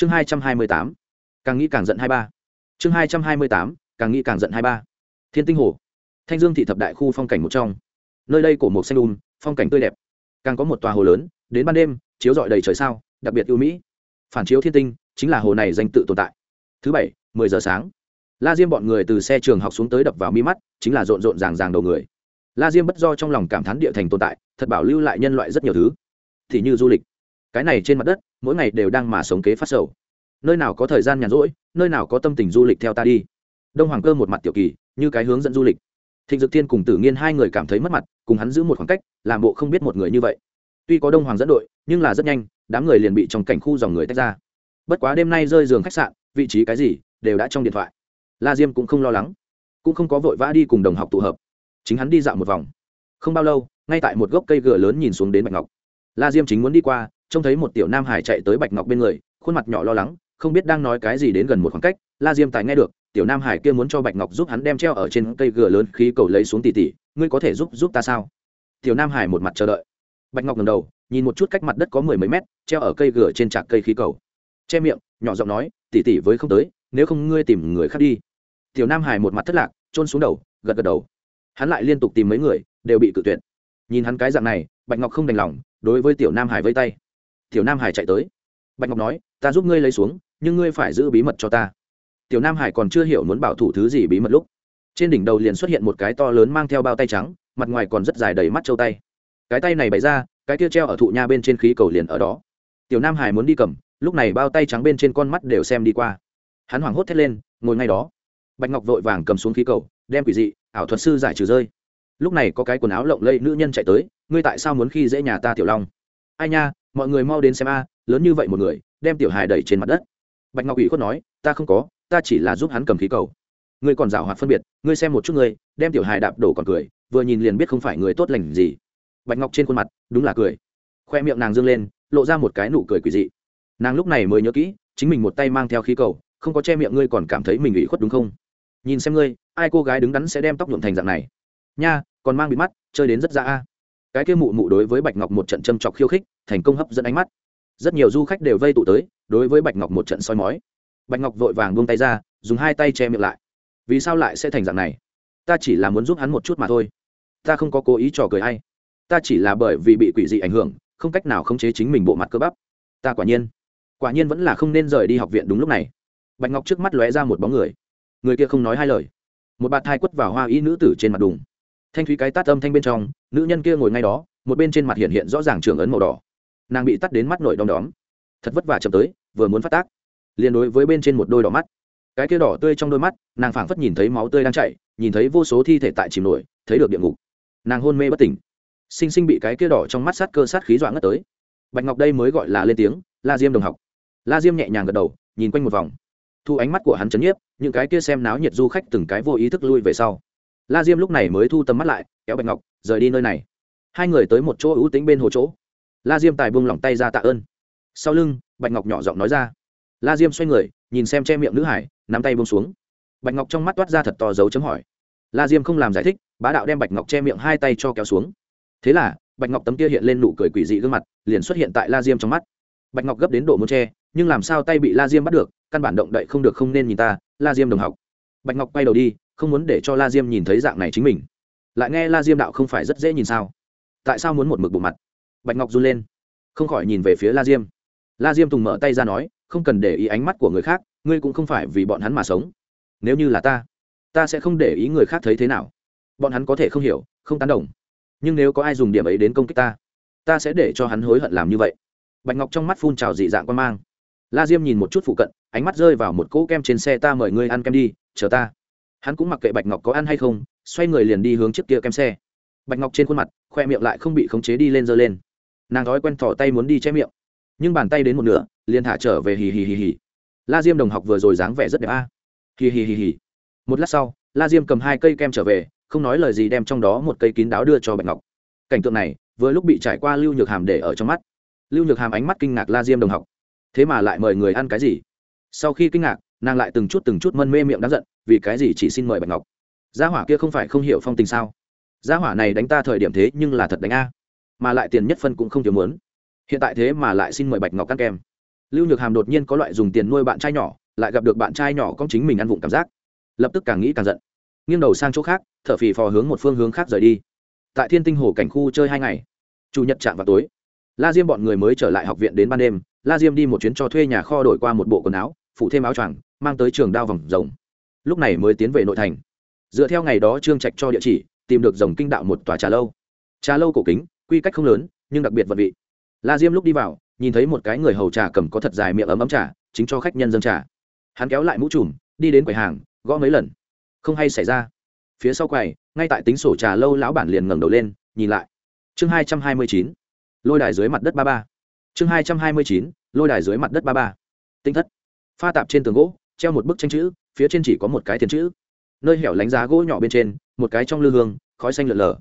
chương hai trăm hai mươi tám. Càng nghĩ càng giận hai ba. Chương hai trăm hai mươi tám, càng nghĩ càng giận hai ba. Thiên tinh hồ. Thanh dương thị thập đại khu phong cảnh một trong. Nơi đây cổ một xanh đun phong cảnh tươi đẹp. Càng có một tòa hồ lớn, đến ban đêm, chiếu rọi đầy trời sao, đặc biệt ưu mỹ. Phản chiếu thiên tinh, chính là hồ này danh tự tồn tại. Thứ bảy, mười giờ sáng. La diêm bọn người từ xe trường học xuống tới đập vào mi mắt, chính là rộn rộn ràng ràng đầu người. La diêm bất do trong lòng cảm thán địa thành tồn tại, thật bảo lưu lại nhân loại rất nhiều thứ. Thì như du lịch. Cái này trên mặt đất mỗi ngày đều đang mà sống kế phát sầu. Nơi nào có thời gian nhàn rỗi, nơi nào có tâm tình du lịch theo ta đi. Đông hoàng cơ một mặt tiểu kỳ, như cái hướng dẫn du lịch. Thịnh dực thiên cùng tử nghiên hai người cảm thấy mất mặt, cùng hắn giữ một khoảng cách, làm bộ không biết một người như vậy. Tuy có đông hoàng dẫn đội, nhưng là rất nhanh, đám người liền bị trong cảnh khu dòng người tách ra. Bất quá đêm nay rơi giường khách sạn, vị trí cái gì, đều đã trong điện thoại. La diêm cũng không lo lắng, cũng không có vội vã đi cùng đồng học tụ hợp. Chính hắn đi dạo một vòng. Không bao lâu, ngay tại một gốc cây gừa lớn nhìn xuống đến bạch ngọc la diêm chính muốn đi qua, trông thấy một tiểu nam hải chạy tới bạch ngọc bên người, khuôn mặt nhỏ lo lắng, không biết đang nói cái gì đến gần một khoảng cách, la diêm tài nghe được, tiểu nam hải kia muốn cho bạch ngọc giúp hắn đem treo ở trên cây gừa lớn khí cầu lấy xuống tỉ tỉ, ngươi có thể giúp giúp ta sao? Tiểu nam hải một mặt chờ đợi. Bạch ngọc ngầm đầu, nhìn một chút cách mặt đất có mười mấy mét, treo ở cây gừa trên trạc cây khí cầu. Che miệng, nhỏ giọng nói, tỉ tỉ với không tới, nếu không ngươi tìm người khác đi. Tiểu nam hải một mặt thất lạc trôn xuống đầu, gật gật đầu. Hắn lại liên tục tìm mấy người, đều bị cự tuyệt. Nhìn hắn cái dạng này, bạch ngọc không đành lòng đối với tiểu nam hải vây tay. Tiểu nam hải chạy tới. Bạch ngọc nói, ta giúp ngươi lấy xuống, nhưng ngươi phải giữ bí mật cho ta. Tiểu nam hải còn chưa hiểu muốn bảo thủ thứ gì bí mật lúc, trên đỉnh đầu liền xuất hiện một cái to lớn mang theo bao tay trắng, mặt ngoài còn rất dài đầy mắt trâu tay. Cái tay này bày ra, cái kia treo ở thụ nha bên trên khí cầu liền ở đó. Tiểu nam hải muốn đi cầm, lúc này bao tay trắng bên trên con mắt đều xem đi qua. Hắn hoảng hốt thét lên, ngồi ngay đó. Bạch ngọc vội vàng cầm xuống khí cầu, đem quỷ dị, ảo thuật sư giải trừ rơi lúc này có cái quần áo lộng lẫy nữ nhân chạy tới, ngươi tại sao muốn khi dễ nhà ta tiểu long? Ai nha, mọi người mau đến xem a, lớn như vậy một người, đem tiểu hài đẩy trên mặt đất. Bạch ngọc ủy khuất nói, ta không có, ta chỉ là giúp hắn cầm khí cầu. Ngươi còn rào hoạt phân biệt, ngươi xem một chút ngươi, đem tiểu hài đạp đổ còn cười, vừa nhìn liền biết không phải người tốt lành gì. Bạch ngọc trên khuôn mặt, đúng là cười. Khoe miệng nàng dương lên, lộ ra một cái nụ cười quỷ dị. Nàng lúc này mới nhớ kỹ, chính mình một tay mang theo khí cầu, không có che miệng ngươi còn cảm thấy mình ủy khuất đúng không? Nhìn xem ngươi, ai cô gái đứng đắn sẽ đem tóc nhuộm thành dạng này? Nha, còn mang bị mắt, chơi đến rất ra a. Cái kia mụ mụ đối với bạch ngọc một trận châm chọc khiêu khích, thành công hấp dẫn ánh mắt. Rất nhiều du khách đều vây tụ tới, đối với bạch ngọc một trận soi mói. Bạch ngọc vội vàng buông tay ra, dùng hai tay che miệng lại. Vì sao lại sẽ thành dạng này? Ta chỉ là muốn giúp hắn một chút mà thôi. Ta không có cố ý trò cười hay ta chỉ là bởi vì bị quỷ dị ảnh hưởng, không cách nào khống chế chính mình bộ mặt cơ bắp. Ta quả nhiên quả nhiên vẫn là không nên rời đi học viện đúng lúc này. Bạch ngọc trước mắt lóe ra một bóng người. Người kia không nói hai lời. Một bạt thai quất vào hoa y nữ tử trên mặt đùng thanh thúy cái tát âm thanh bên trong, nữ nhân kia ngồi ngay đó, một bên trên mặt hiện hiện rõ ràng trường ấn màu đỏ. Nàng bị tắt đến mắt nổi đom đóm. Thật vất vả chậm tới, vừa muốn phát tác, liền đối với bên trên một đôi đỏ mắt. Cái kia đỏ tươi trong đôi mắt, nàng phảng phất nhìn thấy máu tươi đang chảy, nhìn thấy vô số thi thể tại chìm nổi, thấy được địa ngục. Nàng hôn mê bất tỉnh. Sinh sinh bị cái kia đỏ trong mắt sát cơ sát khí dọa ngất tới. Bạch ngọc đây mới gọi là lên tiếng, la diêm đồng học. La diêm nhẹ nhàng gật đầu, nhìn quanh một vòng. Thu ánh mắt của hắn chấn nhiếp, những cái kia xem náo nhiệt du khách từng cái vô ý thức lui về sau la diêm lúc này mới thu tầm mắt lại, kéo bạch ngọc, rời đi nơi này. Hai người tới một chỗ ưu tính bên hồ chỗ. La diêm tài buông lỏng tay ra tạ ơn. Sau lưng, bạch ngọc nhỏ giọng nói ra. La diêm xoay người, nhìn xem che miệng nữ hải, nắm tay buông xuống. Bạch ngọc trong mắt toát ra thật to dấu chấm hỏi. La diêm không làm giải thích, bá đạo đem bạch ngọc che miệng hai tay cho kéo xuống. Thế là, bạch ngọc tấm kia hiện lên nụ cười quỷ dị gương mặt, liền xuất hiện tại la diêm trong mắt. Bạch ngọc gấp đến độ muốn che, nhưng làm sao tay bị la diêm bắt được, căn bản động đậy không được không nên nhìn ta, la diêm đồng học. Bạch ngọc quay đầu đi không muốn để cho la diêm nhìn thấy dạng này chính mình. Lại nghe la diêm đạo không phải rất dễ nhìn sao? Tại sao muốn một mực bộ mặt? Bạch ngọc run lên, không khỏi nhìn về phía la diêm. La diêm tùng mở tay ra nói, không cần để ý ánh mắt của người khác, ngươi cũng không phải vì bọn hắn mà sống. Nếu như là ta ta sẽ không để ý người khác thấy thế nào. Bọn hắn có thể không hiểu, không tán đồng. Nhưng nếu có ai dùng điểm ấy đến công kích ta ta sẽ để cho hắn hối hận làm như vậy. Bạch ngọc trong mắt phun trào dị dạng quan mang. La diêm nhìn một chút phụ cận, ánh mắt rơi vào một cỗ kem trên xe, ta mời ngươi ăn kem đi, chờ ta hắn cũng mặc kệ bạch ngọc có ăn hay không, xoay người liền đi hướng trước kia kem xe. Bạch ngọc trên khuôn mặt, khoe miệng lại không bị khống chế đi lên giơ lên. Nàng thói quen thỏ tay muốn đi che miệng. Nhưng bàn tay đến một nửa, liền thả trở về hì hì hì hì. La diêm đồng học vừa rồi dáng vẻ rất đẹp a. À. hì hì hì hì. Một lát sau, la diêm cầm hai cây kem trở về, không nói lời gì đem trong đó một cây kín đáo đưa cho bạch ngọc. Cảnh tượng này, vừa lúc bị trải qua lưu nhược hàm để ở trong mắt. Lưu nhược hàm ánh mắt kinh ngạc la diêm đồng học. Thế mà lại mời người ăn cái gì? Sau khi kinh ngạc nàng lại từng chút từng chút mân mê miệng đáng giận, vì cái gì chỉ xin mời bạch ngọc? Gia hỏa kia không phải không hiểu phong tình sao? Gia hỏa này đánh ta thời điểm thế nhưng là thật đánh a, mà lại tiền nhất phân cũng không thiếu muốn. Hiện tại thế mà lại xin mời bạch ngọc ăn kem. Lưu nhược hàm đột nhiên có loại dùng tiền nuôi bạn trai nhỏ, lại gặp được bạn trai nhỏ con chính mình ăn vụng cảm giác. Lập tức càng nghĩ càng giận. Nghiêng đầu sang chỗ khác, thở phì phò hướng một phương hướng khác rời đi. Tại thiên tinh hồ cảnh khu chơi hai ngày, chủ nhật chạm vào tối. La diêm bọn người mới trở lại học viện đến ban đêm, la diêm đi một chuyến cho thuê nhà kho đổi qua một bộ quần áo phụ thêm áo choàng mang tới trường đao vòng rồng. Lúc này mới tiến về nội thành. Dựa theo ngày đó trương trạch cho địa chỉ, tìm được dòng kinh đạo một tòa trà lâu. Trà lâu cổ kính, quy cách không lớn, nhưng đặc biệt vật vị. La diêm lúc đi vào, nhìn thấy một cái người hầu trà cầm có thật dài miệng ấm ấm trà, chính cho khách nhân dân trà. Hắn kéo lại mũ trùm, đi đến quầy hàng, gõ mấy lần. Không hay xảy ra. Phía sau quầy, ngay tại tính sổ trà lâu lão bản liền ngẩng đầu lên, nhìn lại. Chương hai trăm hai mươi chín. Lôi đài dưới mặt đất ba ba. Chương hai trăm hai mươi chín, lôi đài dưới mặt đất ba ba. Tinh thất. Pha tạp trên tường gỗ treo một bức tranh chữ, phía trên chỉ có một cái tiền chữ. Nơi hẻo lánh giá gỗ nhỏ bên trên, một cái trong lư hương, khói xanh lợn lờ.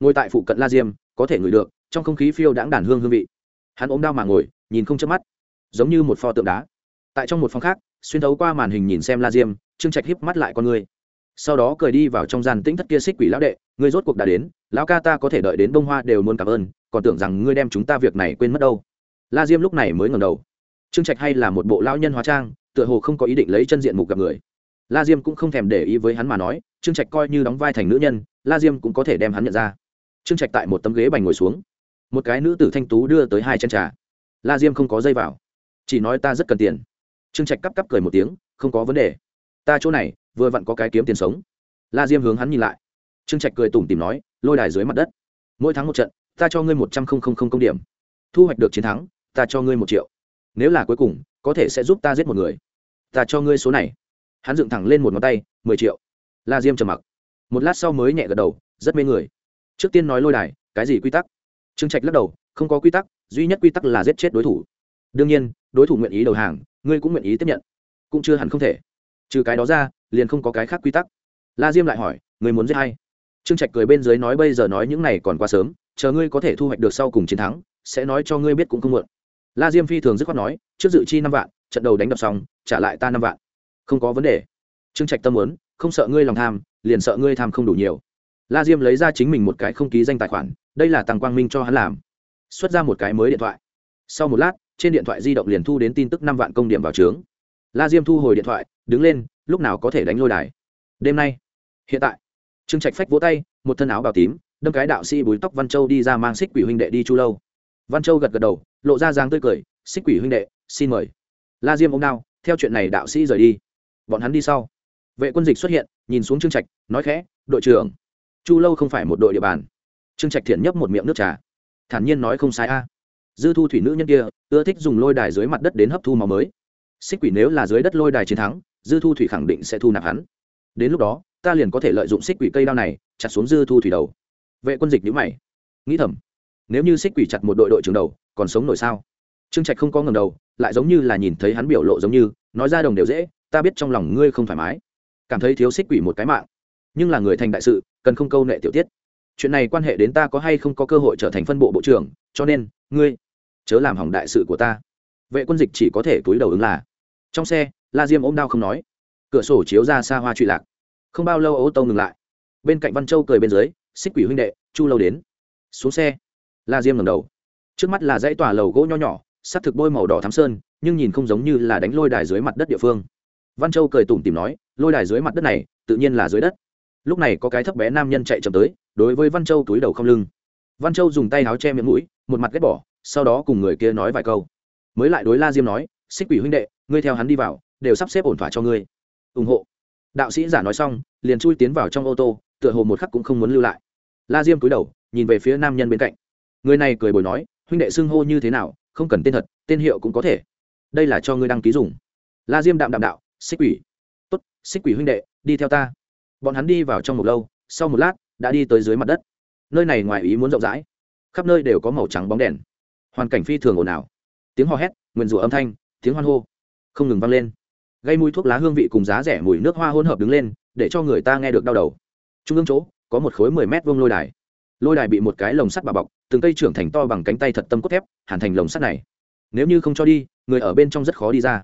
Ngồi tại phụ cận la diêm, có thể ngửi được, trong không khí phiêu đãng đàn hương hương vị. Hắn ốm đau mà ngồi, nhìn không chớp mắt. Giống như một pho tượng đá. Tại trong một phòng khác, xuyên thấu qua màn hình nhìn xem la diêm, trương trạch híp mắt lại con người. Sau đó cười đi vào trong gian tĩnh thất kia xích quỷ lão đệ, ngươi rốt cuộc đã đến, lão ca ta có thể đợi đến bông hoa đều muốn cảm ơn, còn tưởng rằng ngươi đem chúng ta việc này quên mất đâu. La diêm lúc này mới ngẩng đầu. Trương trạch hay là một bộ lão nhân hóa trang tựa hồ không có ý định lấy chân diện mục gặp người. La diêm cũng không thèm để ý với hắn mà nói, trương trạch coi như đóng vai thành nữ nhân, la diêm cũng có thể đem hắn nhận ra. Trương trạch tại một tấm ghế bành ngồi xuống. Một cái nữ tử thanh tú đưa tới hai chân trà. La diêm không có dây vào. Chỉ nói ta rất cần tiền. Trương trạch cắp cắp cười một tiếng, không có vấn đề. Ta chỗ này, vừa vặn có cái kiếm tiền sống. La diêm hướng hắn nhìn lại. Trương trạch cười tủm tìm nói, lôi đài dưới mặt đất. Mỗi tháng một trận, ta cho ngươi một trăm không không không công điểm. Thu hoạch được chiến thắng, ta cho ngươi một triệu. Nếu là cuối cùng, có thể sẽ giúp ta giết một người ta cho ngươi số này. Hắn dựng thẳng lên một ngón tay, mười triệu. La diêm trầm mặc. Một lát sau mới nhẹ gật đầu, rất mê người. Trước tiên nói lôi đài, cái gì quy tắc? Trương trạch lắc đầu, không có quy tắc, duy nhất quy tắc là giết chết đối thủ. Đương nhiên, đối thủ nguyện ý đầu hàng, ngươi cũng nguyện ý tiếp nhận. Cũng chưa hẳn không thể. Trừ cái đó ra, liền không có cái khác quy tắc. La diêm lại hỏi người muốn giết hay trương trạch cười bên dưới nói bây giờ nói những này còn quá sớm, chờ ngươi có thể thu hoạch được sau cùng chiến thắng, sẽ nói cho ngươi biết cũng không muộn. La diêm phi thường dứt khoát nói, trước dự chi năm vạn trận đầu đánh đập xong, trả lại ta năm vạn. Không có vấn đề. Trương trạch tâm muốn, không sợ ngươi lòng tham, liền sợ ngươi tham không đủ nhiều. La diêm lấy ra chính mình một cái không ký danh tài khoản, đây là tăng quang minh cho hắn làm. Xuất ra một cái mới điện thoại. Sau một lát, trên điện thoại di động liền thu đến tin tức năm vạn công điểm vào trướng la diêm thu hồi điện thoại, đứng lên, lúc nào có thể đánh lôi đài. Đêm nay, hiện tại, trương trạch phách vỗ tay, một thân áo bào tím, đâm cái đạo sĩ búi tóc văn châu đi ra mang xích quỷ huynh đệ đi chu lâu. Văn châu gật gật đầu, lộ ra dáng tươi cười, xích quỷ huynh đệ, xin mời la diêm ông đao, theo chuyện này đạo sĩ rời đi. Bọn hắn đi sau. Vệ quân dịch xuất hiện, nhìn xuống trương trạch, nói khẽ, đội trưởng, chu lâu không phải một đội địa bàn. Trương trạch thiện nhấp một miệng nước trà. Thản nhiên nói không sai a. Dư thu thủy nữ nhân kia, ưa thích dùng lôi đài dưới mặt đất đến hấp thu máu mới. Xích quỷ nếu là dưới đất lôi đài chiến thắng, dư thu thủy khẳng định sẽ thu nạp hắn. Đến lúc đó, ta liền có thể lợi dụng xích quỷ cây đao này, chặt xuống dư thu thủy đầu. Vệ quân dịch nhữ mày. Nghĩ thầm, nếu như xích quỷ chặt một đội đội trưởng đầu, còn sống nổi sao? Trương trạch không có ngầm đầu, lại giống như là nhìn thấy hắn biểu lộ giống như, nói ra đồng đều dễ, ta biết trong lòng ngươi không thoải mái. Cảm thấy thiếu xích quỷ một cái mạng. Nhưng là người thành đại sự, cần không câu nệ tiểu tiết. Chuyện này quan hệ đến ta có hay không có cơ hội trở thành phân bộ bộ trưởng, cho nên, ngươi, chớ làm hỏng đại sự của ta. Vệ quân dịch chỉ có thể túi đầu ứng là. Trong xe, la diêm ôm đau không nói. Cửa sổ chiếu ra xa hoa trụy lạc. Không bao lâu ô tô ngừng lại. Bên cạnh văn châu cười bên dưới, xích quỷ huynh đệ, chu lâu đến. Xuống xe, la diêm ngầm đầu. Trước mắt là dãy tòa lầu gỗ nho nhỏ sắc thực bôi màu đỏ thám sơn, nhưng nhìn không giống như là đánh lôi đài dưới mặt đất địa phương. Văn châu cười tủm tìm nói, lôi đài dưới mặt đất này, tự nhiên là dưới đất. Lúc này có cái thấp bé nam nhân chạy chậm tới, đối với văn châu túi đầu không lưng. Văn châu dùng tay áo che miệng mũi, một mặt ghét bỏ, sau đó cùng người kia nói vài câu. Mới lại đối la diêm nói, xích quỷ huynh đệ, ngươi theo hắn đi vào, đều sắp xếp ổn thỏa cho ngươi. Ủng hộ. Đạo sĩ giả nói xong, liền chui tiến vào trong ô tô, tựa hồ một khắc cũng không muốn lưu lại. La diêm cúi đầu, nhìn về phía nam nhân bên cạnh. Người này cười bồi nói huynh đệ xưng hô như thế nào, không cần tên thật, tên hiệu cũng có thể. Đây là cho ngươi đăng ký dùng. La diêm đạm đạm đạo, xích quỷ. Tốt, xích quỷ huynh đệ, đi theo ta. Bọn hắn đi vào trong một lâu, sau một lát, đã đi tới dưới mặt đất. Nơi này ngoài ý muốn rộng rãi. Khắp nơi đều có màu trắng bóng đèn. Hoàn cảnh phi thường ồn ào. Tiếng hò hét, nguyền rủa âm thanh, tiếng hoan hô không ngừng vang lên. Gây mùi thuốc lá hương vị cùng giá rẻ mùi nước hoa hỗn hợp đứng lên, để cho người ta nghe được đau đầu. Trung ương chỗ, có một khối mười mét vuông lôi đài. Lôi đài bị một cái lồng sắt bà bọc từng cây trưởng thành to bằng cánh tay thật tâm cốt thép, hàn thành lồng sắt này. Nếu như không cho đi, người ở bên trong rất khó đi ra.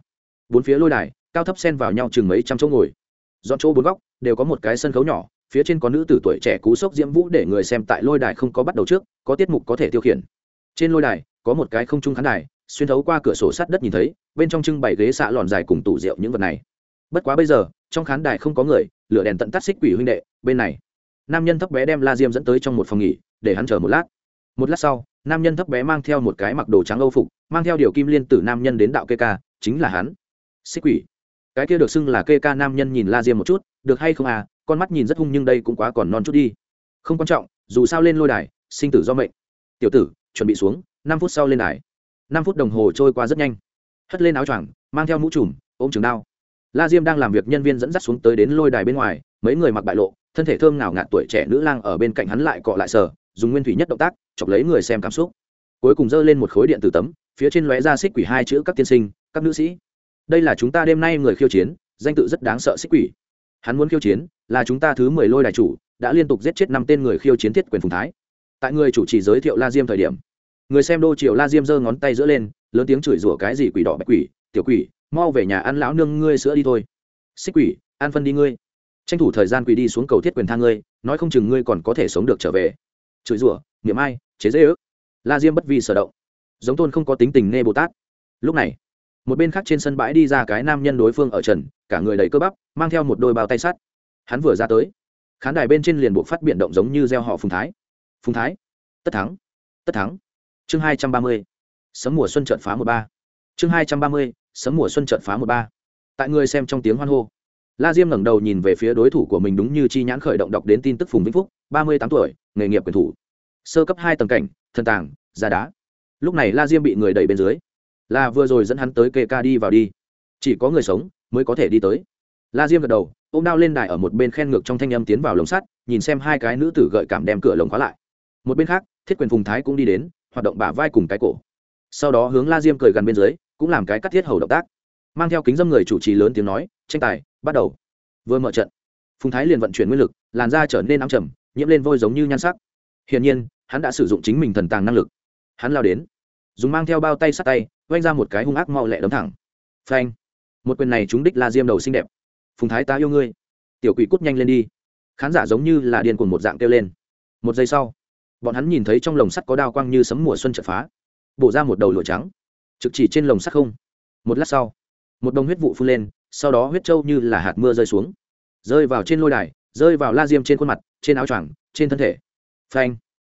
Bốn phía lôi đài, cao thấp xen vào nhau chừng mấy trăm chỗ ngồi. Dọn chỗ bốn góc, đều có một cái sân khấu nhỏ, phía trên có nữ tử tuổi trẻ cú sốc diễm vũ để người xem tại lôi đài không có bắt đầu trước, có tiết mục có thể tiêu khiển. Trên lôi đài, có một cái không trung khán đài, xuyên thấu qua cửa sổ sắt đất nhìn thấy, bên trong trưng bày ghế xạ lòn dài cùng tủ rượu những vật này. Bất quá bây giờ, trong khán đài không có người, lửa đèn tận tắt xích quỷ huynh đệ, bên này. Nam nhân thấp bé đem la diêm dẫn tới trong một phòng nghỉ, để hắn chờ một lát một lát sau, nam nhân thấp bé mang theo một cái mặc đồ trắng âu phục, mang theo điều kim liên tử nam nhân đến đạo kê ca, chính là hắn. Xích quỷ. Cái kia được xưng là kê ca nam nhân nhìn la diêm một chút, được hay không à con mắt nhìn rất hung nhưng đây cũng quá còn non chút đi. Không quan trọng, dù sao lên lôi đài, sinh tử do mệnh. Tiểu tử, chuẩn bị xuống, năm phút sau lên đài. Năm phút đồng hồ trôi qua rất nhanh. Hất lên áo choàng, mang theo mũ trùm, ôm trường đao. La diêm đang làm việc, nhân viên dẫn dắt xuống tới đến lôi đài bên ngoài, mấy người mặc bại lộ, thân thể thơm nào ngạt tuổi trẻ nữ lang ở bên cạnh hắn lại cọ lại sờ dùng nguyên thủy nhất động tác, chọc lấy người xem cảm xúc. Cuối cùng giơ lên một khối điện tử tấm, phía trên lóe ra xích quỷ hai chữ các tiên sinh, các nữ sĩ. Đây là chúng ta đêm nay người khiêu chiến, danh tự rất đáng sợ xích quỷ. Hắn muốn khiêu chiến, là chúng ta thứ mười lôi đài chủ, đã liên tục giết chết năm tên người khiêu chiến thiết quyền phùng thái. Tại người chủ trì giới thiệu la diêm thời điểm, người xem đô triều la diêm giơ ngón tay giữa lên, lớn tiếng chửi rủa cái gì quỷ đỏ bạch quỷ, tiểu quỷ, mau về nhà ăn lão nương ngươi sữa đi thôi. Xích quỷ, ăn phân đi ngươi. Tranh thủ thời gian quỷ đi xuống cầu thiết quyền thang ngươi, nói không chừng ngươi còn có thể sống được trở về chửi rủa, niệm ai, chế dễ ước la diêm bất vi sở động. Giống tôn không có tính tình nê bồ tát. Lúc này, một bên khác trên sân bãi đi ra cái nam nhân đối phương ở trần, cả người đầy cơ bắp, mang theo một đôi bao tay sắt. Hắn vừa ra tới, khán đài bên trên liền buộc phát biện động giống như gieo họ phùng thái. Phùng thái. Tất thắng. Tất thắng. Chương hai trăm ba mươi. Sấm mùa xuân trợt phá một ba. Chương hai trăm ba mươi. Sấm mùa xuân trợt phá một ba. Tại người xem trong tiếng hoan hô, la diêm ngẩng đầu nhìn về phía đối thủ của mình đúng như chi nhãn khởi động đọc đến tin tức phùng vĩnh phúc, ba mươi tám tuổi nghề nghiệp quyền thủ. Sơ cấp hai tầng cảnh, thần tàng ra đá. Lúc này la diêm bị người đẩy bên dưới. Là vừa rồi dẫn hắn tới kê ca đi vào đi. Chỉ có người sống mới có thể đi tới. La diêm gật đầu ô m đao lên đài ở một bên khen ngược trong thanh âm tiến vào lồng sắt, nhìn xem hai cái nữ tử gợi cảm đem cửa lồng khóa lại. Một bên khác, thiết quyền phùng thái cũng đi đến, hoạt động bả vai cùng cái cổ. Sau đó hướng la diêm cười gần bên dưới, cũng làm cái cắt thiết hầu động tác. Mang theo kính dâm người chủ trì lớn tiếng nói, tranh tài, bắt đầu. Vừa mở trận, phùng thái liền vận chuyển nguyên lực, làn da trở nên ám trầm nhiễm lên vôi giống như nhan sắc. Hiển nhiên, hắn đã sử dụng chính mình thần tàng năng lực. Hắn lao đến, dùng mang theo bao tay sắt tay vanh ra một cái hung ác mau lẹ đấm thẳng. Phanh. Một quyền này chúng đích la diêm đầu xinh đẹp. Phùng thái Tá yêu ngươi. Tiểu quỷ cút nhanh lên đi. Khán giả giống như là điên cuồng một dạng kêu lên. Một giây sau, bọn hắn nhìn thấy trong lồng sắt có đao quang như sấm mùa xuân chợt phá. Bổ ra một đầu lụa trắng. Trực chỉ trên lồng sắt không. Một lát sau, một đồng huyết vụ phun lên, sau đó huyết trâu như là hạt mưa rơi xuống. Rơi vào trên lôi đài rơi vào la diêm trên khuôn mặt, trên áo choàng, trên thân thể. Phanh.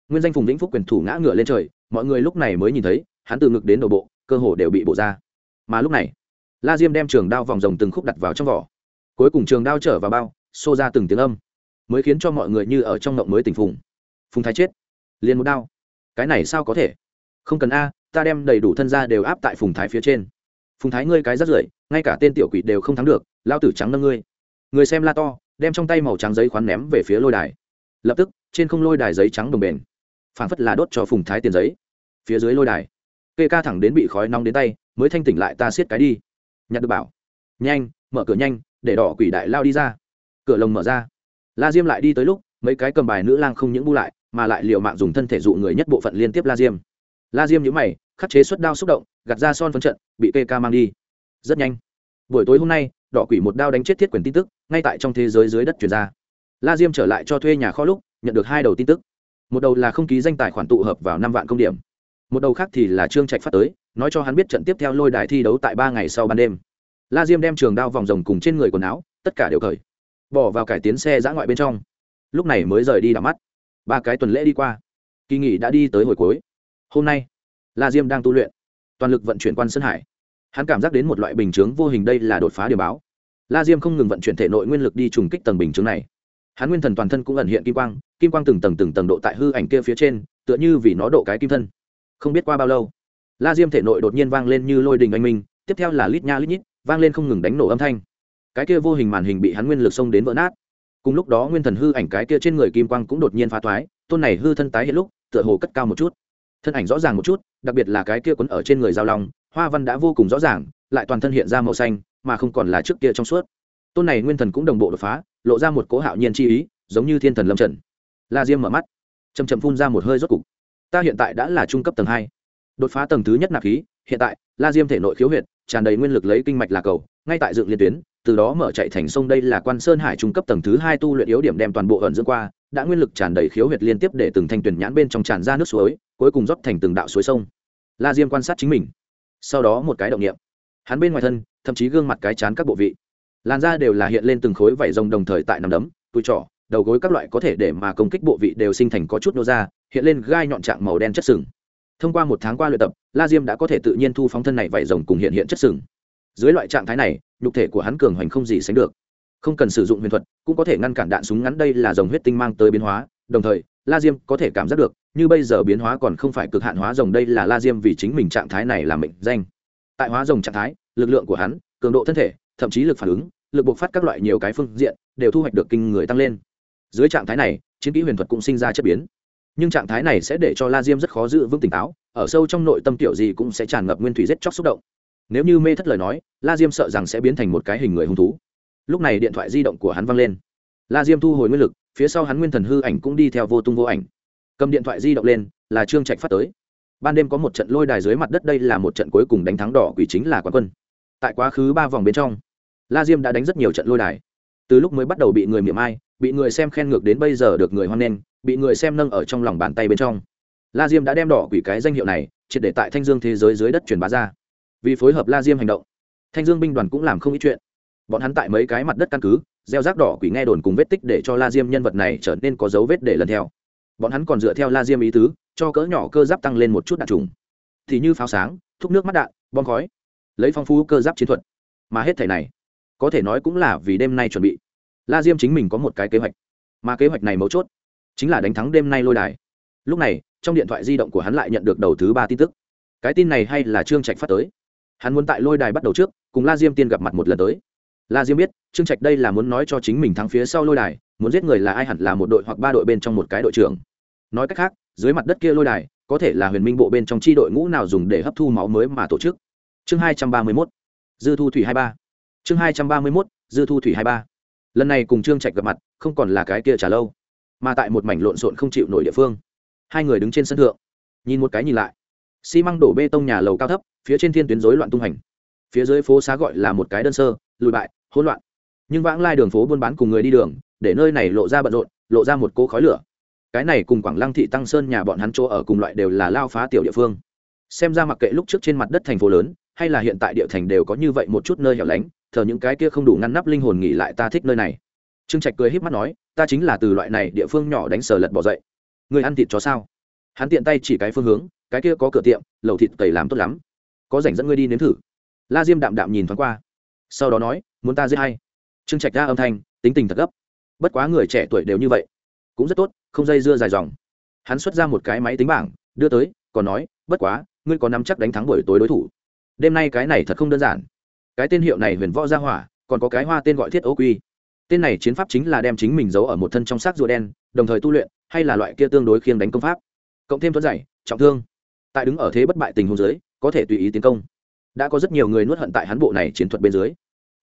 Nguyên danh phùng vĩnh phúc quyền thủ ngã ngựa lên trời, mọi người lúc này mới nhìn thấy, hắn từ ngực đến đầu bộ, cơ hồ đều bị bổ ra. Mà lúc này, la diêm đem trường đao vòng rồng từng khúc đặt vào trong vỏ. Cuối cùng trường đao trở vào bao, xô ra từng tiếng âm, mới khiến cho mọi người như ở trong ngộng mới tỉnh phùng. Phùng thái chết. Liền một đao. Cái này sao có thể? Không cần a, ta đem đầy đủ thân ra đều áp tại phùng thái phía trên. Phùng thái ngươi cái rất rưởi, ngay cả tên tiểu quỷ đều không thắng được lao tử trắng nâng ngươi. Người xem la to đem trong tay màu trắng giấy khoán ném về phía lôi đài. Lập tức, trên không lôi đài giấy trắng đồng bền phảng phất là đốt cho phùng thái tiền giấy. Phía dưới lôi đài, kê ca thẳng đến bị khói nóng đến tay, mới thanh tỉnh lại ta siết cái đi. Nhặt được bảo, nhanh, mở cửa nhanh, để đỏ quỷ đại lao đi ra. Cửa lồng mở ra. La diêm lại đi tới lúc, mấy cái cầm bài nữ lang không những bu lại, mà lại liều mạng dùng thân thể dụ người nhất bộ phận liên tiếp la diêm. La diêm nhữ mày, khắc chế suất đao xúc động, gạt ra son phấn trận, bị kê ca mang đi. Rất nhanh. Buổi tối hôm nay đỏ quỷ một đao đánh chết thiết quyền tin tức, ngay tại trong thế giới dưới đất chuyển ra. La diêm trở lại cho thuê nhà kho lúc, nhận được hai đầu tin tức. Một đầu là không ký danh tài khoản tụ hợp vào năm vạn công điểm. Một đầu khác thì là trương trạch phát tới, nói cho hắn biết trận tiếp theo lôi đài thi đấu tại ba ngày sau ban đêm. La diêm đem trường đao vòng rồng cùng trên người quần áo, tất cả đều cởi, bỏ vào cải tiến xe giã ngoại bên trong. Lúc này mới rời đi đ mắt. Ba cái tuần lễ đi qua, kỳ nghỉ đã đi tới hồi cuối. Hôm nay, la diêm đang tu luyện, toàn lực vận chuyển quan sơn hải hắn cảm giác đến một loại bình chướng vô hình đây là đột phá điều báo. La diêm không ngừng vận chuyển thể nội nguyên lực đi trùng kích tầng bình chướng này. Hắn nguyên thần toàn thân cũng ẩn hiện kim quang kim quang từng tầng từng tầng độ tại hư ảnh kia phía trên, tựa như vì nó độ cái kim thân. Không biết qua bao lâu, la diêm thể nội đột nhiên vang lên như lôi đình anh minh, tiếp theo là lít nha lít nhít, vang lên không ngừng đánh nổ âm thanh. Cái kia vô hình màn hình bị hắn nguyên lực xông đến vỡ nát. Cùng lúc đó nguyên thần hư ảnh cái kia trên người kim quang cũng đột nhiên phá toái tôn này hư thân tái hiện lúc, tựa hồ cất cao một chút thân ảnh rõ ràng một chút, đặc biệt là cái kia quấn ở trên người giao long, hoa văn đã vô cùng rõ ràng, lại toàn thân hiện ra màu xanh, mà không còn là trước kia trong suốt. Tôn này nguyên thần cũng đồng bộ đột phá, lộ ra một cố hạo nhiên chi ý, giống như thiên thần lâm trần la diêm mở mắt chầm chậm phun ra một hơi rốt cục. Ta hiện tại đã là trung cấp tầng hai. Đột phá tầng thứ nhất nạp khí, hiện tại, la diêm thể nội khiếu huyệt, tràn đầy nguyên lực lấy kinh mạch là cầu, ngay tại dựng liên tuyến, từ đó mở chạy thành sông đây là quan sơn hải trung cấp tầng thứ hai tu luyện yếu điểm đem toàn bộ ẩn dưỡng qua đã nguyên lực tràn đầy khiếu huyệt liên tiếp để từng thanh tuyển nhãn bên trong tràn ra nước suối, cuối cùng rót thành từng đạo suối sông. La diêm quan sát chính mình. Sau đó một cái động nghiệm hắn bên ngoài thân, thậm chí gương mặt cái chán các bộ vị. Làn da đều là hiện lên từng khối vảy rồng đồng thời tại nằm đấm tụi trỏ, đầu gối các loại có thể để mà công kích bộ vị đều sinh thành có chút nô ra, hiện lên gai nhọn trạng màu đen chất sừng. Thông qua một tháng qua luyện tập, la diêm đã có thể tự nhiên thu phóng thân này vảy rồng cùng hiện hiện chất sừng. Dưới loại trạng thái này, nhục thể của hắn cường hoành không gì sánh được không cần sử dụng huyền thuật, cũng có thể ngăn cản đạn súng ngắn đây là dòng huyết tinh mang tới biến hóa, đồng thời, la diêm có thể cảm giác được, như bây giờ biến hóa còn không phải cực hạn hóa rồng đây là la diêm vì chính mình trạng thái này là mệnh danh. Tại hóa rồng trạng thái, lực lượng của hắn, cường độ thân thể, thậm chí lực phản ứng, lực buộc phát các loại nhiều cái phương diện, đều thu hoạch được kinh người tăng lên. Dưới trạng thái này, chiến kỹ huyền thuật cũng sinh ra chất biến. Nhưng trạng thái này sẽ để cho la diêm rất khó giữ vững tỉnh táo, ở sâu trong nội tâm tiểu gì cũng sẽ tràn ngập nguyên thủy rất chóc xúc động. Nếu như mê thất lời nói, la diêm sợ rằng sẽ biến thành một cái hình người hung thú lúc này điện thoại di động của hắn văng lên. La diêm thu hồi nguyên lực, phía sau hắn nguyên thần hư ảnh cũng đi theo vô tung vô ảnh. Cầm điện thoại di động lên, là trương trạch phát tới. Ban đêm có một trận lôi đài dưới mặt đất, đây là một trận cuối cùng đánh thắng đỏ quỷ chính là quán quân. Tại quá khứ ba vòng bên trong, la diêm đã đánh rất nhiều trận lôi đài. Từ lúc mới bắt đầu bị người miệng ai, bị người xem khen ngược đến bây giờ được người hoan nghênh, bị người xem nâng ở trong lòng bàn tay bên trong. La diêm đã đem đỏ quỷ cái danh hiệu này, triệt để tại thanh dương thế giới dưới đất truyền bá ra. Vì phối hợp la diêm hành động, thanh dương binh đoàn cũng làm không ít chuyện bọn hắn tại mấy cái mặt đất căn cứ, gieo rác đỏ quỷ nghe đồn cùng vết tích để cho la diêm nhân vật này trở nên có dấu vết để lần theo. Bọn hắn còn dựa theo la diêm ý tứ, cho cỡ nhỏ cơ giáp tăng lên một chút đạn trùng. Thì như pháo sáng, thúc nước mắt đạn, bom khói, lấy phong phú cơ giáp chiến thuật. Mà hết thảy này, có thể nói cũng là vì đêm nay chuẩn bị. La diêm chính mình có một cái kế hoạch. Mà kế hoạch này mấu chốt, chính là đánh thắng đêm nay lôi đài. Lúc này, trong điện thoại di động của hắn lại nhận được đầu thứ ba tin tức. Cái tin này hay là trương trạch phát tới. Hắn muốn tại lôi đài bắt đầu trước, cùng la diêm tiên gặp mặt một lần tới la diêm biết, trương trạch đây là muốn nói cho chính mình thắng phía sau lôi đài, muốn giết người là ai hẳn là một đội hoặc ba đội bên trong một cái đội trưởng. Nói cách khác, dưới mặt đất kia lôi đài, có thể là huyền minh bộ bên trong chi đội ngũ nào dùng để hấp thu máu mới mà tổ chức. Chương hai trăm ba mươi mốt, dư thu thủy hai ba. Chương hai trăm ba mươi mốt, dư thu thủy hai ba. Lần này cùng trương trạch gặp mặt, không còn là cái kia trả lâu, mà tại một mảnh lộn xộn không chịu nổi địa phương. Hai người đứng trên sân thượng, nhìn một cái nhìn lại. Xi măng đổ bê tông nhà lầu cao thấp, phía trên thiên tuyến rối loạn tung hành. Phía dưới phố xá gọi là một cái đơn sơ, lùi bại hỗn loạn. Nhưng vãng lai đường phố buôn bán cùng người đi đường, để nơi này lộ ra bận rộn, lộ ra một cỗ khói lửa. Cái này cùng quảng lăng thị tăng sơn nhà bọn hắn chỗ ở cùng loại đều là lao phá tiểu địa phương. Xem ra mặc kệ lúc trước trên mặt đất thành phố lớn, hay là hiện tại địa thành đều có như vậy một chút nơi hẻo lánh, thờ những cái kia không đủ ngăn nắp linh hồn nghỉ lại ta thích nơi này. Trương trạch cười h í p mắt nói, ta chính là từ loại này địa phương nhỏ đánh sờ lật bỏ dậy. Người ăn thịt chó sao? Hắn tiện tay chỉ cái phương hướng, cái kia có cửa tiệm, lẩu thịt cầy làm tốt lắm. Có rảnh dẫn ngươi đi nếm thử. La diêm đạm đạm nhìn thoáng qua. Sau đó nói muốn ta giết hay? Trương trạch ra âm thanh, tính tình thật gấp. Bất quá người trẻ tuổi đều như vậy, cũng rất tốt, không dây dưa dài dòng. Hắn xuất ra một cái máy tính bảng, đưa tới, còn nói, bất quá, ngươi có nắm chắc đánh thắng buổi tối đối thủ. Đêm nay cái này thật không đơn giản. Cái tên hiệu này huyền võ gia hỏa, còn có cái hoa tên gọi thiết ấu quy. Tên này chiến pháp chính là đem chính mình giấu ở một thân trong xác rùa đen, đồng thời tu luyện, hay là loại kia tương đối khiêng đánh công pháp. Cộng thêm thuẫn dày, trọng thương. Tại đứng ở thế bất bại tình huống dưới, có thể tùy ý tiến công. Đã có rất nhiều người nuốt hận tại hắn bộ này chiến thuật bên dưới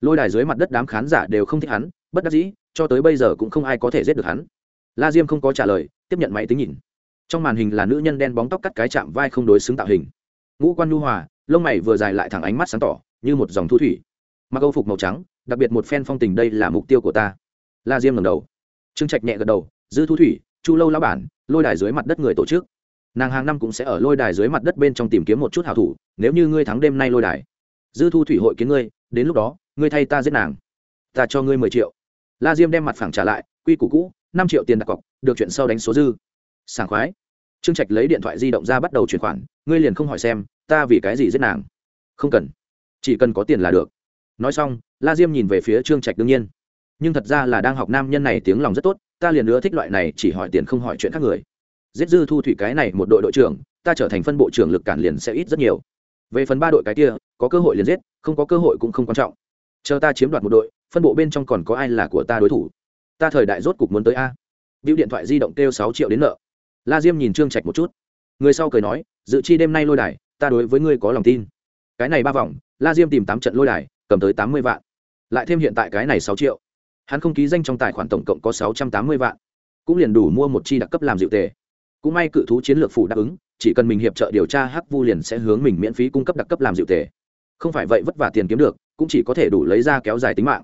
lôi đài dưới mặt đất đám khán giả đều không thích hắn, bất đắc dĩ, cho tới bây giờ cũng không ai có thể giết được hắn. La diêm không có trả lời, tiếp nhận máy tính nhìn. Trong màn hình là nữ nhân đen bóng tóc cắt cái chạm vai không đối xứng tạo hình. Ngũ quan nhu hòa, lông mày vừa dài lại thẳng ánh mắt sáng tỏ, như một dòng thu thủy. Mặc âu phục màu trắng, đặc biệt một phen phong tình đây là mục tiêu của ta. La diêm ngầm đầu. Trương trạch nhẹ gật đầu dư thu thủy, chu lâu lão bản, lôi đài dưới mặt đất người tổ chức. Nàng hàng năm cũng sẽ ở lôi đài dưới mặt đất bên trong tìm kiếm một chút hảo thủ, nếu như ngươi thắng đêm nay lôi đài. Dư thu thủy hội kiến ngươi, đến lúc đó ngươi thay ta giết nàng, ta cho ngươi mười triệu. La diêm đem mặt phẳng trả lại, quy củ cũ, năm triệu tiền đặt cọc, được chuyện sau đánh số dư. Sảng khoái. Trương trạch lấy điện thoại di động ra bắt đầu chuyển khoản, ngươi liền không hỏi xem, ta vì cái gì giết nàng? Không cần. Chỉ cần có tiền là được. Nói xong, la diêm nhìn về phía trương trạch đương nhiên. Nhưng thật ra là đang học nam nhân này tiếng lòng rất tốt, ta liền nữa thích loại này, chỉ hỏi tiền không hỏi chuyện khác người. Giết dư thu thủy cái này một đội đội trưởng, ta trở thành phân bộ trưởng lực cản liền sẽ ít rất nhiều. Về phần ba đội cái kia, có cơ hội liền giết, không có cơ hội cũng không quan trọng chờ ta chiếm đoạt một đội, phân bộ bên trong còn có ai là của ta đối thủ? Ta thời đại rốt cục muốn tới a. Biểu điện thoại di động kêu sáu triệu đến nợ. La diêm nhìn trương trạch một chút. Người sau cười nói, dự chi đêm nay lôi đài, ta đối với ngươi có lòng tin. Cái này ba vòng, la diêm tìm tám trận lôi đài, cầm tới tám mươi vạn. Lại thêm hiện tại cái này sáu triệu. Hắn không ký danh trong tài khoản tổng cộng có sáu trăm tám mươi vạn. Cũng liền đủ mua một chi đặc cấp làm dịu tề. Cũng may cự thú chiến lược phủ đáp ứng, chỉ cần mình hiệp trợ điều tra hắc vu liền sẽ hướng mình miễn phí cung cấp đặc cấp làm dịu tề. Không phải vậy vất vả tiền kiếm được cũng chỉ có thể đủ lấy ra kéo dài tính mạng.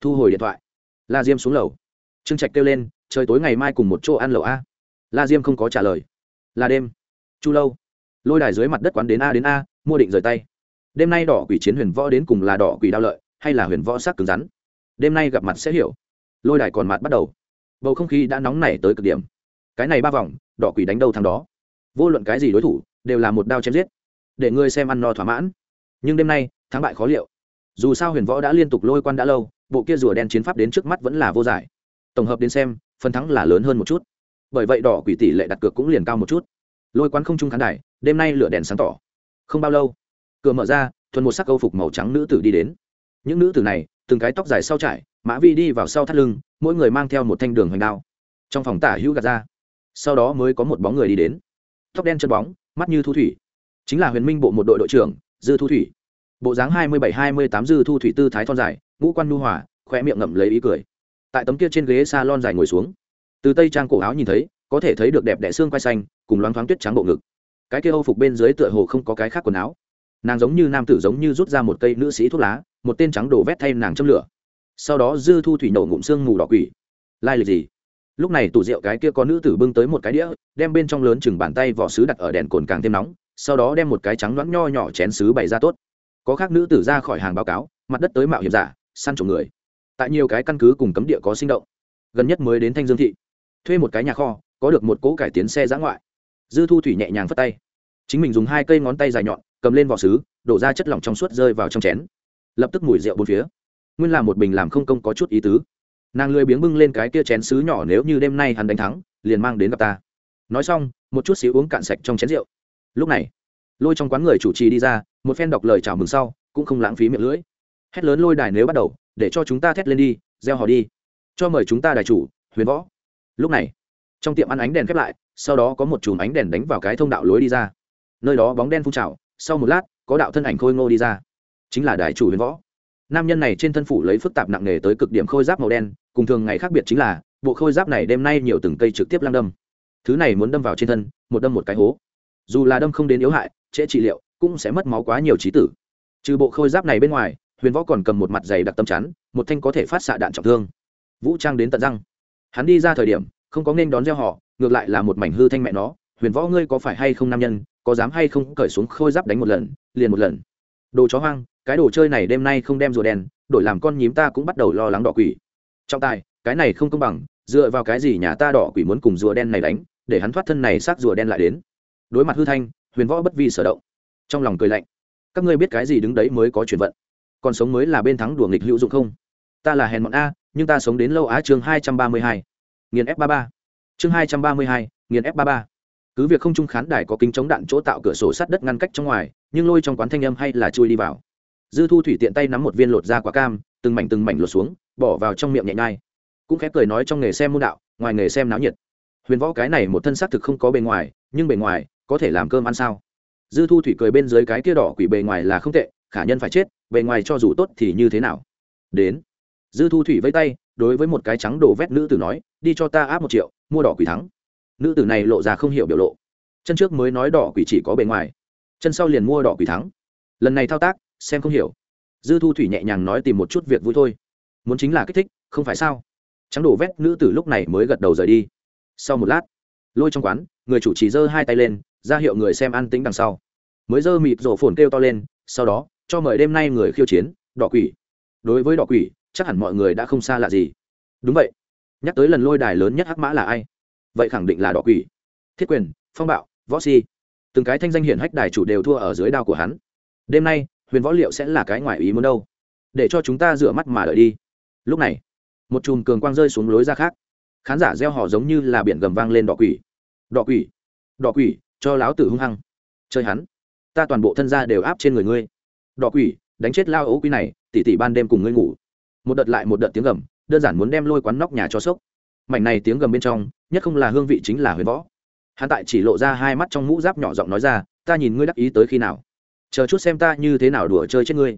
Thu hồi điện thoại. La diêm xuống lầu. Trương trạch kêu lên, trời tối ngày mai cùng một chỗ ăn lẩu a. La diêm không có trả lời. Là đêm. Chu lâu. Lôi đài dưới mặt đất quán đến a đến a, mua định rời tay. Đêm nay đỏ quỷ chiến huyền võ đến cùng là đỏ quỷ đao lợi, hay là huyền võ sắc cứng rắn? Đêm nay gặp mặt sẽ hiểu. Lôi đài còn mặt bắt đầu. Bầu không khí đã nóng nảy tới cực điểm. Cái này ba vòng, đỏ quỷ đánh đâu thằng đó? Vô luận cái gì đối thủ, đều là một đao chém giết. Để ngươi xem ăn no thỏa mãn. Nhưng đêm nay, thắng bại khó liệu dù sao huyền võ đã liên tục lôi quan đã lâu, bộ kia rùa đen chiến pháp đến trước mắt vẫn là vô giải. Tổng hợp đến xem, phần thắng là lớn hơn một chút. Bởi vậy đỏ quỷ tỷ lệ đặt cược cũng liền cao một chút. Lôi quán không trung khán đài, đêm nay lửa đèn sáng tỏ. Không bao lâu, cửa mở ra, thuần một sắc câu phục màu trắng nữ tử đi đến. Những nữ tử này, từng cái tóc dài sau trải, mã vi đi vào sau thắt lưng, mỗi người mang theo một thanh đường hoành đao. Trong phòng tả hữu gạt ra. Sau đó mới có một bóng người đi đến. Tóc đen chân bóng, mắt như thu thủy. Chính là huyền minh bộ một đội đội trưởng, dư thu thủy bộ dáng hai mươi bảy, hai mươi tám dư thu thủy tư thái thon dài, ngũ quan nhu hòa khoe miệng ngậm lấy ý cười. Tại tấm kia trên ghế s a lon dài ngồi xuống, từ tây trang cổ áo nhìn thấy, có thể thấy được đẹp đẽ xương quai xanh, cùng loáng thoáng tuyết trắng bộ ngực. Cái kia âu phục bên dưới tựa hồ không có cái khác quần áo. Nàng giống như nam tử giống như rút ra một cây nữ sĩ thuốc lá, một tên trắng đổ vét thay nàng châm lửa. Sau đó dư thu thủy nổ ngụm xương mù đỏ quỷ. Lai lịch gì? Lúc này tủ rượu cái kia có nữ tử bưng tới một cái đĩa, đem bên trong lớn chừng bàn tay vỏ sứ đặt ở đèn cồn càng thêm nóng, sau đó đem một cái trắng loãng nho nhỏ chén sứ bày ra tốt có khác nữ tử ra khỏi hàng báo cáo, mặt đất tới mạo hiểm giả, săn trộm người. Tại nhiều cái căn cứ cùng cấm địa có sinh động. Gần nhất mới đến thanh dương thị. Thuê một cái nhà kho, có được một cỗ cải tiến xe giã ngoại. Dư thu thủy nhẹ nhàng phất tay. Chính mình dùng hai cây ngón tay dài nhọn, cầm lên vỏ sứ, đổ ra chất lỏng trong suốt rơi vào trong chén. Lập tức mùi rượu bốn phía. Nguyên là một bình làm không công có chút ý tứ. Nàng lười biếng bưng lên cái kia chén sứ nhỏ nếu như đêm nay hắn đánh thắng, liền mang đến gặp ta. Nói xong, một chút xíu uống cạn sạch trong chén rượu. Lúc này lôi trong quán người chủ trì đi ra, một phen đọc lời chào mừng sau, cũng không lãng phí miệng lưỡi. Hét lớn lôi đài nếu bắt đầu, để cho chúng ta thét lên đi, gieo họ đi. Cho mời chúng ta đài chủ, huyền võ. Lúc này, trong tiệm ăn ánh đèn khép lại, sau đó có một chùm ánh đèn đánh vào cái thông đạo lối đi ra. Nơi đó bóng đen phun trào, sau một lát, có đạo thân ảnh khôi ngô đi ra. Chính là đài chủ huyền võ. Nam nhân này trên thân phủ lấy phức tạp nặng nề tới cực điểm khôi giáp màu đen, cùng thường ngày khác biệt chính là, bộ khôi giáp này đêm nay nhiều từng cây trực tiếp lăng đâm. Thứ này muốn đâm vào trên thân, một đâm một cái hố. Dù là đâm không đến yếu hại trễ trị liệu, cũng sẽ mất máu quá nhiều trí tử. Trừ bộ khôi giáp này bên ngoài, huyền võ còn cầm một mặt dày đặc tâm chắn, một thanh có thể phát xạ đạn trọng thương. Vũ trang đến tận răng. Hắn đi ra thời điểm, không có nên đón gieo họ, ngược lại là một mảnh hư thanh mẹ nó. Huyền võ ngươi có phải hay không nam nhân, có dám hay không cởi xuống khôi giáp đánh một lần, liền một lần. Đồ chó hoang, cái đồ chơi này đêm nay không đem rùa đen, đổi làm con nhím ta cũng bắt đầu lo lắng đỏ quỷ. Trọng tài, cái này không công bằng, dựa vào cái gì nhà ta đỏ quỷ muốn cùng rùa đen này đánh, để hắn thoát thân này xác rùa đen lại đến. Đối mặt hư thanh huyền võ bất vi sở động. Trong lòng cười lạnh. Các ngươi biết cái gì đứng đấy mới có chuyển vận? Còn sống mới là bên thắng đùa nghịch hữu dụng không? Ta là hèn mọn a, nhưng ta sống đến lâu á chương hai trăm ba mươi hai. Nghiền f ba ba. Chương hai trăm ba mươi hai, nghiền f ba ba. Cứ việc không trung khán đài có kính chống đạn chỗ tạo cửa sổ sắt đất ngăn cách trong ngoài, nhưng lôi trong quán thanh âm hay là chui đi vào. Dư thu thủy tiện tay nắm một viên lột da quả cam, từng mảnh từng mảnh lột xuống, bỏ vào trong miệng nhẹ nhai. Cũng khép cười nói trong nghề xem môn đạo, ngoài nghề xem náo nhiệt. Huyền võ cái này một thân xác thực không có bề ngoài, nhưng bề ngoài có thể làm cơm ăn sao? Dư thu thủy cười bên dưới cái kia đỏ quỷ bề ngoài là không tệ, khả nhân phải chết, bề ngoài cho dù tốt thì như thế nào? Đến. Dư thu thủy vây tay, đối với một cái trắng đồ vét nữ tử nói, đi cho ta áp một triệu, mua đỏ quỷ thắng. Nữ tử này lộ ra không hiểu biểu lộ. Chân trước mới nói đỏ quỷ chỉ có bề ngoài, chân sau liền mua đỏ quỷ thắng. Lần này thao tác, xem không hiểu. Dư thu thủy nhẹ nhàng nói tìm một chút việc vui thôi. Muốn chính là kích thích, không phải sao? Trắng đổ vét nữ tử lúc này mới gật đầu rời đi. Sau một lát, lôi trong quán người chủ trì giơ hai tay lên, ra hiệu người xem ăn tính đằng sau. Mới giơ mịt rổ phồn kêu to lên, sau đó, cho mời đêm nay người khiêu chiến, đỏ quỷ. Đối với đỏ quỷ, chắc hẳn mọi người đã không xa lạ gì. Đúng vậy. Nhắc tới lần lôi đài lớn nhất hắc mã là ai? Vậy khẳng định là đỏ quỷ. Thiết quyền, phong bạo, võ si. Từng cái thanh danh hiển hách đài chủ đều thua ở dưới đao của hắn. Đêm nay, huyền võ liệu sẽ là cái ngoài ý muốn đâu? Để cho chúng ta rửa mắt mà đợi đi. Lúc này, một chùm cường quang rơi xuống lối ra khác. Khán giả gieo họ giống như là biển gầm vang lên đỏ quỷ đỏ quỷ. Đỏ quỷ, cho láo tử hung hăng. Chơi hắn. Ta toàn bộ thân gia đều áp trên người ngươi. Đỏ quỷ, đánh chết lao ấu quy này, tỉ tỉ ban đêm cùng ngươi ngủ. Một đợt lại một đợt tiếng gầm, đơn giản muốn đem lôi quán nóc nhà cho sốc. Mảnh này tiếng gầm bên trong, nhất không là hương vị chính là huyền võ. Hắn tại chỉ lộ ra hai mắt trong mũ giáp nhỏ giọng nói ra, ta nhìn ngươi đắc ý tới khi nào? Chờ chút xem ta như thế nào đùa chơi chết ngươi.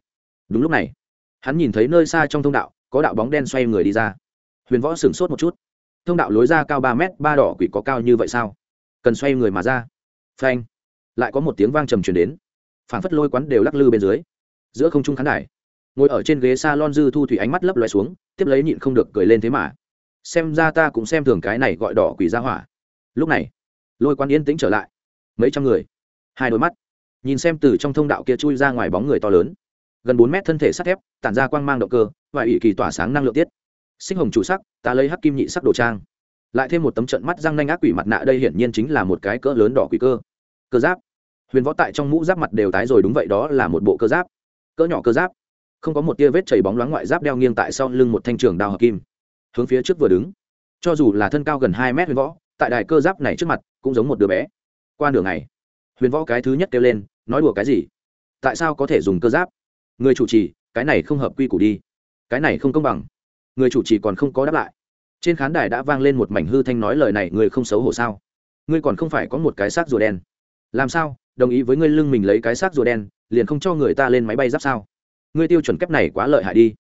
Đúng lúc này, hắn nhìn thấy nơi xa trong thông đạo, có đạo bóng đen xoay người đi ra. Huyền võ sửng sốt một chút. Thông đạo lối ra cao ba mét, ba đỏ quỷ có cao như vậy sao? Cần xoay người mà ra. Phanh. Lại có một tiếng vang trầm truyền đến. Phảng phất lôi quán đều lắc lư bên dưới. Giữa không trung khán đài, ngồi ở trên ghế s a lon dư thu thủy ánh mắt lấp loài xuống, tiếp lấy nhịn không được cười lên thế mà. Xem ra ta cũng xem thường cái này gọi đỏ quỷ ra hỏa. Lúc này, lôi quán yên tĩnh trở lại. Mấy trăm người. Hai đôi mắt. Nhìn xem từ trong thông đạo kia chui ra ngoài bóng người to lớn. Gần bốn mét thân thể sắt thép, tản ra quang mang động cơ, và ủy kỳ tỏa sáng năng lượng tiết. Sinh hồng chủ sắc, ta lấy hắc kim nhị sắc đồ trang lại thêm một tấm trận mắt răng nanh ác quỷ mặt nạ đây hiển nhiên chính là một cái cỡ lớn đỏ quỷ cơ. Cơ giáp. Huyền võ tại trong mũ giáp mặt đều tái rồi, đúng vậy, đó là một bộ cơ giáp. Cỡ nhỏ cơ giáp. Không có một tia vết chảy bóng loáng ngoại giáp đeo nghiêng tại sau lưng một thanh trường đao hợp kim. Hướng phía trước vừa đứng. Cho dù là thân cao gần hai mét huyền võ, tại đài cơ giáp này trước mặt cũng giống một đứa bé. Qua nửa ngày, huyền võ cái thứ nhất kêu lên, nói đùa cái gì? Tại sao có thể dùng cơ giáp? Người chủ trì, cái này không hợp quy củ đi. Cái này không công bằng. Người chủ trì còn không có đáp lại trên khán đài đã vang lên một mảnh hư thanh nói lời này, người không xấu hổ sao? Ngươi còn không phải có một cái xác rùa đen. Làm sao? Đồng ý với ngươi lưng mình lấy cái xác rùa đen, liền không cho người ta lên máy bay giáp sao? Ngươi tiêu chuẩn kép này quá lợi hại đi.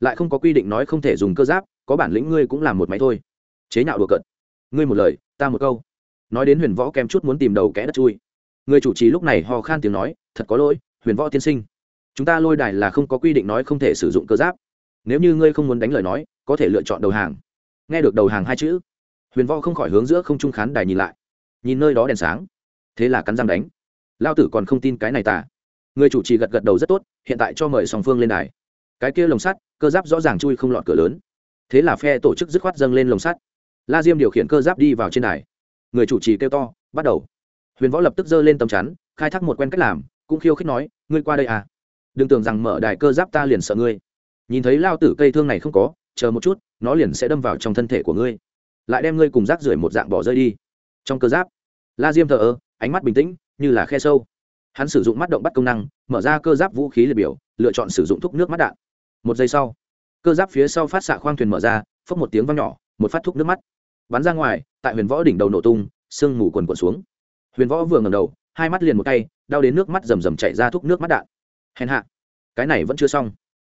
Lại không có quy định nói không thể dùng cơ giáp, có bản lĩnh ngươi cũng làm một máy thôi. Chế nhạo đùa cận ngươi một lời, ta một câu. Nói đến huyền võ kem chút muốn tìm đầu kẽ đất chui. Người chủ trì lúc này hò khan tiếng nói, thật có lỗi, huyền võ tiên sinh. Chúng ta lôi đài là không có quy định nói không thể sử dụng cơ giáp. Nếu như ngươi không muốn đánh lời nói, có thể lựa chọn đầu hàng nghe được đầu hàng hai chữ, huyền võ không khỏi hướng giữa không trung khán đài nhìn lại. Nhìn nơi đó đèn sáng, thế là cắn răng đánh. Lao tử còn không tin cái này tả người chủ trì gật gật đầu rất tốt, hiện tại cho mời song phương lên đài. Cái kia lồng sắt, cơ giáp rõ ràng chui không lọt cửa lớn. Thế là phe tổ chức dứt khoát dâng lên lồng sắt. La diêm điều khiển cơ giáp đi vào trên đài. Người chủ trì kêu to, bắt đầu. Huyền võ lập tức giơ lên tầm chắn, khai thác một quen cách làm, cũng khiêu khích nói, ngươi qua đây à? Đừng tưởng rằng mở đài cơ giáp ta liền sợ ngươi. Nhìn thấy lao tử cây thương này không có chờ một chút, nó liền sẽ đâm vào trong thân thể của ngươi. Lại đem ngươi cùng rác rưởi một dạng bỏ rơi đi. Trong cơ giáp, la diêm thờ ơ, ánh mắt bình tĩnh, như là khe sâu. Hắn sử dụng mắt động bắt công năng, mở ra cơ giáp vũ khí liệt biểu, lựa chọn sử dụng thuốc nước mắt đạn. Một giây sau, cơ giáp phía sau phát xạ khoang thuyền mở ra, phốc một tiếng văng nhỏ, một phát thuốc nước mắt. Bắn ra ngoài, tại huyền võ đỉnh đầu nổ tung, sương mù quần quần xuống. Huyền võ vừa ngầm đầu, hai mắt liền một tay, đau đến nước mắt rầm rầm chảy ra thuốc nước mắt đạn. Hèn hạ, cái này vẫn chưa xong.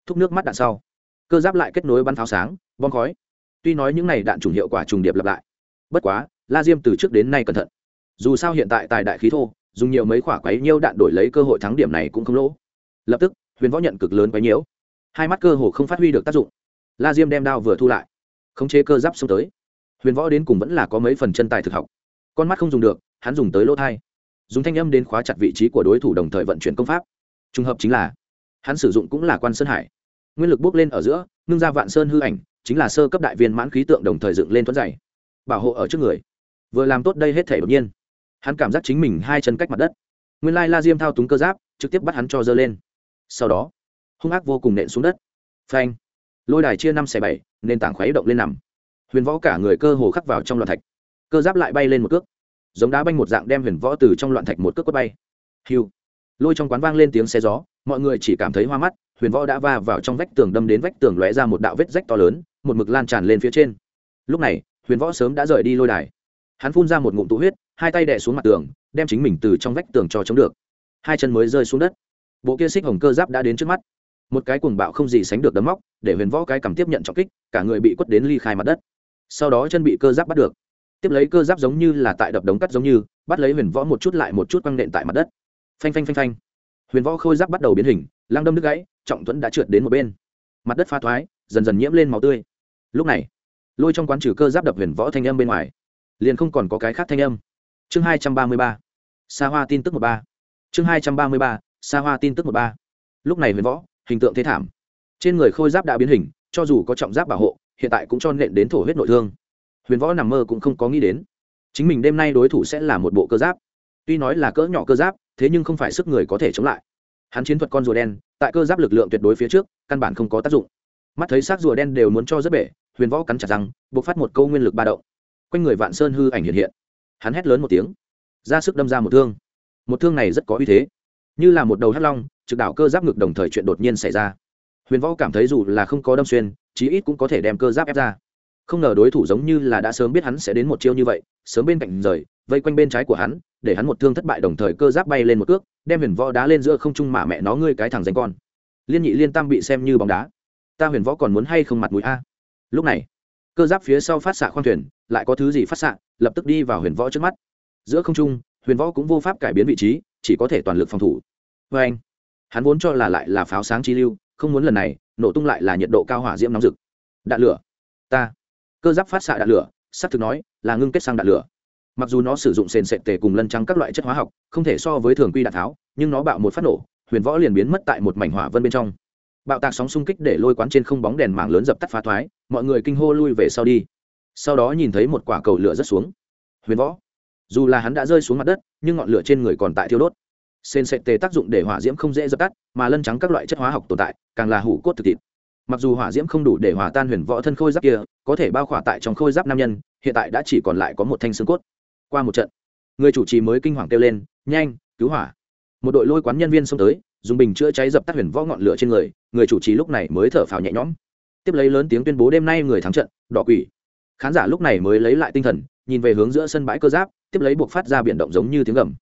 Thuốc nước mắt đạn sau cơ giáp lại kết nối bắn pháo sáng, bom khói. Tuy nói những này đạn trùng hiệu quả trùng điệp lặp lại, bất quá, la diêm từ trước đến nay cẩn thận. Dù sao hiện tại tài đại khí thô, dùng nhiều mấy quả quấy nhiêu đạn đổi lấy cơ hội thắng điểm này cũng không lỗ. Lập tức, huyền võ nhận cực lớn quấy nhiễu. Hai mắt cơ hồ không phát huy được tác dụng. La diêm đem đao vừa thu lại, khống chế cơ giáp xông tới. Huyền võ đến cùng vẫn là có mấy phần chân tài thực học. Con mắt không dùng được, hắn dùng tới lỗ thai. Dùng thanh âm đến khóa chặt vị trí của đối thủ đồng thời vận chuyển công pháp. Trùng hợp chính là, hắn sử dụng cũng là quan sơn hải nguyên lực bước lên ở giữa, ngưng ra vạn sơn hư ảnh, chính là sơ cấp đại viên mãn khí tượng đồng thời dựng lên thuẫn dày, bảo hộ ở trước người. Vừa làm tốt đây hết thể đột nhiên. Hắn cảm giác chính mình hai chân cách mặt đất. Nguyên lai la diêm thao túng cơ giáp, trực tiếp bắt hắn cho dơ lên. Sau đó, hung ác vô cùng nện xuống đất. Phanh. Lôi đài chia năm xẻ bảy, nền tảng khuấy động lên nằm. Huyền võ cả người cơ hồ khắc vào trong loạn thạch. Cơ giáp lại bay lên một cước. Giống đá banh một dạng đem huyền võ từ trong loạn thạch một cước quất bay. Hiu. Lôi trong quán vang lên tiếng xe gió, mọi người chỉ cảm thấy hoa mắt huyền võ đã va vào trong vách tường đâm đến vách tường lóe ra một đạo vết rách to lớn, một mực lan tràn lên phía trên. Lúc này, huyền võ sớm đã rời đi lôi đài. Hắn phun ra một ngụm tụ huyết, hai tay đè xuống mặt tường, đem chính mình từ trong vách tường cho chống được. Hai chân mới rơi xuống đất. Bộ kia xích hồng cơ giáp đã đến trước mắt. Một cái cuồng bạo không gì sánh được đấm móc, để huyền võ cái cầm tiếp nhận trọng kích, cả người bị quất đến ly khai mặt đất. Sau đó chân bị cơ giáp bắt được. Tiếp lấy cơ giáp giống như là tại đập đống cắt giống như, bắt lấy huyền võ một chút lại một chút quăng nện tại mặt đất. Phanh phanh phanh phanh. Huyền võ khôi giáp bắt đầu biến hình lang đâm đứt gãy trọng thuẫn đã trượt đến một bên. Mặt đất pha thoái, dần dần nhiễm lên máu tươi. Lúc này, lôi trong quán trừ cơ giáp đập huyền võ thanh âm bên ngoài, liền không còn có cái khác thanh âm. Chương hai trăm ba mươi ba xa hoa tin tức một ba. Chương hai trăm ba mươi ba xa hoa tin tức một ba. Lúc này huyền võ, hình tượng thế thảm. Trên người khôi giáp đã biến hình, cho dù có trọng giáp bảo hộ, hiện tại cũng cho nện đến thổ huyết nội thương. Huyền võ nằm mơ cũng không có nghĩ đến. Chính mình đêm nay đối thủ sẽ là một bộ cơ giáp. Tuy nói là cỡ nhỏ cơ giáp, thế nhưng không phải sức người có thể chống lại hắn chiến thuật con rùa đen, tại cơ giáp lực lượng tuyệt đối phía trước, căn bản không có tác dụng. Mắt thấy xác rùa đen đều muốn cho rất bể, huyền võ cắn chặt răng, buộc phát một câu nguyên lực ba động. Quanh người vạn sơn hư ảnh hiện hiện. Hắn hét lớn một tiếng, ra sức đâm ra một thương. Một thương này rất có uy thế. Như là một đầu hắt long, trực đảo cơ giáp ngực đồng thời chuyện đột nhiên xảy ra. Huyền võ cảm thấy dù là không có đâm xuyên, chí ít cũng có thể đem cơ giáp ép ra không ngờ đối thủ giống như là đã sớm biết hắn sẽ đến một chiêu như vậy, sớm bên cạnh rời, vây quanh bên trái của hắn, để hắn một thương thất bại đồng thời cơ giáp bay lên một cước, đem huyền võ đá lên giữa không trung mà mẹ nó ngươi cái thằng danh con. Liên nhị liên tam bị xem như bóng đá. Ta huyền võ còn muốn hay không mặt mũi a? Lúc này, cơ giáp phía sau phát xạ khoang thuyền, lại có thứ gì phát xạ, lập tức đi vào huyền võ trước mắt. Giữa không trung, huyền võ cũng vô pháp cải biến vị trí, chỉ có thể toàn lực phòng thủ. Vê anh, hắn vốn cho là lại là pháo sáng chi lưu, không muốn lần này, nổ tung lại là nhiệt độ cao hỏa diễm nóng rực. Đạn lửa. Ta cơ giáp phát xạ đạn lửa sắp thực nói, là ngưng kết sang đạn lửa. Mặc dù nó sử dụng sền sệt tề cùng lân trắng các loại chất hóa học, không thể so với thường quy đạn tháo, nhưng nó bạo một phát nổ, huyền võ liền biến mất tại một mảnh hỏa vân bên trong. Bạo tạc sóng xung kích để lôi quán trên không bóng đèn mảng lớn dập tắt phá thoái, mọi người kinh hô lui về sau đi. Sau đó nhìn thấy một quả cầu lửa rất xuống. Huyền võ, dù là hắn đã rơi xuống mặt đất, nhưng ngọn lửa trên người còn tại thiêu đốt. Sền sệt tề tác dụng để hỏa diễm không dễ dập tắt, mà lân trắng các loại chất hóa học tồn tại, càng là hủ cốt thực thịt mặc dù hỏa diễm không đủ để hòa tan huyền võ thân khôi giáp kia, có thể bao khỏa tại trong khôi giáp nam nhân, hiện tại đã chỉ còn lại có một thanh xương cốt. Qua một trận, người chủ trì mới kinh hoàng kêu lên, nhanh, cứu hỏa! Một đội lôi quán nhân viên xông tới, dùng bình chữa cháy dập tắt huyền võ ngọn lửa trên người người chủ trì lúc này mới thở phào nhẹ nhõm. Tiếp lấy lớn tiếng tuyên bố đêm nay người thắng trận, đỏ quỷ. Khán giả lúc này mới lấy lại tinh thần, nhìn về hướng giữa sân bãi cơ giáp, tiếp lấy buộc phát ra biển động giống như tiếng gầm.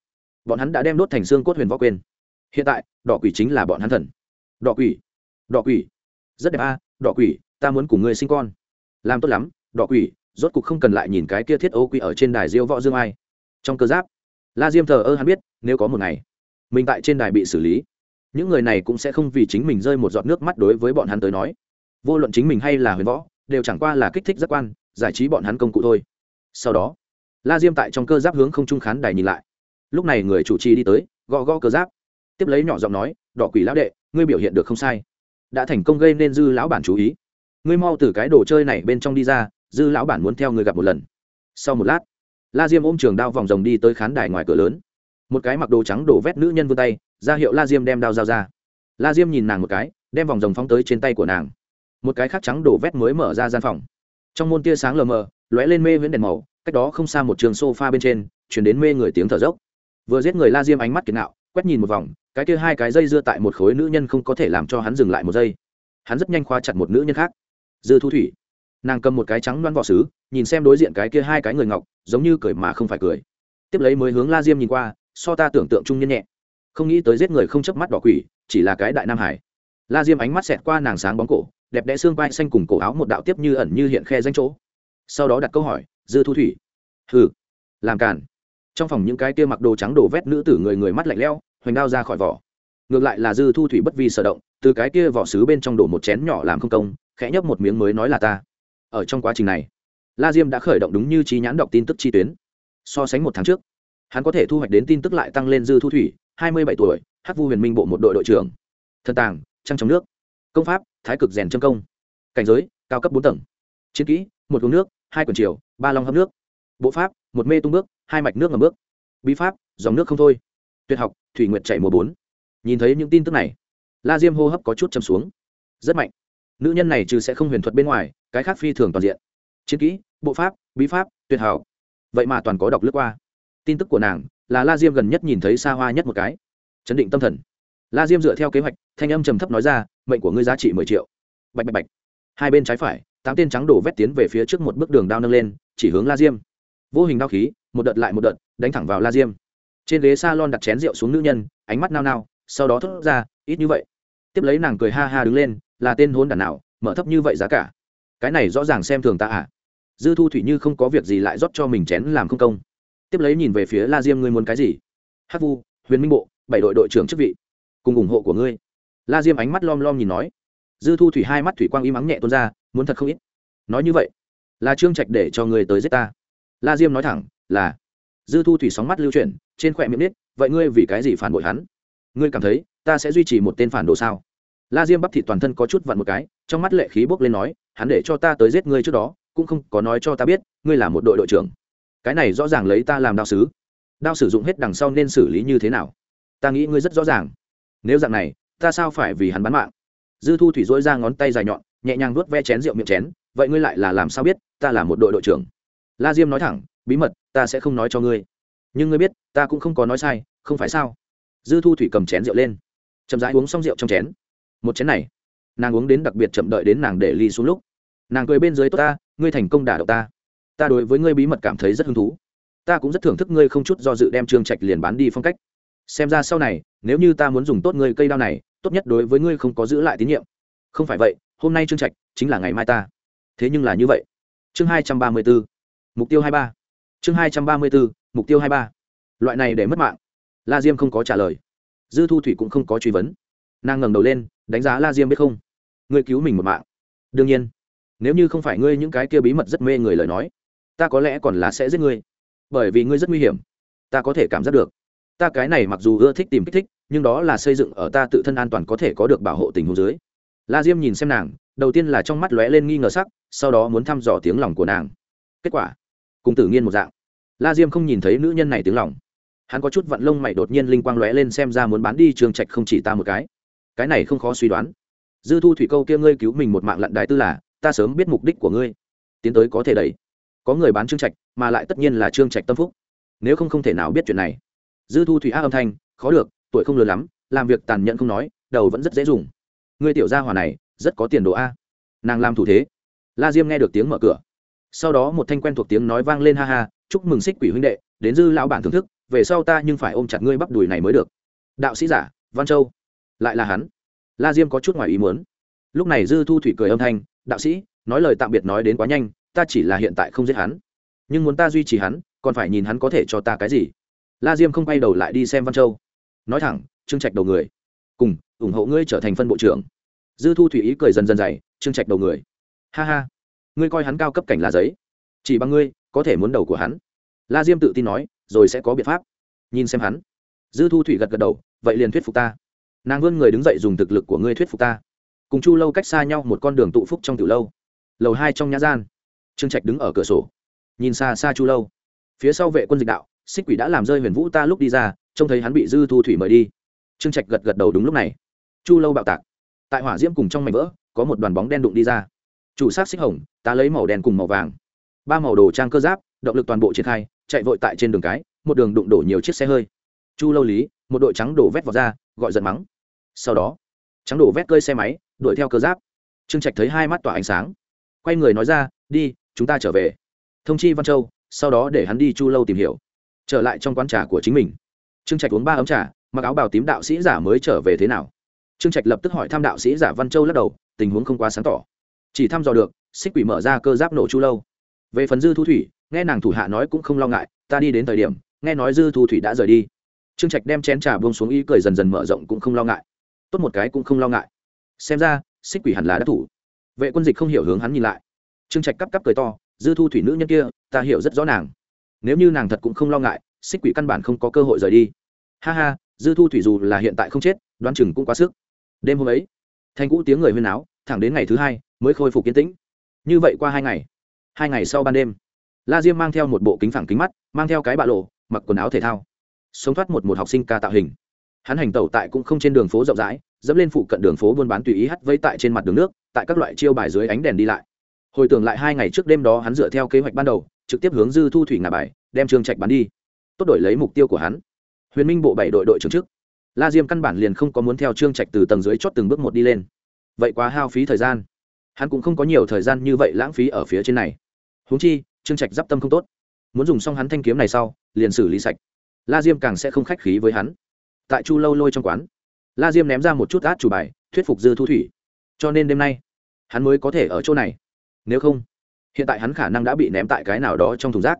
Bọn hắn đã đem đốt thành xương cốt huyền võ quên. Hiện tại, đỏ quỷ chính là bọn hắn thần. Đỏ quỷ đỏ quỷ rất đẹp a, đỏ quỷ, ta muốn cùng ngươi sinh con. Làm tốt lắm, đỏ quỷ, rốt cục không cần lại nhìn cái kia thiết ô quỷ ở trên đài diêu võ dương ai. Trong cơ giáp, la diêm thờ ơ hắn biết, nếu có một ngày, mình tại trên đài bị xử lý, những người này cũng sẽ không vì chính mình rơi một giọt nước mắt đối với bọn hắn tới nói. Vô luận chính mình hay là huyền võ, đều chẳng qua là kích thích giác quan, giải trí bọn hắn công cụ thôi. Sau đó, la diêm tại trong cơ giáp hướng không trung khán đài nhìn lại. Lúc này người chủ trì đi tới, gõ gõ cơ giáp. Tiếp lấy nhỏ giọng nói, đỏ quỷ lão đệ, ngươi biểu hiện được không sai đã thành công gây nên dư lão bản chú ý. Ngươi mau từ cái đồ chơi này bên trong đi ra, dư lão bản muốn theo ngươi gặp một lần. Sau một lát, la diêm ôm trường đao vòng rồng đi tới khán đài ngoài cửa lớn. Một cái mặc đồ trắng đổ vét nữ nhân vươn tay, ra hiệu la diêm đem đao dao ra. La diêm nhìn nàng một cái, đem vòng rồng phóng tới trên tay của nàng. Một cái khác trắng đổ vét mới mở ra gian phòng. Trong môn tia sáng lờ mờ, lóe lên mê viễn đèn màu, cách đó không xa một trường sofa bên trên chuyển đến mê người tiếng thở dốc. Vừa giết người la diêm ánh mắt kiệt nạo, quét nhìn một vòng cái kia hai cái dây dưa tại một khối nữ nhân không có thể làm cho hắn dừng lại một giây. Hắn rất nhanh khoa chặt một nữ nhân khác. Dư thu thủy. Nàng cầm một cái trắng loan vỏ sứ, nhìn xem đối diện cái kia hai cái người ngọc, giống như cười mà không phải cười. Tiếp lấy mới hướng la diêm nhìn qua, so ta tưởng tượng trung nhân nhẹ. Không nghĩ tới giết người không chớp mắt đỏ quỷ, chỉ là cái đại nam hải. La diêm ánh mắt xẹt qua nàng sáng bóng cổ, đẹp đẽ xương vai xanh cùng cổ áo một đạo tiếp như ẩn như hiện khe danh chỗ. Sau đó đặt câu hỏi, dư thu thủy, hừ, làm cản trong phòng những cái kia mặc đồ trắng đổ vét nữ tử người người mắt lạnh leo hoành đao ra khỏi vỏ. Ngược lại là dư thu thủy bất vi sở động, từ cái kia vỏ sứ bên trong đổ một chén nhỏ làm không công, khẽ nhấp một miếng mới nói là ta. Ở trong quá trình này, la diêm đã khởi động đúng như trí nhãn đọc tin tức chi tuyến. So sánh một tháng trước, hắn có thể thu hoạch đến tin tức lại tăng lên dư thu thủy, hai mươi bảy tuổi hát vu huyền minh bộ một đội đội trưởng. Thần tàng, trăng trong nước. Công pháp, thái cực rèn chân công. Cảnh giới, cao cấp bốn tầng. Chiến kỹ, một uống nước, hai quần chiều ba long hấp nước. Bộ pháp, một mê tung bước, hai mạch nước ngầm bước. Bí pháp, dòng nước không thôi tuyệt học, thủy nguyệt chạy mùa bốn. Nhìn thấy những tin tức này, la diêm hô hấp có chút châm xuống. Rất mạnh. Nữ nhân này trừ sẽ không huyền thuật bên ngoài, cái khác phi thường toàn diện. Chiến kỹ, bộ pháp, bí pháp, tuyệt hảo vậy mà toàn có đọc lướt qua. Tin tức của nàng là la diêm gần nhất nhìn thấy xa hoa nhất một cái. Chấn định tâm thần. La diêm dựa theo kế hoạch, thanh âm trầm thấp nói ra, mệnh của ngươi giá trị mười triệu. Bạch bạch bạch. Hai bên trái phải, tám tên trắng đổ vét tiến về phía trước một bước đường đao nâng lên, chỉ hướng la diêm. Vô hình đao khí, một đợt lại một đợt, đánh thẳng vào la diêm trên ghế s a lon đặt chén rượu xuống nữ nhân, ánh mắt nao nao, sau đó thốt ra, ít như vậy. Tiếp lấy nàng cười ha ha đứng lên, là tên hôn đàn nào, mở thấp như vậy giá cả? Cái này rõ ràng xem thường ta à? Dư thu thủy như không có việc gì lại rót cho mình chén làm không công. Tiếp lấy nhìn về phía la diêm, ngươi muốn cái gì? Hát vu, huyền minh bộ, bảy đội đội trưởng chức vị, cùng ủng hộ của ngươi. La diêm ánh mắt lom lom nhìn nói. Dư thu thủy hai mắt thủy quang im ắng nhẹ tuôn ra, muốn thật không ít. Nói như vậy, là trương trạch để cho người tới giết ta. La diêm nói thẳng, là dư thu thủy sóng mắt lưu chuyển, trên khỏe miệng nít vậy ngươi vì cái gì phản bội hắn? Ngươi cảm thấy, ta sẽ duy trì một tên phản đồ sao? La diêm bắp thịt toàn thân có chút vặn một cái, trong mắt lệ khí bốc lên nói, hắn để cho ta tới giết ngươi trước đó, cũng không có nói cho ta biết, ngươi là một đội đội trưởng. Cái này rõ ràng lấy ta làm đao sứ. Đao sử dụng hết đằng sau nên xử lý như thế nào? Ta nghĩ ngươi rất rõ ràng. Nếu dạng này, ta sao phải vì hắn bán mạng? Dư thu thủy dỗi ra ngón tay dài nhọn, nhẹ nhàng nuốt ve chén rượu miệng chén, vậy ngươi lại là làm sao biết, ta là một đội đội trưởng? La diêm nói thẳng bí mật, ta sẽ không nói cho ngươi. Nhưng ngươi biết, ta cũng không có nói sai, không phải sao? Dư thu thủy cầm chén rượu lên. Chậm rãi uống xong rượu trong chén. Một chén này, nàng uống đến đặc biệt chậm đợi đến nàng để ly xuống lúc. Nàng cười bên dưới, tốt ta, ngươi thành công đả động ta. Ta đối với ngươi bí mật cảm thấy rất hứng thú. Ta cũng rất thưởng thức ngươi không chút do dự đem trương trạch liền bán đi phong cách. Xem ra sau này, nếu như ta muốn dùng tốt ngươi cây đao này, tốt nhất đối với ngươi không có giữ lại tín nhiệm. Không phải vậy, hôm nay trương trạch chính là ngày mai ta. Thế nhưng là như vậy. Chương hai trăm ba mươi bốn mục tiêu hai ba chương hai trăm ba mươi bốn, mục tiêu hai ba. Loại này để mất mạng. La diêm không có trả lời. Dư thu thủy cũng không có truy vấn. Nàng ngẩng đầu lên, đánh giá la diêm biết không? Ngươi cứu mình một mạng. Đương nhiên. Nếu như không phải ngươi những cái kia bí mật rất mê người lời nói, ta có lẽ còn là sẽ giết ngươi. Bởi vì ngươi rất nguy hiểm. Ta có thể cảm giác được. Ta cái này mặc dù ưa thích tìm kích thích, nhưng đó là xây dựng ở ta tự thân an toàn có thể có được bảo hộ tình huống dưới. La diêm nhìn xem nàng, đầu tiên là trong mắt lóe lên nghi ngờ sắc, sau đó muốn thăm dò tiếng lòng của nàng. Kết quả cùng tự nhiên một dạng. La diêm không nhìn thấy nữ nhân này tiếng lòng. Hắn có chút vận lông mày đột nhiên linh quang lóe lên xem ra muốn bán đi trường trạch không chỉ ta một cái. Cái này không khó suy đoán. Dư thu thủy câu kia ngươi cứu mình một mạng lặn đái tư là, ta sớm biết mục đích của ngươi. Tiến tới có thể đẩy. Có người bán trương trạch, mà lại tất nhiên là trương trạch tâm phúc. Nếu không không thể nào biết chuyện này. Dư thu thủy á âm thanh, khó được, tuổi không lớn lắm, làm việc tàn nhẫn không nói, đầu vẫn rất dễ dùng. Người tiểu gia hỏa này, rất có tiền đồ a. Nàng làm thủ thế. La diêm nghe được tiếng mở cửa sau đó một thanh quen thuộc tiếng nói vang lên ha ha, chúc mừng xích quỷ huynh đệ, đến dư lão bản thưởng thức, về sau ta nhưng phải ôm chặt ngươi bắp đùi này mới được. Đạo sĩ giả, văn châu. Lại là hắn. La diêm có chút ngoài ý muốn. Lúc này dư thu thủy cười âm thanh, đạo sĩ, nói lời tạm biệt nói đến quá nhanh, ta chỉ là hiện tại không giết hắn. Nhưng muốn ta duy trì hắn, còn phải nhìn hắn có thể cho ta cái gì. La diêm không quay đầu lại đi xem văn châu. Nói thẳng, trương trạch đầu người. Cùng, ủng hộ ngươi trở thành phân bộ trưởng. Dư thu thủy ý cười dần dần dày, trương trạch đầu người. Ha ha ngươi coi hắn cao cấp cảnh là giấy. Chỉ bằng ngươi, có thể muốn đầu của hắn. La diêm tự tin nói, rồi sẽ có biện pháp. Nhìn xem hắn. Dư thu thủy gật gật đầu, vậy liền thuyết phục ta. Nàng vươn người đứng dậy dùng thực lực của ngươi thuyết phục ta. Cùng chu lâu cách xa nhau một con đường tụ phúc trong từ lâu. Lầu hai trong nhã gian. Trương trạch đứng ở cửa sổ. Nhìn xa xa chu lâu. Phía sau vệ quân dịch đạo, xích quỷ đã làm rơi huyền vũ ta lúc đi ra, trông thấy hắn bị dư thu thủy mời đi. Trương trạch gật gật đầu đúng lúc này. Chu lâu bạo tạc. Tại hỏa diễm cùng trong mảnh vỡ, có một đoàn bóng đen đụng đi ra chủ sát xích hồng ta lấy màu đen cùng màu vàng. Ba màu đồ trang cơ giáp, động lực toàn bộ triển khai, chạy vội tại trên đường cái, một đường đụng đổ nhiều chiếc xe hơi. Chu lâu lý, một đội trắng đổ vét vào ra, gọi giận mắng. Sau đó, trắng đổ vét cơi xe máy, đuổi theo cơ giáp. Trương trạch thấy hai mắt tỏa ánh sáng. Quay người nói ra, đi, chúng ta trở về. Thông chi văn châu, sau đó để hắn đi chu lâu tìm hiểu. Trở lại trong quán trà của chính mình. Trương trạch uống ba ấm trà, mặc áo bào tím đạo sĩ giả mới trở về thế nào? Trương trạch lập tức hỏi thăm đạo sĩ giả văn châu lắc đầu, tình huống không quá sáng tỏ chỉ thăm dò được, xích quỷ mở ra cơ giáp nổ chu lâu. Về phần dư thu thủy, nghe nàng thủ hạ nói cũng không lo ngại, ta đi đến thời điểm, nghe nói dư thu thủy đã rời đi. Trương trạch đem chén trà buông xuống ý cười dần dần mở rộng cũng không lo ngại. Tốt một cái cũng không lo ngại. Xem ra, xích quỷ hẳn là đắc thủ. Vệ quân dịch không hiểu hướng hắn nhìn lại. Trương trạch cắp cắp cười to, dư thu thủy nữ nhân kia, ta hiểu rất rõ nàng. Nếu như nàng thật cũng không lo ngại, xích quỷ căn bản không có cơ hội rời đi. Ha ha, dư thu thủy dù là hiện tại không chết, đoán chừng cũng quá sức. Đêm hôm ấy, thanh cũ tiếng người huyên áo thẳng đến ngày thứ hai mới khôi phục kiến tĩnh. Như vậy qua hai ngày hai ngày sau ban đêm, la diêm mang theo một bộ kính phẳng kính mắt, mang theo cái bạ lộ, mặc quần áo thể thao, sống thoát một một học sinh ca tạo hình. Hắn hành tẩu tại cũng không trên đường phố rộng rãi, dẫm lên phụ cận đường phố buôn bán tùy ý hắt vây tại trên mặt đường nước, tại các loại chiêu bài dưới ánh đèn đi lại. Hồi tưởng lại hai ngày trước đêm đó hắn dựa theo kế hoạch ban đầu, trực tiếp hướng dư thu thủy ngà bài, đem trường trạch bắn đi, tốt đổi lấy mục tiêu của hắn. Huyền minh bộ bảy đội đội trưởng trước. La diêm căn bản liền không có muốn theo trương trạch từ tầng dưới chót từng bước một đi lên. Vậy quá hao phí thời gian hắn cũng không có nhiều thời gian như vậy lãng phí ở phía trên này. Huống chi, trương trạch d tâm không tốt. Muốn dùng xong hắn thanh kiếm này sau, liền xử lý sạch. La diêm càng sẽ không khách khí với hắn. Tại chu lâu lôi trong quán, la diêm ném ra một chút át chủ bài, thuyết phục dư thu thủy. Cho nên đêm nay, hắn mới có thể ở chỗ này. Nếu không, hiện tại hắn khả năng đã bị ném tại cái nào đó trong thùng rác.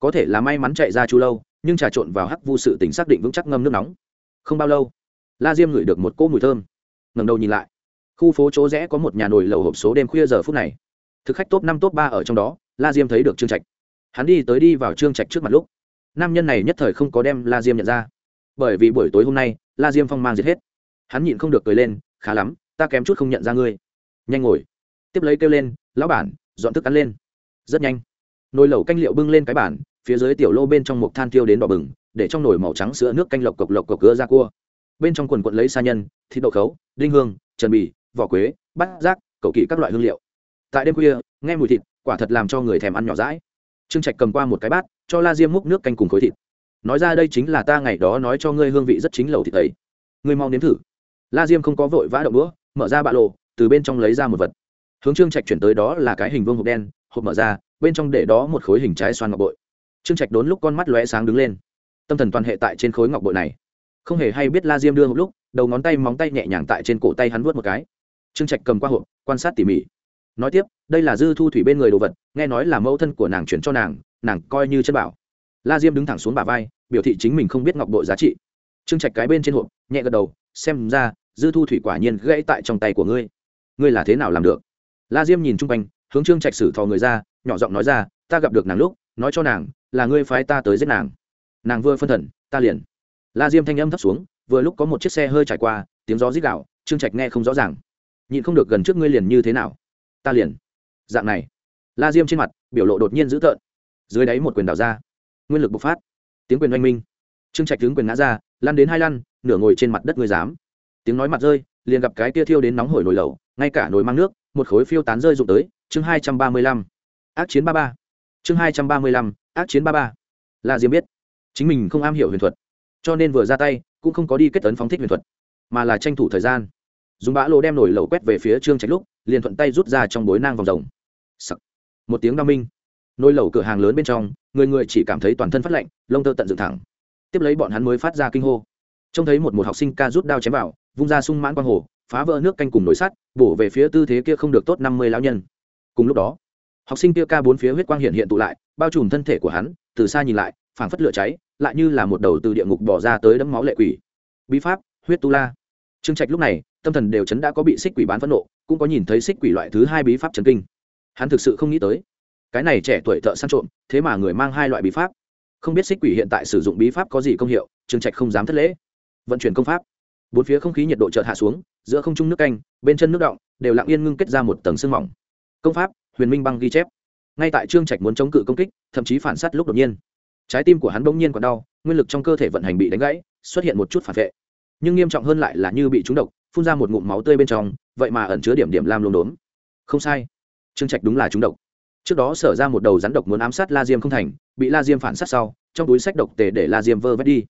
Có thể là may mắn chạy ra chu lâu, nhưng trà trộn vào hắc vu sự tỉnh xác định vững chắc ngâm nước nóng. Không bao lâu, la diêm ngửi được một cỗ mùi thơm. Ngầm đầu nhìn lại khu phố chỗ rẽ có một nhà nồi lầu hộp số đêm khuya giờ phút này. Thực khách top năm, top ba ở trong đó, la diêm thấy được trương trạch. Hắn đi tới đi vào trương trạch trước mặt lúc. Nam nhân này nhất thời không có đem la diêm nhận ra. Bởi vì buổi tối hôm nay, la diêm phong mang giết hết. Hắn nhịn không được cười lên, khá lắm, ta kém chút không nhận ra ngươi. Nhanh ngồi. Tiếp lấy kêu lên, lão bản, dọn thức ăn lên. Rất nhanh, nồi lẩu canh liệu bưng lên cái bản phía dưới tiểu lô bên trong một than tiêu đến đỏ bừng, để trong nồi màu trắng sữa nước canh lộc cộc lộc cộc cứa ra cua. Bên trong quần quận lấy sa nhân, thịt đậu khấu, đinh hương, trần bì vỏ quế, bát rác cầu kỵ các loại hương liệu. Tại đêm khuya, nghe mùi thịt, quả thật làm cho người thèm ăn nhỏ rãi trương trạch cầm qua một cái bát, cho la diêm múc nước canh cùng khối thịt. Nói ra đây chính là ta ngày đó nói cho ngươi hương vị rất chính lầu thịt ấy. Ngươi mau nếm thử. La diêm không có vội vã động đũa, mở ra bạ lộ, từ bên trong lấy ra một vật. Hướng trương trạch chuyển tới đó là cái hình vương hộp đen, hộp mở ra, bên trong để đó một khối hình trái xoan ngọc bội. Trương trạch đốn lúc con mắt lóe sáng đứng lên. Tâm thần toàn hệ tại trên khối ngọc bội này. Không hề hay biết la diêm đưa hộp lúc, đầu ngón tay móng tay nhẹ nhàng tại trên cổ tay hắn vuốt một cái trương trạch cầm qua hộp, quan sát tỉ mỉ. Nói tiếp, đây là dư thu thủy bên người đồ vật, nghe nói là mẫu thân của nàng chuyển cho nàng nàng coi như chân bảo. La diêm đứng thẳng xuống bà vai, biểu thị chính mình không biết ngọc bội giá trị. Trương trạch cái bên trên hộp, nhẹ gật đầu, xem ra, dư thu thủy quả nhiên gãy tại trong tay của ngươi. Ngươi là thế nào làm được? La diêm nhìn chung quanh, hướng trương trạch sử thò người ra, nhỏ giọng nói ra, ta gặp được nàng lúc, nói cho nàng, là ngươi phái ta tới giết nàng. Nàng vừa phân thần, ta liền. La diêm thanh âm thấp xuống, vừa lúc có một chiếc xe hơi trải qua, tiếng gió rít gạo trương trạch nghe không rõ ràng nhịn không được gần trước ngươi liền như thế nào? Ta liền. Dạng này. La diêm trên mặt, biểu lộ đột nhiên dữ tợn. Dưới đáy một quyền đảo ra. Nguyên lực bộc phát. Tiếng quyền oanh minh. Trương trạch tướng quyền ngã ra, lăn đến hai lăn, nửa ngồi trên mặt đất ngươi dám. Tiếng nói mặt rơi, liền gặp cái tia thiêu đến nóng hổi nồi lẩu, ngay cả nồi mang nước, một khối phiêu tán rơi rụng tới, chương hai trăm ba mươi lăm. Ác chiến ba ba. Chương hai trăm ba mươi lăm, ác chiến ba ba. La diêm biết, chính mình không am hiểu huyền thuật, cho nên vừa ra tay, cũng không có đi kết tấn phóng thích huyền thuật, mà là tranh thủ thời gian dùng bã lô đem nổi lẩu quét về phía trương trạch lúc, liền thuận tay rút ra trong bối nang vòng rồng. Sắc. một tiếng đau minh. Nồi lẩu cửa hàng lớn bên trong, người người chỉ cảm thấy toàn thân phát lạnh, lông tơ tận dựng thẳng. Tiếp lấy bọn hắn mới phát ra kinh hô. Trông thấy một một học sinh ca rút đao chém vào, vung ra sung mãn quang hồ, phá vỡ nước canh cùng nồi sắt, bổ về phía tư thế kia không được tốt năm mươi lão nhân. Cùng lúc đó, học sinh kia ca bốn phía huyết quang hiện hiện tụ lại, bao trùm thân thể của hắn, từ xa nhìn lại, phảng phất lửa cháy, lại như là một đầu từ địa ngục bỏ ra tới đấm máu lệ quỷ. Bí pháp, huyết tu la. Trương trạch lúc này tâm thần đều chấn đã có bị xích quỷ bán phẫn nộ, cũng có nhìn thấy xích quỷ loại thứ hai bí pháp chấn kinh. Hắn thực sự không nghĩ tới, cái này trẻ tuổi thợ săn trộm, thế mà người mang hai loại bí pháp. Không biết xích quỷ hiện tại sử dụng bí pháp có gì công hiệu, trương trạch không dám thất lễ. Vận chuyển công pháp. Bốn phía không khí nhiệt độ chợt hạ xuống, giữa không trung nước canh, bên chân nước động, đều lặng yên ngưng kết ra một tầng sương mỏng. Công pháp, huyền minh băng ghi chép. Ngay tại trương trạch muốn chống cự công kích, thậm chí phản s á t lúc đột nhiên, trái tim của hắn bỗng nhiên còn đau, nguyên lực trong cơ thể vận hành bị đánh gãy, xuất hiện một chút phản vệ. Nhưng nghiêm trọng hơn lại là như bị trúng độc phun ra một ngụm máu tươi bên trong, vậy mà ẩn chứa điểm điểm lam lốm đốm. không sai. Trương trạch đúng là trúng độc. Trước đó sở ra một đầu rắn độc muốn ám sát la diêm không thành, bị la diêm phản sát sau, trong túi sách độc tề để la diêm vơ vét đi.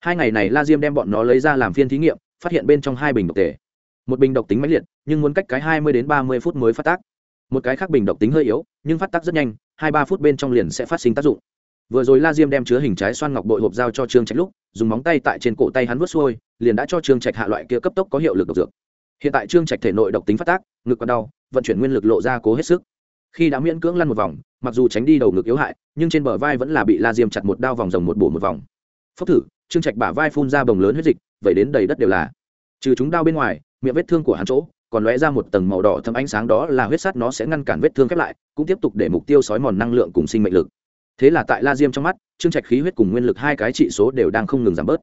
Hai ngày này la diêm đem bọn nó lấy ra làm phiên thí nghiệm, phát hiện bên trong hai bình độc tề. Một bình độc tính mãnh liệt, nhưng muốn cách cái hai mươi đến ba mươi phút mới phát tác. Một cái khác bình độc tính hơi yếu, nhưng phát tác rất nhanh, hai ba phút bên trong liền sẽ phát sinh tác dụng vừa rồi la diêm đem chứa hình trái xoan ngọc bội hộp dao cho trương trạch lúc, dùng móng tay tại trên cổ tay hắn vớt xuôi, liền đã cho trương trạch hạ loại kia cấp tốc có hiệu lực độc dược. Hiện tại trương trạch thể nội độc tính phát tác, ngực còn đau, vận chuyển nguyên lực lộ ra cố hết sức. Khi đã miễn cưỡng lăn một vòng, mặc dù tránh đi đầu ngực yếu hại, nhưng trên bờ vai vẫn là bị la diêm chặt một đao vòng rồng một bổ một vòng. Phốc thử, trương trạch bả vai phun ra bồng lớn huyết dịch vậy đến đầy đất đều là. Trừ chúng đau bên ngoài, miệng vết thương của hắn chỗ, còn lóe ra một tầng màu đỏ thâm ánh sáng đó là huyết sắt nó sẽ ngăn cản vết thương khép lại, cũng tiếp tục để mục tiêu sói mòn năng lượng cùng sinh mệnh lực thế là tại la diêm trong mắt, trương trạch khí huyết cùng nguyên lực hai cái trị số đều đang không ngừng giảm bớt.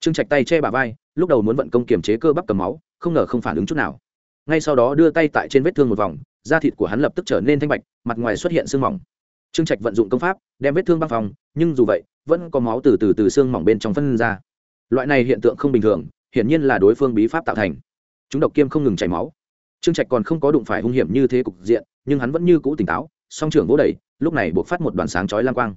Trương trạch tay che bà vai, lúc đầu muốn vận công kiềm chế cơ bắp cầm máu, không ngờ không phản ứng chút nào. Ngay sau đó đưa tay tại trên vết thương một vòng, da thịt của hắn lập tức trở nên thanh bạch, mặt ngoài xuất hiện sương mỏng. Trương trạch vận dụng công pháp, đem vết thương băng phòng, nhưng dù vậy, vẫn có máu từ từ từ xương mỏng bên trong phân ra. Loại này hiện tượng không bình thường, hiển nhiên là đối phương bí pháp tạo thành. Chúng độc kiêm không ngừng chảy máu. Trương trạch còn không có đụng phải hung hiểm như thế cục diện, nhưng hắn vẫn như cũ tỉnh táo, song trưởng vỗ đẩy lúc này buộc phát một đoàn sáng chói lam quang.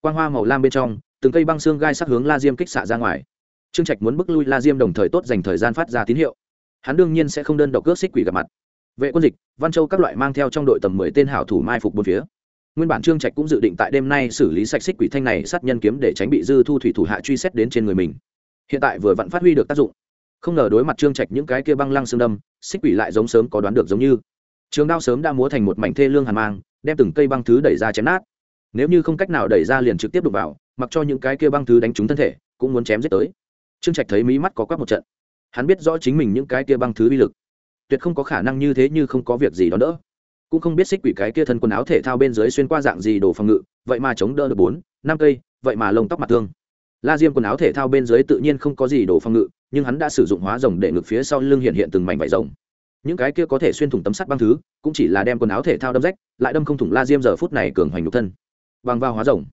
Quang hoa màu lam bên trong, từng cây băng xương gai sắc hướng la diêm kích xạ ra ngoài. Trương trạch muốn bức lui la diêm đồng thời tốt dành thời gian phát ra tín hiệu. Hắn đương nhiên sẽ không đơn độc cướp xích quỷ gặp mặt. Vệ quân dịch, văn châu các loại mang theo trong đội tầm mười tên hảo thủ mai phục bốn phía. Nguyên bản trương trạch cũng dự định tại đêm nay xử lý sạch xích quỷ thanh này sát nhân kiếm để tránh bị dư thu thủy thủ hạ truy xét đến trên người mình. Hiện tại vừa vặn phát huy được tác dụng. Không ngờ đối mặt trương trạch những cái kia băng lăng xương đâm, xích quỷ lại giống sớm có đoán được giống như. Trường đao sớm đã múa thành một mảnh thê lương hàn mang đem từng cây băng thứ đẩy ra chém nát. Nếu như không cách nào đẩy ra liền trực tiếp đục vào, mặc cho những cái kia băng thứ đánh trúng thân thể, cũng muốn chém giết tới. Trương trạch thấy mí mắt có quắc một trận. Hắn biết rõ chính mình những cái kia băng thứ uy lực. Tuyệt không có khả năng như thế như không có việc gì đó đỡ. Cũng không biết xích quỷ cái kia thân quần áo thể thao bên dưới xuyên qua dạng gì đồ phòng ngự, vậy mà chống đỡ được bốn, năm cây, vậy mà lông tóc mặt thương. La diêm quần áo thể thao bên dưới tự nhiên không có gì đồ phòng ngự, nhưng hắn đã sử dụng hóa rồng để ngực phía sau lưng hiện hiện từng mảnh vải rồng những cái kia có thể xuyên thủng tấm sắt băng thứ, cũng chỉ là đem quần áo thể thao đâm rách, lại đâm không thủng la diêm giờ phút này cường hoành nhục thân. Bằng vào hóa rồng,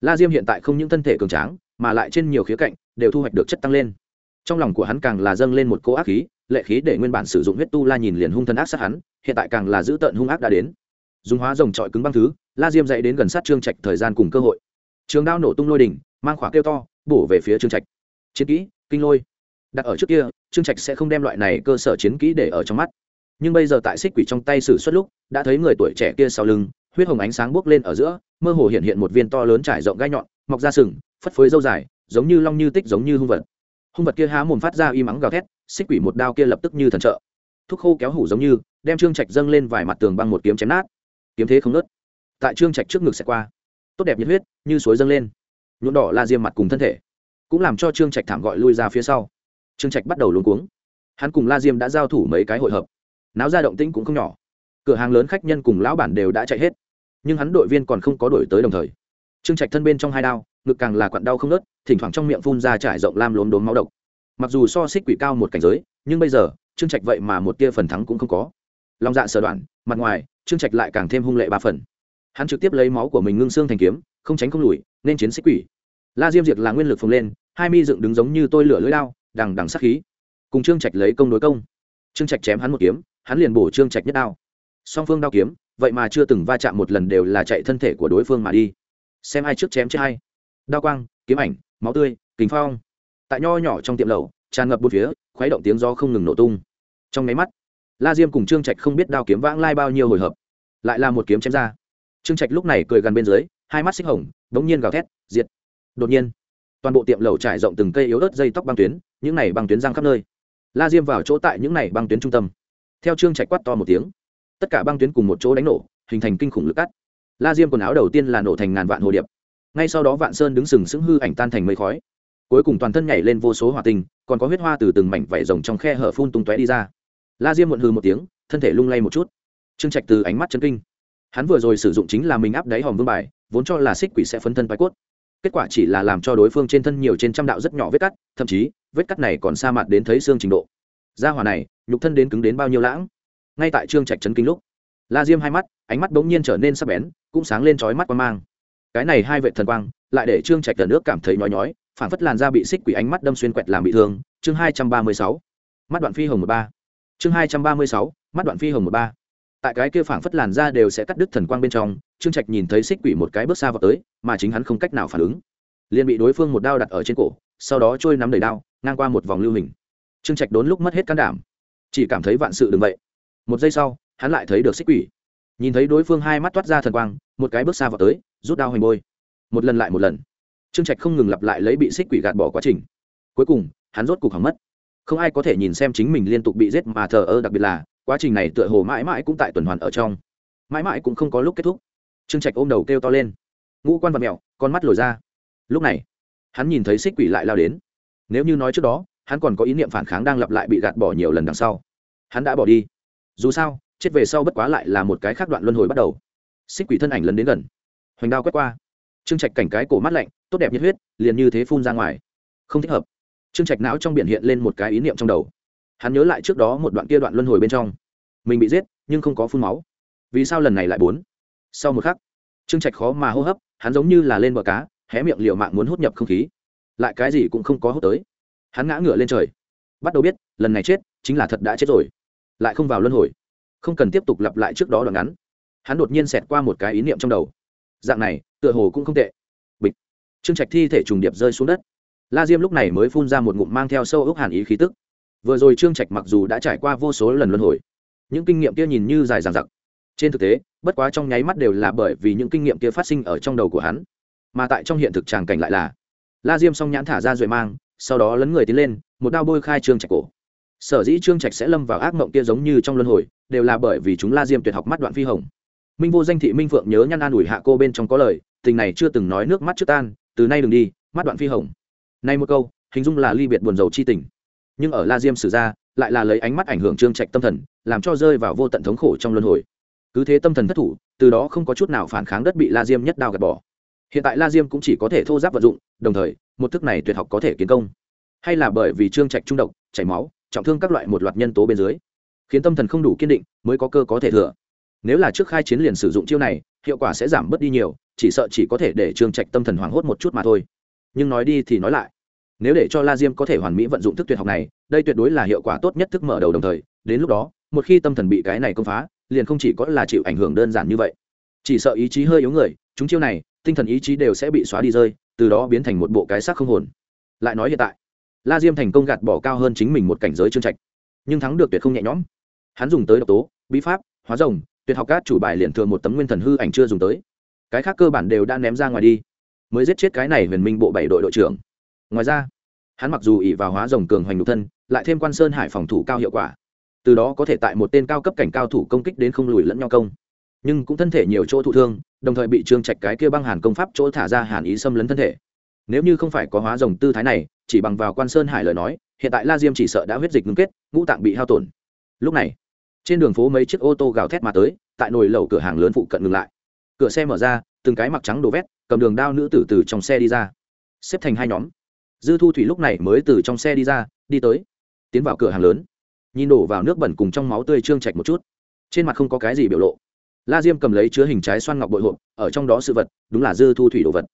la diêm hiện tại không những thân thể cường tráng, mà lại trên nhiều khía cạnh, đều thu hoạch được chất tăng lên. Trong lòng của hắn càng là dâng lên một cỗ ác khí, lệ khí để nguyên bản sử dụng huyết tu la nhìn liền hung thân ác sát hắn, hiện tại càng là giữ tợn hung ác đã đến. Dùng hóa rồng trọi cứng băng thứ, la diêm dậy đến gần sát trương trạch thời gian cùng cơ hội. Trường đao nổ tung lôi đỉnh, mang khỏa kêu to, bổ về phía trương trạch. Chiến kỹ, kinh lôi. Đặt ở trước kia trương trạch sẽ không đem loại này cơ sở chiến kỹ để ở trong mắt. Nhưng bây giờ tại xích quỷ trong tay sử xuất lúc, đã thấy người tuổi trẻ kia sau lưng, huyết hồng ánh sáng buốc lên ở giữa, mơ hồ hiện hiện một viên to lớn trải rộng gai nhọn, mọc ra sừng, phất phới dâu dài, giống như long như tích giống như hung vật. Hung vật kia há mồm phát ra y mắng gào thét, xích quỷ một đao kia lập tức như thần trợ. Thúc khô kéo hủ giống như, đem trương trạch dâng lên vài mặt tường bằng một kiếm chém nát. Kiếm thế không nớt tại trương trạch trước ngực sẽ qua. Tốt đẹp nhiệt huyết, như suối dâng lên. Nhuộm đỏ la diêm mặt cùng thân thể. Cũng làm cho trương trạch thảm gọi lui ra phía sau trương trạch bắt đầu luống cuống. Hắn cùng la diêm đã giao thủ mấy cái hội hợp. Náo ra động tĩnh cũng không nhỏ. Cửa hàng lớn khách nhân cùng lão bản đều đã chạy hết. Nhưng hắn đội viên còn không có đổi tới đồng thời. Trương trạch thân bên trong hai đao, ngực càng là quặn đau không nớt thỉnh thoảng trong miệng phun ra trải rộng lam lốm đốm máu độc. Mặc dù so xích quỷ cao một cảnh giới, nhưng bây giờ, trương trạch vậy mà một tia phần thắng cũng không có. Lòng dạ sở đoạn, mặt ngoài, trương trạch lại càng thêm hung lệ ba phần. Hắn trực tiếp lấy máu của mình ngưng xương thành kiếm, không tránh không lùi, nên chiến xích quỷ. La diêm diệt là nguyên lực phồng lên, hai mi dựng đứng giống như tôi lửa lưỡi lao đằng đằng sát khí. Cùng trương trạch lấy công đối công. Trương trạch chém hắn một kiếm, hắn liền bổ trương trạch nhất đao. Song phương đao kiếm, vậy mà chưa từng va chạm một lần đều là chạy thân thể của đối phương mà đi. Xem ai trước chém chết hay đao quang, kiếm ảnh, máu tươi kính phong. Tại nho nhỏ trong tiệm lầu tràn ngập bốn phía, khuấy động tiếng gió không ngừng nổ tung. Trong nháy mắt, la diêm cùng trương trạch không biết đao kiếm vãng lai bao nhiêu hồi hợp. Lại là một kiếm chém ra. Trương trạch lúc này cười gần bên dưới, hai mắt xích hồng đ ố n g nhiên gào thét, diệt. Đột nhiên toàn bộ tiệm lầu trải rộng từng cây yếu ớt dây tóc băng tuyến, những này băng tuyến giang khắp nơi. La diêm vào chỗ tại những này băng tuyến trung tâm. Theo trương trạch quát to một tiếng, tất cả băng tuyến cùng một chỗ đánh nổ, hình thành kinh khủng lực cắt. La diêm quần áo đầu tiên là nổ thành ngàn vạn hồ điệp. Ngay sau đó vạn sơn đứng sừng sững hư ảnh tan thành mây khói. Cuối cùng toàn thân nhảy lên vô số hỏa tinh, còn có huyết hoa từ từng mảnh vảy rồng trong khe hở phun tung tóe đi ra. La diêm muộn hư một tiếng, thân thể lung lay một chút. Trương trạch từ ánh mắt chân kinh. Hắn vừa rồi sử dụng chính là mình áp đáy hòm vương bài, vốn cho là xích quỷ sẽ phấn thân bài cốt kết quả chỉ là làm cho đối phương trên thân nhiều trên trăm đạo rất nhỏ vết cắt, thậm chí, vết cắt này còn sa mặt đến thấy xương trình độ. Ra hỏa này, nhục thân đến cứng đến bao nhiêu lãng? Ngay tại trương trạch chấn kinh lúc, la diêm hai mắt, ánh mắt bỗng nhiên trở nên sắc bén, cũng sáng lên trói mắt quang mang. Cái này hai vệ thần quang, lại để trương trạch tờ nước cảm thấy nhói nhói phản phất làn da bị xích quỷ ánh mắt đâm xuyên quẹt làm bị thương. Chương hai trăm ba mươi sáu, mắt đoạn phi hồng một ba. Chương hai trăm ba mươi sáu, mắt đoạn phi hồng một ba tại cái kia phảng phất làn ra đều sẽ cắt đứt thần quang bên trong, trương trạch nhìn thấy xích quỷ một cái bước xa vào tới, mà chính hắn không cách nào phản ứng. Liền bị đối phương một đao đặt ở trên cổ, sau đó trôi nắm đầy đao, ngang qua một vòng lưu hình. Trương trạch đốn lúc mất hết can đảm, chỉ cảm thấy vạn sự đừng vậy. Một giây sau, hắn lại thấy được xích quỷ. Nhìn thấy đối phương hai mắt toát ra thần quang, một cái bước xa vào tới, rút đao hoành bôi. Một lần lại một lần. Trương trạch không ngừng lặp lại lấy bị xích quỷ gạt bỏ quá trình. Cuối cùng, hắn rốt cục hỏng mất không ai có thể nhìn xem chính mình liên tục bị giết mà thờ ơ, đặc biệt là, quá trình này tựa hồ mãi mãi cũng tại tuần hoàn ở trong. Mãi mãi cũng không có lúc kết thúc. Trương trạch ôm đầu kêu to lên. Ngũ quan vật mẹo con mắt lồi ra. Lúc này, hắn nhìn thấy xích quỷ lại lao đến. Nếu như nói trước đó, hắn còn có ý niệm phản kháng đang lặp lại bị gạt bỏ nhiều lần đằng sau. Hắn đã bỏ đi. Dù sao, chết về sau bất quá lại là một cái khác đoạn luân hồi bắt đầu. Xích quỷ thân ảnh lấn đến gần. Hoành đao quét qua. Trương trạch cảnh cái cổ mắt lạnh, tốt đẹp nhiệt huyết, liền như thế phun ra ngoài. Không thích hợp trương trạch não trong biển hiện lên một cái ý niệm trong đầu. Hắn nhớ lại trước đó một đoạn kia đoạn luân hồi bên trong. Mình bị giết, nhưng không có phun máu. Vì sao lần này lại bốn? Sau một khắc, trương trạch khó mà hô hấp, hắn giống như là lên bờ cá, hé miệng liều mạng muốn hút nhập không khí. Lại cái gì cũng không có hút tới. Hắn ngã ngửa lên trời. Bắt đầu biết, lần này chết, chính là thật đã chết rồi. Lại không vào luân hồi. Không cần tiếp tục lặp lại trước đó đoạn ngắn. Hắn đột nhiên xẹt qua một cái ý niệm trong đầu. Dạng này, tựa hồ cũng không tệ. Bịch. Trương trạch thi thể trùng điệp rơi xuống đất la diêm lúc này mới phun ra một ngụm mang theo sâu ốc hàn ý khí tức. Vừa rồi trương trạch mặc dù đã trải qua vô số lần luân hồi, những kinh nghiệm kia nhìn như dài dằng dặc. Trên thực tế, bất quá trong nháy mắt đều là bởi vì những kinh nghiệm kia phát sinh ở trong đầu của hắn. Mà tại trong hiện thực tràng cảnh lại là, la diêm song nhãn thả ra rồi mang, sau đó lấn người tiến lên, một đao bôi khai trương trạch cổ. Sở dĩ trương trạch sẽ lâm vào ác mộng kia giống như trong luân hồi, đều là bởi vì chúng la diêm tuyệt học mắt đoạn phi hồng. Minh vô danh thị minh phượng nhớ nhăn an ủi hạ cô bên trong có lời, tình này chưa từng nói nước mắt trước tan, từ nay đừng đi, mắt đoạn phi hồng nay một câu, hình dung là ly biệt buồn rầu chi tình. Nhưng ở la diêm sử ra, lại là lấy ánh mắt ảnh hưởng trương trạch tâm thần, làm cho rơi vào vô tận thống khổ trong luân hồi. Cứ thế tâm thần thất thủ, từ đó không có chút nào phản kháng đất bị la diêm nhất đao gạt bỏ. Hiện tại la diêm cũng chỉ có thể thô giáp vận dụng, đồng thời, một thức này tuyệt học có thể kiến công. Hay là bởi vì trương trạch trung độc, chảy máu, trọng thương các loại một loạt nhân tố bên dưới, khiến tâm thần không đủ kiên định mới có cơ có thể thừa. Nếu là trước khai chiến liền sử dụng chiêu này, hiệu quả sẽ giảm bớt đi nhiều, chỉ sợ chỉ có thể để trương trạch tâm thần hoảng hốt một chút mà thôi nhưng nói đi thì nói lại. Nếu để cho la diêm có thể hoàn mỹ vận dụng thức tuyệt học này, đây tuyệt đối là hiệu quả tốt nhất thức mở đầu đồng thời, đến lúc đó, một khi tâm thần bị cái này công phá, liền không chỉ có là chịu ảnh hưởng đơn giản như vậy. Chỉ sợ ý chí hơi yếu người, chúng chiêu này, tinh thần ý chí đều sẽ bị xóa đi rơi, từ đó biến thành một bộ cái xác không hồn. Lại nói hiện tại, la diêm thành công gạt bỏ cao hơn chính mình một cảnh giới trương trạch, nhưng thắng được tuyệt không nhẹ nhõm. Hắn dùng tới độc tố, bí pháp, hóa rồng, tuyệt học cát chủ bài liền thường một tấm nguyên thần hư ảnh chưa dùng tới. Cái khác cơ bản đều đã ném ra ngoài đi mới giết chết cái này huyền minh bộ bảy đội đội trưởng. Ngoài ra, hắn mặc dù ỉ vào hóa rồng cường hoành đục thân, lại thêm quan sơn hải phòng thủ cao hiệu quả. Từ đó có thể tại một tên cao cấp cảnh cao thủ công kích đến không lùi lẫn nhau công. Nhưng cũng thân thể nhiều chỗ thụ thương, đồng thời bị trương trạch cái kia băng hàn công pháp chỗ thả ra hàn ý xâm lấn thân thể. Nếu như không phải có hóa rồng tư thái này, chỉ bằng vào quan sơn hải lời nói, hiện tại la diêm chỉ sợ đã huyết dịch ngưng kết, ngũ tạng bị hao tổn. Lúc này, trên đường phố mấy chiếc ô tô gào thét mà tới, tại nồi lẩu cửa hàng lớn phụ cận ngừng lại. Cửa xe mở ra, từng cái mặc trắng đồ vét cầm đường đao nữ tử từ trong xe đi ra. Xếp thành hai nhóm. Dư thu thủy lúc này mới từ trong xe đi ra, đi tới. Tiến vào cửa hàng lớn. Nhìn đổ vào nước bẩn cùng trong máu tươi trương trạch một chút. Trên mặt không có cái gì biểu lộ. La diêm cầm lấy chứa hình trái xoan ngọc bội hộp, ở trong đó sự vật, đúng là dư thu thủy đồ vật.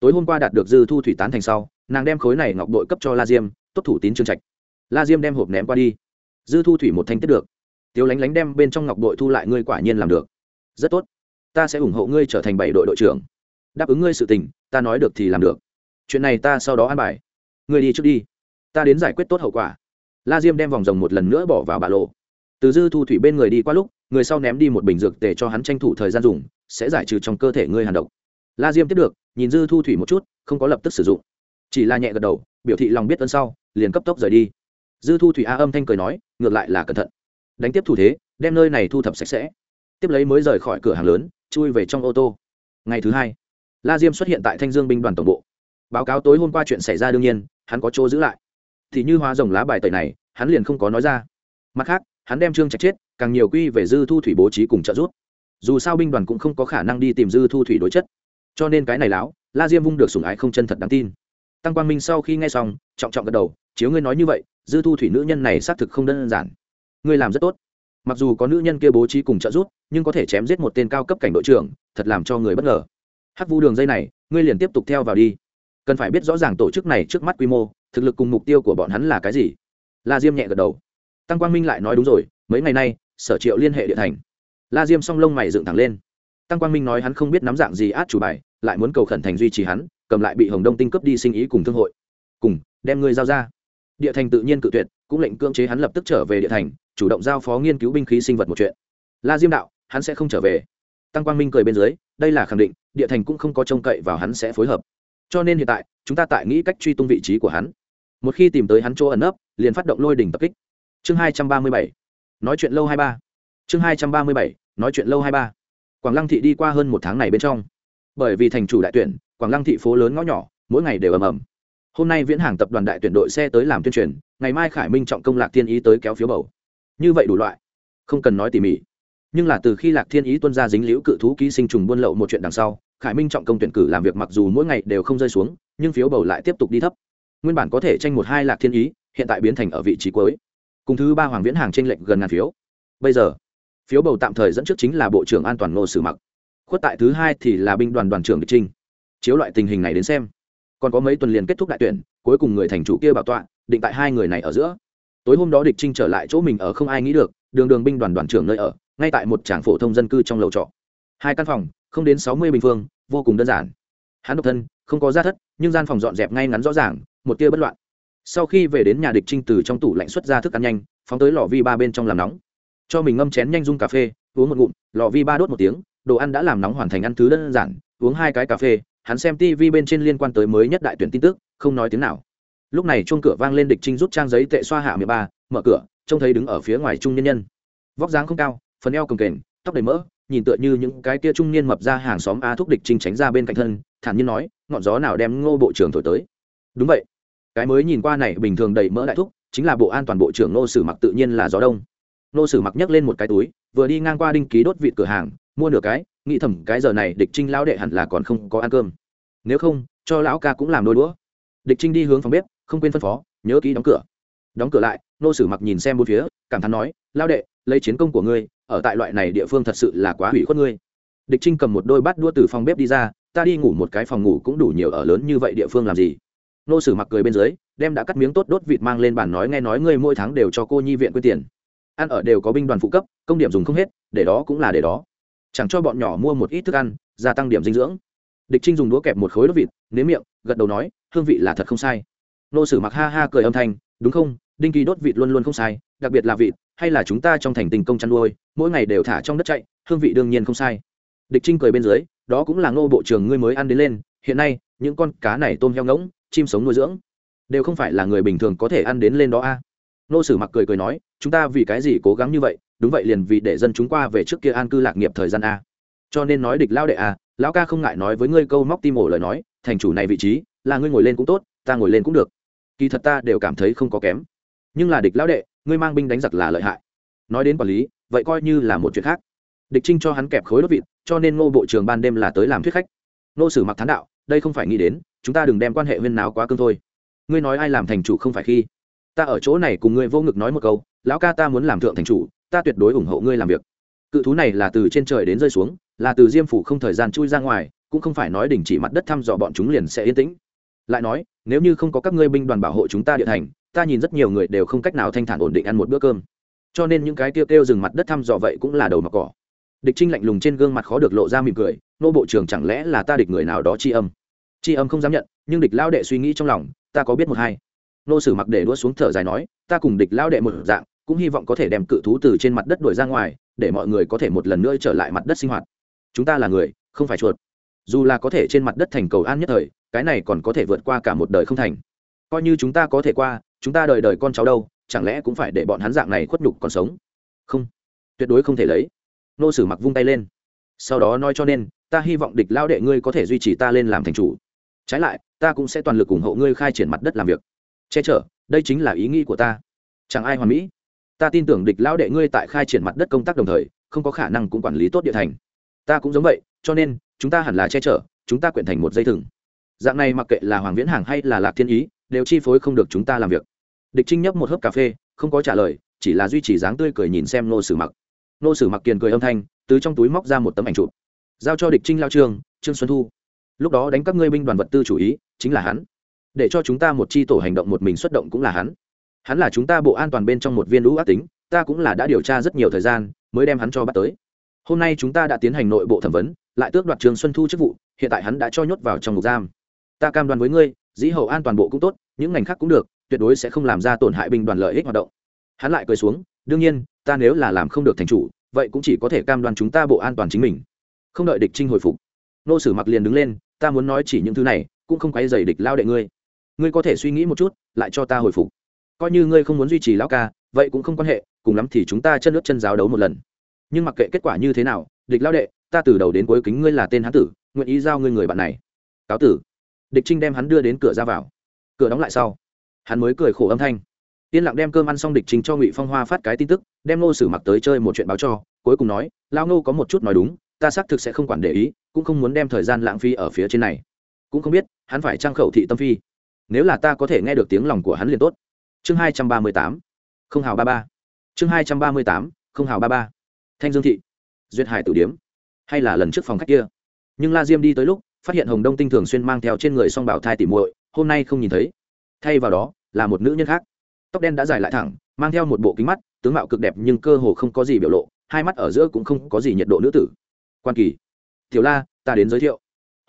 Tối hôm qua đạt được dư thu thủy tán thành sau, nàng đem khối này ngọc bội cấp cho la diêm, tốt thủ tín trương trạch. La diêm đem hộp ném qua đi. Dư thu thủy một thanh tiết được. Tiếu lánh lánh đem bên trong ngọc bội thu lại, ngươi quả nhiên làm được. Rất tốt. Ta sẽ ủng hộ ngươi trở thành bảy đội đội trưởng đáp ứng ngươi sự tình, ta nói được thì làm được. Chuyện này ta sau đó an bài. Ngươi đi trước đi. Ta đến giải quyết tốt hậu quả. La diêm đem vòng rồng một lần nữa bỏ vào bà lộ. Từ dư thu thủy bên người đi qua lúc, người sau ném đi một bình dược để cho hắn tranh thủ thời gian dùng, sẽ giải trừ trong cơ thể ngươi hàn độc. La diêm tiếp được, nhìn dư thu thủy một chút, không có lập tức sử dụng. Chỉ là nhẹ gật đầu, biểu thị lòng biết ơn sau, liền cấp tốc rời đi. Dư thu thủy a âm thanh cười nói, ngược lại là cẩn thận. Đánh tiếp thủ thế, đem nơi này thu thập sạch sẽ. Tiếp lấy mới rời khỏi cửa hàng lớn, chui về trong ô tô. Ngày thứ hai la diêm xuất hiện tại thanh dương binh đoàn tổng bộ. Báo cáo tối hôm qua chuyện xảy ra đương nhiên, hắn có chỗ giữ lại. Thì như hóa rồng lá bài tẩy này, hắn liền không có nói ra. Mặt khác, hắn đem trương trạch chết, càng nhiều quy về dư thu thủy bố trí cùng trợ giúp. Dù sao binh đoàn cũng không có khả năng đi tìm dư thu thủy đối chất. Cho nên cái này láo, la diêm vung được sùng ái không chân thật đáng tin. Tăng quang minh sau khi nghe xong, trọng trọng gật đầu, chiếu ngươi nói như vậy, dư thu thủy nữ nhân này xác thực không đơn giản. Ngươi làm rất tốt. Mặc dù có nữ nhân kia bố trí cùng trợ giúp, nhưng có thể chém giết một tên cao cấp cảnh đội trưởng, thật làm cho người bất ngờ hắc vu đường dây này, ngươi liền tiếp tục theo vào đi. Cần phải biết rõ ràng tổ chức này trước mắt quy mô, thực lực cùng mục tiêu của bọn hắn là cái gì. La diêm nhẹ gật đầu. Tăng quang minh lại nói đúng rồi, mấy ngày nay, sở triệu liên hệ địa thành. La diêm song lông mày dựng thẳng lên. Tăng quang minh nói hắn không biết nắm dạng gì át chủ bài, lại muốn cầu khẩn thành duy trì hắn, cầm lại bị hồng đông tinh cấp đi sinh ý cùng thương hội. Cùng, đem ngươi giao ra. Địa thành tự nhiên cự tuyệt, cũng lệnh cưỡng chế hắn lập tức trở về địa thành, chủ động giao phó nghiên cứu binh khí sinh vật một chuyện. La diêm đạo, hắn sẽ không trở về tăng quang minh cười bên dưới, đây là khẳng định, địa thành cũng không có trông cậy vào hắn sẽ phối hợp. Cho nên hiện tại, chúng ta tại nghĩ cách truy tung vị trí của hắn. Một khi tìm tới hắn chỗ ẩn nấp, liền phát động lôi đỉnh tập kích. Chương hai trăm ba mươi bảy. Nói chuyện lâu hai ba. Chương hai trăm ba mươi bảy. Nói chuyện lâu hai ba. Quảng lăng thị đi qua hơn một tháng này bên trong. Bởi vì thành chủ đại tuyển, quảng lăng thị phố lớn ngõ nhỏ, mỗi ngày đều ầm ầm. Hôm nay viễn hàng tập đoàn đại tuyển đội xe tới làm tuyên truyền, ngày mai khải minh trọng công lạc thiên ý tới kéo phiếu bầu. Như vậy đủ loại. Không cần nói tỉ mỉ nhưng là từ khi lạc thiên ý tuân ra dính liễu cự thú ký sinh trùng buôn lậu một chuyện đằng sau, khải minh trọng công tuyển cử làm việc mặc dù mỗi ngày đều không rơi xuống, nhưng phiếu bầu lại tiếp tục đi thấp. Nguyên bản có thể tranh một hai lạc thiên ý, hiện tại biến thành ở vị trí cuối. Cùng thứ ba hoàng viễn hàng tranh lệnh gần ngàn phiếu. Bây giờ, phiếu bầu tạm thời dẫn trước chính là bộ trưởng an toàn ngô sử mặc. Khuất tại thứ hai thì là binh đoàn đoàn trưởng địch trinh. Chiếu loại tình hình này đến xem. Còn có mấy tuần liền kết thúc đại tuyển, cuối cùng người thành chủ kia bảo tọa, định tại hai người này ở giữa. Tối hôm đó địch trinh trở lại chỗ mình ở không ai nghĩ được, đường đường binh đoàn đoàn trưởng nơi ở ngay tại một trảng phổ thông dân cư trong lầu trọ. Hai căn phòng, không đến sáu mươi bình phương, vô cùng đơn giản. Hắn độc thân, không có gia thất, nhưng gian phòng dọn dẹp ngay ngắn rõ ràng, một tia bất loạn. Sau khi về đến nhà địch trinh từ trong tủ lạnh xuất ra thức ăn nhanh, phóng tới lò vi ba bên trong làm nóng. Cho mình ngâm chén nhanh dung cà phê, uống một ngụm, lò vi ba đốt một tiếng, đồ ăn đã làm nóng hoàn thành ăn thứ đơn giản, uống hai cái cà phê, hắn xem tv bên trên liên quan tới mới nhất đại tuyển tin tức, không nói tiếng nào. Lúc này chuông cửa vang lên địch trinh rút trang giấy tệ xoa hạ miệng ba, mở cửa, trông thấy đứng ở phía ngoài trung nhân nhân. Vóc dáng không cao phần eo cồng kềnh, tóc đầy mỡ, nhìn tựa như những cái kia trung niên mập ra hàng xóm a thúc địch trinh tránh ra bên cạnh thân, thản nhiên nói, ngọn gió nào đem ngô bộ trưởng thổi tới? Đúng vậy. Cái mới nhìn qua này bình thường đầy mỡ đại thúc, chính là bộ an toàn bộ trưởng nô sử mặc tự nhiên là gió đông. Nô sử mặc nhấc lên một cái túi, vừa đi ngang qua đinh ký đốt vịt cửa hàng, mua nửa cái, nghĩ thầm cái giờ này địch trinh lão đệ hẳn là còn không có ăn cơm. Nếu không, cho lão ca cũng làm đôi đũa. Địch trinh đi hướng phòng bếp, không quên phân phó, nhớ ký đóng cửa. Đóng cửa lại nô sử mặc nhìn xem bốn phía, cảm thán nói lao đệ, lấy chiến công của ngươi ở tại loại này địa phương thật sự là quá hủy khuất ngươi. Địch trinh cầm một đôi bát đua từ phòng bếp đi ra, ta đi ngủ một cái phòng ngủ cũng đủ nhiều ở lớn như vậy địa phương làm gì? Nô sử mặc cười bên dưới, đem đã cắt miếng tốt đốt vịt mang lên bàn nói nghe nói ngươi mỗi tháng đều cho cô nhi viện quyết tiền. Ăn ở đều có binh đoàn phụ cấp, công điểm dùng không hết, để đó cũng là để đó. Chẳng cho bọn nhỏ mua một ít thức ăn, gia tăng điểm dinh dưỡng. Địch trinh dùng đũa kẹp một khối đốt vịt, nếm miệng, gật đầu nói, hương vị là thật không sai. Nô sử mặc ha ha cười âm thanh, đúng không, đinh kỳ đốt vịt luôn luôn không sai, đặc biệt là vịt hay là chúng ta trong thành tình công chăn nuôi, mỗi ngày đều thả trong đất chạy, hương vị đương nhiên không sai. Địch trinh cười bên dưới, đó cũng là ngô bộ trưởng ngươi mới ăn đến lên, hiện nay, những con cá này tôm heo ngỗng, chim sống nuôi dưỡng, đều không phải là người bình thường có thể ăn đến lên đó a. Nô sử mặc cười cười nói, chúng ta vì cái gì cố gắng như vậy, đúng vậy liền vì để dân chúng qua về trước kia an cư lạc nghiệp thời gian a. Cho nên nói địch lao đệ a, lão ca không ngại nói với ngươi câu móc tim ổ lời nói, thành chủ này vị trí, là ngươi ngồi lên cũng tốt, ta ngồi lên cũng được. Kỳ thật ta đều cảm thấy không có kém. Nhưng là địch lão đệ ngươi mang binh đánh giặc là lợi hại. Nói đến quản lý, vậy coi như là một chuyện khác. Địch trinh cho hắn kẹp khối đốt vịt, cho nên ngô bộ trưởng ban đêm là tới làm thuyết khách. Nô sử mặc thán đạo, đây không phải nghĩ đến, chúng ta đừng đem quan hệ huyên náo quá cương thôi. Ngươi nói ai làm thành chủ không phải khi? Ta ở chỗ này cùng ngươi vô ngực nói một câu, lão ca ta muốn làm thượng thành chủ, ta tuyệt đối ủng hộ ngươi làm việc. Cự thú này là từ trên trời đến rơi xuống, là từ diêm phủ không thời gian chui ra ngoài, cũng không phải nói đình chỉ mặt đất thăm dò bọn chúng liền sẽ yên tĩnh. Lại nói, nếu như không có các ngươi binh đoàn bảo hộ chúng ta địa thành ta nhìn rất nhiều người đều không cách nào thanh thản ổn định ăn một bữa cơm. Cho nên những cái tiêu kêu rừng mặt đất thăm dò vậy cũng là đầu mặc cỏ. Địch trinh lạnh lùng trên gương mặt khó được lộ ra mỉm cười, nô bộ trưởng chẳng lẽ là ta địch người nào đó tri âm? Tri âm không dám nhận, nhưng địch lao đệ suy nghĩ trong lòng, ta có biết một hai. Nô sử mặc để đua xuống thở dài nói, ta cùng địch lao đệ một dạng, cũng hy vọng có thể đem cự thú từ trên mặt đất đuổi ra ngoài, để mọi người có thể một lần nữa trở lại mặt đất sinh hoạt. Chúng ta là người, không phải chuột. Dù là có thể trên mặt đất thành cầu an nhất thời, cái này còn có thể vượt qua cả một đời không thành. Coi như chúng ta có thể qua chúng ta đời đời con cháu đâu, chẳng lẽ cũng phải để bọn hắn dạng này khuất nhục còn sống? Không, tuyệt đối không thể lấy. Nô sử mặc vung tay lên. Sau đó nói cho nên, ta hy vọng địch lao đệ ngươi có thể duy trì ta lên làm thành chủ. Trái lại, ta cũng sẽ toàn lực ủng hộ ngươi khai triển mặt đất làm việc. Che chở, đây chính là ý nghĩ của ta. Chẳng ai hoàn mỹ. Ta tin tưởng địch lao đệ ngươi tại khai triển mặt đất công tác đồng thời, không có khả năng cũng quản lý tốt địa thành. Ta cũng giống vậy, cho nên, chúng ta hẳn là che chở, chúng ta quyện thành một dây thừng. Dạng này mặc kệ là hoàng viễn hàng hay là lạc thiên ý đều chi phối không được chúng ta làm việc. Địch trinh nhấp một hớp cà phê, không có trả lời, chỉ là duy trì dáng tươi cười nhìn xem nô sử mặc. Nô sử mặc kiền cười âm thanh, từ trong túi móc ra một tấm ảnh chụp. Giao cho địch trinh lao trương trương xuân thu. Lúc đó đánh các ngươi binh đoàn vật tư chủ ý, chính là hắn. Để cho chúng ta một chi tổ hành động một mình xuất động cũng là hắn. Hắn là chúng ta bộ an toàn bên trong một viên lũ ác tính, ta cũng là đã điều tra rất nhiều thời gian, mới đem hắn cho bắt tới. Hôm nay chúng ta đã tiến hành nội bộ thẩm vấn, lại tước đoạt trường xuân thu chức vụ, hiện tại hắn đã cho nhốt vào trong ngục giam. Ta cam đoan với ngươi dĩ hậu an toàn bộ cũng tốt, những ngành khác cũng được, tuyệt đối sẽ không làm ra tổn hại binh đoàn lợi ích hoạt động. Hắn lại cười xuống, đương nhiên, ta nếu là làm không được thành chủ, vậy cũng chỉ có thể cam đoan chúng ta bộ an toàn chính mình. Không đợi địch trinh hồi phục, nô sử mặc liền đứng lên, ta muốn nói chỉ những thứ này, cũng không quay dày địch lao đệ ngươi. Ngươi có thể suy nghĩ một chút, lại cho ta hồi phục. Coi như ngươi không muốn duy trì lão ca, vậy cũng không quan hệ, cùng lắm thì chúng ta chân nước chân giáo đấu một lần. Nhưng mặc kệ kết quả như thế nào, địch lao đệ, ta từ đầu đến cuối kính ngươi là tên hán tử, nguyện ý giao ngươi người bạn này. Cáo tử địch trinh đem hắn đưa đến cửa ra vào. Cửa đóng lại sau, hắn mới cười khổ âm thanh. Yên lặng đem cơm ăn xong địch trinh cho ngụy phong hoa phát cái tin tức, đem nô sử mặc tới chơi một chuyện báo cho, cuối cùng nói lao nô có một chút nói đúng, ta xác thực sẽ không quản để ý, cũng không muốn đem thời gian lãng phí ở phía trên này. Cũng không biết, hắn phải trang khẩu thị tâm phi. Nếu là ta có thể nghe được tiếng lòng của hắn liền tốt. Chương hai trăm ba mươi tám, không hào ba ba. Chương hai trăm ba mươi tám, không hào ba ba. Thanh dương thị, duyệt hải tử điếm, hay là lần trước phòng khách kia. Nhưng la diêm đi tới lúc phát hiện hồng đông tinh thường xuyên mang theo trên người song bảo thai tỉ muội, hôm nay không nhìn thấy. Thay vào đó, là một nữ nhân khác. Tóc đen đã dài lại thẳng, mang theo một bộ kính mắt, tướng mạo cực đẹp nhưng cơ hồ không có gì biểu lộ, hai mắt ở giữa cũng không có gì nhiệt độ nữ tử. Quan kỳ, tiểu la, ta đến giới thiệu.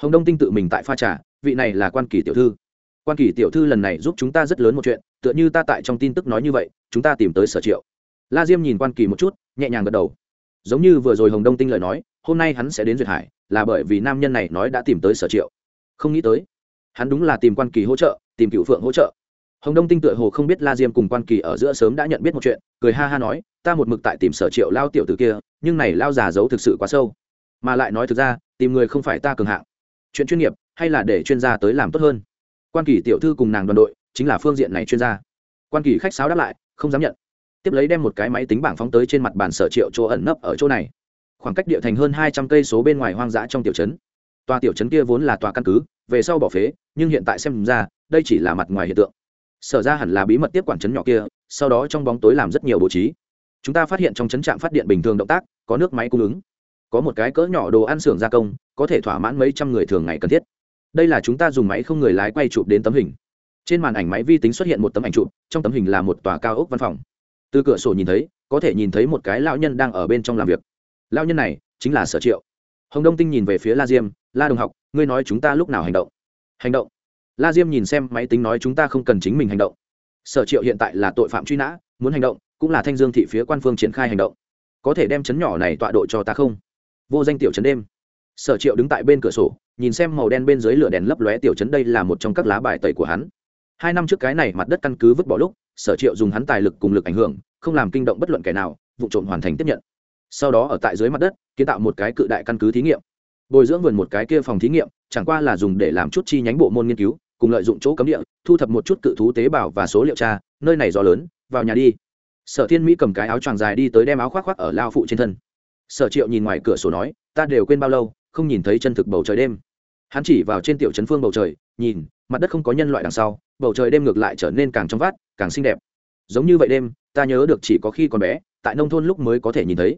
Hồng đông tinh tự mình tại pha trà, vị này là quan kỳ tiểu thư. Quan kỳ tiểu thư lần này giúp chúng ta rất lớn một chuyện, tựa như ta tại trong tin tức nói như vậy, chúng ta tìm tới sở triệu. La diêm nhìn quan kỳ một chút, nhẹ nhàng gật đầu. Giống như vừa rồi hồng đông tinh lời nói hôm nay hắn sẽ đến duyệt hải, là bởi vì nam nhân này nói đã tìm tới sở triệu. Không nghĩ tới, hắn đúng là tìm quan kỳ hỗ trợ, tìm cựu phượng hỗ trợ. Hồng đông tinh tựa hồ không biết la diêm cùng quan kỳ ở giữa sớm đã nhận biết một chuyện, cười ha ha nói, ta một mực tại tìm sở triệu lao tiểu t kia, nhưng này lao già giấu thực sự quá sâu. Mà lại nói thực ra, tìm người không phải ta cường hạng. Chuyện chuyên nghiệp, hay là để chuyên gia tới làm tốt hơn? Quan kỳ tiểu thư cùng nàng đoàn đội, chính là phương diện này chuyên gia. Quan kỳ khách sáo đáp lại, không dám nhận. Tiếp lấy đem một cái máy tính bảng phóng tới trên mặt bàn sở triệu chỗ ẩn nấp ở chỗ này khoảng cách địa thành hơn hai trăm cây số bên ngoài hoang dã trong tiểu trấn. Tòa tiểu trấn kia vốn là tòa căn cứ, về sau bỏ phế, nhưng hiện tại xem ra, đây chỉ là mặt ngoài hiện tượng. Sở ra hẳn là bí mật tiếp quản trấn nhỏ kia, sau đó trong bóng tối làm rất nhiều bố trí. Chúng ta phát hiện trong trấn trạm phát điện bình thường động tác, có nước máy cung ứng, có một cái cỡ nhỏ đồ ăn xưởng gia công, có thể thỏa mãn mấy trăm người thường ngày cần thiết. Đây là chúng ta dùng máy không người lái quay chụp đến tấm hình. Trên màn ảnh máy vi tính xuất hiện một tấm ảnh chụp, trong tấm hình là một tòa cao ốc văn phòng. Từ cửa sổ nhìn thấy, có thể nhìn thấy một cái lão nhân đang ở bên trong làm việc lão nhân này chính là sở triệu. Hồng đông tinh nhìn về phía la diêm, la đồng học, ngươi nói chúng ta lúc nào hành động? Hành động? La diêm nhìn xem máy tính nói, chúng ta không cần chính mình hành động. Sở triệu hiện tại là tội phạm truy nã, muốn hành động cũng là thanh dương thị phía quan phương triển khai hành động. Có thể đem chấn nhỏ này tọa độ cho ta không? Vô danh tiểu chấn đêm. Sở triệu đứng tại bên cửa sổ, nhìn xem màu đen bên dưới lửa đèn lấp lóe tiểu chấn đây là một trong các lá bài tẩy của hắn. Hai năm trước cái này mặt đất căn cứ vứt bỏ lúc, sở triệu dùng hắn tài lực cùng lực ảnh hưởng, không làm kinh động bất luận kẻ nào, vụ trộm hoàn thành tiếp nhận sau đó ở tại dưới mặt đất, kiến tạo một cái cự đại căn cứ thí nghiệm. Bồi dưỡng vườn một cái kia phòng thí nghiệm, chẳng qua là dùng để làm chút chi nhánh bộ môn nghiên cứu, cùng lợi dụng chỗ cấm địa, thu thập một chút cự thú tế bào và số liệu tra, nơi này gió lớn, vào nhà đi. Sở thiên mỹ cầm cái áo choàng dài đi tới đem áo khoác khoác ở lao phụ trên thân. Sở triệu nhìn ngoài cửa sổ nói, ta đều quên bao lâu, không nhìn thấy chân thực bầu trời đêm. Hắn chỉ vào trên tiểu trấn phương bầu trời, nhìn, mặt đất không có nhân loại đằng sau, bầu trời đêm ngược lại trở nên càng trong vát càng xinh đẹp. Giống như vậy đêm, ta nhớ được chỉ có khi còn bé, tại nông thôn lúc mới có thể nhìn thấy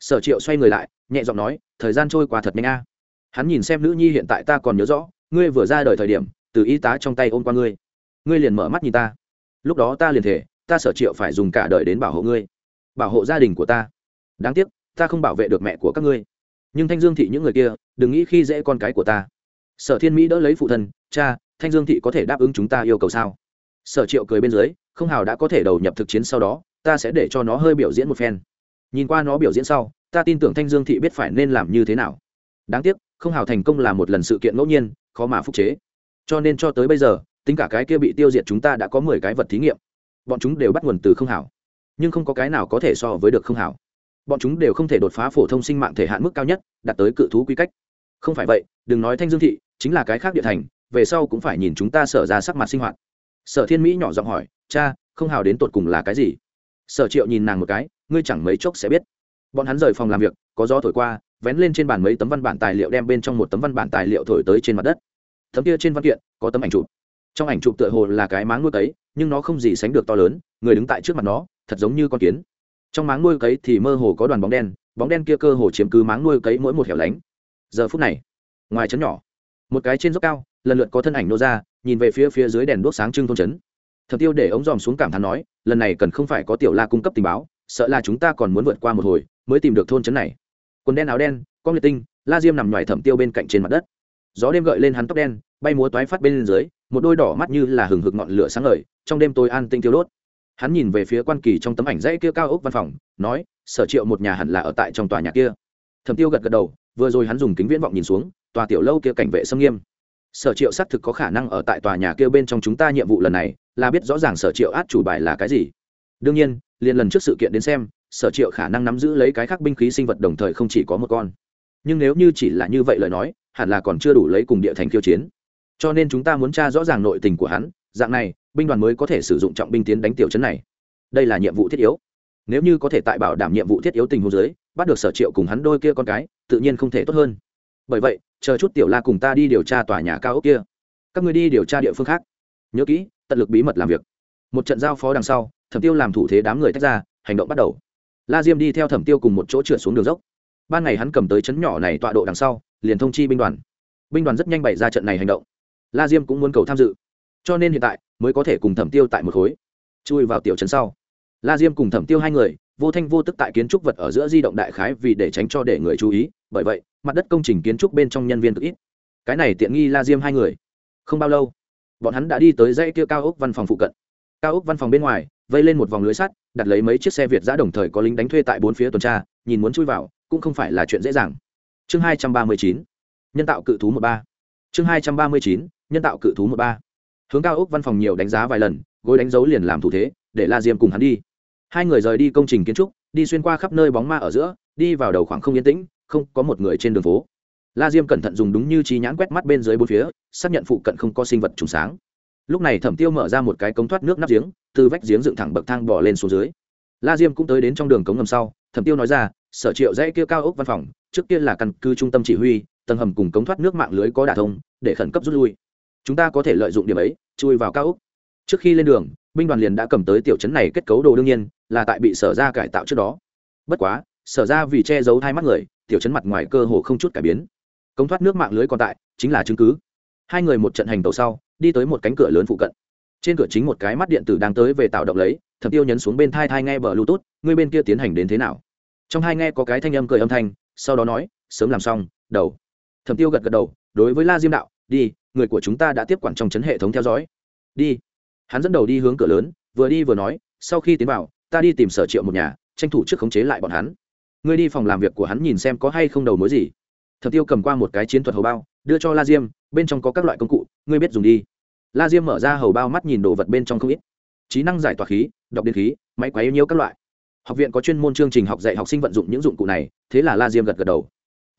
sở triệu xoay người lại, nhẹ giọng nói, thời gian trôi qua thật nhanh a. Hắn nhìn xem nữ nhi hiện tại ta còn nhớ rõ, ngươi vừa ra đời thời điểm, từ y tá trong tay ôm qua ngươi. Ngươi liền mở mắt nhìn ta. Lúc đó ta liền thể, ta sở triệu phải dùng cả đời đến bảo hộ ngươi, bảo hộ gia đình của ta. Đáng tiếc, ta không bảo vệ được mẹ của các ngươi. Nhưng thanh dương thị những người kia, đừng nghĩ khi dễ con cái của ta. Sở thiên mỹ đỡ lấy phụ thân, cha, thanh dương thị có thể đáp ứng chúng ta yêu cầu sao? Sở triệu cười bên dưới, không hào đã có thể đầu nhập thực chiến sau đó, ta sẽ để cho nó hơi biểu diễn một phen nhìn qua nó biểu diễn sau, ta tin tưởng thanh dương thị biết phải nên làm như thế nào. Đáng tiếc, không hào thành công là một lần sự kiện ngẫu nhiên, khó mà phục chế. Cho nên cho tới bây giờ, tính cả cái kia bị tiêu diệt chúng ta đã có mười cái vật thí nghiệm. Bọn chúng đều bắt nguồn từ không hảo nhưng không có cái nào có thể so với được không hảo bọn chúng đều không thể đột phá phổ thông sinh mạng thể hạn mức cao nhất, đạt tới cự thú quy cách. Không phải vậy, đừng nói thanh dương thị, chính là cái khác địa thành, về sau cũng phải nhìn chúng ta sở ra sắc mặt sinh hoạt. Sở thiên mỹ nhỏ giọng hỏi, cha, không hào đến tột cùng là cái gì? Sở triệu nhìn nàng một cái ngươi chẳng mấy chốc sẽ biết. Bọn hắn rời phòng làm việc, có gió thổi qua, vén lên trên bàn mấy tấm văn bản tài liệu đem bên trong một tấm văn bản tài liệu thổi tới trên mặt đất. Tấm kia trên văn kiện, có tấm ảnh chụp. Trong ảnh chụp tựa hồ là cái máng nuôi cấy, nhưng nó không gì sánh được to lớn, người đứng tại trước mặt nó, thật giống như con kiến. Trong máng nuôi cấy thì mơ hồ có đoàn bóng đen bóng đen kia cơ hồ chiếm cứ máng nuôi cấy mỗi một hẻo lánh. Giờ phút này, ngoài trấn nhỏ, một cái trên dốc cao, lần lượt có thân ảnh nô ra, nhìn về phía phía dưới đèn đuốc sáng trưng thôn trấn. Thập tiêu để ống dòm xuống cảm thán nói, lần này cần không phải có tiểu la cung cấp tình báo sợ là chúng ta còn muốn vượt qua một hồi mới tìm được thôn trấn này. Quần đen áo đen, con liệt tinh, la diêm nằm ngoài thẩm tiêu bên cạnh trên mặt đất. Gió đêm gợi lên hắn tóc đen, bay múa toái phát bên dưới, một đôi đỏ mắt như là hừng hực ngọn lửa sáng ngời, trong đêm tôi an tinh tiêu đốt. Hắn nhìn về phía quan kỳ trong tấm ảnh dãy kia cao ốc văn phòng, nói, sở triệu một nhà hẳn là ở tại trong tòa nhà kia. Thẩm tiêu gật gật đầu, vừa rồi hắn dùng kính viễn vọng nhìn xuống, tòa tiểu lâu kia cảnh vệ xâm nghiêm. Sở triệu xác thực có khả năng ở tại tòa nhà kia bên trong chúng ta nhiệm vụ lần này, là biết rõ ràng sở triệu át chủ bài là cái gì. Đương nhiên liền lần trước sự kiện đến xem, sở triệu khả năng nắm giữ lấy cái khác binh khí sinh vật đồng thời không chỉ có một con. Nhưng nếu như chỉ là như vậy lời nói, hẳn là còn chưa đủ lấy cùng địa thành khiêu chiến. Cho nên chúng ta muốn tra rõ ràng nội tình của hắn, dạng này, binh đoàn mới có thể sử dụng trọng binh tiến đánh tiểu chấn này. Đây là nhiệm vụ thiết yếu. Nếu như có thể tại bảo đảm nhiệm vụ thiết yếu tình huống dưới, bắt được sở triệu cùng hắn đôi kia con cái, tự nhiên không thể tốt hơn. Bởi vậy, chờ chút tiểu la cùng ta đi điều tra tòa nhà cao ốc kia. Các người đi điều tra địa phương khác. Nhớ kỹ, tận lực bí mật làm việc. Một trận giao phó đằng sau thẩm tiêu làm thủ thế đám người tách ra, hành động bắt đầu. La diêm đi theo thẩm tiêu cùng một chỗ trượt xuống đường dốc. Ban ngày hắn cầm tới chấn nhỏ này tọa độ đằng sau, liền thông chi binh đoàn. Binh đoàn rất nhanh bày ra trận này hành động. La diêm cũng muốn cầu tham dự. Cho nên hiện tại, mới có thể cùng thẩm tiêu tại một khối. Chui vào tiểu trấn sau. La diêm cùng thẩm tiêu hai người, vô thanh vô tức tại kiến trúc vật ở giữa di động đại khái vì để tránh cho để người chú ý, bởi vậy, mặt đất công trình kiến trúc bên trong nhân viên cực ít. Cái này tiện nghi la diêm hai người. Không bao lâu, bọn hắn đã đi tới dãy kia cao ốc văn phòng phụ cận cao ốc văn phòng bên ngoài, vây lên một vòng lưới sắt, đặt lấy mấy chiếc xe việt giã đồng thời có lính đánh thuê tại bốn phía tuần tra, nhìn muốn chui vào, cũng không phải là chuyện dễ dàng. Chương hai trăm ba mươi chín, nhân tạo cự thú một ba. Chương hai trăm ba mươi chín, nhân tạo cự thú một ba. Hướng cao ốc văn phòng nhiều đánh giá vài lần, gối đánh dấu liền làm thủ thế, để la diêm cùng hắn đi. Hai người rời đi công trình kiến trúc, đi xuyên qua khắp nơi bóng ma ở giữa, đi vào đầu khoảng không yên tĩnh, không có một người trên đường phố. La diêm cẩn thận dùng đúng như trí nhãn quét mắt bên dưới bốn phía, xác nhận phụ cận không có sinh vật trùng sáng lúc này thẩm tiêu mở ra một cái cống thoát nước nắp giếng, từ vách giếng dựng thẳng bậc thang bỏ lên xuống dưới. La diêm cũng tới đến trong đường cống ngầm sau, thẩm tiêu nói ra, sở triệu dãy kia cao ốc văn phòng, trước kia là căn cứ trung tâm chỉ huy, tầng hầm cùng cống thoát nước mạng lưới có đả thông, để khẩn cấp rút lui. Chúng ta có thể lợi dụng điểm ấy, chui vào cao ốc. Trước khi lên đường, binh đoàn liền đã cầm tới tiểu trấn này kết cấu đồ đương nhiên, là tại bị sở ra cải tạo trước đó. Bất quá, sở ra vì che giấu hai mắt người, tiểu trấn mặt ngoài cơ hồ không chút cải biến. Cống thoát nước mạng lưới còn tại, chính là chứng cứ. Hai người một trận hành tàu sau đi tới một cánh cửa lớn phụ cận. Trên cửa chính một cái mắt điện tử đang tới về tạo động lấy, thẩm tiêu nhấn xuống bên thai thai nghe bờ bluetooth người bên kia tiến hành đến thế nào? Trong hai nghe có cái thanh âm cười âm thanh, sau đó nói, sớm làm xong, đầu. Thẩm tiêu gật gật đầu, đối với la diêm đạo, đi, người của chúng ta đã tiếp quản trong chấn hệ thống theo dõi. Đi. Hắn dẫn đầu đi hướng cửa lớn, vừa đi vừa nói, sau khi tiến vào, ta đi tìm sở triệu một nhà, tranh thủ trước khống chế lại bọn hắn. Ngươi đi phòng làm việc của hắn nhìn xem có hay không đầu mối gì. Thẩm tiêu cầm qua một cái chiến thuật hầu bao, đưa cho la diêm bên trong có các loại công cụ, ngươi biết dùng đi. La diêm mở ra hầu bao mắt nhìn đồ vật bên trong không ít. Trí năng giải tỏa khí, đọc điện khí, máy quấy nhiêu các loại. Học viện có chuyên môn chương trình học dạy học sinh vận dụng những dụng cụ này, thế là la diêm gật gật đầu.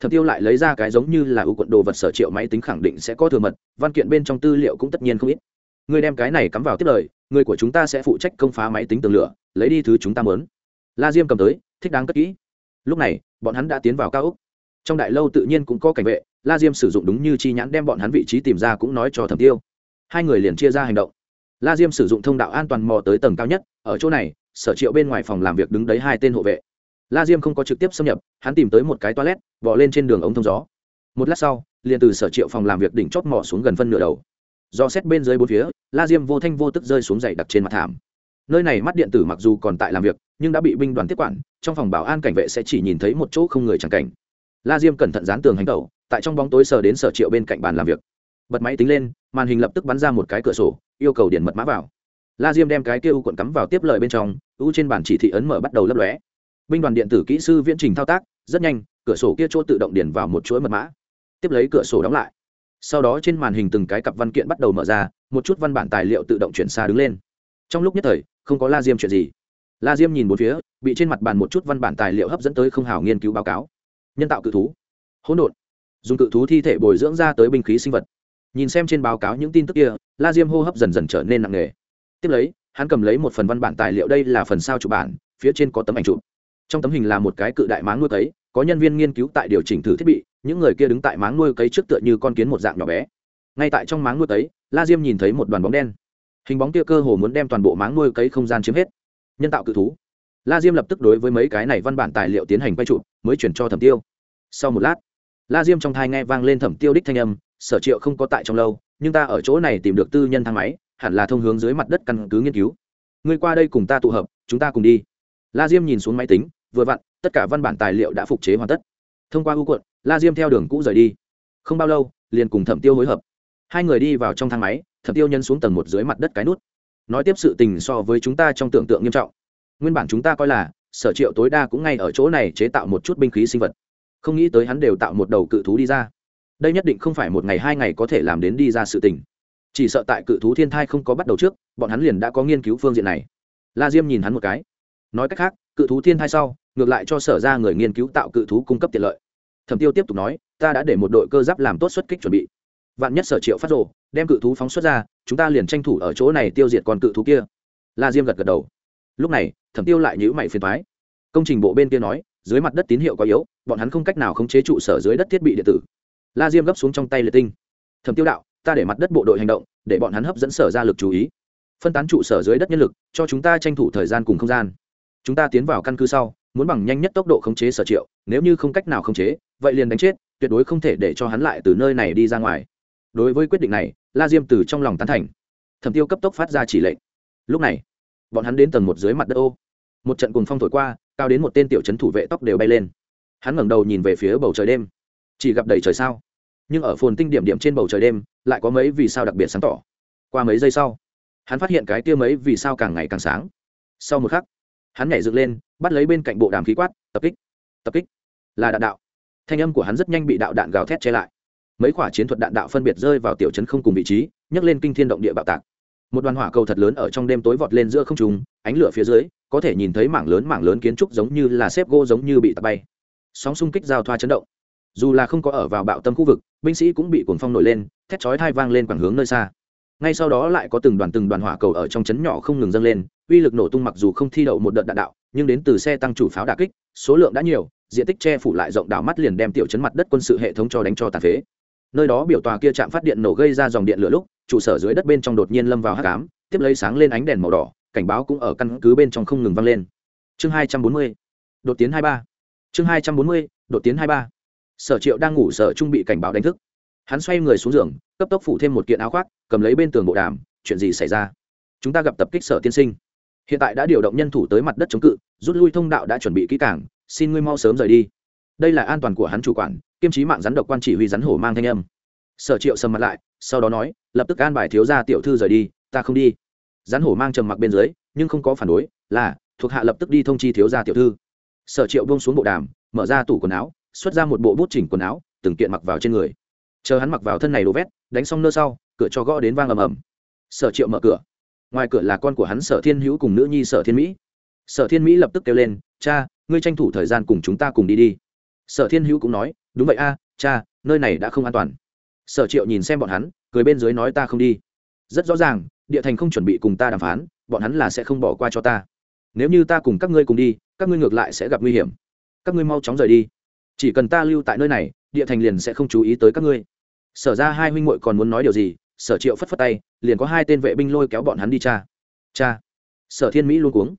Thẩm tiêu lại lấy ra cái giống như là ưu quận đồ vật sở triệu máy tính khẳng định sẽ có thừa mật, văn kiện bên trong tư liệu cũng tất nhiên không ít. Người đem cái này cắm vào tiếp lời, người của chúng ta sẽ phụ trách công phá máy tính tường lửa, lấy đi thứ chúng ta mớn la diêm cầm tới, thích đáng cất kỹ. Lúc này, bọn hắn đã tiến vào cao úc trong đại lâu tự nhiên cũng có cảnh vệ la diêm sử dụng đúng như chi nhãn đem bọn hắn vị trí tìm ra cũng nói cho thẩm tiêu. Hai người liền chia ra hành động. La diêm sử dụng thông đạo an toàn mò tới tầng cao nhất, ở chỗ này, sở triệu bên ngoài phòng làm việc đứng đấy hai tên hộ vệ. La diêm không có trực tiếp xâm nhập, hắn tìm tới một cái toilet bỏ lên trên đường ống thông gió. Một lát sau, liền từ sở triệu phòng làm việc đỉnh chót mỏ xuống gần phân nửa đầu. Do xét bên dưới bốn phía, la diêm vô thanh vô tức rơi xuống dày đặc trên mặt thảm. Nơi này mắt điện tử mặc dù còn tại làm việc, nhưng đã bị binh đoàn tiếp quản, trong phòng bảo an cảnh vệ sẽ chỉ nhìn thấy một chỗ không người chẳng cảnh. La diêm cẩn thận dán tường hành tẩu tại trong bóng tối sờ đến sở triệu bên cạnh bàn làm việc. Bật máy tính lên, màn hình lập tức bắn ra một cái cửa sổ, yêu cầu điền mật mã vào. La diêm đem cái kia u cuộn cắm vào tiếp lời bên trong, u trên bản chỉ thị ấn mở bắt đầu lấp lóe. Binh đoàn điện tử kỹ sư viễn trình thao tác, rất nhanh, cửa sổ kia chỗ tự động điền vào một chuỗi mật mã. Tiếp lấy cửa sổ đóng lại. Sau đó trên màn hình từng cái cặp văn kiện bắt đầu mở ra, một chút văn bản tài liệu tự động chuyển xa đứng lên. Trong lúc nhất thời, không có la diêm chuyện gì. La diêm nhìn bốn phía, bị trên mặt bàn một chút văn bản tài liệu hấp dẫn tới không hào nghiên cứu báo cáo. Nhân tạo cự thú. Hỗn độn dùng cự thú thi thể bồi dưỡng ra tới binh khí sinh vật. Nhìn xem trên báo cáo những tin tức kia la diêm hô hấp dần dần trở nên nặng nề. Tiếp lấy hắn cầm lấy một phần văn bản tài liệu đây là phần sao chụp bản phía trên có tấm ảnh chụp. Trong tấm hình là một cái cự đại máng nuôi cấy có nhân viên nghiên cứu tại điều chỉnh thử thiết bị những người kia đứng tại máng nuôi cấy trước tựa như con kiến một dạng nhỏ bé. Ngay tại trong máng nuôi cấy la diêm nhìn thấy một đoàn bóng đen. Hình bóng kia cơ hồ muốn đem toàn bộ máng nuôi cấy không gian chiếm hết. Nhân tạo cự thú. La diêm lập tức đối với mấy cái này văn bản tài liệu tiến hành quay chụp, mới chuyển cho thẩm tiêu. Sau một lát la diêm trong thai nghe vang lên thẩm tiêu đích thanh âm, sở triệu không có tại trong lâu, nhưng ta ở chỗ này tìm được tư nhân thang máy, hẳn là thông hướng dưới mặt đất căn cứ nghiên cứu. Ngươi qua đây cùng ta tụ hợp, chúng ta cùng đi. La diêm nhìn xuống máy tính, vừa vặn, tất cả văn bản tài liệu đã phục chế hoàn tất. Thông qua ưu quận, la diêm theo đường cũ rời đi. Không bao lâu, liền cùng thẩm tiêu hối hợp. Hai người đi vào trong thang máy, thẩm tiêu nhân xuống tầng một dưới mặt đất cái nút. Nói tiếp sự tình so với chúng ta trong tưởng tượng nghiêm trọng. Nguyên bản chúng ta coi là, sở triệu tối đa cũng ngay ở chỗ này chế tạo một chút binh khí sinh vật không nghĩ tới hắn đều tạo một đầu cự thú đi ra. Đây nhất định không phải một ngày hai ngày có thể làm đến đi ra sự tình. Chỉ sợ tại cự thú thiên thai không có bắt đầu trước, bọn hắn liền đã có nghiên cứu phương diện này. La diêm nhìn hắn một cái. Nói cách khác, cự thú thiên thai sau, ngược lại cho sở ra người nghiên cứu tạo cự thú cung cấp tiện lợi. Thẩm tiêu tiếp tục nói, ta đã để một đội cơ giáp làm tốt xuất kích chuẩn bị. Vạn nhất sở triệu phát rồ, đem cự thú phóng xuất ra, chúng ta liền tranh thủ ở chỗ này tiêu diệt con cự thú kia. La diêm gật gật đầu. Lúc này, thẩm tiêu lại nhữ mày phiền thoái công trình bộ bên kia nói dưới mặt đất tín hiệu quá yếu, bọn hắn không cách nào khống chế trụ sở dưới đất thiết bị điện tử. La diêm gấp xuống trong tay liệt tinh. Thẩm tiêu đạo, ta để mặt đất bộ đội hành động, để bọn hắn hấp dẫn sở ra lực chú ý. Phân tán trụ sở dưới đất nhân lực, cho chúng ta tranh thủ thời gian cùng không gian. Chúng ta tiến vào căn cứ sau, muốn bằng nhanh nhất tốc độ khống chế sở triệu, nếu như không cách nào khống chế, vậy liền đánh chết, tuyệt đối không thể để cho hắn lại từ nơi này đi ra ngoài. Đối với quyết định này, la diêm từ trong lòng tán thành. Thẩm tiêu cấp tốc phát ra chỉ lệnh. Lúc này, bọn hắn đến tầng một dưới mặt đất ô. Một trận cùng phong thổi qua cao đến một tên tiểu trấn thủ vệ tóc đều bay lên. Hắn ngẩng đầu nhìn về phía bầu trời đêm. Chỉ gặp đầy trời sao? Nhưng ở phồn tinh điểm điểm trên bầu trời đêm, lại có mấy vì sao đặc biệt sáng tỏ. Qua mấy giây sau, hắn phát hiện cái tia mấy vì sao càng ngày càng sáng. Sau một khắc, hắn nhảy dựng lên, bắt lấy bên cạnh bộ đàm khí quát, tập kích tập kích. Là đạn đạo. Thanh âm của hắn rất nhanh bị đạo đạn gào thét che lại. Mấy quả chiến thuật đạn đạo phân biệt rơi vào tiểu trấn không cùng vị trí, nhấc lên kinh thiên động địa bạo tạc. Một đoàn hỏa cầu thật lớn ở trong đêm tối vọt lên giữa không trùng ánh lửa phía dưới có thể nhìn thấy mảng lớn mảng lớn kiến trúc giống như là xếp gỗ giống như bị tạt bay. Sóng xung kích giao thoa chấn động. Dù là không có ở vào bạo tâm khu vực, binh sĩ cũng bị cuồng phong nổi lên, thét chói thai vang lên quảng hướng nơi xa. Ngay sau đó lại có từng đoàn từng đoàn hỏa cầu ở trong chấn nhỏ không ngừng dâng lên, uy lực nổ tung mặc dù không thi đậu một đợt đạn đạo, nhưng đến từ xe tăng chủ pháo đà kích, số lượng đã nhiều, diện tích che phủ lại rộng đảo mắt liền đem tiểu chấn mặt đất quân sự hệ thống cho đánh cho tàn phế. Nơi đó biểu tòa kia chạm phát điện nổ gây ra dòng điện lửa lúc, trụ sở dưới đất bên trong đột nhiên lâm vào hát cám tiếp lấy sáng lên ánh đèn màu đỏ cảnh báo cũng ở căn cứ bên trong không ngừng vang lên. Chương hai trăm bốn mươi, đột tiến hai ba. Chương hai trăm bốn mươi, đột tiến hai ba. Sở triệu đang ngủ sở trung bị cảnh báo đánh thức. Hắn xoay người xuống giường, cấp tốc phủ thêm một kiện áo khoác, cầm lấy bên tường bộ đàm, chuyện gì xảy ra? Chúng ta gặp tập kích sở tiên sinh. Hiện tại đã điều động nhân thủ tới mặt đất chống cự, rút lui thông đạo đã chuẩn bị kỹ cảng xin ngươi mau sớm rời đi. Đây là an toàn của hắn chủ quản, kiêm chí mạng rắn độc quan chỉ huy rắn hổ mang thanh âm. Sở triệu sầm mặt lại, sau đó nói, lập tức an bài thiếu gia tiểu thư rời đi, ta không đi rắn hổ mang trầm mặc bên dưới, nhưng không có phản đối, là, thuộc hạ lập tức đi thông chi thiếu gia tiểu thư. Sở triệu bông xuống bộ đàm, mở ra tủ quần áo, xuất ra một bộ bút chỉnh quần áo, từng kiện mặc vào trên người. Chờ hắn mặc vào thân này đồ vét, đánh xong nơ sau, cửa cho gõ đến vang ầm ầm. Sở triệu mở cửa. Ngoài cửa là con của hắn sở thiên hữu cùng nữ nhi sở thiên mỹ. Sở thiên mỹ lập tức kêu lên, cha, ngươi tranh thủ thời gian cùng chúng ta cùng đi đi. Sở thiên hữu cũng nói, đúng vậy a, cha, nơi này đã không an toàn. Sở triệu nhìn xem bọn hắn, cười bên dưới nói, ta không đi. Rất rõ ràng địa thành không chuẩn bị cùng ta đàm phán, bọn hắn là sẽ không bỏ qua cho ta. Nếu như ta cùng các ngươi cùng đi, các ngươi ngược lại sẽ gặp nguy hiểm. Các ngươi mau chóng rời đi. Chỉ cần ta lưu tại nơi này, địa thành liền sẽ không chú ý tới các ngươi. Sở ra hai huynh muội còn muốn nói điều gì? Sở triệu phất phất tay, liền có hai tên vệ binh lôi kéo bọn hắn đi cha. Cha. Sở thiên mỹ luôn cuống.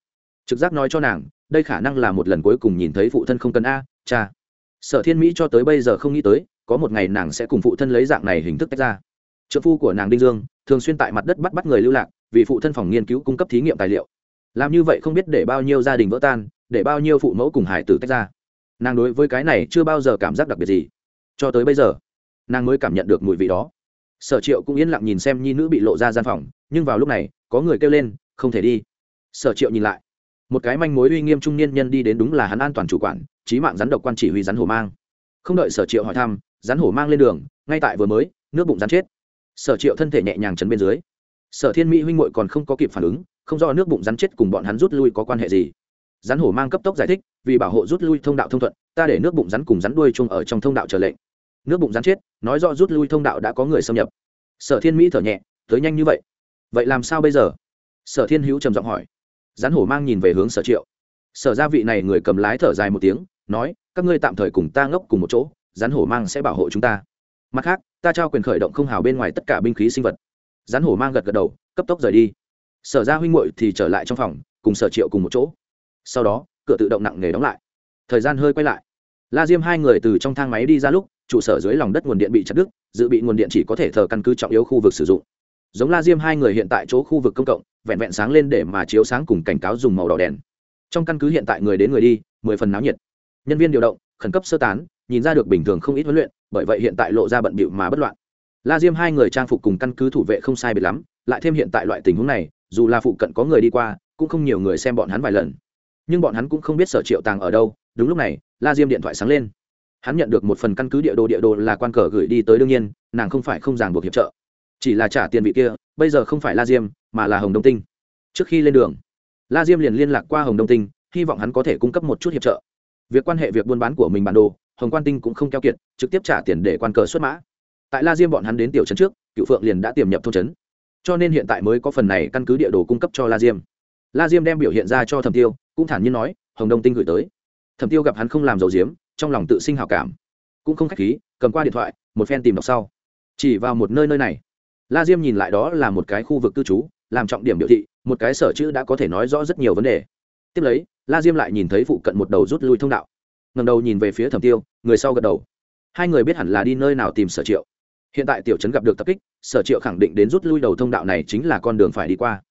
Trực giác nói cho nàng, đây khả năng là một lần cuối cùng nhìn thấy phụ thân không cần a, cha. Sở thiên mỹ cho tới bây giờ không nghĩ tới, có một ngày nàng sẽ cùng phụ thân lấy dạng này hình thức tách ra trợ phu của nàng đinh dương thường xuyên tại mặt đất bắt bắt người lưu lạc vì phụ thân phòng nghiên cứu cung cấp thí nghiệm tài liệu. Làm như vậy không biết để bao nhiêu gia đình vỡ tan, để bao nhiêu phụ mẫu cùng hải tử tách ra. Nàng đối với cái này chưa bao giờ cảm giác đặc biệt gì. Cho tới bây giờ, nàng mới cảm nhận được mùi vị đó. Sở triệu cũng yên lặng nhìn xem nhi nữ bị lộ ra gian phòng, nhưng vào lúc này, có người kêu lên, không thể đi. Sở triệu nhìn lại. Một cái manh mối uy nghiêm trung niên nhân đi đến đúng là hắn an toàn chủ quản trí mạng rắn độc quan chỉ huy rắn hổ mang. Không đợi sở triệu hỏi thăm, rắn hổ mang lên đường, ngay tại vừa mới, nước bụng rắn chết sở triệu thân thể nhẹ nhàng chấn bên dưới. Sở thiên mỹ huynh muội còn không có kịp phản ứng, không do nước bụng rắn chết cùng bọn hắn rút lui có quan hệ gì. Rắn hổ mang cấp tốc giải thích, vì bảo hộ rút lui thông đạo thông thuận, ta để nước bụng rắn cùng rắn đuôi chung ở trong thông đạo chờ lệnh. Nước bụng rắn chết, nói do rút lui thông đạo đã có người xâm nhập. Sở thiên mỹ thở nhẹ, tới nhanh như vậy. Vậy làm sao bây giờ? Sở thiên hữu trầm giọng hỏi. Rắn hổ mang nhìn về hướng sở triệu. Sở gia vị này người cầm lái thở dài một tiếng, nói, các ngươi tạm thời cùng ta ngốc cùng một chỗ, rắn hổ mang sẽ bảo hộ chúng ta. Mặt khác ta trao quyền khởi động không hào bên ngoài tất cả binh khí sinh vật. Rắn hổ mang gật gật đầu, cấp tốc rời đi. Sở ra huynh muội thì trở lại trong phòng, cùng sở triệu cùng một chỗ. Sau đó, cửa tự động nặng nề đóng lại. Thời gian hơi quay lại. La diêm hai người từ trong thang máy đi ra lúc, trụ sở dưới lòng đất nguồn điện bị chặt đứt, dự bị nguồn điện chỉ có thể thờ căn cứ trọng yếu khu vực sử dụng. Giống la diêm hai người hiện tại chỗ khu vực công cộng, vẹn vẹn sáng lên để mà chiếu sáng cùng cảnh cáo dùng màu đỏ đèn. Trong căn cứ hiện tại người đến người đi, mười phần náo nhiệt. Nhân viên điều động, khẩn cấp sơ tán nhìn ra được bình thường không ít huấn luyện, bởi vậy hiện tại lộ ra bận bịu mà bất loạn. La diêm hai người trang phục cùng căn cứ thủ vệ không sai biệt lắm, lại thêm hiện tại loại tình huống này, dù là phụ cận có người đi qua, cũng không nhiều người xem bọn hắn vài lần. Nhưng bọn hắn cũng không biết sở triệu tàng ở đâu, đúng lúc này, la diêm điện thoại sáng lên. Hắn nhận được một phần căn cứ địa đồ địa đồ là quan cờ gửi đi tới đương nhiên, nàng không phải không ràng buộc hiệp trợ. Chỉ là trả tiền vị kia, bây giờ không phải la diêm, mà là hồng đông tinh. Trước khi lên đường, la diêm liền liên lạc qua hồng đông tinh, hy vọng hắn có thể cung cấp một chút hiệp trợ. Việc quan hệ việc buôn bán của mình bản đồ hồng quan tinh cũng không keo kiệt, trực tiếp trả tiền để quan cờ xuất mã. Tại la diêm bọn hắn đến tiểu trấn trước, cựu phượng liền đã tiềm nhập thôn trấn. Cho nên hiện tại mới có phần này căn cứ địa đồ cung cấp cho la diêm. La diêm đem biểu hiện ra cho thẩm tiêu, cũng thản nhiên nói, hồng đông tinh gửi tới. Thẩm tiêu gặp hắn không làm dầu diếm trong lòng tự sinh hào cảm. Cũng không k h á c h khí, cầm qua điện thoại, một phen tìm đọc sau. Chỉ vào một nơi nơi này, la diêm nhìn lại đó là một cái khu vực cư trú, làm trọng điểm biểu thị, một cái sở chữ đã có thể nói rõ rất nhiều vấn đề. Tiếp lấy, la diêm lại nhìn thấy phụ cận một đầu rút lui thông đạo ngầm đầu nhìn về phía thẩm tiêu, người sau gật đầu. Hai người biết hẳn là đi nơi nào tìm sở triệu. Hiện tại tiểu trấn gặp được tập kích, sở triệu khẳng định đến rút lui đầu thông đạo này chính là con đường phải đi qua.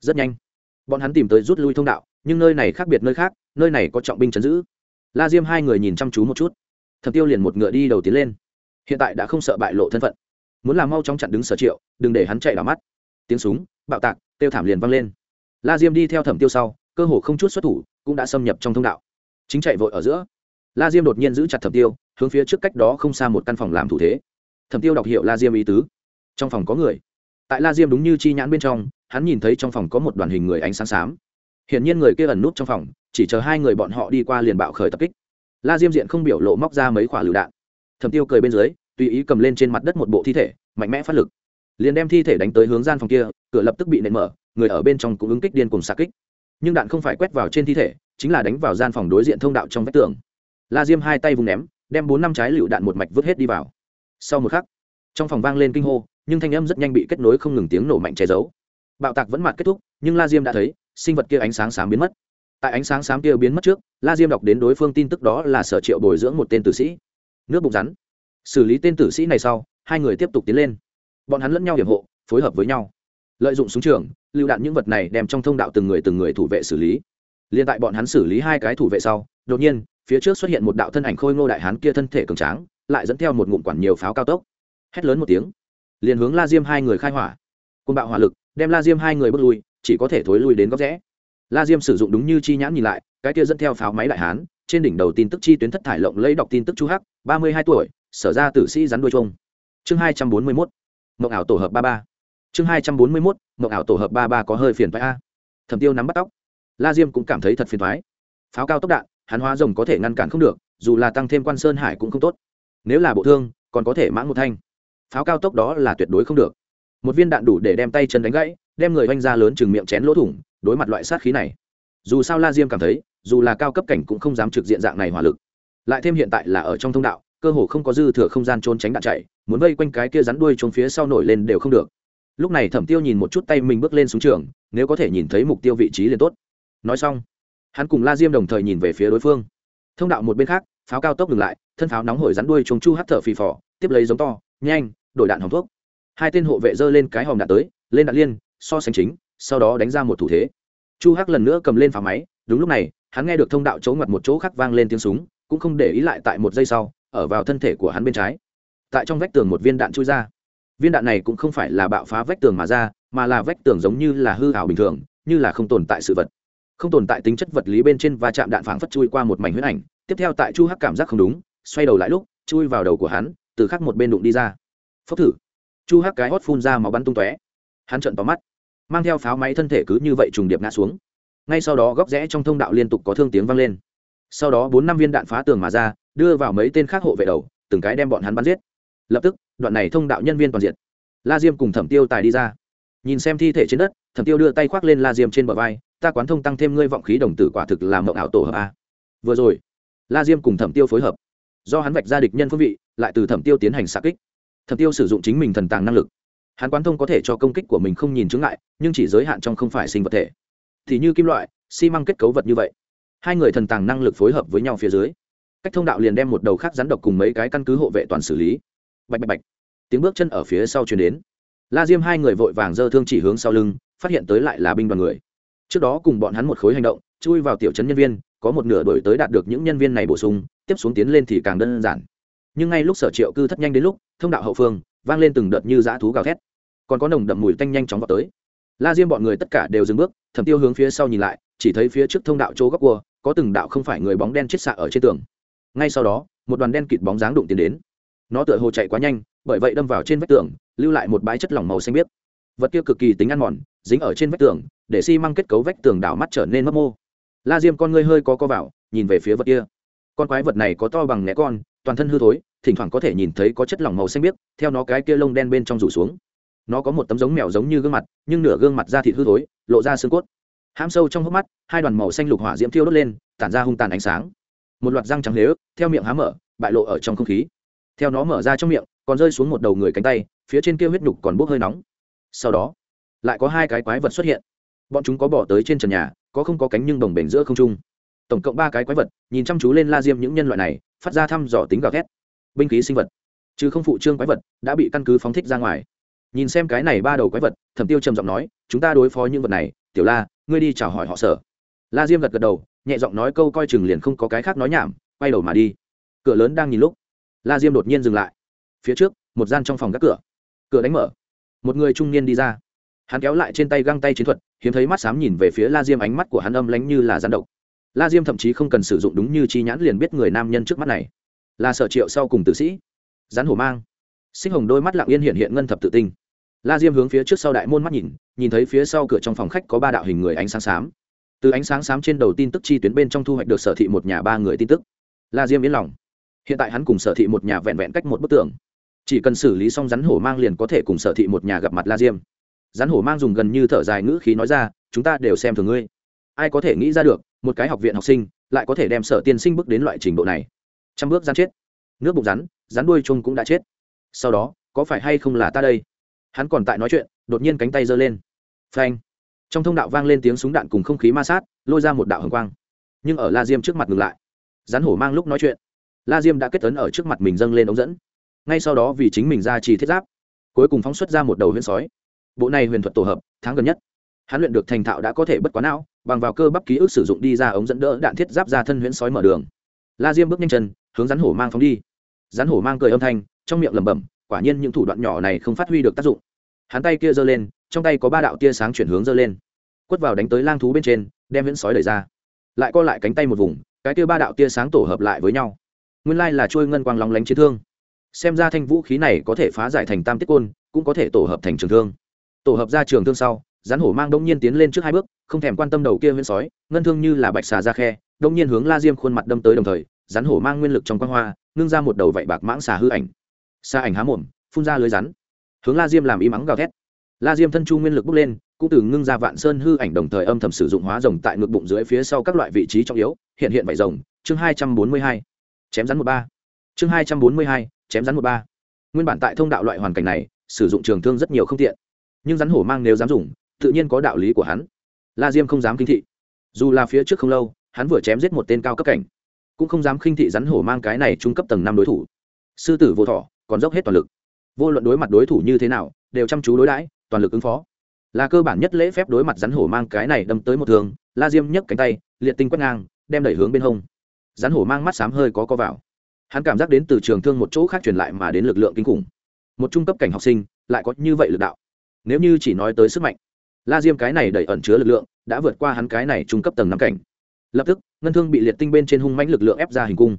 Rất nhanh, bọn hắn tìm tới rút lui thông đạo, nhưng nơi này khác biệt nơi khác, nơi này có trọng binh chấn giữ. La diêm hai người nhìn chăm chú một chút. Thẩm tiêu liền một ngựa đi đầu tiến lên. Hiện tại đã không sợ bại lộ thân phận. Muốn làm mau chóng chặn đứng sở triệu, đừng để hắn chạy vào mắt. Tiếng súng, bạo tạc tiêu thảm liền vang lên. La diêm đi theo thẩm tiêu sau, cơ hồ không chút xuất thủ, cũng đã xâm nhập trong thông đạo. Chính chạy vội ở giữa la diêm đột nhiên giữ chặt thẩm tiêu, hướng phía trước cách đó không xa một căn phòng làm thủ thế. Thẩm tiêu đọc hiệu la diêm ý tứ. Trong phòng có người. Tại la diêm đúng như chi nhãn bên trong, hắn nhìn thấy trong phòng có một đoàn hình người ánh sáng xám. Hiển nhiên người kia ẩn nút trong phòng, chỉ chờ hai người bọn họ đi qua liền bạo khởi tập kích. La diêm diện không biểu lộ móc ra mấy quả lựu đạn. Thẩm tiêu cười bên dưới, tùy ý cầm lên trên mặt đất một bộ thi thể, mạnh mẽ phát lực. Liền đem thi thể đánh tới hướng gian phòng kia, cửa lập tức bị nện mở, người ở bên trong cũng ứng kích điên cùng xa kích. Nhưng đạn không phải quét vào trên thi thể, chính là đánh vào gian phòng đối diện thông đạo trong vách tường la diêm hai tay vùng ném, đem bốn năm trái lựu đạn một mạch vứt hết đi vào. Sau một khắc, trong phòng vang lên kinh hô, nhưng thanh âm rất nhanh bị kết nối không ngừng tiếng nổ mạnh che giấu. Bạo tạc vẫn mặt kết thúc, nhưng la diêm đã thấy, sinh vật kia ánh sáng sáng biến mất. Tại ánh sáng sáng kia biến mất trước, la diêm đọc đến đối phương tin tức đó là sở triệu bồi dưỡng một tên tử sĩ. Nước bụng rắn. Xử lý tên tử sĩ này sau, hai người tiếp tục tiến lên. Bọn hắn lẫn nhau hiểm hộ, phối hợp với nhau. Lợi dụng súng trường, lựu đạn những vật này đem trong thông đạo từng người từng người thủ vệ xử lý. Liên tại bọn hắn xử lý hai cái thủ vệ sau, đột nhiên phía trước xuất hiện một đạo thân ảnh khôi ngô đại hán kia thân thể cường tráng, lại dẫn theo một ngụm quản nhiều pháo cao tốc. Hét lớn một tiếng, liền hướng la diêm hai người khai hỏa. Côn bạo hỏa lực, đem la diêm hai người bước lui, chỉ có thể thối lui đến góc rẽ. La diêm sử dụng đúng như chi nhãn nhìn lại, cái kia dẫn theo pháo máy đại hán, trên đỉnh đầu tin tức chi tuyến thất thải lộng lấy đọc tin tức chu hắc, ba mươi hai tuổi, sở ra tử sĩ rắn đuôi trông chương hai trăm bốn mươi mốt, mộng ảo tổ hợp ba ba. Chương hai trăm bốn mươi mốt, mộng ảo tổ hợp ba ba có hơi phiền thoái a. Thẩm tiêu nắm bắt tóc. La diêm cũng cảm thấy thật phiền thoái pháo cao tốc đạn hắn hóa rồng có thể ngăn cản không được, dù là tăng thêm quan sơn hải cũng không tốt. Nếu là bộ thương, còn có thể mãn một thanh. Pháo cao tốc đó là tuyệt đối không được. Một viên đạn đủ để đem tay chân đánh gãy, đem người oanh ra lớn chừng miệng chén lỗ thủng, đối mặt loại sát khí này. Dù sao la diêm cảm thấy, dù là cao cấp cảnh cũng không dám trực diện dạng này hỏa lực. Lại thêm hiện tại là ở trong thông đạo, cơ hồ không có dư thừa không gian trốn tránh đạn chạy, muốn vây quanh cái kia rắn đuôi trốn phía sau nổi lên đều không được. Lúc này thẩm tiêu nhìn một chút tay mình bước lên xuống trường, nếu có thể nhìn thấy mục tiêu vị trí liền tốt. Nói xong hắn cùng la diêm đồng thời nhìn về phía đối phương. Thông đạo một bên khác, pháo cao tốc ngừng lại, thân pháo nóng hổi rắn đuôi chống chu hắt thở phì phò, tiếp lấy giống to, nhanh, đổi đạn hòng thuốc. Hai tên hộ vệ giơ lên cái hòm đạn tới, lên đạn liên, so sánh chính, sau đó đánh ra một thủ thế. Chu hắc lần nữa cầm lên pháo máy, đúng lúc này, hắn nghe được thông đạo chỗ ngoặt một chỗ khác vang lên tiếng súng, cũng không để ý lại tại một giây sau, ở vào thân thể của hắn bên trái. Tại trong vách tường một viên đạn chui ra. Viên đạn này cũng không phải là bạo phá vách tường mà ra, mà là vách tường giống như là hư hảo bình thường, như là không tồn tại sự vật không tồn tại tính chất vật lý bên trên va chạm đạn phảng phất chui qua một mảnh huyết ảnh. Tiếp theo tại chu hắc cảm giác không đúng, xoay đầu lại lúc, chui vào đầu của hắn, từ khắc một bên đụng đi ra. Phốc thử. Chu hắc cái hót phun ra máu bắn tung tóe. Hắn trợn tóm mắt, mang theo pháo máy thân thể cứ như vậy trùng điệp ngã xuống. Ngay sau đó góc rẽ trong thông đạo liên tục có thương tiếng vang lên. Sau đó bốn năm viên đạn phá tường mà ra, đưa vào mấy tên khác hộ vệ đầu, từng cái đem bọn hắn bắn giết. Lập tức, đoạn này thông đạo nhân viên toàn diện. La diêm cùng thẩm tiêu tài đi ra. Nhìn xem thi thể trên đất, thẩm tiêu đưa tay khoác lên la diêm trên bờ vai ta quán thông tăng thêm ngươi vọng khí đồng tử quả thực là mộng ảo tổ hợp a. Vừa rồi, la diêm cùng thẩm tiêu phối hợp. Do hắn vạch ra địch nhân phương vị, lại từ thẩm tiêu tiến hành xạ kích. Thẩm tiêu sử dụng chính mình thần tàng năng lực. Hắn quán thông có thể cho công kích của mình không nhìn chứng lại nhưng chỉ giới hạn trong không phải sinh vật thể. Thì như kim loại, xi măng kết cấu vật như vậy. Hai người thần tàng năng lực phối hợp với nhau phía dưới. Cách thông đạo liền đem một đầu khác rắn độc cùng mấy cái căn cứ hộ vệ toàn xử lý. Bạch bạch bạch. Tiếng bước chân ở phía sau chuyển đến. La diêm hai người vội vàng giơ thương chỉ hướng sau lưng, phát hiện tới lại là binh đoàn người trước đó cùng bọn hắn một khối hành động, chui vào tiểu trấn nhân viên, có một nửa đổi tới đạt được những nhân viên này bổ sung, tiếp xuống tiến lên thì càng đơn giản. Nhưng ngay lúc sở triệu cư thất nhanh đến lúc, thông đạo hậu phương, vang lên từng đợt như dã thú gào thét. Còn có nồng đậm mùi tanh nhanh chóng vào tới. La diêm bọn người tất cả đều dừng bước, thẩm tiêu hướng phía sau nhìn lại, chỉ thấy phía trước thông đạo chỗ góc cua, có từng đạo không phải người bóng đen chết xạ ở trên tường. Ngay sau đó, một đoàn đen kịt bóng dáng đụng tiến đến. Nó tựa hồ chạy quá nhanh, bởi vậy đâm vào trên vách tường, lưu lại một bãi chất lỏng màu xanh biếc. Vật kia cực kỳ tính ăn mòn, dính ở trên vách tường để xi、si、măng kết cấu vách tường đảo mắt trở nên mất mô. La diêm con ngươi hơi có co vào, nhìn về phía vật kia. Con quái vật này có to bằng né con, toàn thân hư thối, thỉnh thoảng có thể nhìn thấy có chất lỏng màu xanh biếc, theo nó cái kia lông đen bên trong rủ xuống. Nó có một tấm giống mèo giống như gương mặt, nhưng nửa gương mặt da thịt hư thối, lộ ra xương cốt. Hãm sâu trong hốc mắt, hai đoàn màu xanh lục hỏa diễm thiêu đốt lên, tản ra hung tàn ánh sáng. Một loạt răng trắng lếu theo miệng há mở, bại lộ ở trong không khí. Theo nó mở ra trong miệng, còn rơi xuống một đầu người cánh tay, phía trên kia huyết nhục còn bốc hơi nóng. Sau đó, lại có hai cái quái vật xuất hiện bọn chúng có bỏ tới trên trần nhà, có không có cánh nhưng đồng bền giữa không trung. Tổng cộng ba cái quái vật, nhìn chăm chú lên la diêm những nhân loại này, phát ra thăm dò tính gào thét. Binh khí sinh vật. Chứ không phụ trương quái vật, đã bị căn cứ phóng thích ra ngoài. Nhìn xem cái này ba đầu quái vật, thẩm tiêu trầm giọng nói, chúng ta đối phó những vật này, tiểu la, ngươi đi chào hỏi họ sở. La diêm gật gật đầu, nhẹ giọng nói câu coi chừng liền không có cái khác nói nhảm, quay đầu mà đi. Cửa lớn đang nhìn lúc, la diêm đột nhiên dừng lại. Phía trước, một gian trong phòng gác cửa. Cửa đánh mở. Một người trung niên đi ra hắn kéo lại trên tay găng tay chiến thuật, hiếm thấy mắt xám nhìn về phía la diêm, ánh mắt của hắn âm lánh như là gián độc. La diêm thậm chí không cần sử dụng đúng như chi nhãn liền biết người nam nhân trước mắt này. Là sở triệu sau cùng tử sĩ. Rắn hổ mang. Sinh hồng đôi mắt lặng yên hiện hiện ngân thập tự tinh. La diêm hướng phía trước sau đại môn mắt nhìn nhìn thấy phía sau cửa trong phòng khách có ba đạo hình người ánh sáng xám. Từ ánh sáng xám trên đầu tin tức chi tuyến bên trong thu hoạch được sở thị một nhà ba người tin tức. La diêm yên lòng. Hiện tại hắn cùng sở thị một nhà vẹn vẹn cách một bức tường. Chỉ cần xử lý xong rắn hổ mang liền có thể cùng sở thị một nhà gặp mặt la diêm rắn hổ mang dùng gần như thở dài ngữ khí nói ra, chúng ta đều xem thường ngươi. Ai có thể nghĩ ra được, một cái học viện học sinh lại có thể đem sở tiên sinh bước đến loại trình độ này? Trăm bước rắn chết, nước bụng rắn rắn đuôi chung cũng đã chết. Sau đó, có phải hay không là ta đây? Hắn còn tại nói chuyện, đột nhiên cánh tay giơ lên. Phanh! Trong thông đạo vang lên tiếng súng đạn cùng không khí ma sát, lôi ra một đạo hồng quang. Nhưng ở la diêm trước mặt ngừng lại. Rắn hổ mang lúc nói chuyện, la diêm đã kết tấn ở trước mặt mình dâng lên ống dẫn. Ngay sau đó vì chính mình ra trì thiết giáp, cuối cùng phóng xuất ra một đầu huyền sói bộ này huyền thuật tổ hợp, tháng gần nhất. Hắn luyện được thành thạo đã có thể bất quá não, bằng vào cơ bắp ký ức sử dụng đi ra ống dẫn đỡ đạn thiết giáp ra thân huyễn sói mở đường. La diêm bước nhanh chân, hướng rắn hổ mang phóng đi. Rắn hổ mang cười âm thanh, trong miệng lẩm bẩm, quả nhiên những thủ đoạn nhỏ này không phát huy được tác dụng. Hắn tay kia giơ lên, trong tay có ba đạo tia sáng chuyển hướng giơ lên. Quất vào đánh tới lang thú bên trên, đem huyễn sói đẩy ra. Lại co lại cánh tay một vùng, cái tia ba đạo tia sáng tổ hợp lại với nhau. Nguyên lai là trôi ngân quang lóng lánh chiến thương. Xem ra thanh vũ khí này có thể phá giải thành tam tiết côn, cũng có thể tổ hợp thành trường thương tổ hợp ra trường thương sau, rắn hổ mang đông nhiên tiến lên trước hai bước, không thèm quan tâm đầu kia viễn sói, ngân thương như là bạch xà ra khe, đông nhiên hướng la diêm khuôn mặt đâm tới đồng thời, rắn hổ mang nguyên lực trong quan hoa, ngưng ra một đầu vạy bạc mãng xà hư ảnh. Xa ảnh há mồm, phun ra lưới rắn. Hướng la diêm làm y mắng gào thét. La diêm thân chu nguyên lực bốc lên, cũng từ ngưng ra vạn sơn hư ảnh đồng thời âm thầm sử dụng hóa rồng tại ngực bụng dưới phía sau các loại vị trí trọng yếu, hiện hiện vảy rồng. Chương hai trăm bốn mươi hai, chém rắn một ba. Chương hai trăm bốn mươi hai, chém rắn một ba. Nguyên bản tại thông đạo loại hoàn cảnh này, sử dụng trường thương rất nhiều không tiện nhưng rắn hổ mang nếu dám dùng, tự nhiên có đạo lý của hắn. La diêm không dám kinh thị. Dù là phía trước không lâu, hắn vừa chém giết một tên cao cấp cảnh, cũng không dám khinh thị rắn hổ mang cái này trung cấp tầng năm đối thủ. Sư tử vô thọ, còn dốc hết toàn lực. Vô luận đối mặt đối thủ như thế nào, đều chăm chú đối đãi, toàn lực ứng phó. Là cơ bản nhất lễ phép đối mặt rắn hổ mang cái này đâm tới một thường la diêm nhấc cánh tay, liệt tinh quét ngang, đem đẩy hướng bên hông. Rắn hổ mang mắt xám hơi có co vào. Hắn cảm giác đến từ trường thương một chỗ khác truyền lại mà đến lực lượng kinh khủng. Một trung cấp cảnh học sinh, lại có như vậy lực đạo nếu như chỉ nói tới sức mạnh, la diêm cái này đẩy ẩn chứa lực lượng, đã vượt qua hắn cái này trung cấp tầng năm cảnh. Lập tức, ngân thương bị liệt tinh bên trên hung mãnh lực lượng ép ra hình cung.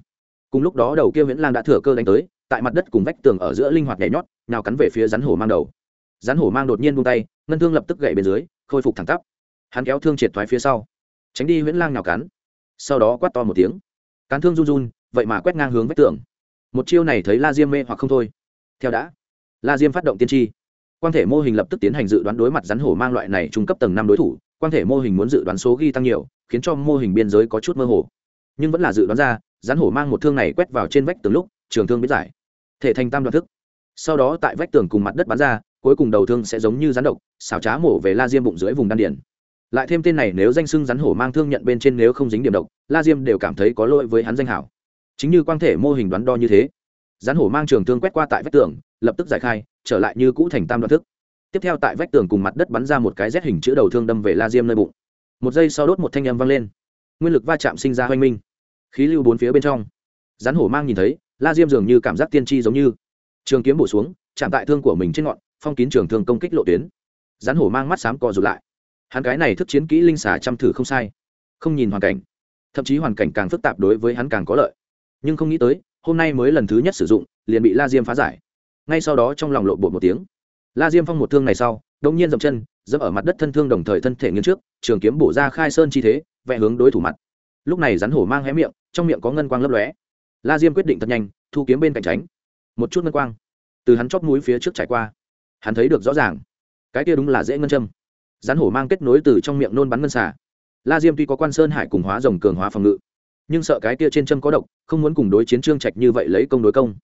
Cùng lúc đó đầu kia viễn lang đã thừa cơ đánh tới, tại mặt đất cùng vách tường ở giữa linh hoạt nhảy nhót nào cắn về phía rắn hổ mang đầu. Rắn hổ mang đột nhiên buông tay, ngân thương lập tức gậy bên dưới, khôi phục thẳng tắp. Hắn kéo thương triệt thoái phía sau, tránh đi Huyễn lang nào cắn. Sau đó quát to một tiếng. Cán thương run run, vậy mà quét ngang hướng vách tường. Một chiêu này thấy la diêm mê hoặc không thôi. Theo đã, la diêm phát động tiên tri quan thể mô hình lập tức tiến hành dự đoán đối mặt rắn hổ mang loại này trung cấp tầng năm đối thủ quan thể mô hình muốn dự đoán số ghi tăng nhiều, khiến cho mô hình biên giới có chút mơ hồ. Nhưng vẫn là dự đoán ra, rắn hổ mang một thương này quét vào trên vách tường lúc, trường thương biết giải. Thể thành tam đoạn thức. Sau đó tại vách tường cùng mặt đất bắn ra, cuối cùng đầu thương sẽ giống như rắn độc, xảo trá mổ về la diêm bụng dưới vùng đan điển lại thêm tên này nếu danh sưng rắn hổ mang thương nhận bên trên nếu không dính điểm độc, la diêm đều cảm thấy có lỗi với hắn danh hảo. Chính như quang thể mô hình đoán đo như thế, rắn hổ mang trường thương quét qua tại vách tường lập tức giải khai, trở lại như cũ thành tam đoạn thức. Tiếp theo tại vách tường cùng mặt đất bắn ra một cái rét hình chữ đầu thương đâm về la diêm nơi bụng. Một giây sau đốt một thanh âm vang lên. Nguyên lực va chạm sinh ra hoanh minh. Khí lưu bốn phía bên trong. Rắn hổ mang nhìn thấy, la diêm dường như cảm giác tiên tri giống như. Trường kiếm bổ xuống, chạm tại thương của mình trên ngọn, phong kín trường thương công kích lộ tuyến. Rắn hổ mang mắt xám co rụt lại. Hắn cái này thức chiến kỹ linh xả chăm thử không sai. Không nhìn hoàn cảnh. Thậm chí hoàn cảnh càng phức tạp đối với hắn càng có lợi. Nhưng không nghĩ tới, hôm nay mới lần thứ nhất sử dụng, liền bị la diêm phá giải ngay sau đó trong lòng lộ bộ một tiếng. La diêm phong một thương này sau đông nhiên dậm chân, dẫm ở mặt đất thân thương đồng thời thân thể nghiêng trước, trường kiếm bổ ra khai sơn chi thế, vẽ hướng đối thủ mặt. Lúc này rắn hổ mang hé miệng, trong miệng có ngân quang lấp lóe. La diêm quyết định thật nhanh, thu kiếm bên cạnh tránh. Một chút ngân quang. Từ hắn chóp núi phía trước trải qua. Hắn thấy được rõ ràng. Cái kia đúng là dễ ngân châm. Rắn hổ mang kết nối từ trong miệng nôn bắn ngân xả la diêm tuy có quan sơn hải cùng hóa rồng cường hóa phòng ngự, nhưng sợ cái kia trên châm có độc, không muốn cùng đối chiến trương trạch như vậy lấy công đối công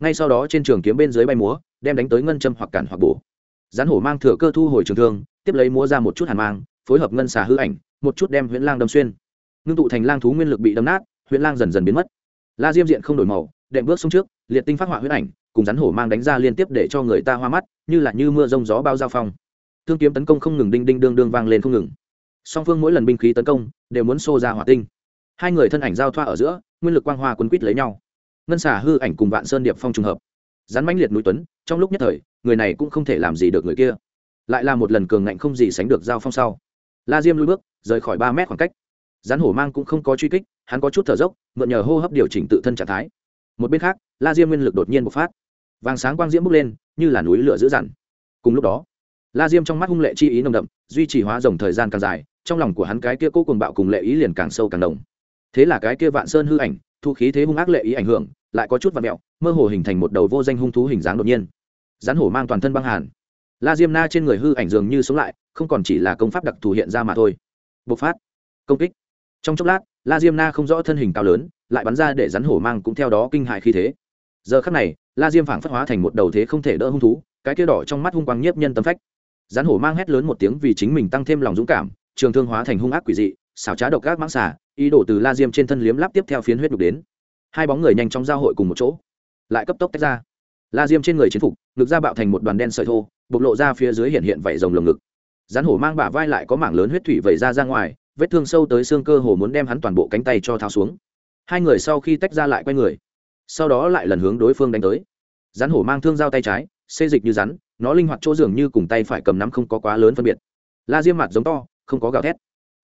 ngay sau đó trên trường kiếm bên dưới bay múa, đem đánh tới ngân châm hoặc cản hoặc bổ. Rắn hổ mang thừa cơ thu hồi trường thương, tiếp lấy múa ra một chút hàn mang, phối hợp ngân xà hư ảnh, một chút đem huyễn lang đâm xuyên. Ngưng tụ thành lang thú nguyên lực bị đâm nát, huyễn lang dần dần biến mất. La diêm diện không đổi màu, đệm bước xuống trước, liệt tinh phát họa huyễn ảnh, cùng rắn hổ mang đánh ra liên tiếp để cho người ta hoa mắt, như là như mưa rông gió bao giao phong. Thương kiếm tấn công không ngừng đinh đinh đương đương vang lên không ngừng. Song phương mỗi lần binh khí tấn công, đều muốn xô ra hỏa tinh. Hai người thân ảnh giao thoa ở giữa, nguyên lực quang hoa quấn quýt lấy nhau ngân xà hư ảnh cùng vạn sơn điệp phong trùng hợp. Rắn mãnh liệt núi tuấn, trong lúc nhất thời, người này cũng không thể làm gì được người kia. Lại là một lần cường ngạnh không gì sánh được giao phong sau. La diêm lui bước, rời khỏi ba mét khoảng cách. Rắn hổ mang cũng không có truy kích, hắn có chút thở dốc, mượn nhờ hô hấp điều chỉnh tự thân trạng thái. Một bên khác, la diêm nguyên lực đột nhiên bộc phát. Vàng sáng quang diễm bốc lên, như là núi lửa dữ dằn. Cùng lúc đó, la diêm trong mắt hung lệ chi ý nồng đậm, duy trì hóa rồng thời gian càng dài, trong lòng của hắn cái kia cố cùng bạo cùng lệ ý liền càng sâu càng đồng thế là cái kia vạn sơn hư ảnh thu khí thế hung ác lệ ý ảnh hưởng, lại có chút vặn mẹo, mơ hồ hình thành một đầu vô danh hung thú hình dáng đột nhiên. Rắn hổ mang toàn thân băng hàn. La diêm na trên người hư ảnh dường như sống lại, không còn chỉ là công pháp đặc thù hiện ra mà thôi. Bộc phát. Công kích. Trong chốc lát, la diêm na không rõ thân hình cao lớn, lại bắn ra để rắn hổ mang cũng theo đó kinh hại khi thế. Giờ khắc này, la diêm phảng phất hóa thành một đầu thế không thể đỡ hung thú, cái kia đỏ trong mắt hung quang nhiếp nhân tâm phách. Rắn hổ mang hét lớn một tiếng vì chính mình tăng thêm lòng dũng cảm, trường thương hóa thành hung ác quỷ dị, xảo trá độc ác mãng xả ý đồ từ la diêm trên thân liếm lắp tiếp theo phiến huyết đục đến. Hai bóng người nhanh chóng giao hội cùng một chỗ. Lại cấp tốc tách ra. La diêm trên người chiến phục, ngực ra bạo thành một đoàn đen sợi thô, bộc lộ ra phía dưới hiện hiện vảy rồng lồng ngực. Rắn hổ mang bả vai lại có mảng lớn huyết thủy vẩy ra ra ngoài, vết thương sâu tới xương cơ hồ muốn đem hắn toàn bộ cánh tay cho tháo xuống. Hai người sau khi tách ra lại quay người, sau đó lại lần hướng đối phương đánh tới. Rắn hổ mang thương dao tay trái, xê dịch như rắn, nó linh hoạt chỗ dường như cùng tay phải cầm nắm không có quá lớn phân biệt. La diêm mặt giống to, không có gào thét,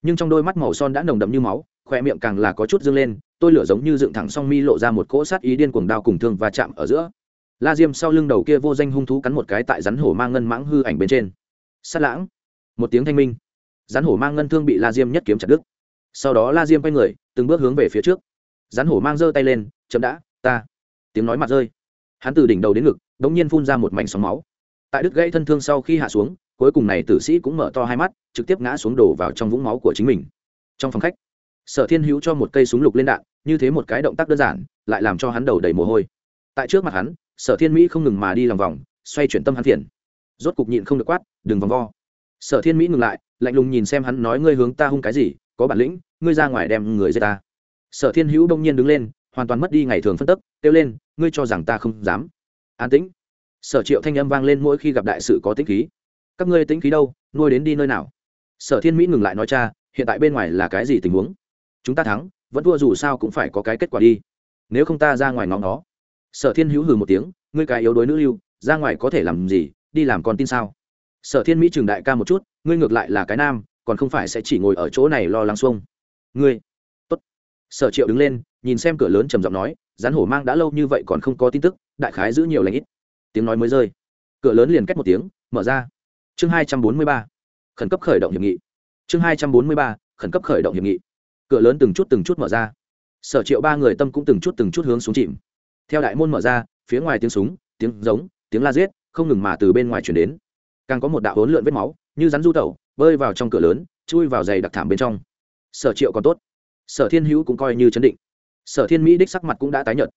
nhưng trong đôi mắt màu son đã nồng đậm như máu khoe miệng càng là có chút dâng lên, tôi lửa giống như dựng thẳng song mi lộ ra một cỗ sát ý điên cuồng đao cùng thương và chạm ở giữa. La diêm sau lưng đầu kia vô danh hung thú cắn một cái tại rắn hổ mang ngân mãng hư ảnh bên trên. Sát lãng. Một tiếng thanh minh. Rắn hổ mang ngân thương bị la diêm nhất kiếm chặt đứt. Sau đó la diêm quay người, từng bước hướng về phía trước. Rắn hổ mang giơ tay lên, chậm đã, ta. Tiếng nói mặt rơi. Hắn từ đỉnh đầu đến ngực đ ỗ n g nhiên phun ra một mảnh sóng máu. Tại đứt gãy thân thương sau khi hạ xuống, cuối cùng này tử sĩ cũng mở to hai mắt, trực tiếp ngã xuống đổ vào trong vũng máu của chính mình. Trong phòng khách sở thiên hữu cho một cây súng lục lên đạn, như thế một cái động tác đơn giản, lại làm cho hắn đầu đầy mồ hôi. Tại trước mặt hắn, sở thiên mỹ không ngừng mà đi lòng vòng, xoay chuyển tâm hắn phiền rốt cục nhịn không được quát, đừng vòng vo. Sở thiên mỹ ngừng lại, lạnh lùng nhìn xem hắn nói, ngươi hướng ta hung cái gì? Có bản lĩnh, ngươi ra ngoài đem người giết ta. Sở thiên hữu đông nhiên đứng lên, hoàn toàn mất đi ngày thường phân tức, kêu lên, ngươi cho rằng ta không dám? An tĩnh. Sở triệu thanh âm vang lên mỗi khi gặp đại sự có tĩnh khí. Các ngươi tĩnh khí đâu? Nuôi đến đi nơi nào? Sở thiên mỹ ngừng lại nói, cha, hiện tại bên ngoài là cái gì tình huống? Chúng ta thắng, vẫn thua dù sao cũng phải có cái kết quả đi. Nếu không ta ra ngoài ngóng nó. Sở thiên hữu hừ một tiếng, ngươi cái yếu đuối nữ lưu, ra ngoài có thể làm gì, đi làm con tin sao? Sở thiên mỹ trường đại ca một chút, ngươi ngược lại là cái nam, còn không phải sẽ chỉ ngồi ở chỗ này lo lắng xuông. Ngươi, tốt. Sở triệu đứng lên, nhìn xem cửa lớn trầm giọng nói rắn hổ mang đã lâu như vậy còn không có tin tức, đại khái giữ nhiều lãnh ít. Tiếng nói mới rơi. Cửa lớn liền cách một tiếng, mở ra. Chương hai trăm bốn mươi ba. Khẩn cấp khởi động hiệp nghị. Chương hai trăm bốn mươi ba. Khẩn cấp khởi động hiệp nghị cửa lớn từng chút từng chút mở ra. Sở triệu ba người tâm cũng từng chút từng chút hướng xuống chìm. Theo đại môn mở ra, phía ngoài tiếng súng, tiếng giống, tiếng la giết, không ngừng mà từ bên ngoài chuyển đến. Càng có một đạo hỗn lượn vết máu, như rắn du tẩu, bơi vào trong cửa lớn, chui vào giày đặc thảm bên trong. Sở triệu còn tốt. Sở thiên hữu cũng coi như chấn định. Sở thiên mỹ đích sắc mặt cũng đã tái nhợt.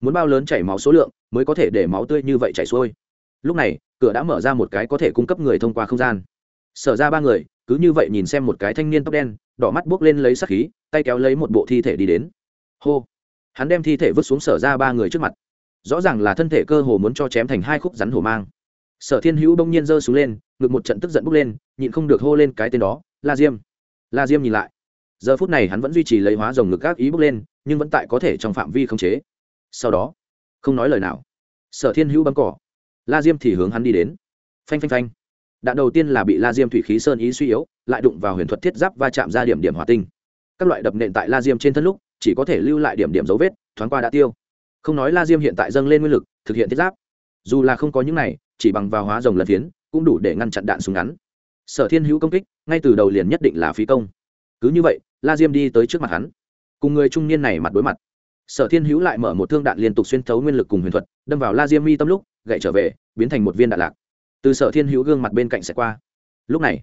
Muốn bao lớn chảy máu số lượng, mới có thể để máu tươi như vậy chảy xuôi. Lúc này, cửa đã mở ra một cái có thể cung cấp người thông qua không gian. Sở ra ba người cứ như vậy nhìn xem một cái thanh niên tóc đen, đỏ mắt buốc lên lấy sắc khí, tay kéo lấy một bộ thi thể đi đến. Hô! Hắn đem thi thể vứt xuống sở ra ba người trước mặt. Rõ ràng là thân thể cơ hồ muốn cho chém thành hai khúc rắn hổ mang. Sở thiên hữu bỗng nhiên giơ xuống lên, ngực một trận tức giận bốc lên, nhịn không được hô lên cái tên đó, la diêm. La diêm nhìn lại. Giờ phút này hắn vẫn duy trì lấy hóa rồng ngực gác ý bốc lên, nhưng vẫn tại có thể trong phạm vi khống chế. Sau đó, không nói lời nào. Sở thiên hữu bấm cỏ. La diêm thì hướng hắn đi đến. Phanh phanh phanh đạn đầu tiên là bị la diêm thủy khí sơn ý suy yếu, lại đụng vào huyền thuật thiết giáp va chạm ra điểm điểm hỏa tinh. Các loại đập nện tại la diêm trên thân lúc, chỉ có thể lưu lại điểm điểm dấu vết, thoáng qua đã tiêu. Không nói la diêm hiện tại dâng lên nguyên lực, thực hiện thiết giáp. Dù là không có những này, chỉ bằng vào hóa rồng lần phiến, cũng đủ để ngăn chặn đạn súng ngắn. Sở thiên hữu công kích, ngay từ đầu liền nhất định là phí công. Cứ như vậy, la diêm đi tới trước mặt hắn. Cùng người trung niên này mặt đối mặt. Sở thiên hữu lại mở một thương đạn liên tục xuyên thấu nguyên lực cùng huyền thuật, đâm vào la diêm mi tâm lúc, gậy trở về, biến thành một viên đạn lạc từ sở thiên hữu gương mặt bên cạnh sẽ qua. Lúc này,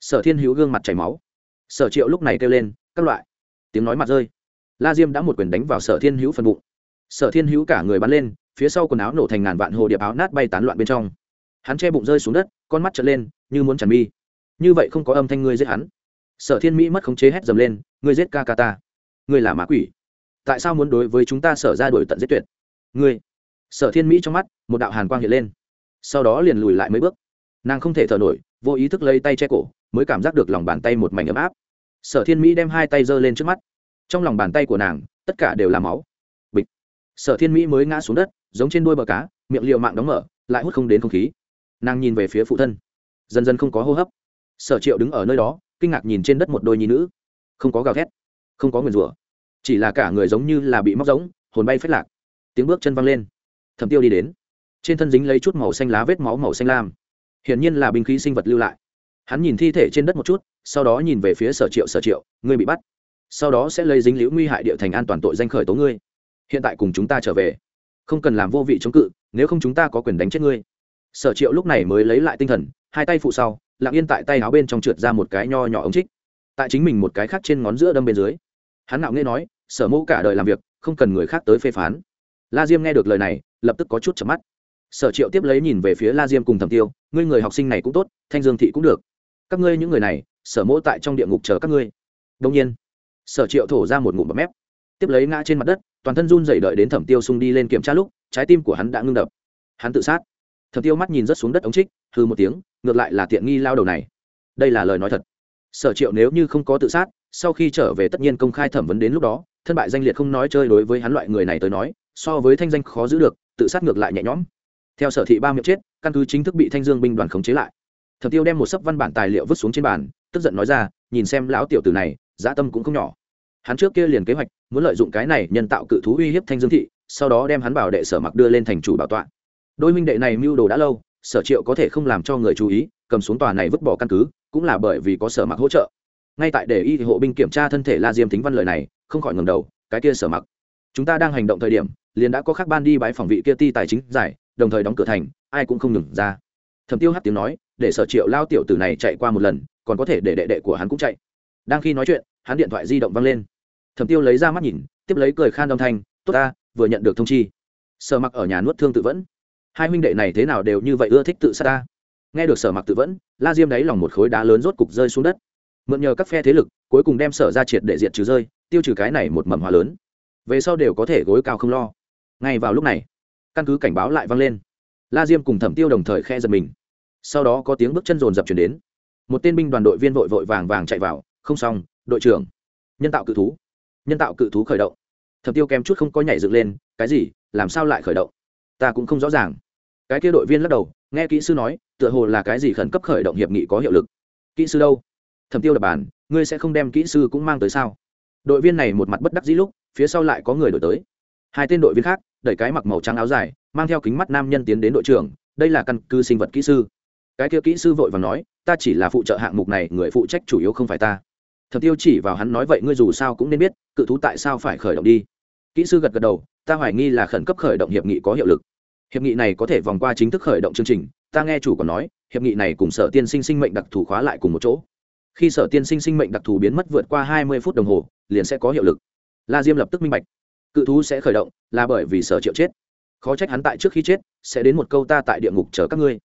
sở thiên hữu gương mặt chảy máu. Sở triệu lúc này kêu lên, các loại. Tiếng nói mặt rơi. La diêm đã một quyền đánh vào sở thiên hữu phần bụng. Sở thiên hữu cả người bắn lên, phía sau quần áo nổ thành ngàn vạn hồ điệp áo nát bay tán loạn bên trong. Hắn che bụng rơi xuống đất, con mắt trở lên, như muốn tràn mi. Như vậy không có âm thanh ngươi giết hắn. Sở thiên mỹ mất khống chế hét dầm lên, ngươi giết ca ca ta. Ngươi là mã quỷ. Tại sao muốn đối với chúng ta sở ra đổi tận giết tuyệt? Ngươi. Sở thiên mỹ trong mắt, một đạo hàn quang hiện lên sau đó liền lùi lại mấy bước. Nàng không thể thở nổi, vô ý thức lấy tay che cổ, mới cảm giác được lòng bàn tay một mảnh ấm áp. Sở thiên mỹ đem hai tay giơ lên trước mắt. Trong lòng bàn tay của nàng, tất cả đều là máu. Bịch. Sở thiên mỹ mới ngã xuống đất, giống trên đuôi bờ cá, miệng liệu mạng đóng mở, lại hút không đến không khí. Nàng nhìn về phía phụ thân. Dần dần không có hô hấp. Sở triệu đứng ở nơi đó, kinh ngạc nhìn trên đất một đôi nhi nữ. Không có gào thét, không có nguyền rủa, chỉ là cả người giống như là bị móc giống, hồn bay phết lạc. Tiếng bước chân văng lên. Thẩm tiêu đi đến trên thân dính lấy chút màu xanh lá vết máu màu xanh lam. Hiển nhiên là binh khí sinh vật lưu lại. Hắn nhìn thi thể trên đất một chút, sau đó nhìn về phía sở triệu sở triệu, ngươi bị bắt. Sau đó sẽ lấy dính liễu nguy hại địa thành an toàn tội danh khởi tố ngươi. Hiện tại cùng chúng ta trở về. Không cần làm vô vị chống cự, nếu không chúng ta có quyền đánh chết ngươi. Sở triệu lúc này mới lấy lại tinh thần, hai tay phụ sau, lặng yên tại tay áo bên trong trượt ra một cái nho nhỏ ống trích. Tại chính mình một cái khác trên ngón giữa đâm bên dưới, hắn nạo nghe nói, sở mẫu cả đời làm việc, không cần người khác tới phê phán. La diêm nghe được lời này, lập tức có chút chậm mắt sở triệu tiếp lấy nhìn về phía la diêm cùng thẩm tiêu, ngươi người học sinh này cũng tốt, thanh dương thị cũng được. Các ngươi những người này, sở Mỗ tại trong địa ngục chờ các ngươi. Đông nhiên, sở triệu thổ ra một ngụm bọt mép. Tiếp lấy ngã trên mặt đất, toàn thân run dậy đợi đến thẩm tiêu xung đi lên kiểm tra lúc, trái tim của hắn đã ngưng đập. Hắn tự sát. Thẩm tiêu mắt nhìn rất xuống đất ống trích hư một tiếng, ngược lại là tiện nghi lao đầu này. Đây là lời nói thật. Sở triệu nếu như không có tự sát, sau khi trở về tất nhiên công khai thẩm vấn đến lúc đó, thân bại danh liệt không nói chơi đối với hắn loại người này tới nói, so với thanh danh khó giữ được, tự sát ngược lại nhẹ nhõm theo sở thị ba miệng chết, căn cứ chính thức bị thanh dương binh đoàn khống chế lại. Thẩm tiêu đem một sấp văn bản tài liệu vứt xuống trên bàn, tức giận nói ra, nhìn xem lão tiểu tử này dã tâm cũng không nhỏ. Hắn trước kia liền kế hoạch, muốn lợi dụng cái này nhân tạo cự thú uy hiếp thanh dương thị, sau đó đem hắn bảo đệ sở mặc đưa lên thành chủ bảo tọa. Đôi minh đệ này mưu đồ đã lâu, sở triệu có thể không làm cho người chú ý, cầm xuống tòa này vứt bỏ căn cứ, cũng là bởi vì có sở mặc hỗ trợ. Ngay tại để y hộ binh kiểm tra thân thể la diêm tính văn lời này, không khỏi ngầm đầu, cái kia sở mặc. Chúng ta đang hành động thời điểm, liền đã có các ban đi bãi phòng vị kia ti tài chính giải đồng thời đóng cửa thành, ai cũng không ngừng ra. Thẩm tiêu hát tiếng nói, để sở triệu lao tiểu tử này chạy qua một lần, còn có thể để đệ đệ của hắn cũng chạy. Đang khi nói chuyện, hắn điện thoại di động văng lên. Thẩm tiêu lấy ra mắt nhìn, tiếp lấy cười khan âm thanh, tốt ta, vừa nhận được thông chi. Sở mặc ở nhà nuốt thương tự vẫn. Hai huynh đệ này thế nào đều như vậy ưa thích tự sát ta? Nghe được sở mặc tự vẫn, la diêm đáy lòng một khối đá lớn rốt cục rơi xuống đất. Mượn nhờ các phe thế lực, cuối cùng đem sở ra triệt để diệt trừ rơi, tiêu trừ cái này một mầm hòa lớn. Về sau đều có thể gối cao không lo. Ngay vào lúc này căn cứ cảnh báo lại vang lên. La diêm cùng thẩm tiêu đồng thời khe giật mình. Sau đó có tiếng bước chân rồn dập chuyển đến. Một tên binh đoàn đội viên vội vội vàng vàng chạy vào, không xong, đội trưởng. Nhân tạo cự thú. Nhân tạo cự thú khởi động. Thẩm tiêu kém chút không có nhảy dựng lên, cái gì? Làm sao lại khởi động? Ta cũng không rõ ràng. Cái kia đội viên lắc đầu, nghe kỹ sư nói, tựa hồ là cái gì khẩn cấp khởi động hiệp nghị có hiệu lực. Kỹ sư đâu? Thẩm tiêu đập bàn, ngươi sẽ không đem kỹ sư cũng mang tới sao? Đội viên này một mặt bất đắc dĩ lúc, phía sau lại có người đổi tới hai tên đội viên khác, đẩy cái mặc màu trắng áo dài, mang theo kính mắt nam nhân tiến đến đội trưởng, đây là căn cứ sinh vật kỹ sư. Cái kia kỹ sư vội và nói, ta chỉ là phụ trợ hạng mục này, người phụ trách chủ yếu không phải ta. Thập tiêu chỉ vào hắn nói, vậy ngươi dù sao cũng nên biết, cự thú tại sao phải khởi động đi? Kỹ sư gật gật đầu, ta hoài nghi là khẩn cấp khởi động hiệp nghị có hiệu lực. Hiệp nghị này có thể vòng qua chính thức khởi động chương trình, ta nghe chủ còn nói, hiệp nghị này cùng sở tiên sinh sinh mệnh đặc thù khóa lại cùng một chỗ. Khi sở tiên sinh sinh mệnh đặc thù biến mất vượt qua hai mươi phút đồng hồ, liền sẽ có hiệu lực. La diêm lập tức minh bạch cự thú sẽ khởi động, là bởi vì sở triệu chết. Khó trách hắn tại trước khi chết, sẽ đến một câu ta tại địa ngục chờ các ngươi.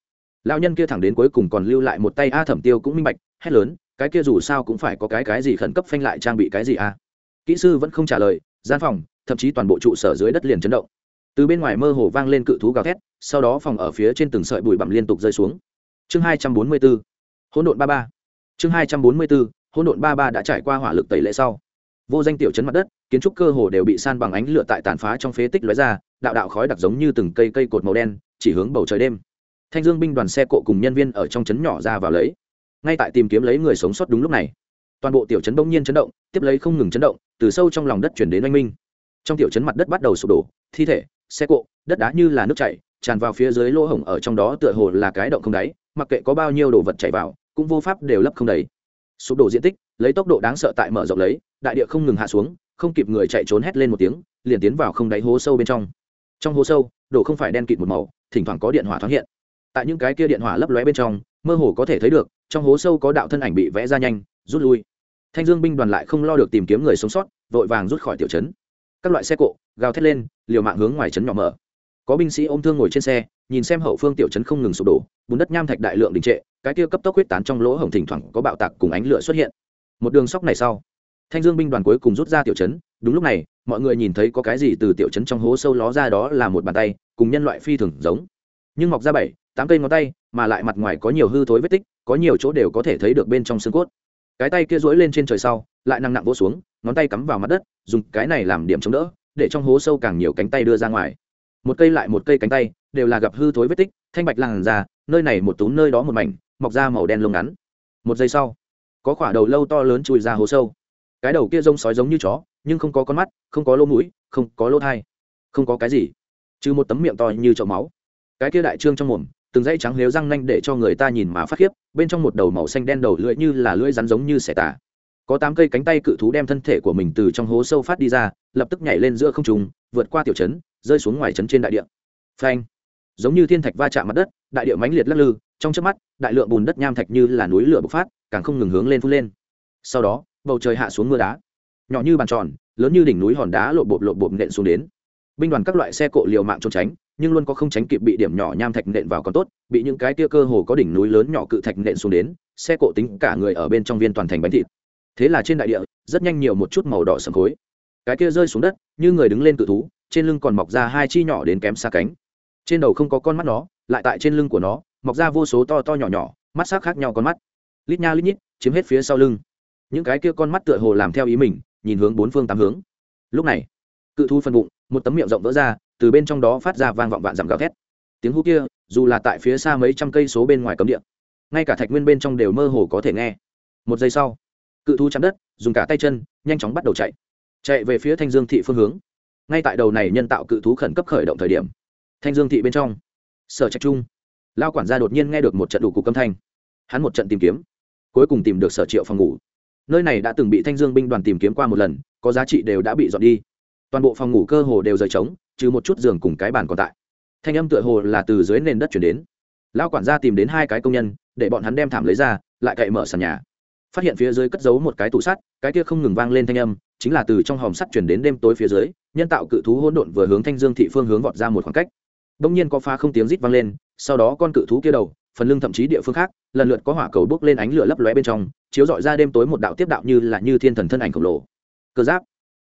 Lao nhân kia thẳng đến cuối cùng còn lưu lại một tay a thẩm tiêu cũng minh bạch, hét lớn, cái kia dù sao cũng phải có cái cái gì khẩn cấp phanh lại trang bị cái gì a. Kỹ sư vẫn không trả lời, gian phòng, thậm chí toàn bộ trụ sở dưới đất liền chấn động. Từ bên ngoài mơ hồ vang lên cự thú gào thét, sau đó phòng ở phía trên từng sợi bụi bặm liên tục rơi xuống. Chương hai trăm bốn mươi bốn. Hỗn độn ba ba. Chương hai trăm bốn mươi bốn. Hỗn độn ba ba đã trải qua hỏa lực tẩy lệ sau vô danh tiểu chấn mặt đất, kiến trúc cơ hồ đều bị san bằng ánh lửa tại tàn phá trong phế tích lóe ra, đạo đạo khói đặc giống như từng cây cây cột màu đen, chỉ hướng bầu trời đêm. Thanh dương binh đoàn xe cộ cùng nhân viên ở trong trấn nhỏ ra vào lấy. Ngay tại tìm kiếm lấy người sống sót đúng lúc này, toàn bộ tiểu trấn bỗng nhiên chấn động, tiếp lấy không ngừng chấn động, từ sâu trong lòng đất chuyển đến oanh minh. Trong tiểu trấn mặt đất bắt đầu sụp đổ, thi thể, xe cộ, đất đá như là nước chảy, tràn vào phía dưới lỗ hổng ở trong đó tựa hồ là cái động không đáy, mặc kệ có bao nhiêu đồ vật chảy vào, cũng vô pháp đều lấp không đầy. Sụp đổ diện tích lấy tốc độ đáng sợ tại mở rộng lấy, đại địa không ngừng hạ xuống, không kịp người chạy trốn hét lên một tiếng, liền tiến vào không đáy hố sâu bên trong. Trong hố sâu, đổ không phải đen kịt một màu, thỉnh thoảng có điện hỏa thoáng hiện. Tại những cái kia điện hỏa lấp lóe bên trong, mơ hồ có thể thấy được, trong hố sâu có đạo thân ảnh bị vẽ ra nhanh, rút lui. Thanh dương binh đoàn lại không lo được tìm kiếm người sống sót, vội vàng rút khỏi tiểu trấn. Các loại xe cộ, gào thét lên, liều mạng hướng ngoài trấn nhỏ mở. Có binh sĩ ôm thương ngồi trên xe, nhìn xem hậu phương tiểu trấn không ngừng sụp đổ, bùn đất nham thạch đại lượng đình trệ, cái kia cấp tốc huyết tán trong lỗ hổng thỉnh thoảng có bạo tạc cùng ánh lửa xuất hiện một đường sóc này sau. Thanh dương binh đoàn cuối cùng rút ra tiểu trấn, đúng lúc này, mọi người nhìn thấy có cái gì từ tiểu trấn trong hố sâu ló ra đó là một bàn tay, cùng nhân loại phi thường giống. Nhưng mọc ra bảy, tám cây ngón tay, mà lại mặt ngoài có nhiều hư thối vết tích, có nhiều chỗ đều có thể thấy được bên trong xương cốt. Cái tay kia rối lên trên trời sau, lại nặng nặng vỗ xuống, ngón tay cắm vào mặt đất, dùng cái này làm điểm chống đỡ, để trong hố sâu càng nhiều cánh tay đưa ra ngoài. Một cây lại một cây cánh tay, đều là gặp hư thối vết tích, thanh bạch làn ra nơi này một túm nơi đó một mảnh, mọc ra màu đen lông ngắn. Một giây sau có khỏa đầu lâu to lớn chui ra hố sâu. Cái đầu kia rông sói giống như chó, nhưng không có con mắt, không có lỗ mũi, không có lỗ thai, không có cái gì. Trừ một tấm miệng to như chậu máu. Cái kia đại trương trong mồm, từng dãy trắng lếu răng nanh để cho người ta nhìn mà phát khiếp, bên trong một đầu màu xanh đen đầu lưỡi như là lưỡi rắn giống như xẻ tả có tám cây cánh tay cự thú đem thân thể của mình từ trong hố sâu phát đi ra, lập tức nhảy lên giữa không trùng vượt qua tiểu trấn, rơi xuống ngoài trấn trên đại địa. Phanh. Giống như thiên thạch va chạm mặt đất, đại địa mãnh liệt lắc lư trong trước mắt, đại lượng bùn đất nham thạch như là núi lửa bộc phát, càng không ngừng hướng lên phun lên. Sau đó, bầu trời hạ xuống mưa đá. Nhỏ như bàn tròn, lớn như đỉnh núi hòn đá lộ bộp lộ bộp nện xuống đến. Binh đoàn các loại xe cộ liều mạng trốn tránh, nhưng luôn có không tránh kịp bị điểm nhỏ nham thạch nện vào còn tốt, bị những cái tia cơ hồ có đỉnh núi lớn nhỏ cự thạch nện xuống đến, xe cộ tính cả người ở bên trong viên toàn thành bánh thịt. Thế là trên đại địa, rất nhanh nhiều một chút màu đỏ sầm khối. Cái kia rơi xuống đất, như người đứng lên cự thú, trên lưng còn mọc ra hai chi nhỏ đến kém xa cánh. Trên đầu không có con mắt nó, lại tại trên lưng của nó mọc ra vô số to to nhỏ nhỏ, mắt sắc khác nhau con mắt. Lít nha lít nhít, chiếm hết phía sau lưng. Những cái kia con mắt tựa hồ làm theo ý mình, nhìn hướng bốn phương tám hướng. Lúc này, cự thú phân bụng, một tấm miệng rộng vỡ ra, từ bên trong đó phát ra vang vọng vạn dặm gào thét. Tiếng hú kia, dù là tại phía xa mấy trăm cây số bên ngoài cấm địa, ngay cả thạch nguyên bên trong đều mơ hồ có thể nghe. Một giây sau, cự thú chạm đất, dùng cả tay chân, nhanh chóng bắt đầu chạy. Chạy về phía thanh dương thị phương hướng. Ngay tại đầu này nhân tạo cự thú khẩn cấp khởi động thời điểm, thanh dương thị bên trong, sở trạch trung lao quản gia đột nhiên nghe được một trận đủ cục âm thanh. Hắn một trận tìm kiếm, cuối cùng tìm được sở triệu phòng ngủ. Nơi này đã từng bị thanh dương binh đoàn tìm kiếm qua một lần, có giá trị đều đã bị dọn đi. Toàn bộ phòng ngủ cơ hồ đều rời trống, trừ một chút giường cùng cái bàn còn tại. Thanh âm tựa hồ là từ dưới nền đất chuyển đến. Lão quản gia tìm đến hai cái công nhân, để bọn hắn đem thảm lấy ra, lại cậy mở sàn nhà. Phát hiện phía dưới cất giấu một cái tủ sắt, cái kia không ngừng vang lên thanh âm, chính là từ trong hòm sắt chuyển đến đêm tối phía dưới, nhân tạo cự thú hỗn độn vừa hướng thanh dương thị phương hướng vọt ra một khoảng cách. Đông nhiên có pha không tiếng rít vang lên sau đó con cự thú kia đầu, phần lưng thậm chí địa phương khác, lần lượt có hỏa cầu bước lên ánh lửa lấp lóe bên trong, chiếu dọi ra đêm tối một đạo tiếp đạo như là như thiên thần thân ảnh khổng lồ. Cơ giáp.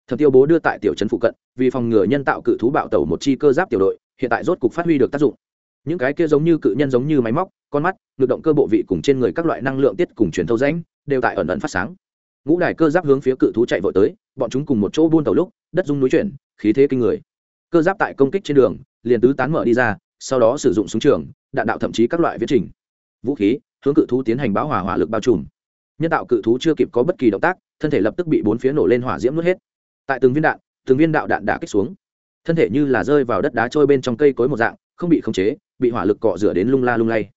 Thần tiêu bố đưa tại tiểu trấn phụ cận, vì phòng ngừa nhân tạo cự thú bạo tẩu một chi cơ giáp tiểu đội, hiện tại rốt cục phát huy được tác dụng. Những cái kia giống như cự nhân giống như máy móc, con mắt ngược động cơ bộ vị cùng trên người các loại năng lượng tiết cùng truyền thâu rãnh, đều tại ẩn ẩn phát sáng. Ngũ đài cơ giáp hướng phía cự thú chạy vội tới, bọn chúng cùng một chỗ buôn tàu lúc, đất dung núi chuyển, khí thế kinh người. Cơ giáp tại công kích trên đường, liền tứ tán mở đi ra sau đó sử dụng súng trường, đạn đạo thậm chí các loại viễn trình. Vũ khí, hướng cự thú tiến hành báo hỏa hỏa lực bao trùm. Nhân tạo cự thú chưa kịp có bất kỳ động tác, thân thể lập tức bị bốn phía nổ lên hỏa diễm nuốt hết. Tại từng viên đạn, từng viên đạo đạn đã kích xuống. Thân thể như là rơi vào đất đá trôi bên trong cây cối một dạng, không bị khống chế, bị hỏa lực cọ rửa đến lung la lung lay.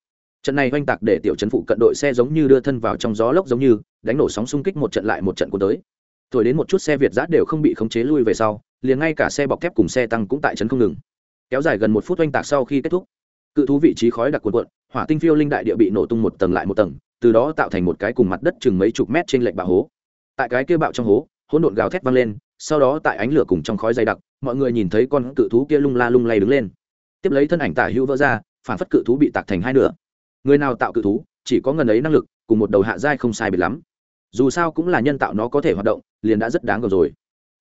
Trận này oanh tạc để tiểu trấn phụ cận đội xe giống như đưa thân vào trong gió lốc giống như, đánh nổ sóng xung kích một trận lại một trận cuốn tới. Thổi đến một chút xe việt giã đều không bị khống chế lui về sau, liền ngay cả xe bọc thép cùng xe tăng cũng tại trấn không ngừng kéo dài gần một phút oanh tạc sau khi kết thúc. Cự thú vị trí khói đặc cuộn cuộn, hỏa tinh phiêu linh đại địa bị nổ tung một tầng lại một tầng, từ đó tạo thành một cái cùng mặt đất chừng mấy chục mét trên lệnh bạo hố. Tại cái kia bạo trong hố, hỗn độn gào thét vang lên, sau đó tại ánh lửa cùng trong khói dày đặc, mọi người nhìn thấy con cự thú kia lung la lung lay đứng lên. Tiếp lấy thân ảnh tả hữu vỡ ra, phản phất cự thú bị tạc thành hai nửa. Người nào tạo cự thú, chỉ có ngần ấy năng lực, cùng một đầu hạ giai không sai biệt lắm. Dù sao cũng là nhân tạo nó có thể hoạt động, liền đã rất đáng gờm rồi.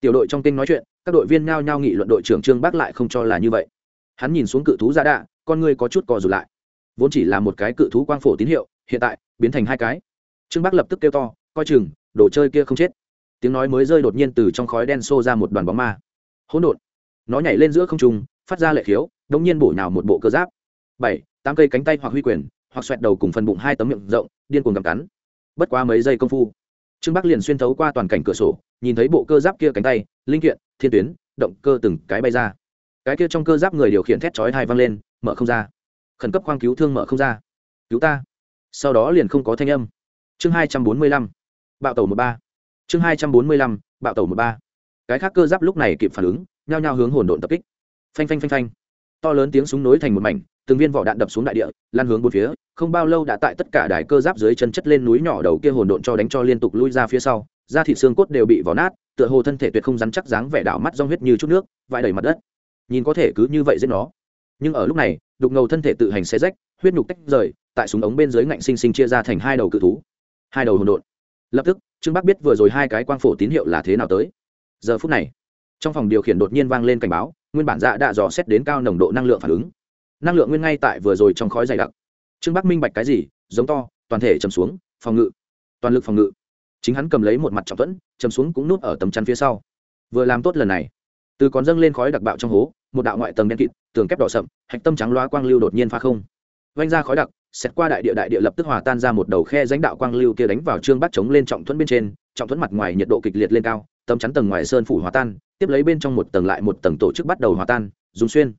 Tiểu đội trong kinh nói chuyện các đội viên nhao nhao nghị luận đội trưởng trương bác lại không cho là như vậy. Hắn nhìn xuống cự thú ra đạ, con ngươi có chút cò rụt lại. Vốn chỉ là một cái cự thú quang phổ tín hiệu, hiện tại biến thành hai cái. Trương bác lập tức kêu to, coi chừng, đồ chơi kia không chết. Tiếng nói mới rơi đột nhiên từ trong khói đen xô ra một đoàn bóng ma. Hỗn độn. Nó nhảy lên giữa không trung, phát ra lệ khiếu, đống nhiên bổ nhào một bộ cơ giáp. Bảy, tám cây cánh tay hoặc huy quyền, hoặc xoẹt đầu cùng phần bụng hai tấm miệng rộng, điên cuồng gặm cắn. Bất quá mấy giây công phu trương bắc liền xuyên thấu qua toàn cảnh cửa sổ, nhìn thấy bộ cơ giáp kia cánh tay, linh kiện, thiên tuyến, động cơ từng cái bay ra. Cái kia trong cơ giáp người điều khiển thét chói hai văng lên, mở không ra. Khẩn cấp khoang cứu thương mở không ra. Cứu ta. Sau đó liền không có thanh âm. Chương hai trăm bốn mươi lăm, bạo tàu một ba. Chương hai trăm bốn mươi lăm, bạo tàu một ba. Cái khác cơ giáp lúc này kịp phản ứng, nhao nhao hướng hồn độn tập kích. Phanh phanh phanh phanh. To lớn tiếng súng nối thành một mảnh, từng viên vỏ đạn đập xuống đại địa, lan hướng bốn phía không bao lâu đã tại tất cả đài cơ giáp dưới chân chất lên núi nhỏ đầu kia hồn độn cho đánh cho liên tục lui ra phía sau, da thịt xương cốt đều bị vỏ nát, tựa hồ thân thể tuyệt không rắn chắc dáng vẻ đảo mắt rong huyết như chút nước, vãi đầy mặt đất. Nhìn có thể cứ như vậy giết nó. Nhưng ở lúc này, đục ngầu thân thể tự hành xe rách, huyết nhục tách rời, tại súng ống bên dưới ngạnh sinh sinh chia ra thành hai đầu cự thú. Hai đầu hồn độn. Lập tức, trương bắc biết vừa rồi hai cái quang phổ tín hiệu là thế nào tới. Giờ phút này, trong phòng điều khiển đột nhiên vang lên cảnh báo, nguyên bản dạ đã dò xét đến cao nồng độ năng lượng phản ứng. Năng lượng nguyên ngay tại vừa rồi trong khói dày đặc trương bắc minh bạch cái gì, giống to, toàn thể chầm xuống, phòng ngự, toàn lực phòng ngự. Chính hắn cầm lấy một mặt trọng thuẫn, chầm xuống cũng núp ở tầm chắn phía sau. Vừa làm tốt lần này, từ còn dâng lên khói đặc bạo trong hố, một đạo ngoại tầng đen kịt, tường kép đỏ sậm, hạch tâm trắng loa quang lưu đột nhiên pha không. Vanh ra khói đặc xét qua đại địa đại địa lập tức hòa tan ra một đầu khe rãnh đạo quang lưu kia đánh vào trương bắc chống lên trọng thuẫn bên trên, trọng thuẫn mặt ngoài nhiệt độ kịch liệt lên cao, tấm chắn tầng ngoài sơn phủ hòa tan, tiếp lấy bên trong một tầng lại một tầng tổ chức bắt đầu hòa tan, dùng xuyên.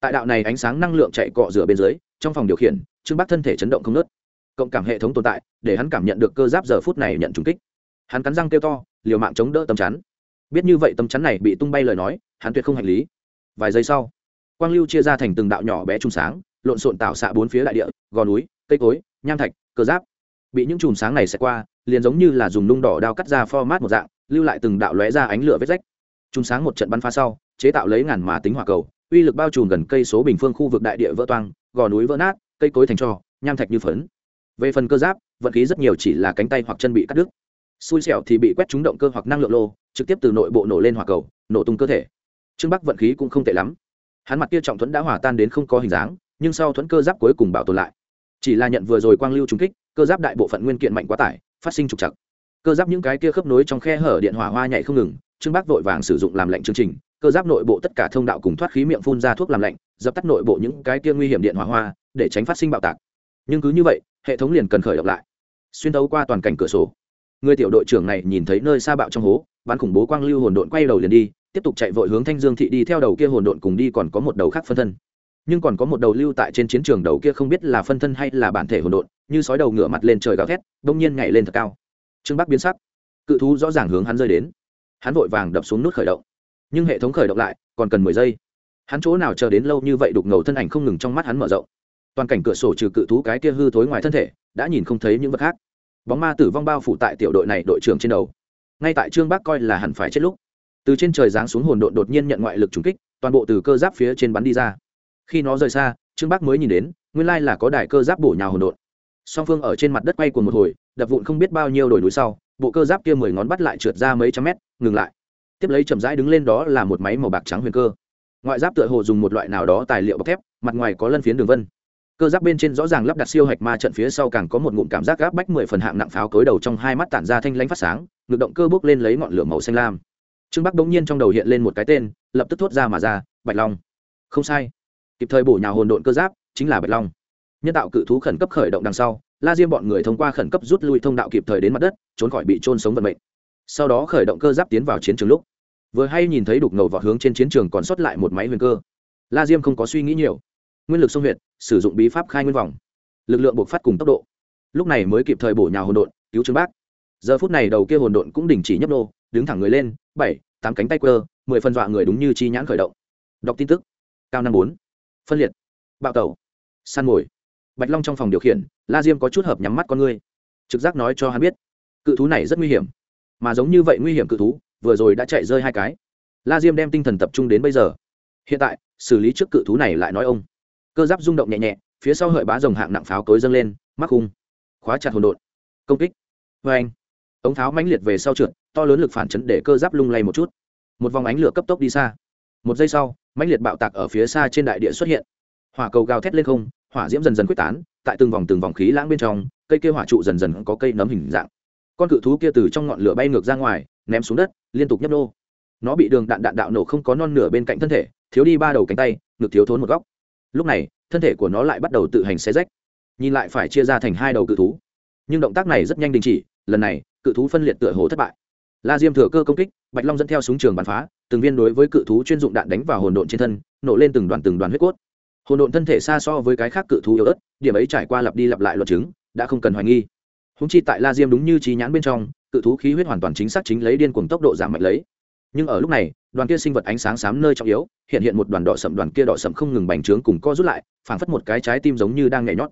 Tại đạo này ánh sáng năng lượng chạy cọ rửa bên dưới, trong phòng điều khiển trương bắc thân thể chấn động không nớt cộng cảm hệ thống tồn tại, để hắn cảm nhận được cơ giáp giờ phút này nhận trùng kích. Hắn cắn răng kêu to, liều mạng chống đỡ tấm chắn. Biết như vậy tấm chắn này bị tung bay lời nói, hắn tuyệt không hành lý. Vài giây sau, quang lưu chia ra thành từng đạo nhỏ bé trùng sáng, lộn xộn tạo xạ bốn phía đại địa, gò núi, cây cối, nham thạch, cơ giáp. Bị những chùm sáng này sẽ qua, liền giống như là dùng nung đỏ đao cắt ra format một dạng, lưu lại từng đạo lóe ra ánh lửa vết rách. Chùm sáng một trận bắn phá sau, chế tạo lấy ngàn mà tính hỏa cầu, uy lực bao trùm gần cây số bình phương khu vực đại địa vỡ toang, gò núi vỡ nát cây cối thành trò nham thạch như phấn. Về phần cơ giáp, vận khí rất nhiều chỉ là cánh tay hoặc chân bị cắt đứt. Xui xẻo thì bị quét trúng động cơ hoặc năng lượng lô, trực tiếp từ nội bộ nổ lên hỏa cầu, nổ tung cơ thể. Trương bắc vận khí cũng không tệ lắm. Hắn mặt kia trọng thuẫn đã hòa tan đến không có hình dáng, nhưng sau thuẫn cơ giáp cuối cùng bảo tồn lại. Chỉ là nhận vừa rồi quang lưu trúng kích, cơ giáp đại bộ phận nguyên kiện mạnh quá tải, phát sinh trục chặt cơ giáp những cái kia khớp nối trong khe hở điện hỏa hoa nhảy không ngừng, trương bắc vội vàng sử dụng làm lệnh chương trình cơ giáp nội bộ tất cả thông đạo cùng thoát khí miệng phun ra thuốc làm lạnh, dập tắt nội bộ những cái kia nguy hiểm điện hỏa hoa, để tránh phát sinh bạo tạc. Nhưng cứ như vậy, hệ thống liền cần khởi động lại. Xuyên tấu qua toàn cảnh cửa sổ. Người tiểu đội trưởng này nhìn thấy nơi xa bạo trong hố, bắn khủng bố quang lưu hồn độn quay đầu liền đi, tiếp tục chạy vội hướng thanh dương thị đi theo đầu kia hồn độn cùng đi còn có một đầu khác phân thân. Nhưng còn có một đầu lưu tại trên chiến trường đầu kia không biết là phân thân hay là bản thể hồn độn, như sói đầu ngửa mặt lên trời gào thét đông nhiên nhảy lên thật cao. Trương bắc biến sắc. Cự thú rõ ràng hướng hắn rơi đến. Hắn vội vàng đập xuống nút khởi động nhưng hệ thống khởi động lại, còn cần mười giây. Hắn chỗ nào chờ đến lâu như vậy đục ngầu thân ảnh không ngừng trong mắt hắn mở rộng. Toàn cảnh cửa sổ trừ cự thú cái kia hư thối ngoài thân thể, đã nhìn không thấy những vật khác. Bóng ma tử vong bao phủ tại tiểu đội này đội trưởng trên đầu. Ngay tại trương bác coi là hẳn phải chết lúc, từ trên trời giáng xuống hồn độn đột nhiên nhận ngoại lực trùng kích, toàn bộ từ cơ giáp phía trên bắn đi ra. Khi nó rời xa, trương bác mới nhìn đến, nguyên lai là có đại cơ giáp bổ nhào hồn độn. Song phương ở trên mặt đất quay của một hồi, đập vụn không biết bao nhiêu đồi núi sau, bộ cơ giáp kia mười ngón bắt lại trượt ra mấy trăm mét, ngừng lại tiếp lấy chậm rãi đứng lên đó là một máy màu bạc trắng huyền cơ. Ngoại giáp tựa hồ dùng một loại nào đó tài liệu bọc thép, mặt ngoài có lân phiến đường vân. Cơ giáp bên trên rõ ràng lắp đặt siêu hạch ma trận phía sau càng có một ngụm cảm giác gáp bách mười phần hạng nặng pháo cối đầu trong hai mắt tản ra thanh lãnh phát sáng, ngực động cơ bước lên lấy ngọn lửa màu xanh lam. Trương bắc bỗng nhiên trong đầu hiện lên một cái tên, lập tức thốt ra mà ra, bạch long. Không sai. Kịp thời bổ nhào hồn độn cơ giáp, chính là bạch long. Nhân tạo cự thú khẩn cấp khởi động đằng sau, la diêm bọn người thông qua khẩn cấp rút lui thông đạo kịp thời đến mặt đất, trốn khỏi bị trôn sống vận mệnh sau đó khởi động cơ giáp tiến vào chiến trường lúc, vừa hay nhìn thấy đục ngầu vọt hướng trên chiến trường còn sót lại một máy huyền cơ. La diêm không có suy nghĩ nhiều. Nguyên lực sông huyệt, sử dụng bí pháp khai nguyên vòng. Lực lượng buộc phát cùng tốc độ. Lúc này mới kịp thời bổ nhào hồn đội cứu trương bác. Giờ phút này đầu kia hồn đội cũng đình chỉ nhấp nô, đứng thẳng người lên, bảy, tám cánh tay quơ, mười phân dọa người đúng như chi nhãn khởi động. Đọc tin tức. Cao năm bốn. Phân liệt. Bạo tẩu. Săn mồi. Bạch long trong phòng điều khiển, la diêm có chút hợp nhắm mắt con ngươi trực giác nói cho hắn biết. Cự thú này rất nguy hiểm mà giống như vậy nguy hiểm cự thú, vừa rồi đã chạy rơi hai cái. La diêm đem tinh thần tập trung đến bây giờ. Hiện tại, xử lý trước cự thú này lại nói ông. Cơ giáp rung động nhẹ nhẹ, phía sau hợi bá rồng hạng nặng pháo cối dâng lên, mắc khung khóa chặt hồn đột công kích. Vê anh. Ống pháo mãnh liệt về sau trượt, to lớn lực phản chấn để cơ giáp lung lay một chút. Một vòng ánh lửa cấp tốc đi xa. Một giây sau, mãnh liệt bạo tạc ở phía xa trên đại địa xuất hiện. Hỏa cầu gào thét lên không, hỏa diễm dần dần quyết tán, tại từng vòng từng vòng khí lãng bên trong, cây kêu hỏa trụ dần dần có cây nấm hình dạng con cự thú kia từ trong ngọn lửa bay ngược ra ngoài, ném xuống đất, liên tục nhấp nô. Nó bị đường đạn đạn đạo nổ không có non nửa bên cạnh thân thể, thiếu đi ba đầu cánh tay, ngực thiếu thốn một góc. Lúc này, thân thể của nó lại bắt đầu tự hành xe rách, nhìn lại phải chia ra thành hai đầu cự thú. Nhưng động tác này rất nhanh đình chỉ, lần này, cự thú phân liệt tựa hồ thất bại. La diêm thừa cơ công kích, bạch long dẫn theo súng trường bắn phá, từng viên đối với cự thú chuyên dụng đạn đánh vào hồn độn trên thân, nổ lên từng đoàn từng đoàn huyết cốt. Hồn độn thân thể xa so với cái khác cự thú yếu ớt, điểm ấy trải qua lặp đi lặp lại luật chứng, đã không cần hoài nghi húng chi tại la diêm đúng như trí nhãn bên trong, cự thú khí huyết hoàn toàn chính xác chính lấy điên cuồng tốc độ giảm mạnh lấy. Nhưng ở lúc này, đoàn kia sinh vật ánh sáng xám nơi trọng yếu, hiện hiện một đoàn đỏ sậm đoàn kia đỏ sậm không ngừng bành trướng cùng co rút lại, phảng phất một cái trái tim giống như đang nhảy nhót.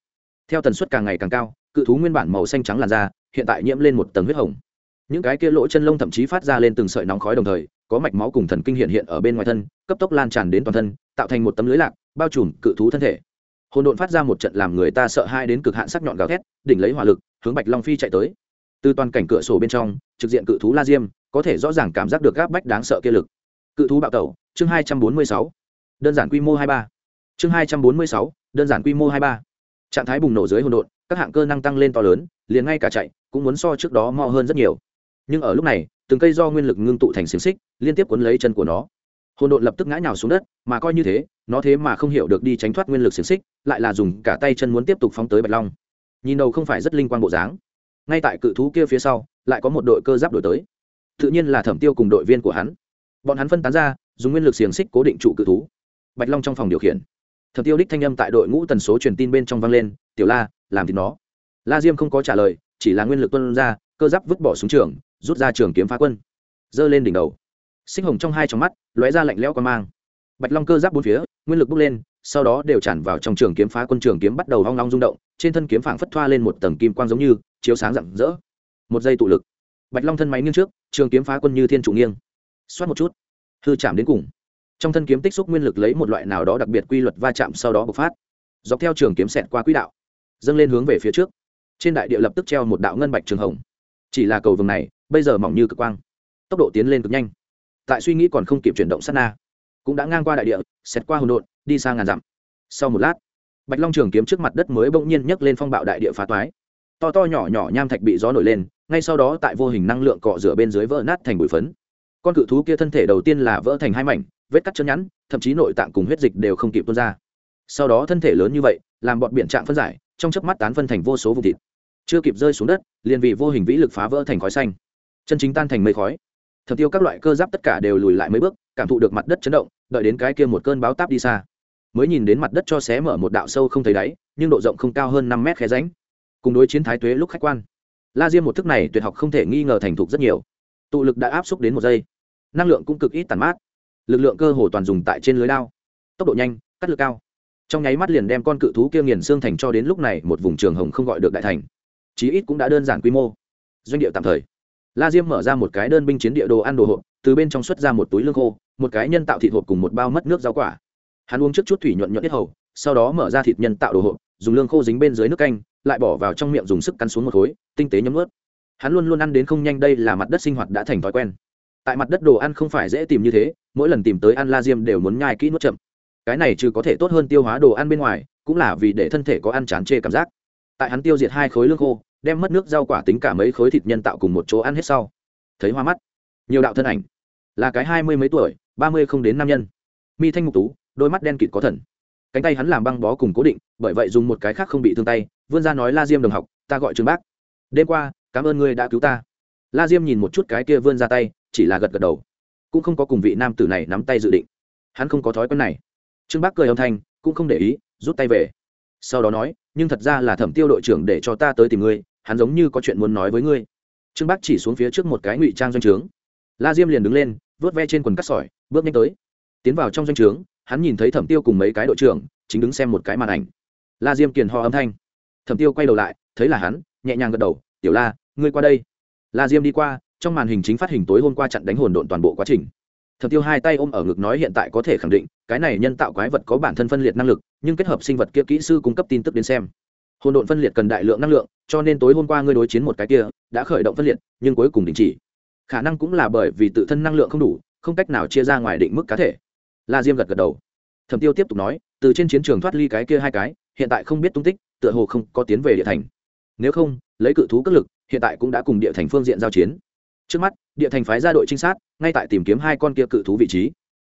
Theo tần suất càng ngày càng cao, cự thú nguyên bản màu xanh trắng làn da, hiện tại nhiễm lên một tầng huyết hồng. Những cái kia lỗ chân lông thậm chí phát ra lên từng sợi nóng khói đồng thời, có mạch máu cùng thần kinh hiện hiện ở bên ngoài thân, cấp tốc lan tràn đến toàn thân, tạo thành một tấm lưới lạc, bao trùm cự thú thân thể. Hồn độn phát ra một trận làm người ta sợ hai đến cực hạn sắc nhọn gào thét, đỉnh lấy hỏa lực hướng bạch long phi chạy tới. Từ toàn cảnh cửa sổ bên trong, trực diện cự thú la diêm, có thể rõ ràng cảm giác được gáp bách đáng sợ kia lực. Cự thú bạo tẩu, chương hai trăm bốn mươi sáu. Đơn giản quy mô hai ba. Chương hai trăm bốn mươi sáu, đơn giản quy mô hai ba. Trạng thái bùng nổ dưới hồn độn, các hạng cơ năng tăng lên to lớn, liền ngay cả chạy, cũng muốn so trước đó mo hơn rất nhiều. Nhưng ở lúc này, từng cây do nguyên lực ngưng tụ thành xiềng xích, liên tiếp cuốn lấy chân của nó. Hồn độn lập tức ngã nhào xuống đất, mà coi như thế, nó thế mà không hiểu được đi tránh thoát nguyên lực xiềng xích, lại là dùng cả tay chân muốn tiếp tục phóng tới bạch long nhìn đầu không phải rất linh quan bộ dáng. Ngay tại cự thú kia phía sau, lại có một đội cơ giáp đổi tới. Tự nhiên là thẩm tiêu cùng đội viên của hắn. Bọn hắn phân tán ra, dùng nguyên lực xiềng xích cố định trụ cự thú. Bạch long trong phòng điều khiển. Thẩm tiêu đích thanh âm tại đội ngũ tần số truyền tin bên trong vang lên, tiểu la, làm thì nó. La diêm không có trả lời, chỉ là nguyên lực tuân ra, cơ giáp vứt bỏ xuống trường, rút ra trường kiếm phá quân. Giơ lên đỉnh đầu. Sinh hồng trong hai trong mắt, lóe ra lạnh lẽo qua mang. Bạch long cơ giáp bốn phía, nguyên lực bốc lên sau đó đều tràn vào trong trường kiếm phá quân trường kiếm bắt đầu hoang long rung động, trên thân kiếm phảng phất thoa lên một tầng kim quang giống như, chiếu sáng rạng rỡ. Một giây tụ lực, bạch long thân máy nghiêng trước, trường kiếm phá quân như thiên trụ nghiêng. Xoát một chút, hư chạm đến cùng. Trong thân kiếm tích xúc nguyên lực lấy một loại nào đó đặc biệt quy luật va chạm sau đó bộc phát, dọc theo trường kiếm xẹt qua quỹ đạo, dâng lên hướng về phía trước. Trên đại địa lập tức treo một đạo ngân bạch trường hồng. Chỉ là cầu vồng này, bây giờ mỏng như cực quang, tốc độ tiến lên cực nhanh. Tại suy nghĩ còn không kịp chuyển động sát na, cũng đã ngang qua đại địa, xẹt qua hồn đột đi sang ngàn dặm. Sau một lát, bạch long trường kiếm trước mặt đất mới bỗng nhiên nhấc lên phong bạo đại địa phá toái. To to nhỏ nhỏ nham thạch bị gió nổi lên, ngay sau đó tại vô hình năng lượng cọ rửa bên dưới vỡ nát thành bụi phấn. Con cự thú kia thân thể đầu tiên là vỡ thành hai mảnh, vết cắt chân nhẵn, thậm chí nội tạng cùng huyết dịch đều không kịp tuôn ra. Sau đó thân thể lớn như vậy, làm bọn biện trạng phân giải, trong chớp mắt tán phân thành vô số vùng thịt. Chưa kịp rơi xuống đất, liền vì vô hình vĩ lực phá vỡ thành khói xanh. Chân chính tan thành mây khói. Thẩm tiêu các loại cơ giáp tất cả đều lùi lại mấy bước, cảm thụ được mặt đất chấn động, đợi đến cái kia một cơn báo táp đi xa mới nhìn đến mặt đất cho xé mở một đạo sâu không thấy đáy, nhưng độ rộng không cao hơn năm mét khe ránh cùng đối chiến thái tuế lúc khách quan, la diêm một thức này tuyệt học không thể nghi ngờ thành thục rất nhiều. Tụ lực đã áp xúc đến một giây, năng lượng cũng cực ít tàn mát. Lực lượng cơ hồ toàn dùng tại trên lưới lao tốc độ nhanh, cắt lực cao. Trong nháy mắt liền đem con cự thú kia nghiền xương thành cho đến lúc này một vùng trường hồng không gọi được đại thành. Chí ít cũng đã đơn giản quy mô. Doanh địa tạm thời. La diêm mở ra một cái đơn binh chiến địa đồ ăn đồ hộp, từ bên trong xuất ra một túi lương khô, một cái nhân tạo thịt hộp cùng một bao mất nước rau quả hắn uống trước chút thủy nhuận nhuận hết hầu, sau đó mở ra thịt nhân tạo đồ hộp, dùng lương khô dính bên dưới nước canh, lại bỏ vào trong miệng dùng sức cắn xuống một khối, tinh tế nhấm ướt hắn luôn luôn ăn đến không nhanh, đây là mặt đất sinh hoạt đã thành thói quen. Tại mặt đất đồ ăn không phải dễ tìm như thế, mỗi lần tìm tới ăn la diêm đều muốn nhai kỹ nuốt chậm. Cái này chứ có thể tốt hơn tiêu hóa đồ ăn bên ngoài, cũng là vì để thân thể có ăn chán chê cảm giác. Tại hắn tiêu diệt hai khối lương khô, đem mất nước rau quả tính cả mấy khối thịt nhân tạo cùng một chỗ ăn hết sau. Thấy hoa mắt. Nhiều đạo thân ảnh. Là cái hai mươi mấy tuổi, ba mươi không đến nam nhân. Mi thanh mục tú đôi mắt đen kịt có thần. Cánh tay hắn làm băng bó cùng cố định, bởi vậy dùng một cái khác không bị thương tay, vươn ra nói la diêm đồng học, ta gọi trương bác. Đêm qua, cảm ơn ngươi đã cứu ta. La diêm nhìn một chút cái kia vươn ra tay, chỉ là gật gật đầu. Cũng không có cùng vị nam tử này nắm tay dự định. Hắn không có thói quen này. Trương bác cười âm thanh, cũng không để ý, rút tay về. Sau đó nói, nhưng thật ra là thẩm tiêu đội trưởng để cho ta tới tìm ngươi, hắn giống như có chuyện muốn nói với ngươi. Trương bác chỉ xuống phía trước một cái ngụy trang doanh trướng. La diêm liền đứng lên vớt ve trên quần cắt sỏi, bước nhanh tới. Tiến vào trong doanh trướng hắn nhìn thấy thẩm tiêu cùng mấy cái đội trưởng, chính đứng xem một cái màn ảnh. La diêm kiền ho âm thanh. Thẩm tiêu quay đầu lại, thấy là hắn, nhẹ nhàng gật đầu, tiểu la, ngươi qua đây. La diêm đi qua, trong màn hình chính phát hình tối hôm qua chặn đánh hồn độn toàn bộ quá trình. Thẩm tiêu hai tay ôm ở ngực nói hiện tại có thể khẳng định, cái này nhân tạo quái vật có bản thân phân liệt năng lực, nhưng kết hợp sinh vật kia kỹ sư cung cấp tin tức đến xem. Hồn độn phân liệt cần đại lượng năng lượng, cho nên tối hôm qua ngươi đối chiến một cái kia, đã khởi động phân liệt, nhưng cuối cùng đình chỉ. Khả năng cũng là bởi vì tự thân năng lượng không đủ, không cách nào chia ra ngoài định mức cá thể la diêm gật gật đầu. Thẩm tiêu tiếp tục nói, từ trên chiến trường thoát ly cái kia hai cái, hiện tại không biết tung tích, tựa hồ không có tiến về địa thành. Nếu không, lấy cự thú cất lực, hiện tại cũng đã cùng địa thành phương diện giao chiến. Trước mắt, địa thành phái ra đội trinh sát, ngay tại tìm kiếm hai con kia cự thú vị trí.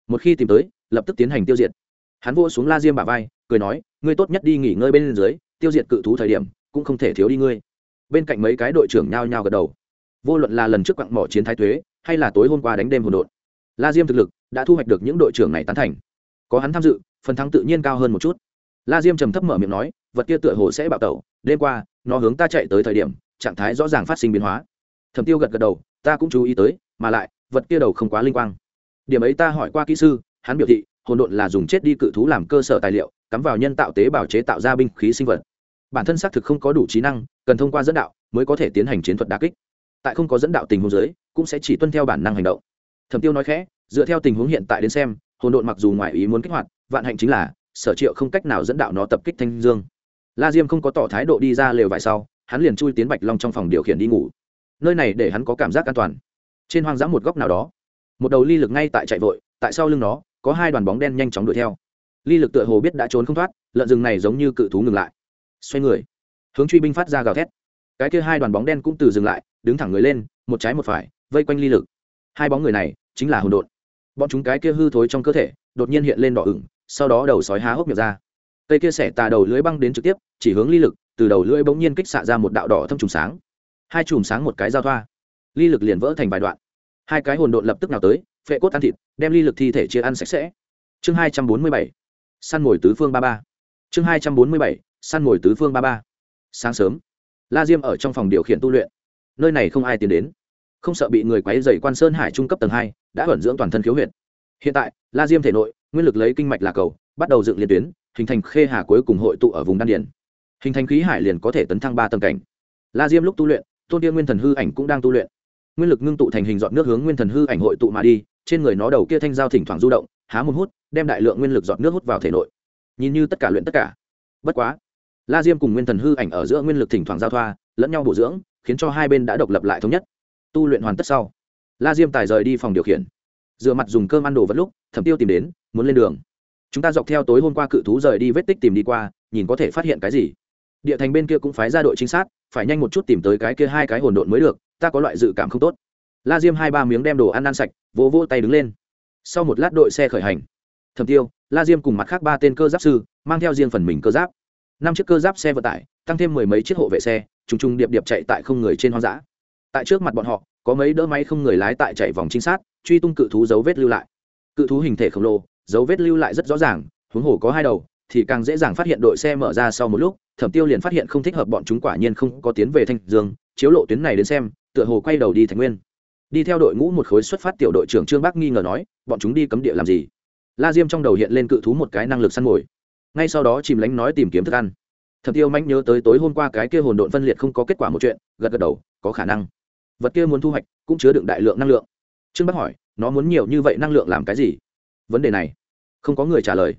Một khi tìm tới, lập tức tiến hành tiêu diệt. Hắn vô xuống la diêm bả vai, cười nói, ngươi tốt nhất đi nghỉ ngơi bên dưới, tiêu diệt cự thú thời điểm, cũng không thể thiếu đi ngươi. Bên cạnh mấy cái đội trưởng nhao nhao gật đầu. Vô luận là lần trước quặng mỏ chiến thái thuế, hay là tối hôm qua đánh đêm hồn đột la diêm thực lực đã thu hoạch được những đội trưởng này tán thành. Có hắn tham dự, phần thắng tự nhiên cao hơn một chút. La diêm trầm thấp mở miệng nói, vật kia tựa hồ sẽ bạo tẩu, đêm qua, nó hướng ta chạy tới thời điểm, trạng thái rõ ràng phát sinh biến hóa. Thẩm tiêu gật gật đầu, ta cũng chú ý tới, mà lại, vật kia đầu không quá linh quang. Điểm ấy ta hỏi qua kỹ sư, hắn biểu thị, hồn độn là dùng chết đi cự thú làm cơ sở tài liệu, cắm vào nhân tạo tế bào chế tạo ra binh khí sinh vật. Bản thân xác thực không có đủ trí năng, cần thông qua dẫn đạo mới có thể tiến hành chiến thuật đa kích. Tại không có dẫn đạo tình huống giới cũng sẽ chỉ tuân theo bản năng hành động. Thẩm tiêu nói khẽ dựa theo tình huống hiện tại đến xem, hồn độn mặc dù ngoài ý muốn kích hoạt, vạn hạnh chính là, sở triệu không cách nào dẫn đạo nó tập kích thanh dương. La diêm không có tỏ thái độ đi ra lều vải sau, hắn liền chui tiến bạch long trong phòng điều khiển đi ngủ. Nơi này để hắn có cảm giác an toàn. Trên hoang dã một góc nào đó, một đầu ly lực ngay tại chạy vội, tại sau lưng nó, có hai đoàn bóng đen nhanh chóng đuổi theo. Ly lực tựa hồ biết đã trốn không thoát, lợn rừng này giống như cự thú ngừng lại. Xoay người, hướng truy binh phát ra gào thét. Cái kia hai đoàn bóng đen cũng từ dừng lại, đứng thẳng người lên, một trái một phải, vây quanh ly lực. Hai bóng người này chính là hồn đột bọn chúng cái kia hư thối trong cơ thể, đột nhiên hiện lên đỏ ửng, sau đó đầu sói há hốc miệng ra. Cây kia xẻ tà đầu lưỡi băng đến trực tiếp, chỉ hướng ly lực, từ đầu lưỡi bỗng nhiên kích xạ ra một đạo đỏ thâm trùng sáng. Hai chùm sáng một cái giao thoa. Ly lực liền vỡ thành vài đoạn. Hai cái hồn độn lập tức nào tới, phệ cốt ăn thịt, đem ly lực thi thể chia ăn sạch sẽ. Chương hai trăm bốn mươi bảy. Săn mồi tứ phương ba ba. Chương hai trăm bốn mươi bảy. Săn mồi tứ phương ba ba. Sáng sớm, la diêm ở trong phòng điều khiển tu luyện. Nơi này không ai tiến đến. Không sợ bị người quấy dày quan sơn hải trung cấp tầng hai đã ẩn dưỡng toàn thân khiếu huyệt. Hiện tại, la diêm thể nội, nguyên lực lấy kinh mạch là cầu, bắt đầu dựng liên tuyến, hình thành khê hà cuối cùng hội tụ ở vùng đan điền. Hình thành khí hải liền có thể tấn thăng ba tầng cảnh. La diêm lúc tu luyện, tôn tiên nguyên thần hư ảnh cũng đang tu luyện. Nguyên lực ngưng tụ thành hình dọn nước hướng nguyên thần hư ảnh hội tụ mà đi, trên người nó đầu kia thanh giao thỉnh thoảng du động, há một hút, đem đại lượng nguyên lực dọn nước hút vào thể nội. Nhìn như tất cả luyện tất cả. Bất quá, la diêm cùng nguyên thần hư ảnh ở giữa nguyên lực thỉnh thoảng giao thoa, lẫn nhau bổ dưỡng, khiến cho hai bên đã độc lập lại thống nhất. Tu luyện hoàn tất sau la diêm tài rời đi phòng điều khiển. Dựa mặt dùng cơm ăn đồ vật lúc, thẩm tiêu tìm đến, muốn lên đường. Chúng ta dọc theo tối hôm qua cự thú rời đi vết tích tìm đi qua, nhìn có thể phát hiện cái gì. Địa thành bên kia cũng phái ra đội trinh sát, phải nhanh một chút tìm tới cái kia hai cái hồn độn mới được, ta có loại dự cảm không tốt. La diêm hai ba miếng đem đồ ăn ăn sạch, vỗ vỗ tay đứng lên. Sau một lát đội xe khởi hành. Thẩm tiêu, la diêm cùng mặt khác ba tên cơ giáp sư, mang theo riêng phần mình cơ giáp. Năm chiếc cơ giáp xe vận tải, tăng thêm mười mấy chiếc hộ vệ xe t r ù n g t r ù n g điệp điệp chạy tại không người trên hoang dã. Tại trước mặt bọn họ có mấy đỡ máy không người lái tại chạy vòng trinh sát, truy tung cự thú dấu vết lưu lại. Cự thú hình thể khổng lồ, dấu vết lưu lại rất rõ ràng, huống hồ có hai đầu, thì càng dễ dàng phát hiện đội xe mở ra sau một lúc, thẩm tiêu liền phát hiện không thích hợp bọn chúng quả nhiên không có tiến về thanh dương, chiếu lộ tuyến này đến xem, tựa hồ quay đầu đi thành nguyên. Đi theo đội ngũ một khối xuất phát tiểu đội trưởng trương bắc nghi ngờ nói, bọn chúng đi cấm địa làm gì? La diêm trong đầu hiện lên cự thú một cái năng lực săn mồi. Ngay sau đó chìm lánh nói tìm kiếm thức ăn. Thẩm tiêu mạnh nhớ tới tối hôm qua cái kia hồn độn phân liệt không có kết quả một chuyện, gật gật đầu, có khả năng vật kia muốn thu hoạch cũng chứa đựng đại lượng năng lượng. Trương bắc hỏi, nó muốn nhiều như vậy năng lượng làm cái gì? Vấn đề này, không có người trả lời.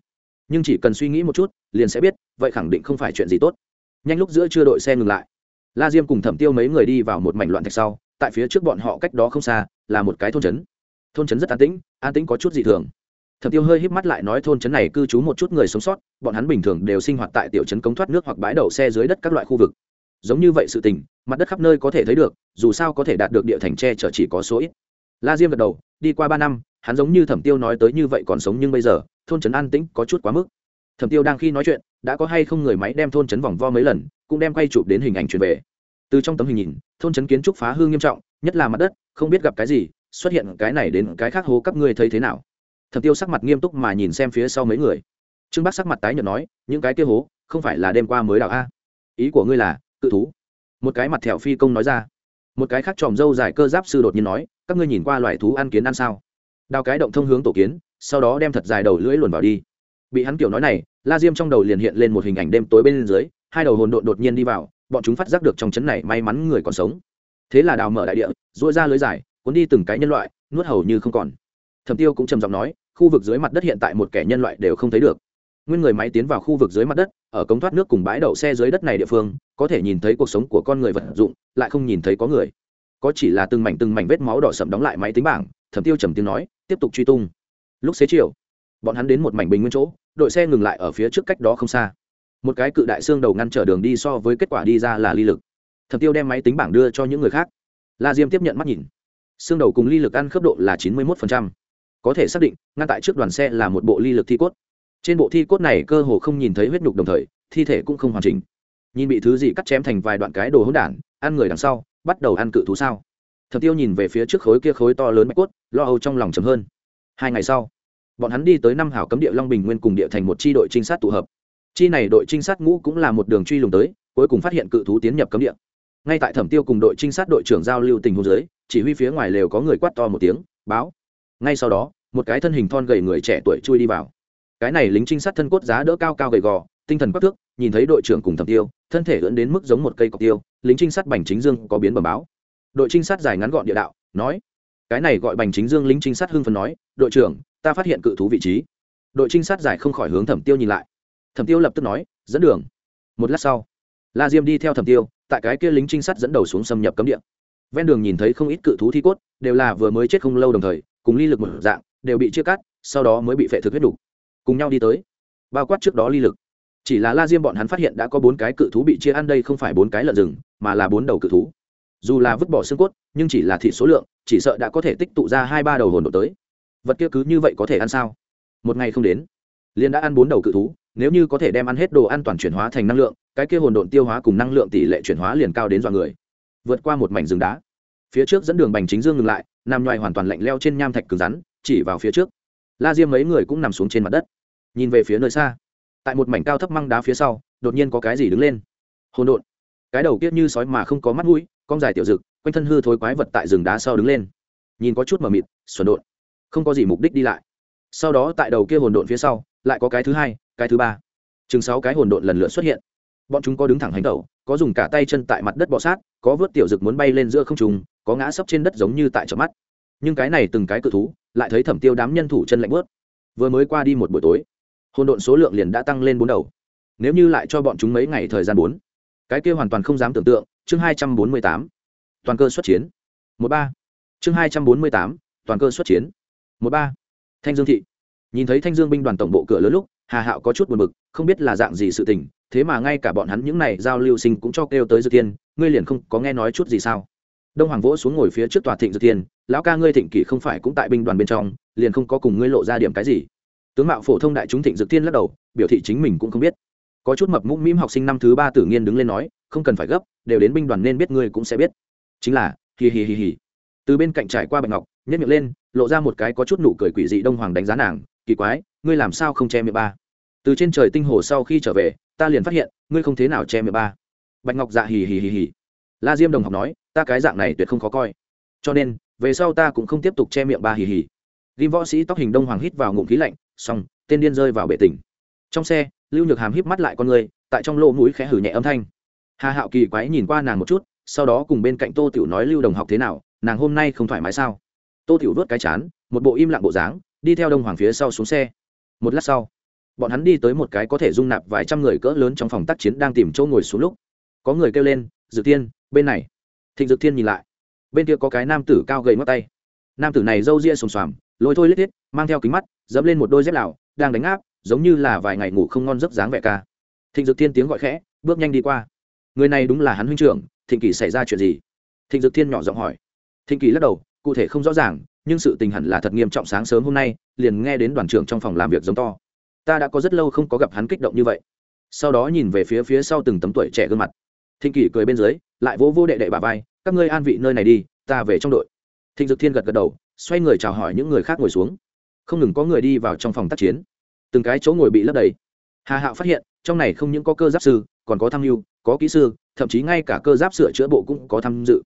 Nhưng chỉ cần suy nghĩ một chút, liền sẽ biết, vậy khẳng định không phải chuyện gì tốt. Nhanh lúc giữa chưa đội xe ngừng lại. La diêm cùng thẩm tiêu mấy người đi vào một mảnh loạn thạch sau, tại phía trước bọn họ cách đó không xa, là một cái thôn trấn. Thôn trấn rất an tĩnh an tĩnh có chút dị thường. Thẩm tiêu hơi híp mắt lại nói thôn trấn này cư trú một chút người sống sót, bọn hắn bình thường đều sinh hoạt tại tiểu trấn cống thoát nước hoặc bãi đậu xe dưới đất các loại khu vực. Giống như vậy sự tình mặt đất khắp nơi có thể thấy được, dù sao có thể đạt được địa thành tre chở chỉ có số ít. La diêm gật đầu, đi qua ba năm, hắn giống như thẩm tiêu nói tới như vậy còn sống nhưng bây giờ, thôn trấn an tĩnh có chút quá mức. Thẩm tiêu đang khi nói chuyện, đã có hay không người máy đem thôn trấn vòng vo mấy lần, cũng đem quay chụp đến hình ảnh truyền về. Từ trong tấm hình nhìn, thôn trấn kiến trúc phá hư nghiêm trọng, nhất là mặt đất, không biết gặp cái gì, xuất hiện cái này đến cái khác hố các ngươi thấy thế nào? Thẩm tiêu sắc mặt nghiêm túc mà nhìn xem phía sau mấy người. Trương bác sắc mặt tái nhợt nói, những cái kia hố, không phải là đêm qua mới đào a? Ý của ngươi là, cự thú một cái mặt thẹo phi công nói ra. Một cái khác tròm dâu dài cơ giáp sư đột nhiên nói, các ngươi nhìn qua loài thú ăn kiến ăn sao? Đào cái động thông hướng tổ kiến, sau đó đem thật dài đầu lưỡi luồn vào đi. Bị hắn kiểu nói này, la diêm trong đầu liền hiện lên một hình ảnh đêm tối bên dưới, hai đầu hồn đột đột nhiên đi vào, bọn chúng phát giác được trong chấn này may mắn người còn sống. Thế là đào mở đại địa dội ra lưới dài, cuốn đi từng cái nhân loại, nuốt hầu như không còn. Thẩm tiêu cũng trầm giọng nói, khu vực dưới mặt đất hiện tại một kẻ nhân loại đều không thấy được nguyên người máy tiến vào khu vực dưới mặt đất, ở cống thoát nước cùng bãi đậu xe dưới đất này địa phương, có thể nhìn thấy cuộc sống của con người vật dụng, lại không nhìn thấy có người. Có chỉ là từng mảnh từng mảnh vết máu đỏ sậm đóng lại máy tính bảng, thẩm tiêu trầm tiếng nói, tiếp tục truy tung. Lúc xế chiều, bọn hắn đến một mảnh bình nguyên chỗ, đội xe ngừng lại ở phía trước cách đó không xa. Một cái cự đại xương đầu ngăn trở đường đi so với kết quả đi ra là ly lực. Thẩm tiêu đem máy tính bảng đưa cho những người khác. La diêm tiếp nhận mắt nhìn. Xương đầu cùng ly lực ăn khớp độ là chín mươi một có thể xác định, ngăn tại trước đoàn xe là một bộ ly lực thi cốt trên bộ thi cốt này cơ hồ không nhìn thấy huyết nhục đồng thời, thi thể cũng không hoàn chỉnh. Nhìn bị thứ gì cắt chém thành vài đoạn cái đồ hỗn đản, ăn người đằng sau, bắt đầu ăn cự thú sao. Thật tiêu nhìn về phía trước khối kia khối to lớn bạch cốt, lo âu trong lòng chấm hơn. Hai ngày sau, bọn hắn đi tới năm hảo cấm địa long bình nguyên cùng địa thành một chi đội trinh sát tụ hợp. Chi này đội trinh sát ngũ cũng là một đường truy lùng tới, cuối cùng phát hiện cự thú tiến nhập cấm địa. Ngay tại thẩm tiêu cùng đội trinh sát đội trưởng giao lưu tình huống dưới, chỉ huy phía ngoài lều có người quát to một tiếng, báo. Ngay sau đó, một cái thân hình thon gầy người trẻ tuổi chui đi vào cái này lính trinh sát thân cốt giá đỡ cao cao gầy gò, tinh thần quắc thước, nhìn thấy đội trưởng cùng thẩm tiêu, thân thể ưỡn đến mức giống một cây cọc tiêu, lính trinh sát bành chính dương có biến bẩm báo. Đội trinh sát dài ngắn gọn địa đạo, nói, cái này gọi bành chính dương lính trinh sát hưng phấn nói, đội trưởng, ta phát hiện cự thú vị trí. Đội trinh sát giải không khỏi hướng thẩm tiêu nhìn lại. Thẩm tiêu lập tức nói, dẫn đường. Một lát sau, la diêm đi theo thẩm tiêu, tại cái kia lính trinh sát dẫn đầu xuống xâm nhập cấm địa. Ven đường nhìn thấy không ít cự thú thi cốt, đều là vừa mới chết không lâu đồng thời, cùng ly lực một dạng, đều bị chia cắt, sau đó mới bị phệ thực huyết đủ cùng nhau đi tới. Bao quát trước đó ly lực. Chỉ là la diêm bọn hắn phát hiện đã có bốn cái cự thú bị chia ăn đây không phải bốn cái lợn rừng, mà là bốn đầu cự thú. Dù là vứt bỏ xương cốt, nhưng chỉ là thị số lượng, chỉ sợ đã có thể tích tụ ra hai ba đầu hồn độ tới. Vật kia cứ như vậy có thể ăn sao? Một ngày không đến liên đã ăn bốn đầu cự thú, nếu như có thể đem ăn hết đồ an toàn chuyển hóa thành năng lượng, cái kia hồn độn tiêu hóa cùng năng lượng tỷ lệ chuyển hóa liền cao đến dọa người. Vượt qua một mảnh rừng đá. Phía trước dẫn đường bành chính dương ngừng lại, nằm ngoài hoàn toàn lạnh leo trên nham thạch cứng rắn, chỉ vào phía trước la diêm mấy người cũng nằm xuống trên mặt đất. Nhìn về phía nơi xa tại một mảnh cao thấp măng đá phía sau đột nhiên có cái gì đứng lên. Hồn đột, cái đầu kiết như sói mà không có mắt mũi con dài tiểu dực quanh thân hư thối quái vật tại rừng đá sau đứng lên. Nhìn có chút mờ mịt xuẩn đột, không có gì mục đích đi lại. Sau đó tại đầu kia hồn đột phía sau lại có cái thứ hai cái thứ ba. Chừng sáu cái hồn đột lần lượt xuất hiện. Bọn chúng có đứng thẳng hành tẩu có dùng cả tay chân tại mặt đất bọ sát có vớt tiểu dực muốn bay lên giữa không trùng có ngã sấp trên đất giống như tại chợ mắt nhưng cái này từng cái cự thú lại thấy thẩm tiêu đám nhân thủ chân lạnh bớt. Vừa mới qua đi một buổi tối hôn độn số lượng liền đã tăng lên bốn đầu. Nếu như lại cho bọn chúng mấy ngày thời gian bốn, cái kia hoàn toàn không dám tưởng tượng, chương hai trăm bốn mươi tám, toàn cơ xuất chiến. Một ba, chương hai trăm bốn mươi tám, toàn cơ xuất chiến. Một ba, thanh dương thị. Nhìn thấy thanh dương binh đoàn tổng bộ cửa lớn lúc, hà hạo có chút buồn bực, không biết là dạng gì sự tình, thế mà ngay cả bọn hắn những này giao lưu sinh cũng cho kêu tới dự tiên ngươi liền không có nghe nói chút gì sao? Đông hoàng vỗ xuống ngồi phía trước tòa thịnh dược tiên, lão ca ngươi thịnh kỷ không phải cũng tại binh đoàn bên trong, liền không có cùng ngươi lộ ra điểm cái gì. Tướng mạo phổ thông đại chúng thịnh dược tiên lắc đầu, biểu thị chính mình cũng không biết. Có chút mập mũm mĩm học sinh năm thứ ba tự nhiên đứng lên nói, không cần phải gấp, đều đến binh đoàn nên biết ngươi cũng sẽ biết. Chính là hì hì hì hì từ bên cạnh trải qua bạch ngọc nhét miệng lên, lộ ra một cái có chút nụ cười quỷ dị đông hoàng đánh giá nàng, kỳ quái, ngươi làm sao không che miệng ba? Từ trên trời tinh hồ sau khi trở về, ta liền phát hiện, ngươi không thế nào che miệng ba. Bạch ngọc dạ hì hì hì hì la diêm đồng học nói ta cái dạng này tuyệt không khó coi. Cho nên, về sau ta cũng không tiếp tục che miệng ba hì hì. Ghim võ sĩ tóc hình đông hoàng hít vào ngụm khí lạnh, xong, tên điên rơi vào bể tỉnh. Trong xe, lưu nhược hàm híp mắt lại con người, tại trong lỗ mũi khẽ hử nhẹ âm thanh. Hà hạo kỳ quái nhìn qua nàng một chút, sau đó cùng bên cạnh tô tiểu nói lưu đồng học thế nào, nàng hôm nay không thoải mái sao? Tô tiểu vớt cái chán, một bộ im lặng bộ dáng, đi theo đông hoàng phía sau xuống xe. Một lát sau, bọn hắn đi tới một cái có thể dung nạp vài trăm người cỡ lớn trong phòng tác chiến đang tìm chỗ ngồi xuống lúc. Có người kêu lên, dự tiên, bên này thịnh dực thiên nhìn lại. Bên kia có cái nam tử cao gầy mất tay. Nam tử này râu ria xồm xoàm, lôi thôi lết thiết mang theo kính mắt, dẫm lên một đôi dép lào, đang đánh áp, giống như là vài ngày ngủ không ngon giấc dáng vẻ ca. Thịnh dực thiên tiếng gọi khẽ, bước nhanh đi qua. Người này đúng là hắn huynh trưởng, thịnh kỳ xảy ra chuyện gì? Thịnh dực thiên nhỏ giọng hỏi. Thịnh kỳ lắc đầu, cụ thể không rõ ràng, nhưng sự tình hẳn là thật nghiêm trọng sáng sớm hôm nay, liền nghe đến đoàn trưởng trong phòng làm việc giống to. Ta đã có rất lâu không có gặp hắn kích động như vậy. Sau đó nhìn về phía phía sau từng tấm tuổi trẻ gương mặt. Thịnh kỳ cười bên dưới lại vỗ vô đệ đệ bà vai, các ngươi an vị nơi này đi, ta về trong đội. Thịnh dực thiên gật gật đầu, xoay người chào hỏi những người khác ngồi xuống. Không ngừng có người đi vào trong phòng tác chiến. Từng cái chỗ ngồi bị lấp đầy. Hà hạo phát hiện, trong này không những có cơ giáp sư, còn có tham mưu, có kỹ sư, thậm chí ngay cả cơ giáp sửa chữa bộ cũng có tham dự.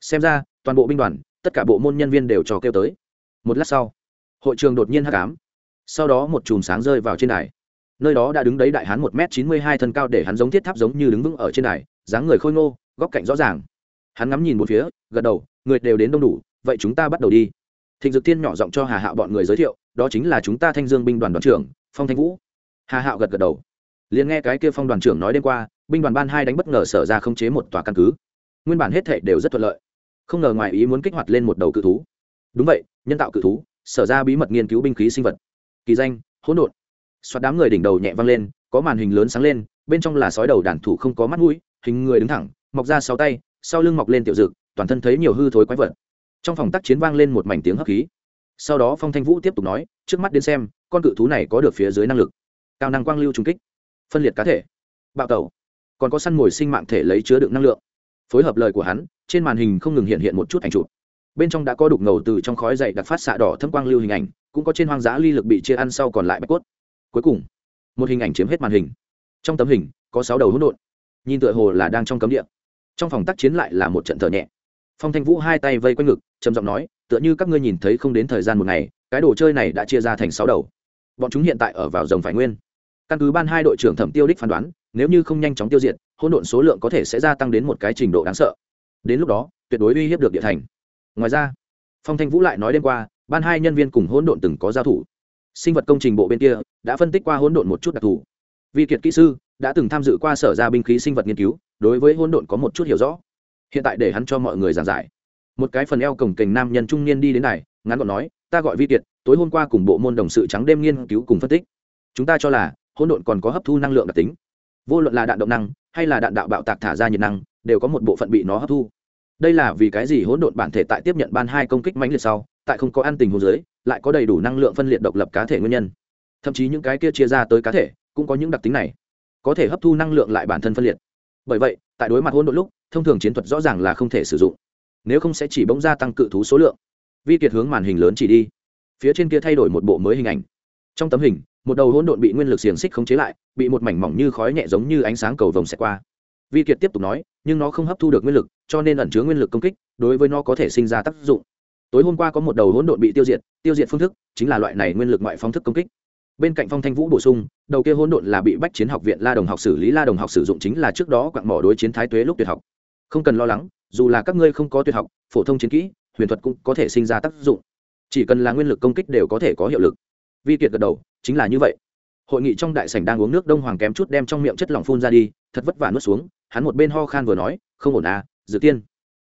Xem ra, toàn bộ binh đoàn, tất cả bộ môn nhân viên đều trò kêu tới. Một lát sau, hội trường đột nhiên hắc ám. Sau đó một chùm sáng rơi vào trên đài. Nơi đó đã đứng đấy đại hán một m chín mươi hai thân cao để hắn giống thiết tháp giống như đứng vững ở trên đài, dáng người khôi ngô góc cạnh rõ ràng. Hắn ngắm nhìn một phía, gật đầu, người đều đến đông đủ, vậy chúng ta bắt đầu đi. Thịnh dực thiên nhỏ giọng cho hà hạo bọn người giới thiệu, đó chính là chúng ta thanh dương binh đoàn đoàn trưởng, phong thanh vũ. Hà hạo gật gật đầu. Liền nghe cái kia phong đoàn trưởng nói đêm qua, binh đoàn ban hai đánh bất ngờ sở ra không chế một tòa căn cứ. Nguyên bản hết thể đều rất thuận lợi. Không ngờ ngoài ý muốn kích hoạt lên một đầu cự thú. Đúng vậy, nhân tạo cự thú, sở ra bí mật nghiên cứu binh khí sinh vật. Kỳ danh, hỗn độn. Xoát đám người đỉnh đầu nhẹ văng lên, có màn hình lớn sáng lên, bên trong là sói đầu đàn thủ không có mắt mũi, hình người đứng thẳng mọc ra sáu tay, sau lưng mọc lên tiểu dực, toàn thân thấy nhiều hư thối quái vật. Trong phòng tác chiến vang lên một mảnh tiếng hấp khí. Sau đó phong thanh vũ tiếp tục nói, trước mắt đến xem, con cự thú này có được phía dưới năng lực. Cao năng quang lưu trung kích, phân liệt cá thể, bạo tẩu, còn có săn mồi sinh mạng thể lấy chứa đựng năng lượng. Phối hợp lời của hắn, trên màn hình không ngừng hiện hiện một chút ảnh chụp. Bên trong đã có đục ngầu từ trong khói dậy đặc phát xạ đỏ thâm quang lưu hình ảnh, cũng có trên hoang dã ly lực bị chia ăn sau còn lại bạch cốt. Cuối cùng, một hình ảnh chiếm hết màn hình. Trong tấm hình, có sáu đầu hỗn độn. Nhìn tựa hồ là đang trong cấm địa trong phòng tác chiến lại là một trận thở nhẹ. Phong thanh vũ hai tay vây quanh ngực, trầm giọng nói, tựa như các ngươi nhìn thấy không đến thời gian một ngày, cái đồ chơi này đã chia ra thành sáu đầu. Bọn chúng hiện tại ở vào rồng phải nguyên. Căn cứ ban hai đội trưởng thẩm tiêu đích phán đoán, nếu như không nhanh chóng tiêu diệt, hỗn độn số lượng có thể sẽ gia tăng đến một cái trình độ đáng sợ. Đến lúc đó, tuyệt đối uy hiếp được địa thành. Ngoài ra, phong thanh vũ lại nói đêm qua, ban hai nhân viên cùng hỗn độn từng có giao thủ. Sinh vật công trình bộ bên kia đã phân tích qua hỗn độn một chút đặc thù. Vi kiệt kỹ sư đã từng tham dự qua sở ra binh khí sinh vật nghiên cứu đối với hỗn độn có một chút hiểu rõ. Hiện tại để hắn cho mọi người giảng giải. Một cái phần eo cổng kềnh nam nhân trung niên đi đến này, ngắn gọn nói, ta gọi vi kiệt, tối hôm qua cùng bộ môn đồng sự trắng đêm nghiên cứu cùng phân tích. Chúng ta cho là hỗn độn còn có hấp thu năng lượng đặc tính. Vô luận là đạn động năng hay là đạn đạo bạo tạc thả ra nhiệt năng, đều có một bộ phận bị nó hấp thu. Đây là vì cái gì hỗn độn bản thể tại tiếp nhận ban hai công kích mãnh liệt sau, tại không có ăn tình hồ dưới, lại có đầy đủ năng lượng phân liệt độc lập cá thể nguyên nhân. Thậm chí những cái kia chia ra tới cá thể cũng có những đặc tính này. Có thể hấp thu năng lượng lại bản thân phân liệt bởi vậy, tại đối mặt hôn độn lúc, thông thường chiến thuật rõ ràng là không thể sử dụng. Nếu không sẽ chỉ bỗng ra tăng cự thú số lượng. Vi kiệt hướng màn hình lớn chỉ đi. Phía trên kia thay đổi một bộ mới hình ảnh. Trong tấm hình, một đầu hỗn độn bị nguyên lực xiềng xích khống chế lại, bị một mảnh mỏng như khói nhẹ giống như ánh sáng cầu vồng xẹt qua. Vi kiệt tiếp tục nói, nhưng nó không hấp thu được nguyên lực, cho nên ẩn chứa nguyên lực công kích, đối với nó có thể sinh ra tác dụng. Tối hôm qua có một đầu hỗn độn bị tiêu diệt tiêu diệt phương thức chính là loại này nguyên lực ngoại phóng thức công kích bên cạnh phong thanh vũ bổ sung, đầu kia hỗn độn là bị bách chiến học viện la đồng học xử lý la đồng học sử dụng chính là trước đó quặng mỏ đối chiến thái tuế lúc tuyệt học. Không cần lo lắng, dù là các ngươi không có tuyệt học, phổ thông chiến kỹ, huyền thuật cũng có thể sinh ra tác dụng. Chỉ cần là nguyên lực công kích đều có thể có hiệu lực. Vi kiệt gật đầu, chính là như vậy. Hội nghị trong đại sảnh đang uống nước đông hoàng kém chút đem trong miệng chất lỏng phun ra đi, thật vất vả nuốt xuống, hắn một bên ho khan vừa nói, không ổn à dự tiên.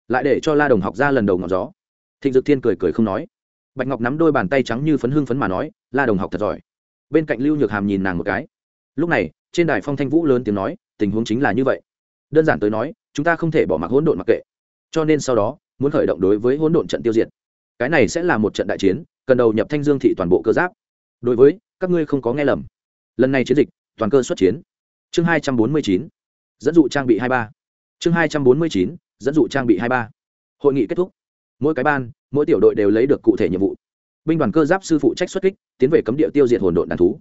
Lại để cho la đồng học ra lần đầu ngọn gió. Thịnh dực thiên cười cười không nói. Bạch ngọc nắm đôi bàn tay trắng như phấn hương phấn mà nói, la đồng học thật giỏi bên cạnh lưu nhược hàm nhìn nàng một cái. Lúc này, trên đài phong thanh vũ lớn tiếng nói, tình huống chính là như vậy. Đơn giản tới nói, chúng ta không thể bỏ mặc hỗn độn mặc kệ. Cho nên sau đó, muốn khởi động đối với hỗn độn trận tiêu diệt. Cái này sẽ là một trận đại chiến, cần đầu nhập thanh dương thị toàn bộ cơ giáp. Đối với, các ngươi không có nghe lầm. Lần này chiến dịch, toàn cơ xuất chiến. Chương hai trăm bốn mươi chín, dẫn dụ trang bị hai ba. Chương hai trăm bốn mươi chín, dẫn dụ trang bị hai ba. Hội nghị kết thúc. Mỗi cái ban, mỗi tiểu đội đều lấy được cụ thể nhiệm vụ binh đoàn cơ giáp sư phụ trách xuất kích, tiến về cấm địa tiêu diệt hồn độn đàn thú.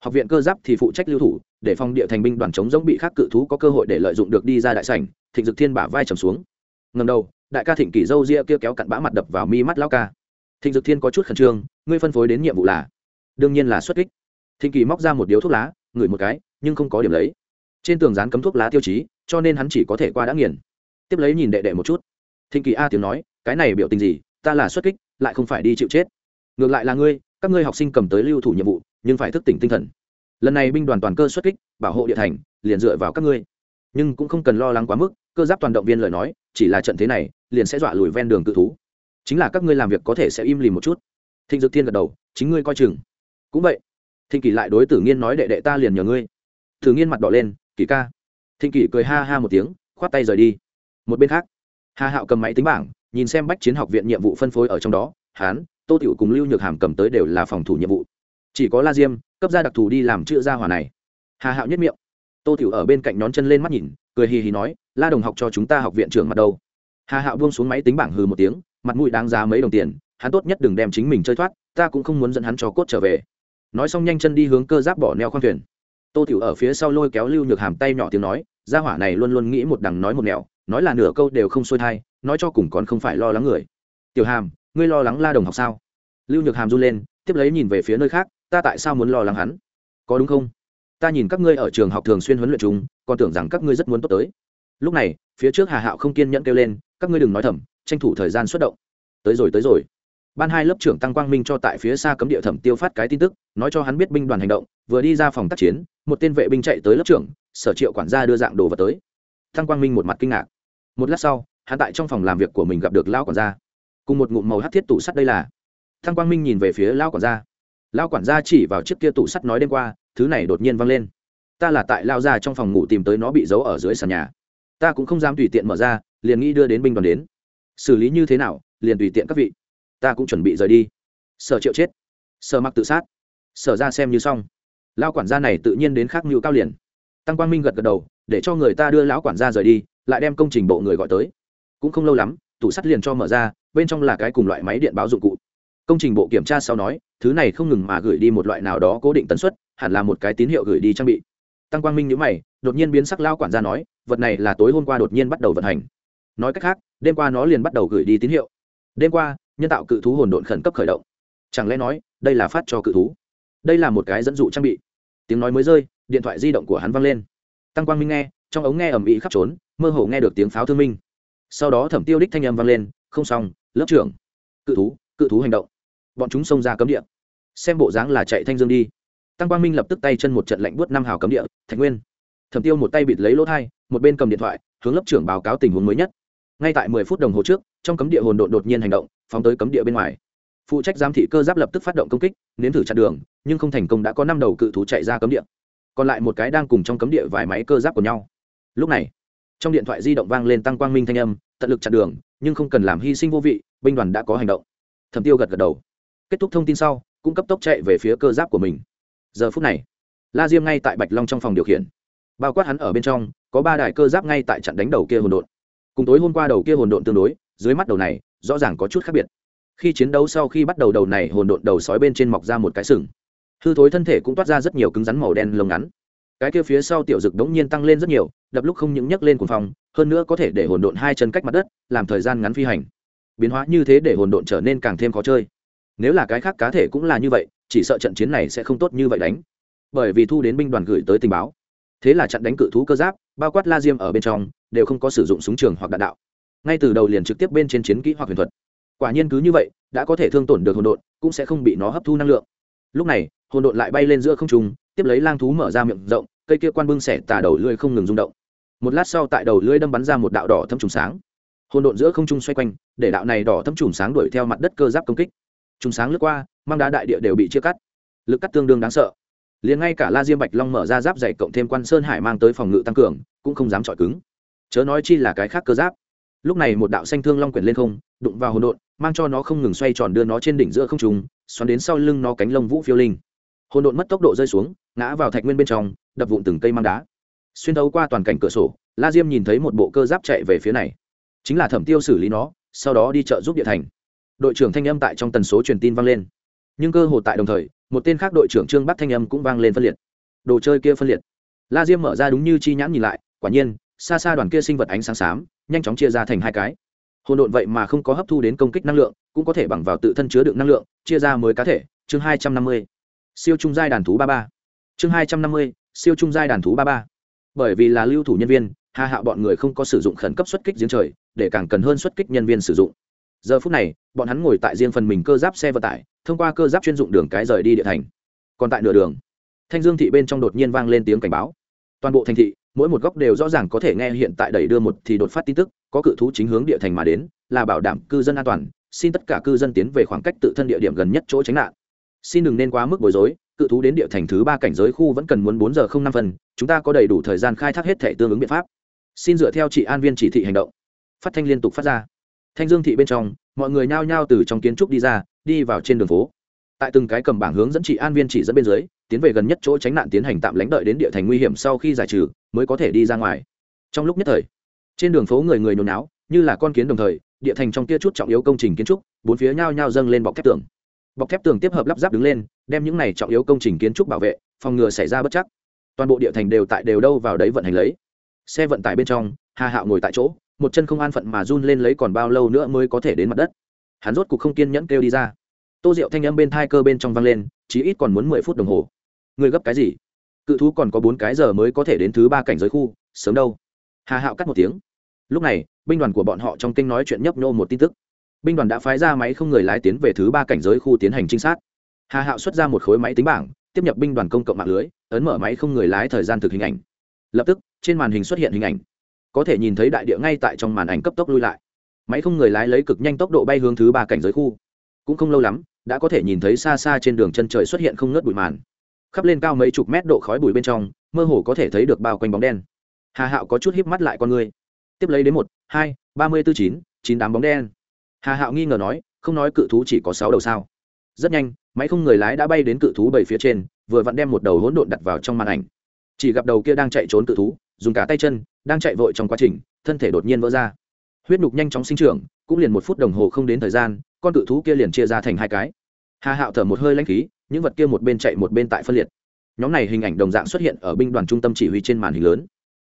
Học viện cơ giáp thì phụ trách lưu thủ, để phòng địa thành binh đoàn chống giống bị khác cự thú có cơ hội để lợi dụng được đi ra đại sảnh, thịnh dực thiên bả vai trầm xuống. Ngầm đầu, đại ca thịnh kỷ dâu ria kia kéo cặn bã mặt đập vào mi mắt lao ca. Thịnh dực thiên có chút khẩn trương, ngươi phân phối đến nhiệm vụ là? Đương nhiên là xuất kích. Thịnh kỳ móc ra một điếu thuốc lá, ngửi một cái, nhưng không có điểm lấy. Trên tường dán cấm thuốc lá tiêu chí, cho nên hắn chỉ có thể qua đã nghiền. Tiếp lấy nhìn đệ đệ một chút. Thịnh kỳ a tiếng nói, cái này biểu tình gì, ta là xuất kích, lại không phải đi chịu chết ngược lại là ngươi, các ngươi học sinh cầm tới lưu thủ nhiệm vụ, nhưng phải thức tỉnh tinh thần. Lần này binh đoàn toàn cơ xuất kích, bảo hộ địa thành, liền dựa vào các ngươi. Nhưng cũng không cần lo lắng quá mức, cơ giáp toàn động viên lời nói, chỉ là trận thế này, liền sẽ dọa lùi ven đường cự thú. Chính là các ngươi làm việc có thể sẽ im lìm một chút. Thịnh dược thiên gật đầu, chính ngươi coi chừng. Cũng vậy. Thịnh kỳ lại đối tử nghiên nói đệ đệ ta liền nhờ ngươi. Tử nghiên mặt đỏ lên kỳ ca. Thịnh kỳ cười ha ha một tiếng, khoát tay rời đi. Một bên khác, hà hạo cầm máy tính bảng, nhìn xem bách chiến học viện nhiệm vụ phân phối ở trong đó, hán tô tiểu cùng lưu nhược hàm cầm tới đều là phòng thủ nhiệm vụ. Chỉ có la diêm, cấp ra đặc thù đi làm chữa gia hỏa này. Hà hạo nhất miệng. Tô tiểu ở bên cạnh nhón chân lên mắt nhìn, cười hì hì nói, la đồng học cho chúng ta học viện trưởng mặt đâu? Hà hạo buông xuống máy tính bảng hừ một tiếng, mặt mũi đáng giá mấy đồng tiền, hắn tốt nhất đừng đem chính mình chơi thoát, ta cũng không muốn dẫn hắn cho cốt trở về. Nói xong nhanh chân đi hướng cơ giáp bỏ neo khoang thuyền. Tô tiểu ở phía sau lôi kéo lưu nhược hàm tay nhỏ tiếng nói, gia hỏa này luôn luôn nghĩ một đằng nói một nẻo, nói là nửa câu đều không xuôi thai, nói cho cùng còn không phải lo lắng người. Tiểu hàm ngươi lo lắng la đồng học sao? Lưu nhược hàm run lên, tiếp lấy nhìn về phía nơi khác, ta tại sao muốn lo lắng hắn? Có đúng không? Ta nhìn các ngươi ở trường học thường xuyên huấn luyện chúng, còn tưởng rằng các ngươi rất muốn tốt tới. Lúc này, phía trước hà hạo không kiên nhẫn kêu lên, các ngươi đừng nói thầm, tranh thủ thời gian xuất động. Tới rồi tới rồi. Ban hai lớp trưởng tăng quang minh cho tại phía xa cấm địa thẩm tiêu phát cái tin tức, nói cho hắn biết binh đoàn hành động, vừa đi ra phòng tác chiến, một tên vệ binh chạy tới lớp trưởng, sở triệu quản gia đưa dạng đồ vật tới. Tăng quang minh một mặt kinh ngạc. Một lát sau, hắn tại trong phòng làm việc của mình gặp được lão quản gia cùng một ngụm màu hát thiết tủ sắt đây là. Tăng quang minh nhìn về phía lão quản gia. Lão quản gia chỉ vào chiếc kia tủ sắt nói đêm qua, thứ này đột nhiên văng lên. Ta là tại lao ra trong phòng ngủ tìm tới nó bị giấu ở dưới sàn nhà. Ta cũng không dám tùy tiện mở ra, liền nghĩ đưa đến binh đoàn đến. Xử lý như thế nào, liền tùy tiện các vị. Ta cũng chuẩn bị rời đi. Sở triệu chết. Sở mặc tự sát. Sở ra xem như xong. Lao quản gia này tự nhiên đến khác mưu cao liền. Tăng quang minh gật gật đầu, để cho người ta đưa lão quản gia rời đi, lại đem công trình bộ người gọi tới. Cũng không lâu lắm, tủ sắt liền cho mở ra bên trong là cái cùng loại máy điện báo dụng cụ. Công trình bộ kiểm tra sau nói, thứ này không ngừng mà gửi đi một loại nào đó cố định tần suất, hẳn là một cái tín hiệu gửi đi trang bị. Tăng quang minh nhữ mày, đột nhiên biến sắc lao quản gia nói, vật này là tối hôm qua đột nhiên bắt đầu vận hành. Nói cách khác, đêm qua nó liền bắt đầu gửi đi tín hiệu. Đêm qua, nhân tạo cự thú hồn độn khẩn cấp khởi động. Chẳng lẽ nói, đây là phát cho cự thú? Đây là một cái dẫn dụ trang bị. Tiếng nói mới rơi, điện thoại di động của hắn văng lên. Tăng quang minh nghe, trong ống nghe ầm ĩ khắp trốn, mơ hồ nghe được tiếng pháo thương minh. Sau đó thẩm tiêu đích thanh âm vang lên không xong, lớp trưởng, cự thú cự thú hành động. Bọn chúng xông ra cấm địa. Xem bộ dáng là chạy thanh dương đi. Tăng quang minh lập tức tay chân một trận lạnh buốt năm hào cấm địa, thạch nguyên. Thẩm tiêu một tay bịt lấy lỗ thai, một bên cầm điện thoại, hướng lớp trưởng báo cáo tình huống mới nhất. Ngay tại mười phút đồng hồ trước, trong cấm địa hồn độn đột nhiên hành động, phóng tới cấm địa bên ngoài. Phụ trách giám thị cơ giáp lập tức phát động công kích, nếm thử chặn đường, nhưng không thành công đã có năm đầu cự thú chạy ra cấm địa. Còn lại một cái đang cùng trong cấm địa vài máy cơ giáp của nhau. Lúc này, trong điện thoại di động vang lên tăng quang minh thanh âm, tận lực chặn đường nhưng không cần làm hy sinh vô vị, binh đoàn đã có hành động. Thẩm tiêu gật gật đầu. Kết thúc thông tin sau, cũng cấp tốc chạy về phía cơ giáp của mình. Giờ phút này, la diêm ngay tại bạch long trong phòng điều khiển. Bao quát hắn ở bên trong, có ba đài cơ giáp ngay tại trận đánh đầu kia hồn độn. Cùng tối hôm qua đầu kia hồn độn tương đối, dưới mắt đầu này, rõ ràng có chút khác biệt. Khi chiến đấu sau khi bắt đầu đầu này hồn độn đầu sói bên trên mọc ra một cái sừng. Hư thối thân thể cũng toát ra rất nhiều cứng rắn màu đen lông ngắn. Cái kia phía sau tiểu dực đống nhiên tăng lên rất nhiều, đập lúc không những nhấc lên cuồng phòng hơn nữa có thể để hồn độn hai chân cách mặt đất, làm thời gian ngắn phi hành. Biến hóa như thế để hồn độn trở nên càng thêm khó chơi. Nếu là cái khác cá thể cũng là như vậy, chỉ sợ trận chiến này sẽ không tốt như vậy đánh. Bởi vì thu đến binh đoàn gửi tới tình báo. Thế là chặn đánh cự thú cơ giáp, bao quát la diêm ở bên trong, đều không có sử dụng súng trường hoặc đạn đạo. Ngay từ đầu liền trực tiếp bên trên chiến kỹ hoặc huyền thuật. Quả nhiên cứ như vậy, đã có thể thương tổn được hồn độn, cũng sẽ không bị nó hấp thu năng lượng. Lúc này, hồn độn lại bay lên giữa không trung, tiếp lấy lang thú mở ra miệng rộng, cây kia quan bưng xẻ tà đầu lưỡi không ngừng rung động một lát sau tại đầu lưỡi đâm bắn ra một đạo đỏ thâm trùng sáng. Hôn độn giữa không trung xoay quanh, để đạo này đỏ thâm trùng sáng đuổi theo mặt đất cơ giáp công kích. Trùng sáng lướt qua, mang đá đại địa đều bị chia cắt. Lực cắt tương đương đáng sợ. Liền ngay cả la diêm bạch long mở ra giáp dày cộng thêm quan sơn hải mang tới phòng ngự tăng cường, cũng không dám chọi cứng. Chớ nói chi là cái khác cơ giáp. Lúc này một đạo xanh thương long quyển lên không, đụng vào hồn độn, mang cho nó không ngừng xoay tròn đưa nó trên đỉnh giữa không trùng xoắn đến sau lưng nó cánh lông vũ phiêu linh. Hồn độn mất tốc độ rơi xuống, ngã vào thạch nguyên bên trong, đập vụn từng cây mang đá xuyên thấu qua toàn cảnh cửa sổ, la diêm nhìn thấy một bộ cơ giáp chạy về phía này. Chính là thẩm tiêu xử lý nó, sau đó đi chợ giúp địa thành. Đội trưởng thanh âm tại trong tần số truyền tin vang lên. Nhưng cơ hồ tại đồng thời, một tên khác đội trưởng trương bắc thanh âm cũng vang lên phân liệt. Đồ chơi kia phân liệt. La diêm mở ra đúng như chi nhãn nhìn lại, quả nhiên, xa xa đoàn kia sinh vật ánh sáng xám, nhanh chóng chia ra thành hai cái. Hồn độn vậy mà không có hấp thu đến công kích năng lượng, cũng có thể bằng vào tự thân chứa đựng năng lượng, chia ra mới cá thể, chương hai trăm năm mươi. Siêu trung giai đàn thú ba ba. Chương hai trăm năm mươi, siêu trung giai đàn thú ba ba bởi vì là lưu thủ nhân viên hà hạo bọn người không có sử dụng khẩn cấp xuất kích giếng trời, để càng cần hơn xuất kích nhân viên sử dụng. Giờ phút này, bọn hắn ngồi tại riêng phần mình cơ giáp xe vận tải, thông qua cơ giáp chuyên dụng đường cái rời đi địa thành. Còn tại nửa đường, thanh dương thị bên trong đột nhiên vang lên tiếng cảnh báo. Toàn bộ thành thị, mỗi một góc đều rõ ràng có thể nghe hiện tại đẩy đưa một thì đột phát tin tức, có cự thú chính hướng địa thành mà đến, là bảo đảm cư dân an toàn, xin tất cả cư dân tiến về khoảng cách tự thân địa điểm gần nhất chỗ tránh nạn. Xin đừng nên quá mức bối rối cự thú đến địa thành thứ ba cảnh giới khu vẫn cần muốn bốn giờ không năm phần chúng ta có đầy đủ thời gian khai thác hết thể tương ứng biện pháp. Xin dựa theo chị an viên chỉ thị hành động. Phát thanh liên tục phát ra. Thanh dương thị bên trong, mọi người nhao nhao từ trong kiến trúc đi ra, đi vào trên đường phố. Tại từng cái cầm bảng hướng dẫn chị an viên chỉ dẫn bên dưới, tiến về gần nhất chỗ tránh nạn tiến hành tạm lãnh đợi đến địa thành nguy hiểm sau khi giải trừ, mới có thể đi ra ngoài. Trong lúc nhất thời, trên đường phố người người nhồi náo như là con kiến đồng thời, địa thành trong kia chút trọng yếu công trình kiến trúc, bốn phía nhao nhao dâng lên bọc thép tường bọc thép tường tiếp hợp lắp ráp đứng lên, đem những này trọng yếu công trình kiến trúc bảo vệ, phòng ngừa xảy ra bất chắc. Toàn bộ địa thành đều tại đều đâu vào đấy vận hành lấy. Xe vận tải bên trong, hà hạo ngồi tại chỗ, một chân không an phận mà run lên lấy còn bao lâu nữa mới có thể đến mặt đất. Hắn rốt cục không kiên nhẫn kêu đi ra. Tô rượu thanh âm bên thai cơ bên trong vang lên, chí ít còn muốn mười phút đồng hồ. Người gấp cái gì? Cự thú còn có bốn cái giờ mới có thể đến thứ ba cảnh giới khu, sớm đâu. Hà hạo cắt một tiếng. Lúc này, binh đoàn của bọn họ trong kinh nói chuyện nhấp nhô một tin tức binh đoàn đã phái ra máy không người lái tiến về thứ ba cảnh giới khu tiến hành trinh sát. Hà hạo xuất ra một khối máy tính bảng, tiếp nhập binh đoàn công cộng mạng lưới, ấn mở máy không người lái thời gian thực hình ảnh. Lập tức, trên màn hình xuất hiện hình ảnh. Có thể nhìn thấy đại địa ngay tại trong màn ảnh cấp tốc lui lại. Máy không người lái lấy cực nhanh tốc độ bay hướng thứ ba cảnh giới khu. Cũng không lâu lắm, đã có thể nhìn thấy xa xa trên đường chân trời xuất hiện không ngớt bụi màn. Khắp lên cao mấy chục mét độ khói bụi bên trong, mơ hồ có thể thấy được bao quanh bóng đen. Hà hạo có chút híp mắt lại con người. Tiếp lấy đến một, hai, ba mươi tư chín chín đám bóng đen hà hạo nghi ngờ nói, không nói cự thú chỉ có sáu đầu sao? Rất nhanh, máy không người lái đã bay đến cự thú bảy phía trên, vừa vặn đem một đầu hỗn độn đặt vào trong màn ảnh. Chỉ gặp đầu kia đang chạy trốn cự thú, dùng cả tay chân, đang chạy vội trong quá trình, thân thể đột nhiên vỡ ra. Huyết nhục nhanh chóng sinh trưởng, cũng liền một phút đồng hồ không đến thời gian, con cự thú kia liền chia ra thành hai cái. Hà hạo thở một hơi lanh khí, những vật kia một bên chạy một bên tại phân liệt. Nhóm này hình ảnh đồng dạng xuất hiện ở binh đoàn trung tâm chỉ huy trên màn hình lớn.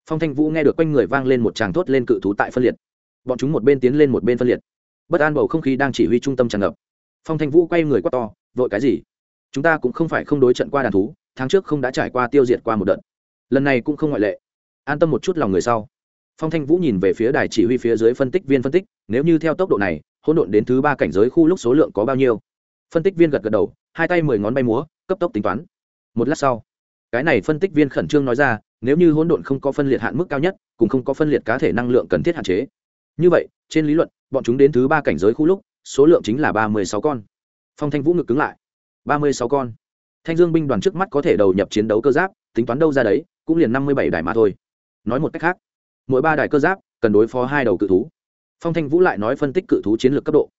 Phong thanh vũ nghe được quanh người vang lên một tràng thốt lên cự thú tại phân liệt. Bọn chúng một bên tiến lên một bên phân liệt bất an bầu không khí đang chỉ huy trung tâm tràn ngập. Phong thanh vũ quay người quát to, vội cái gì? Chúng ta cũng không phải không đối trận qua đàn thú, tháng trước không đã trải qua tiêu diệt qua một đợt. Lần này cũng không ngoại lệ. An tâm một chút lòng người sau. Phong thanh vũ nhìn về phía đài chỉ huy phía dưới phân tích viên phân tích, nếu như theo tốc độ này, hỗn độn đến thứ ba cảnh giới khu lúc số lượng có bao nhiêu? Phân tích viên gật gật đầu, hai tay mười ngón bay múa, cấp tốc tính toán. Một lát sau, cái này phân tích viên khẩn trương nói ra, nếu như hỗn độn không có phân liệt hạn mức cao nhất, cũng không có phân liệt cá thể năng lượng cần thiết hạn chế. Như vậy, trên lý luận bọn chúng đến thứ ba cảnh giới khu lúc, số lượng chính là ba mươi sáu con. Phong thanh vũ ngực cứng lại. Ba mươi sáu con. Thanh dương binh đoàn trước mắt có thể đầu nhập chiến đấu cơ giáp, tính toán đâu ra đấy, cũng liền năm mươi bảy đài mà thôi. Nói một cách khác, mỗi ba đài cơ giáp cần đối phó hai đầu cự thú. Phong thanh vũ lại nói phân tích cự thú chiến lược cấp độ.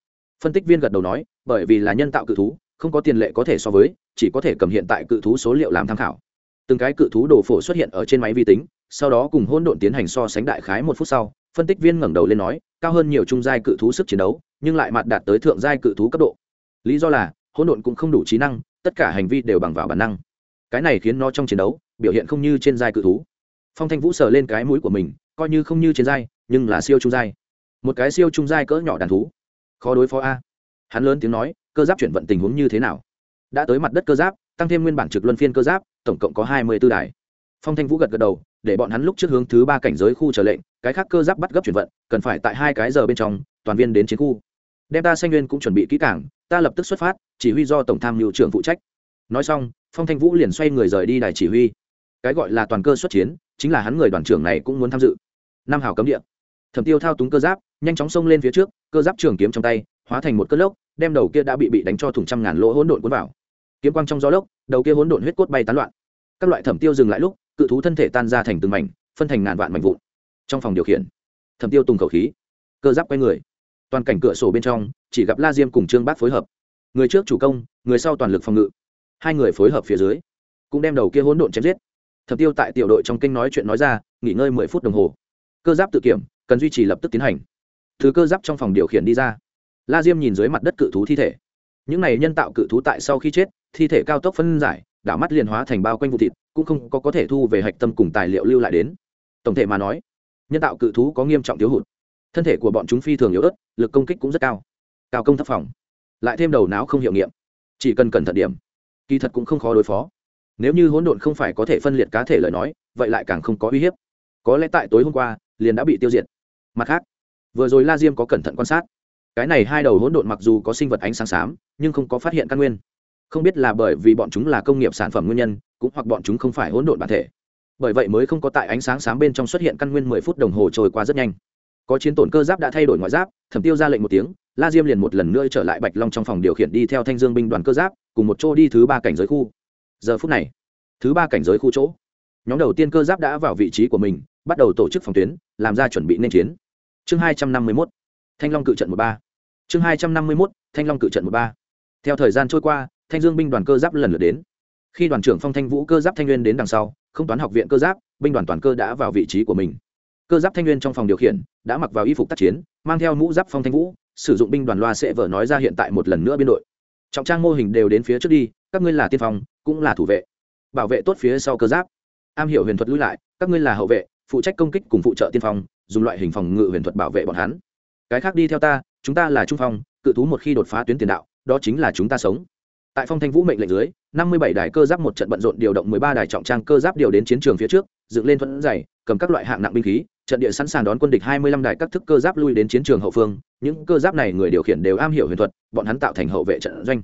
Phân tích viên gật đầu nói, bởi vì là nhân tạo cự thú, không có tiền lệ có thể so với, chỉ có thể cầm hiện tại cự thú số liệu làm tham khảo. Từng cái cự thú đồ phổ xuất hiện ở trên máy vi tính, sau đó cùng hôn độn tiến hành so sánh đại khái một phút sau phân tích viên ngẩng đầu lên nói, cao hơn nhiều trung giai cự thú sức chiến đấu, nhưng lại mặt đạt tới thượng giai cự thú cấp độ. Lý do là, hỗn độn cũng không đủ trí năng, tất cả hành vi đều bằng vào bản năng. Cái này khiến nó trong chiến đấu, biểu hiện không như trên giai cự thú. Phong thanh vũ sờ lên cái mũi của mình, coi như không như trên giai, nhưng là siêu trung giai. Một cái siêu trung giai cỡ nhỏ đàn thú. Khó đối phó a. Hắn lớn tiếng nói, cơ giáp chuyển vận tình huống như thế nào? Đã tới mặt đất cơ giáp, tăng thêm nguyên bản trực luân phiên cơ giáp, tổng cộng có hai mươi b ố đài. Phong thanh vũ gật gật đầu để bọn hắn lúc trước hướng thứ ba cảnh giới khu trở lệnh, cái khác cơ giáp bắt gấp chuyển vận, cần phải tại hai cái giờ bên trong, toàn viên đến chiến khu. Đem ta xanh nguyên cũng chuẩn bị kỹ cảng ta lập tức xuất phát, chỉ huy do tổng tham mưu trưởng phụ trách. Nói xong, phong thanh vũ liền xoay người rời đi đài chỉ huy. Cái gọi là toàn cơ xuất chiến, chính là hắn người đoàn trưởng này cũng muốn tham dự. Năm hào cấm địa. Thẩm tiêu thao túng cơ giáp, nhanh chóng xông lên phía trước, cơ giáp trường kiếm trong tay, hóa thành một cơn lốc, đem đầu kia đã bị bị đánh cho thủng trăm ngàn lỗ hỗn độn cuốn vào. Kiếm quang trong gió lốc, đầu kia hỗn độn huyết cốt bay tán loạn. Các loại thẩm tiêu dừng lại lúc cự thú thân thể tan ra thành từng mảnh, phân thành ngàn vạn mảnh vụn. Trong phòng điều khiển, thẩm tiêu tùng khẩu khí, cơ giáp quay người. Toàn cảnh cửa sổ bên trong, chỉ gặp la diêm cùng trương bác phối hợp. Người trước chủ công, người sau toàn lực phòng ngự. Hai người phối hợp phía dưới, cũng đem đầu kia hỗn độn chém giết. Thẩm tiêu tại tiểu đội trong kinh nói chuyện nói ra, nghỉ ngơi mười phút đồng hồ. Cơ giáp tự kiểm, cần duy trì lập tức tiến hành. Thứ cơ giáp trong phòng điều khiển đi ra. La diêm nhìn dưới mặt đất cự thú thi thể. Những này nhân tạo cự thú tại sau khi chết, thi thể cao tốc phân giải, đảo mắt liền hóa thành bao quanh vụ thịt cũng không có có thể thu về hạch tâm cùng tài liệu lưu lại đến. Tổng thể mà nói, nhân tạo cự thú có nghiêm trọng thiếu hụt. Thân thể của bọn chúng phi thường yếu ớt, lực công kích cũng rất cao. Cao công thấp phòng. Lại thêm đầu não không hiệu nghiệm. Chỉ cần cẩn thận điểm, kỳ thật cũng không khó đối phó. Nếu như hỗn độn không phải có thể phân liệt cá thể lời nói, vậy lại càng không có uy hiếp. Có lẽ tại tối hôm qua, liền đã bị tiêu diệt. Mặt khác, vừa rồi la diêm có cẩn thận quan sát. Cái này hai đầu hỗn độn mặc dù có sinh vật ánh sáng xám, nhưng không có phát hiện căn nguyên. Không biết là bởi vì bọn chúng là công nghiệp sản phẩm nguyên nhân cũng hoặc bọn chúng không phải hỗn độn bản thể. Bởi vậy mới không có tại ánh sáng sáng bên trong xuất hiện căn nguyên mười phút đồng hồ trôi qua rất nhanh. Có chiến tổn cơ giáp đã thay đổi ngoại giáp, thẩm tiêu ra lệnh một tiếng, la diêm liền một lần nữa trở lại bạch long trong phòng điều khiển đi theo thanh dương binh đoàn cơ giáp, cùng một chỗ đi thứ ba cảnh giới khu. Giờ phút này, thứ ba cảnh giới khu chỗ, nhóm đầu tiên cơ giáp đã vào vị trí của mình, bắt đầu tổ chức phòng tuyến, làm ra chuẩn bị nên chiến. Chương hai trăm năm mươi mốt, thanh long cự trận một ba. Chương hai trăm năm mươi mốt, thanh long cự trận một ba. Theo thời gian trôi qua, thanh dương binh đoàn cơ giáp lần lượt đến khi đoàn trưởng phong thanh vũ cơ giáp thanh nguyên đến đằng sau, không toán học viện cơ giáp, binh đoàn toàn cơ đã vào vị trí của mình. Cơ giáp thanh nguyên trong phòng điều khiển, đã mặc vào y phục tác chiến, mang theo mũ giáp phong thanh vũ, sử dụng binh đoàn loa sẽ vở nói ra hiện tại một lần nữa biên đội. Trọng trang mô hình đều đến phía trước đi, các ngươi là tiên phong, cũng là thủ vệ. Bảo vệ tốt phía sau cơ giáp. Am hiểu huyền thuật lui lại, các ngươi là hậu vệ, phụ trách công kích cùng phụ trợ tiên phong, dùng loại hình phòng ngự huyền thuật bảo vệ bọn hắn. Cái khác đi theo ta, chúng ta là trung phong, cự thú một khi đột phá tuyến tiền đạo, đó chính là chúng ta sống tại phong thanh vũ mệnh lệnh dưới, năm mươi bảy đài cơ giáp một trận bận rộn điều động mười ba đài trọng trang cơ giáp điều đến chiến trường phía trước, dựng lên thuận dày cầm các loại hạng nặng binh khí, trận địa sẵn sàng đón quân địch hai mươi lăm đài các thức cơ giáp lui đến chiến trường hậu phương. Những cơ giáp này người điều khiển đều am hiểu huyền thuật, bọn hắn tạo thành hậu vệ trận doanh.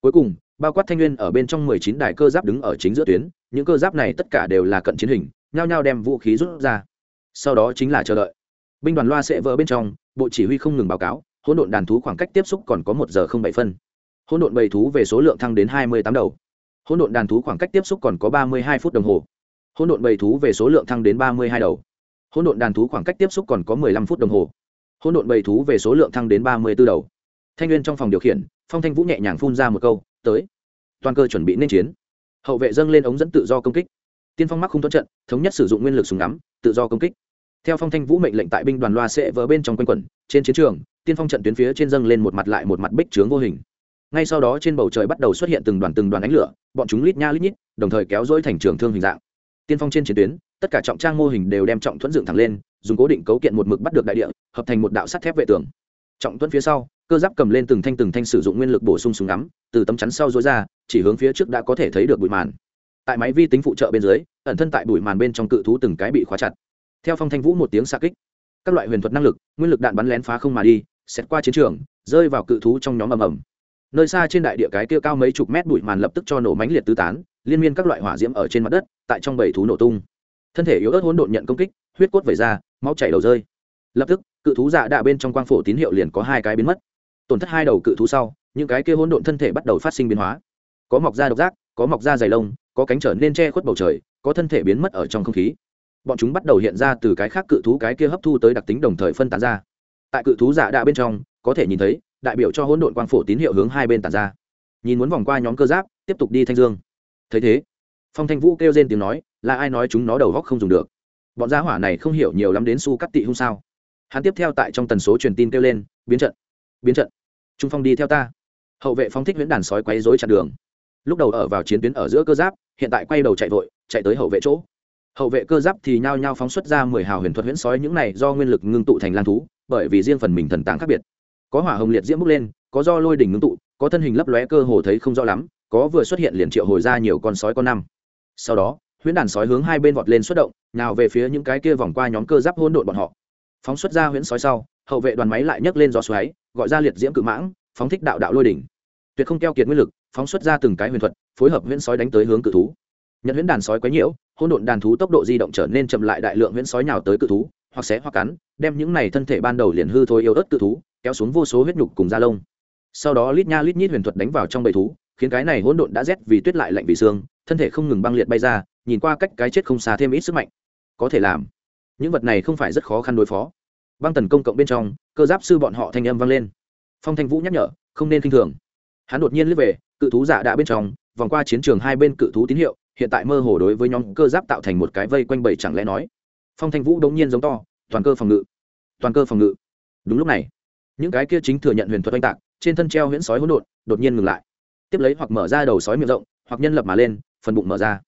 Cuối cùng, bao quát thanh nguyên ở bên trong mười chín đài cơ giáp đứng ở chính giữa tuyến, những cơ giáp này tất cả đều là cận chiến hình, nhao nhao đem vũ khí rút ra. Sau đó chính là chờ đợi. Binh đoàn loa sẽ vỡ bên trong, bộ chỉ huy không ngừng báo cáo, hỗn độn đàn thú khoảng cách tiếp xúc còn có một giờ không bảy phân hỗn độn bầy thú về số lượng thăng đến hai mươi tám đầu. Hỗn độn đàn thú khoảng cách tiếp xúc còn có ba mươi hai phút đồng hồ. Hỗn độn bầy thú về số lượng thăng đến ba mươi hai đầu. Hỗn độn đàn thú khoảng cách tiếp xúc còn có mười lăm phút đồng hồ. Hỗn độn bầy thú về số lượng thăng đến ba mươi b ố đầu. Thanh nguyên trong phòng điều khiển, phong thanh vũ nhẹ nhàng phun ra một câu, tới. Toàn cơ chuẩn bị nên chiến. Hậu vệ dâng lên ống dẫn tự do công kích. Tiên phong mắc không thuận trận, thống nhất sử dụng nguyên lực súng ngắm, tự do công kích. Theo phong thanh vũ mệnh lệnh tại binh đoàn loa sẽ vỡ bên trong quanh quẩn, trên chiến trường, tiên phong trận tuyến phía trên dâng lên một mặt lại một mặt bích trướng vô hình ngay sau đó trên bầu trời bắt đầu xuất hiện từng đoàn từng đoàn ánh lửa, bọn chúng lít nha lít nhít, đồng thời kéo dối thành trường thương hình dạng. Tiên phong trên chiến tuyến, tất cả trọng trang mô hình đều đem trọng thuẫn dựng thẳng lên, dùng cố định cấu kiện một mực bắt được đại địa, hợp thành một đạo sắt thép vệ tường. Trọng thuẫn phía sau, cơ giáp cầm lên từng thanh từng thanh sử dụng nguyên lực bổ sung súng ngắm, từ tấm chắn sau dối ra, chỉ hướng phía trước đã có thể thấy được bụi màn. Tại máy vi tính phụ trợ bên dưới, ẩn thân tại bụi màn bên trong cự thú từng cái bị khóa chặt. Theo phong thanh vũ một tiếng xa kích, các loại huyền thuật năng lực, nguyên lực đạn bắn lén phá không mà đi xét qua chiến trường, rơi vào cự thú trong nhóm ầm ầm nơi xa trên đại địa cái kia cao mấy chục mét bụi màn lập tức cho nổ mánh liệt tứ tán, liên miên các loại hỏa diễm ở trên mặt đất, tại trong bầy thú nổ tung. Thân thể yếu ớt hỗn độn nhận công kích, huyết cốt vẩy ra, máu chảy đầu rơi. Lập tức, cự thú dạ đạ bên trong quang phổ tín hiệu liền có hai cái biến mất. Tổn thất hai đầu cự thú sau, những cái kia hỗn độn thân thể bắt đầu phát sinh biến hóa. Có mọc da độc giác, có mọc da dày lông, có cánh trở nên che khuất bầu trời, có thân thể biến mất ở trong không khí. Bọn chúng bắt đầu hiện ra từ cái khác cự thú cái kia hấp thu tới đặc tính đồng thời phân tán ra. Tại cự thú dạ đạ bên trong, có thể nhìn thấy đại biểu cho hỗn độn quang phổ tín hiệu hướng hai bên tản ra. Nhìn muốn vòng qua nhóm cơ giáp, tiếp tục đi thanh dương. Thấy thế, phong thanh vũ kêu lên tiếng nói, là ai nói chúng nó đầu góc không dùng được? Bọn gia hỏa này không hiểu nhiều lắm đến su cắt tị hung sao. Hắn tiếp theo tại trong tần số truyền tin kêu lên, biến trận biến trận. Trung phong đi theo ta. Hậu vệ phong thích huyễn đàn sói quấy rối chặn đường. Lúc đầu ở vào chiến tuyến ở giữa cơ giáp, hiện tại quay đầu chạy vội, chạy tới hậu vệ chỗ. Hậu vệ cơ giáp thì nhao nhao phóng xuất ra mười hào huyền thuật huyễn sói, những này do nguyên lực ngưng tụ thành lang thú, bởi vì riêng phần mình thần tàng khác biệt có hỏa hồng liệt diễm bốc lên, có do lôi đỉnh ngưng tụ, có thân hình lấp lóe cơ hồ thấy không rõ lắm, có vừa xuất hiện liền triệu hồi ra nhiều con sói con năm. Sau đó, huyễn đàn sói hướng hai bên vọt lên xuất động, nào về phía những cái kia vòng qua nhóm cơ giáp hỗn độn bọn họ. Phóng xuất ra huyễn sói sau, hậu vệ đoàn máy lại nhấc lên gió xoáy, gọi ra liệt diễm cự mãng, phóng thích đạo đạo lôi đỉnh. Tuyệt không keo kiệt nguyên lực, phóng xuất ra từng cái huyền thuật, phối hợp huyễn sói đánh tới hướng cự thú. Nhận huyễn đàn sói quấy nhiễu, hỗn độn đàn thú tốc độ di động trở nên chậm lại đại lượng huyễn sói nhào tới cự thú, hoặc xé hoặc cắn, đem những này thân thể ban đầu liền hư thôi yếu ớt cự thú kéo xuống vô số huyết nhục cùng da lông. Sau đó lít nha lít nhít huyền thuật đánh vào trong bầy thú, khiến cái này hỗn độn đã rét vì tuyết lại lạnh vì xương, thân thể không ngừng băng liệt bay ra, nhìn qua cách cái chết không xa thêm ít sức mạnh. Có thể làm. Những vật này không phải rất khó khăn đối phó. Băng tần công cộng bên trong, cơ giáp sư bọn họ thanh âm vang lên. Phong thanh vũ nhắc nhở, không nên k i n h thường. Hắn đột nhiên lướt về, cự thú giả đã bên trong, vòng qua chiến trường hai bên cự thú tín hiệu, hiện tại mơ hồ đối với nhóm cơ giáp tạo thành một cái vây quanh bầy chẳng lẽ nói. Phong thanh vũ đống nhiên giống to, toàn cơ phòng ngự. Toàn cơ phòng ngự. Đúng lúc này những cái kia chính thừa nhận huyền thuật oanh tạc, trên thân treo huyễn sói hỗn độn, đột nhiên ngừng lại. Tiếp lấy hoặc mở ra đầu sói miệng rộng, hoặc nhân lập mà lên, phần bụng mở ra.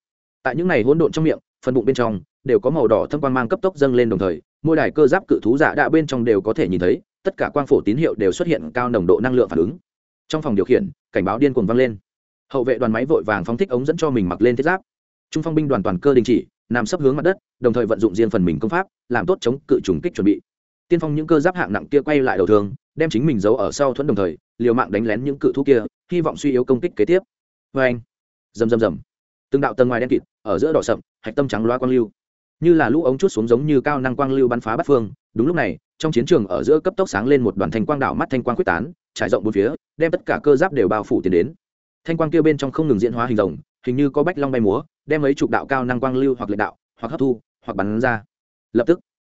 Tại những này hỗn độn trong miệng, phần bụng bên trong đều có màu đỏ thâm quan mang cấp tốc dâng lên đồng thời, mỗi đài cơ giáp cự thú giả đạ bên trong đều có thể nhìn thấy, tất cả quang phổ tín hiệu đều xuất hiện cao nồng độ năng lượng phản ứng. Trong phòng điều khiển, cảnh báo điên cuồng vang lên. Hậu vệ đoàn máy vội vàng phóng thích ống dẫn cho mình mặc lên thiết giáp. Trung phong binh đoàn toàn cơ đình chỉ, nằm sấp hướng mặt đất, đồng thời vận dụng riêng phần mình công pháp, làm tốt chống cự trùng kích chuẩn bị tiên phong những cơ giáp hạng nặng kia quay lại đầu thường đem chính mình giấu ở sau thuẫn đồng thời, liều mạng đánh lén những cự thú kia, hy vọng suy yếu công kích kế tiếp. Vê anh, rầm rầm rầm. Từng đạo tầng ngoài đen kịt, ở giữa đỏ sậm, hạch tâm trắng loa quang lưu. Như là lũ ống chút xuống giống như cao năng quang lưu bắn phá bát phương, đúng lúc này, trong chiến trường ở giữa cấp tốc sáng lên một đoàn thanh quang đảo mắt thanh quang quyết tán, trải rộng bốn phía, đem tất cả cơ giáp đều bao phủ tiến đến. Thanh quang kia bên trong không ngừng diễn hóa hình rồng, hình như có bách long bay múa, đem mấy chục đạo cao năng quang lưu hoặc lệ đạo, hoặc hấp thu, hoặc bắn ra. Lập tức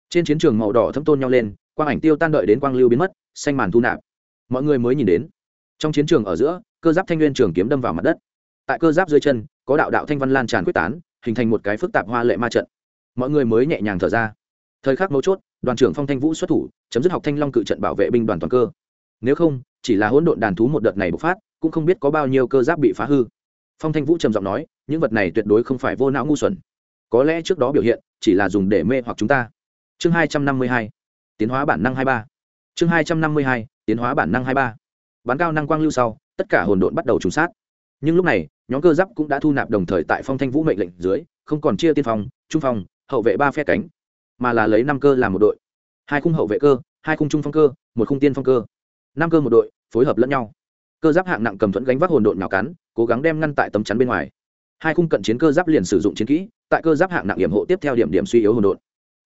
trên chiến trường màu đỏ thấm tôn nhau lên, quang ảnh tiêu tan đợi đến quang lưu biến mất, xanh màn thu nạp. Mọi người mới nhìn đến. Trong chiến trường ở giữa, cơ giáp thanh nguyên trường kiếm đâm vào mặt đất. Tại cơ giáp dưới chân, có đạo đạo thanh văn lan tràn quyết tán, hình thành một cái phức tạp hoa lệ ma trận. Mọi người mới nhẹ nhàng thở ra. Thời khắc mấu chốt, đoàn trưởng phong thanh vũ xuất thủ, chấm dứt học thanh long cự trận bảo vệ binh đoàn toàn cơ. Nếu không, chỉ là hỗn độn đàn thú một đợt này bộc phát, cũng không biết có bao nhiêu cơ giáp bị phá hư. Phong thanh vũ trầm giọng nói, những vật này tuyệt đối không phải vô não ngu xuẩn. Có lẽ trước đó biểu hiện, chỉ là dùng để mê hoặc chúng ta chương hai trăm năm mươi hai, tiến hóa bản năng hai ba. Chương hai trăm năm mươi hai, tiến hóa bản năng hai ba. Bán cao năng quang lưu sau, tất cả hồn độn bắt đầu trùng sát. Nhưng lúc này, nhóm cơ giáp cũng đã thu nạp đồng thời tại phong thanh vũ mệnh lệnh dưới, không còn chia tiên phong, trung phong, hậu vệ ba phe cánh, mà là lấy năm cơ làm một đội. Hai khung hậu vệ cơ, hai khung trung phong cơ, một khung tiên phong cơ. Năm cơ một đội, phối hợp lẫn nhau. Cơ giáp hạng nặng cầm thuẫn gánh vác hồn độn nào cắn cố gắng đem ngăn tại tấm chắn bên ngoài. Hai khung cận chiến cơ giáp liền sử dụng chiến kỹ, tại cơ giáp hạng nặng hiểm hộ tiếp theo điểm điểm suy yếu hồn độn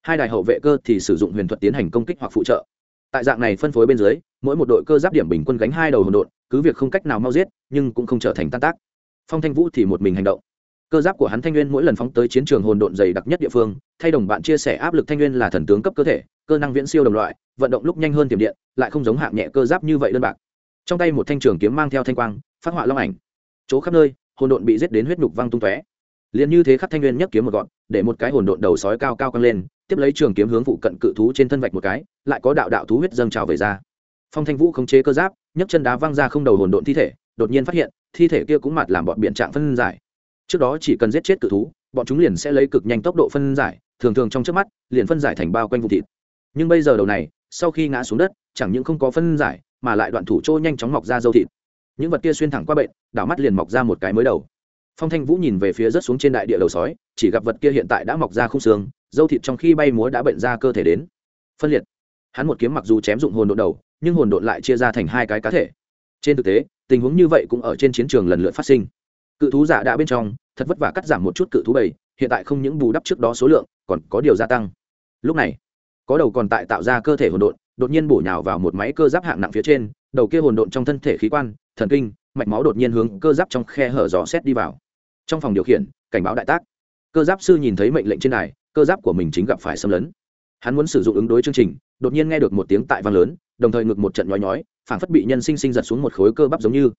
hai đài hậu vệ cơ thì sử dụng huyền thuật tiến hành công kích hoặc phụ trợ. Tại dạng này phân phối bên dưới, mỗi một đội cơ giáp điểm bình quân gánh hai đầu hồn độn, cứ việc không cách nào mau giết, nhưng cũng không trở thành tan tác. Phong thanh vũ thì một mình hành động. Cơ giáp của hắn thanh nguyên mỗi lần phóng tới chiến trường hồn độn dày đặc nhất địa phương, thay đồng bạn chia sẻ áp lực thanh nguyên là thần tướng cấp cơ thể, cơ năng viễn siêu đồng loại, vận động lúc nhanh hơn tiềm điện, lại không giống hạng nhẹ cơ giáp như vậy đơn bạc. Trong tay một thanh trường kiếm mang theo thanh quang, phát họa long ảnh. Chỗ khắp nơi, hồn độn bị giết đến huyết nhục văng tung tóe. Liền như thế khắc thanh nguyên nhất kiếm một gọn, để một cái hồn độn đầu sói cao cao căng lên tiếp lấy trường kiếm hướng phụ cận cự thú trên thân vạch một cái, lại có đạo đạo thú huyết dâng trào về ra. Phong thanh vũ khống chế cơ giáp, nhấc chân đá văng ra không đầu hồn độn thi thể, đột nhiên phát hiện, thi thể kia cũng mặt làm bọn biện trạng phân giải. Trước đó chỉ cần giết chết cự thú, bọn chúng liền sẽ lấy cực nhanh tốc độ phân giải, thường thường trong trước mắt, liền phân giải thành bao quanh vụ thịt. Nhưng bây giờ đầu này, sau khi ngã xuống đất, chẳng những không có phân giải, mà lại đoạn thủ trô nhanh chóng mọc ra dâu thịt. Những vật kia xuyên thẳng qua bệnh, đảo mắt liền mọc ra một cái mới đầu. Phong thanh vũ nhìn về phía rất xuống trên đại địa đầu sói, chỉ gặp vật kia hiện tại đã mọc ra không xương dâu thịt trong khi bay múa đã bệnh ra cơ thể đến. Phân liệt. Hắn một kiếm mặc dù chém dụng hồn độn đầu, nhưng hồn độn lại chia ra thành hai cái cá thể. Trên thực tế, tình huống như vậy cũng ở trên chiến trường lần lượt phát sinh. Cự thú giả đã bên trong, thật vất vả cắt giảm một chút cự thú bầy, hiện tại không những bù đắp trước đó số lượng, còn có điều gia tăng. Lúc này, có đầu còn tại tạo ra cơ thể hồn độn, đột nhiên bổ nhào vào một máy cơ giáp hạng nặng phía trên, đầu kia hồn độn trong thân thể khí quan, thần kinh, mạch máu đột nhiên hướng cơ giáp trong khe hở gió xét đi vào. Trong phòng điều khiển, cảnh báo đại tác. Cơ giáp sư nhìn thấy mệnh lệnh trên này cơ giáp của mình chính gặp phải xâm lấn. Hắn muốn sử dụng ứng đối chương trình, đột nhiên nghe được một tiếng tại vang lớn, đồng thời ngực một trận nhói nhói, phảng phất bị nhân sinh sinh giật xuống một khối cơ bắp giống như.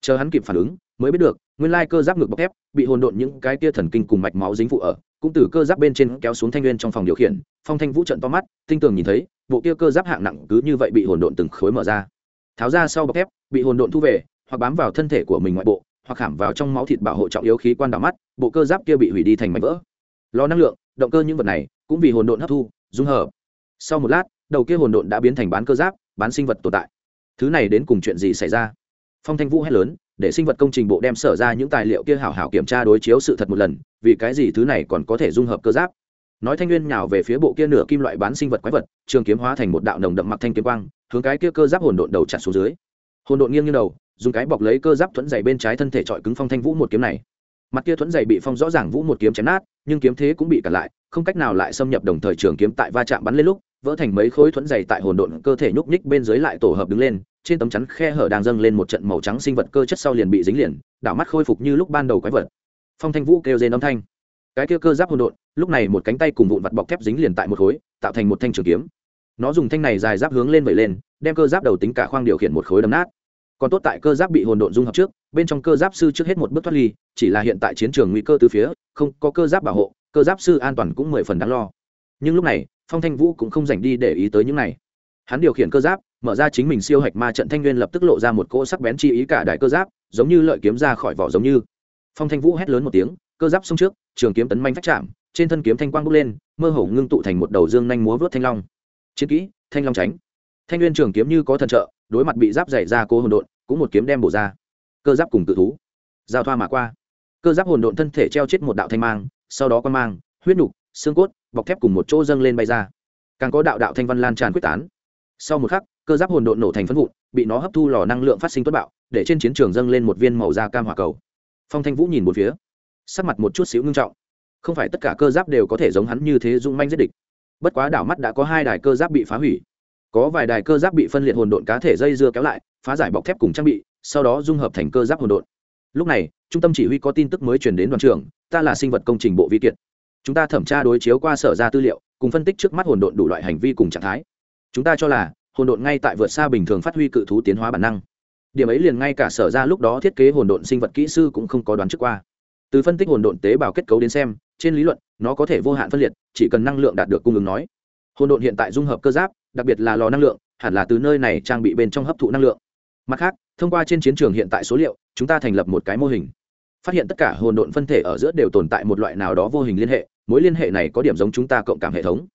Chờ hắn kịp phản ứng, mới biết được, nguyên lai cơ giáp ngực bọc thép bị hồn độn những cái tia thần kinh cùng mạch máu dính phụ ở, cũng từ cơ giáp bên trên kéo xuống thanh nguyên trong phòng điều khiển, phong thanh vũ trận to mắt, tinh tường nhìn thấy, bộ kia cơ giáp hạng nặng cứ như vậy bị hồn độn từng khối mở ra. Tháo ra sau bọc thép, bị hồn độn thu về, hoặc bám vào thân thể của mình ngoại bộ, hoặc khảm vào trong máu thịt bảo hộ trọng yếu khí quan đảo mắt, bộ cơ giáp kia bị hủy đi thành mảnh vỡ. Lo năng lượng động cơ những vật này cũng vì hồn độn hấp thu, dung hợp. Sau một lát, đầu kia hồn độn đã biến thành bán cơ giáp, bán sinh vật tồn tại. Thứ này đến cùng chuyện gì xảy ra? Phong thanh vũ hét lớn, để sinh vật công trình bộ đem sở ra những tài liệu kia hảo hảo kiểm tra đối chiếu sự thật một lần, vì cái gì thứ này còn có thể dung hợp cơ giáp? Nói thanh nguyên nhào về phía bộ kia nửa kim loại bán sinh vật quái vật, trường kiếm hóa thành một đạo nồng đậm mặc thanh kiếm quang, hướng cái kia cơ giáp hồn độn đầu chặt xuống dưới. Hồn độn nghiêng như đầu, dùng cái bọc lấy cơ giáp thuẫn dày bên trái thân thể trọi cứng phong thanh vũ một kiếm này. Mặt kia thuẫn dày bị phong rõ ràng vũ một kiếm chém nát nhưng kiếm thế cũng bị cản lại, không cách nào lại xâm nhập đồng thời trường kiếm tại va chạm bắn lên lúc, vỡ thành mấy khối thuẫn dày tại hồn độn cơ thể nhúc nhích bên dưới lại tổ hợp đứng lên, trên tấm chắn khe hở đang dâng lên một trận màu trắng sinh vật cơ chất sau liền bị dính liền, đảo mắt khôi phục như lúc ban đầu quái vật. Phong thanh vũ kêu rên âm thanh. Cái kia cơ giáp hồn độn, lúc này một cánh tay cùng vụn vặt bọc thép dính liền tại một khối, tạo thành một thanh trường kiếm. Nó dùng thanh này dài giáp hướng lên vẩy lên, đem cơ giáp đầu tính cả khoang điều khiển một khối đấm nát còn tốt tại cơ giáp bị hồn độn dung hợp trước, bên trong cơ giáp sư trước hết một bước thoát ly, chỉ là hiện tại chiến trường nguy cơ từ phía, không có cơ giáp bảo hộ, cơ giáp sư an toàn cũng mười phần đáng lo. Nhưng lúc này, phong thanh vũ cũng không dành đi để ý tới những này. Hắn điều khiển cơ giáp, mở ra chính mình siêu hạch ma trận thanh nguyên lập tức lộ ra một cỗ sắc bén chi ý cả đại cơ giáp, giống như lợi kiếm ra khỏi vỏ giống như. Phong thanh vũ hét lớn một tiếng, cơ giáp xông trước, trường kiếm tấn manh phách chạm, trên thân kiếm thanh quang bốc lên, mơ hồ ngưng tụ thành một đầu dương nhanh múa vớt thanh long. Chiến kỹ, thanh long tránh thanh nguyên trường kiếm như có thần trợ, đối mặt bị giáp dày ra cố hồn độn, cũng một kiếm đem bổ ra. Cơ giáp cùng tự thú. Giao thoa mà qua. Cơ giáp hồn độn thân thể treo chết một đạo thanh mang, sau đó quan mang, huyết nục, xương cốt, bọc thép cùng một chỗ dâng lên bay ra. Càng có đạo đạo thanh văn lan tràn quyết tán. Sau một khắc, cơ giáp hồn độn nổ thành phân vụn, bị nó hấp thu lò năng lượng phát sinh tuất bạo, để trên chiến trường dâng lên một viên màu da cam hỏa cầu. Phong thanh vũ nhìn một phía. Sắc mặt một chút xíu ngưng trọng. Không phải tất cả cơ giáp đều có thể giống hắn như thế dung manh giết địch. Bất quá đảo mắt đã có hai đài cơ giáp bị phá hủy có vài đài cơ giáp bị phân liệt hồn độn cá thể dây dưa kéo lại, phá giải bọc thép cùng trang bị, sau đó dung hợp thành cơ giáp hồn độn. Lúc này, trung tâm chỉ huy có tin tức mới truyền đến đoàn trưởng, ta là sinh vật công trình bộ vi kiện chúng ta thẩm tra đối chiếu qua sở ra tư liệu, cùng phân tích trước mắt hồn độn đủ loại hành vi cùng trạng thái. Chúng ta cho là, hồn độn ngay tại vượt xa bình thường phát huy cự thú tiến hóa bản năng. Điểm ấy liền ngay cả sở ra lúc đó thiết kế hồn độn sinh vật kỹ sư cũng không có đoán trước qua. Từ phân tích hồn độn tế bào kết cấu đến xem, trên lý luận, nó có thể vô hạn phân liệt, chỉ cần năng lượng đạt được cung ứng nói. Hồn độn hiện tại dung hợp cơ giáp đặc biệt là lò năng lượng, hẳn là từ nơi này trang bị bên trong hấp thụ năng lượng. Mặt khác, thông qua trên chiến trường hiện tại số liệu, chúng ta thành lập một cái mô hình. Phát hiện tất cả hồn độn phân thể ở giữa đều tồn tại một loại nào đó vô hình liên hệ, mối liên hệ này có điểm giống chúng ta cộng cảm hệ thống.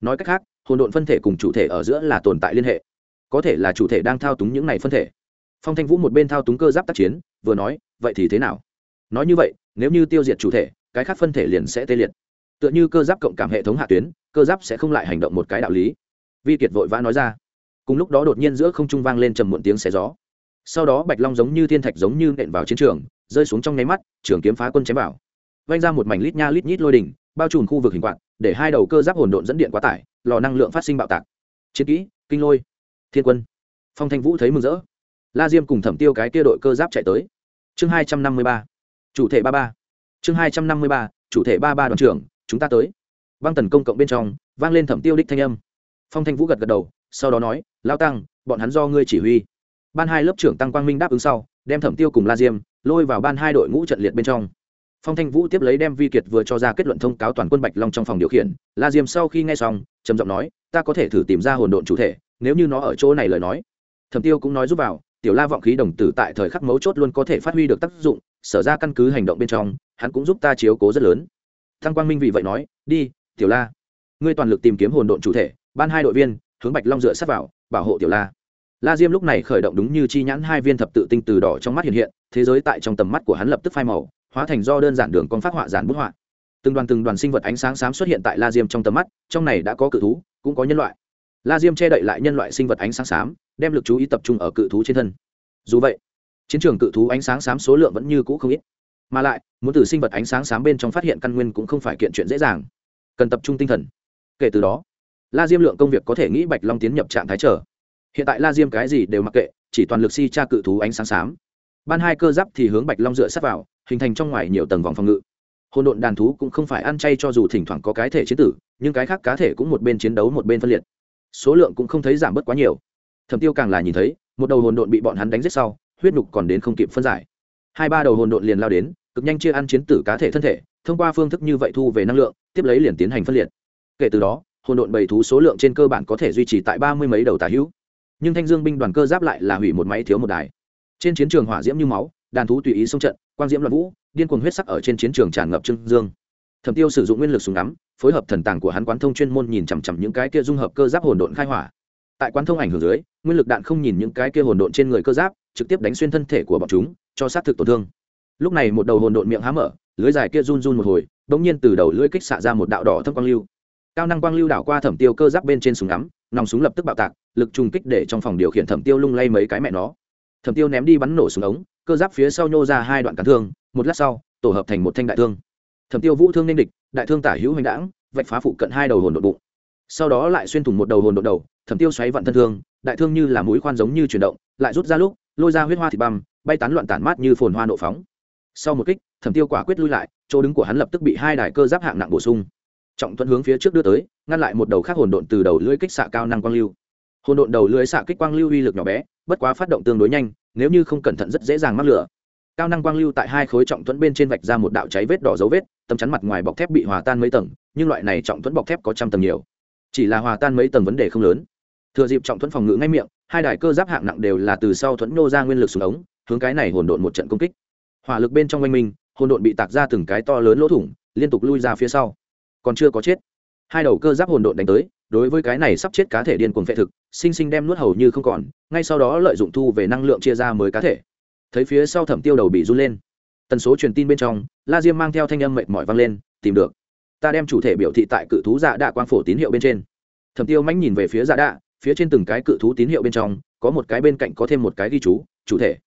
Nói cách khác, hồn độn phân thể cùng chủ thể ở giữa là tồn tại liên hệ. Có thể là chủ thể đang thao túng những này phân thể. Phong thanh vũ một bên thao túng cơ giáp tác chiến, vừa nói, vậy thì thế nào? Nói như vậy, nếu như tiêu diệt chủ thể, cái khác phân thể liền sẽ tê liệt. Tựa như cơ giáp cộng cảm hệ thống hạ tuyến, cơ giáp sẽ không lại hành động một cái đạo lý vi kiệt vội vã nói ra. Cùng lúc đó đột nhiên giữa không trung vang lên trầm muộn tiếng xé gió. Sau đó bạch long giống như thiên thạch giống như nện vào chiến trường, rơi xuống trong nháy mắt, trường kiếm phá quân chém vào. Vanh ra một mảnh lít nha lít nhít lôi đỉnh, bao trùm khu vực hình quạt, để hai đầu cơ giáp hồn độn dẫn điện quá tải, lò năng lượng phát sinh bạo tạc. Chiến kỹ, kinh lôi, thiên quân. Phong thanh vũ thấy mừng rỡ. La diêm cùng thẩm tiêu cái kia đội cơ giáp chạy tới. Chương hai trăm năm mươi ba. Chủ thể ba ba. Chương hai trăm năm mươi ba, chủ thể ba ba đoàn trưởng, chúng ta tới. Băng tần công cộng bên trong, vang lên thẩm tiêu đích thanh âm phong thanh vũ gật gật đầu, sau đó nói lao tăng, bọn hắn do ngươi chỉ huy. Ban hai lớp trưởng tăng quang minh đáp ứng sau, đem thẩm tiêu cùng la diêm lôi vào ban hai đội ngũ trận liệt bên trong. Phong thanh vũ tiếp lấy đem vi kiệt vừa cho ra kết luận thông cáo toàn quân bạch long trong phòng điều khiển. La diêm sau khi nghe xong, trầm giọng nói, ta có thể thử tìm ra hồn độn chủ thể, nếu như nó ở chỗ này lời nói. Thẩm tiêu cũng nói giúp vào, tiểu la vọng khí đồng tử tại thời khắc mấu chốt luôn có thể phát huy được tác dụng, sở ra căn cứ hành động bên trong, hắn cũng giúp ta chiếu cố rất lớn. Thăng quang minh vì vậy nói, đi, tiểu la, ngươi toàn lực tìm kiếm hồn độn chủ thể ban hai đội viên, hướng bạch long dựa sát vào, bảo hộ tiểu la. La diêm lúc này khởi động đúng như chi nhãn hai viên thập tự tinh từ đỏ trong mắt hiện hiện, thế giới tại trong tầm mắt của hắn lập tức phai màu, hóa thành do đơn giản đường con phát họa giản bút họa. Từng đoàn từng đoàn sinh vật ánh sáng xám xuất hiện tại la diêm trong tầm mắt, trong này đã có cự thú, cũng có nhân loại. La diêm che đậy lại nhân loại sinh vật ánh sáng xám, đem lực chú ý tập trung ở cự thú trên thân. Dù vậy, chiến trường cự thú ánh sáng xám số lượng vẫn như cũ không ít. Mà lại, muốn từ sinh vật ánh sáng xám bên trong phát hiện căn nguyên cũng không phải kiện chuyện dễ dàng. Cần tập trung tinh thần. Kể từ đó la diêm lượng công việc có thể nghĩ bạch long tiến nhập trạng thái trở hiện tại la diêm cái gì đều mặc kệ, chỉ toàn lực si tra cự thú ánh sáng xám. Ban hai cơ giáp thì hướng bạch long dựa sát vào, hình thành trong ngoài nhiều tầng vòng phòng ngự. Hôn độn đàn thú cũng không phải ăn chay cho dù thỉnh thoảng có cái thể chiến tử, nhưng cái khác cá thể cũng một bên chiến đấu một bên phân liệt. Số lượng cũng không thấy giảm bớt quá nhiều. Thẩm tiêu càng là nhìn thấy, một đầu hồn độn bị bọn hắn đánh giết sau, huyết nhục còn đến không kịp phân giải. Hai ba đầu hồn độn liền lao đến, cực nhanh chia ăn chiến tử cá thể thân thể, thông qua phương thức như vậy thu về năng lượng, tiếp lấy liền tiến hành phân liệt. Kể từ đó hồn độn bầy thú số lượng trên cơ bản có thể duy trì tại ba mươi mấy đầu tà hữu. Nhưng thanh dương binh đoàn cơ giáp lại là hủy một máy thiếu một đài. Trên chiến trường hỏa diễm như máu, đàn thú tùy ý xông trận, quang diễm loạn vũ, điên cuồng huyết sắc ở trên chiến trường tràn ngập trưng dương. Thẩm tiêu sử dụng nguyên lực súng ngắm, phối hợp thần tàng của hắn quán thông chuyên môn nhìn chằm chằm những cái kia dung hợp cơ giáp hồn độn khai hỏa. Tại quán thông ảnh hưởng dưới, nguyên lực đạn không nhìn những cái kia hồn độn trên người cơ giáp, trực tiếp đánh xuyên thân thể của bọn chúng, cho sát thực tổn thương. Lúc này một đầu hồn độn miệng há mở, lưới dài kia run run một hồi bỗng nhiên từ đầu lưỡi kích xạ ra một đạo đỏ thâm quang lưu cao năng quang lưu đảo qua thẩm tiêu cơ giáp bên trên súng ngắm, nòng súng lập tức bạo tạc, lực trùng kích để trong phòng điều khiển thẩm tiêu lung lay mấy cái mẹ nó. Thẩm tiêu ném đi bắn nổ súng ống, cơ giáp phía sau nhô ra hai đoạn cản thương, một lát sau, tổ hợp thành một thanh đại thương. Thẩm tiêu vũ thương nên địch, đại thương tả hữu hoành đảng vạch phá phụ cận hai đầu hồn đột bụng. Sau đó lại xuyên thủng một đầu hồn đột đầu, thẩm tiêu xoáy vặn thân thương, đại thương như là mũi khoan giống như chuyển động, lại rút ra lúc, lôi ra huyết hoa thịt băm, bay tán loạn tản mát như phồn hoa nộ phóng. Sau một kích, thẩm tiêu quả quyết lui lại, chỗ đứng của hắn lập tức bị hai đài cơ giáp hạng nặng bổ sung trọng thuận hướng phía trước đưa tới, ngăn lại một đầu khác hồn độn từ đầu lưỡi kích xạ cao năng quang lưu. Hồn độn đầu lưỡi xạ kích quang lưu uy lực nhỏ bé, bất quá phát động tương đối nhanh, nếu như không cẩn thận rất dễ dàng mắc lửa. Cao năng quang lưu tại hai khối trọng thuẫn bên trên vạch ra một đạo cháy vết đỏ dấu vết, tấm chắn mặt ngoài bọc thép bị hòa tan mấy tầng, nhưng loại này trọng thuẫn bọc thép có trăm tầng nhiều. Chỉ là hòa tan mấy tầng vấn đề không lớn. Thừa dịp trọng thuẫn phòng ngự ngay miệng, hai đài cơ giáp hạng nặng đều là từ sau thuẫn nô ra nguyên lực xuống ống, hướng cái này hồn độn một trận công kích. Hỏa lực bên trong oanh minh hồn độn bị tạc ra từng cái to lớn lỗ thủng, liên tục lui ra phía sau còn chưa có chết. Hai đầu cơ giáp hồn độn đánh tới, đối với cái này sắp chết cá thể điên cuồng phệ thực, sinh sinh đem nuốt hầu như không còn, ngay sau đó lợi dụng thu về năng lượng chia ra mới cá thể. Thấy phía sau thẩm tiêu đầu bị run lên. Tần số truyền tin bên trong, la diêm mang theo thanh âm mệt mỏi vang lên, tìm được. Ta đem chủ thể biểu thị tại cự thú dạ đạ quang phổ tín hiệu bên trên. Thẩm tiêu mãnh nhìn về phía dạ đạ, phía trên từng cái cự thú tín hiệu bên trong, có một cái bên cạnh có thêm một cái ghi chú, chủ thể.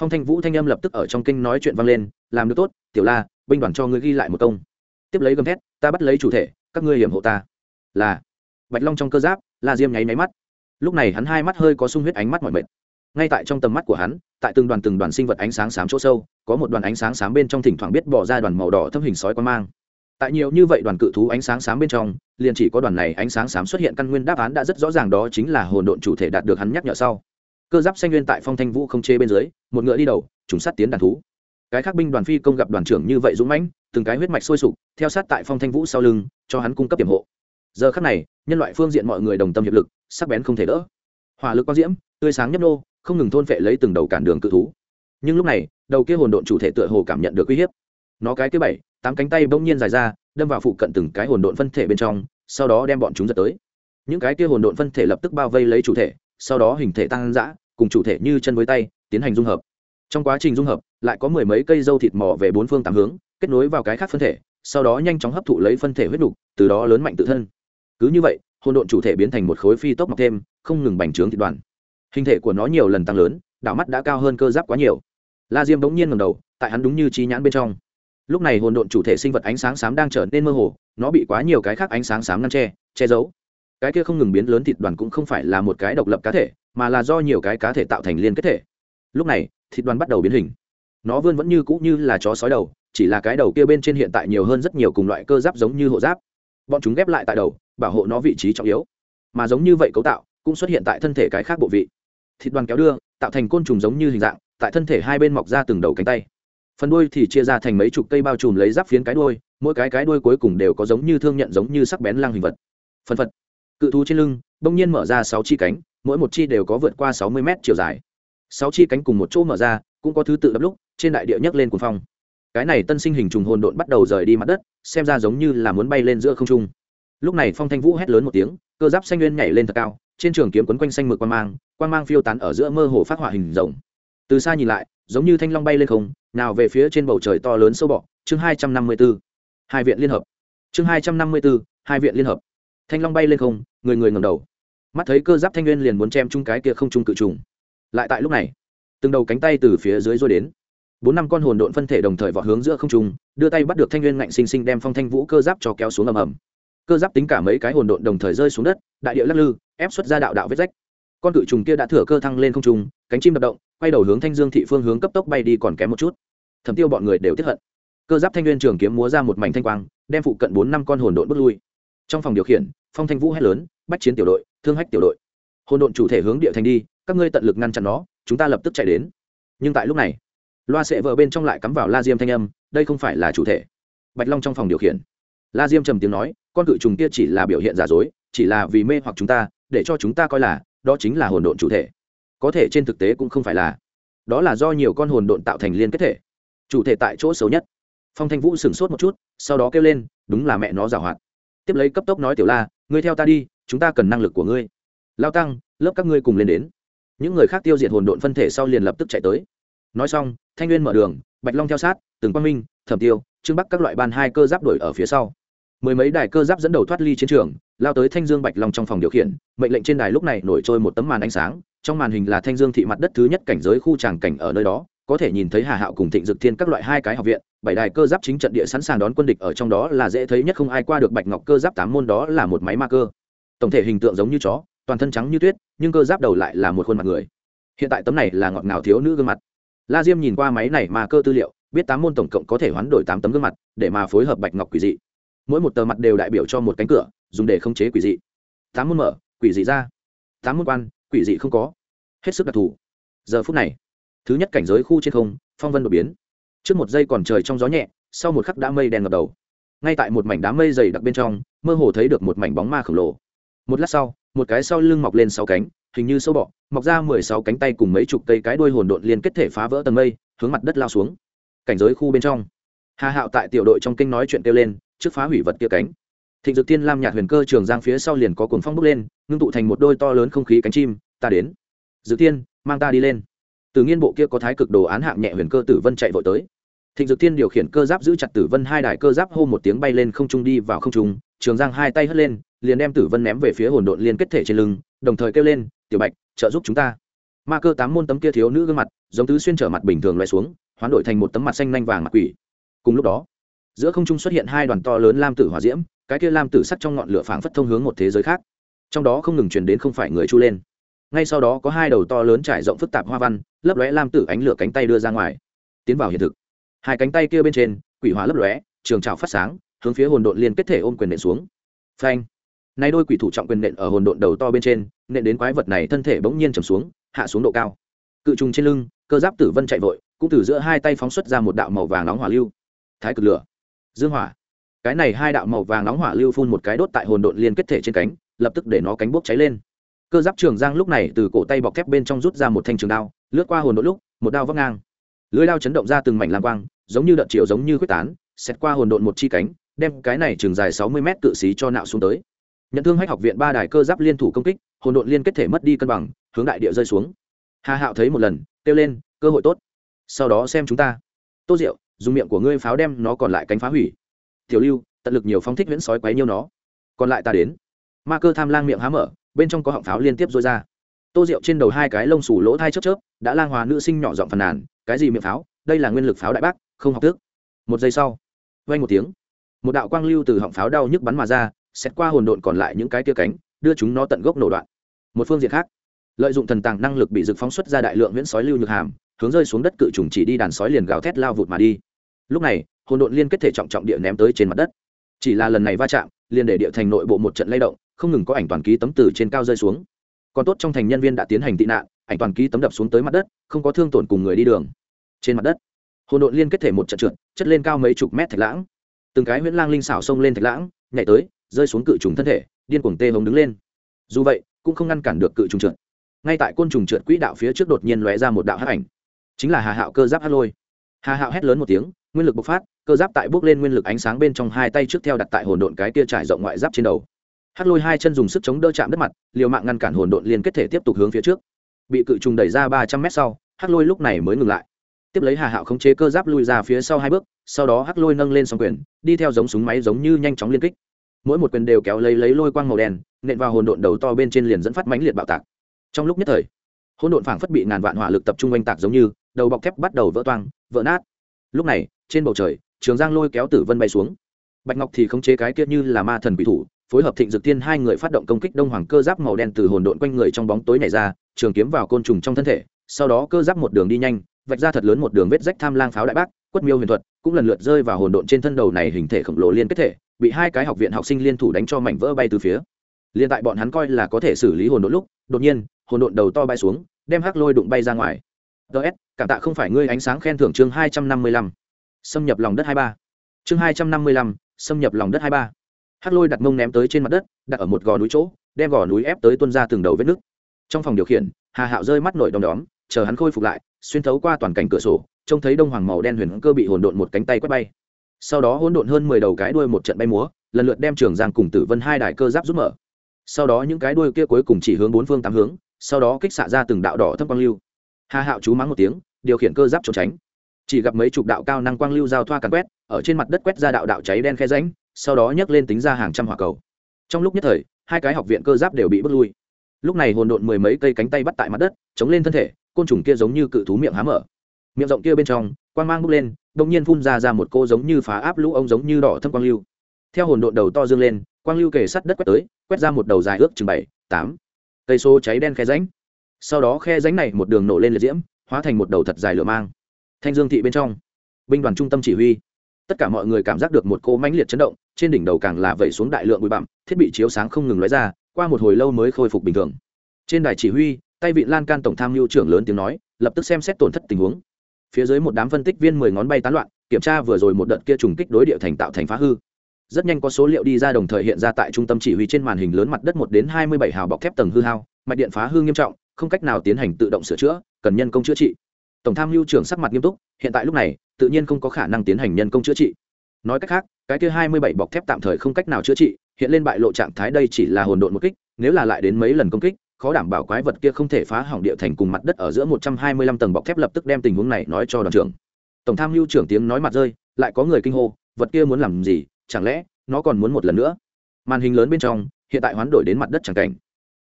Phong thanh vũ thanh âm lập tức ở trong kinh nói chuyện vang lên, làm được tốt, tiểu la, binh đoàn cho ngươi ghi lại một công tiếp lấy gầm thét, ta bắt lấy chủ thể, các ngươi hiểm hộ ta. Là, bạch long trong cơ giáp, la diêm nháy máy mắt. Lúc này hắn hai mắt hơi có sung huyết ánh mắt mọi mệt. Ngay tại trong tầm mắt của hắn, tại từng đoàn từng đoàn sinh vật ánh sáng xám chỗ sâu, có một đoàn ánh sáng xám bên trong thỉnh thoảng biết bỏ ra đoàn màu đỏ thâm hình sói quan mang. Tại nhiều như vậy đoàn cự thú ánh sáng xám bên trong, liền chỉ có đoàn này ánh sáng xám xuất hiện căn nguyên đáp án đã rất rõ ràng đó chính là hồn độn chủ thể đạt được hắn nhắc nhở sau. Cơ giáp xanh nguyên tại phong thanh vũ không chê bên dưới, một ngựa đi đầu chúng sát tiến đàn thú. Cái khác binh đoàn phi công gặp đoàn trưởng như vậy dũng mãnh từng cái huyết mạch sôi sục, theo sát tại phong thanh vũ sau lưng, cho hắn cung cấp tiềm hộ. Giờ khắc này, nhân loại phương diện mọi người đồng tâm hiệp lực, sắc bén không thể đỡ. Hỏa lực quang diễm, tươi sáng nhấp nô, không ngừng thôn phệ lấy từng đầu cản đường cự thú. Nhưng lúc này, đầu kia hồn độn chủ thể tựa hồ cảm nhận được uy hiếp. Nó cái kia bảy, tám cánh tay bỗng nhiên dài ra, đâm vào phụ cận từng cái hồn độn phân thể bên trong, sau đó đem bọn chúng giật tới. Những cái kia hồn độn phân thể lập tức bao vây lấy chủ thể, sau đó hình thể tăng dã, cùng chủ thể như chân với tay, tiến hành dung hợp. Trong quá trình dung hợp, lại có mười mấy cây dâu thịt mỏ về bốn phương tám hướng kết nối vào cái khác phân thể, sau đó nhanh chóng hấp thụ lấy phân thể huyết đục từ đó lớn mạnh tự thân. Cứ như vậy, hồn độn chủ thể biến thành một khối phi tốc mọc thêm, không ngừng bành trướng thịt đoàn. Hình thể của nó nhiều lần tăng lớn, đảo mắt đã cao hơn cơ giáp quá nhiều. La diêm bỗng nhiên ngầm đầu, tại hắn đúng như trí nhãn bên trong. Lúc này hồn độn chủ thể sinh vật ánh sáng xám đang trở nên mơ hồ, nó bị quá nhiều cái khác ánh sáng xám ngăn che che giấu. Cái kia không ngừng biến lớn thịt đoàn cũng không phải là một cái độc lập cá thể, mà là do nhiều cái cá thể tạo thành liên kết thể. Lúc này, thịt đoàn bắt đầu biến hình. Nó vươn vẫn như cũ như là chó sói đầu chỉ là cái đầu kia bên trên hiện tại nhiều hơn rất nhiều cùng loại cơ giáp giống như hộ giáp. Bọn chúng ghép lại tại đầu, bảo hộ nó vị trí trọng yếu. Mà giống như vậy cấu tạo, cũng xuất hiện tại thân thể cái khác bộ vị. Thịt đoàn kéo đưa, tạo thành côn trùng giống như hình dạng, tại thân thể hai bên mọc ra từng đầu cánh tay. Phần đuôi thì chia ra thành mấy chục cây bao trùm lấy giáp phiến cái đuôi, mỗi cái cái đuôi cuối cùng đều có giống như thương nhận giống như sắc bén lang hình vật. Phần phật, cự thú trên lưng, bỗng nhiên mở ra sáu chi cánh, mỗi một chi đều có vượt qua sáu mươi mét chiều dài. Sáu chi cánh cùng một chỗ mở ra, cũng có thứ tự đập lúc, trên đại địa nhấc lên cuồng phong cái này tân sinh hình trùng hồn độn bắt đầu rời đi mặt đất, xem ra giống như là muốn bay lên giữa không trung. Lúc này phong thanh vũ hét lớn một tiếng, cơ giáp xanh nguyên nhảy lên thật cao, trên trường kiếm quấn quanh xanh mực quan mang quan mang phiêu tán ở giữa mơ hồ phát họa hình rồng. Từ xa nhìn lại, giống như thanh long bay lên không, nào về phía trên bầu trời to lớn sâu bọ, chương hai trăm năm mươi b ố hai viện liên hợp. Chương hai trăm năm mươi b ố hai viện liên hợp. Thanh long bay lên không, người người ngầm đầu. Mắt thấy cơ giáp thanh nguyên liền muốn chém chung cái kia không chung cự trùng. Lại tại lúc này, từng đầu cánh tay từ phía dưới rồi đến bốn năm con hồn độn phân thể đồng thời vọt hướng giữa không trung, đưa tay bắt được thanh nguyên ngạnh xinh xinh đem phong thanh vũ cơ giáp cho kéo xuống ầm ầm. Cơ giáp tính cả mấy cái hồn độn đồng thời rơi xuống đất, đại địa lắc lư, ép xuất ra đạo đạo vết rách. Con cự trùng kia đã thừa cơ thăng lên không trung, cánh chim đập động, quay đầu hướng thanh dương thị phương hướng cấp tốc bay đi còn kém một chút. Thẩm tiêu bọn người đều tiếp hận. Cơ giáp thanh nguyên trường kiếm múa ra một mảnh thanh quang, đem phụ cận bốn năm con hồn độn bước lui. Trong phòng điều khiển, phong thanh vũ hét lớn, bách chiến tiểu đội, thương hách tiểu đội. Hồn độn chủ thể hướng địa thành đi, các ngươi tận lực ngăn chặn nó, chúng ta lập tức chạy đến. Nhưng tại lúc này loa sệ vợ bên trong lại cắm vào la diêm thanh âm, đây không phải là chủ thể. Bạch long trong phòng điều khiển. La diêm trầm tiếng nói, con cự trùng kia chỉ là biểu hiện giả dối, chỉ là vì mê hoặc chúng ta, để cho chúng ta coi là, đó chính là hồn độn chủ thể. Có thể trên thực tế cũng không phải là. Đó là do nhiều con hồn độn tạo thành liên kết thể. Chủ thể tại chỗ xấu nhất. Phong thanh vũ sửng sốt một chút, sau đó kêu lên, đúng là mẹ nó giảo hoạt. Tiếp lấy cấp tốc nói tiểu la, ngươi theo ta đi, chúng ta cần năng lực của ngươi. Lao tăng, lớp các ngươi cùng lên đến. Những người khác tiêu diệt hồn độn phân thể sau liền lập tức chạy tới nói xong, thanh nguyên mở đường, bạch long theo sát từng quang minh, thẩm tiêu, trương bắc các loại ban hai cơ giáp đổi ở phía sau. Mười mấy đài cơ giáp dẫn đầu thoát ly chiến trường, lao tới thanh dương bạch long trong phòng điều khiển, mệnh lệnh trên đài lúc này nổi trôi một tấm màn ánh sáng, trong màn hình là thanh dương thị mặt đất thứ nhất cảnh giới khu tràng cảnh ở nơi đó, có thể nhìn thấy hà hạo cùng thịnh dực thiên các loại hai cái học viện, bảy đài cơ giáp chính trận địa sẵn sàng đón quân địch ở trong đó là dễ thấy nhất không ai qua được bạch ngọc cơ giáp tám môn đó là một máy ma cơ. Tổng thể hình tượng giống như chó, toàn thân trắng như tuyết, nhưng cơ giáp đầu lại là một khuôn mặt người. Hiện tại tấm này là ngọt ngào thiếu nữ gương mặt la diêm nhìn qua máy này mà cơ tư liệu, biết tám môn tổng cộng có thể hoán đổi tám tấm gương mặt, để mà phối hợp bạch ngọc quỷ dị. Mỗi một tờ mặt đều đại biểu cho một cánh cửa, dùng để khống chế quỷ dị. Tám môn mở, quỷ dị ra. Tám môn quan, quỷ dị không có. Hết sức đặc thù. Giờ phút này, thứ nhất cảnh giới khu trên không, phong vân đột biến. Trước một giây còn trời trong gió nhẹ, sau một khắc đã mây đen ngập đầu. Ngay tại một mảnh đám mây dày đặc bên trong, mơ hồ thấy được một mảnh bóng ma khổng lồ. Một lát sau, một cái sau lưng mọc lên sáu cánh hình như sâu bọ, mọc ra mười sáu cánh tay cùng mấy chục cây cái đuôi hồn độn liên kết thể phá vỡ tầng mây, hướng mặt đất lao xuống. Cảnh giới khu bên trong. Hà hạo tại tiểu đội trong kinh nói chuyện kêu lên, trước phá hủy vật kia cánh. Thịnh dược tiên lam nhạt huyền cơ trường giang phía sau liền có cuồng phong bốc lên, ngưng tụ thành một đôi to lớn không khí cánh chim, ta đến. Dự tiên mang ta đi lên. Từ nghiên bộ kia có thái cực đồ án hạng nhẹ huyền cơ tử vân chạy vội tới. Thịnh dực Tiên điều khiển cơ giáp giữ chặt tử vân hai đài cơ giáp hô một tiếng bay lên không trung đi vào không trung, trường giang hai tay hất lên, liền đem tử vân ném về phía hồn độn liên kết thể trên lưng, đồng thời kêu lên tiểu bạch, trợ giúp chúng ta. Ma cơ tám môn tấm kia thiếu nữ gương mặt, giống tứ xuyên trở mặt bình thường loại xuống, hoán đổi thành một tấm mặt xanh nanh vàng mặt quỷ. Cùng lúc đó, giữa không trung xuất hiện hai đoàn to lớn lam tử hỏa diễm, cái kia lam tử sắc trong ngọn lửa phảng phất thông hướng một thế giới khác. Trong đó không ngừng chuyển đến không phải người chu lên. Ngay sau đó có hai đầu to lớn trải rộng phức tạp hoa văn, lấp lóe lam tử ánh lửa cánh tay đưa ra ngoài. Tiến vào hiện thực. Hai cánh tay kia bên trên, quỷ hỏa lấp lóe, trường trào phát sáng, hướng phía hồn độn liên kết thể ôm quyền nện xuống. Phanh. Nay đôi quỷ thủ trọng quyền nện ở hồn độn đầu to bên trên nện đến quái vật này thân thể bỗng nhiên trầm xuống, hạ xuống độ cao. Cự trùng trên lưng, cơ giáp tử vân chạy vội, cũng từ giữa hai tay phóng xuất ra một đạo màu vàng nóng hỏa lưu. Thái cực lửa. Dương hỏa. Cái này hai đạo màu vàng nóng hỏa lưu phun một cái đốt tại hồn độn liên kết thể trên cánh, lập tức để nó cánh bốc cháy lên. Cơ giáp trường giang lúc này từ cổ tay bọc thép bên trong rút ra một thanh trường đao, lướt qua hồn độn lúc, một đao vấp ngang. Lưới đao chấn động ra từng mảnh lam quang, giống như đợt chiều giống như quyết tán xét qua hồn độn một chi cánh, đem cái này trường dài sáu mươi mét cự xí cho nạo xuống tới. Nhận thương hách học viện ba đài cơ giáp liên thủ công kích hồn độn liên kết thể mất đi cân bằng, hướng đại địa rơi xuống. Hà hạo thấy một lần, kêu lên, cơ hội tốt. Sau đó xem chúng ta. Tô diệu, dùng miệng của ngươi pháo đem nó còn lại cánh phá hủy. Tiểu lưu, tận lực nhiều phong thích viễn sói quấy nhiêu nó. Còn lại ta đến. Ma cơ tham lang miệng há mở, bên trong có họng pháo liên tiếp dối ra. Tô rượu trên đầu hai cái lông xù lỗ thai chớp chớp, đã lang hòa nữ sinh nhỏ giọng phàn nàn, cái gì miệng pháo? Đây là nguyên lực pháo đại bác, không học tước một giây sau vay một tiếng. Một đạo quang lưu từ họng pháo đau nhức bắn mà ra xét qua hồn độn còn lại những cái tia cánh đưa chúng nó tận gốc nổ đoạn. Một phương diện khác, lợi dụng thần tàng năng lực bị rực phóng xuất ra đại lượng viễn sói lưu nhược hàm, hướng rơi xuống đất cự trùng chỉ đi đàn sói liền gào thét lao vụt mà đi. Lúc này, hồn độn liên kết thể trọng trọng địa ném tới trên mặt đất. Chỉ là lần này va chạm, liền để địa thành nội bộ một trận lay động, không ngừng có ảnh toàn ký tấm từ trên cao rơi xuống. Còn tốt trong thành nhân viên đã tiến hành tị nạn, ảnh toàn ký tấm đập xuống tới mặt đất, không có thương tổn cùng người đi đường. Trên mặt đất, hồn độn liên kết thể một trận trượt, chất lên cao mấy chục mét thạch lãng. Từng cái huyễn lang linh xảo xông lên thạch lãng, nhảy tới, rơi xuống cự trùng thân thể điên cuồng tê hồng đứng lên. Dù vậy, cũng không ngăn cản được cự trùng trượt. Ngay tại côn trùng trượt quỹ đạo phía trước đột nhiên lóe ra một đạo hắc ảnh. Chính là hà hạo cơ giáp hát lôi. Hà hạo hét lớn một tiếng, nguyên lực bộc phát, cơ giáp tại bước lên nguyên lực ánh sáng bên trong hai tay trước theo đặt tại hồn độn cái tia trải rộng ngoại giáp trên đầu. Hắc lôi hai chân dùng sức chống đỡ chạm đất mặt, liều mạng ngăn cản hồn độn liên kết thể tiếp tục hướng phía trước. Bị cự trùng đẩy ra ba trăm mét sau, hắc lôi lúc này mới ngừng lại. Tiếp lấy hà hạo khống chế cơ giáp lui ra phía sau hai bước, sau đó hắc lôi nâng lên s quyền, đi theo giống súng máy giống như nhanh chóng liên kích mỗi một quyền đều kéo lấy lấy lôi quang màu đen, nện vào hồn độn đầu to bên trên liền dẫn phát mãnh liệt bạo tạc. Trong lúc nhất thời hỗn độn phảng phất bị ngàn vạn hỏa lực tập trung oanh tạc giống như, đầu bọc thép bắt đầu vỡ toang, vỡ nát. Lúc này, trên bầu trời, trường giang lôi kéo tử vân bay xuống. Bạch ngọc thì khống chế cái kia như là ma thần quỷ thủ, phối hợp thịnh dược tiên hai người phát động công kích đông hoàng cơ giáp màu đen từ hồn độn quanh người trong bóng tối này ra, trường kiếm vào côn trùng trong thân thể, sau đó cơ giáp một đường đi nhanh, vạch ra thật lớn một đường vết rách tham lang pháo đại bác quất miêu huyền thuật, cũng lần lượt rơi vào hồn độn trên thân đầu này hình thể khổng lồ liên kết thể, bị hai cái học viện học sinh liên thủ đánh cho mảnh vỡ bay từ phía. Liên tại bọn hắn coi là có thể xử lý hồn độn lúc, đột nhiên, hồn độn đầu to bay xuống, đem hắc lôi đụng bay ra ngoài. Ts cảm tạ không phải ngươi ánh sáng khen thưởng chương hai trăm năm mươi lăm. Xâm nhập lòng đất hai ba. Chương hai trăm năm mươi lăm, xâm nhập lòng đất hai ba. Hắc lôi đặt mông ném tới trên mặt đất, đặt ở một gò núi chỗ, đem gò núi ép tới tuân ra từng đầu vết nước trong phòng điều khiển, hà hạo rơi mắt nổi đom đóm, chờ hắn khôi phục lại, xuyên thấu qua toàn cảnh cửa sổ trông thấy đông hoàng màu đen huyền cơ bị hồn độn một cánh tay quét bay. Sau đó hỗn độn hơn mười đầu cái đuôi một trận bay múa, lần lượt đem trường giang cùng tử vân hai đài cơ giáp rút mở. Sau đó những cái đuôi kia cuối cùng chỉ hướng bốn phương tám hướng, sau đó kích xạ ra từng đạo đỏ thấp quang lưu. Hà hạo chú mắng một tiếng, điều khiển cơ giáp trốn tránh. Chỉ gặp mấy chục đạo cao năng quang lưu giao thoa càn quét, ở trên mặt đất quét ra đạo đạo cháy đen khe ránh sau đó nhấc lên tính ra hàng trăm hỏa cầu. Trong lúc nhất thời, hai cái học viện cơ giáp đều bị bước lui. Lúc này hồn độn mười mấy cây cánh tay bắt tại mặt đất, chống lên thân thể, côn trùng kia giống như cự thú miệng há mở miệng rộng kia bên trong, quang mang bốc lên đ ỗ n g nhiên phun ra ra một cô giống như phá áp lũ ông giống như đỏ thâm quang lưu. Theo hồn độn đầu to dương lên, quang lưu kề sắt đất quét tới, quét ra một đầu dài ước chừng bảy, tám. Cây số cháy đen khe ránh sau đó khe ránh này một đường nổ lên liệt diễm, hóa thành một đầu thật dài lửa mang. Thanh dương thị bên trong, binh đoàn trung tâm chỉ huy. Tất cả mọi người cảm giác được một cô mãnh liệt chấn động, trên đỉnh đầu càng là vẩy xuống đại lượng bụi bặm, thiết bị chiếu sáng không ngừng lóe ra, qua một hồi lâu mới khôi phục bình thường. Trên đài chỉ huy, tay vị lan can tổng tham mưu trưởng lớn tiếng nói, lập tức xem xét tổn thất tình huống phía dưới một đám phân tích viên mười ngón bay tán loạn, kiểm tra vừa rồi một đợt kia trùng kích đối địa thành tạo thành phá hư. Rất nhanh có số liệu đi ra đồng thời hiện ra tại trung tâm chỉ huy trên màn hình lớn mặt đất một đến hai mươi bảy hào bọc thép tầng hư hao, mạch điện phá hư nghiêm trọng, không cách nào tiến hành tự động sửa chữa, cần nhân công chữa trị. Tổng tham mưu trưởng sắc mặt nghiêm túc, hiện tại lúc này, tự nhiên không có khả năng tiến hành nhân công chữa trị. Nói cách khác, cái kia hai mươi bảy bọc thép tạm thời không cách nào chữa trị, hiện lên bại lộ trạng thái đây chỉ là hồn độn một kích, nếu là lại đến mấy lần công kích khó đảm bảo quái vật kia không thể phá hỏng địa thành cùng mặt đất ở giữa một trăm hai mươi lăm tầng bọc thép lập tức đem tình huống này nói cho đoàn trưởng. Tổng tham mưu trưởng tiếng nói mặt rơi, lại có người kinh hô, vật kia muốn làm gì, chẳng lẽ nó còn muốn một lần nữa? Màn hình lớn bên trong, hiện tại hoán đổi đến mặt đất chẳng cảnh.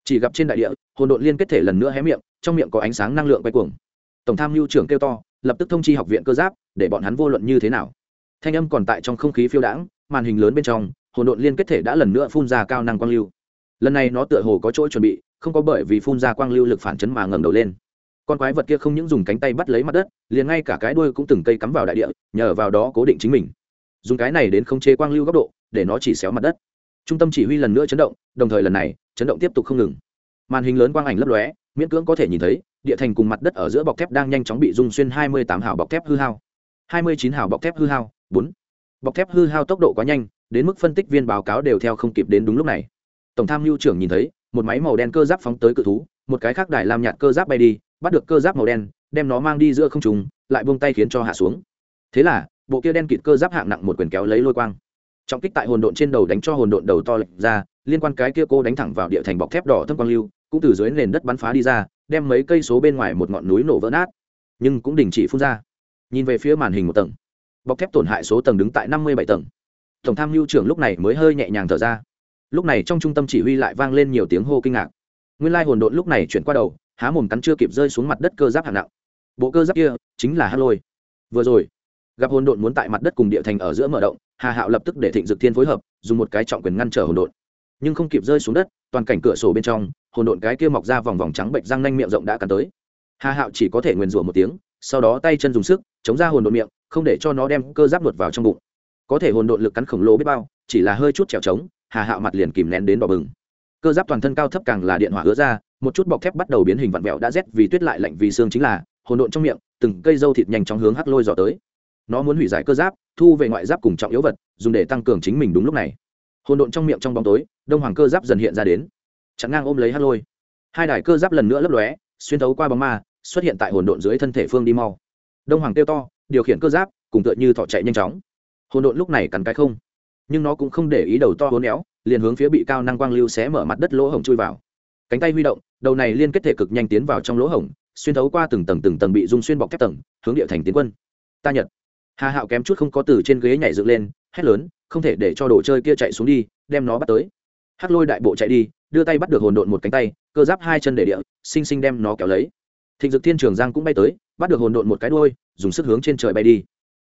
Chỉ gặp trên đại địa, hồn độn liên kết thể lần nữa hé miệng, trong miệng có ánh sáng năng lượng quay cuồng. Tổng tham mưu trưởng kêu to, lập tức thông chi học viện cơ giáp, để bọn hắn vô luận như thế nào. Thanh âm còn tại trong không khí phiêu đãng, màn hình lớn bên trong, hồn độn liên kết thể đã lần nữa phun ra cao năng quang lưu. Lần này nó tựa hồ có chỗ chuẩn bị không có bởi vì phun ra quang lưu lực phản chấn mà ngẩng đầu lên. Con quái vật kia không những dùng cánh tay bắt lấy mặt đất, liền ngay cả cái đuôi cũng từng cây cắm vào đại địa, nhờ vào đó cố định chính mình. Dùng cái này đến khống chế quang lưu góc độ, để nó chỉ xéo mặt đất. Trung tâm chỉ huy lần nữa chấn động, đồng thời lần này, chấn động tiếp tục không ngừng. Màn hình lớn quang ảnh lấp lóe, miễn cưỡng có thể nhìn thấy, địa thành cùng mặt đất ở giữa bọc thép đang nhanh chóng bị dung xuyên hai mươi tám hào bọc thép hư hao. hai mươi chín hào bọc thép hư hao, bốn. Bọc thép hư hao tốc độ quá nhanh, đến mức phân tích viên báo cáo đều theo không kịp đến đúng lúc này. Tổng tham mưu trưởng nhìn thấy một máy màu đen cơ giáp phóng tới cự thú, một cái khác đài làm nhạt cơ giáp bay đi, bắt được cơ giáp màu đen, đem nó mang đi giữa không trùng lại buông tay khiến cho hạ xuống. Thế là, bộ kia đen kịt cơ giáp hạng nặng một quyền kéo lấy lôi quang. Trọng kích tại hồn độn trên đầu đánh cho hồn độn đầu to lệch ra, liên quan cái kia cô đánh thẳng vào địa thành bọc thép đỏ thâm quang lưu, cũng từ dưới nền đất bắn phá đi ra, đem mấy cây số bên ngoài một ngọn núi nổ vỡ nát. Nhưng cũng đình chỉ phun ra. Nhìn về phía màn hình một tầng, bọc thép tổn hại số tầng đứng tại năm mươi bảy tầng. Tổng tham mưu trưởng lúc này mới hơi nhẹ nhàng thở ra lúc này trong trung tâm chỉ huy lại vang lên nhiều tiếng hô kinh ngạc. Nguyên lai hồn đột lúc này chuyển qua đầu, há mồm cắn chưa kịp rơi xuống mặt đất cơ giáp hạng nặng. Bộ cơ giáp kia chính là hát lôi. Vừa rồi, gặp hồn đột muốn tại mặt đất cùng địa thành ở giữa mở động, hà hạo lập tức để thịnh dực thiên phối hợp, dùng một cái trọng quyền ngăn trở hồn đột nhưng không kịp rơi xuống đất, toàn cảnh cửa sổ bên trong, hồn đột cái kia mọc ra vòng vòng trắng bệnh răng nanh miệng rộng đã cắn tới. Hà hạo chỉ có thể nguyền rủa một tiếng, sau đó tay chân dùng sức, chống ra hồn đột miệng, không để cho nó đem cơ giáp đột vào trong bụng. Có thể hồn đột lực cắn khổng lồ biết bao, chỉ là hơi chút trèo trống hà hạo mặt liền kìm nén đến đỏ bừng. Cơ giáp toàn thân cao thấp càng là điện hỏa hứa ra, một chút bọc thép bắt đầu biến hình vặn vẹo đã rét vì tuyết lại lạnh vì xương chính là, hồn độn trong miệng, từng cây dâu thịt nhanh chóng hướng hắc lôi dò tới. Nó muốn hủy giải cơ giáp, thu về ngoại giáp cùng trọng yếu vật, dùng để tăng cường chính mình đúng lúc này. Hồn độn trong miệng trong bóng tối, đông hoàng cơ giáp dần hiện ra đến. Chặn ngang ôm lấy hắc lôi. Hai đài cơ giáp lần nữa lấp lóe, xuyên thấu qua bóng ma, xuất hiện tại hồn độn dưới thân thể phương đi mau. Đông hoàng kêu to, điều khiển cơ giáp, cùng tựa như thọ chạy nhanh chóng. Hồn độn lúc này cắn cái không nhưng nó cũng không để ý đầu to hố éo liền hướng phía bị cao năng quang lưu xé mở mặt đất lỗ hổng chui vào. Cánh tay huy động, đầu này liên kết thể cực nhanh tiến vào trong lỗ hổng, xuyên thấu qua từng tầng từng tầng bị dung xuyên bọc thép tầng, hướng địa thành tiến quân. Ta nhật. Hà hạo kém chút không có từ trên ghế nhảy dựng lên, hét lớn, không thể để cho đồ chơi kia chạy xuống đi, đem nó bắt tới. Hắc lôi đại bộ chạy đi, đưa tay bắt được hồn độn một cánh tay, cơ giáp hai chân để địa, xinh xinh đem nó kéo lấy. Thịnh dực thiên trường giang cũng bay tới, bắt được hồn độn một cái đôi dùng sức hướng trên trời bay đi.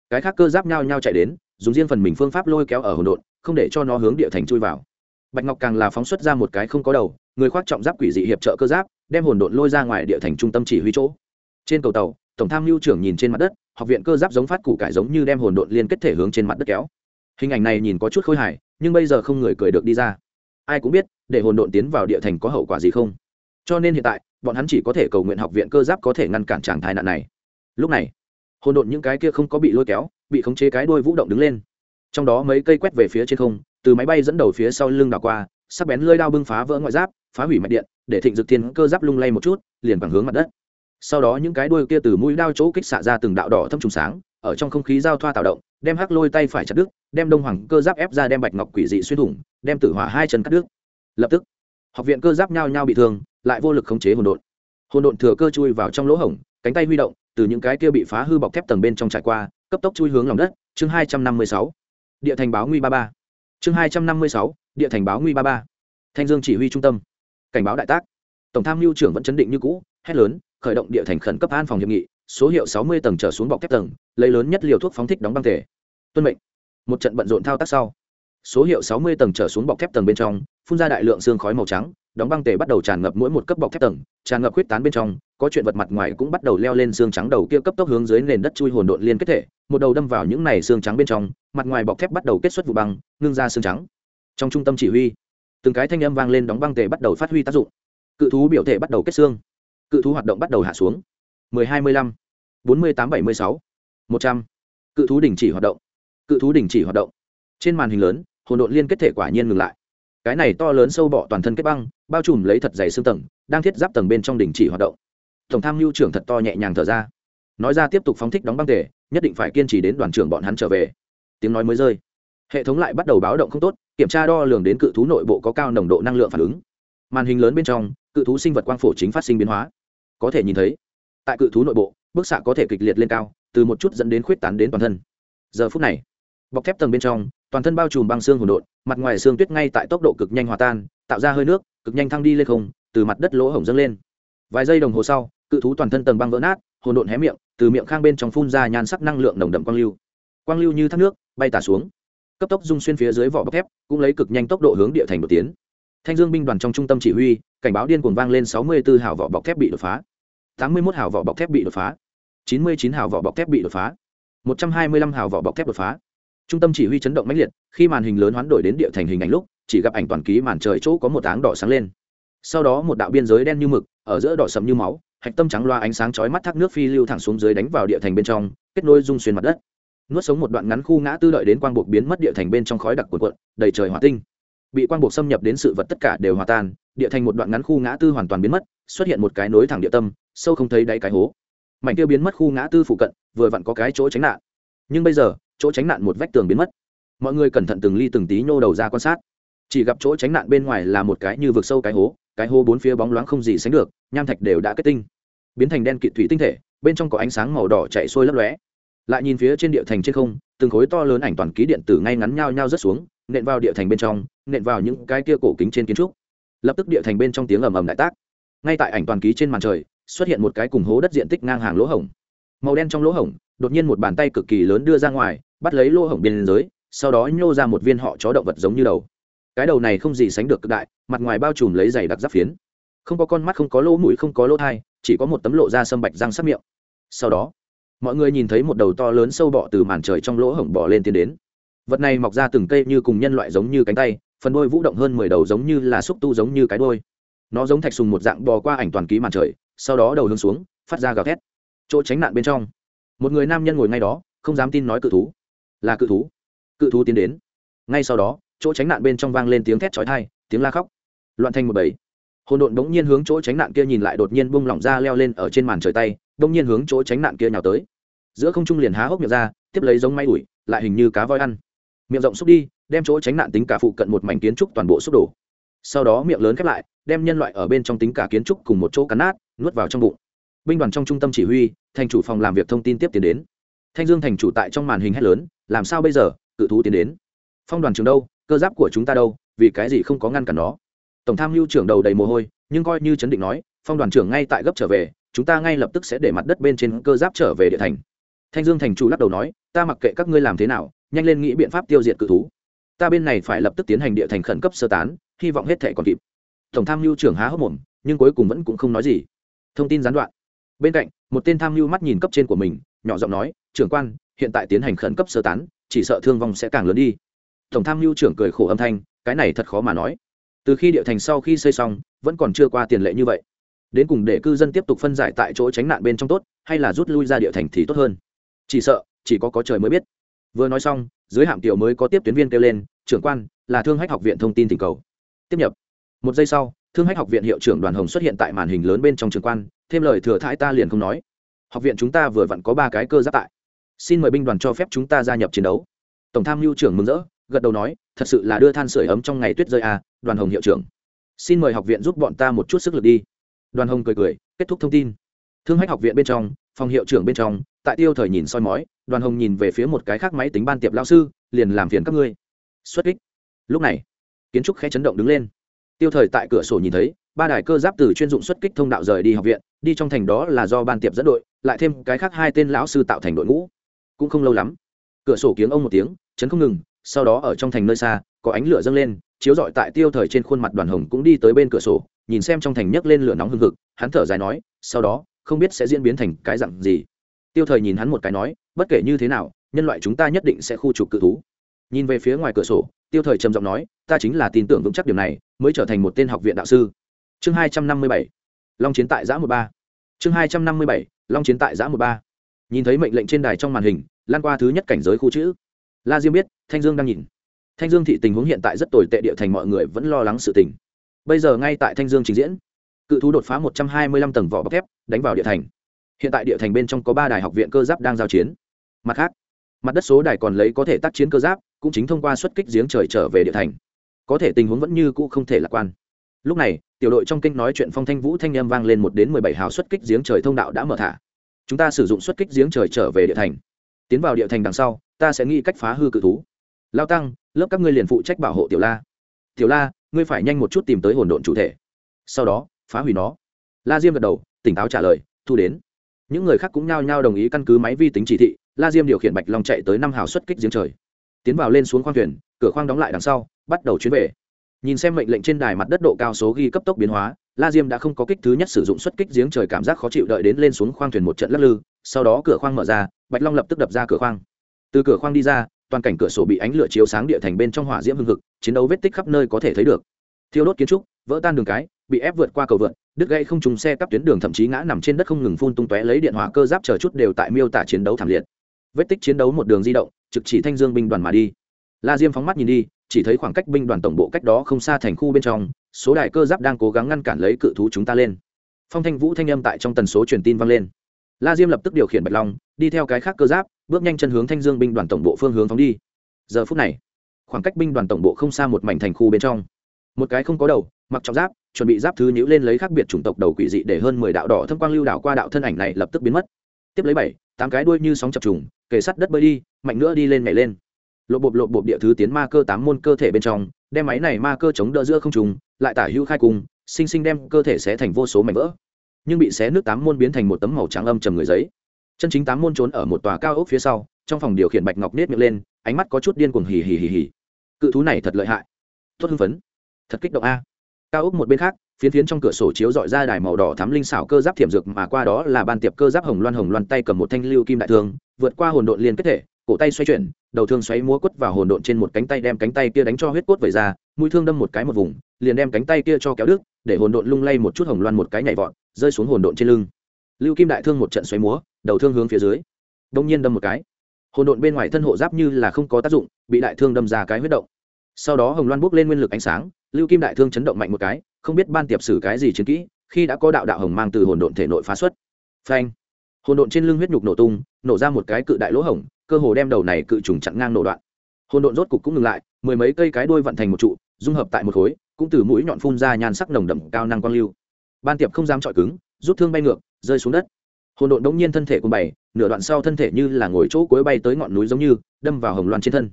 Cái khác cơ giáp nhao nhao chạy đến dùng riêng phần mình phương pháp lôi kéo ở hồn độn, không để cho nó hướng địa thành chui vào. Bạch ngọc càng là phóng xuất ra một cái không có đầu, người khoác trọng giáp quỷ dị hiệp trợ cơ giáp, đem hồn độn lôi ra ngoài địa thành trung tâm chỉ huy chỗ. Trên cầu tàu, tổng tham mưu trưởng nhìn trên mặt đất, học viện cơ giáp giống phát củ cải giống như đem hồn độn liên kết thể hướng trên mặt đất kéo. Hình ảnh này nhìn có chút khôi hài, nhưng bây giờ không người cười được đi ra. Ai cũng biết, để hồn độn tiến vào địa thành có hậu quả gì không. Cho nên hiện tại, bọn hắn chỉ có thể cầu nguyện học viện cơ giáp có thể ngăn cản tràng thái nạn này. Lúc này, hồn độn những cái kia không có bị lôi kéo bị khống chế cái đuôi vũ động đứng lên. Trong đó mấy cây quét về phía trên không, từ máy bay dẫn đầu phía sau lưng đảo qua, sắc bén lơi đao bưng phá vỡ ngoại giáp, phá hủy mạch điện, để thịnh dực thiên cơ giáp lung lay một chút, liền bằng hướng mặt đất. Sau đó những cái đuôi kia từ mũi đao chỗ kích xạ ra từng đạo đỏ thâm trùng sáng, ở trong không khí giao thoa tạo động, đem hắc lôi tay phải chặt đứt, đem đông hoàng cơ giáp ép ra đem bạch ngọc quỷ dị xuyên thủng, đem tử hỏa hai chân cắt đứt. Lập tức, học viện cơ giáp nhao nhao bị thương, lại vô lực khống chế hồn độn. Hồn độn thừa cơ chui vào trong lỗ hổng, cánh tay huy động, từ những cái kia bị phá hư bọc thép tầng bên trong trải qua cấp tốc chui hướng lòng đất, chương hai trăm năm mươi sáu. Địa thành báo nguy ba ba. Chương hai trăm năm mươi sáu, địa thành báo nguy ba ba. Thanh dương chỉ huy trung tâm. Cảnh báo đại tác. Tổng tham mưu trưởng vẫn chấn định như cũ, hét lớn, khởi động địa thành khẩn cấp an phòng hiệp nghị, số hiệu sáu mươi tầng trở xuống bọc thép tầng, lấy lớn nhất liều thuốc phóng thích đóng băng thể. Tuân mệnh. Một trận bận rộn thao tác sau, số hiệu sáu mươi tầng trở xuống bọc thép tầng bên trong, phun ra đại lượng xương khói màu trắng, đóng băng tề bắt đầu tràn ngập mỗi một cấp bọc thép tầng, tràn ngập huyết tán bên trong có chuyện vật mặt ngoài cũng bắt đầu leo lên xương trắng đầu kia cấp tốc hướng dưới nền đất chui hồn độn liên kết thể, một đầu đâm vào những này xương trắng bên trong, mặt ngoài bọc thép bắt đầu kết xuất vụ băng, ngưng ra xương trắng. Trong trung tâm chỉ huy, từng cái thanh âm vang lên đóng băng tề bắt đầu phát huy tác dụng. Cự thú biểu thể bắt đầu kết xương, cự thú hoạt động bắt đầu hạ xuống. Mười hai mươi lăm, bốn mươi tám bảy mươi sáu, một trăm. Cự thú đình chỉ hoạt động, cự thú đình chỉ hoạt động. Trên màn hình lớn, hồn độn liên kết thể quả nhiên ngừng lại. Cái này to lớn sâu bọ toàn thân kết băng, bao trùm lấy thật dày xương tầng, đang thiết giáp tầng bên trong đình chỉ hoạt động tổng tham mưu trưởng thật to nhẹ nhàng thở ra. Nói ra tiếp tục phóng thích đóng băng tề, nhất định phải kiên trì đến đoàn trưởng bọn hắn trở về. Tiếng nói mới rơi. Hệ thống lại bắt đầu báo động không tốt, kiểm tra đo lường đến cự thú nội bộ có cao nồng độ năng lượng phản ứng. Màn hình lớn bên trong, cự thú sinh vật quang phổ chính phát sinh biến hóa. Có thể nhìn thấy, tại cự thú nội bộ, bức xạ có thể kịch liệt lên cao, từ một chút dẫn đến khuyết tán đến toàn thân. Giờ phút này, bọc thép tầng bên trong, toàn thân bao trùm băng xương hỗn độn, mặt ngoài xương tuyết ngay tại tốc độ cực nhanh hòa tan, tạo ra hơi nước, cực nhanh thăng đi lên không, từ mặt đất lỗ hổng dâng lên vài giây đồng hồ sau, cự thú toàn thân tầng băng vỡ nát hỗn độn hé miệng, từ miệng khang bên trong phun ra nhan sắc năng lượng nồng đậm quang lưu. Quang lưu như thác nước, bay tả xuống. Cấp tốc dung xuyên phía dưới vỏ bọc thép, cũng lấy cực nhanh tốc độ hướng địa thành đột tiến. Thanh dương binh đoàn trong trung tâm chỉ huy, cảnh báo điên cuồng vang lên sáu mươi 64 hào vỏ bọc thép bị đột phá. tám mươi 81 hào vỏ bọc thép bị đột phá. chín mươi chín hào vỏ bọc thép bị đột phá. một trăm hai mươi lăm hào vỏ bọc thép đột phá. Trung tâm chỉ huy chấn động mãnh liệt, khi màn hình lớn hoán đổi đến địa thành hình ảnh lúc, chỉ gặp ảnh toàn ký màn trời chỗ có một áng đỏ sáng lên sau đó một đạo biên giới đen như mực, ở giữa đỏ sầm như máu, hạch tâm trắng loa ánh sáng chói mắt thác nước phi lưu thẳng xuống dưới đánh vào địa thành bên trong, kết nối dung xuyên mặt đất. Nuốt sống một đoạn ngắn khu ngã tư đợi đến quang buộc biến mất địa thành bên trong khói đặc cuộn cuộn, đầy trời hỏa tinh. Bị quang buộc xâm nhập đến sự vật tất cả đều hòa tan, địa thành một đoạn ngắn khu ngã tư hoàn toàn biến mất, xuất hiện một cái nối thẳng địa tâm, sâu không thấy đáy cái hố. Mảnh kia biến mất khu ngã tư phụ cận, vừa vặn có cái chỗ tránh nạn. Nhưng bây giờ, chỗ tránh nạn một vách tường biến mất. Mọi người cẩn thận từng ly từng tí nhô đầu ra quan sát. Chỉ gặp chỗ tránh nạn bên ngoài là một cái như vực sâu cái hố cái hô bốn phía bóng loáng không gì sánh được, nham thạch đều đã kết tinh. Biến thành đen kịt thủy tinh thể, bên trong có ánh sáng màu đỏ chạy sôi lấp lóe. Lại nhìn phía trên địa thành trên không, từng khối to lớn ảnh toàn ký điện tử ngay ngắn nhau nhau rất xuống, nện vào địa thành bên trong, nện vào những cái kia cổ kính trên kiến trúc. Lập tức địa thành bên trong tiếng ầm ầm đại tác. Ngay tại ảnh toàn ký trên màn trời, xuất hiện một cái cùng hố đất diện tích ngang hàng lỗ hổng. Màu đen trong lỗ hổng, đột nhiên một bàn tay cực kỳ lớn đưa ra ngoài, bắt lấy lỗ hổng biên giới, sau đó nhô ra một viên họ chó động vật giống như đầu cái đầu này không gì sánh được cực đại, mặt ngoài bao trùm lấy giày đặc giáp phiến. Không có con mắt, không có lỗ mũi, không có lỗ thai, chỉ có một tấm lộ da sâm bạch răng sắc miệng. Sau đó, mọi người nhìn thấy một đầu to lớn sâu bọ từ màn trời trong lỗ hổng bò lên tiến đến. Vật này mọc ra từng cây như cùng nhân loại giống như cánh tay, phần đôi vũ động hơn mười đầu giống như là xúc tu giống như cái đôi nó giống thạch sùng một dạng bò qua ảnh toàn ký màn trời, sau đó đầu hướng xuống, phát ra gào thét. Chỗ tránh nạn bên trong, một người nam nhân ngồi ngay đó, không dám tin nói cự thú. Là cự thú. Cự thú tiến đến. Ngay sau đó chỗ tránh nạn bên trong vang lên tiếng thét chói tai, tiếng la khóc. Loạn thành một bầy. Hỗn độn đống nhiên hướng chỗ tránh nạn kia nhìn lại đột nhiên bung lỏng ra leo lên ở trên màn trời tay đống nhiên hướng chỗ tránh nạn kia nhào tới. Giữa không trung liền há hốc miệng ra tiếp lấy giống máy đuổi lại hình như cá voi ăn. Miệng rộng xúc đi đem chỗ tránh nạn tính cả phụ cận một mảnh kiến trúc toàn bộ xúc đổ. Sau đó miệng lớn khép lại đem nhân loại ở bên trong tính cả kiến trúc cùng một chỗ cắn nát nuốt vào trong bụng. Binh đoàn trong trung tâm chỉ huy thành chủ phòng làm việc thông tin tiếp tiến đến. Thanh dương thành chủ tại trong màn hình hét lớn làm sao bây giờ? Cự thú tiến đến. Phong đoàn trường đâu? Cơ giáp của chúng ta đâu, vì cái gì không có ngăn cản nó? Tổng tham mưu trưởng đầu đầy mồ hôi, nhưng coi như chấn định nói, phong đoàn trưởng ngay tại gấp trở về, chúng ta ngay lập tức sẽ để mặt đất bên trên cơ giáp trở về địa thành. Thanh dương thành chủ lắc đầu nói, ta mặc kệ các ngươi làm thế nào, nhanh lên nghĩ biện pháp tiêu diệt cự thú. Ta bên này phải lập tức tiến hành địa thành khẩn cấp sơ tán, hy vọng hết thể còn kịp. Tổng tham mưu trưởng há hốc mồm, nhưng cuối cùng vẫn cũng không nói gì. Thông tin gián đoạn. Bên cạnh, một tên tham mưu mắt nhìn cấp trên của mình, nhỏ giọng nói, trưởng quan, hiện tại tiến hành khẩn cấp sơ tán, chỉ sợ thương vong sẽ càng lớn đi tổng tham mưu trưởng cười khổ âm thanh, cái này thật khó mà nói. Từ khi địa thành sau khi xây xong, vẫn còn chưa qua tiền lệ như vậy. Đến cùng để cư dân tiếp tục phân giải tại chỗ tránh nạn bên trong tốt, hay là rút lui ra địa thành thì tốt hơn. Chỉ sợ, chỉ có có trời mới biết. Vừa nói xong, dưới hạm tiểu mới có tiếp tuyến viên kêu lên, trưởng quan, là thương hách học viện thông tin tình cầu. Tiếp nhập. Một giây sau, thương hách học viện hiệu trưởng đoàn hồng xuất hiện tại màn hình lớn bên trong trường quan, thêm lời thừa thãi ta liền không nói. Học viện chúng ta vừa vặn có ba cái cơ giáp tại. Xin mời binh đoàn cho phép chúng ta gia nhập chiến đấu. Tổng tham mưu trưởng mừng rỡ gật đầu nói, thật sự là đưa than sửa ấm trong ngày tuyết rơi à đoàn hồng hiệu trưởng. Xin mời học viện giúp bọn ta một chút sức lực đi. Đoàn hồng cười cười, kết thúc thông tin. Thương hách học viện bên trong, phòng hiệu trưởng bên trong, tại tiêu thời nhìn soi mói, đoàn hồng nhìn về phía một cái khác máy tính ban tiệp lao sư, liền làm phiền các ngươi. Xuất kích. Lúc này, kiến trúc khẽ chấn động đứng lên. Tiêu thời tại cửa sổ nhìn thấy, ba đài cơ giáp từ chuyên dụng xuất kích thông đạo rời đi học viện, đi trong thành đó là do ban tiệp dẫn đội, lại thêm cái khác hai tên lão sư tạo thành đội ngũ. Cũng không lâu lắm, cửa sổ kiếng ông một tiếng, chấn không ngừng sau đó ở trong thành nơi xa, có ánh lửa dâng lên, chiếu rọi tại tiêu thời trên khuôn mặt đoàn hồng cũng đi tới bên cửa sổ, nhìn xem trong thành nhấc lên lửa nóng hừng hực, hắn thở dài nói, sau đó, không biết sẽ diễn biến thành cái dặn gì. Tiêu thời nhìn hắn một cái nói, bất kể như thế nào, nhân loại chúng ta nhất định sẽ khu trục cự thú. Nhìn về phía ngoài cửa sổ, tiêu thời trầm giọng nói, ta chính là tin tưởng vững chắc điều này, mới trở thành một tên học viện đạo sư. Chương hai trăm năm mươi bảy, long chiến tại giã một ba. Chương hai trăm năm mươi bảy, long chiến tại giã một ba. Nhìn thấy mệnh lệnh trên đài trong màn hình, lan qua thứ nhất cảnh giới khu chữ la diêm biết, thanh dương đang nhìn. Thanh dương thị tình huống hiện tại rất tồi tệ địa thành, mọi người vẫn lo lắng sự tình. Bây giờ ngay tại thanh dương trình diễn, cự thú đột phá một trăm hai mươi lăm tầng vỏ bọc thép, đánh vào địa thành. Hiện tại địa thành bên trong có ba đài học viện cơ giáp đang giao chiến. Mặt khác, mặt đất số đài còn lấy có thể tác chiến cơ giáp, cũng chính thông qua xuất kích giếng trời trở về địa thành. Có thể tình huống vẫn như cũ không thể lạc quan. Lúc này, tiểu đội trong kinh nói chuyện phong thanh vũ thanh em vang lên một đến mười bảy hào xuất kích giếng trời thông đạo đã mở thả. Chúng ta sử dụng xuất kích giếng trời trở về địa thành. Tiến vào địa thành đằng sau ta sẽ nghĩ cách phá hư cự thú. Lao tăng, lớp các ngươi liền phụ trách bảo hộ tiểu la. Tiểu la, ngươi phải nhanh một chút tìm tới hồn độn chủ thể. Sau đó, phá hủy nó. La diêm gật đầu, tỉnh táo trả lời, thu đến. Những người khác cũng nhao nhao đồng ý căn cứ máy vi tính chỉ thị, la diêm điều khiển bạch long chạy tới năm hào xuất kích giếng trời. Tiến vào lên xuống khoang thuyền, cửa khoang đóng lại đằng sau, bắt đầu chuyến về. Nhìn xem mệnh lệnh trên đài mặt đất độ cao số ghi cấp tốc biến hóa, la diêm đã không có kích thứ nhất sử dụng xuất kích giếng trời cảm giác khó chịu đợi đến lên xuống khoang thuyền một trận lắc lư, sau đó cửa khoang mở ra, bạch long lập tức đập ra cửa khoang từ cửa khoang đi ra, toàn cảnh cửa sổ bị ánh lửa chiếu sáng địa thành bên trong hỏa diễm hưng hực, chiến đấu vết tích khắp nơi có thể thấy được. Thiêu đốt kiến trúc, vỡ tan đường cái, bị ép vượt qua cầu vượt đứt gãy không trùng xe cắp tuyến đường thậm chí ngã nằm trên đất không ngừng phun tung tóe lấy điện hỏa cơ giáp chờ chút đều tại miêu tả chiến đấu thảm liệt. Vết tích chiến đấu một đường di động, trực chỉ thanh dương binh đoàn mà đi. La diêm phóng mắt nhìn đi, chỉ thấy khoảng cách binh đoàn tổng bộ cách đó không xa thành khu bên trong, số đại cơ giáp đang cố gắng ngăn cản lấy cự thú chúng ta lên. Phong thanh vũ thanh âm tại trong tần số truyền tin vang lên. La diêm lập tức điều khiển bạch long, đi theo cái khác cơ giáp bước nhanh chân hướng thanh dương binh đoàn tổng bộ phương hướng phóng đi. Giờ phút này, khoảng cách binh đoàn tổng bộ không xa một mảnh thành khu bên trong. Một cái không có đầu, mặc trọng giáp, chuẩn bị giáp thứ nhữ lên lấy khác biệt chủng tộc đầu quỷ dị để hơn mười đạo đỏ thâm quang lưu đảo qua đạo thân ảnh này lập tức biến mất. Tiếp lấy bảy, tám cái đuôi như sóng chập trùng, kề sắt đất bơi đi, mạnh nữa đi lên nhảy lên. Lộ bộp lộ bộp địa thứ tiến ma cơ tám môn cơ thể bên trong, đem máy này ma cơ chống đỡ giữa không trùng lại tả hữu khai cùng sinh sinh đem cơ thể xé thành vô số mảnh vỡ. Nhưng bị xé nước tám môn biến thành một tấm màu trắng âm trầm người giấy chân chính tám môn trốn ở một tòa cao ốc phía sau, trong phòng điều khiển bạch ngọc nết miệng lên, ánh mắt có chút điên cuồng hì hì hì hì. Cự thú này thật lợi hại. Tốt hưng phấn. Thật kích động a. Cao ốc một bên khác, phiến phiến trong cửa sổ chiếu dọi ra đài màu đỏ thắm linh xảo cơ giáp thiểm dược mà qua đó là ban tiệp cơ giáp hồng loan hồng loan tay cầm một thanh lưu kim đại thương, vượt qua hồn độn liên kết thể, cổ tay xoay chuyển, đầu thương xoáy múa quất vào hồn độn trên một cánh tay đem cánh tay kia đánh cho huyết cốt vẩy ra, mũi thương đâm một cái một vùng, liền đem cánh tay kia cho kéo đứt, để hồn độn lung lay một chút hồng loan một cái nhảy vọt, rơi xuống hồn độn trên lưng. Lưu kim đại thương một trận xoáy múa đầu thương hướng phía dưới. Đông nhiên đâm một cái. Hồn độn bên ngoài thân hộ giáp như là không có tác dụng, bị đại thương đâm ra cái huyết động. Sau đó hồng loan bốc lên nguyên lực ánh sáng, lưu kim đại thương chấn động mạnh một cái, không biết ban tiệp xử cái gì chiến kỹ, khi đã có đạo đạo hồng mang từ hồn độn thể nội phá xuất. Phanh! Hồn độn trên lưng huyết nhục nổ tung, nổ ra một cái cự đại lỗ hổng, cơ hồ đem đầu này cự trùng chặn ngang nổ đoạn. Hồn độn rốt cục cũng ngừng lại, mười mấy cây cái đuôi vận thành một trụ, dung hợp tại một khối, cũng từ mũi nhọn phun ra nhan sắc nồng đậm cao năng quang lưu. Ban tiệp không dám chọi cứng, rút thương bay ngược, rơi xuống đất hồn độn đống nhiên thân thể cùng bày, nửa đoạn sau thân thể như là ngồi chỗ cuối bay tới ngọn núi giống như, đâm vào hồng loan trên thân.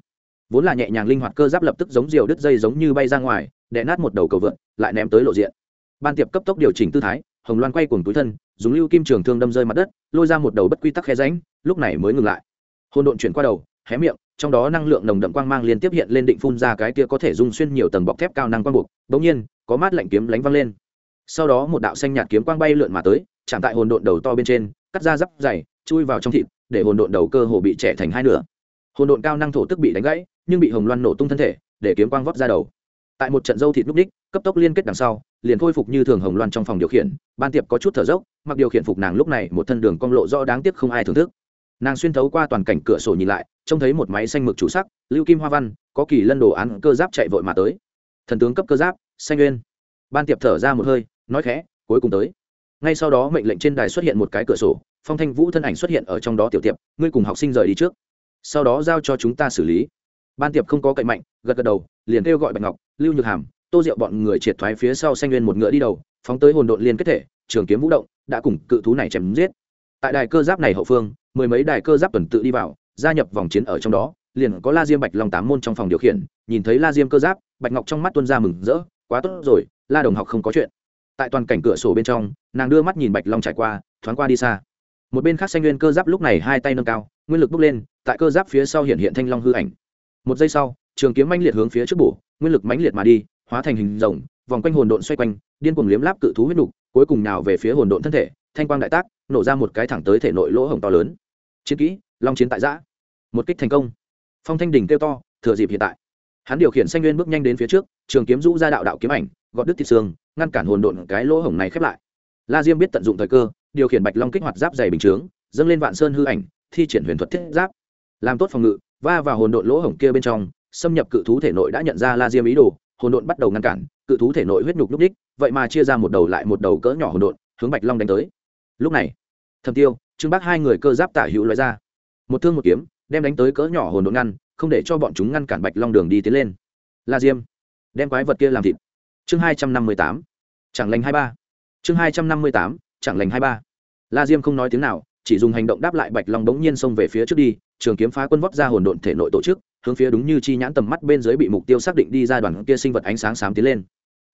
Vốn là nhẹ nhàng linh hoạt cơ giáp lập tức giống diều đứt dây giống như bay ra ngoài, đè nát một đầu cầu vượn, lại ném tới lộ diện. Ban tiệp cấp tốc điều chỉnh tư thái, hồng loan quay cuồng túi thân, dùng lưu kim trường thương đâm rơi mặt đất, lôi ra một đầu bất quy tắc khe ránh lúc này mới ngừng lại. Hôn độn chuyển qua đầu, hé miệng, trong đó năng lượng nồng đậm quang mang liên tiếp hiện lên định phun ra cái kia có thể dung xuyên nhiều tầng bọc thép cao năng quang buộc, bỗng nhiên, có mát lạnh kiếm lánh văng lên. Sau đó một đạo xanh nhạt kiếm quang bay lượn mà tới chạm tại hồn độn đầu to bên trên, cắt ra giáp dày, chui vào trong thịt, để hồn độn đầu cơ hồ bị trẻ thành hai nửa. Hồn độn cao năng thổ tức bị đánh gãy, nhưng bị hồng loan nổ tung thân thể, để kiếm quang vóc ra đầu. Tại một trận dâu thịt núp đích, cấp tốc liên kết đằng sau, liền khôi phục như thường hồng loan trong phòng điều khiển, ban tiệp có chút thở dốc, mặc điều khiển phục nàng lúc này, một thân đường cong lộ rõ đáng tiếc không ai thưởng thức. Nàng xuyên thấu qua toàn cảnh cửa sổ nhìn lại, trông thấy một máy xanh mực chủ sắc, lưu kim hoa văn, có kỳ lân đồ án cơ giáp chạy vội mà tới. Thần tướng cấp cơ giáp, xanh nguyên. ban tiệp thở ra một hơi, nói khẽ, cuối cùng tới ngay sau đó mệnh lệnh trên đài xuất hiện một cái cửa sổ, phong thanh vũ thân ảnh xuất hiện ở trong đó tiểu tiệp, ngươi cùng học sinh rời đi trước, sau đó giao cho chúng ta xử lý. Ban tiệp không có cậy mạnh, gật gật đầu, liền kêu gọi bạch ngọc, lưu nhược hàm, tô diệu bọn người triệt thoái phía sau xanh nguyên một ngựa đi đầu, phóng tới hồn độn liên kết thể, trường kiếm vũ động, đã cùng cự thú này chém giết. Tại đài cơ giáp này hậu phương, mười mấy đài cơ giáp tuần tự đi vào, gia nhập vòng chiến ở trong đó, liền có la diêm bạch long tám môn trong phòng điều khiển, nhìn thấy la diêm cơ giáp, bạch ngọc trong mắt tuân ra mừng rỡ, quá tốt rồi, la đồng học không có chuyện tại toàn cảnh cửa sổ bên trong, nàng đưa mắt nhìn bạch long trải qua, thoáng qua đi xa. Một bên khác xanh nguyên cơ giáp lúc này hai tay nâng cao, nguyên lực bốc lên, tại cơ giáp phía sau hiện hiện thanh long hư ảnh. Một giây sau, trường kiếm mãnh liệt hướng phía trước bổ, nguyên lực mãnh liệt mà đi, hóa thành hình rồng, vòng quanh hồn độn xoay quanh, điên cuồng liếm láp cự thú huyết nục, cuối cùng nào về phía hồn độn thân thể, thanh quang đại tác, nổ ra một cái thẳng tới thể nội lỗ hổng to lớn. Chiến kỹ, long chiến tại giã. Một kích thành công. Phong thanh đình kêu to, thừa dịp hiện tại hắn điều khiển xanh nguyên bước nhanh đến phía trước, trường kiếm rũ ra đạo đạo kiếm ảnh, gọt đứt thịt xương, ngăn cản hồn độn cái lỗ hổng này khép lại. La diêm biết tận dụng thời cơ, điều khiển bạch long kích hoạt giáp dày bình chướng, dâng lên vạn sơn hư ảnh, thi triển huyền thuật thiết giáp. Làm tốt phòng ngự, va vào hồn độn lỗ hổng kia bên trong, xâm nhập cự thú thể nội đã nhận ra la diêm ý đồ, hồn độn bắt đầu ngăn cản, cự thú thể nội huyết nhục lúc đích vậy mà chia ra một đầu lại một đầu cỡ nhỏ hồn độn, hướng bạch long đánh tới. Lúc này thầm tiêu, trương bác hai người cơ giáp tả hữu loại ra. Một thương một kiếm, đem đánh tới cỡ nhỏ hồn độn ngăn không để cho bọn chúng ngăn cản bạch long đường đi tiến lên. La diêm, đem quái vật kia làm thịt. Chương hai trăm năm mươi tám, chẳng lành hai ba. Chương hai trăm năm mươi tám, chẳng lành hai ba. La diêm không nói tiếng nào, chỉ dùng hành động đáp lại bạch long bỗng nhiên xông về phía trước đi, trường kiếm phá quân vót ra hồn độn thể nội tổ chức, hướng phía đúng như chi nhãn tầm mắt bên dưới bị mục tiêu xác định đi ra đoàn kia sinh vật ánh sáng xám tiến lên.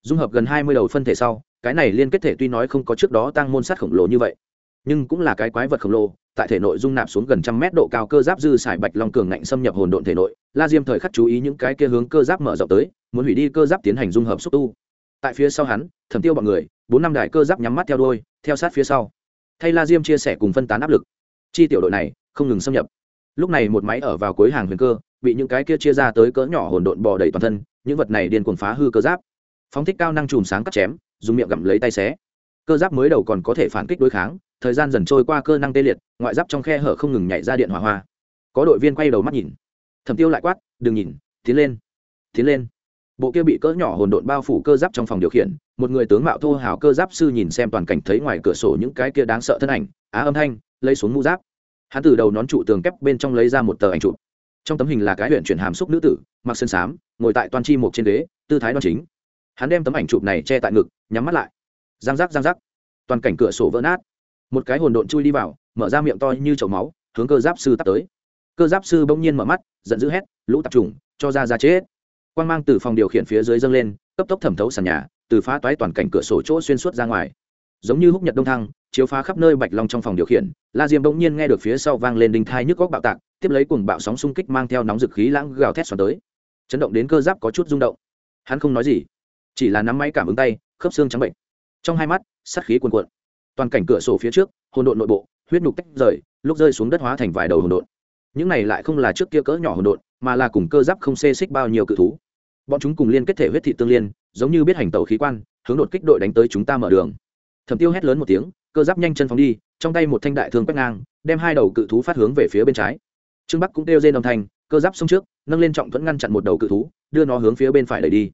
Dung hợp gần hai mươi đầu phân thể sau, cái này liên kết thể tuy nói không có trước đó tăng môn sát khổng lồ như vậy nhưng cũng là cái quái vật khổng lồ, tại thể nội dung nạp xuống gần trăm mét độ cao cơ giáp dư sải bạch long cường ngạnh xâm nhập hồn độn thể nội, la diêm thời khắc chú ý những cái kia hướng cơ giáp mở rộng tới, muốn hủy đi cơ giáp tiến hành dung hợp xúc tu. Tại phía sau hắn, thẩm tiêu bọn người, bốn năm đài cơ giáp nhắm mắt theo đôi theo sát phía sau. Thay la diêm chia sẻ cùng phân tán áp lực. Chi tiểu đội này, không ngừng xâm nhập. Lúc này một máy ở vào cuối hàng huyền cơ, bị những cái kia chia ra tới cỡ nhỏ hồn độn bò đầy toàn thân, những vật này điên cuồng phá hư cơ giáp. Phóng thích cao năng chùm sáng cắt chém, dùng miệng gặm lấy tay xé. Cơ giáp mới đầu còn có thể phản kích đối kháng thời gian dần trôi qua cơ năng tê liệt, ngoại giáp trong khe hở không ngừng nhảy ra điện hỏa hoa. Có đội viên quay đầu mắt nhìn. Thẩm tiêu lại quát, đừng nhìn, tiến lên tiến lên. Bộ kia bị cỡ nhỏ hồn độn bao phủ cơ giáp trong phòng điều khiển, một người tướng mạo thô hào cơ giáp sư nhìn xem toàn cảnh thấy ngoài cửa sổ những cái kia đáng sợ thân ảnh, á âm thanh, lấy xuống mũ giáp. Hắn từ đầu nón trụ tường kép bên trong lấy ra một tờ ảnh chụp trong tấm hình là cái huyện chuyển hàm xúc nữ tử, mặc sơn xám ngồi tại toàn chi một trên ghế, tư thái đoan chính. Hắn đem tấm ảnh chụp này che tại ngực, nhắm mắt lại. Giang giác giang giác. Toàn cảnh cửa sổ vỡ nát một cái hồn độn chui đi vào, mở ra miệng to như chậu máu, hướng cơ giáp sư tắt tới. Cơ giáp sư bỗng nhiên mở mắt, giận dữ hét, lũ tập trùng cho ra ra chết. Quang mang từ phòng điều khiển phía dưới dâng lên, cấp tốc thẩm thấu sàn nhà, từ phá toái toàn cảnh cửa sổ chỗ xuyên suốt ra ngoài. Giống như húc nhật đông thăng, chiếu phá khắp nơi bạch long trong phòng điều khiển, la diêm bỗng nhiên nghe được phía sau vang lên đinh thai nhức góc bạo tạc, tiếp lấy cùng bạo sóng xung kích mang theo nóng dực khí lãng gào thét xoắn tới. Chấn động đến cơ giáp có chút rung động. Hắn không nói gì, chỉ là nắm máy cảm ứng tay, khớp xương trắng bệnh. Trong hai mắt, sát khí cuồn cuộn toàn cảnh cửa sổ phía trước, hồn độn nội bộ, huyết nhục tách rời, lúc rơi xuống đất hóa thành vài đầu hồn độn. Những này lại không là trước kia cỡ nhỏ hồn độn, mà là cùng cơ giáp không xê xích bao nhiêu cự thú. Bọn chúng cùng liên kết thể huyết thị tương liên, giống như biết hành tàu khí quan, hướng đột kích đội đánh tới chúng ta mở đường. Thẩm tiêu hét lớn một tiếng, cơ giáp nhanh chân phóng đi, trong tay một thanh đại thương quét ngang, đem hai đầu cự thú phát hướng về phía bên trái. Trương bắc cũng đeo dên đồng thanh, cơ giáp xông trước, nâng lên trọng thuẫn ngăn chặn một đầu cự thú, đưa nó hướng phía bên phải đẩy đi.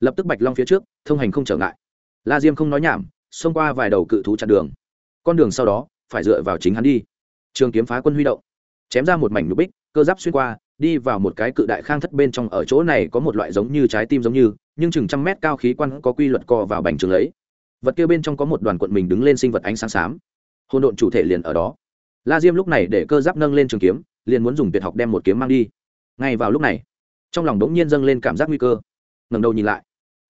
Lập tức bạch long phía trước, thông hành không trở ngại. La diêm không nói nhảm xông qua vài đầu cự thú chặn đường. Con đường sau đó, phải dựa vào chính hắn đi. Trường kiếm phá quân huy động, chém ra một mảnh nhục bích, cơ giáp xuyên qua, đi vào một cái cự đại khang thất bên trong ở chỗ này có một loại giống như trái tim giống như, nhưng chừng trăm mét cao khí quan có quy luật co vào bành trường lấy. Vật kia bên trong có một đoàn quận mình đứng lên sinh vật ánh sáng xám. Hôn độn chủ thể liền ở đó. La diêm lúc này để cơ giáp nâng lên trường kiếm, liền muốn dùng tuyệt học đem một kiếm mang đi. Ngay vào lúc này, trong lòng đống nhiên dâng lên cảm giác nguy cơ. Ngầm đầu nhìn lại,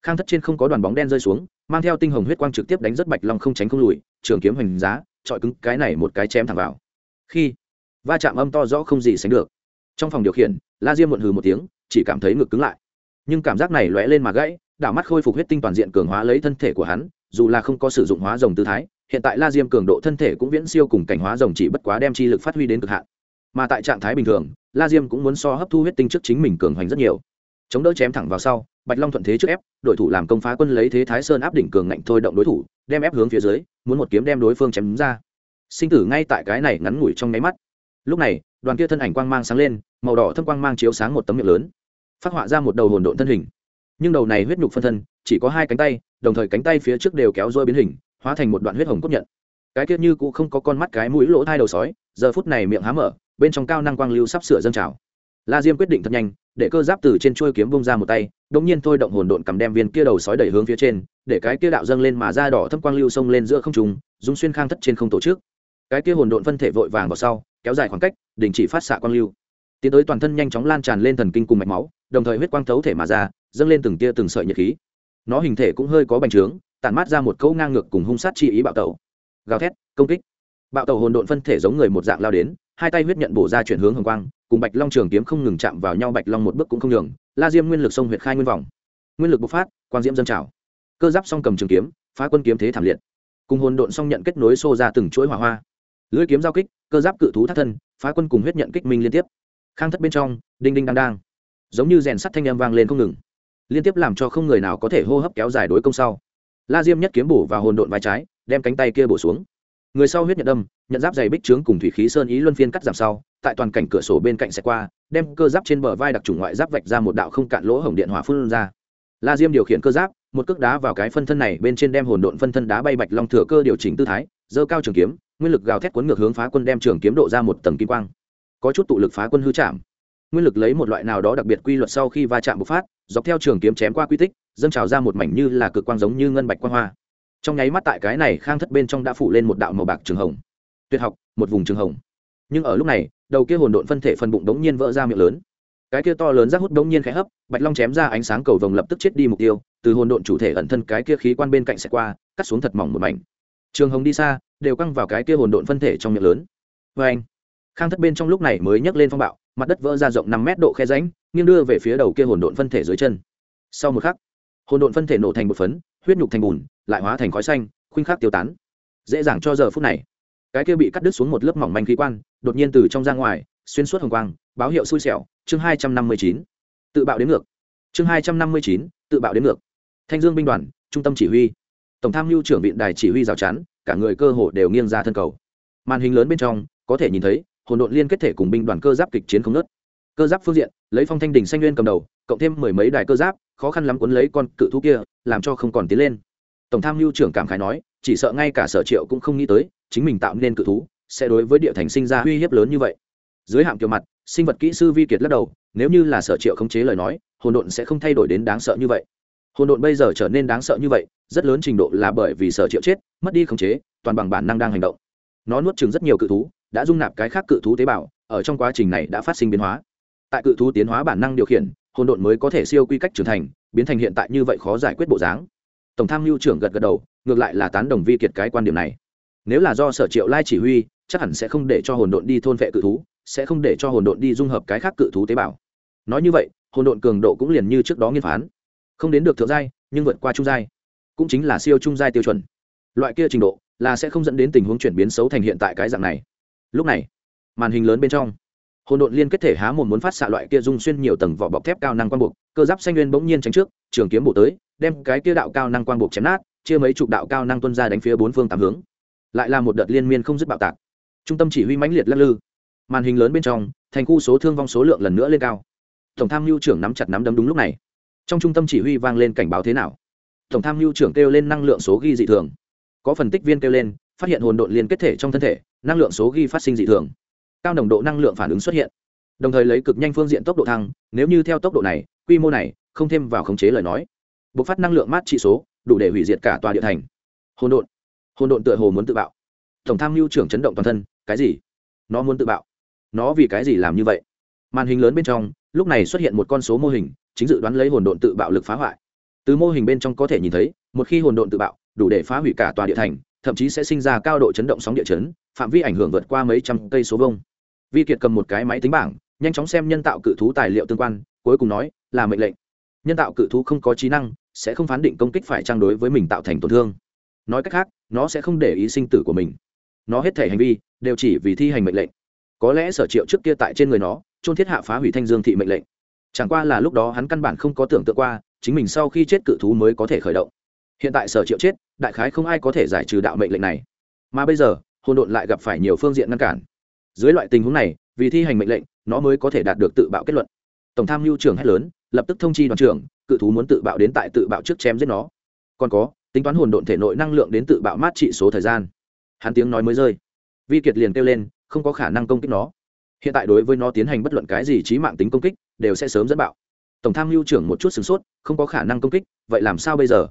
khang thất trên không có đoàn bóng đen rơi xuống mang theo tinh hồng huyết quang trực tiếp đánh rất bạch long không tránh không lùi, trường kiếm hoành giá trọi cứng cái này một cái chém thẳng vào. Khi, va chạm âm to rõ không gì sánh được. Trong phòng điều khiển, la diêm muộn hừ một tiếng, chỉ cảm thấy ngực cứng lại. Nhưng cảm giác này lóe lên mà gãy, đảo mắt khôi phục huyết tinh toàn diện cường hóa lấy thân thể của hắn, dù là không có sử dụng hóa rồng tư thái, hiện tại la diêm cường độ thân thể cũng viễn siêu cùng cảnh hóa rồng chỉ bất quá đem chi lực phát huy đến cực hạn. Mà tại trạng thái bình thường, la diêm cũng muốn so hấp thu huyết tinh trước chính mình cường hoành rất nhiều. Chống đỡ chém thẳng vào sau bạch long thuận thế trước ép, đội thủ làm công phá quân lấy thế thái sơn áp đỉnh cường ngạnh thôi động đối thủ, đem ép hướng phía dưới, muốn một kiếm đem đối phương chém đúng ra. Sinh tử ngay tại cái này ngắn ngủi trong nháy mắt. Lúc này, đoàn kia thân ảnh quang mang sáng lên, màu đỏ thâm quang mang chiếu sáng một tấm miệng lớn. Phát họa ra một đầu hồn độn thân hình. Nhưng đầu này huyết nhục phân thân, chỉ có hai cánh tay, đồng thời cánh tay phía trước đều kéo dôi biến hình, hóa thành một đoạn huyết hồng cốt nhận. Cái kia như cũng không có con mắt cái mũi lỗ thai đầu sói, giờ phút này miệng há mở, bên trong cao năng quang lưu sắp sửa dâng trào la diêm quyết định thật nhanh, để cơ giáp từ trên chuôi kiếm bông ra một tay đ nhiên thôi động hồn độn cầm đem viên kia đầu sói đẩy hướng phía trên, để cái kia đạo dâng lên mà da đỏ thâm quang lưu xông lên giữa không trùng dung xuyên khang thất trên không tổ chức. Cái kia hồn độn phân thể vội vàng vào sau, kéo dài khoảng cách, đình chỉ phát xạ quang lưu. Tiến tới toàn thân nhanh chóng lan tràn lên thần kinh cùng mạch máu, đồng thời huyết quang thấu thể mà ra, dâng lên từng tia từng sợi nhiệt khí. Nó hình thể cũng hơi có bành trướng, tản mát ra một câu ngang ngược cùng hung sát chi ý bạo tẩu. Gào thét, công kích. Bạo tẩu hồn độn phân thể giống người một dạng lao đến, hai tay huyết nhận bổ ra chuyển hướng hồng quang cùng bạch long trường kiếm không ngừng chạm vào nhau, bạch long một bước cũng không nhường, la diêm nguyên lực sông huyệt khai nguyên vòng. Nguyên lực bộc phát, quang diễm dân trào. Cơ giáp song cầm trường kiếm, phá quân kiếm thế thảm liệt. Cùng hồn độn song nhận kết nối xô ra từng chuỗi hỏa hoa. Lưỡi kiếm giao kích, cơ giáp cự thú thắt thân, phá quân cùng huyết nhận kích minh liên tiếp. Khang thất bên trong, đinh đinh đang đang. Giống như rèn sắt thanh âm vang lên không ngừng. Liên tiếp làm cho không người nào có thể hô hấp kéo dài đối công sau. La diêm nhất kiếm bổ vào hồn độn vai trái, đem cánh tay kia bổ xuống người sau huyết nhận đâm, nhận giáp dày bích trướng cùng thủy khí sơn ý luân phiên cắt giảm sau, tại toàn cảnh cửa sổ bên cạnh xe qua, đem cơ giáp trên bờ vai đặc trùng ngoại giáp vạch ra một đạo không cạn lỗ hổng điện hỏa phun ra. La diêm điều khiển cơ giáp, một cước đá vào cái phân thân này, bên trên đem hồn độn phân thân đá bay bạch long thừa cơ điều chỉnh tư thái dơ cao trường kiếm, nguyên lực gào thét cuốn ngược hướng phá quân đem trường kiếm độ ra một tầng kim quang. Có chút tụ lực phá quân hư chạm. Nguyên lực lấy một loại nào đó đặc biệt quy luật sau khi va chạm bộc phát, dọc theo trường kiếm chém qua quy tích, dâng trào ra một mảnh như là cực quang giống như ngân bạch quang hoa trong nháy mắt tại cái này khang thất bên trong đã phủ lên một đạo màu bạc trường hồng. Tuyệt học, một vùng trường hồng. Nhưng ở lúc này, đầu kia hồn độn phân thể phần bụng đống nhiên vỡ ra miệng lớn. Cái kia to lớn rác hút đống nhiên khẽ hấp, bạch long chém ra ánh sáng cầu vồng lập tức chết đi mục tiêu, từ hồn độn chủ thể ẩn thân cái kia khí quan bên cạnh sẽ qua, cắt xuống thật mỏng một mảnh. Trường hồng đi xa, đều căng vào cái kia hồn độn phân thể trong miệng lớn. Vê anh, khang thất bên trong lúc này mới nhấc lên phong bạo, mặt đất vỡ ra rộng năm mét độ khe ránh nghiêng đưa về phía đầu kia hồn độn phân thể dưới chân. Sau một khắc, hồn độn phân thể nổ thành một phấn, huyết nhục thành bùn lại hóa thành khói xanh, khuynh khắc tiêu tán. Dễ dàng cho giờ phút này. Cái kia bị cắt đứt xuống một lớp mỏng manh khí quan, đột nhiên từ trong ra ngoài, xuyên suốt hồng quang, báo hiệu xui xẻo, chương hai trăm năm mươi chín. Tự bạo đến ngược. Chương hai trăm năm mươi chín, tự bạo đến ngược. Thanh dương binh đoàn, trung tâm chỉ huy. Tổng tham mưu trưởng viện đài chỉ huy rào chắn, cả người cơ hồ đều nghiêng ra thân cầu. Màn hình lớn bên trong, có thể nhìn thấy, hồn độn liên kết thể cùng binh đoàn cơ giáp kịch chiến không nớt cơ giáp phương diện, lấy phong thanh đình xanh nguyên cầm đầu, cộng thêm mười mấy đài cơ giáp, khó khăn lắm cuốn lấy con cự thú kia, làm cho không còn tiến lên tổng tham mưu trưởng cảm khái nói, chỉ sợ ngay cả sở triệu cũng không nghĩ tới, chính mình tạo nên cự thú, sẽ đối với địa thành sinh ra uy hiếp lớn như vậy. Dưới hạm kiểu mặt, sinh vật kỹ sư vi kiệt lắc đầu, nếu như là sở triệu khống chế lời nói, hồn độn sẽ không thay đổi đến đáng sợ như vậy. Hồn độn bây giờ trở nên đáng sợ như vậy, rất lớn trình độ là bởi vì sở triệu chết, mất đi khống chế, toàn bằng bản năng đang hành động. Nó nuốt chừng rất nhiều cự thú, đã dung nạp cái khác cự thú tế bào, ở trong quá trình này đã phát sinh biến hóa. Tại cự thú tiến hóa bản năng điều khiển, hồn độn mới có thể siêu quy cách trưởng thành, biến thành hiện tại như vậy khó giải quyết bộ dáng tổng tham mưu trưởng gật gật đầu, ngược lại là tán đồng vi kiệt cái quan điểm này. Nếu là do sở triệu lai chỉ huy, chắc hẳn sẽ không để cho hồn độn đi thôn vệ cự thú, sẽ không để cho hồn độn đi dung hợp cái khác cự thú tế bào. Nói như vậy, hồn độn cường độ cũng liền như trước đó nghiên phán. Không đến được thượng giai, nhưng vượt qua trung giai. Cũng chính là siêu trung giai tiêu chuẩn. Loại kia trình độ, là sẽ không dẫn đến tình huống chuyển biến xấu thành hiện tại cái dạng này. Lúc này, màn hình lớn bên trong hồn độn liên kết thể há mồm muốn phát xạ loại kia dung xuyên nhiều tầng vỏ bọc thép cao năng quang buộc, cơ giáp xanh nguyên bỗng nhiên tránh trước, trường kiếm bổ tới, đem cái kia đạo cao năng quang buộc chém nát, chia mấy chục đạo cao năng tuân ra đánh phía bốn phương tám hướng. Lại là một đợt liên miên không dứt bạo tạc. Trung tâm chỉ huy mãnh liệt lắc lư. Màn hình lớn bên trong, thành khu số thương vong số lượng lần nữa lên cao. Tổng tham mưu trưởng nắm chặt nắm đấm đúng lúc này. Trong trung tâm chỉ huy vang lên cảnh báo thế nào? Tổng tham mưu trưởng kêu lên năng lượng số ghi dị thường. Có phân tích viên kêu lên, phát hiện hồn độn liên kết thể trong thân thể, năng lượng số ghi phát sinh dị thường cao nồng độ năng lượng phản ứng xuất hiện. Đồng thời lấy cực nhanh phương diện tốc độ thăng, nếu như theo tốc độ này, quy mô này, không thêm vào khống chế lời nói. Bộc phát năng lượng mát trị số, đủ để hủy diệt cả tòa địa thành. Hồn độn. Hồn độn tựa hồ muốn tự bạo. Tổng tham mưu trưởng chấn động toàn thân, cái gì? Nó muốn tự bạo. Nó vì cái gì làm như vậy? Màn hình lớn bên trong, lúc này xuất hiện một con số mô hình, chính dự đoán lấy hồn độn tự bạo lực phá hoại. Từ mô hình bên trong có thể nhìn thấy, một khi hồn độn tự bạo, đủ để phá hủy cả tòa địa thành, thậm chí sẽ sinh ra cao độ chấn động sóng địa chấn, phạm vi ảnh hưởng vượt qua mấy trăm cây số vông vi kiệt cầm một cái máy tính bảng, nhanh chóng xem nhân tạo cự thú tài liệu tương quan, cuối cùng nói, là mệnh lệnh. Nhân tạo cự thú không có trí năng, sẽ không phán định công kích phải trang đối với mình tạo thành tổn thương. Nói cách khác, nó sẽ không để ý sinh tử của mình. Nó hết thể hành vi, đều chỉ vì thi hành mệnh lệnh. Có lẽ sở triệu trước kia tại trên người nó trôn thiết hạ phá hủy thanh dương thị mệnh lệnh. Chẳng qua là lúc đó hắn căn bản không có tưởng tượng qua, chính mình sau khi chết cự thú mới có thể khởi động. Hiện tại sở triệu chết, đại khái không ai có thể giải trừ đạo mệnh lệnh này. Mà bây giờ hôn độn lại gặp phải nhiều phương diện ngăn cản dưới loại tình huống này, vì thi hành mệnh lệnh, nó mới có thể đạt được tự bạo kết luận. Tổng tham mưu trưởng hét lớn, lập tức thông chi đoàn trưởng, cự thú muốn tự bạo đến tại tự bạo trước chém giết nó. Còn có, tính toán hồn độn thể nội năng lượng đến tự bạo mát trị số thời gian. Hắn tiếng nói mới rơi. Vi kiệt liền kêu lên, không có khả năng công kích nó. Hiện tại đối với nó tiến hành bất luận cái gì trí mạng tính công kích, đều sẽ sớm dẫn bạo. Tổng tham mưu trưởng một chút sửng sốt, không có khả năng công kích, vậy làm sao bây giờ?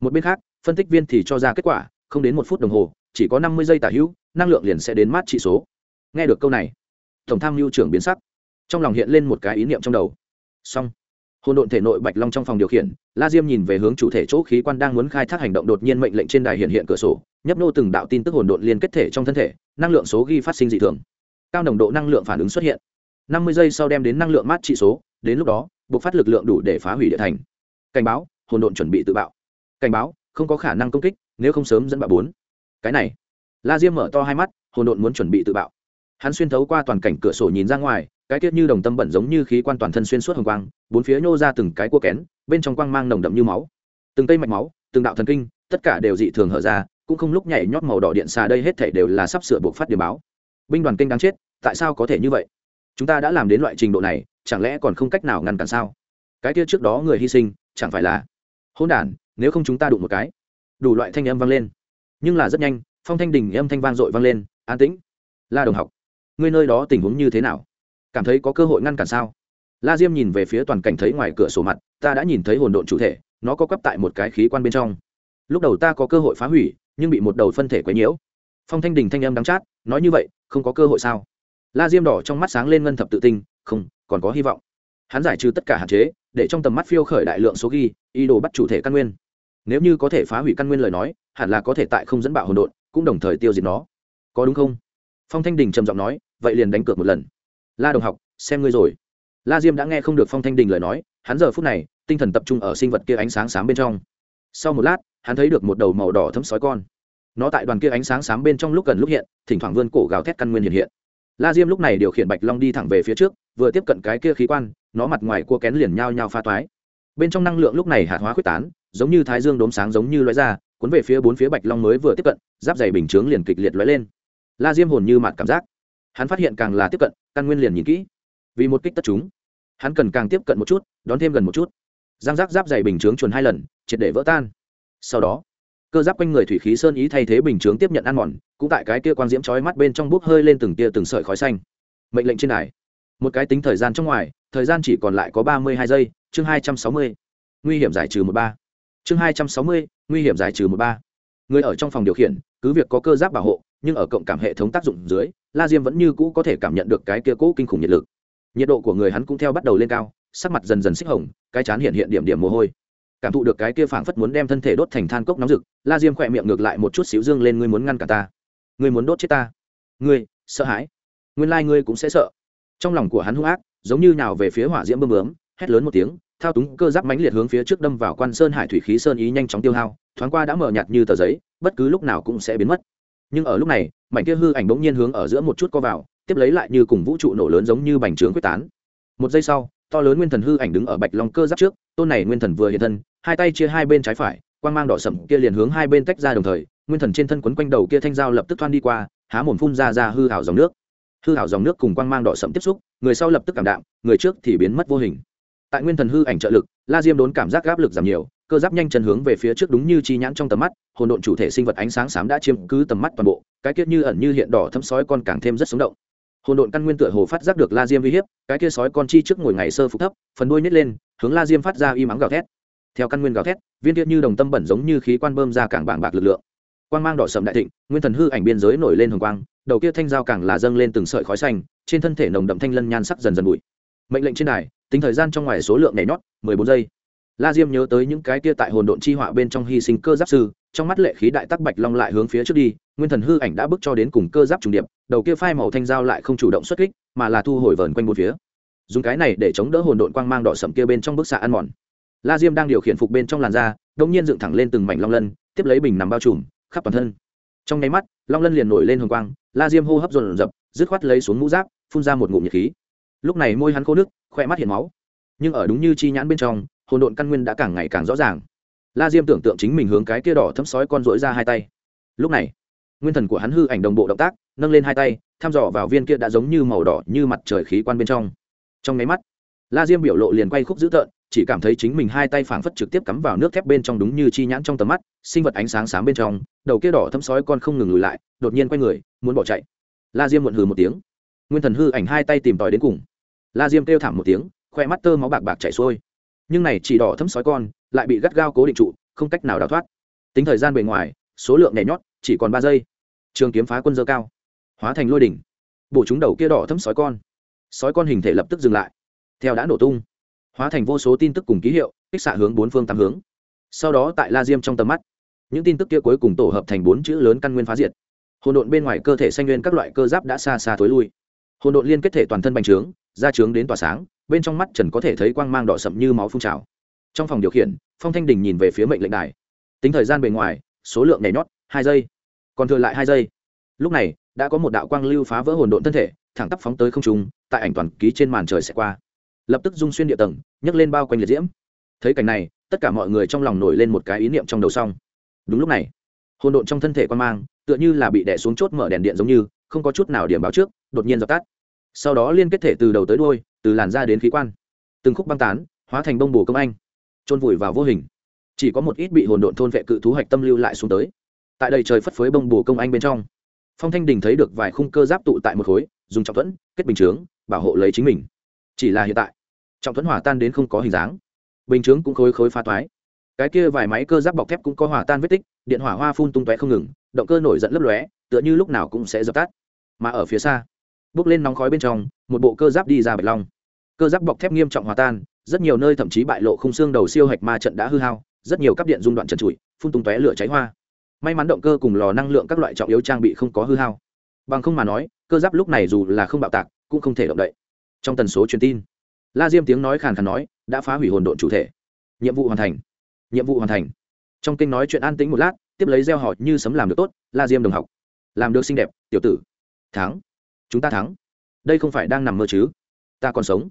Một bên khác, phân tích viên thì cho ra kết quả, không đến một phút đồng hồ, chỉ có năm mươi giây tả hữu, năng lượng liền sẽ đến mát trị số nghe được câu này, tổng tham mưu trưởng biến sắc, trong lòng hiện lên một cái ý niệm trong đầu. Xong hôn độn thể nội bạch long trong phòng điều khiển, la diêm nhìn về hướng chủ thể chỗ khí quan đang muốn khai thác hành động đột nhiên mệnh lệnh trên đài hiện hiện cửa sổ, nhấp nô từng đạo tin tức hồn độn liên kết thể trong thân thể, năng lượng số ghi phát sinh dị thường. Cao nồng độ năng lượng phản ứng xuất hiện. Năm mươi giây sau đem đến năng lượng mát trị số, đến lúc đó, buộc phát lực lượng đủ để phá hủy địa thành. Cảnh báo hồn độn chuẩn bị tự bạo. Cảnh báo, không có khả năng công kích, nếu không sớm dẫn bạo bốn. Cái này, la diêm mở to hai mắt hồn độn muốn chuẩn bị tự bạo hắn xuyên thấu qua toàn cảnh cửa sổ nhìn ra ngoài, cái tiết như đồng tâm bẩn giống như khí quan toàn thân xuyên suốt hồng quang, bốn phía nhô ra từng cái cua kén, bên trong quang mang nồng đậm như máu. Từng cây mạch máu, từng đạo thần kinh, tất cả đều dị thường hở ra, cũng không lúc nhảy nhót màu đỏ điện xà đây hết thể đều là sắp sửa buộc phát điểm báo. Binh đoàn kinh đáng chết, tại sao có thể như vậy? Chúng ta đã làm đến loại trình độ này, chẳng lẽ còn không cách nào ngăn cản sao? Cái kia trước đó người hy sinh, chẳng phải là? Hôn đản, nếu không chúng ta đụng một cái. Đủ loại thanh âm vang lên. Nhưng là rất nhanh, phong thanh đình âm thanh vang dội vang lên, an tĩnh. La đồng học ngươi nơi đó tình huống như thế nào? Cảm thấy có cơ hội ngăn cản sao? La diêm nhìn về phía toàn cảnh thấy ngoài cửa sổ mặt, ta đã nhìn thấy hồn độn chủ thể, nó có cấp tại một cái khí quan bên trong. Lúc đầu ta có cơ hội phá hủy, nhưng bị một đầu phân thể quấy nhiễu. Phong thanh đình thanh âm đắng chát, nói như vậy, không có cơ hội sao? La diêm đỏ trong mắt sáng lên ngân thập tự tinh, không, còn có hy vọng. Hắn giải trừ tất cả hạn chế, để trong tầm mắt phiêu khởi đại lượng số ghi, ý đồ bắt chủ thể căn nguyên. Nếu như có thể phá hủy căn nguyên lời nói, hẳn là có thể tại không dẫn bạo hồn độn, cũng đồng thời tiêu diệt nó. Có đúng không? Phong thanh đình trầm giọng nói vậy liền đánh cược một lần. La đồng học, xem ngươi rồi. La diêm đã nghe không được phong thanh đình lời nói, hắn giờ phút này, tinh thần tập trung ở sinh vật kia ánh sáng sáng bên trong. Sau một lát, hắn thấy được một đầu màu đỏ thấm sói con. Nó tại đoàn kia ánh sáng sáng bên trong lúc gần lúc hiện, thỉnh thoảng vươn cổ gào thét căn nguyên hiện hiện. La diêm lúc này điều khiển bạch long đi thẳng về phía trước, vừa tiếp cận cái kia khí quan, nó mặt ngoài cua kén liền nhao nhao pha toái. Bên trong năng lượng lúc này hạt hóa quyết tán, giống như thái dương đốm sáng giống như lóe ra, cuốn về phía bốn phía bạch long mới vừa tiếp cận, giáp dày bình chướng liền kịch liệt lóe lên. La diêm hồn như mặt cảm giác hắn phát hiện càng là tiếp cận căn nguyên liền nhìn kỹ. Vì một kích tất chúng hắn cần càng tiếp cận một chút đón thêm gần một chút. Giang giác giáp dày bình chướng chuồn hai lần triệt để vỡ tan. Sau đó cơ giáp quanh người thủy khí sơn ý thay thế bình chướng tiếp nhận ăn mòn cũng tại cái kia quang diễm chói mắt bên trong bốc hơi lên từng tia từng sợi khói xanh. Mệnh lệnh trên này, một cái tính thời gian trong ngoài thời gian chỉ còn lại có ba mươi hai giây chương hai trăm sáu mươi. Nguy hiểm giải trừ một ba. Chương hai trăm sáu mươi nguy hiểm giải trừ một ba. Người ở trong phòng điều khiển cứ việc có cơ giáp bảo hộ nhưng ở cộng cảm hệ thống tác dụng dưới, la diêm vẫn như cũ có thể cảm nhận được cái kia cũ kinh khủng nhiệt lực. Nhiệt độ của người hắn cũng theo bắt đầu lên cao, sắc mặt dần dần xích hồng, cái chán hiện hiện điểm điểm mồ hôi. Cảm thụ được cái kia phảng phất muốn đem thân thể đốt thành than cốc nóng rực, la diêm khỏe miệng ngược lại một chút xíu dương lên, ngươi muốn ngăn cả ta? Ngươi muốn đốt chết ta? Ngươi, sợ hãi? Nguyên lai、like、ngươi cũng sẽ sợ. Trong lòng của hắn hung ác, giống như nào về phía hỏa diễm bơm bướm, hét lớn một tiếng, thao túng cơ giáp mãnh liệt hướng phía trước đâm vào quan sơn hải thủy khí sơn ý nhanh chóng tiêu hao, thoáng qua đã mở nhạt như tờ giấy, bất cứ lúc nào cũng sẽ biến mất nhưng ở lúc này, mảnh kia hư ảnh bỗng nhiên hướng ở giữa một chút co vào, tiếp lấy lại như cùng vũ trụ nổ lớn giống như bành trướng quyết tán. Một giây sau, to lớn nguyên thần hư ảnh đứng ở bạch long cơ giáp trước, tôn này nguyên thần vừa hiện thân, hai tay chia hai bên trái phải, quang mang đỏ sậm kia liền hướng hai bên tách ra đồng thời, nguyên thần trên thân quấn quanh đầu kia thanh dao lập tức thoan đi qua, há mồm phun ra ra hư hảo dòng nước. Hư hảo dòng nước cùng quang mang đỏ sậm tiếp xúc, người sau lập tức cảm đạm, người trước thì biến mất vô hình. Tại nguyên thần hư ảnh trợ lực, la diêm đốn cảm giác áp lực giảm nhiều cơ giáp nhanh chân hướng về phía trước đúng như chi nhãn trong tầm mắt hồn độn chủ thể sinh vật ánh sáng xám đã chiếm cứ tầm mắt toàn bộ cái kiết như ẩn như hiện đỏ thâm sói con càng thêm rất sống động. Hồn độn căn nguyên tựa hồ phát giác được la diêm uy hiếp cái kia sói con chi trước ngồi ngày sơ phục thấp phần đuôi nhét lên hướng la diêm phát ra y mắng gào thét. Theo căn nguyên gào thét viên tiết như đồng tâm bẩn giống như khí quan bơm ra càng bảng bạc lực lượng. Quang mang đỏ sầm đại thịnh nguyên thần hư ảnh biên giới nổi lên hồng quang đầu kia thanh dao càng là dâng lên từng sợi khói xanh trên thân thể nồng đậm thanh lân nhan sắc dần dần bụi. Mệnh lệnh trên đài, tính thời gian trong ngoài số lượng nhảy nhót mười bốn giây la diêm nhớ tới những cái kia tại hồn độn chi họa bên trong hy sinh cơ giáp sư, trong mắt lệ khí đại tắc bạch long lại hướng phía trước đi, nguyên thần hư ảnh đã bước cho đến cùng cơ giáp trùng điệp, đầu kia phai màu thanh dao lại không chủ động xuất kích, mà là thu hồi vờn quanh một phía. Dùng cái này để chống đỡ hồn độn quang mang đỏ sậm kia bên trong bức xạ ăn mòn. La diêm đang điều khiển phục bên trong làn da đông nhiên dựng thẳng lên từng mảnh long lân, tiếp lấy bình nằm bao trùm, khắp toàn thân. Trong nháy mắt, long lân liền nổi lên hồng quang, la diêm hô hấp dồn dập, dứt khoát lấy xuống mũ giáp, phun ra một ngụm nhiệt khí. Lúc này môi hắn khô nước khoe mắt hiện máu. Nhưng ở đúng như chi nhãn bên trong hồn độn căn nguyên đã càng ngày càng rõ ràng. La diêm tưởng tượng chính mình hướng cái kia đỏ thấm sói con rỗi ra hai tay. Lúc này, nguyên thần của hắn hư ảnh đồng bộ động tác, nâng lên hai tay thăm dò vào viên kia đã giống như màu đỏ như mặt trời khí quan bên trong. Trong máy mắt, la diêm biểu lộ liền quay khúc dữ tợn, chỉ cảm thấy chính mình hai tay phảng phất trực tiếp cắm vào nước thép bên trong đúng như chi nhãn trong tầm mắt, sinh vật ánh sáng sáng bên trong, đầu kia đỏ thấm sói con không ngừng lùi lại, đột nhiên quay người, muốn bỏ chạy. La diêm muộn hừ một tiếng. Nguyên thần hư ảnh hai tay tìm tòi đến cùng. La diêm kêu thảm một tiếng, khoe mắt tơ máu bạc bạc chảy xuôi nhưng này chỉ đỏ thấm sói con, lại bị gắt gao cố định trụ, không cách nào đào thoát. Tính thời gian bề ngoài, số lượng nhảy nhót, chỉ còn ba giây. Trường kiếm phá quân dơ cao, hóa thành lôi đỉnh. Bổ chúng đầu kia đỏ thấm sói con. Sói con hình thể lập tức dừng lại. Theo đã nổ tung, hóa thành vô số tin tức cùng ký hiệu, kích xạ hướng bốn phương tám hướng. Sau đó tại la diêm trong tầm mắt, những tin tức kia cuối cùng tổ hợp thành bốn chữ lớn căn nguyên phá diệt. Hồn độn bên ngoài cơ thể xanh nguyên các loại cơ giáp đã xa xa thối lui. Hồn độn liên kết thể toàn thân bành trướng ra trướng đến tỏa sáng bên trong mắt trần có thể thấy quang mang đỏ sậm như máu phun trào. Trong phòng điều khiển, phong thanh đình nhìn về phía mệnh lệnh đài. Tính thời gian bề ngoài, số lượng nhảy nhót, hai giây. Còn thừa lại hai giây. Lúc này, đã có một đạo quang lưu phá vỡ hồn độn thân thể, thẳng tắp phóng tới không trung, tại ảnh toàn ký trên màn trời sẽ qua. Lập tức dung xuyên địa tầng, nhấc lên bao quanh liệt diễm. Thấy cảnh này, tất cả mọi người trong lòng nổi lên một cái ý niệm trong đầu xong đúng lúc này, hồn độn trong thân thể quan mang, tựa như là bị đẻ xuống chốt mở đèn điện giống như, không có chút nào điểm báo trước, đột nhiên dập tắt. Sau đó liên kết thể từ đầu tới đuôi từ làn da đến khí quan, từng khúc băng tán, hóa thành bông bồ công anh trôn vùi vào vô hình. Chỉ có một ít bị hồn độn thôn vệ cự thú hạch tâm lưu lại xuống tới. Tại đây trời phất phới bông bồ công anh bên trong, phong thanh đình thấy được vài khung cơ giáp tụ tại một khối, dùng trọng thuẫn, kết bình chướng, bảo hộ lấy chính mình. Chỉ là hiện tại, trọng thuẫn hỏa tan đến không có hình dáng. Bình chướng cũng khối khối phá toái. Cái kia vài máy cơ giáp bọc thép cũng có hỏa tan vết tích, điện hỏa hoa phun tung tóe không ngừng, động cơ nổi giận lấp lóe, tựa như lúc nào cũng sẽ dập tắt. Mà ở phía xa, bước lên nóng khói bên trong, một bộ cơ giáp đi ra bạch long cơ giáp bọc thép nghiêm trọng hòa tan, rất nhiều nơi thậm chí bại lộ khung xương đầu siêu hạch ma trận đã hư hao, rất nhiều cắp điện dung đoạn trần trụi, phun tung tóe lửa cháy hoa. May mắn động cơ cùng lò năng lượng các loại trọng yếu trang bị không có hư hao. Bằng không mà nói, cơ giáp lúc này dù là không bạo tạc, cũng không thể động đậy. Trong tần số truyền tin, la diêm tiếng nói khàn khàn nói, đã phá hủy hồn độn chủ thể. Nhiệm vụ hoàn thành. Nhiệm vụ hoàn thành. Trong kinh nói chuyện an tĩnh một lát, tiếp lấy gieo họ như sấm làm được tốt, la diêm đồng học. Làm được xinh đẹp, tiểu tử. Thắng. Chúng ta thắng. Đây không phải đang nằm mơ chứ? Ta còn sống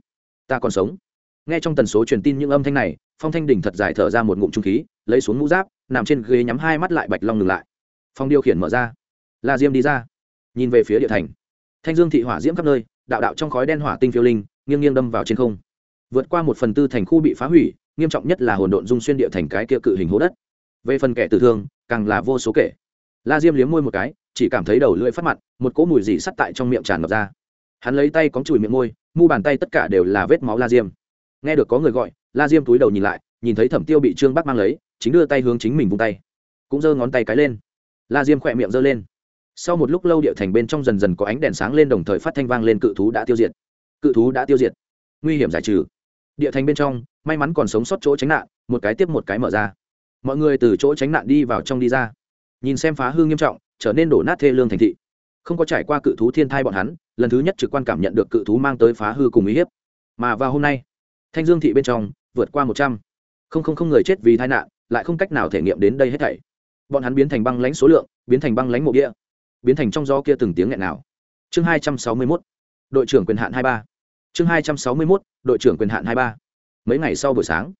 ta còn sống. Nghe trong tần số truyền tin những âm thanh này, phong thanh đỉnh thật dài thở ra một ngụm trung khí, lấy xuống mũ giáp, nằm trên ghế nhắm hai mắt lại bạch long ngừng lại. Phong điều khiển mở ra. La diêm đi ra. Nhìn về phía địa thành. Thanh dương thị hỏa diễm khắp nơi, đạo đạo trong khói đen hỏa tinh phiêu linh, nghiêng nghiêng đâm vào trên không. Vượt qua một phần tư thành khu bị phá hủy, nghiêm trọng nhất là hồn độn dung xuyên địa thành cái kia cự hình hố đất. Về phần kẻ tử thương, càng là vô số kể. La diêm liếm môi một cái, chỉ cảm thấy đầu lưỡi phát mặn, một cỗ mùi dị sắt tại trong miệng tràn ngập ra hắn lấy tay cóng chùi miệng môi, mu bàn tay tất cả đều là vết máu la diêm. Nghe được có người gọi, la diêm túi đầu nhìn lại, nhìn thấy thẩm tiêu bị trương bắc mang lấy, chính đưa tay hướng chính mình vung tay. Cũng giơ ngón tay cái lên. La diêm khỏe miệng giơ lên. Sau một lúc lâu địa thành bên trong dần dần có ánh đèn sáng lên đồng thời phát thanh vang lên cự thú đã tiêu diệt. Cự thú đã tiêu diệt. Nguy hiểm giải trừ. Địa thành bên trong, may mắn còn sống sót chỗ tránh nạn, một cái tiếp một cái mở ra. Mọi người từ chỗ tránh nạn đi vào trong đi ra. Nhìn xem phá hư nghiêm trọng, trở nên đổ nát thê lương thành thị. Không có trải qua cự thú thiên thai bọn hắn lần thứ nhất trực quan cảm nhận được cự thú mang tới phá hư cùng uy hiếp. Mà vào hôm nay, thanh dương thị bên trong vượt qua một trăm. Không không không người chết vì tai nạn, lại không cách nào thể nghiệm đến đây hết thảy. Bọn hắn biến thành băng lãnh số lượng, biến thành băng lãnh mộ địa, biến thành trong gió kia từng tiếng nghẹn nào. Chương hai trăm sáu mươi mốt, đội trưởng quyền hạn hai ba. Chương hai trăm sáu mươi mốt, đội trưởng quyền hạn hai ba. Mấy ngày sau buổi sáng,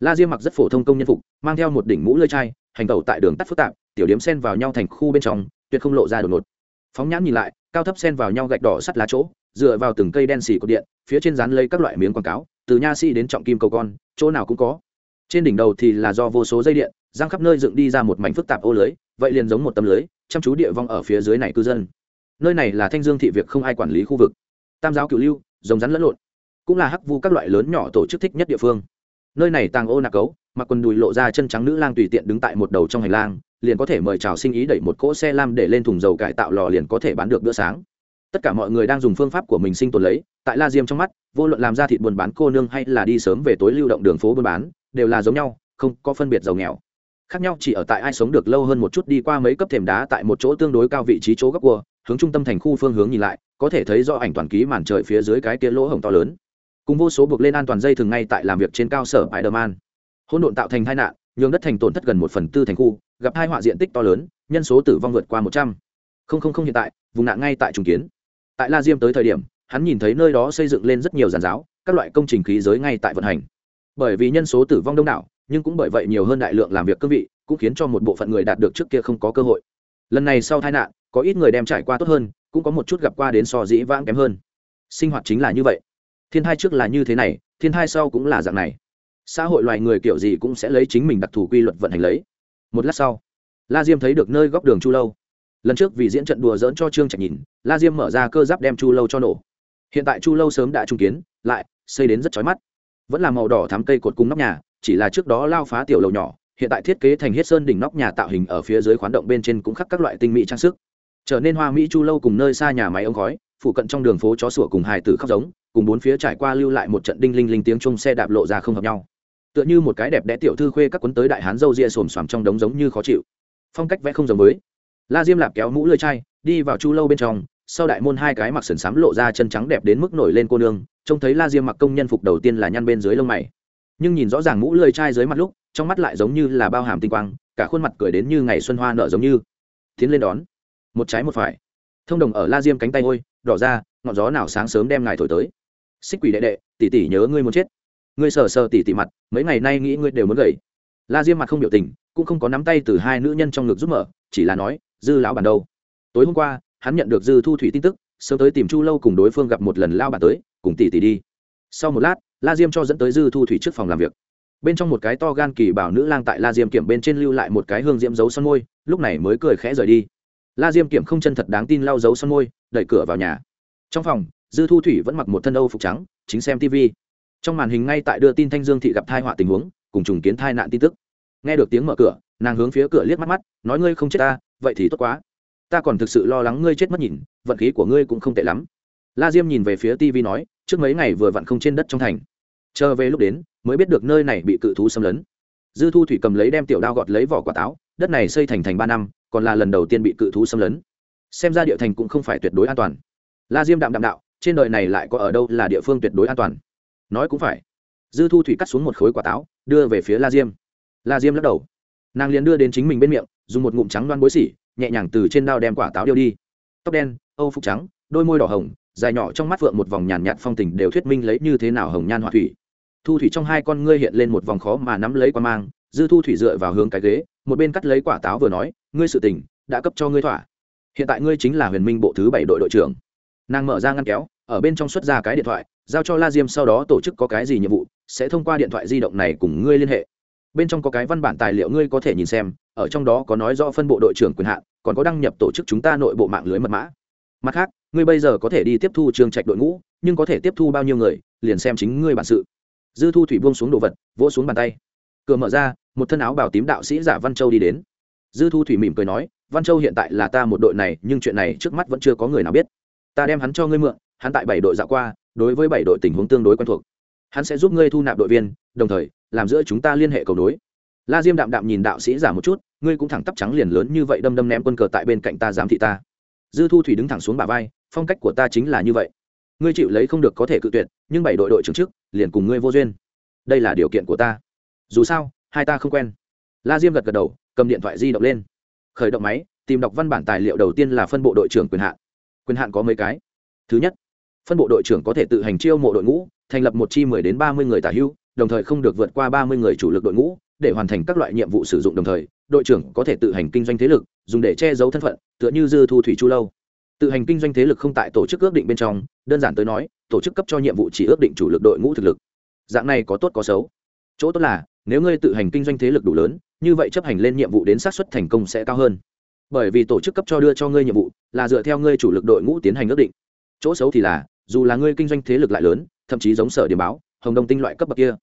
la diêm mặc rất phổ thông công nhân phục, mang theo một đỉnh mũ lơi chai, hành tẩu tại đường tắt phức tạp, tiểu điếm sen vào nhau thành khu bên trong, tuyệt không lộ ra đột ngột. Phóng nhãn nhìn lại cao thấp sen vào nhau gạch đỏ sắt lá chỗ, dựa vào từng cây đen xì cột điện, phía trên dán lấy các loại miếng quảng cáo, từ nha sĩ đến trọng kim cầu con, chỗ nào cũng có. Trên đỉnh đầu thì là do vô số dây điện giang khắp nơi dựng đi ra một mảnh phức tạp ô lưới, vậy liền giống một tấm lưới, chăm chú địa vong ở phía dưới này cư dân. Nơi này là thanh dương thị việc không ai quản lý khu vực. Tam giáo cựu lưu, rồng rắn lẫn lộn, cũng là hắc vu các loại lớn nhỏ tổ chức thích nhất địa phương. Nơi này tàng ô nạc cấu, mặc quần đùi lộ ra chân trắng nữ lang tùy tiện đứng tại một đầu trong hành lang liền có thể mời chào sinh ý đẩy một cỗ xe lam để lên thùng dầu cải tạo lò liền có thể bán được bữa sáng. Tất cả mọi người đang dùng phương pháp của mình sinh tồn lấy tại la diêm trong mắt vô luận làm ra thịt buôn bán cô nương hay là đi sớm về tối lưu động đường phố buôn bán đều là giống nhau không có phân biệt giàu nghèo. Khác nhau chỉ ở tại ai sống được lâu hơn một chút đi qua mấy cấp thềm đá tại một chỗ tương đối cao vị trí chỗ góc cua hướng trung tâm thành khu phương hướng nhìn lại có thể thấy do ảnh toàn ký màn trời phía dưới cái kia lỗ hổng to lớn. Cùng vô số buộc lên an toàn dây thường ngay tại làm việc trên cao sở Spider-Man. Hỗn độn tạo thành tai nạn, nhường đất thành tổn thất gần một phần tư thành khu, gặp hai họa diện tích to lớn, nhân số tử vong vượt qua một trăm. Không không không hiện tại, vùng nạn ngay tại trùng kiến. Tại La Diêm tới thời điểm, hắn nhìn thấy nơi đó xây dựng lên rất nhiều giàn giáo, các loại công trình khí giới ngay tại vận hành. Bởi vì nhân số tử vong đông đảo, nhưng cũng bởi vậy nhiều hơn đại lượng làm việc cương vị, cũng khiến cho một bộ phận người đạt được trước kia không có cơ hội. Lần này sau tai nạn, có ít người đem trải qua tốt hơn, cũng có một chút gặp qua đến so dĩ vãng kém hơn. Sinh hoạt chính là như vậy thiên thai trước là như thế này thiên thai sau cũng là dạng này xã hội loài người kiểu gì cũng sẽ lấy chính mình đặc thù quy luật vận hành lấy. Một lát sau, la diêm thấy được nơi góc đường chu lâu. Lần trước vì diễn trận đùa dỡn cho trương trạch nhìn, la diêm mở ra cơ giáp đem chu lâu cho nổ. Hiện tại chu lâu sớm đã trung kiến, lại xây đến rất chói mắt. Vẫn là màu đỏ thắm cây cột cung nóc nhà, chỉ là trước đó lao phá tiểu lầu nhỏ, hiện tại thiết kế thành hết sơn đỉnh nóc nhà tạo hình ở phía dưới khoán động bên trên cũng khắc các loại tinh mỹ trang sức. Trở nên hoa mỹ chu lâu cùng nơi xa nhà máy ống khói phụ cận trong đường phố chó sủa cùng hài tử khóc giống, cùng bốn phía trải qua lưu lại một trận đinh linh linh tiếng chung xe đạp lộ ra không hợp nhau tựa như một cái đẹp đẽ tiểu thư khuê các cuốn tới đại hán dâu ria xồm xoàm trong đống giống như khó chịu. Phong cách vẽ không giống với. La diêm lạp kéo mũ lơi chai, đi vào chu lâu bên trong, sau đại môn hai cái mặc sườn xám lộ ra chân trắng đẹp đến mức nổi lên cô nương, trông thấy la diêm mặc công nhân phục đầu tiên là nhăn bên dưới lông mày. Nhưng nhìn rõ ràng mũ lơi chai dưới mặt lúc, trong mắt lại giống như là bao hàm tinh quang, cả khuôn mặt cười đến như ngày xuân hoa nở giống như. Tiến lên đón. Một trái một phải. Thông đồng ở la diêm cánh tay ôi đỏ ra, ngọn gió nào sáng sớm đem ngài thổi tới. Xích quỷ đệ đệ, tỷ tỷ nhớ ngươi muốn chết ngươi sờ sờ tỷ tỷ mặt, mấy ngày nay nghĩ ngươi đều muốn gầy. La diêm mặt không biểu tình, cũng không có nắm tay từ hai nữ nhân trong ngực giúp mở, chỉ là nói, dư lão bản đâu? Tối hôm qua, hắn nhận được dư thu thủy tin tức, sớm tới tìm chu lâu cùng đối phương gặp một lần lao bản tới, cùng tỷ tỷ đi. Sau một lát, la diêm cho dẫn tới dư thu thủy trước phòng làm việc. Bên trong một cái to gan kỳ bảo nữ lang tại la diêm kiểm bên trên lưu lại một cái hương diễm dấu son môi, lúc này mới cười khẽ rời đi. La diêm kiểm không chân thật đáng tin lau dấu son môi, đẩy cửa vào nhà. Trong phòng, dư thu thủy vẫn mặc một thân âu phục trắng, chính xem tv trong màn hình ngay tại đưa tin thanh dương thị gặp thai họa tình huống, cùng trùng kiến thai nạn tin tức. Nghe được tiếng mở cửa, nàng hướng phía cửa liếc mắt mắt, nói ngươi không chết ta, vậy thì tốt quá. Ta còn thực sự lo lắng ngươi chết mất nhìn, vận khí của ngươi cũng không tệ lắm. La diêm nhìn về phía tv nói, trước mấy ngày vừa vặn không trên đất trong thành. Chờ về lúc đến, mới biết được nơi này bị cự thú xâm lấn. Dư thu thủy cầm lấy đem tiểu đao gọt lấy vỏ quả táo, đất này xây thành thành ba năm, còn là lần đầu tiên bị cự thú xâm lấn. Xem ra địa thành cũng không phải tuyệt đối an toàn. La diêm đạm đạm đạo, trên đời này lại có ở đâu là địa phương tuyệt đối an toàn nói cũng phải. Dư thu thủy cắt xuống một khối quả táo, đưa về phía la diêm. La diêm lắc đầu. Nàng liền đưa đến chính mình bên miệng, dùng một ngụm trắng đoan bối xỉ nhẹ nhàng từ trên đao đem quả táo điêu đi. Tóc đen, âu phục trắng, đôi môi đỏ hồng, dài nhỏ trong mắt vượng một vòng nhàn nhạt phong tình đều thuyết minh lấy như thế nào hồng nhan họa thủy. Thu thủy trong hai con ngươi hiện lên một vòng khó mà nắm lấy qua mang, dư thu thủy dựa vào hướng cái ghế, một bên cắt lấy quả táo vừa nói, ngươi sự tình, đã cấp cho ngươi thỏa. Hiện tại ngươi chính là huyền minh bộ thứ bảy đội đội trưởng. Nàng mở ra ngăn kéo ở bên trong xuất ra cái điện thoại, giao cho la diêm sau đó tổ chức có cái gì nhiệm vụ, sẽ thông qua điện thoại di động này cùng ngươi liên hệ. Bên trong có cái văn bản tài liệu ngươi có thể nhìn xem, ở trong đó có nói rõ phân bộ đội trưởng quyền hạn, còn có đăng nhập tổ chức chúng ta nội bộ mạng lưới mật mã. Mặt khác, ngươi bây giờ có thể đi tiếp thu trường trạch đội ngũ, nhưng có thể tiếp thu bao nhiêu người, liền xem chính ngươi bản sự. Dư thu thủy buông xuống đồ vật, vỗ xuống bàn tay. Cửa mở ra, một thân áo bảo tím đạo sĩ giả văn châu đi đến. Dư thu thủy mỉm cười nói, văn châu hiện tại là ta một đội này, nhưng chuyện này trước mắt vẫn chưa có người nào biết. Ta đem hắn cho ngươi mượn hắn tại bảy đội dạo qua, đối với bảy đội tình huống tương đối quen thuộc. Hắn sẽ giúp ngươi thu nạp đội viên, đồng thời, làm giữa chúng ta liên hệ cầu nối. La diêm đạm đạm nhìn đạo sĩ giả một chút, ngươi cũng thẳng tắp trắng liền lớn như vậy đâm đâm ném quân cờ tại bên cạnh ta giám thị ta. Dư thu thủy đứng thẳng xuống bà vai, phong cách của ta chính là như vậy. Ngươi chịu lấy không được có thể cự tuyệt, nhưng bảy đội đội trưởng trước, liền cùng ngươi vô duyên. Đây là điều kiện của ta. Dù sao, hai ta không quen. La diêm gật gật đầu, cầm điện thoại di động lên. Khởi động máy, tìm đọc văn bản tài liệu đầu tiên là phân bộ đội trưởng quyền hạn. Quyền hạn có mấy cái? Thứ nhất phân bộ đội trưởng có thể tự hành chiêu mộ đội ngũ, thành lập một chi mười đến ba mươi người tả hưu, đồng thời không được vượt qua ba mươi người chủ lực đội ngũ, để hoàn thành các loại nhiệm vụ sử dụng đồng thời, đội trưởng có thể tự hành kinh doanh thế lực, dùng để che giấu thân phận, tựa như dư thu thủy chu lâu. Tự hành kinh doanh thế lực không tại tổ chức ước định bên trong, đơn giản tới nói, tổ chức cấp cho nhiệm vụ chỉ ước định chủ lực đội ngũ thực lực. Dạng này có tốt có xấu. Chỗ tốt là, nếu ngươi tự hành kinh doanh thế lực đủ lớn, như vậy chấp hành lên nhiệm vụ đến xác suất thành công sẽ cao hơn. Bởi vì tổ chức cấp cho đưa cho ngươi nhiệm vụ, là dựa theo ngươi chủ lực đội ngũ tiến hành ước định. Chỗ xấu thì là dù là ngươi kinh doanh thế lực lại lớn, thậm chí giống sở điểm báo, hồng đông tinh loại cấp bậc kia,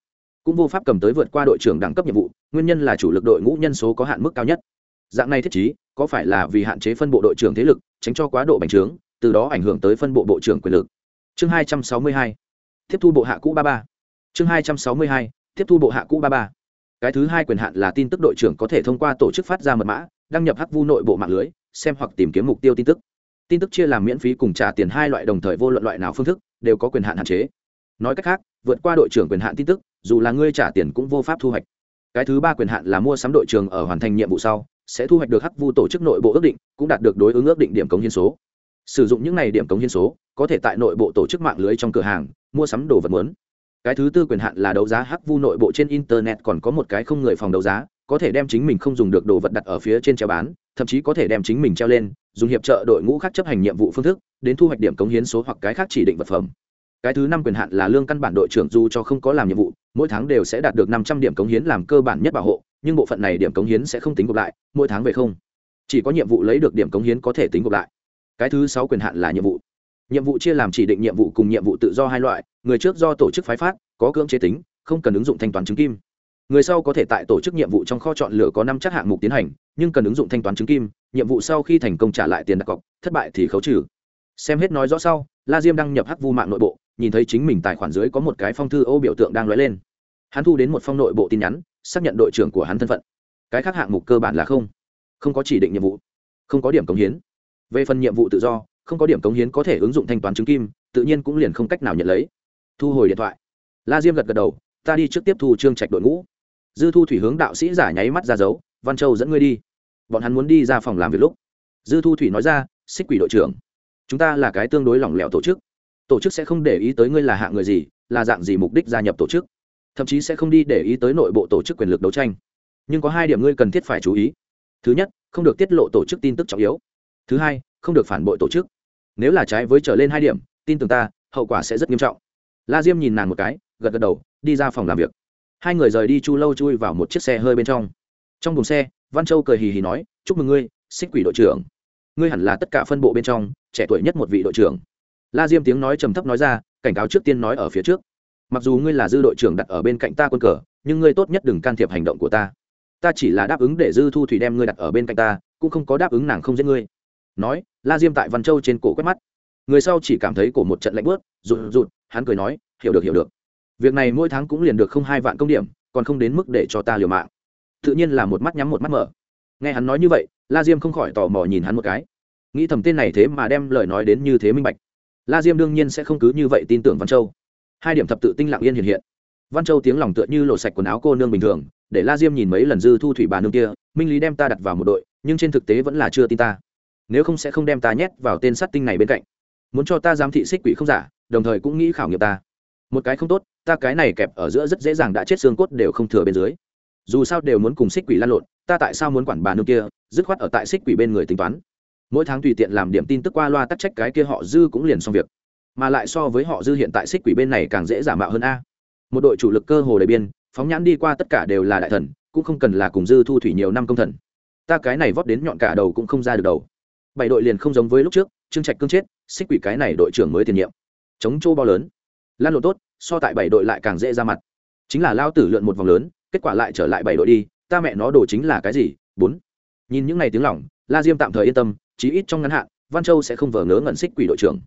cũng vô pháp cầm tới vượt qua đội trưởng đẳng cấp nhiệm vụ, nguyên nhân là chủ lực đội ngũ nhân số có hạn mức cao nhất. Dạng này thiết chí có phải là vì hạn chế phân bộ đội trưởng thế lực, tránh cho quá độ bành trướng, từ đó ảnh hưởng tới phân bộ bộ trưởng quyền lực? Chương hai trăm sáu mươi hai, tiếp thu bộ hạ cũ ba ba. Chương hai trăm sáu mươi hai, tiếp thu bộ hạ cũ ba ba. Cái thứ hai quyền hạn là tin tức đội trưởng có thể thông qua tổ chức phát ra mật mã, đăng nhập hắc vu nội bộ mạng lưới, xem hoặc tìm kiếm mục tiêu tin tức tin tức chia làm miễn phí cùng trả tiền hai loại đồng thời vô luận loại nào phương thức, đều có quyền hạn hạn chế. Nói cách khác, vượt qua đội trưởng quyền hạn tin tức, dù là ngươi trả tiền cũng vô pháp thu hoạch. Cái thứ ba quyền hạn là mua sắm đội trưởng ở hoàn thành nhiệm vụ sau, sẽ thu hoạch được hắc vu tổ chức nội bộ ước định, cũng đạt được đối ứng ước định điểm cống hiến số. Sử dụng những này điểm cống hiến số, có thể tại nội bộ tổ chức mạng lưới trong cửa hàng, mua sắm đồ vật muốn. Cái thứ tư quyền hạn là đấu giá hắc vu nội bộ trên internet, còn có một cái không người phòng đấu giá, có thể đem chính mình không dùng được đồ vật đặt ở phía trên treo bán thậm chí có thể đem chính mình treo lên, dùng hiệp trợ đội ngũ khác chấp hành nhiệm vụ phương thức, đến thu hoạch điểm cống hiến số hoặc cái khác chỉ định vật phẩm. Cái thứ năm quyền hạn là lương căn bản đội trưởng dù cho không có làm nhiệm vụ, mỗi tháng đều sẽ đạt được năm trăm điểm cống hiến làm cơ bản nhất bảo hộ, nhưng bộ phận này điểm cống hiến sẽ không tính gộp lại, mỗi tháng về không. Chỉ có nhiệm vụ lấy được điểm cống hiến có thể tính gộp lại. Cái thứ sáu quyền hạn là nhiệm vụ. Nhiệm vụ chia làm chỉ định nhiệm vụ cùng nhiệm vụ tự do hai loại, người trước do tổ chức phái phát, có cưỡng chế tính, không cần ứng dụng thanh toán chứng kim. Người sau có thể tại tổ chức nhiệm vụ trong kho chọn lựa có năm chắc hạng mục tiến hành nhưng cần ứng dụng thanh toán chứng kim, nhiệm vụ sau khi thành công trả lại tiền đặt cọc, thất bại thì khấu trừ. Xem hết nói rõ sau, la diêm đăng nhập hắc vu mạng nội bộ, nhìn thấy chính mình tài khoản dưới có một cái phong thư ô biểu tượng đang lóe lên. Hắn thu đến một phong nội bộ tin nhắn, xác nhận đội trưởng của hắn thân phận. Cái khác hạng mục cơ bản là không. Không có chỉ định nhiệm vụ. Không có điểm cống hiến. Về phần nhiệm vụ tự do, không có điểm cống hiến có thể ứng dụng thanh toán chứng kim, tự nhiên cũng liền không cách nào nhận lấy. Thu hồi điện thoại. La diêm gật gật đầu, ta đi trước tiếp thu trương trạch đội ngũ. Dư thu thủy hướng đạo sĩ giả nháy mắt ra dấu, văn châu dẫn ngươi đi bọn hắn muốn đi ra phòng làm việc lúc, dư thu thủy nói ra, xích quỷ đội trưởng, chúng ta là cái tương đối lỏng lẻo tổ chức. Tổ chức sẽ không để ý tới ngươi là hạng người gì, là dạng gì mục đích gia nhập tổ chức. Thậm chí sẽ không đi để ý tới nội bộ tổ chức quyền lực đấu tranh. Nhưng có hai điểm ngươi cần thiết phải chú ý. Thứ nhất, không được tiết lộ tổ chức tin tức trọng yếu. Thứ hai, không được phản bội tổ chức. Nếu là trái với trở lên hai điểm, tin tưởng ta, hậu quả sẽ rất nghiêm trọng. La diêm nhìn nàng một cái, gật gật đầu, đi ra phòng làm việc. Hai người rời đi chu lâu chui vào một chiếc xe hơi bên trong. Trong thùng xe văn châu cười hì hì nói, chúc mừng ngươi, xích quỷ đội trưởng. Ngươi hẳn là tất cả phân bộ bên trong, trẻ tuổi nhất một vị đội trưởng. La diêm tiếng nói trầm thấp nói ra, cảnh cáo trước tiên nói ở phía trước. Mặc dù ngươi là dư đội trưởng đặt ở bên cạnh ta quân cờ, nhưng ngươi tốt nhất đừng can thiệp hành động của ta. Ta chỉ là đáp ứng để dư thu thủy đem ngươi đặt ở bên cạnh ta, cũng không có đáp ứng nàng không giết ngươi. Nói, la diêm tại văn châu trên cổ quét mắt. Người sau chỉ cảm thấy cổ một trận lạnh bớt rụt rụt, hắn cười nói, hiểu được hiểu được. Việc này mỗi tháng cũng liền được không hai vạn công điểm, còn không đến mức để cho ta liều mạng tự nhiên là một mắt nhắm một mắt mở. Nghe hắn nói như vậy, la diêm không khỏi tò mò nhìn hắn một cái. Nghĩ thầm tên này thế mà đem lời nói đến như thế minh bạch. La diêm đương nhiên sẽ không cứ như vậy tin tưởng văn châu. Hai điểm thập tự tinh lặng yên hiện hiện. Văn châu tiếng lòng tựa như lộ sạch quần áo cô nương bình thường, để la diêm nhìn mấy lần dư thu thủy bà nương kia, minh lý đem ta đặt vào một đội, nhưng trên thực tế vẫn là chưa tin ta. Nếu không sẽ không đem ta nhét vào tên sát tinh này bên cạnh. Muốn cho ta giám thị xích quỷ không giả, đồng thời cũng nghĩ khảo nghiệm ta. Một cái không tốt, ta cái này kẹp ở giữa rất dễ dàng đã chết xương cốt đều không thừa bên dưới dù sao đều muốn cùng xích quỷ lan lộn, ta tại sao muốn quản bà nương kia, dứt khoát ở tại xích quỷ bên người tính toán. Mỗi tháng tùy tiện làm điểm tin tức qua loa tắc trách cái kia họ dư cũng liền xong việc. Mà lại so với họ dư hiện tại xích quỷ bên này càng dễ giả mạo hơn a. Một đội chủ lực cơ hồ đầy biên, phóng nhãn đi qua tất cả đều là đại thần, cũng không cần là cùng dư thu thủy nhiều năm công thần. Ta cái này vót đến nhọn cả đầu cũng không ra được đầu. Bảy đội liền không giống với lúc trước, trương trạch cương chết, xích quỷ cái này đội trưởng mới tiền nhiệm. Chống chỗ bao lớn. Lan lộ tốt, so tại bảy đội lại càng dễ ra mặt. Chính là lao tử lượn một vòng lớn kết quả lại trở lại bảy đội đi, ta mẹ nó đồ chính là cái gì? Bốn. Nhìn những ngày tiếng lỏng, la diêm tạm thời yên tâm, chí ít trong ngắn hạn, văn châu sẽ không vờ ngớ ngẩn xích quỷ đội trưởng.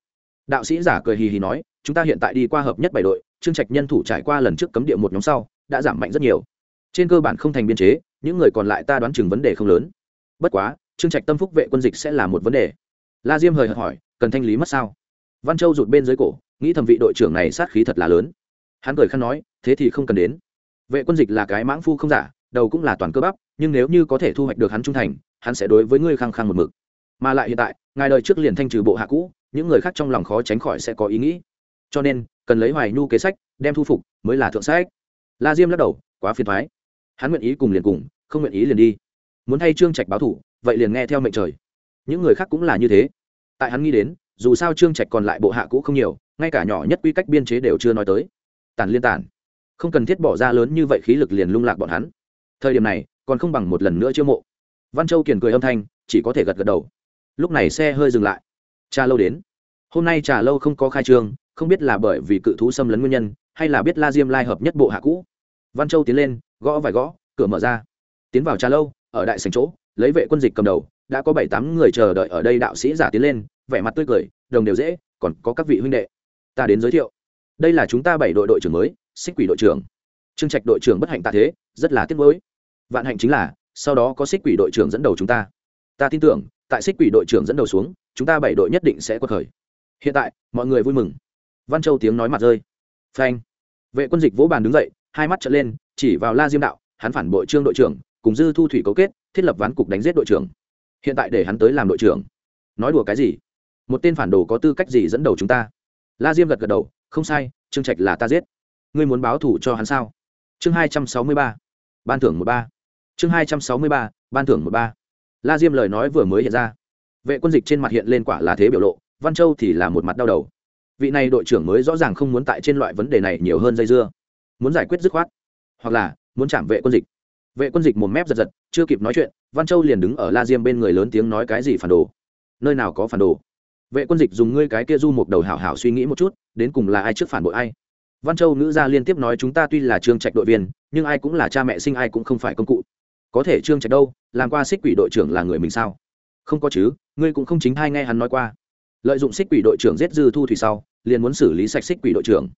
Đạo sĩ giả cười hì hì nói, chúng ta hiện tại đi qua hợp nhất bảy đội, trương trạch nhân thủ trải qua lần trước cấm địa một nhóm sau, đã giảm mạnh rất nhiều. Trên cơ bản không thành biên chế, những người còn lại ta đoán chừng vấn đề không lớn. Bất quá, trương trạch tâm phúc vệ quân dịch sẽ là một vấn đề. La diêm hời hợt hỏi, cần thanh lý mất sao? Văn châu rụt bên dưới cổ, nghĩ thẩm vị đội trưởng này sát khí thật là lớn. Hắn cười khăn nói, thế thì không cần đến vệ quân dịch là cái mãng phu không giả, đầu cũng là toàn cơ bắp, nhưng nếu như có thể thu hoạch được hắn trung thành, hắn sẽ đối với ngươi khăng khăng một mực. Mà lại hiện tại, ngài đời trước liền thanh trừ bộ hạ cũ, những người khác trong lòng khó tránh khỏi sẽ có ý nghĩ. Cho nên, cần lấy hoài nhu kế sách, đem thu phục, mới là thượng sách. La diêm lắc đầu, quá phiền thoái hắn nguyện ý cùng liền cùng, không nguyện ý liền đi. Muốn thay trương trạch báo thủ, vậy liền nghe theo mệnh trời. Những người khác cũng là như thế. Tại hắn nghĩ đến, dù sao trương trạch còn lại bộ hạ cũ không nhiều, ngay cả nhỏ nhất quy cách biên chế đều chưa nói tới. Tàn liên tản không cần thiết bỏ ra lớn như vậy khí lực liền lung lạc bọn hắn. Thời điểm này, còn không bằng một lần nữa chiêu mộ. Văn châu kiền cười âm thanh, chỉ có thể gật gật đầu. Lúc này xe hơi dừng lại. Trà lâu đến. Hôm nay trà lâu không có khai trương, không biết là bởi vì cự thú xâm lấn nguyên nhân, hay là biết la diêm lai hợp nhất bộ hạ cũ. Văn châu tiến lên, gõ vài gõ, cửa mở ra. Tiến vào trà lâu, ở đại sành chỗ, lấy vệ quân dịch cầm đầu, đã có bảy tám người chờ đợi ở đây đạo sĩ giả tiến lên, vẻ mặt tươi cười, đồng đều dễ, còn có các vị huynh đệ. Ta đến giới thiệu. Đây là chúng ta bảy đội đội trưởng mới xích quỷ đội trưởng. Trương trạch đội trưởng bất hạnh tạ thế, rất là tiếc nuối. Vạn hạnh chính là, sau đó có xích quỷ đội trưởng dẫn đầu chúng ta. Ta tin tưởng, tại xích quỷ đội trưởng dẫn đầu xuống, chúng ta bảy đội nhất định sẽ có khởi. Hiện tại, mọi người vui mừng. Văn châu tiếng nói mặt rơi. Phanh. Vệ quân dịch vỗ bàn đứng dậy, hai mắt trở lên, chỉ vào la diêm đạo, hắn phản bội trương đội trưởng, cùng dư thu thủy cấu kết, thiết lập ván cục đánh giết đội trưởng. Hiện tại để hắn tới làm đội trưởng. Nói đùa cái gì? Một tên phản đồ có tư cách gì dẫn đầu chúng ta? La diêm gật gật đầu, không sai, trương trạch là ta giết ngươi muốn báo thủ cho hắn sao? Chương hai trăm sáu mươi ba, ban thưởng một ba. Chương hai trăm sáu mươi ba, ban thưởng một ba. La diêm lời nói vừa mới hiện ra. Vệ quân dịch trên mặt hiện lên quả là thế biểu lộ, văn châu thì là một mặt đau đầu. Vị này đội trưởng mới rõ ràng không muốn tại trên loại vấn đề này nhiều hơn dây dưa. Muốn giải quyết dứt khoát, hoặc là muốn chạm vệ quân dịch. Vệ quân dịch một mép giật giật, chưa kịp nói chuyện, văn châu liền đứng ở la diêm bên người lớn tiếng nói cái gì phản đồ. Nơi nào có phản đồ? Vệ quân dịch dùng ngươi cái kia du một đầu hảo hảo suy nghĩ một chút, đến cùng là ai trước phản bội ai? Văn châu nữ gia liên tiếp nói chúng ta tuy là trương trạch đội viên, nhưng ai cũng là cha mẹ sinh, ai cũng không phải công cụ. Có thể trương trạch đâu, làm qua xích quỷ đội trưởng là người mình sao? Không có chứ, ngươi cũng không chính hay nghe hắn nói qua. Lợi dụng xích quỷ đội trưởng giết dư thu thủy sau, liền muốn xử lý sạch xích quỷ đội trưởng.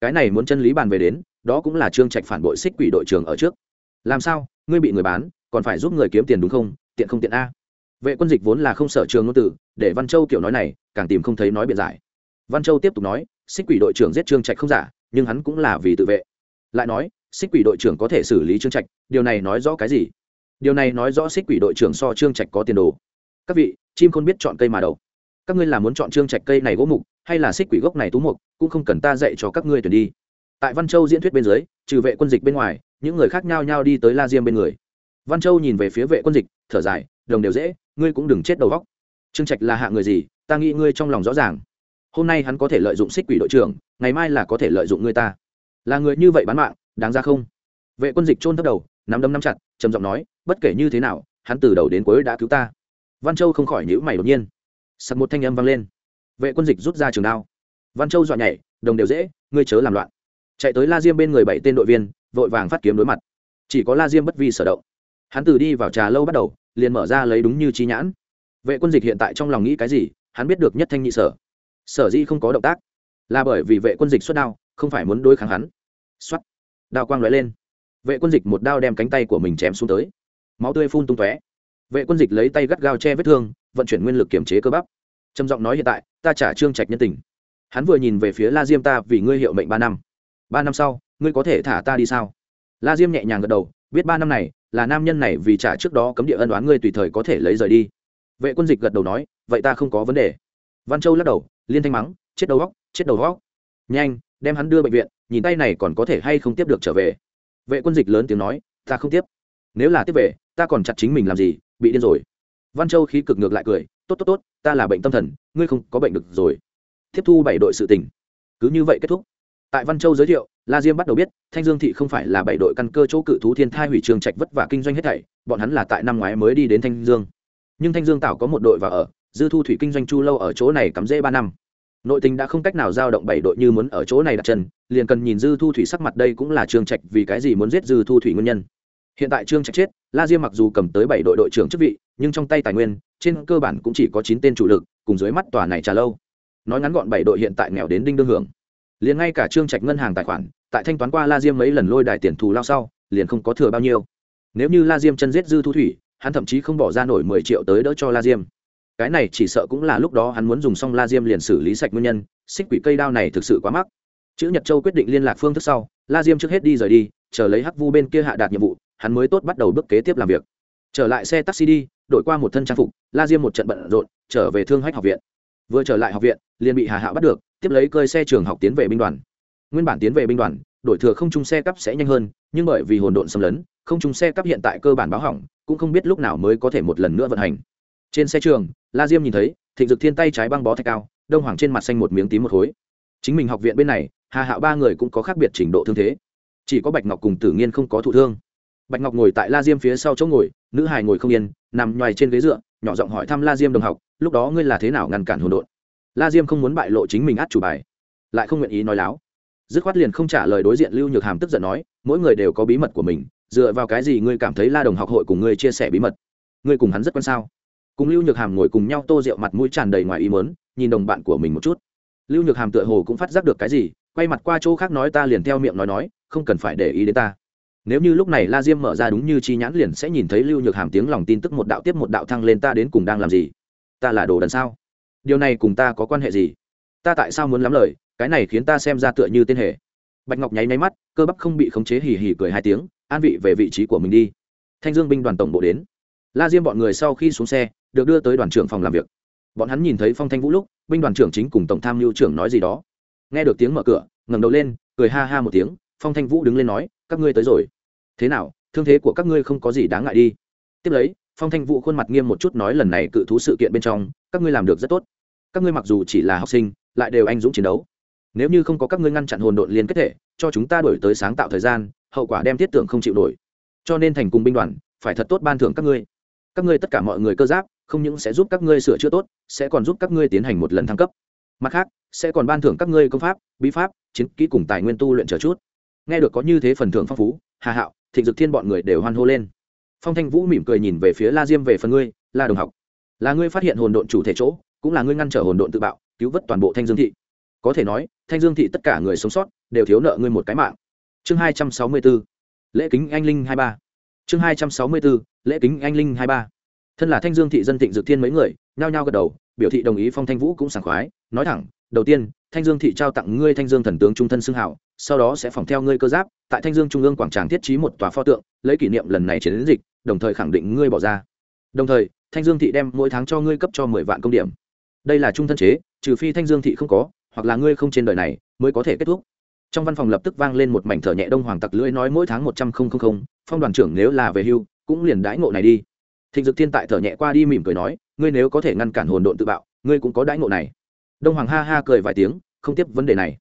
Cái này muốn chân lý bàn về đến, đó cũng là trương trạch phản bội xích quỷ đội trưởng ở trước. Làm sao, ngươi bị người bán, còn phải giúp người kiếm tiền đúng không? Tiện không tiện a. Vệ quân dịch vốn là không sở trường ngôn từ để văn châu kiểu nói này, càng tìm không thấy nói biện giải. Văn châu tiếp tục nói, xích quỷ đội trưởng giết trương trạch không giả nhưng hắn cũng là vì tự vệ. Lại nói, xích quỷ đội trưởng có thể xử lý trương trạch, điều này nói rõ cái gì? Điều này nói rõ xích quỷ đội trưởng so trương trạch có tiền đồ. Các vị, chim không biết chọn cây mà đầu. Các ngươi là muốn chọn trương trạch cây này gỗ mục, hay là xích quỷ gốc này tú mục, cũng không cần ta dạy cho các ngươi tuyển đi. Tại văn châu diễn thuyết bên dưới, trừ vệ quân dịch bên ngoài, những người khác nhao nhao đi tới la diêm bên người. Văn châu nhìn về phía vệ quân dịch, thở dài, đồng đều dễ, ngươi cũng đừng chết đầu óc. trương trạch là hạ người gì, ta nghĩ ngươi trong lòng rõ ràng hôm nay hắn có thể lợi dụng xích quỷ đội trưởng, ngày mai là có thể lợi dụng ngươi ta. Là người như vậy bán mạng, đáng ra không? Vệ quân dịch trôn thấp đầu, nắm đấm nắm chặt, trầm giọng nói, bất kể như thế nào, hắn từ đầu đến cuối đã cứu ta. Văn châu không khỏi nhữ mày đột nhiên. Sặc một thanh âm vang lên. Vệ quân dịch rút ra trường đao. Văn châu dọa nhảy, đồng đều dễ, ngươi chớ làm loạn. Chạy tới la diêm bên người bảy tên đội viên, vội vàng phát kiếm đối mặt. Chỉ có la diêm bất vi sở động. Hắn từ đi vào trà lâu bắt đầu, liền mở ra lấy đúng như chi nhãn. Vệ quân dịch hiện tại trong lòng nghĩ cái gì, hắn biết được nhất thanh nhị sở sở di không có động tác, là bởi vì vệ quân dịch xuất đao, không phải muốn đối kháng hắn. Xuất đao quang lóe lên. Vệ quân dịch một đao đem cánh tay của mình chém xuống tới. Máu tươi phun tung tóe. Vệ quân dịch lấy tay gắt gao che vết thương, vận chuyển nguyên lực kiểm chế cơ bắp. Trầm giọng nói hiện tại, ta trả trương trạch nhân tình. Hắn vừa nhìn về phía la diêm ta vì ngươi hiệu mệnh ba năm. Ba năm sau, ngươi có thể thả ta đi sao? La diêm nhẹ nhàng gật đầu, biết ba năm này là nam nhân này vì trả trước đó cấm địa ân đoán ngươi tùy thời có thể lấy rời đi. Vệ quân dịch gật đầu nói, vậy ta không có vấn đề. Văn châu lắc đầu liên thanh mắng, chết đầu góc chết đầu góc nhanh, đem hắn đưa bệnh viện, nhìn tay này còn có thể hay không tiếp được trở về. Vệ quân dịch lớn tiếng nói, ta không tiếp. Nếu là tiếp về, ta còn chặt chính mình làm gì, bị điên rồi. Văn châu khí cực ngược lại cười, tốt tốt tốt, ta là bệnh tâm thần, ngươi không có bệnh được rồi. Tiếp thu bảy đội sự tình. Cứ như vậy kết thúc. Tại văn châu giới thiệu, la diêm bắt đầu biết, thanh dương thị không phải là bảy đội căn cơ chỗ cự thú thiên thai hủy trường trạch vất vả kinh doanh hết thảy, bọn hắn là tại năm ngoái mới đi đến thanh dương. Nhưng thanh dương tạo có một đội và ở, dư thu thủy kinh doanh chu lâu ở chỗ này cắm rễ ba năm nội tình đã không cách nào giao động bảy đội như muốn ở chỗ này đặt chân, liền cần nhìn dư thu thủy sắc mặt đây cũng là trương trạch vì cái gì muốn giết dư thu thủy nguyên nhân. Hiện tại trương trạch chết, la diêm mặc dù cầm tới bảy đội đội trưởng chức vị, nhưng trong tay tài nguyên, trên cơ bản cũng chỉ có chín tên chủ lực, cùng dưới mắt tòa này trả lâu. Nói ngắn gọn bảy đội hiện tại nghèo đến đinh đương hưởng. Liền ngay cả trương trạch ngân hàng tài khoản, tại thanh toán qua la diêm mấy lần lôi đài tiền thù lao sau, liền không có thừa bao nhiêu. Nếu như la diêm chân giết dư thu thủy, hắn thậm chí không bỏ ra nổi mười triệu tới đỡ cho la diêm cái này chỉ sợ cũng là lúc đó hắn muốn dùng xong la diêm liền xử lý sạch nguyên nhân, xích quỷ cây đao này thực sự quá mắc. Chữ nhật châu quyết định liên lạc phương thức sau, la diêm trước hết đi rời đi, chờ lấy hắc vu bên kia hạ đạt nhiệm vụ, hắn mới tốt bắt đầu bước kế tiếp làm việc. Trở lại xe taxi đi, đổi qua một thân trang phục, la diêm một trận bận rộn, trở về thương hách học viện. Vừa trở lại học viện, liền bị hà hạ bắt được, tiếp lấy cơi xe trường học tiến về binh đoàn. Nguyên bản tiến về binh đoàn, đổi thừa không chung xe cấp sẽ nhanh hơn, nhưng bởi vì hồn độn xâm lấn, không chung xe cấp hiện tại cơ bản báo hỏng, cũng không biết lúc nào mới có thể một lần nữa vận hành trên xe trường, la diêm nhìn thấy, thịnh dực thiên tay trái băng bó thạch cao, đông hoàng trên mặt xanh một miếng tím một khối. Chính mình học viện bên này, hà hạo ba người cũng có khác biệt trình độ thương thế. Chỉ có bạch ngọc cùng tử nghiên không có thụ thương. Bạch ngọc ngồi tại la diêm phía sau chỗ ngồi, nữ hài ngồi không yên, nằm nhoài trên ghế dựa, nhỏ giọng hỏi thăm la diêm đồng học, lúc đó ngươi là thế nào ngăn cản hồn độn? La diêm không muốn bại lộ chính mình át chủ bài, lại không nguyện ý nói láo. Dứt khoát liền không trả lời đối diện lưu nhược hàm tức giận nói, mỗi người đều có bí mật của mình, dựa vào cái gì ngươi cảm thấy la đồng học hội cùng ngươi chia sẻ bí mật? Ngươi cùng hắn rất quan sao? Cùng lưu nhược hàm ngồi cùng nhau tô rượu mặt mũi tràn đầy ngoài ý mớn nhìn đồng bạn của mình một chút. Lưu nhược hàm tựa hồ cũng phát giác được cái gì, quay mặt qua chỗ khác nói ta liền theo miệng nói nói, không cần phải để ý đến ta. Nếu như lúc này la diêm mở ra đúng như chi nhãn liền sẽ nhìn thấy lưu nhược hàm tiếng lòng tin tức một đạo tiếp một đạo thăng lên ta đến cùng đang làm gì. Ta là đồ đần sao? Điều này cùng ta có quan hệ gì? Ta tại sao muốn lắm lời? Cái này khiến ta xem ra tựa như tên hề. Bạch ngọc nháy máy mắt, cơ bắp không bị khống chế hì hì cười hai tiếng, an vị về vị trí của mình đi. Thanh dương binh đoàn tổng bộ đến la diêm bọn người sau khi xuống xe, được đưa tới đoàn trưởng phòng làm việc. Bọn hắn nhìn thấy phong thanh vũ lúc, binh đoàn trưởng chính cùng tổng tham mưu trưởng nói gì đó. Nghe được tiếng mở cửa, ngẩng đầu lên, cười ha ha một tiếng, phong thanh vũ đứng lên nói, các ngươi tới rồi. Thế nào? Thương thế của các ngươi không có gì đáng ngại đi. Tiếp lấy, phong thanh vũ khuôn mặt nghiêm một chút nói, lần này cự thú sự kiện bên trong, các ngươi làm được rất tốt. Các ngươi mặc dù chỉ là học sinh, lại đều anh dũng chiến đấu. Nếu như không có các ngươi ngăn chặn hồn độn liên kết thể, cho chúng ta đổi tới sáng tạo thời gian, hậu quả đem thiết tưởng không chịu nổi. Cho nên thành cùng binh đoàn, phải thật tốt ban thưởng các ngươi các ngươi tất cả mọi người cơ giáp, không những sẽ giúp các ngươi sửa chữa tốt, sẽ còn giúp các ngươi tiến hành một lần thăng cấp. Mặt khác, sẽ còn ban thưởng các ngươi công pháp, bí pháp, chiến kỹ cùng tài nguyên tu luyện chờ chút. Nghe được có như thế phần thưởng phong phú, hà hạo, thịnh dực thiên bọn người đều hoan hô lên. Phong thanh vũ mỉm cười nhìn về phía la diêm về phần ngươi, la đồng học. Là ngươi phát hiện hồn độn chủ thể chỗ, cũng là ngươi ngăn trở hồn độn tự bạo, cứu vớt toàn bộ thanh dương thị. Có thể nói, thanh dương thị tất cả người sống sót, đều thiếu nợ ngươi một cái mạng. Chương hai trăm sáu mươi b ố lễ kính anh linh hai ba. Chương hai trăm sáu mươi b ố lễ kính anh linh hai ba. Thân là thanh dương thị dân thịnh dược thiên mấy người, nhao nhao gật đầu, biểu thị đồng ý phong thanh vũ cũng sảng khoái, nói thẳng, đầu tiên, thanh dương thị trao tặng ngươi thanh dương thần tướng trung thân xưng hảo, sau đó sẽ phòng theo ngươi cơ giáp, tại thanh dương trung ương quảng tràng thiết trí một tòa pho tượng, lấy kỷ niệm lần này chiến dịch, đồng thời khẳng định ngươi bỏ ra. Đồng thời, thanh dương thị đem mỗi tháng cho ngươi cấp cho mười vạn công điểm. Đây là trung thân chế, trừ phi thanh dương thị không có, hoặc là ngươi không trên đời này, mới có thể kết thúc. Trong văn phòng lập tức vang lên một mảnh thở nhẹ đông hoàng tặc lưỡi nói mỗi tháng một trăm không không không, phong đoàn trưởng nếu là về hưu cũng liền đãi ngộ này đi. Thịnh dực thiên tại thở nhẹ qua đi mỉm cười nói, ngươi nếu có thể ngăn cản hồn độn tự bạo, ngươi cũng có đãi ngộ này. Đông hoàng ha ha cười vài tiếng, không tiếp vấn đề này.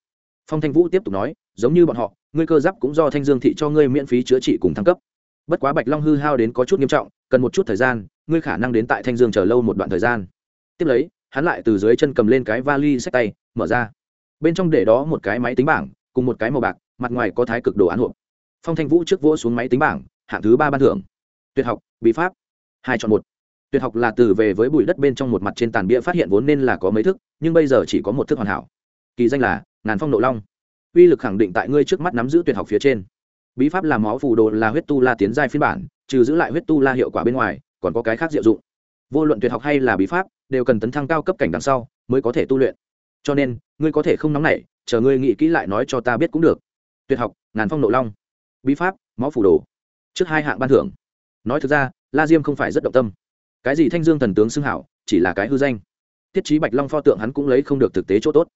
Phong thanh vũ tiếp tục nói, giống như bọn họ, ngươi cơ giáp cũng do thanh dương thị cho ngươi miễn phí chữa trị cùng thăng cấp. Bất quá bạch long hư hao đến có chút nghiêm trọng, cần một chút thời gian, ngươi khả năng đến tại thanh dương chờ lâu một đoạn thời gian. Tiếp lấy, hắn lại từ dưới chân cầm lên cái vali sách tay, mở ra. Bên trong để đó một cái máy tính bảng, cùng một cái màu bạc, mặt ngoài có thái cực đồ án hộp. Phong thanh vũ trước vỗ xuống máy tính bảng, hạng thứ ba ban thưởng tuyệt học, bí pháp. Hai chọn một. Tuyệt học là từ về với bụi đất bên trong một mặt trên tàn bia phát hiện vốn nên là có mấy thức, nhưng bây giờ chỉ có một thức hoàn hảo. Kỳ danh là, ngàn phong nộ long. Uy lực khẳng định tại ngươi trước mắt nắm giữ tuyệt học phía trên. Bí pháp làm máu phù đồ là huyết tu la tiến giai phiên bản, trừ giữ lại huyết tu la hiệu quả bên ngoài, còn có cái khác diệu dụng. Vô luận tuyệt học hay là bí pháp, đều cần tấn thăng cao cấp cảnh đằng sau, mới có thể tu luyện. Cho nên, ngươi có thể không nóng nảy, chờ ngươi nghĩ kỹ lại nói cho ta biết cũng được. Tuyệt học, ngàn phong nộ long. Bí pháp, máu phủ đồ. Trước hai hạng ban thưởng nói thực ra, la diêm không phải rất động tâm. Cái gì thanh dương thần tướng xưng hảo, chỉ là cái hư danh. Tiết trí bạch long pho tượng hắn cũng lấy không được thực tế chỗ tốt.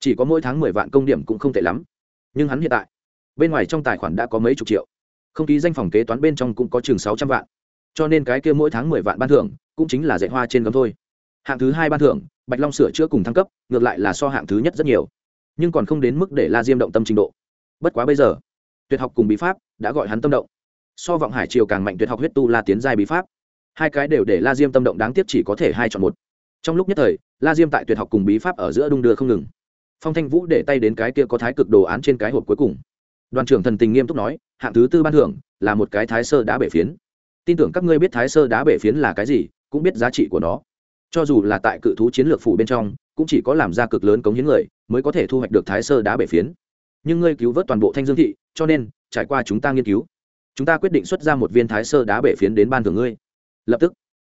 Chỉ có mỗi tháng mười vạn công điểm cũng không tệ lắm. Nhưng hắn hiện tại, bên ngoài trong tài khoản đã có mấy chục triệu. Không ký danh phòng kế toán bên trong cũng có chừng sáu trăm vạn. Cho nên cái kia mỗi tháng mười vạn ban thưởng cũng chính là dạy hoa trên gấm thôi. Hạng thứ hai ban thưởng, bạch long sửa chữa cùng thăng cấp, ngược lại là so hạng thứ nhất rất nhiều. Nhưng còn không đến mức để la diêm động tâm trình độ. Bất quá bây giờ, tuyệt học cùng bí pháp đã gọi hắn tâm động so vọng hải triều càng mạnh tuyệt học huyết tu la tiến giai bí pháp. Hai cái đều để la diêm tâm động đáng tiếc chỉ có thể hai chọn một. Trong lúc nhất thời, la diêm tại tuyệt học cùng bí pháp ở giữa đung đưa không ngừng. Phong thanh vũ để tay đến cái kia có thái cực đồ án trên cái hộp cuối cùng. Đoàn trưởng thần tình nghiêm túc nói, hạng thứ tư ban thưởng là một cái thái sơ đá bể phiến. Tin tưởng các ngươi biết thái sơ đá bể phiến là cái gì, cũng biết giá trị của nó. Cho dù là tại cự thú chiến lược phủ bên trong, cũng chỉ có làm ra cực lớn cống hiến người mới có thể thu hoạch được thái sơ đá bể phiến. Nhưng ngươi cứu vớt toàn bộ thanh dương thị, cho nên, trải qua chúng ta nghiên cứu chúng ta quyết định xuất ra một viên thái sơ đá bể phiến đến ban thưởng ngươi. Lập tức,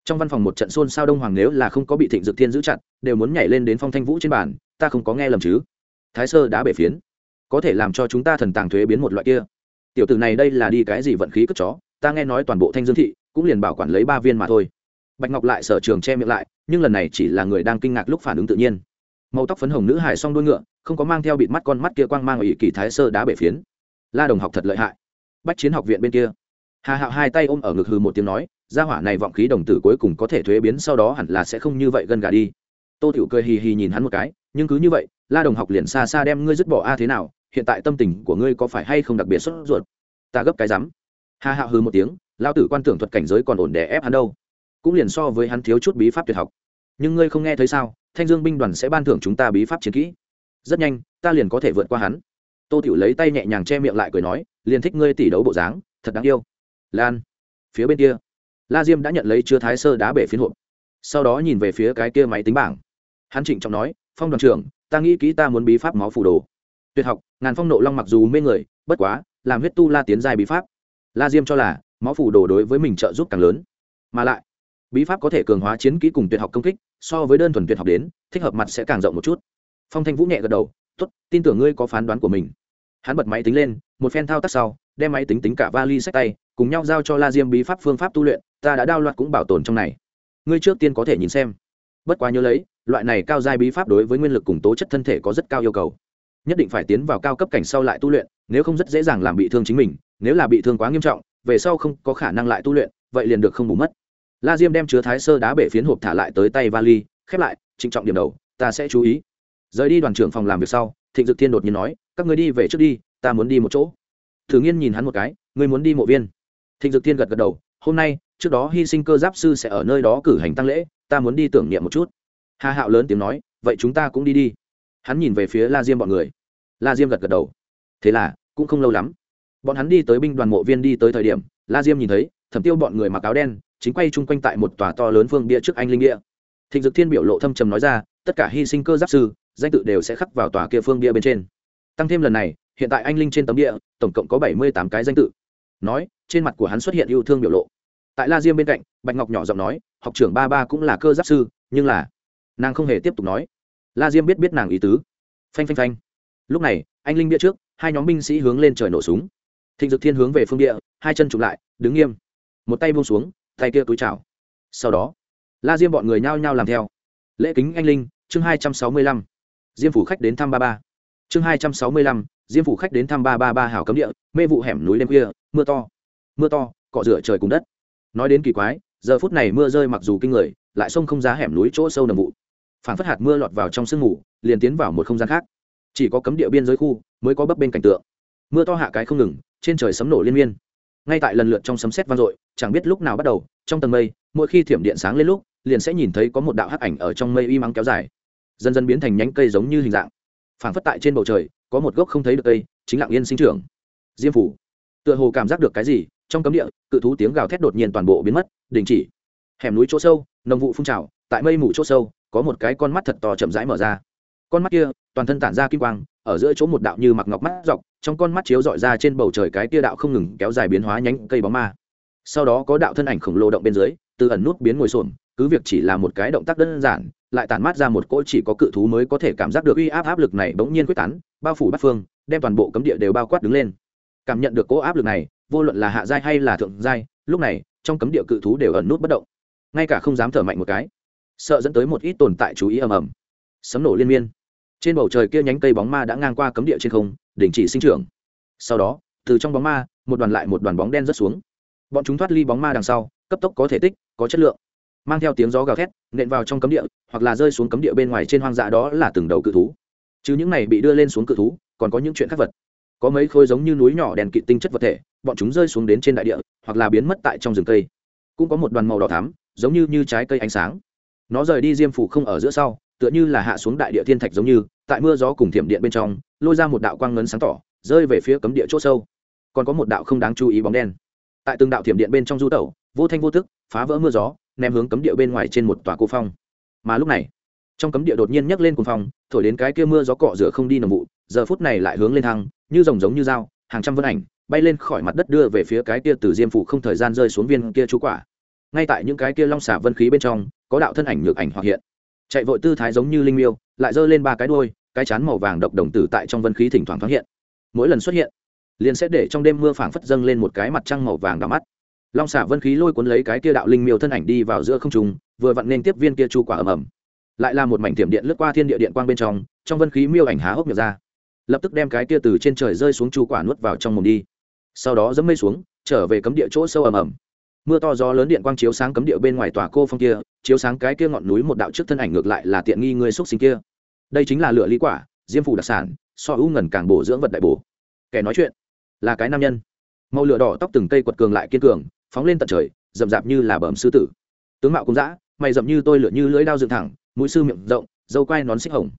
trong văn phòng một trận xôn xao đông hoàng nếu là không có bị thịnh dược thiên giữ chặt, đều muốn nhảy lên đến phong thanh vũ trên bàn, ta không có nghe lầm chứ? Thái sơ đá bể phiến, có thể làm cho chúng ta thần tàng thuế biến một loại kia. Tiểu tử này đây là đi cái gì vận khí cất chó? Ta nghe nói toàn bộ thanh dương thị cũng liền bảo quản lấy ba viên mà thôi. Bạch ngọc lại sở trường che miệng lại, nhưng lần này chỉ là người đang kinh ngạc lúc phản ứng tự nhiên. Màu tóc phấn hồng nữ hải song đuôi ngựa, không có mang theo bịt mắt con mắt kia quang mang ủy kỳ thái sơ đá bể phiến. La đồng học thật lợi hại bách chiến học viện bên kia. Hà hạo hai tay ôm ở ngực hư một tiếng nói, gia hỏa này vọng khí đồng tử cuối cùng có thể thuế biến sau đó hẳn là sẽ không như vậy gần gà đi. Tô tiểu cười hì hì nhìn hắn một cái, nhưng cứ như vậy, la đồng học liền xa xa đem ngươi dứt bỏ a thế nào, hiện tại tâm tình của ngươi có phải hay không đặc biệt sốt ruột? Ta gấp cái rắm. Hà hạo hư một tiếng, lao tử quan tưởng thuật cảnh giới còn ổn đè ép hắn đâu. Cũng liền so với hắn thiếu chút bí pháp tuyệt học. Nhưng ngươi không nghe thấy sao, thanh dương binh đoàn sẽ ban thưởng chúng ta bí pháp chiến kỹ. Rất nhanh, ta liền có thể vượt qua hắn tô tiểu lấy tay nhẹ nhàng che miệng lại cười nói, liền thích ngươi tỷ đấu bộ dáng, thật đáng yêu. Lan, phía bên kia, la diêm đã nhận lấy chứa thái sơ đá bể phiến hộp. Sau đó nhìn về phía cái kia máy tính bảng. Hắn trịnh trọng nói, phong đoàn trưởng, ta nghĩ kỹ ta muốn bí pháp máu phủ đồ. Tuyệt học, ngàn phong nộ long mặc dù mê người, bất quá, làm huyết tu la tiến giai bí pháp. La diêm cho là, máu phủ đồ đối với mình trợ giúp càng lớn. Mà lại, bí pháp có thể cường hóa chiến kỹ cùng tuyệt học công kích, so với đơn thuần tuyệt học đến, thích hợp mặt sẽ càng rộng một chút. Phong thanh vũ nhẹ gật đầu Tốt, tin tưởng ngươi có phán đoán của mình. Hắn bật máy tính lên một phen thao tác sau đem máy tính tính cả vali sách tay cùng nhau giao cho la diêm bí pháp phương pháp tu luyện ta đã đao loạt cũng bảo tồn trong này. Ngươi trước tiên có thể nhìn xem. Bất quá nhớ lấy loại này cao giai bí pháp đối với nguyên lực cùng tố chất thân thể có rất cao yêu cầu. Nhất định phải tiến vào cao cấp cảnh sau lại tu luyện nếu không rất dễ dàng làm bị thương chính mình nếu là bị thương quá nghiêm trọng về sau không có khả năng lại tu luyện vậy liền được không bù mất. La diêm đem chứa thái sơ đá bể phiến hộp thả lại tới tay vali khép lại trịnh trọng điểm đầu ta sẽ chú ý rời đi đoàn trưởng phòng làm việc sau, thịnh dực thiên đột nhiên nói, các người đi về trước đi, ta muốn đi một chỗ. Thử nghiên nhìn hắn một cái người muốn đi mộ viên? Thịnh dực thiên gật gật đầu, hôm nay, trước đó hy sinh cơ giáp sư sẽ ở nơi đó cử hành tăng lễ, ta muốn đi tưởng niệm một chút. Hà hạo lớn tiếng nói, vậy chúng ta cũng đi đi. Hắn nhìn về phía la diêm bọn người. La diêm gật gật đầu. Thế là, cũng không lâu lắm. Bọn hắn đi tới binh đoàn mộ viên đi tới thời điểm, la diêm nhìn thấy, thẩm tiêu bọn người mặc áo đen, chính quay chung quanh tại một tòa to lớn phương bia trước anh linh địa thịnh dực thiên biểu lộ thâm trầm nói ra, tất cả hy sinh cơ giáp sư danh tự đều sẽ khắc vào tòa kia phương bia bên trên. Tăng thêm lần này, hiện tại anh linh trên tấm địa tổng cộng có bảy mươi tám cái danh tự. Nói, trên mặt của hắn xuất hiện yêu thương biểu lộ. Tại la diêm bên cạnh, bạch ngọc nhỏ giọng nói, học trưởng ba ba cũng là cơ giáp sư, nhưng là nàng không hề tiếp tục nói. La diêm biết biết nàng ý tứ. Phanh phanh phanh. Lúc này, anh linh bia trước, hai nhóm binh sĩ hướng lên trời nổ súng. Thịnh dực thiên hướng về phương địa hai chân chụp lại, đứng nghiêm. Một tay buông xuống, tay kia túi chảo. Sau đó, la diêm bọn người nhao nhao làm theo. Lễ kính anh linh, chương hai trăm sáu mươi lăm diêm phủ khách đến thăm ba ba. Chương hai trăm sáu mươi lăm, diêm phủ khách đến thăm ba ba ba hào cấm địa, mê vụ hẻm núi đêm khuya mưa to. Mưa to, cọ rửa trời cùng đất. Nói đến kỳ quái, giờ phút này mưa rơi mặc dù kinh người, lại sông không giá hẻm núi chỗ sâu nầm vụ. Phản phất hạt mưa lọt vào trong sương mù, liền tiến vào một không gian khác. Chỉ có cấm địa biên giới khu, mới có bấp bên cảnh tượng. Mưa to hạ cái không ngừng, trên trời sấm nổ liên miên. Ngay tại lần lượt trong sấm sét vang dội, chẳng biết lúc nào bắt đầu, trong tầng mây, mỗi khi thiểm điện sáng lên lúc, liền sẽ nhìn thấy có một đạo hắc ảnh ở trong mây y mắng kéo dài dần dần biến thành nhánh cây giống như hình dạng. Phảng phất tại trên bầu trời, có một gốc không thấy được cây, chính lặng yên sinh trưởng. Diêm phủ. Tựa hồ cảm giác được cái gì, trong cấm địa, cự thú tiếng gào thét đột nhiên toàn bộ biến mất, đình chỉ. Hẻm núi chỗ sâu, nồng vụ phun trào, tại mây mù chỗ sâu, có một cái con mắt thật to chậm rãi mở ra. Con mắt kia, toàn thân tản ra kim quang, ở giữa chỗ một đạo như mặc ngọc mắt dọc, trong con mắt chiếu dọi ra trên bầu trời cái tia đạo không ngừng kéo dài biến hóa nhánh cây bóng ma. Sau đó có đạo thân ảnh khổng lồ động bên dưới, từ ẩn nút biến ngồi xổm cứ việc chỉ là một cái động tác đơn giản, lại tản mát ra một cỗ chỉ có cự thú mới có thể cảm giác được uy áp áp lực này bỗng nhiên quyết tán, bao phủ bắt phương, đem toàn bộ cấm địa đều bao quát đứng lên. Cảm nhận được cỗ áp lực này, vô luận là hạ giai hay là thượng giai, lúc này, trong cấm địa cự thú đều ẩn nút bất động. Ngay cả không dám thở mạnh một cái, sợ dẫn tới một ít tồn tại chú ý ầm ầm. Sấm nổ liên miên. Trên bầu trời kia nhánh cây bóng ma đã ngang qua cấm địa trên không, đình chỉ sinh trưởng. Sau đó, từ trong bóng ma, một đoàn lại một đoàn bóng đen rớt xuống. Bọn chúng thoát ly bóng ma đằng sau, cấp tốc có thể tích, có chất lượng mang theo tiếng gió gào thét, nện vào trong cấm địa, hoặc là rơi xuống cấm địa bên ngoài trên hoang dã đó là từng đầu cự thú. Chứ những này bị đưa lên xuống cự thú, còn có những chuyện khác vật. Có mấy khối giống như núi nhỏ đèn kịt tinh chất vật thể, bọn chúng rơi xuống đến trên đại địa, hoặc là biến mất tại trong rừng cây. Cũng có một đoàn màu đỏ thắm, giống như như trái cây ánh sáng. Nó rời đi diêm phủ không ở giữa sau, tựa như là hạ xuống đại địa thiên thạch giống như, tại mưa gió cùng thiểm điện bên trong, lôi ra một đạo quang ngấn sáng tỏ, rơi về phía cấm địa chỗ sâu. Còn có một đạo không đáng chú ý bóng đen. Tại từng đạo thiểm điện bên trong du tẩu, vô thanh vô tức, phá vỡ mưa gió ném hướng cấm địa bên ngoài trên một tòa cô phong. Mà lúc này trong cấm địa đột nhiên nhấc lên cuồng phong thổi đến cái kia mưa gió cọ rửa không đi nồng vụ giờ phút này lại hướng lên thăng như rồng giống như dao hàng trăm vân ảnh bay lên khỏi mặt đất đưa về phía cái kia từ diêm phủ không thời gian rơi xuống viên kia chú quả. Ngay tại những cái kia long xả vân khí bên trong có đạo thân ảnh nhược ảnh hoặc hiện. Chạy vội tư thái giống như linh miêu lại giơ lên ba cái đuôi, cái chán màu vàng độc đồng tử tại trong vân khí thỉnh thoảng thoáng hiện. Mỗi lần xuất hiện liền sẽ để trong đêm mưa phảng phất dâng lên một cái mặt trăng màu vàng đỏ mắt long xả vân khí lôi cuốn lấy cái kia đạo linh miêu thân ảnh đi vào giữa không trung, vừa vặn nên tiếp viên kia chu quả ầm ầm. Lại là một mảnh tiệm điện lướt qua thiên địa điện quang bên trong trong vân khí miêu ảnh há hốc miệng ra. Lập tức đem cái kia từ trên trời rơi xuống chu quả nuốt vào trong mồm đi. Sau đó dẫm mây xuống, trở về cấm địa chỗ sâu ầm ầm. Mưa to gió lớn điện quang chiếu sáng cấm địa bên ngoài tòa cô phong kia, chiếu sáng cái kia ngọn núi một đạo trước thân ảnh ngược lại là tiện nghi người xúc sinh kia. Đây chính là lửa lý quả, diêm phủ đặc sản, so ưu ngần càng bổ dưỡng vật đại bổ. Kẻ nói chuyện là cái nam nhân. Màu lửa đỏ tóc từng cây quật cường lại kiên cường phóng lên tận trời, rậm rạp như là bờm sư tử. Tướng mạo cũng dã, mày rậm như tôi lửa như lưỡi đao dựng thẳng, mũi sư miệng rộng, dâu quai nón xích hồng.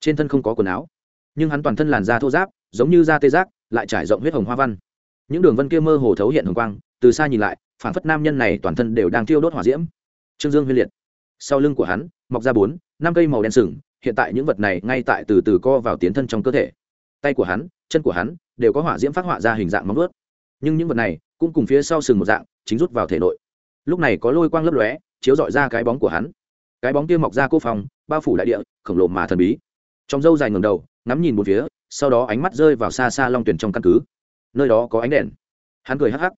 Trên thân không có quần áo, nhưng hắn toàn thân làn da thô giáp giống như da tê giác, lại trải rộng huyết hồng hoa văn. Những đường vân kia mơ hồ thấu hiện hồng quang, từ xa nhìn lại phản phất nam nhân này toàn thân đều đang thiêu đốt hỏa diễm. Trương dương huyên liệt. Sau lưng của hắn, mọc ra bốn, năm cây màu đen sừng, hiện tại những vật này ngay tại từ từ co vào tiến thân trong cơ thể. Tay của hắn, chân của hắn, đều có hỏa diễm phát họa ra hình dạng móng ướt nhưng những vật này cũng cùng phía sau sừng một dạng chính rút vào thể nội. Lúc này có lôi quang lấp lóe, chiếu dọi ra cái bóng của hắn. Cái bóng kia mọc ra cô phòng bao phủ đại địa, khổng lồ mà thần bí. Trong dâu dài ngầm đầu, ngắm nhìn một phía, sau đó ánh mắt rơi vào xa xa long tuyển trong căn cứ. Nơi đó có ánh đèn. Hắn cười hắc hắc,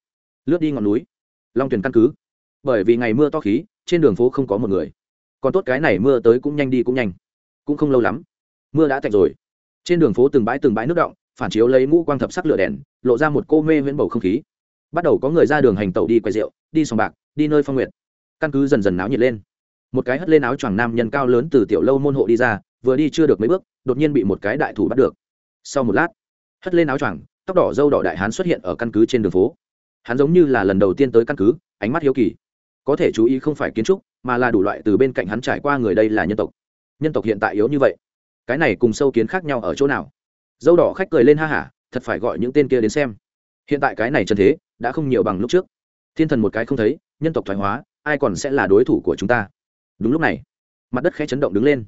lướt đi ngọn núi. Long tuyển căn cứ. Bởi vì ngày mưa to khí, trên đường phố không có một người. Còn tốt cái này mưa tới cũng nhanh đi cũng nhanh. Cũng không lâu lắm, mưa đã tạnh rồi. Trên đường phố từng bãi từng bãi nước động, phản chiếu lấy mũ quang thập sắc lửa đèn, lộ ra một cô mê viễn bầu không khí bắt đầu có người ra đường hành tẩu đi quay rượu, đi sòng bạc, đi nơi phong nguyệt. Căn cứ dần dần náo nhiệt lên. Một cái hất lên áo choàng nam nhân cao lớn từ tiểu lâu môn hộ đi ra, vừa đi chưa được mấy bước, đột nhiên bị một cái đại thủ bắt được. Sau một lát, hất lên áo choàng, tóc đỏ dâu đỏ đại hán xuất hiện ở căn cứ trên đường phố. Hắn giống như là lần đầu tiên tới căn cứ, ánh mắt hiếu kỳ. Có thể chú ý không phải kiến trúc, mà là đủ loại từ bên cạnh hắn trải qua người đây là nhân tộc. Nhân tộc hiện tại yếu như vậy. Cái này cùng sâu kiến khác nhau ở chỗ nào? Dâu đỏ khách cười lên ha hả, thật phải gọi những tên kia đến xem hiện tại cái này chân thế đã không nhiều bằng lúc trước. Thiên thần một cái không thấy, nhân tộc thoái hóa, ai còn sẽ là đối thủ của chúng ta? Đúng lúc này, mặt đất khẽ chấn động đứng lên.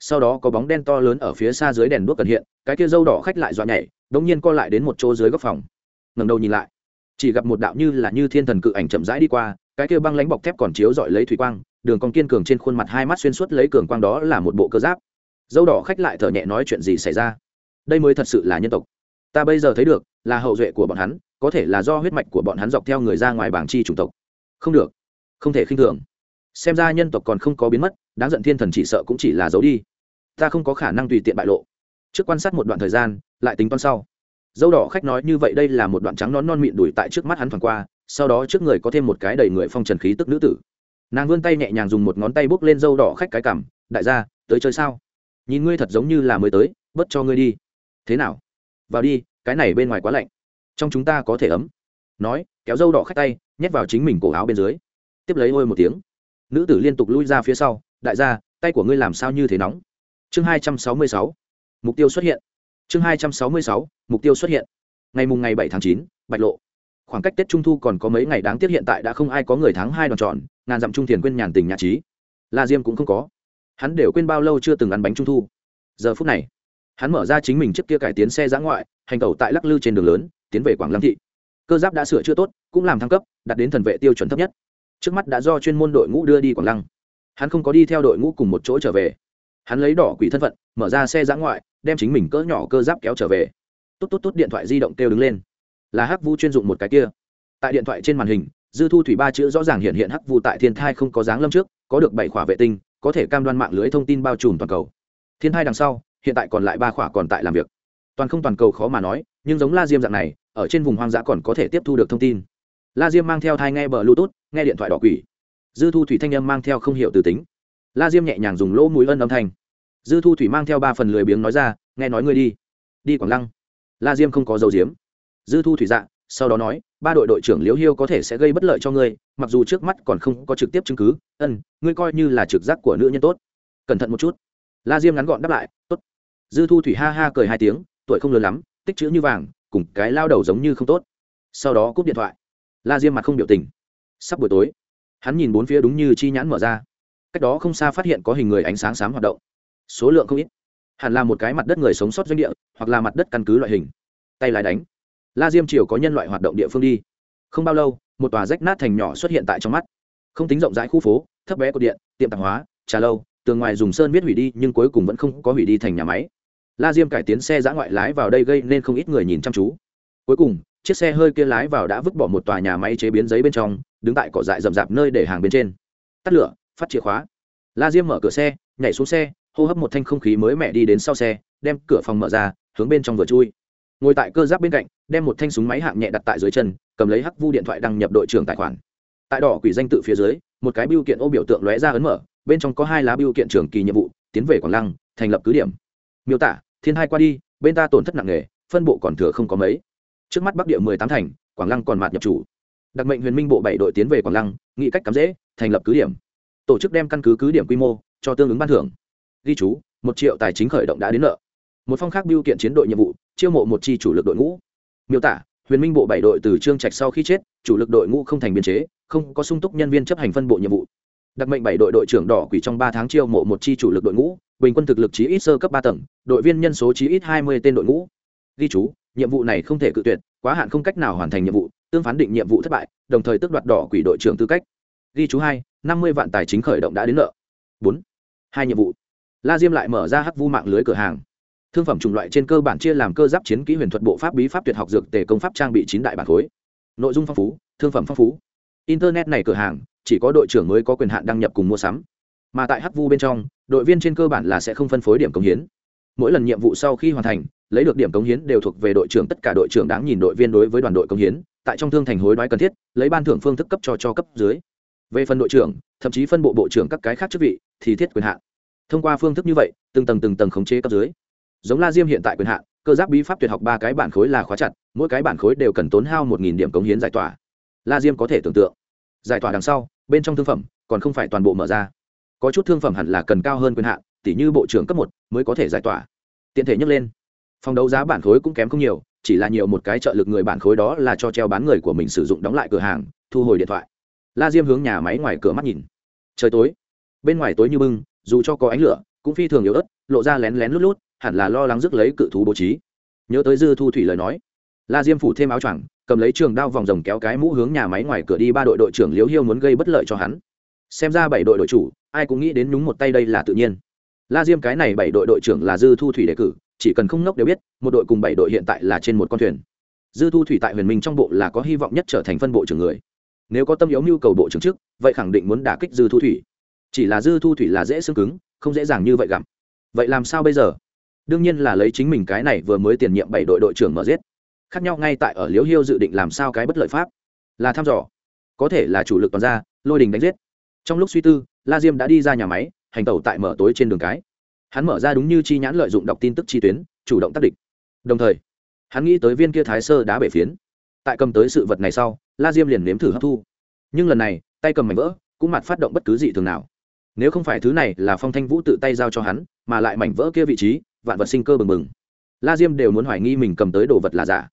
Sau đó có bóng đen to lớn ở phía xa dưới đèn đuốc cần hiện, cái kia dâu đỏ khách lại dọa nhảy đ nhiên co lại đến một chỗ dưới góc phòng. Ngầm đầu nhìn lại, chỉ gặp một đạo như là như thiên thần cự ảnh chậm rãi đi qua, cái kia băng lánh bọc thép còn chiếu dọi lấy thủy quang, đường còn kiên cường trên khuôn mặt hai mắt xuyên suốt lấy cường quang đó là một bộ cơ giáp. Dâu đỏ khách lại thở nhẹ nói chuyện gì xảy ra? Đây mới thật sự là nhân tộc. Ta bây giờ thấy được là hậu duệ của bọn hắn, có thể là do huyết mạch của bọn hắn dọc theo người ra ngoài bảng chi chủng tộc. Không được. Không thể khinh thường. Xem ra nhân tộc còn không có biến mất, đáng giận thiên thần chỉ sợ cũng chỉ là giấu đi. Ta không có khả năng tùy tiện bại lộ. Trước quan sát một đoạn thời gian, lại tính toán sau. Dâu đỏ khách nói như vậy đây là một đoạn trắng nón non mịn đùi tại trước mắt hắn thoảng qua, sau đó trước người có thêm một cái đầy người phong trần khí tức nữ tử. Nàng vươn tay nhẹ nhàng dùng một ngón tay bốc lên dâu đỏ khách cái cảm đại gia, tới chơi sao? Nhìn ngươi thật giống như là mới tới, bớt cho ngươi đi. Thế nào? Vào đi, cái này bên ngoài quá lạnh. Trong chúng ta có thể ấm. Nói, kéo dâu đỏ khách tay, nhét vào chính mình cổ áo bên dưới. Tiếp lấy ôi một tiếng. Nữ tử liên tục lui ra phía sau, đại gia, tay của ngươi làm sao như thế nóng? Chương hai trăm sáu mươi sáu. Mục tiêu xuất hiện. Chương hai trăm sáu mươi sáu, mục tiêu xuất hiện. Ngày mùng ngày bảy tháng chín, bạch lộ. Khoảng cách tết trung thu còn có mấy ngày đáng tiếc hiện tại đã không ai có người tháng hai đòn tròn, ngàn dặm trung tiền quên nhàn tình nhạc trí. La diêm cũng không có. Hắn đều quên bao lâu chưa từng ăn bánh trung thu. Giờ phút này hắn mở ra chính mình trước kia cải tiến xe giã ngoại, hành tẩu tại lắc lư trên đường lớn, tiến về quảng lăng thị. Cơ giáp đã sửa chữa tốt, cũng làm thăng cấp đặt đến thần vệ tiêu chuẩn thấp nhất. Trước mắt đã do chuyên môn đội ngũ đưa đi quảng lăng. Hắn không có đi theo đội ngũ cùng một chỗ trở về. Hắn lấy đỏ quỷ thân phận, mở ra xe giã ngoại, đem chính mình cỡ nhỏ cơ giáp kéo trở về. Tốt tốt tốt, điện thoại di động kêu đứng lên. Là hắc vu chuyên dụng một cái kia. Tại điện thoại trên màn hình, dư thu thủy ba chữ rõ ràng hiện hiện hắc vu tại thiên thai không có dáng lâm trước, có được bảy khỏa vệ tinh, có thể cam đoan mạng lưới thông tin bao trùm toàn cầu. Thiên thai đằng sau hiện tại còn lại ba khỏa còn tại làm việc. Toàn không toàn cầu khó mà nói, nhưng giống la diêm dạng này, ở trên vùng hoang dã còn có thể tiếp thu được thông tin. La diêm mang theo thai nghe bờ bluetooth, nghe điện thoại đỏ quỷ. Dư thu thủy thanh âm mang theo không h i ể u từ tính. La diêm nhẹ nhàng dùng lỗ mũi ân âm thanh. Dư thu thủy mang theo ba phần lười biếng nói ra, nghe nói ngươi đi. Đi quảng lăng. La diêm không có dầu diếm dư thu thủy dạ sau đó nói, ba đội đội trưởng liễu hiêu có thể sẽ gây bất lợi cho ngươi, mặc dù trước mắt còn không có trực tiếp chứng cứ, ân, ngươi coi như là trực giác của nữ nhân tốt. Cẩn thận một chút. La diêm ngắn gọn đáp lại, tốt dư thu thủy ha ha cười hai tiếng, tuổi không lớn lắm, tích chữ như vàng, cùng cái lao đầu giống như không tốt. Sau đó cúp điện thoại. La diêm mặt không biểu tình. Sắp buổi tối, hắn nhìn bốn phía đúng như chi nhãn mở ra. Cách đó không xa phát hiện có hình người ánh sáng sáng hoạt động. Số lượng không ít. Hẳn là một cái mặt đất người sống sót doanh địa, hoặc là mặt đất căn cứ loại hình. Tay lái đánh. La diêm triều có nhân loại hoạt động địa phương đi. Không bao lâu, một tòa rách nát thành nhỏ xuất hiện tại trong mắt. Không tính rộng rãi khu phố, thấp bé cột điện, tiệm tạp hóa, trà lâu, tường ngoài dùng sơn viết hủy đi nhưng cuối cùng vẫn không có hủy đi thành nhà máy la diêm cải tiến xe giã ngoại lái vào đây gây nên không ít người nhìn chăm chú. Cuối cùng, chiếc xe hơi kia lái vào đã vứt bỏ một tòa nhà máy chế biến giấy bên trong, đứng tại cỏ dại rậm rạp nơi để hàng bên trên. Tắt lửa, phát chìa khóa. La diêm mở cửa xe, nhảy xuống xe, hô hấp một thanh không khí mới mẻ đi đến sau xe, đem cửa phòng mở ra, hướng bên trong vừa chui. Ngồi tại cơ giáp bên cạnh, đem một thanh súng máy hạng nhẹ đặt tại dưới chân, cầm lấy hắc vu điện thoại đăng nhập đội trưởng tài khoản. Tại đỏ quỷ danh tự phía dưới, một cái biêu kiện ô biểu tượng lóe ra ấn mở, bên trong có hai lá biêu kiện trưởng kỳ nhiệm vụ, tiến về quảng lăng, thành lập cứ điểm. Miêu tả thiên hai qua đi, bên ta tổn thất nặng nề, phân bộ còn thừa không có mấy. Trước mắt bắc địa mười tám thành, quảng lăng còn mạt nhập chủ. Đặc mệnh huyền minh bộ bảy đội tiến về quảng lăng, nghị cách cắm dễ, thành lập cứ điểm. Tổ chức đem căn cứ cứ điểm quy mô, cho tương ứng ban thưởng. Ghi chú, một triệu tài chính khởi động đã đến nợ. Một phong khác biêu kiện chiến đội nhiệm vụ, chiêu mộ một chi chủ lực đội ngũ. Miêu tả, huyền minh bộ bảy đội từ trương trạch sau khi chết, chủ lực đội ngũ không thành biên chế, không có sung túc nhân viên chấp hành phân bộ nhiệm vụ. Đặc mệnh bảy đội đội trưởng đỏ quỷ trong ba tháng chiêu mộ một chi chủ lực đội ngũ bình quân thực lực chí ít sơ cấp ba tầng, đội viên nhân số chí ít hai mươi tên đội ngũ. Ghi chú, nhiệm vụ này không thể cự tuyệt, quá hạn không cách nào hoàn thành nhiệm vụ, tương phán định nhiệm vụ thất bại, đồng thời tước đoạt đỏ quỷ đội trưởng tư cách. Ghi chú hai, năm mươi vạn tài chính khởi động đã đến nợ. Bốn, hai nhiệm vụ. La diêm lại mở ra hắc vu mạng lưới cửa hàng. Thương phẩm chủng loại trên cơ bản chia làm cơ giáp chiến kỹ huyền thuật bộ pháp bí pháp tuyệt học dược tề công pháp trang bị chín đại bản khối. Nội dung phong phú, thương phẩm phong phú. Internet này cửa hàng, chỉ có đội trưởng mới có quyền hạn đăng nhập cùng mua sắm. Mà tại hắc vu bên trong đội viên trên cơ bản là sẽ không phân phối điểm công hiến. Mỗi lần nhiệm vụ sau khi hoàn thành, lấy được điểm công hiến đều thuộc về đội trưởng, tất cả đội trưởng đáng nhìn đội viên đối với đoàn đội công hiến, tại trong thương thành hối đoái cần thiết, lấy ban thưởng phương thức cấp cho cho cấp dưới. Về phần đội trưởng, thậm chí phân bộ bộ trưởng các cái khác chức vị, thì thiết quyền hạn. Thông qua phương thức như vậy, từng tầng từng tầng khống chế cấp dưới. Giống la diêm hiện tại quyền hạn, cơ giáp bí pháp tuyệt học ba cái bản khối là khóa chặt, mỗi cái bản khối đều cần tốn hao một điểm cống hiến giải tỏa. La diêm có thể tưởng tượng. Giải tỏa đằng sau, bên trong thương phẩm, còn không phải toàn bộ mở ra có chút thương phẩm hẳn là cần cao hơn quyền hạn tỷ như bộ trưởng cấp một mới có thể giải tỏa. Tiện thể nhắc lên. Phòng đấu giá bản khối cũng kém không nhiều, chỉ là nhiều một cái trợ lực người bản khối đó là cho treo bán người của mình sử dụng đóng lại cửa hàng, thu hồi điện thoại. La diêm hướng nhà máy ngoài cửa mắt nhìn. Trời tối. Bên ngoài tối như bưng, dù cho có ánh lửa, cũng phi thường yếu ớt, lộ ra lén lén lút lút, hẳn là lo lắng rước lấy cự thú bố trí. Nhớ tới dư thu thủy lời nói. La diêm phủ thêm áo choàng, cầm lấy trường đao vòng rồng kéo cái mũ hướng nhà máy ngoài cửa đi, ba đội đội trưởng liễu hiêu muốn gây bất lợi cho hắn xem ra bảy đội đội chủ, ai cũng nghĩ đến nhúng một tay đây là tự nhiên. La diêm cái này bảy đội đội trưởng là dư thu thủy đề cử, chỉ cần không ngốc đều biết, một đội cùng bảy đội hiện tại là trên một con thuyền. Dư thu thủy tại huyền minh trong bộ là có hy vọng nhất trở thành phân bộ trưởng người. Nếu có tâm yếu mưu cầu bộ trưởng trước, vậy khẳng định muốn đả kích dư thu thủy. Chỉ là dư thu thủy là dễ xương cứng, không dễ dàng như vậy gặm vậy làm sao bây giờ? Đương nhiên là lấy chính mình cái này vừa mới tiền nhiệm bảy đội đội trưởng mở giết. Khác nhau ngay tại ở liễu hiêu dự định làm sao cái bất lợi pháp? Là thăm dò. Có thể là chủ lực toàn ra lôi đình đánh giết trong lúc suy tư, la diêm đã đi ra nhà máy, hành tẩu tại mở tối trên đường cái. Hắn mở ra đúng như chi nhãn lợi dụng đọc tin tức chi tuyến, chủ động tác địch. Đồng thời, hắn nghĩ tới viên kia thái sơ đá bể phiến. Tại cầm tới sự vật này sau, la diêm liền nếm thử hấp thu. Nhưng lần này, tay cầm mảnh vỡ, cũng mặt phát động bất cứ gì thường nào. Nếu không phải thứ này là phong thanh vũ tự tay giao cho hắn, mà lại mảnh vỡ kia vị trí, vạn vật sinh cơ bừng bừng. La diêm đều muốn hoài nghi mình cầm tới đồ vật là giả.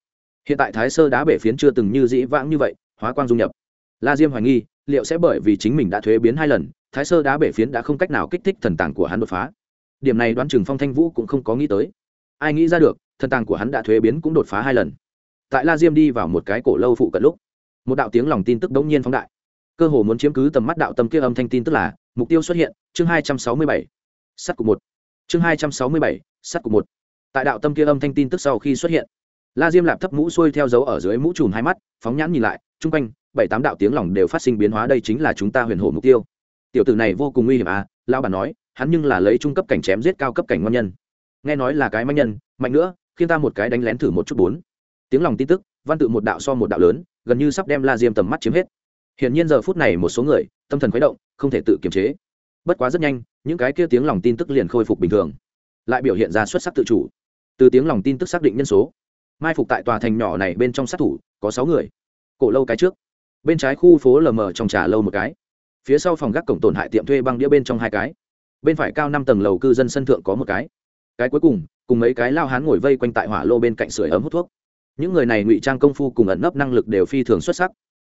Hiện tại thái sơ đá bể phiến chưa từng như dĩ vãng như vậy, hóa quang dung nhập. La diêm hoài nghi liệu sẽ bởi vì chính mình đã thuế biến hai lần, thái sơ đá bể phiến đã không cách nào kích thích thần tàng của hắn đột phá. Điểm này đoán chừng phong thanh vũ cũng không có nghĩ tới. Ai nghĩ ra được, thần tàng của hắn đã thuế biến cũng đột phá hai lần. Tại la diêm đi vào một cái cổ lâu phụ cận lúc, một đạo tiếng lòng tin tức đống nhiên phóng đại. Cơ hồ muốn chiếm cứ tầm mắt đạo tâm kia âm thanh tin tức là, mục tiêu xuất hiện, chương hai trăm sáu mươi bảy. Sắt cục một. Chương hai trăm sáu mươi bảy sắt cục một. Tại đạo tâm kia âm thanh tin tức sau khi xuất hiện, la diêm lạp thấp mũ xuôi theo dấu ở dưới mũ chùm hai mắt, phóng nhãn nhìn lại, chung quanh bảy tám đạo tiếng lòng đều phát sinh biến hóa, đây chính là chúng ta huyền hổ mục tiêu. Tiểu tử này vô cùng nguy hiểm à lao bà nói, hắn nhưng là lấy trung cấp cảnh chém giết cao cấp cảnh ngon nhân. Nghe nói là cái manh nhân, mạnh nữa, khiến ta một cái đánh lén thử một chút bốn. Tiếng lòng tin tức, văn tự một đạo so một đạo lớn, gần như sắp đem la diêm tầm mắt chiếm hết. Hiện nhiên giờ phút này một số người, tâm thần khuấy động, không thể tự kiềm chế. Bất quá rất nhanh, những cái kia tiếng lòng tin tức liền khôi phục bình thường. Lại biểu hiện ra xuất sắc tự chủ. Từ tiếng lòng tin tức xác định nhân số, mai phục tại tòa thành nhỏ này bên trong sát thủ, có sáu người. Cổ lâu cái trước bên trái khu phố lờ mờ trong trà lâu một cái. Phía sau phòng gác cổng tổn hại tiệm thuê băng đĩa bên trong hai cái. Bên phải cao năm tầng lầu cư dân sân thượng có một cái. Cái cuối cùng cùng mấy cái lao hán ngồi vây quanh tại hỏa lô bên cạnh sưởi ấm hút thuốc. Những người này ngụy trang công phu cùng ẩn nấp năng lực đều phi thường xuất sắc.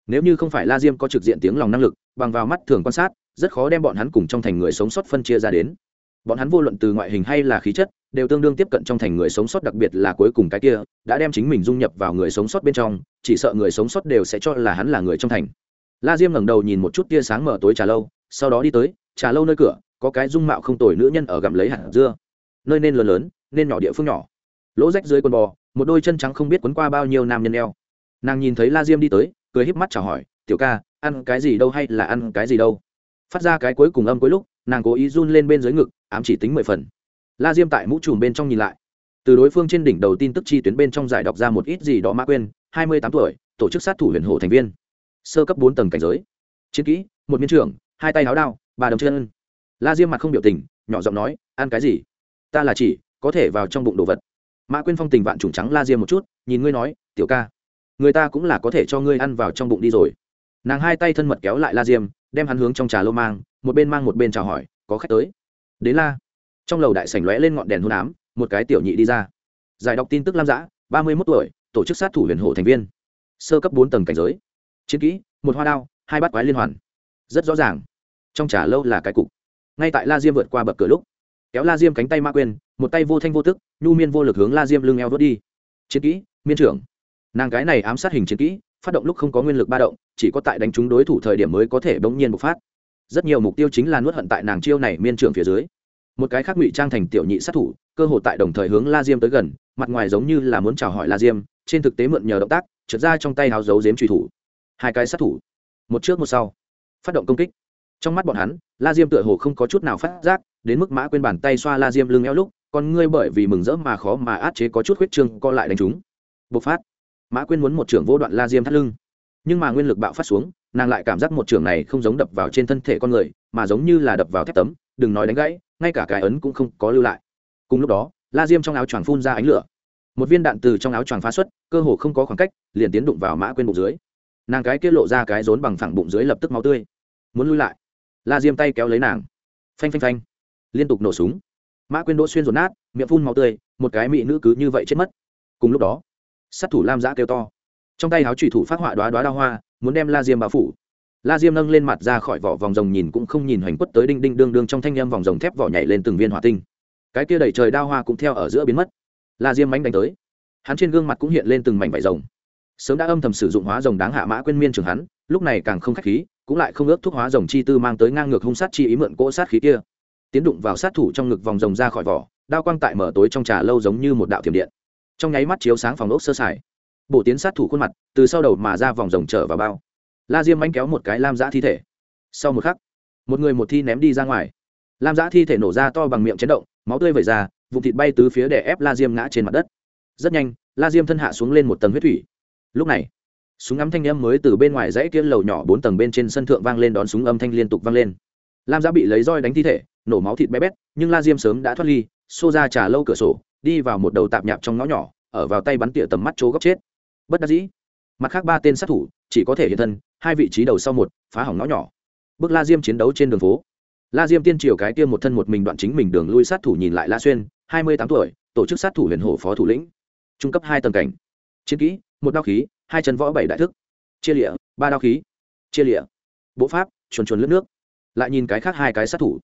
Nếu như không phải la diêm có trực diện tiếng lòng năng lực, bằng vào mắt thường quan sát, rất khó đem bọn hắn cùng trong thành người sống sót phân chia ra đến bọn hắn vô luận từ ngoại hình hay là khí chất, đều tương đương tiếp cận trong thành người sống sót đặc biệt là cuối cùng cái kia, đã đem chính mình dung nhập vào người sống sót bên trong, chỉ sợ người sống sót đều sẽ cho là hắn là người trong thành. La diêm ngẩng đầu nhìn một chút tia sáng mở tối trà lâu, sau đó đi tới, trà lâu nơi cửa, có cái dung mạo không tồi nữ nhân ở gặm lấy hạt dưa. Nơi nên lớn lớn, nên nhỏ địa phương nhỏ. Lỗ rách dưới con bò, một đôi chân trắng không biết quấn qua bao nhiêu nam nhân eo. Nàng nhìn thấy la diêm đi tới, cười híp mắt chào hỏi, tiểu ca, ăn cái gì đâu hay là ăn cái gì đâu? Phát ra cái cuối cùng âm cuối lúc nàng cố ý run lên bên dưới ngực, ám chỉ tính mười phần. La diêm tại mũ trùm bên trong nhìn lại. Từ đối phương trên đỉnh đầu tin tức chi tuyến bên trong giải đọc ra một ít gì đó mã quên, hai mươi tám tuổi, tổ chức sát thủ huyền hồ thành viên. Sơ cấp bốn tầng cảnh giới. Chiến kỹ, một miên trưởng, hai tay áo đao, ba đồng chân. La diêm mặt không biểu tình, nhỏ giọng nói, ăn cái gì? Ta là chỉ, có thể vào trong bụng đồ vật. Mã quyên phong tình vạn trùng trắng la diêm một chút, nhìn ngươi nói, tiểu ca, người ta cũng là có thể cho ngươi ăn vào trong bụng đi rồi. Nàng hai tay thân mật kéo lại la diêm đem hắn hướng trong trà lô mang, một bên mang một bên chào hỏi, có khách tới. Đến la. Trong lầu đại sảnh lóe lên ngọn đèn hôn ám, một cái tiểu nhị đi ra. Giải đọc tin tức lam giã ba mươi mốt tuổi, tổ chức sát thủ huyền hổ thành viên. Sơ cấp bốn tầng cảnh giới. Chiến kỹ, một hoa đao, hai bát quái liên hoàn. Rất rõ ràng. Trong trà lâu là cái cục. Ngay tại la diêm vượt qua bậc cửa lúc, kéo la diêm cánh tay ma quên một tay vô thanh vô tức, nhu miên vô lực hướng la diêm lưng eo vớt đi. Chiến kỹ, miên trưởng. Nàng cái này ám sát hình chiến kỹ phát động lúc không có nguyên lực ba động, chỉ có tại đánh trúng đối thủ thời điểm mới có thể bỗng nhiên bộc phát. Rất nhiều mục tiêu chính là nuốt hận tại nàng chiêu này miên trưởng phía dưới. Một cái khác ngụy trang thành tiểu nhị sát thủ, cơ hội tại đồng thời hướng la diêm tới gần, mặt ngoài giống như là muốn chào hỏi la diêm, trên thực tế mượn nhờ động tác, trượt ra trong tay háo dấu dếm truy thủ. Hai cái sát thủ, một trước một sau, phát động công kích. Trong mắt bọn hắn, la diêm tựa hồ không có chút nào phát giác, đến mức mã quên bàn tay xoa la diêm lưng eo lúc còn ngươi bởi vì mừng rỡ mà khó mà át chế có chút huyết trương co lại đánh chúng bộc phát mã quyên muốn một trưởng vô đoạn la diêm thắt lưng. Nhưng mà nguyên lực bạo phát xuống, nàng lại cảm giác một trưởng này không giống đập vào trên thân thể con người, mà giống như là đập vào thép tấm, đừng nói đánh gãy, ngay cả cái ấn cũng không có lưu lại. Cùng lúc đó, la diêm trong áo choàng phun ra ánh lửa. Một viên đạn từ trong áo choàng phá xuất, cơ hồ không có khoảng cách, liền tiến đụng vào mã quên bụng dưới. Nàng cái kia lộ ra cái rốn bằng phẳng bụng dưới lập tức máu tươi. Muốn lui lại, la diêm tay kéo lấy nàng. Phanh phanh phanh, liên tục nổ súng. Mã quyên đỗ xuyên rột nát, miệng phun máu tươi, một cái mỹ nữ cứ như vậy chết mất. Cùng lúc đó sát thủ lam giã kêu to. Trong tay áo trùy thủ phát họa đoá đoá đa hoa, muốn đem la diêm bao phủ. La diêm nâng lên mặt ra khỏi vỏ vòng rồng nhìn cũng không nhìn hoành quất tới đinh đinh đương đương trong thanh em vòng rồng thép vỏ nhảy lên từng viên hỏa tinh. Cái kia đẩy trời đa hoa cũng theo ở giữa biến mất. La diêm mánh đánh tới. Hắn trên gương mặt cũng hiện lên từng mảnh vải rồng. Sớm đã âm thầm sử dụng hóa rồng đáng hạ mã quên miên trường hắn, lúc này càng không k h á c h khí, cũng lại không ước thuốc hóa rồng chi tư mang tới ngang ngược hung sát chi ý mượn cỗ sát khí kia. Tiến đụng vào sát thủ trong ngực vòng rồng ra khỏi vỏ, đao quang tại mở tối trong trà lâu giống như một đạo thiểm điện trong nháy mắt chiếu sáng phòng ốc sơ sài. Bổ tiến sát thủ khuôn mặt, từ sau đầu mà ra vòng rồng trở vào bao. La diêm mánh kéo một cái lam giã thi thể. Sau một khắc, một người một thi ném đi ra ngoài. Lam giã thi thể nổ ra to bằng miệng chấn động, máu tươi vẩy ra vụ thịt bay tứ phía để ép la diêm ngã trên mặt đất. Rất nhanh, la diêm thân hạ xuống lên một tầng huyết thủy. Lúc này, súng ngắm thanh â m mới từ bên ngoài dãy kia lầu nhỏ bốn tầng bên trên sân thượng vang lên đón súng âm thanh liên tục vang lên. Lam giã bị lấy roi đánh thi thể, nổ máu thịt bé bét, nhưng la diêm sớm đã thoát ly xô ra trà lâu cửa sổ, đi vào một đầu tạp nhạp trong ngõ nhỏ, ở vào tay bắn tỉa tầm mắt chỗ góc chết. Bất đắc dĩ. Mặt khác ba tên sát thủ, chỉ có thể hiện thân, hai vị trí đầu sau một, phá hỏng ngõ nhỏ. Bước la diêm chiến đấu trên đường phố. La diêm tiên triều cái tiêm một thân một mình đoạn chính mình đường lui sát thủ nhìn lại la xuyên, hai mươi tám tuổi, tổ chức sát thủ huyền hổ phó thủ lĩnh. Trung cấp hai tầng cảnh. Chiến kỹ, một đao khí, hai chân võ bảy đại thức. Chia lịa, ba đao khí. Chia lịa. Bộ pháp, chuồn chuồn lướt nước. Lại nhìn cái khác hai cái sát thủ.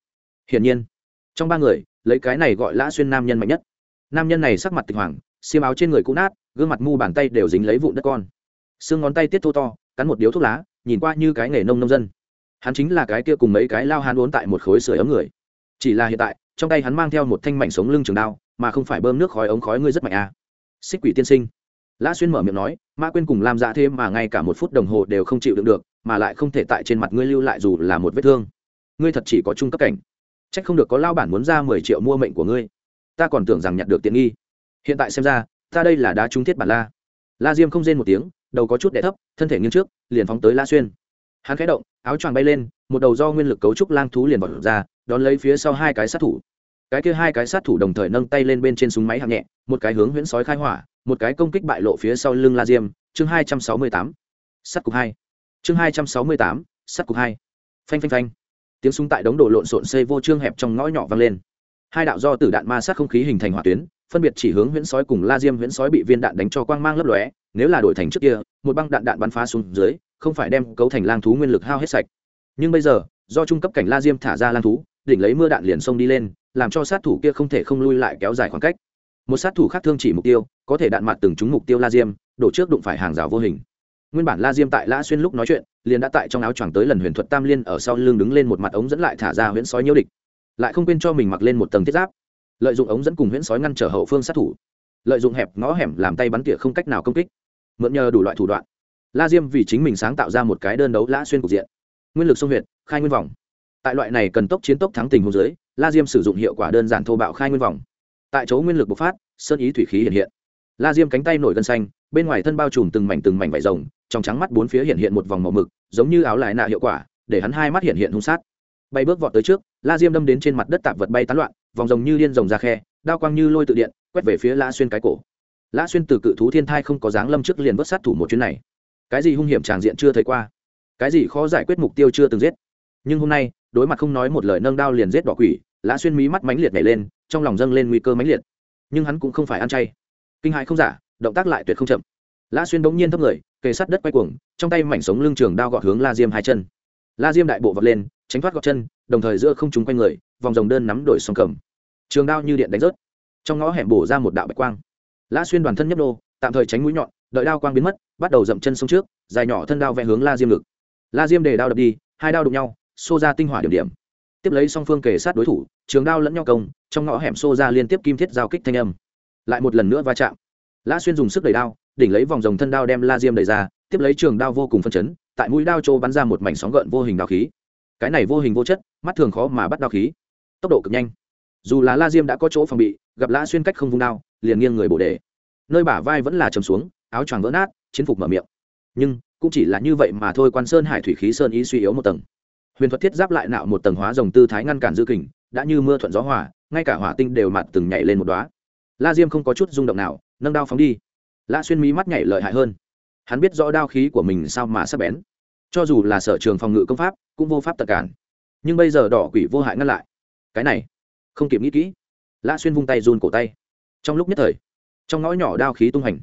Hiển nhiên trong ba người, lấy cái này gọi lã xuyên nam nhân mạnh nhất. Nam nhân này sắc mặt tịch hoàng, xiêm áo trên người cũ nát, gương mặt mu bàn tay đều dính lấy vụn đất con. Xương ngón tay tiết thô to, cắn một điếu thuốc lá, nhìn qua như cái nghề nông nông dân. Hắn chính là cái kia cùng mấy cái lao hắn uốn tại một khối sửa ấm người. Chỉ là hiện tại, trong tay hắn mang theo một thanh mảnh sống lưng trường đao, mà không phải bơm nước khói ống khói ngươi rất mạnh à. xích quỷ tiên sinh. Lã xuyên mở miệng nói, ma quên cùng làm dạ thêm mà ngay cả một phút đồng hồ đều không chịu đựng được, mà lại không thể tại trên mặt ngươi lưu lại dù là một vết thương. Ngươi thật chỉ có trung cấp cảnh c h ắ c không được có lao bản muốn ra mười triệu mua mệnh của ngươi. Ta còn tưởng rằng nhặt được tiện nghi. Hiện tại xem ra, ta đây là đá trúng thiết bản la. La diêm không rên một tiếng, đầu có chút đẻ thấp, thân thể nghiêng trước, liền phóng tới la xuyên. Hắn khẽ động, áo choàng bay lên, một đầu do nguyên lực cấu trúc lang thú liền vọt ra, đón lấy phía sau hai cái sát thủ. Cái kia hai cái sát thủ đồng thời nâng tay lên bên trên súng máy hạng nhẹ, một cái hướng huyễn sói khai hỏa, một cái công kích bại lộ phía sau lưng la diêm. Chương hai trăm sáu mươi tám sắt cục hai. Chương hai trăm sáu mươi tám sắt cục hai. Phanh phanh phanh tiếng súng tại đống đổ lộn xộn xây vô trương hẹp trong ngõ nhỏ vang lên. Hai đạo do tử đạn ma sát không khí hình thành hỏa tuyến, phân biệt chỉ hướng huyễn sói cùng la diêm huyễn sói bị viên đạn đánh cho quang mang lấp lóe, nếu là đổi thành trước kia, một băng đạn đạn bắn phá xuống dưới, không phải đem cấu thành lang thú nguyên lực hao hết sạch. Nhưng bây giờ, do trung cấp cảnh la diêm thả ra lang thú, đỉnh lấy mưa đạn liền xông đi lên, làm cho sát thủ kia không thể không lui lại kéo dài khoảng cách. Một sát thủ khác thương chỉ mục tiêu, có thể đạn mặt từng trúng mục tiêu la diêm, đổ trước đụng phải hàng rào vô hình nguyên bản la diêm tại lã xuyên lúc nói chuyện, liền đã tại trong áo choàng tới lần huyền thuật tam liên ở sau lưng đứng lên một mặt ống dẫn lại thả ra huyễn sói nhiễu địch. Lại không quên cho mình mặc lên một tầng thiết giáp. Lợi dụng ống dẫn cùng huyễn sói ngăn trở hậu phương sát thủ. Lợi dụng hẹp ngõ hẻm làm tay bắn tỉa không cách nào công kích. Mượn nhờ đủ loại thủ đoạn, la diêm vì chính mình sáng tạo ra một cái đơn đấu lã xuyên cục diện. Nguyên lực sông huyệt, khai nguyên vòng. Tại loại này cần tốc chiến tốc thắng tình hồ giới la diêm sử dụng hiệu quả đơn giản thô bạo khai nguyên vòng. Tại chỗ nguyên lực bộc phát, sơn ý thủy khí hiện hiện. La diêm cánh tay nổi gân xanh, bên ngoài thân bao trùm từng mảnh từng mảnh vải rồng trong trắng mắt bốn phía hiện hiện một vòng màu mực, giống như áo lại nạ hiệu quả, để hắn hai mắt hiện hiện hung sát. Bay bước vọt tới trước, la diêm đâm đến trên mặt đất tạp vật bay tán loạn, vòng rồng như điên rồng ra khe, đao quang như lôi tự điện, quét về phía la xuyên cái cổ. La xuyên từ cự thú thiên thai không có dáng lâm trước liền vớt sát thủ một chuyến này. Cái gì hung hiểm tràng diện chưa thấy qua. Cái gì khó giải quyết mục tiêu chưa từng giết. Nhưng hôm nay, đối mặt không nói một lời nâng đao liền giết đỏ quỷ lã xuyên mí mắt mánh liệt nhảy lên, trong lòng dâng lên nguy cơ mánh liệt. Nhưng hắn cũng không phải ăn chay. Kinh hại không giả, động tác lại tuyệt không chậm. Lã xuyên bỗng nhiên thấp người kề sát đất quay cuồng, trong tay mảnh sống lưng trường đao gọt hướng la diêm hai chân. La diêm đại bộ vật lên, tránh thoát gọt chân, đồng thời giữa không trúng quanh người, vòng rồng đơn nắm đổi song cầm. Trường đao như điện đánh rớt, trong ngõ hẻm bổ ra một đạo bạch quang. Lã xuyên đoàn thân nhấp đô tạm thời tránh mũi nhọn, đợi đao quang biến mất, bắt đầu dậm chân sông trước, dài nhỏ thân đao vẽ hướng la diêm ngực. La diêm để đao đập đi, hai đao đụng nhau, xô ra tinh hỏa điểm điểm. Tiếp lấy song phương kề sát đối thủ, trường đao lẫn nhau công, trong ngõ hẻm xô ra liên tiếp kim thiết giao kích thanh âm. Lại một lần nữa va chạm. Lã xuyên dùng sức đẩy đao đỉnh lấy vòng rồng thân đao đem la diêm đẩy ra, tiếp lấy trường đao vô cùng phân chấn, tại mũi đao châu bắn ra một mảnh sóng gợn vô hình đao khí. Cái này vô hình vô chất, mắt thường khó mà bắt đao khí. Tốc độ cực nhanh. Dù là la diêm đã có chỗ phòng bị, gặp lã xuyên cách không vung đao, liền nghiêng người bổ đề. Nơi bả vai vẫn là chầm xuống, áo choàng vỡ nát, chiến phục mở miệng. Nhưng, cũng chỉ là như vậy mà thôi, quan sơn hải thủy khí sơn ý suy yếu một tầng. Huyền thuật thiết giáp lại nạo một tầng hóa dòng tư thái ngăn cản dư kình, đã như mưa thuận gió hỏa ngay cả hỏa tinh đều mặt từng nhảy lên một đóa. la diêm không có chút rung động nào, nâng đao phóng đi. Lã xuyên mí mắt nhảy lợi hại hơn. Hắn biết rõ đao khí của mình sao mà sắp bén. Cho dù là sở trường phòng ngự công pháp, cũng vô pháp tật cản. Nhưng bây giờ đỏ quỷ vô hại ngăn lại. Cái này, không kịp nghĩ kỹ. Lã xuyên vung tay run cổ tay. Trong lúc nhất thời, trong ngõ nhỏ đao khí tung hành,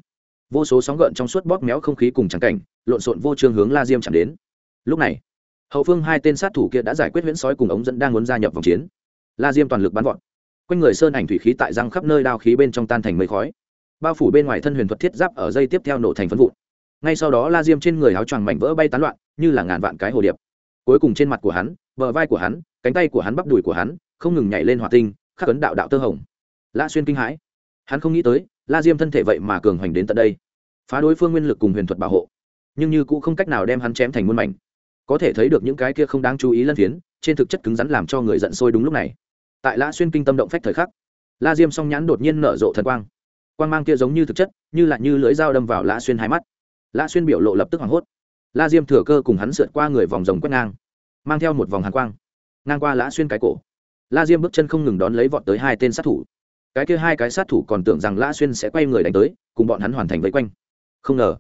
vô số sóng gợn trong suốt bóp méo không khí cùng trắng cảnh, lộn xộn vô trương hướng la diêm chạm đến. Lúc này, hậu phương hai tên sát thủ kia đã giải quyết huyễn sói cùng ống dẫn đang muốn gia nhập vòng chiến. La diêm toàn lực bắn vọt. Quanh người sơn ảnh thủy khí tại răng khắp nơi đao khí bên trong tan thành mây khói bao phủ bên ngoài thân huyền thuật thiết giáp ở dây tiếp theo nổ thành phân vụn. Ngay sau đó la diêm trên người áo choàng mảnh vỡ bay tán loạn, như là ngàn vạn cái hồ điệp. Cuối cùng trên mặt của hắn, bờ vai của hắn, cánh tay của hắn bắp đùi của hắn, không ngừng nhảy lên hỏa tinh, khắc ấn đạo đạo tơ hồng. La xuyên kinh hãi. Hắn không nghĩ tới, la diêm thân thể vậy mà cường hoành đến tận đây. Phá đối phương nguyên lực cùng huyền thuật bảo hộ, nhưng như cũng không cách nào đem hắn chém thành muôn mảnh. Có thể thấy được những cái kia không đáng chú ý lân phiến, trên thực chất cứng rắn làm cho người giận sôi đúng lúc này. Tại lã xuyên kinh tâm động phách thời khắc, la diêm song nhãn đột nhiên nở rộ thần quang quang mang kia giống như thực chất, như là như lưỡi dao đâm vào lã xuyên hai mắt. Lã xuyên biểu lộ lập tức hoảng hốt. La diêm thừa cơ cùng hắn sượt qua người vòng rồng quét ngang, mang theo một vòng hàn quang, ngang qua lã xuyên cái cổ. La diêm bước chân không ngừng đón lấy vọt tới hai tên sát thủ. Cái kia hai cái sát thủ còn tưởng rằng lã xuyên sẽ quay người đánh tới, cùng bọn hắn hoàn thành vây quanh. Không ngờ,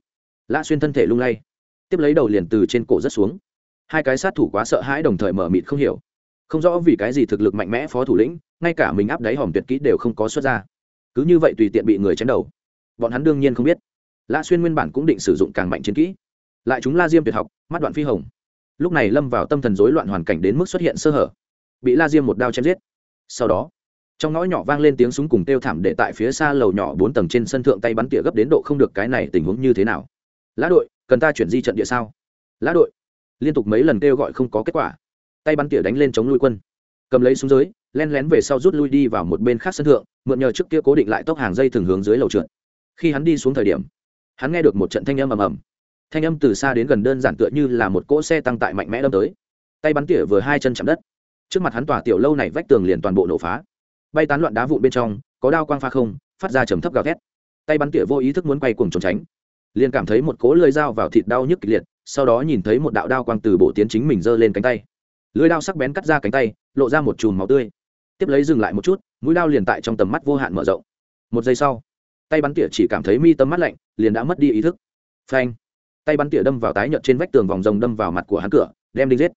lã xuyên thân thể lung lay, tiếp lấy đầu liền từ trên cổ rất xuống. Hai cái sát thủ quá sợ hãi đồng thời mở mịt không hiểu. Không rõ vì cái gì thực lực mạnh mẽ phó thủ lĩnh, ngay cả mình áp đáy hòm tuyệt kỹ đều không có xuất ra cứ như vậy tùy tiện bị người chém đầu. Bọn hắn đương nhiên không biết. Lã xuyên nguyên bản cũng định sử dụng càng mạnh chiến kỹ. Lại chúng la diêm tuyệt học, mắt đoạn phi hồng. Lúc này lâm vào tâm thần rối loạn hoàn cảnh đến mức xuất hiện sơ hở. Bị la diêm một đao chém giết. Sau đó, trong ngõ nhỏ vang lên tiếng súng cùng tiêu thảm để tại phía xa lầu nhỏ bốn tầng trên sân thượng tay bắn tỉa gấp đến độ không được cái này tình huống như thế nào. Lã đội, cần ta chuyển di trận địa sao? Lã đội. Liên tục mấy lần kêu gọi không có kết quả. Tay bắn tỉa đánh lên chống lui quân. Cầm lấy súng dưới len lén về sau rút lui đi vào một bên khác sân thượng, mượn nhờ trước kia cố định lại tốc hàng dây thường hướng dưới lầu trượt. Khi hắn đi xuống thời điểm, hắn nghe được một trận thanh âm ầm ầm. Thanh âm từ xa đến gần đơn giản tựa như là một cỗ xe tăng tại mạnh mẽ đâm tới. Tay bắn tỉa vừa hai chân chạm đất. Trước mặt hắn tỏa tiểu lâu này vách tường liền toàn bộ nổ phá. Bay tán loạn đá vụn bên trong, có đao quang pha không, phát ra trầm thấp gào thét. Tay bắn tỉa vô ý thức muốn quay cuồng trốn tránh. Liền cảm thấy một cỗ lưỡi dao vào thịt đau nhức kịch liệt, sau đó nhìn thấy một đạo đao quang từ bộ tiến chính mình giơ lên cánh tay. Lưỡi đao sắc bén cắt ra cánh tay, lộ ra một chùm máu tươi tiếp lấy dừng lại một chút, mũi lao liền tại trong tầm mắt vô hạn mở rộng. Một giây sau, tay bắn tỉa chỉ cảm thấy mi tâm mắt lạnh, liền đã mất đi ý thức. Phanh! Tay bắn tỉa đâm vào tái nhợt trên vách tường vòng rồng đâm vào mặt của hắn cửa, đem đinh giết.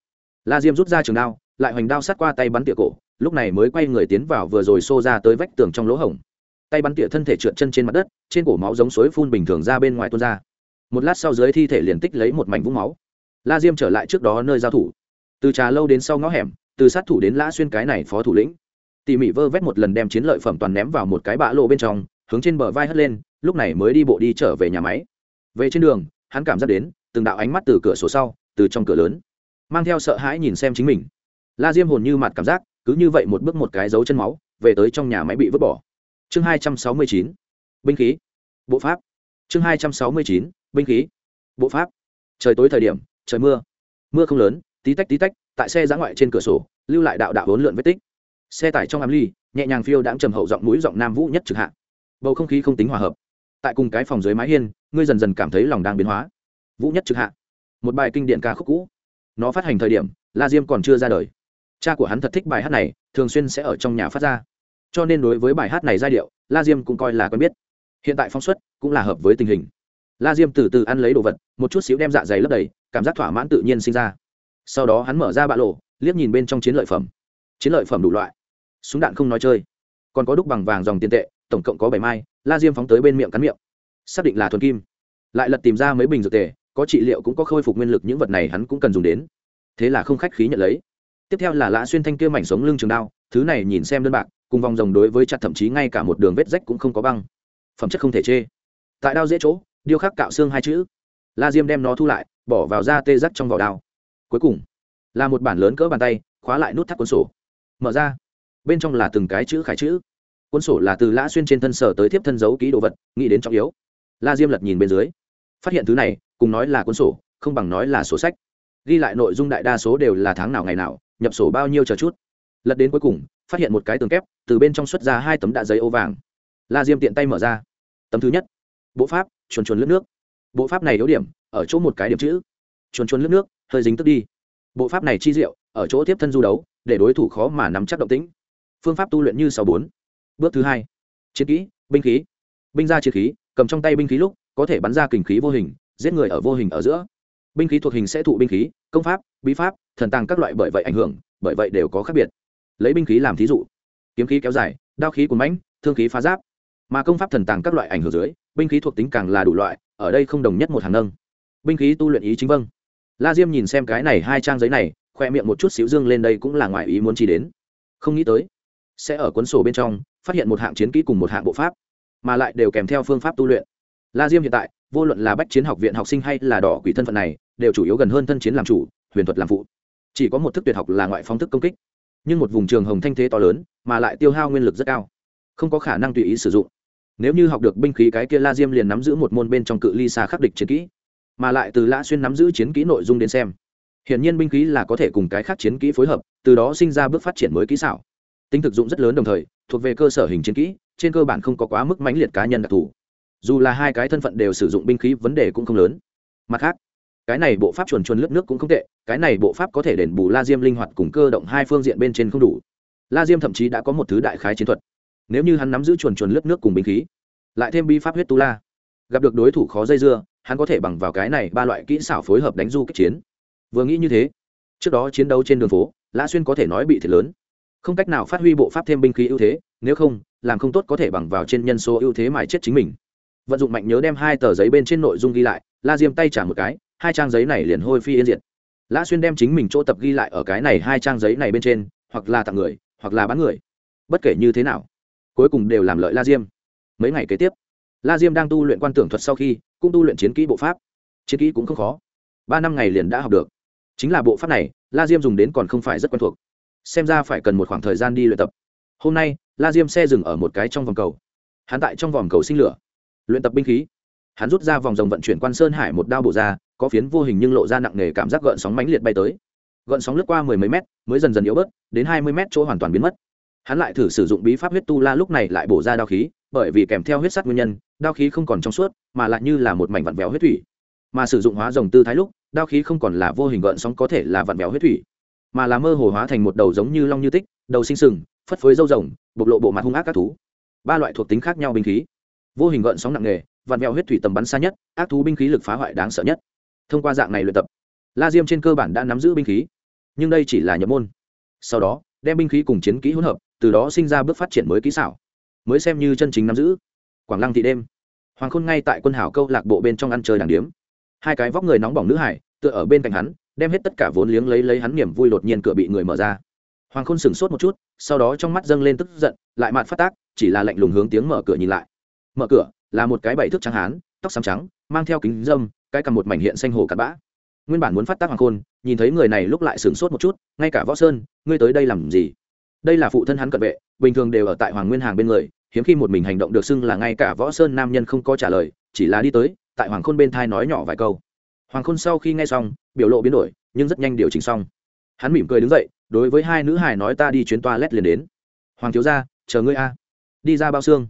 La diêm rút ra trường đao, lại hoành đao sát qua tay bắn tỉa cổ, lúc này mới quay người tiến vào vừa rồi xô ra tới vách tường trong lỗ hổng. Tay bắn tỉa thân thể trượt chân trên mặt đất, trên cổ máu giống suối phun bình thường ra bên ngoài tuôn ra. Một lát sau dưới thi thể liền tích lấy một mảnh vũng máu. La diêm trở lại trước đó nơi giao thủ. Từ trà lâu đến sau ngõ hẻm, từ sát thủ đến lã xuyên cái này phó thủ lĩnh tỉ mỉ vơ vét một lần đem chiến lợi phẩm toàn ném vào một cái bã lộ bên trong, hướng trên bờ vai hất lên, lúc này mới đi bộ đi trở về nhà máy. Về trên đường, hắn cảm giác đến, từng đạo ánh mắt từ cửa sổ sau, từ trong cửa lớn, mang theo sợ hãi nhìn xem chính mình. La diêm hồn như mặt cảm giác, cứ như vậy một bước một cái dấu chân máu, về tới trong nhà máy bị vứt bỏ. Chương hai trăm sáu mươi chín, binh khí, bộ pháp. Chương hai trăm sáu mươi chín, binh khí, bộ pháp. Trời tối thời điểm, trời mưa. Mưa không lớn, tí tách tí tách, tại xe giã ngoại trên cửa sổ, lưu lại đạo đạo hỗn lượn vết tích xe tải trong am ly nhẹ nhàng phiêu đãng trầm hậu giọng mũi giọng nam vũ nhất trực hạ. Bầu không khí không tính hòa hợp. Tại cùng cái phòng dưới mái hiên, ngươi dần dần cảm thấy lòng đang biến hóa. Vũ nhất trực hạ. Một bài kinh điển ca khúc cũ. Nó phát hành thời điểm, la diêm còn chưa ra đời. Cha của hắn thật thích bài hát này, thường xuyên sẽ ở trong nhà phát ra. Cho nên đối với bài hát này giai điệu, la diêm cũng coi là quen biết. Hiện tại phóng xuất cũng là hợp với tình hình. La diêm từ từ ăn lấy đồ vật, một chút xíu đem dạ dày lấp đầy, cảm giác thỏa mãn tự nhiên sinh ra. Sau đó hắn mở ra bạ lộ, liếc nhìn bên trong chiến lợi phẩm. Chiến lợi phẩm đủ loại súng đạn không nói chơi. Còn có đúc bằng vàng dòng tiền tệ, tổng cộng có bảy mai, la diêm phóng tới bên miệng cắn miệng. Xác định là thuần kim. Lại lật tìm ra mấy bình dược tề, có trị liệu cũng có khôi phục nguyên lực những vật này hắn cũng cần dùng đến. Thế là không khách khí nhận lấy. Tiếp theo là lã xuyên thanh kia mảnh sống lưng trường đao, thứ này nhìn xem đơn bạc, cùng vòng rồng đối với chặt thậm chí ngay cả một đường vết rách cũng không có băng. Phẩm chất không thể chê. Tại đao dễ chỗ, điêu khắc cạo xương hai chữ. La diêm đem nó thu lại, bỏ vào da tê rắc trong vỏ đao. Cuối cùng, là một bản lớn cỡ bàn tay, khóa lại nút thắt cuốn sổ. Mở ra bên trong là từng cái chữ khải chữ. Cuốn sổ là từ lã xuyên trên thân sở tới tiếp thân dấu ký đồ vật, nghĩ đến trọng yếu. La diêm lật nhìn bên dưới. Phát hiện thứ này, cùng nói là cuốn sổ, không bằng nói là sổ sách. Ghi lại nội dung đại đa số đều là tháng nào ngày nào, nhập sổ bao nhiêu chờ chút. Lật đến cuối cùng, phát hiện một cái tường kép, từ bên trong xuất ra hai tấm đạ giấy ô vàng. La diêm tiện tay mở ra. Tấm thứ nhất. Bộ pháp, chuồn chuồn lướt nước. Bộ pháp này yếu điểm, ở chỗ một cái điểm chữ. Chuồn chuồn lướt nước, hơi dính tức đi. Bộ pháp này chi diệu, ở chỗ tiếp thân du đấu, để đối thủ khó mà nắm chắc động tĩnh phương pháp tu luyện như sáu bốn. Bước thứ hai, chiến kỹ, binh khí. Binh ra chiến khí, cầm trong tay binh khí lúc, có thể bắn ra kình khí vô hình, giết người ở vô hình ở giữa. Binh khí thuộc hình sẽ thụ binh khí, công pháp, bí pháp, thần tàng các loại bởi vậy ảnh hưởng, bởi vậy đều có khác biệt. Lấy binh khí làm thí dụ. Kiếm khí kéo dài, đao khí của mãnh, thương khí phá giáp. Mà công pháp thần tàng các loại ảnh hưởng dưới, binh khí thuộc tính càng là đủ loại, ở đây không đồng nhất một hàng nâng. Binh khí tu luyện ý chính vâng. La diêm nhìn xem cái này hai trang giấy này, khoe miệng một chút xíu dương lên đây cũng là ngoài ý muốn chi đến. Không nghĩ tới sẽ ở cuốn sổ bên trong, phát hiện một hạng chiến kỹ cùng một hạng bộ pháp, mà lại đều kèm theo phương pháp tu luyện. La diêm hiện tại, vô luận là bách chiến học viện học sinh hay là đỏ quỷ thân phận này, đều chủ yếu gần hơn thân chiến làm chủ, huyền thuật làm phụ. Chỉ có một thức tuyệt học là ngoại phóng thức công kích. Nhưng một vùng trường hồng thanh thế to lớn, mà lại tiêu hao nguyên lực rất cao, không có khả năng tùy ý sử dụng. Nếu như học được binh khí cái kia la diêm liền nắm giữ một môn bên trong cự ly xa khắc địch chiến kỹ, mà lại từ lã xuyên nắm giữ chiến kỹ nội dung đến xem, hiển nhiên binh khí là có thể cùng cái khác chiến kỹ phối hợp, từ đó sinh ra bước phát triển mới kỹ xảo tính thực dụng rất lớn đồng thời, thuộc về cơ sở hình chiến kỹ, trên cơ bản không có quá mức mãnh liệt cá nhân đặc thù. Dù là hai cái thân phận đều sử dụng binh khí vấn đề cũng không lớn. Mặt khác, cái này bộ pháp chuồn chuồn lướt nước cũng không tệ, cái này bộ pháp có thể đền bù la diêm linh hoạt cùng cơ động hai phương diện bên trên không đủ. La diêm thậm chí đã có một thứ đại khái chiến thuật. Nếu như hắn nắm giữ chuồn chuồn lướt nước cùng binh khí, lại thêm bi pháp huyết tu la, gặp được đối thủ khó dây dưa, hắn có thể bằng vào cái này ba loại kỹ xảo phối hợp đánh du kích chiến. Vừa nghĩ như thế, trước đó chiến đấu trên đường phố lã xuyên có thể nói bị thiệt lớn không cách nào phát huy bộ pháp thêm binh khí ưu thế, nếu không, làm không tốt có thể bằng vào trên nhân số ưu thế mà chết chính mình. Vận dụng mạnh nhớ đem hai tờ giấy bên trên nội dung ghi lại, la diêm tay trả một cái, hai trang giấy này liền hôi phi yên diệt. Lã xuyên đem chính mình chỗ tập ghi lại ở cái này hai trang giấy này bên trên, hoặc là tặng người, hoặc là bán người. Bất kể như thế nào, cuối cùng đều làm lợi la diêm. Mấy ngày kế tiếp, la diêm đang tu luyện quan tưởng thuật sau khi, cũng tu luyện chiến kỹ bộ pháp. Chiến kỹ cũng không khó. Ba năm ngày liền đã học được. Chính là bộ pháp này, la diêm dùng đến còn không phải rất quen thuộc xem ra phải cần một khoảng thời gian đi luyện tập. Hôm nay, la diêm xe dừng ở một cái trong vòng cầu. Hắn tại trong vòng cầu sinh lửa, luyện tập binh khí. Hắn rút ra vòng rồng vận chuyển quan sơn hải một đao bổ ra, có phiến vô hình nhưng lộ ra nặng nề cảm giác gợn sóng mãnh liệt bay tới. Gợn sóng lướt qua mười mấy mét, mới dần dần yếu bớt, đến hai mươi mét chỗ hoàn toàn biến mất. Hắn lại thử sử dụng bí pháp huyết tu la lúc này lại bổ ra đao khí, bởi vì kèm theo huyết sắt nguyên nhân, đao khí không còn trong suốt, mà lại như là một mảnh vặn vẹo huyết thủy. Mà sử dụng hóa rồng tư thái lúc, đao khí không còn là vô hình gợn sóng có thể là vặn vẹo huyết thủy mà là mơ hồ hóa thành một đầu giống như long như tích, đầu sinh sừng, phất phới râu rồng, bộc lộ bộ mặt hung ác các thú. Ba loại thuộc tính khác nhau binh khí. Vô hình gợn sóng nặng nề vặn vẹo huyết thủy tầm bắn xa nhất, ác thú binh khí lực phá hoại đáng sợ nhất. Thông qua dạng này luyện tập, la diêm trên cơ bản đã nắm giữ binh khí. Nhưng đây chỉ là nhập môn. Sau đó, đem binh khí cùng chiến kỹ hỗn hợp, từ đó sinh ra bước phát triển mới kỹ xảo. Mới xem như chân chính nắm giữ. Quảng lăng thị đêm. Hoàng khôn ngay tại quân hảo câu lạc bộ bên trong ăn chơi đàng điếm. Hai cái vóc người nóng bỏng nữ hải, tựa ở bên cạnh hắn đem hết tất cả vốn liếng lấy lấy hắn niềm vui đột nhiên cửa bị người mở ra. Hoàng khôn sửng sốt một chút, sau đó trong mắt dâng lên tức giận, lại mạn phát tác, chỉ là lạnh lùng hướng tiếng mở cửa nhìn lại. Mở cửa, là một cái bảy thước trắng hán, tóc xám trắng, mang theo kính dâm, cái cầm một mảnh hiện xanh hồ cặn bã. Nguyên bản muốn phát tác hoàng khôn, nhìn thấy người này lúc lại sửng sốt một chút, ngay cả võ sơn, ngươi tới đây làm gì? Đây là phụ thân hắn cận vệ, bình thường đều ở tại hoàng nguyên hàng bên người, hiếm khi một mình hành động được xưng là ngay cả võ sơn nam nhân không có trả lời, chỉ là đi tới, tại hoàng khôn bên thai nói nhỏ vài câu hoàng khôn sau khi nghe xong, biểu lộ biến đổi, nhưng rất nhanh điều chỉnh xong. Hắn mỉm cười đứng dậy, đối với hai nữ hài nói ta đi chuyến toa lét liền đến. Hoàng thiếu gia, chờ ngươi a. Đi ra bao xương.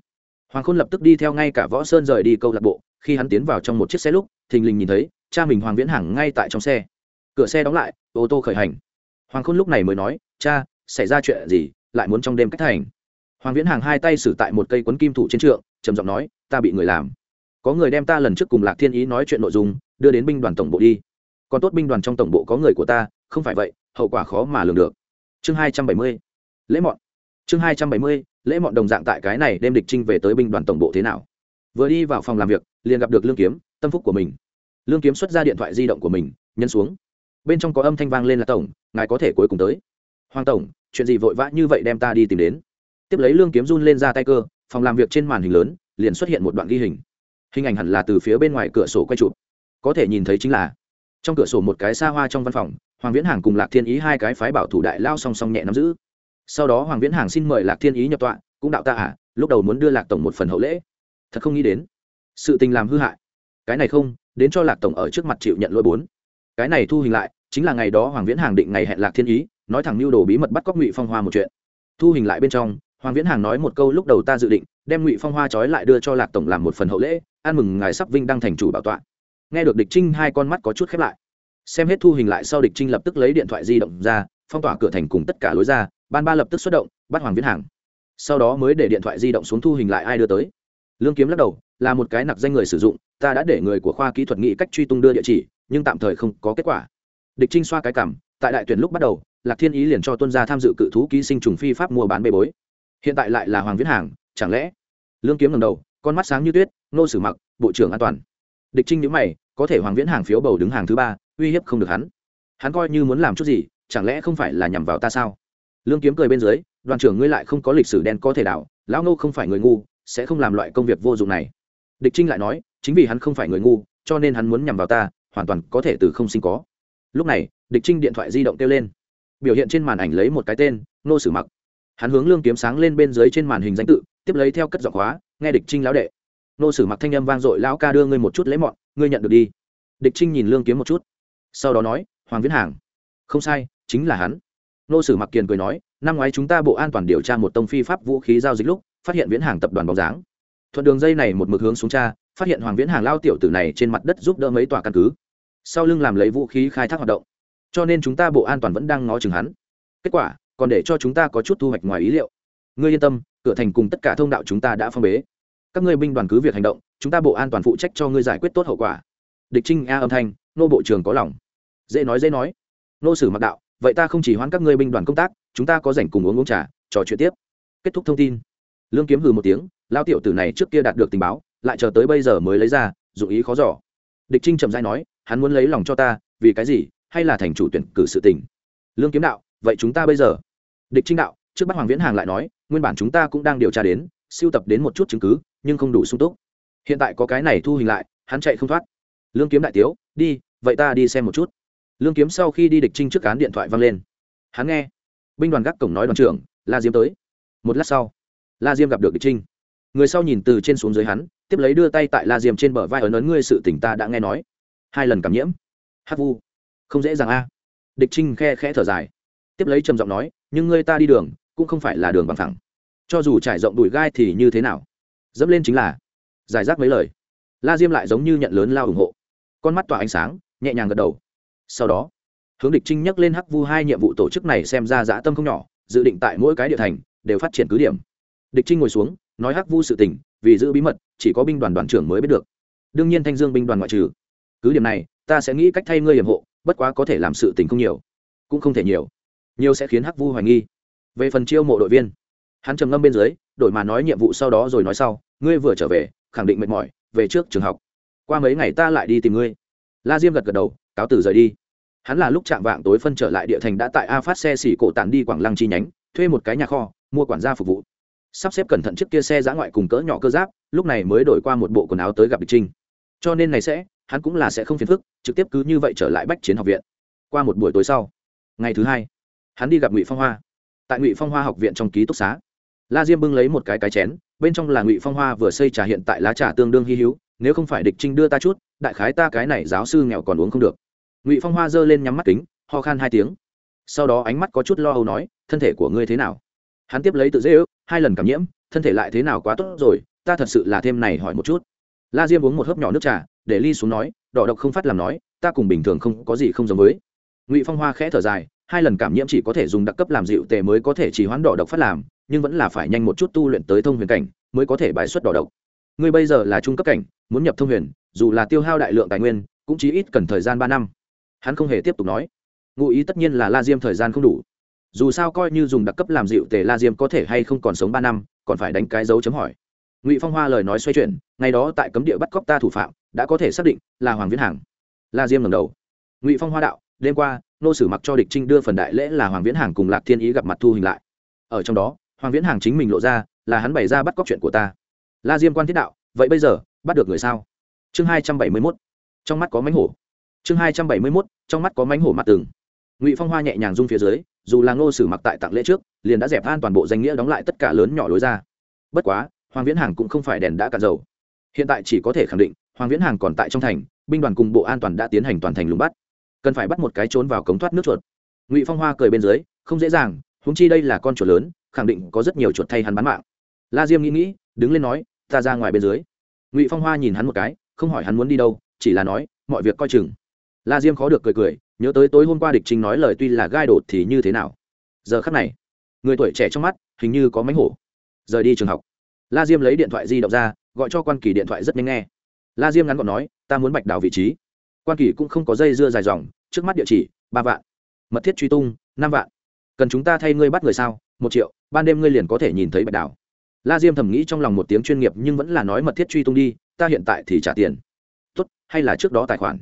Hoàng khôn lập tức đi theo ngay cả võ sơn rời đi câu lạc bộ. Khi hắn tiến vào trong một chiếc xe lúc, thình lình nhìn thấy, cha mình hoàng viễn hằng ngay tại trong xe. Cửa xe đóng lại, ô tô khởi hành. Hoàng khôn lúc này mới nói, cha, xảy ra chuyện gì? Lại muốn trong đêm cách thành? Hoàng viễn Hằng hai tay xử tại một cây quấn kim thủ trên trượng, trầm giọng nói, ta bị người làm có người đem ta lần trước cùng lạc thiên ý nói chuyện nội dung đưa đến binh đoàn tổng bộ đi. Còn tốt binh đoàn trong tổng bộ có người của ta, không phải vậy, hậu quả khó mà lường được. Chương hai trăm bảy mươi, lễ mọn. Chương hai trăm bảy mươi, lễ mọn đồng dạng tại cái này đem địch trinh về tới binh đoàn tổng bộ thế nào. Vừa đi vào phòng làm việc, liền gặp được lương kiếm, tâm phúc của mình. Lương kiếm xuất ra điện thoại di động của mình nhân xuống. Bên trong có âm thanh vang lên là, tổng, ngài có thể cuối cùng tới. Hoàng tổng, chuyện gì vội vã như vậy đem ta đi tìm đến? Tiếp lấy lương kiếm run lên ra tay cơ, phòng làm việc trên màn hình lớn, liền xuất hiện một đoạn ghi hình hình ảnh hẳn là từ phía bên ngoài cửa sổ quay chụp. Có thể nhìn thấy chính là, trong cửa sổ một cái xa hoa trong văn phòng, hoàng viễn hàng cùng lạc thiên ý hai cái phái bảo thủ đại lao song song nhẹ nắm giữ. Sau đó hoàng viễn hàng xin mời lạc thiên ý nhập tọa, cũng đạo ta à lúc đầu muốn đưa lạc tổng một phần hậu lễ. Thật không nghĩ đến, sự tình làm hư hại. Cái này không, đến cho lạc tổng ở trước mặt chịu nhận lỗi bốn. Cái này thu hình lại, chính là ngày đó hoàng viễn hàng định ngày hẹn lạc thiên ý, nói thẳng mưu đồ bí mật bắt cóc ngụy phong hoa một chuyện. Thu hình lại bên trong, hoàng viễn hàng nói một câu lúc đầu ta dự định, đem ngụy phong hoa trói lại đưa cho lạc tổng làm một phần hậu lễ ăn mừng ngài sắp vinh đăng thành chủ bảo tọa. Nghe được địch trinh hai con mắt có chút khép lại. Xem hết thu hình lại sau địch trinh lập tức lấy điện thoại di động ra, phong tỏa cửa thành cùng tất cả lối ra, ban ba lập tức xuất động, bắt hoàng viễn hàng. Sau đó mới để điện thoại di động xuống thu hình lại ai đưa tới. Lương kiếm lắc đầu, là một cái nặc danh người sử dụng, ta đã để người của khoa kỹ thuật nghĩ cách truy tung đưa địa chỉ, nhưng tạm thời không có kết quả. Địch trinh xoa cái cảm, tại đại tuyển lúc bắt đầu, lạc thiên ý liền cho tuân gia tham dự cự thú ký sinh trùng phi pháp mua bán bê bối. Hiện tại lại là hoàng viễn hàng, chẳng lẽ? Lương kiếm lần đầu, con mắt sáng như tuyết nô sử mặc, bộ trưởng an toàn. Địch trinh nhữ mày, có thể hoàng viễn hàng phiếu bầu đứng hàng thứ ba, uy hiếp không được hắn. Hắn coi như muốn làm chút gì, chẳng lẽ không phải là nhằm vào ta sao? Lương kiếm cười bên dưới, đoàn trưởng ngươi lại không có lịch sử đen có thể đảo, lão ngô không phải người ngu, sẽ không làm loại công việc vô dụng này. Địch trinh lại nói, chính vì hắn không phải người ngu, cho nên hắn muốn nhằm vào ta, hoàn toàn có thể từ không sinh có. Lúc này, địch trinh điện thoại di động kêu lên. Biểu hiện trên màn ảnh lấy một cái tên nô sử mặc. Hắn hướng lương kiếm sáng lên bên dưới trên màn hình danh tự, tiếp lấy theo cất giọng hóa nghe địch trinh lão đệ nô sử mặc thanh âm vang dội, lão ca đưa ngươi một chút lấy mọn, ngươi nhận được đi. Địch trinh nhìn lương kiếm một chút, sau đó nói, hoàng viễn hàng. Không sai, chính là hắn. Nô sử mặc kiền cười nói, năm ngoái chúng ta bộ an toàn điều tra một tông phi pháp vũ khí giao dịch lúc, phát hiện viễn hàng tập đoàn bóng dáng. Thuận đường dây này một mực hướng xuống cha phát hiện hoàng viễn hàng lao tiểu tử này trên mặt đất giúp đỡ mấy tòa căn cứ, sau lưng làm lấy vũ khí khai thác hoạt động. Cho nên chúng ta bộ an toàn vẫn đang ngó chừng hắn. Kết quả, còn để cho chúng ta có chút thu hoạch ngoài ý liệu. Ngươi yên tâm, cửa thành cùng tất cả thông đạo chúng ta đã phong bế các ngươi binh đoàn cứ việc hành động, chúng ta bộ an toàn phụ trách cho ngươi giải quyết tốt hậu quả. Địch trinh a âm thanh, nô bộ trưởng có lòng. Dễ nói dễ nói. Nô sử mặc đạo, vậy ta không chỉ hoãn các ngươi binh đoàn công tác, chúng ta có rảnh cùng uống uống trà, trò chuyện tiếp. Kết thúc thông tin. Lương kiếm hừ một tiếng, lao tiểu tử này trước kia đạt được tình báo, lại chờ tới bây giờ mới lấy ra, dụng ý khó giỏ địch trinh trầm dai nói, hắn muốn lấy lòng cho ta, vì cái gì, hay là thành chủ tuyển cử sự tình? Lương kiếm đạo, vậy chúng ta bây giờ? Địch trinh đạo, trước bắt hoàng viễn hàng lại nói, nguyên bản chúng ta cũng đang điều tra đến siêu tập đến một chút chứng cứ nhưng không đủ sung túc. Hiện tại có cái này thu hình lại, hắn chạy không thoát. Lương kiếm đại tiếu, đi, vậy ta đi xem một chút. Lương kiếm sau khi đi địch trinh trước cán điện thoại văng lên. Hắn nghe. Binh đoàn gác cổng nói đoàn trưởng, la diêm tới. Một lát sau, la diêm gặp được địch trinh. Người sau nhìn từ trên xuống dưới hắn, tiếp lấy đưa tay tại la diêm trên bờ vai ấn ấn ngươi sự tỉnh ta đã nghe nói. Hai lần cảm nhiễm. Hát vu. Không dễ dàng a. Địch trinh khe khẽ thở dài. Tiếp lấy trầm giọng nói, nhưng ngươi ta đi đường, cũng không phải là đường bằng thẳng cho dù trải rộng đùi gai thì như thế nào? Dẫm lên chính là giải rác mấy lời. La diêm lại giống như nhận lớn lao ủng hộ. Con mắt tỏa ánh sáng, nhẹ nhàng gật đầu. Sau đó, hướng địch trinh nhắc lên hắc vu hai nhiệm vụ tổ chức này xem ra dã tâm không nhỏ, dự định tại mỗi cái địa thành đều phát triển cứ điểm. Địch trinh ngồi xuống, nói hắc vu sự tình, vì giữ bí mật, chỉ có binh đoàn đoàn trưởng mới biết được. Đương nhiên thanh dương binh đoàn ngoại trừ. Cứ điểm này, ta sẽ nghĩ cách thay ngươi hiểm hộ, bất quá có thể làm sự tình không nhiều, cũng không thể nhiều. Nhiều sẽ khiến hắc vu hoài nghi. Về phần chiêu mộ đội viên hắn trầm ngâm bên dưới, đổi mà nói nhiệm vụ sau đó rồi nói sau, ngươi vừa trở về, khẳng định mệt mỏi, về trước trường học. Qua mấy ngày ta lại đi tìm ngươi. La diêm gật gật đầu, cáo từ rời đi. Hắn là lúc chạm vạng tối phân trở lại địa thành đã tại a phát xe xỉ cổ tàn đi quảng lăng chi nhánh, thuê một cái nhà kho, mua quản gia phục vụ. Sắp xếp cẩn thận trước kia xe giã ngoại cùng cỡ nhỏ cơ giáp, lúc này mới đổi qua một bộ quần áo tới gặp địch trinh. Cho nên này sẽ, hắn cũng là sẽ không phiền phức, trực tiếp cứ như vậy trở lại bách chiến học viện. Qua một buổi tối sau, ngày thứ hai, hắn đi gặp ngụy phong hoa. Tại ngụy phong hoa học viện trong ký túc xá la diêm bưng lấy một cái cái chén, bên trong là ngụy phong hoa vừa xây trà hiện tại lá trà tương đương hy hữu, nếu không phải địch trinh đưa ta chút, đại khái ta cái này giáo sư nghèo còn uống không được. Ngụy phong hoa giơ lên nhắm mắt kính, ho khan hai tiếng. Sau đó ánh mắt có chút lo âu nói, thân thể của ngươi thế nào? Hắn tiếp lấy tự dễ ước, hai lần cảm nhiễm, thân thể lại thế nào quá tốt rồi, ta thật sự là thêm này hỏi một chút. La diêm uống một hớp nhỏ nước trà, để ly xuống nói, đỏ độc không phát làm nói, ta cùng bình thường không có gì không giống với. Ngụy phong hoa khẽ thở dài, hai lần cảm nhiễm chỉ có thể dùng đặc cấp làm dịu tề mới có thể chỉ hoãn đỏ độc phát làm nhưng vẫn là phải nhanh một chút tu luyện tới thông huyền cảnh mới có thể bài xuất đỏ độc. Ngươi bây giờ là trung cấp cảnh, muốn nhập thông huyền, dù là tiêu hao đại lượng tài nguyên, cũng chỉ ít cần thời gian ba năm. Hắn không hề tiếp tục nói. Ngụ ý tất nhiên là la diêm thời gian không đủ. Dù sao coi như dùng đặc cấp làm dịu tề la diêm có thể hay không còn sống ba năm, còn phải đánh cái dấu chấm hỏi. Ngụy phong hoa lời nói xoay chuyển, ngày đó tại cấm địa bắt cóc ta thủ phạm, đã có thể xác định là hoàng viễn hàng. La diêm lần đầu. Ngụy phong hoa đạo, đêm qua, nô sử mặc cho địch trinh đưa phần đại lễ là hoàng viễn hàng cùng lạc thiên ý gặp mặt thu hình lại. Ở trong đó hoàng viễn hàng chính mình lộ ra, là hắn bày ra bắt cóc chuyện của ta. La diêm quan thiết đạo, vậy bây giờ, bắt được người sao? Chương hai trăm bảy mươi mốt. Trong mắt có mánh hổ. Chương hai trăm bảy mươi mốt, trong mắt có mánh hổ mặt tường ngụy phong hoa nhẹ nhàng rung phía dưới, dù là ngô sử mặc tại tặng lễ trước, liền đã dẹp an toàn bộ danh nghĩa đóng lại tất cả lớn nhỏ lối ra. Bất quá, hoàng viễn hàng cũng không phải đèn đã cạn dầu. Hiện tại chỉ có thể khẳng định, hoàng viễn hàng còn tại trong thành, binh đoàn cùng bộ an toàn đã tiến hành toàn thành lùng bắt. Cần phải bắt một cái trốn vào cống thoát nước chuột. Ngụy phong hoa cười bên dưới, không dễ dàng húng chi đây là con chuột lớn, khẳng định có rất nhiều chuột thay hắn bán mạng. La diêm nghĩ nghĩ, đứng lên nói, ta ra ngoài bên dưới. Ngụy phong hoa nhìn hắn một cái, không hỏi hắn muốn đi đâu, chỉ là nói, mọi việc coi chừng. La diêm khó được cười cười, nhớ tới tối hôm qua địch chính nói lời tuy là gai đột thì như thế nào. Giờ khắc này, người tuổi trẻ trong mắt hình như có mánh hổ. Rời đi trường học, la diêm lấy điện thoại di động ra, gọi cho quan kỳ điện thoại rất nhanh nghe. La diêm ngắn gọn nói, ta muốn bạch đào vị trí. Quan kỳ cũng không có dây dưa dài dòng, trước mắt địa chỉ, ba vạn. Mật thiết truy tung, năm vạn cần chúng ta thay ngươi bắt người sao? Một triệu, ban đêm ngươi liền có thể nhìn thấy bạch đào. La diêm thầm nghĩ trong lòng một tiếng chuyên nghiệp nhưng vẫn là nói mật thiết truy tung đi, ta hiện tại thì trả tiền. Tốt, hay là trước đó tài khoản?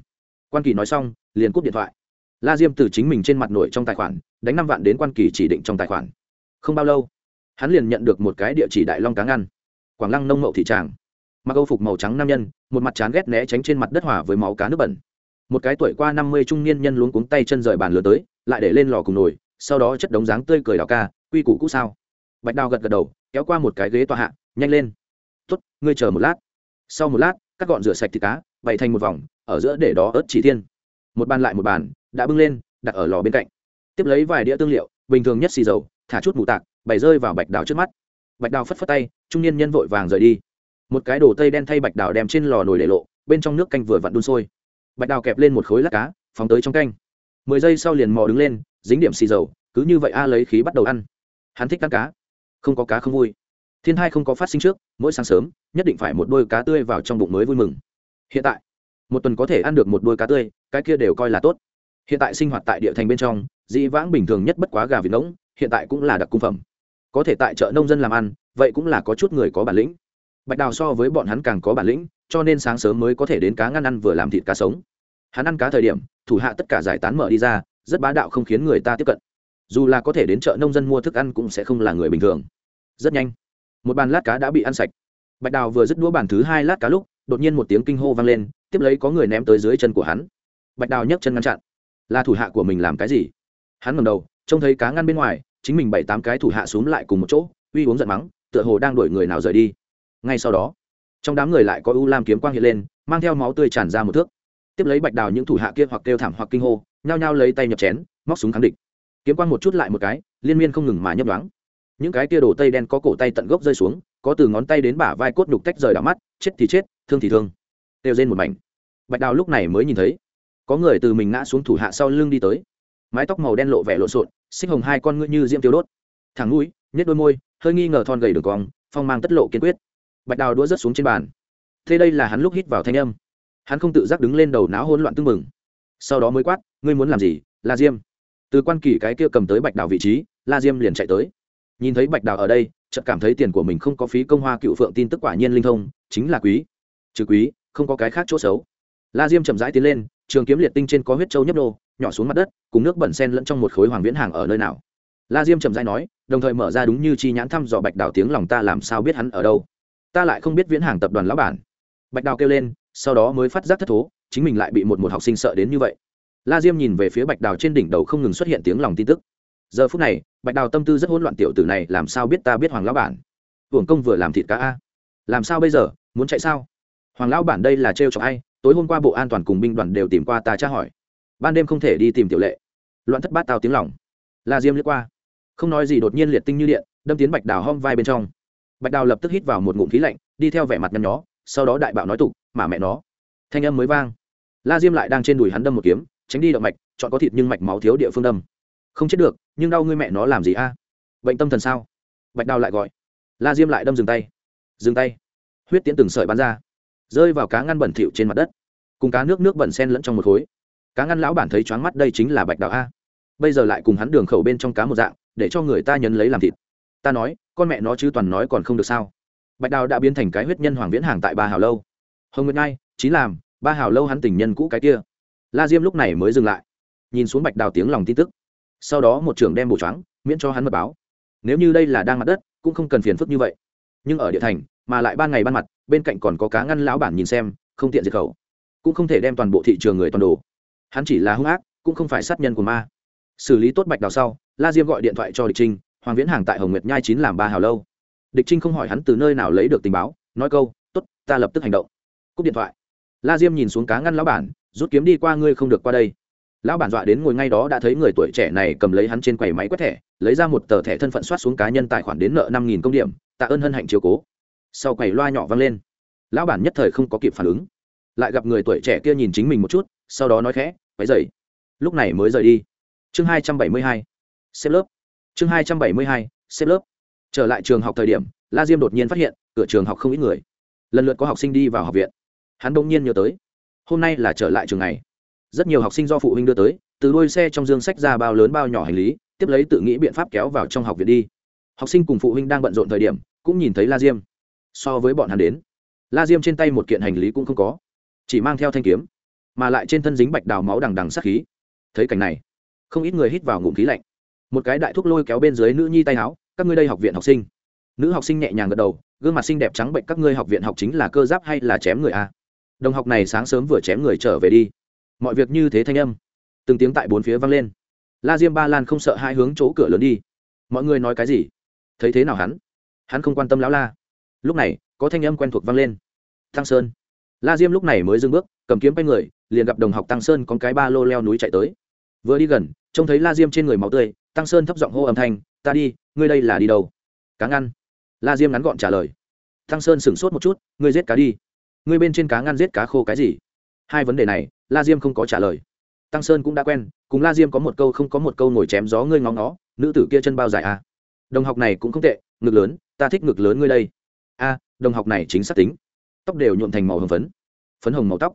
Quan kỳ nói xong, liền cúp điện thoại. La diêm từ chính mình trên mặt nổi trong tài khoản, đánh năm vạn đến quan kỳ chỉ định trong tài khoản. Không bao lâu, hắn liền nhận được một cái địa chỉ đại long cá ngăn, quảng lăng nông mậu thị tràng. Mặc âu phục màu trắng nam nhân, một mặt chán ghét né tránh trên mặt đất hỏa với máu cá nước bẩn. Một cái tuổi qua năm mươi trung niên nhân luống cuống tay chân rời bàn lửa tới, lại để lên lò cùng nồi sau đó chất đống dáng tươi cười đào ca, quy củ cũ sao? Bạch đào gật gật đầu, kéo qua một cái ghế tọa hạ, nhanh lên. Tuất ngươi chờ một lát. Sau một lát các gọn rửa sạch thịt cá, bày thành một vòng, ở giữa để đó ớt chỉ thiên. Một bàn lại một bàn, đã bưng lên, đặt ở lò bên cạnh. Tiếp lấy vài đĩa tương liệu, bình thường nhất xì dầu, thả chút mù tạc, bày rơi vào bạch đào trước mắt. Bạch đào phất phất tay, trung niên nhân vội vàng rời đi. Một cái đồ tây đen thay bạch đào đem trên lò nồi để lộ, bên trong nước canh vừa vặn đun sôi. Bạch đào kẹp lên một khối lát cá, phóng tới trong canh. Mười giây sau liền mò đứng lên dính điểm xì dầu, cứ như vậy a lấy khí bắt đầu ăn. Hắn thích ăn cá. Không có cá không vui. Thiên hai không có phát sinh trước, mỗi sáng sớm, nhất định phải một đôi cá tươi vào trong bụng mới vui mừng. Hiện tại, một tuần có thể ăn được một đôi cá tươi, cái kia đều coi là tốt. Hiện tại sinh hoạt tại địa thành bên trong, dĩ vãng bình thường nhất bất quá gà vịt ngỗng, hiện tại cũng là đặc cung phẩm. Có thể tại chợ nông dân làm ăn, vậy cũng là có chút người có bản lĩnh. Bạch đào so với bọn hắn càng có bản lĩnh, cho nên sáng sớm mới có thể đến cá ngăn ăn vừa làm thịt cá sống. Hắn ăn cá thời điểm, thủ hạ tất cả giải tán mở đi ra rất bá đạo không khiến người ta tiếp cận. Dù là có thể đến chợ nông dân mua thức ăn cũng sẽ không là người bình thường. Rất nhanh, một bàn lát cá đã bị ăn sạch. Bạch đào vừa dứt đũa bàn thứ hai lát cá lúc, đột nhiên một tiếng kinh hô vang lên, tiếp lấy có người ném tới dưới chân của hắn. Bạch đào nhấc chân ngăn chặn. Là thủ hạ của mình làm cái gì? Hắn ngầm đầu, trông thấy cá ngăn bên ngoài, chính mình bảy tám cái thủ hạ xuống lại cùng một chỗ, uy uống giận mắng, tựa hồ đang đuổi người nào rời đi. Ngay sau đó, trong đám người lại có u lam kiếm quang hiện lên, mang theo máu tươi tràn ra một thước. Tiếp lấy bạch đào những thủ hạ kia hoặc kêu thảm hoặc kinh hô nhao nhao lấy tay nhập chén, móc súng kháng địch. Kiếm quang một chút lại một cái, liên miên không ngừng mà nhấp đoán những cái kia đổ tây đen có cổ tay tận gốc rơi xuống, có từ ngón tay đến bả vai cốt đục tách rời đỏ mắt, chết thì chết, thương thì thương. Đều rên một mảnh. Bạch đào lúc này mới nhìn thấy, có người từ mình ngã xuống thủ hạ sau lưng đi tới. Mái tóc màu đen lộ vẻ lộn xộn, xích hồng hai con ngươi như diễm tiêu đốt. Thẳng mũi nhét đôi môi, hơi nghi ngờ thon gầy đường cong, phong mang tất lộ kiên quyết. Bạch đào đũa rớt xuống trên bàn. Thế đây là hắn lúc hít vào thanh âm. Hắn không tự giác đứng lên đầu náo hỗn loạn tưng mừng sau đó mới quát, ngươi muốn làm gì? La diêm. Từ quan kỳ cái kia cầm tới bạch đào vị trí, la diêm liền chạy tới. Nhìn thấy bạch đào ở đây, chợt cảm thấy tiền của mình không có phí công hoa cựu phượng tin tức quả nhiên linh thông, chính là quý. Trừ quý, không có cái khác chỗ xấu. La diêm chậm rãi tiến lên, trường kiếm liệt tinh trên có huyết châu nhấp đô nhỏ xuống mặt đất, cùng nước bẩn sen lẫn trong một khối hoàng viễn hàng ở nơi nào. La diêm chậm rãi nói, đồng thời mở ra đúng như chi nhãn thăm dò bạch đào tiếng lòng ta làm sao biết hắn ở đâu. Ta lại không biết viễn hàng tập đoàn lão bản. Bạch đào kêu lên, sau đó mới phát giác thất thố chính mình lại bị một một học sinh sợ đến như vậy. La diêm nhìn về phía bạch đào trên đỉnh đầu không ngừng xuất hiện tiếng lòng tin tức. Giờ phút này, bạch đào tâm tư rất hỗn loạn tiểu tử này, làm sao biết ta biết hoàng lão bản? Hưởng công vừa làm thịt cá a. Làm sao bây giờ, muốn chạy sao? Hoàng lão bản đây là trêu cho ai? Tối hôm qua bộ an toàn cùng binh đoàn đều tìm qua ta tra hỏi. Ban đêm không thể đi tìm tiểu lệ. Loạn thất bát tao tiếng lòng. La diêm liếc qua. Không nói gì đột nhiên liệt tinh như điện, đâm tiến bạch đào hông vai bên trong. Bạch đào lập tức hít vào một ngụm khí lạnh, đi theo vẻ mặt nhăn nhó, sau đó đại bạo nói tục, mà mẹ nó. Thanh âm mới vang la diêm lại đang trên đùi hắn đâm một kiếm, tránh đi động mạch, chọn có thịt nhưng mạch máu thiếu địa phương đâm. Không chết được, nhưng đau ngươi mẹ nó làm gì a? Bệnh tâm thần sao? Bạch đào lại gọi. La diêm lại đâm dừng tay. Dừng tay. Huyết tiễn từng sợi bắn ra, rơi vào cá ngăn bẩn thỉu trên mặt đất. Cùng cá nước nước bẩn sen lẫn trong một khối. Cá ngăn lão bản thấy choáng mắt đây chính là bạch đào a. Bây giờ lại cùng hắn đường khẩu bên trong cá một dạng, để cho người ta nhấn lấy làm thịt. Ta nói, con mẹ nó chứ toàn nói còn không được sao? Bạch đào đã biến thành cái huyết nhân hoàng viễn hàng tại ba hào lâu. Hồng nguyệt ngai chín làm ba hào lâu hắn tình nhân cũ cái kia. La diêm lúc này mới dừng lại, nhìn xuống bạch đào tiếng lòng tin tức. Sau đó một trưởng đem bổ choáng, miễn cho hắn mật báo. Nếu như đây là đang mặt đất, cũng không cần phiền phức như vậy. Nhưng ở địa thành, mà lại ban ngày ban mặt, bên cạnh còn có cá ngăn lão bản nhìn xem, không tiện diệt khẩu. Cũng không thể đem toàn bộ thị trường người toàn đồ. Hắn chỉ là hung ác, cũng không phải sát nhân của ma. Xử lý tốt bạch đào sau, la diêm gọi điện thoại cho địch trinh, hoàng viễn hàng tại hồng nguyệt nhai chín làm ba hào lâu. Địch trinh không hỏi hắn từ nơi nào lấy được tình báo, nói câu t ố t ta lập tức hành động. Cúp điện thoại la diêm nhìn xuống cá ngăn lão bản, rút kiếm đi qua, ngươi không được qua đây. Lão bản dọa đến ngồi ngay đó đã thấy người tuổi trẻ này cầm lấy hắn trên quầy máy quét thẻ, lấy ra một tờ thẻ thân phận soát xuống cá nhân tài khoản đến nợ năm nghìn công điểm, tạ ơn hân hạnh chiếu cố. Sau quầy loa nhỏ vang lên. Lão bản nhất thời không có kịp phản ứng. Lại gặp người tuổi trẻ kia nhìn chính mình một chút, sau đó nói khẽ váy dậy lúc này mới rời đi. Chương hai trăm bảy mươi hai, xếp lớp. Chương hai trăm bảy mươi hai, xếp lớp. Trở lại trường học thời điểm, la diêm đột nhiên phát hiện, cửa trường học không ít người. Lần lượt có học sinh đi vào học viện hắn đông nhiên nhớ tới. Hôm nay là trở lại trường này rất nhiều học sinh do phụ huynh đưa tới, từ đôi xe trong dương sách ra bao lớn bao nhỏ hành lý, tiếp lấy tự nghĩ biện pháp kéo vào trong học viện đi. Học sinh cùng phụ huynh đang bận rộn thời điểm, cũng nhìn thấy la diêm. So với bọn hắn đến, la diêm trên tay một kiện hành lý cũng không có, chỉ mang theo thanh kiếm, mà lại trên thân dính bạch đào máu đằng đằng sắc khí. Thấy cảnh này, không ít người hít vào ngụm khí lạnh. Một cái đại thúc lôi kéo bên dưới nữ nhi tay áo, các ngươi đây học viện học sinh. Nữ học sinh nhẹ nhàng gật đầu, gương mặt xinh đẹp trắng bệnh các ngươi học viện học chính là cơ giáp hay là chém người a? Đồng học này sáng sớm vừa chém người trở về đi. Mọi việc như thế thanh âm, từng tiếng tại bốn phía vang lên. La diêm ba lan không sợ hai hướng chỗ cửa lớn đi. Mọi người nói cái gì? Thấy thế nào hắn? Hắn không quan tâm lão la. Lúc này, có thanh âm quen thuộc vang lên. Tăng sơn. La diêm lúc này mới dưng bước, cầm kiếm bay người, liền gặp đồng học tăng sơn con cái ba lô leo núi chạy tới. Vừa đi gần, trông thấy la diêm trên người máu tươi tăng sơn thấp giọng hô âm thanh, ta đi, ngươi đây là đi đâu? Cá ngăn. La diêm ngắn gọn trả lời. Tăng sơn sửng sốt một chút, ngươi giết cá đi ngươi bên trên cá ngăn giết cá khô cái gì? Hai vấn đề này, la diêm không có trả lời. Tăng sơn cũng đã quen, cùng la diêm có một câu không có một câu ngồi chém gió ngươi ngóng nó nữ tử kia chân bao dài à. đồng học này cũng không tệ, ngực lớn, ta thích ngực lớn ngươi đây. A đồng học này chính xác tính. Tóc đều nhuộm thành màu hồng phấn. Phấn hồng màu tóc.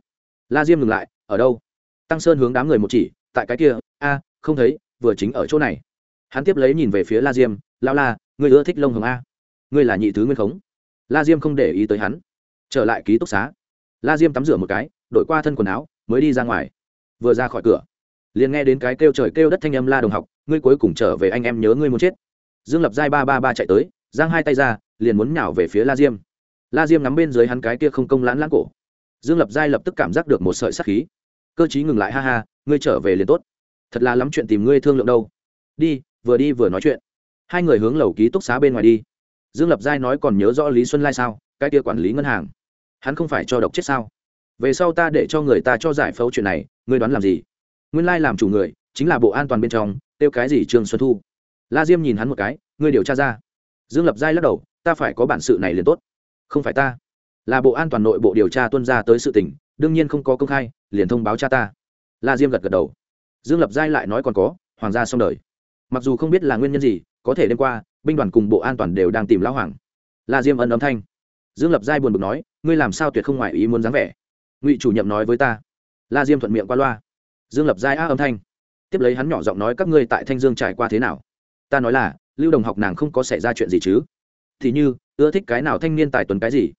La diêm ngừng lại, ở đâu? Tăng sơn hướng đám người một chỉ, tại cái kia, a, không thấy, vừa chính ở chỗ này. Hắn tiếp lấy nhìn về phía la diêm lao la, ngươi ưa thích lông hồng a. Ngươi là nhị thứ nguyên khống. La diêm không để ý tới hắn trở lại ký túc xá. La diêm tắm rửa một cái đội qua thân quần áo, mới đi ra ngoài. Vừa ra khỏi cửa, liền nghe đến cái kêu trời kêu đất thanh âm la đồng học, ngươi cuối cùng trở về anh em nhớ ngươi muốn chết. Dương lập giai ba ba ba chạy tới, giang hai tay ra, liền muốn nhào về phía la diêm. La diêm nắm bên dưới hắn cái kia không công lãn lãng cổ. Dương lập giai lập tức cảm giác được một sợi sắc khí. Cơ chí ngừng lại, ha ha, ngươi trở về liền tốt. Thật là lắm chuyện tìm ngươi thương lượng đâu. Đi, vừa đi vừa nói chuyện. Hai người hướng lầu ký túc xá bên ngoài đi. Dương lập giai nói còn nhớ rõ lý xuân lai sao? Cái kia quản lý ngân hàng. Hắn không phải cho độc chết sao? Về sau ta để cho người ta cho giải phẫu chuyện này, ngươi đoán làm gì? Nguyên lai làm chủ người, chính là bộ an toàn bên trong tiêu cái gì trương xuân thu? La diêm nhìn hắn một cái, ngươi điều tra ra. Dương lập giai lắc đầu, ta phải có bản sự này liền tốt. Không phải ta. Là bộ an toàn nội bộ điều tra tuân ra tới sự tình, đương nhiên không có công khai, liền thông báo cha ta. La diêm gật gật đầu. Dương lập giai lại nói còn có, hoàng gia xong đời. Mặc dù không biết là nguyên nhân gì, có thể đêm qua, binh đoàn cùng bộ an toàn đều đang tìm lão hoàng. La diêm ân âm thanh dương lập giai buồn bực nói, ngươi làm sao tuyệt không ngoại ý muốn dáng vẻ? Ngụy chủ nhiệm nói với ta. La diêm thuận miệng qua loa. Dương lập giai á âm thanh. Tiếp lấy hắn nhỏ giọng nói, các ngươi tại thanh dương trải qua thế nào? Ta nói là, lưu đồng học nàng không có xảy ra chuyện gì chứ? Thì như, ưa thích cái nào thanh niên tài tuần cái gì?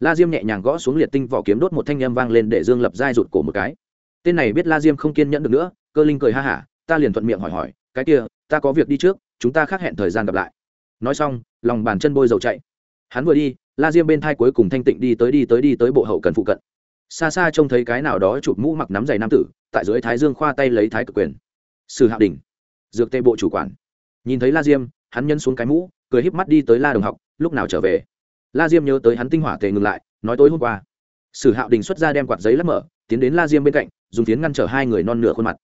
La diêm nhẹ nhàng gõ xuống liệt tinh vỏ kiếm đốt một thanh â m vang lên để dương lập giai rụt cổ một cái. Tên này biết la diêm không kiên nhẫn được nữa, cơ linh cười ha hả, ta liền thuận miệng hỏi hỏi, cái kia, ta có việc đi trước, chúng ta khác hẹn thời gian gặp lại. Nói xong, lòng bàn chân bôi dầu chạy. Hắn vừa đi la diêm bên thai cuối cùng thanh tịnh đi tới đi tới đi tới bộ hậu cần phụ cận. Xa xa trông thấy cái nào đó chụp mũ mặc nắm giày nam tử, tại dưới thái dương khoa tay lấy thái cực quyền. Sử hạ đình, dược tê bộ chủ quản. Nhìn thấy la diêm, hắn nhân xuống cái mũ, cười híp mắt đi tới la đồng học, lúc nào trở về? La diêm nhớ tới hắn tinh hỏa tề ngừng lại, nói tối hôm qua. Sử hạo đình xuất ra đem quạt giấy lắp mở, tiến đến la diêm bên cạnh, dùng tiến ngăn trở hai người non nửa khuôn mặt.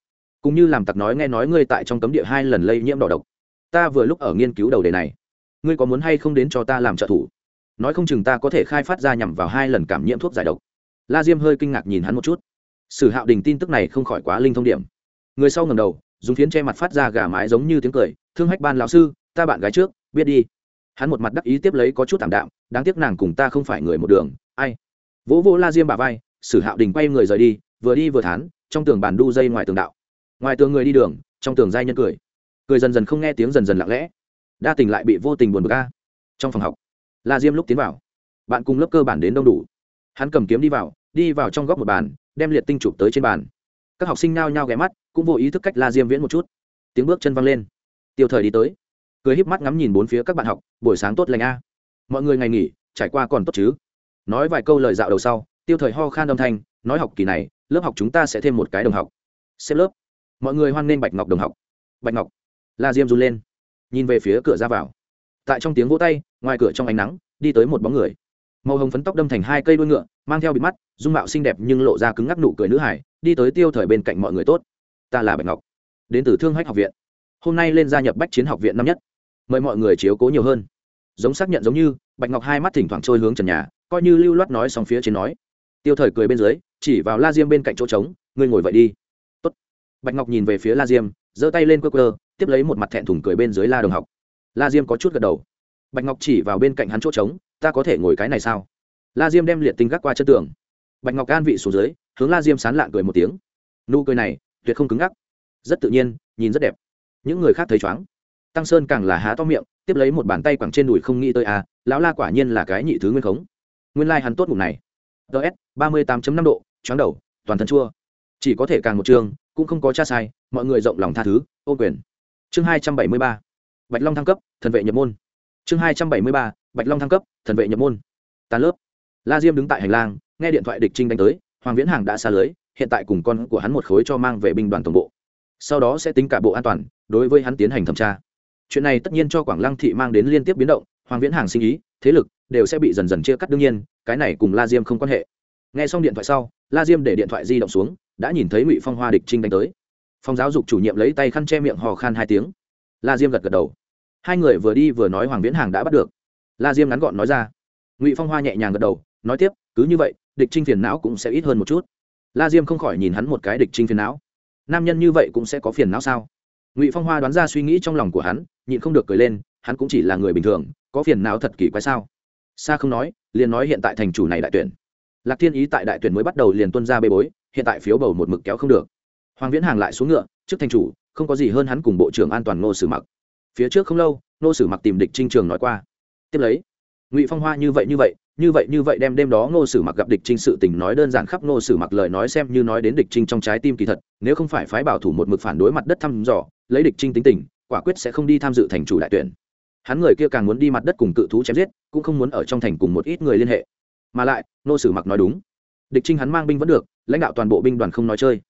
Cũng như làm tặc nói nghe nói ngươi tại trong cấm địa hai lần lây nhiễm đỏ độc. Ta vừa lúc ở nghiên cứu đầu đề này. Ngươi có muốn hay không đến cho ta làm trợ thủ? Nói không chừng ta có thể khai phát ra nhằm vào hai lần cảm nhiễm thuốc giải độc. La diêm hơi kinh ngạc nhìn hắn một chút. Sử hạo đình tin tức này không khỏi quá linh thông điểm. Người sau ngầm đầu, dùng phiến che mặt phát ra gà mái giống như tiếng cười, thương hách ban lão sư, ta bạn gái trước, biết đi. Hắn một mặt đắc ý tiếp lấy có chút thảm đạm, đáng tiếc nàng cùng ta không phải người một đường, ai? Vỗ vỗ la diêm bà vai, sử hạo đình quay người rời đi, vừa đi vừa thán, trong tường bàn đu dây ngoài tường đạo. Ngoài tường người đi đường, trong tường giai nhân cười. Cười dần dần không nghe tiếng dần dần lặng lẽ. Đa tình lại bị vô tình buồn bực ca trong phòng học la diêm lúc tiến vào, bạn cùng lớp cơ bản đến đông đủ. Hắn cầm kiếm đi vào đi vào trong góc một bàn, đem liệt tinh chụp tới trên bàn. Các học sinh nao nhao ghé mắt, cũng vô ý thức cách la diêm viễn một chút. Tiếng bước chân văng lên. Tiêu thời đi tới. Cười híp mắt ngắm nhìn bốn phía các bạn học, buổi sáng tốt lành a. Mọi người ngày nghỉ, trải qua còn tốt chứ? Nói vài câu lời dạo đầu sau, tiêu thời ho khan âm thanh, nói học kỳ này, lớp học chúng ta sẽ thêm một cái đồng học. Xếp lớp. Mọi người hoan nghênh bạch ngọc đồng học. Bạch ngọc, la diêm run lên, nhìn về phía cửa ra vào. Tại trong tiếng vỗ tay ngoài cửa trong ánh nắng, đi tới một bóng người. Màu hồng phấn tóc đâm thành hai cây đuôi ngựa, mang theo bịt mắt, dung mạo xinh đẹp nhưng lộ ra cứng ngắc nụ cười nữ hải đi tới tiêu thời bên cạnh mọi người tốt. Ta là bạch ngọc, đến từ thương hách học viện. Hôm nay lên gia nhập bách chiến học viện năm nhất. Mời mọi người chiếu cố nhiều hơn. Giống xác nhận giống như, bạch ngọc hai mắt thỉnh thoảng trôi hướng trần nhà, coi như lưu loát nói xong phía trên nói. Tiêu thời cười bên dưới, chỉ vào la diêm bên cạnh chỗ trống, ngươi ngồi vậy đi. Tốt. bạch ngọc nhìn về phía la diêm, giơ tay lên quơ quơ, tiếp lấy một mặt thẹn thùng cười bên dưới la đồng học. La diêm có chút gật đầu bạch ngọc chỉ vào bên cạnh hắn chỗ trống, ta có thể ngồi cái này sao? La diêm đem liệt tinh gác qua chân tường. Bạch ngọc an vị xuống dưới, hướng la diêm sán lạng cười một tiếng. Nụ cười này, tuyệt không cứng gắc rất tự nhiên, nhìn rất đẹp. Những người khác thấy chóng tăng sơn càng là há to miệng, tiếp lấy một bàn tay quẳng trên đùi không nghĩ tới à lão la quả nhiên là cái nhị thứ nguyên khống. Nguyên lai、like、hắn tốt ngủ này. Ts ba mươi tám năm độ chóng đầu, toàn thân chua. Chỉ có thể càng một chương cũng không có cha sai, mọi người rộng lòng tha thứ, ô quyền. Chương hai trăm bảy mươi ba. Bạch long thăng cấp, thần vệ nhập môn chương hai trăm bảy mươi ba, bạch long thăng cấp, thần vệ nhập môn. Tàn lớp. La diêm đứng tại hành lang, nghe điện thoại địch trinh đánh tới, hoàng viễn hàng đã xa lưới, hiện tại cùng con của hắn một khối cho mang về binh đoàn tổng bộ. Sau đó sẽ tính cả bộ an toàn, đối với hắn tiến hành thẩm tra. Chuyện này tất nhiên cho quảng lăng thị mang đến liên tiếp biến động, hoàng viễn hàng sinh ý, thế lực đều sẽ bị dần dần chia cắt đương nhiên, cái này cùng la diêm không quan hệ. Nghe xong điện thoại sau, la diêm để điện thoại di động xuống, đã nhìn thấy ngụy phong hoa địch trinh đánh tới. Phòng giáo dục chủ nhiệm lấy tay khăn che miệng hò khan hai tiếng. La diêm gật gật đầu hai người vừa đi vừa nói hoàng viễn hàng đã bắt được. La diêm ngắn gọn nói ra. Ngụy phong hoa nhẹ nhàng gật đầu, nói tiếp, cứ như vậy, địch trinh phiền não cũng sẽ ít hơn một chút. La diêm không khỏi nhìn hắn một cái địch trinh phiền não. Nam nhân như vậy cũng sẽ có phiền não sao? Ngụy phong hoa đoán ra suy nghĩ trong lòng của hắn, nhịn không được cười lên, hắn cũng chỉ là người bình thường, có phiền não thật kỳ quái sao? Xa không nói, liền nói hiện tại thành chủ này đại tuyển. Lạc thiên ý tại đại tuyển mới bắt đầu liền tuân ra bê bối, hiện tại phiếu bầu một mực kéo không được. Hoàng viễn hàng lại xuống ngựa, trước thành chủ, không có gì hơn hắn cùng bộ trưởng an toàn ngô sử mặc phía trước không lâu, nô sử mặc tìm địch trinh trường nói qua. Tiếp lấy, ngụy phong hoa như vậy như vậy như vậy như vậy đem đêm đó ngô sử mặc gặp địch trinh sự tình nói đơn giản khắp ngô sử mặc lời nói xem như nói đến địch trinh trong trái tim kỳ thật, nếu không phải phái bảo thủ một mực phản đối mặt đất thăm dò, lấy địch trinh tính tình, quả quyết sẽ không đi tham dự thành chủ đại tuyển. Hắn người kia càng muốn đi mặt đất cùng cự thú chém giết, cũng không muốn ở trong thành cùng một ít người liên hệ. Mà lại ngô sử mặc nói đúng. Địch trinh hắn mang binh vẫn được, lãnh đạo toàn bộ binh đoàn không nói chơi.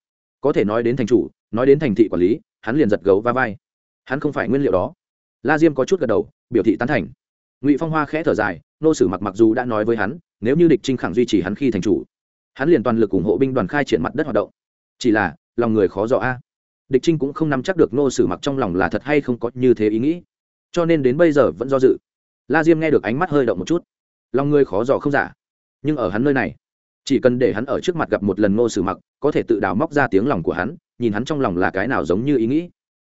Có thể nói đến thành chủ, nói đến thành thị quản lý, hắn liền giật gấu va vai hắn không phải nguyên liệu đó. La diêm có chút gật đầu, biểu thị tán thành. Ngụy phong hoa khẽ thở dài, nô sử mặc mặc dù đã nói với hắn, nếu như địch trinh khẳng duy trì hắn khi thành chủ, hắn liền toàn lực ủng hộ binh đoàn khai triển mặt đất hoạt động. Chỉ là, lòng người khó dò a. Địch trinh cũng không nắm chắc được nô sử mặc trong lòng là thật hay không có như thế ý nghĩ. Cho nên đến bây giờ vẫn do dự. La diêm nghe được ánh mắt hơi động một chút. Lòng người khó dò không giả. Nhưng ở hắn nơi này, chỉ cần để hắn ở trước mặt gặp một lần nô sử mặc, có thể tự đào móc ra tiếng lòng của hắn, nhìn hắn trong lòng là cái nào giống như ý nghĩ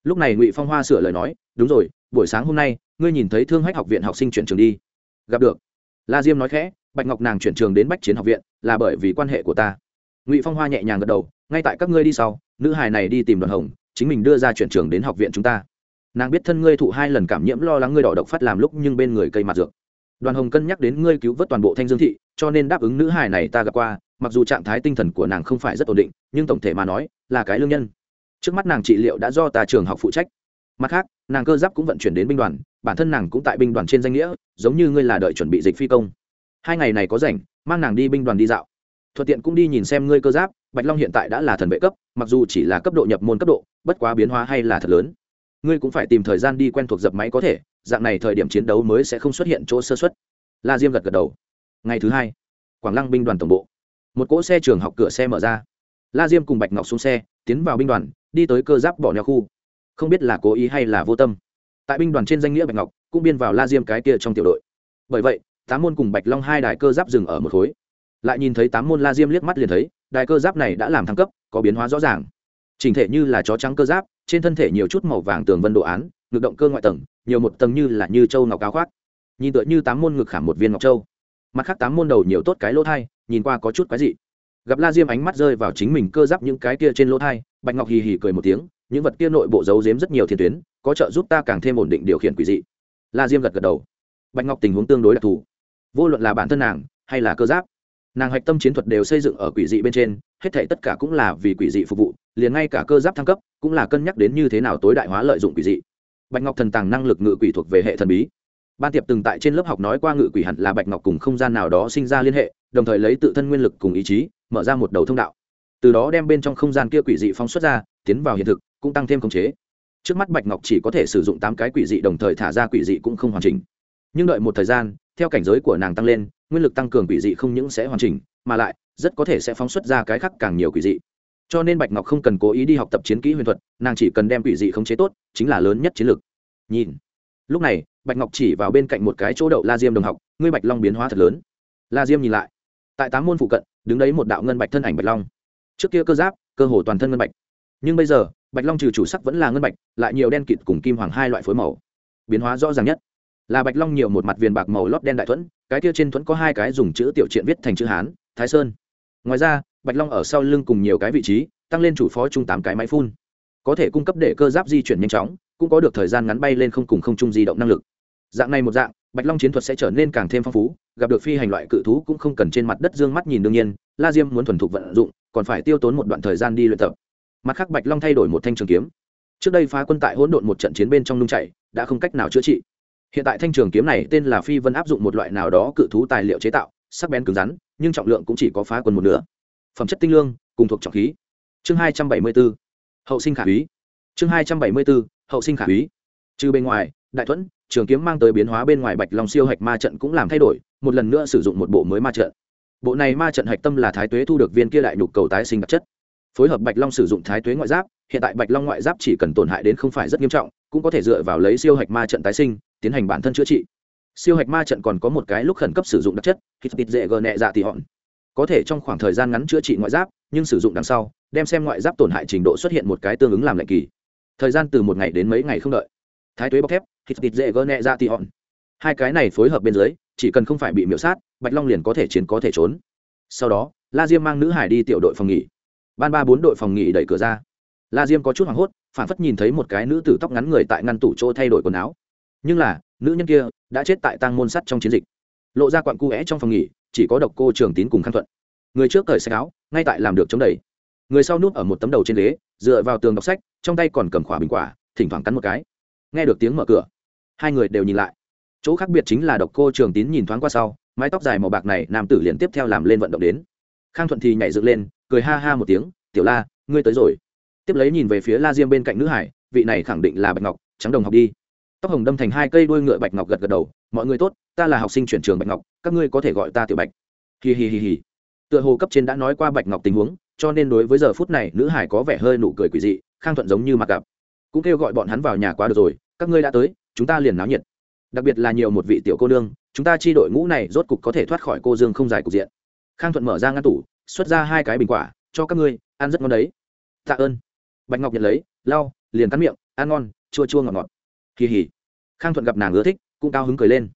lúc này ngụy phong hoa sửa lời nói, đúng rồi, buổi sáng hôm nay, ngươi nhìn thấy thương hách học viện học sinh chuyển trường đi. Gặp được. La diêm nói khẽ, bạch ngọc nàng chuyển trường đến bách chiến học viện, là bởi vì quan hệ của ta. Ngụy phong hoa nhẹ nhàng gật đầu, ngay tại các ngươi đi sau, nữ hài này đi tìm đoàn hồng, chính mình đưa ra chuyển trường đến học viện chúng ta. Nàng biết thân ngươi thụ hai lần cảm nhiễm lo lắng ngươi đỏ độc phát làm lúc nhưng bên người cây mặt dược. Đoàn hồng cân nhắc đến ngươi cứu vớt toàn bộ thanh dương thị, cho nên đáp ứng nữ hài này ta gặp qua, mặc dù trạng thái tinh thần của nàng không phải rất ổn định, nhưng tổng thể mà nói, là cái lương nhân trước mắt nàng trị liệu đã do tà trường học phụ trách. Mặt khác, nàng cơ giáp cũng vận chuyển đến binh đoàn, bản thân nàng cũng tại binh đoàn trên danh nghĩa, giống như ngươi là đợi chuẩn bị dịch phi công. Hai ngày này có rảnh, mang nàng đi binh đoàn đi dạo. Thuận tiện cũng đi nhìn xem ngươi cơ giáp, bạch long hiện tại đã là thần vệ cấp, mặc dù chỉ là cấp độ nhập môn cấp độ, bất quá biến hóa hay là thật lớn. Ngươi cũng phải tìm thời gian đi quen thuộc dập máy có thể, dạng này thời điểm chiến đấu mới sẽ không xuất hiện chỗ sơ xuất la diêm gật gật đầu. Ngày thứ hai, quảng lăng binh đoàn tổng bộ. Một cỗ xe trường học cửa xe mở ra. La diêm cùng bạch ngọc xuống xe, tiến vào binh đoàn đi tới cơ giáp bỏ neo khu. Không biết là cố ý hay là vô tâm. Tại binh đoàn trên danh nghĩa bạch ngọc, cũng biên vào la diêm cái kia trong tiểu đội. Bởi vậy, tám môn cùng bạch long hai đài cơ giáp dừng ở một khối. Lại nhìn thấy tám môn la diêm liếc mắt liền thấy, đài cơ giáp này đã làm thăng cấp, có biến hóa rõ ràng. Chỉnh thể như là chó trắng cơ giáp, trên thân thể nhiều chút màu vàng tường vân đồ án, ngực động cơ ngoại tầng, nhiều một tầng như là như châu ngọc cao khoác. Nhìn tựa như tám môn ngực khảm một viên ngọc châu. Mặt khác tám môn đầu nhiều tốt cái lỗ thai, nhìn qua có chút quái dị gặp la diêm ánh mắt rơi vào chính mình cơ giáp những cái kia trên lỗ thai, bạch ngọc hì hì cười một tiếng, những vật kia nội bộ giấu giếm rất nhiều thiên tuyến, có trợ giúp ta càng thêm ổn định điều khiển quỷ dị. La diêm gật gật đầu. Bạch ngọc tình huống tương đối đặc thù. Vô luận là bản thân nàng, hay là cơ giáp, nàng hạch tâm chiến thuật đều xây dựng ở quỷ dị bên trên, hết thể tất cả cũng là vì quỷ dị phục vụ, liền ngay cả cơ giáp thăng cấp cũng là cân nhắc đến như thế nào tối đại hóa lợi dụng quỷ dị. Bạch ngọc thần tàng năng lực ngự quỷ thuộc về hệ thần bí. Ban tiệp từng tại trên lớp học nói qua ngự quỷ hẳn là bạch ngọc cùng không gian nào đó sinh ra liên hệ đồng thời lấy tự thân nguyên lực cùng ý chí, mở ra một đầu thông đạo. Từ đó đem bên trong không gian kia quỷ dị phóng xuất ra, tiến vào hiện thực, cũng tăng thêm khống chế. Trước mắt bạch ngọc chỉ có thể sử dụng tám cái quỷ dị đồng thời thả ra quỷ dị cũng không hoàn chỉnh. Nhưng đợi một thời gian, theo cảnh giới của nàng tăng lên, nguyên lực tăng cường quỷ dị không những sẽ hoàn chỉnh, mà lại, rất có thể sẽ phóng xuất ra cái khác càng nhiều quỷ dị. Cho nên bạch ngọc không cần cố ý đi học tập chiến kỹ huyền thuật, nàng chỉ cần đem quỷ dị khống chế tốt, chính là lớn nhất chiến lược nhìn. Lúc này, bạch ngọc chỉ vào bên cạnh một cái chỗ đậu la diêm đồng học, ngươi bạch long biến hóa thật lớn. La diêm nhìn lại tại tám môn phụ cận, đứng đấy một đạo ngân bạch thân ảnh bạch long. Trước kia cơ giáp, cơ hồ toàn thân ngân bạch. Nhưng bây giờ, bạch long trừ chủ sắc vẫn là ngân bạch, lại nhiều đen kịt cùng kim hoàng hai loại phối màu. Biến hóa rõ ràng nhất. Là bạch long nhiều một mặt viền bạc màu lót đen đại thuẫn, cái kia trên thuẫn có hai cái dùng chữ tiểu triện viết thành chữ hán, thái sơn. Ngoài ra, bạch long ở sau lưng cùng nhiều cái vị trí, tăng lên chủ phó chung tám cái máy phun. Có thể cung cấp để cơ giáp di chuyển nhanh chóng, cũng có được thời gian ngắn bay lên không cùng không trung di động năng lực. Dạng này một dạng, bạch long chiến thuật sẽ trở nên càng thêm phong phú gặp được phi hành loại cự thú cũng không cần trên mặt đất dương mắt nhìn đương nhiên, la diêm muốn thuần thục vận dụng, còn phải tiêu tốn một đoạn thời gian đi luyện tập. Mặt khác bạch long thay đổi một thanh trường kiếm. Trước đây phá quân tại hỗn độn một trận chiến bên trong nung chạy, đã không cách nào chữa trị. Hiện tại thanh trường kiếm này tên là phi vân áp dụng một loại nào đó cự thú tài liệu chế tạo, sắc bén cứng rắn, nhưng trọng lượng cũng chỉ có phá quân một nửa. Phẩm chất tinh lương, cùng thuộc trọng khí. Chương hai trăm bảy mươi b ố hậu sinh khả úy chương hai trăm bảy mươi b ố hậu sinh khả úy trừ bên ngoài, đại thuẫn trường kiếm mang tới biến hóa bên ngoài bạch long siêu hạch ma trận cũng làm thay đổi, một lần nữa sử dụng một bộ mới ma trận. Bộ này ma trận hạch tâm là thái tuế thu được viên kia đại nhục cầu tái sinh đặc chất. Phối hợp bạch long sử dụng thái tuế ngoại giáp, hiện tại bạch long ngoại giáp chỉ cần tổn hại đến không phải rất nghiêm trọng, cũng có thể dựa vào lấy siêu hạch ma trận tái sinh, tiến hành bản thân chữa trị. Siêu hạch ma trận còn có một cái lúc khẩn cấp sử dụng đặc chất hít tịt dễ gờ nhẹ dạ thì hòn có thể trong khoảng thời gian ngắn chữa trị ngoại giáp, nhưng sử dụng đằng sau, đem xem ngoại giáp tổn hại trình độ xuất hiện một cái tương ứng làm lệnh kỳ. Thời gian từ một ngày đến mấy ngày không đợi. Thái tuế bọc thép hít tịt dễ gỡ nhẹ ra tị hòn. Hai cái này phối hợp bên dưới, chỉ cần không phải bị miễu sát, bạch long liền có thể chiến có thể trốn. Sau đó, la diêm mang nữ hải đi tiểu đội phòng nghỉ. Ban ba bốn đội phòng nghỉ đẩy cửa ra. La diêm có chút hoảng hốt, phản phất nhìn thấy một cái nữ tử tóc ngắn người tại ngăn tủ chỗ thay đổi quần áo. Nhưng là, nữ nhân kia đã chết tại tang môn sắt trong chiến dịch. Lộ ra quặn cu vẽ trong phòng nghỉ, chỉ có độc cô trường tín cùng khang thuận. Người trước cởi xe áo, ngay tại làm được chống đẩy. Người sau núp ở một tấm đầu trên ghế, dựa vào tường đọc sách, trong tay còn cầm khỏa bình quả, thỉnh thoảng cắn một cái. Nghe được tiếng mở cửa hai người đều nhìn lại. Chỗ khác biệt chính là độc cô trường tín nhìn thoáng qua sau, mái tóc dài màu bạc này nam tử liền tiếp theo làm lên vận động đến. Khang thuận thì nhảy dựng lên, cười ha ha một tiếng, tiểu la, ngươi tới rồi. Tiếp lấy nhìn về phía la diêm bên cạnh nữ hải, vị này khẳng định là bạch ngọc, trắng đồng học đi. Tóc hồng đâm thành hai cây đuôi ngựa bạch ngọc gật gật đầu, mọi người tốt, ta là học sinh chuyển trường bạch ngọc, các ngươi có thể gọi ta tiểu bạch. Hì hì hì hì tựa hồ cấp trên đã nói qua bạch ngọc tình huống, cho nên đối với giờ phút này nữ hải có vẻ hơi nụ cười quỷ dị, khang thuận giống như mặc gặp. Cũng kêu gọi bọn hắn vào nhà quá được rồi các ngươi đã tới, chúng ta liền náo nhiệt. Đặc biệt là nhiều một vị tiểu cô nương, chúng ta chi đội ngũ này rốt cục có thể thoát khỏi cô dương không dài cục diện. Khang thuận mở ra ngăn tủ, xuất ra hai cái bình quả, cho các ngươi, ăn rất ngon đấy. Tạ ơn. Bạch ngọc nhận lấy, lau, liền cắn miệng, ăn ngon, chua chua ngọt ngọt. Kỳ hỉ. Khang thuận gặp nàng ưa thích, cũng cao hứng cười lên.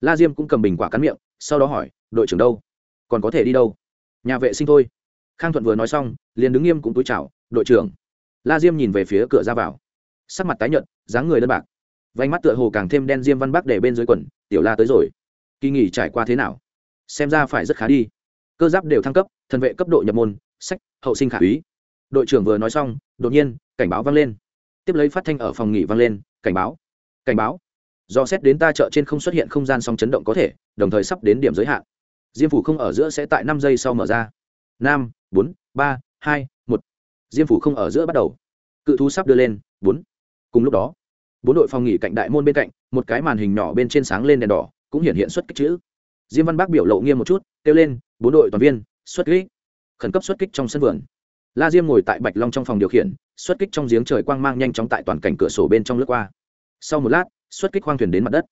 La diêm cũng cầm bình quả cắn miệng, sau đó hỏi, đội trưởng đâu? Còn có thể đi đâu? Nhà vệ sinh thôi. Khang thuận vừa nói xong, liền đứng nghiêm cũng túi chào, đội trưởng. La diêm nhìn về phía cửa ra vào sắc mặt tái nhợt, dáng người đơn bạc. Vánh mắt tựa hồ càng thêm đen diêm văn bắc để bên dưới quần, tiểu la tới rồi. Kỳ nghỉ trải qua thế nào? Xem ra phải rất khá đi. Cơ giáp đều thăng cấp thần vệ cấp độ nhập môn, sách, hậu sinh khả úy. Đội trưởng vừa nói xong, đột nhiên, cảnh báo vang lên. Tiếp lấy phát thanh ở phòng nghỉ vang lên, cảnh báo cảnh báo. Do xét đến ta chợ trên không xuất hiện không gian song chấn động có thể, đồng thời sắp đến điểm giới hạn. Diêm phủ không ở giữa sẽ tại năm giây sau mở ra. Năm bốn, ba, hai, một. Diêm phủ không ở giữa bắt đầu. Cự thú sắp đưa lên, bốn cùng lúc đó, bốn đội phòng nghỉ cạnh đại môn bên cạnh, một cái màn hình nhỏ bên trên sáng lên đèn đỏ, cũng hiện hiện xuất kích chữ. Diêm văn bác biểu lộ nghiêm một chút, kêu lên, bốn đội toàn viên, xuất kích. Khẩn cấp xuất kích trong sân vườn. La diêm ngồi tại bạch long trong phòng điều khiển, xuất kích trong giếng trời quang mang nhanh chóng tại toàn cảnh cửa sổ bên trong lướt qua. Sau một lát, xuất kích khoang thuyền đến mặt đất.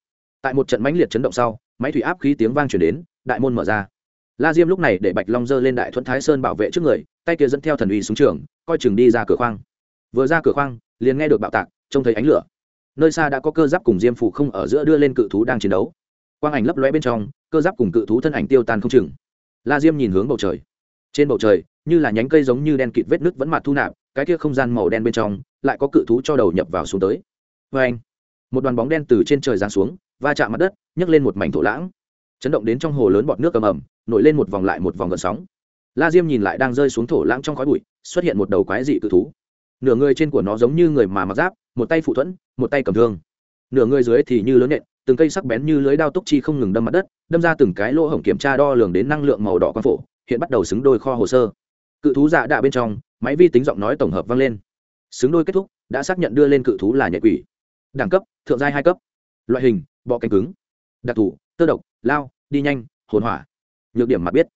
Tại một trận mãnh liệt chấn động sau, máy thủy áp khí tiếng vang chuyển đến, đại môn mở ra. La diêm lúc này để bạch long dơ lên đại thuận thái sơn bảo vệ trước người, tay kia dẫn theo thần uy xuống trường, coi chừng đi ra cửa khoang. Vừa ra cửa khoang, liền nghe được bạo tạc trông thấy ánh lửa. Nơi xa đã có cơ giáp cùng diêm phủ không ở giữa đưa lên cự thú đang chiến đấu. Quang ảnh lấp lóe bên trong, cơ giáp cùng cự thú thân ảnh tiêu tan không chừng. La diêm nhìn hướng bầu trời. Trên bầu trời, như là nhánh cây giống như đen kịt vết nứt vẫn mặt thu nạp, cái kia không gian màu đen bên trong, lại có cự thú cho đầu nhập vào xuống tới. Vê anh, một đoàn bóng đen từ trên trời giáng xuống, va chạm mặt đất, nhấc lên một mảnh thổ lãng. Chấn động đến trong hồ lớn bọt nước ầm ầm, nổi lên một vòng lại một vòng gợn sóng. La diêm nhìn lại đang rơi xuống thổ lãng trong khói bụi, xuất hiện một đầu quái dị cự thú. Nửa người trên của nó giống như người mà mặc giáp một tay phụ thuẫn, một tay cầm thương. Nửa người dưới thì như lớn nện, từng cây sắc bén như lưới đao túc chi không ngừng đâm mặt đất, đâm ra từng cái lỗ hổng kiểm tra đo lường đến năng lượng màu đỏ quang phổ, hiện bắt đầu xứng đôi kho hồ sơ. Cự thú dạ đạ bên trong, máy vi tính giọng nói tổng hợp vang lên. Xứng đôi kết thúc, đã xác nhận đưa lên cự thú là nhạy quỷ. Đẳng cấp, thượng giai hai cấp. Loại hình, bọ cánh cứng. Đặc thù, tơ độc, lao, đi nhanh, hồn hỏa. Nhược điểm mặt biết.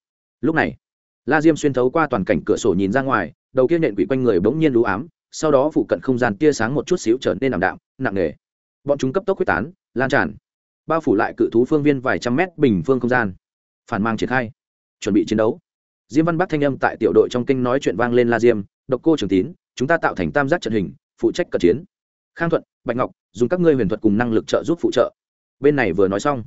Lúc này, la diêm xuyên thấu qua toàn cảnh cửa sổ nhìn ra ngoài, đầu kia nhện quỷ quanh người bỗng nhiên lũ ám sau đó phụ cận không gian tia sáng một chút xíu trở nên ảm đạm, nặng nề. Bọn chúng cấp tốc quyết tán, lan tràn. Bao phủ lại cự thú phương viên vài trăm mét bình phương không gian. Phản mang triển khai. Chuẩn bị chiến đấu. Diêm văn bắc thanh âm tại tiểu đội trong kinh nói chuyện vang lên la diêm, độc cô trường tín, chúng ta tạo thành tam giác trận hình, phụ trách cận chiến. Khang thuận, bạch ngọc, dùng các ngươi huyền thuật cùng năng lực trợ giúp phụ trợ. Bên này vừa nói xong,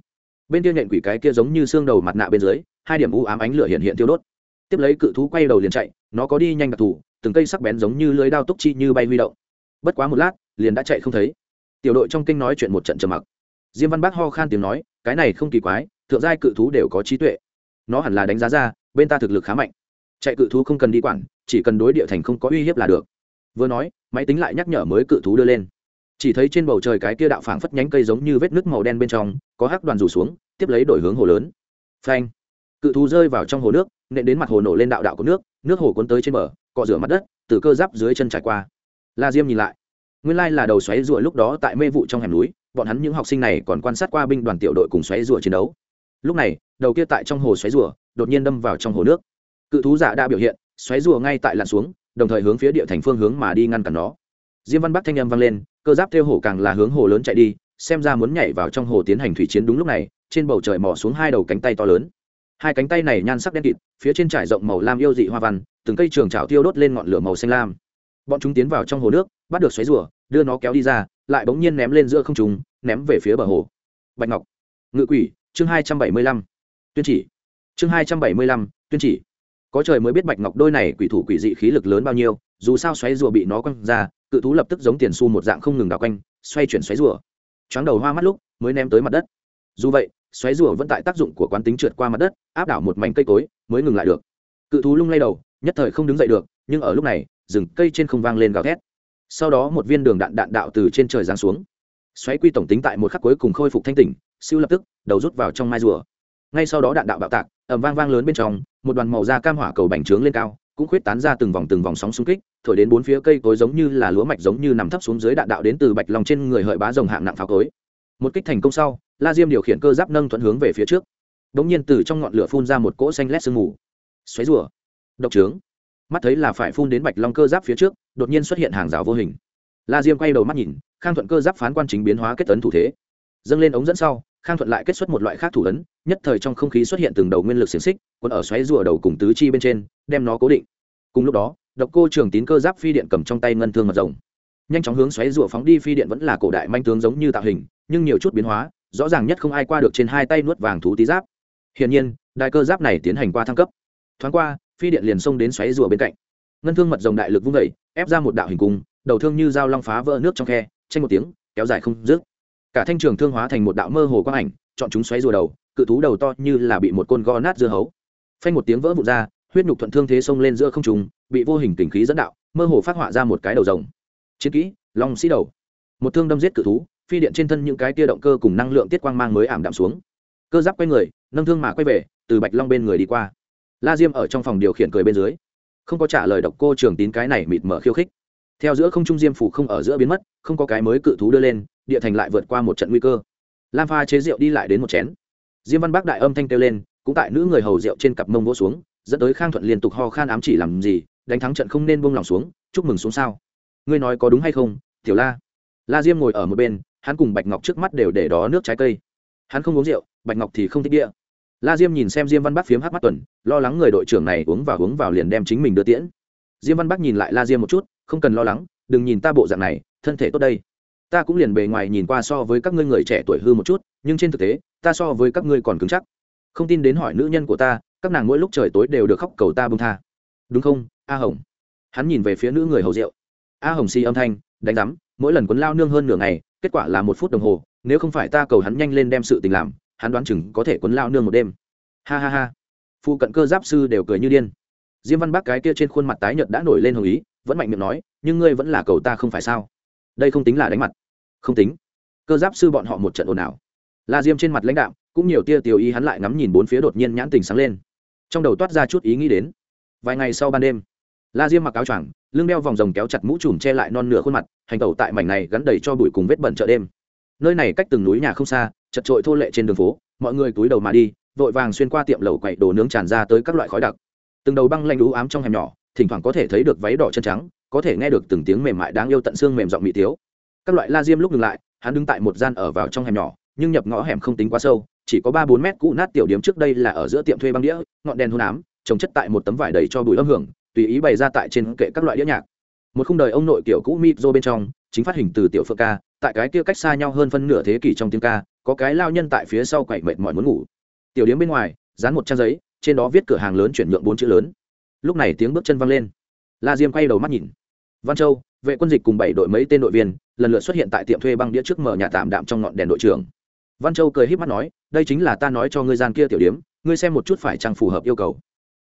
bên kia nhện quỷ cái kia giống như xương đầu mặt nạ bên dưới, hai điểm u ám ánh lửa hiện hiện tiêu đốt. Tiếp lấy cự thú quay đầu liền chạy, nó có đi nhanh đặc thù từng cây sắc bén giống như lưới đao túc chi như bay huy động. Bất quá một lát, liền đã chạy không thấy. Tiểu đội trong kinh nói chuyện một trận trầm mặc. Diêm văn bác ho khan tiếng nói, cái này không kỳ quái, thượng giai cự thú đều có trí tuệ. Nó hẳn là đánh giá ra, bên ta thực lực khá mạnh. Chạy cự thú không cần đi quản, chỉ cần đối địa thành không có uy hiếp là được. Vừa nói, máy tính lại nhắc nhở mới cự thú đưa lên. Chỉ thấy trên bầu trời cái kia đạo phảng phất nhánh cây giống như vết nước màu đen bên trong, có hắc đoàn rủ xuống, tiếp lấy đổi hướng hồ lớn. Phanh! Cự thú rơi vào trong hồ nước nện đến mặt hồ nổ lên đạo đạo có nước nước hồ cuốn tới trên bờ, cọ rửa mặt đất, từ cơ giáp dưới chân trải qua. La diêm nhìn lại. Nguyên lai là đầu xoáy rùa lúc đó tại mê vụ trong hẻm núi, bọn hắn những học sinh này còn quan sát qua binh đoàn tiểu đội cùng xoáy rùa chiến đấu. Lúc này, đầu kia tại trong hồ xoáy rùa, đột nhiên đâm vào trong hồ nước. Cự thú giả đã biểu hiện, xoáy rùa ngay tại lặn xuống, đồng thời hướng phía địa thành phương hướng mà đi ngăn cản nó. Diêm văn bắc thanh âm vang lên, cơ giáp theo hồ càng là hướng hồ lớn chạy đi, xem ra muốn nhảy vào trong hồ tiến hành thủy chiến đúng lúc này, trên bầu trời mò xuống hai đầu cánh tay to lớn hai cánh tay này nhan sắc đen kịt, phía trên trải rộng màu lam yêu dị hoa văn, từng cây trường trào tiêu đốt lên ngọn lửa màu xanh lam. Bọn chúng tiến vào trong hồ nước, bắt được xoáy rùa, đưa nó kéo đi ra, lại bỗng nhiên ném lên giữa không trùng ném về phía bờ hồ. Bạch ngọc, ngự quỷ, chương hai trăm bảy mươi lăm. Tuyên chỉ. Chương hai trăm bảy mươi lăm, tuyên chỉ. Có trời mới biết bạch ngọc đôi này quỷ thủ quỷ dị khí lực lớn bao nhiêu, dù sao xoáy rùa bị nó quăng ra, cự thú lập tức giống tiền su một dạng không ngừng đảo quanh, xoay chuyển xoáy rùa. Choáng đầu hoa mắt lúc, mới ném tới mặt đất. Dù vậy xoáy rùa vẫn tại tác dụng của quán tính trượt qua mặt đất, áp đảo một mảnh cây cối, mới ngừng lại được. Cự thú lung lay đầu, nhất thời không đứng dậy được, nhưng ở lúc này, rừng cây trên không vang lên gào thét. Sau đó một viên đường đạn đạn đạo từ trên trời giáng xuống. Xoáy quy tổng tính tại một khắc cuối cùng khôi phục thanh tỉnh, siêu lập tức, đầu rút vào trong mai rùa. Ngay sau đó đạn đạo bạo tạc ẩm vang vang lớn bên trong, một đoàn màu da cam hỏa cầu bành trướng lên cao, cũng khuyết tán ra từng vòng từng vòng sóng xung kích, thổi đến bốn phía cây cối giống như là lúa mạch giống như nằm thấp xuống dưới đạn đạo đến từ bạch lòng trên người hợi bá rồng hạng nặng pháo cối. Một kích thành công sau la diêm điều khiển cơ giáp nâng thuận hướng về phía trước. Đ ỗ n g nhiên từ trong ngọn lửa phun ra một cỗ xanh lét sương mù. Xoáy rùa. Độc trướng. Mắt thấy là phải phun đến bạch long cơ giáp phía trước, đột nhiên xuất hiện hàng rào vô hình. La diêm quay đầu mắt nhìn, khang thuận cơ giáp phán quan chính biến hóa kết tấn thủ thế. Dâng lên ống dẫn sau, khang thuận lại kết xuất một loại khác thủ ấn, nhất thời trong không khí xuất hiện từng đầu nguyên lực xiềng xích còn ở xoáy rùa đầu cùng tứ chi bên trên, đem nó cố định. Cùng lúc đó, độc cô trường tín cơ giáp phi điện cầm trong tay ngân thương mật rồng nhanh chóng hướng xoáy rùa phóng đi, phi điện vẫn là cổ đại manh tướng giống như tạo hình, nhưng nhiều chút biến hóa rõ ràng nhất không ai qua được trên hai tay nuốt vàng thú tí giáp. Hiển nhiên đại cơ giáp này tiến hành qua thăng cấp. Thoáng qua, phi điện liền xông đến xoáy rùa bên cạnh. Ngân thương mật rồng đại lực vung vẩy ép ra một đạo hình cung, đầu thương như dao long phá vỡ nước trong khe, tranh một tiếng, kéo dài không dứt. Cả thanh trường thương hóa thành một đạo mơ hồ quang ảnh, chọn chúng xoáy rùa đầu, cự thú đầu to như là bị một côn go nát dưa hấu. Phanh một tiếng vỡ vụn ra, huyết nhục thuận thương thế xông lên giữa không trùng bị vô hình tình khí dẫn đạo, mơ hồ phát họa ra một cái đầu rồng. Chiến kỹ, long sĩ đầu. Một thương đâm giết cự thú phi điện trên thân những cái tia động cơ cùng năng lượng tiết quang mang mới ảm đạm xuống. Cơ giáp quay người, nâng thương mà quay về, từ bạch long bên người đi qua. La diêm ở trong phòng điều khiển cười bên dưới. Không có trả lời độc cô trường tín cái này mịt mở khiêu khích. Theo giữa không trung diêm phủ không ở giữa biến mất, không có cái mới cự thú đưa lên, địa thành lại vượt qua một trận nguy cơ. Lam pha chế rượu đi lại đến một chén. Diêm văn bác đại âm thanh kêu lên, cũng tại nữ người hầu rượu trên cặp mông vỗ xuống, dẫn tới khang thuận liên tục ho khan ám chỉ làm gì, đánh thắng trận không nên buông lòng xuống, chúc mừng xuống sao. Ngươi nói có đúng hay không, tiểu la? La diêm ngồi ở một bên hắn cùng bạch ngọc trước mắt đều để đó nước trái cây. Hắn không uống rượu, bạch ngọc thì không thích địa la diêm nhìn xem diêm văn bắc phiếm hát mắt tuần, lo lắng người đội trưởng này uống và uống vào liền đem chính mình đưa tiễn. Diêm văn bắc nhìn lại la diêm một chút, không cần lo lắng, đừng nhìn ta bộ dạng này, thân thể tốt đây. Ta cũng liền bề ngoài nhìn qua so với các ngươi người trẻ tuổi hư một chút, nhưng trên thực tế, ta so với các ngươi còn cứng chắc. Không tin đến hỏi nữ nhân của ta, các nàng mỗi lúc trời tối đều được khóc cầu ta bông tha. Đúng không, a hồng? Hắn nhìn về phía nữ người hầu rượu. A hồng si âm thanh, đánh rắm mỗi lần quấn lao nương hơn nửa ngày, kết quả là một phút đồng hồ, nếu không phải ta cầu hắn nhanh lên đem sự tình làm, hắn đoán chừng có thể quấn lao nương một đêm. Ha ha ha. Phụ cận cơ giáp sư đều cười như điên. Diêm văn bác cái kia trên khuôn mặt tái nhợt đã nổi lên hồng ý, vẫn mạnh miệng nói, nhưng ngươi vẫn là cầu ta không phải sao? Đây không tính là đánh mặt. Không tính. Cơ giáp sư bọn họ một trận ồn ào. La diêm trên mặt lãnh đạo cũng nhiều tia tiểu ý hắn lại ngắm nhìn bốn phía đột nhiên nhãn tình sáng lên. Trong đầu toát ra chút ý nghĩ đến. Vài ngày sau ban đêm, la diêm mặc áo choàng lưng đeo vòng rồng kéo chặt mũ trùm che lại non nửa khuôn mặt, hành tẩu tại mảnh này gắn đầy cho bụi cùng vết bẩn chợ đêm. Nơi này cách từng núi nhà không xa, chật trội thô lệ trên đường phố, mọi người túi đầu mà đi, vội vàng xuyên qua tiệm lầu quậy đồ nướng tràn ra tới các loại khói đặc. Từng đầu băng lanh lũ ám trong hẻm nhỏ, thỉnh thoảng có thể thấy được váy đỏ chân trắng, có thể nghe được từng tiếng mềm mại đáng yêu tận xương mềm giọng mỹ tiếu các loại la diêm lúc ngừng lại, hắn đứng tại một gian ở vào trong hẻm nhỏ, nhưng nhập ngõ hẻm không tính quá sâu, chỉ có ba bốn mét cũ nát tiểu điếm trước đây là ở giữa tiệm thuê băng đĩa, ngọn đèn hôn ám, trồng chất tại một tấm vải đầy cho bụi âm hưởng tùy ý bày ra tại trên kệ các loại đĩa nhạc. Một khung đời ông nội kiểu cũ mịp bên trong, chính phát hình từ tiểu phượng ca, tại cái kia cách xa nhau hơn phân nửa thế kỷ trong tiếng ca, có cái lao nhân tại phía sau quậy mệt mỏi muốn ngủ. Tiểu điếm bên ngoài, dán một trang giấy, trên đó viết cửa hàng lớn chuyển nhượng bốn chữ lớn. Lúc này tiếng bước chân văng lên. La diêm quay đầu mắt nhìn. Văn châu, vệ quân dịch cùng bảy đội mấy tên đội viên, lần lượt xuất hiện tại tiệm thuê băng đĩa trước mở nhà tạm đạm trong ngọn đèn đội trưởng. Văn châu cười híp mắt nói, đây chính là ta nói cho ngươi gian kia tiểu điếm, ngươi xem một chút phải chăng phù hợp yêu cầu.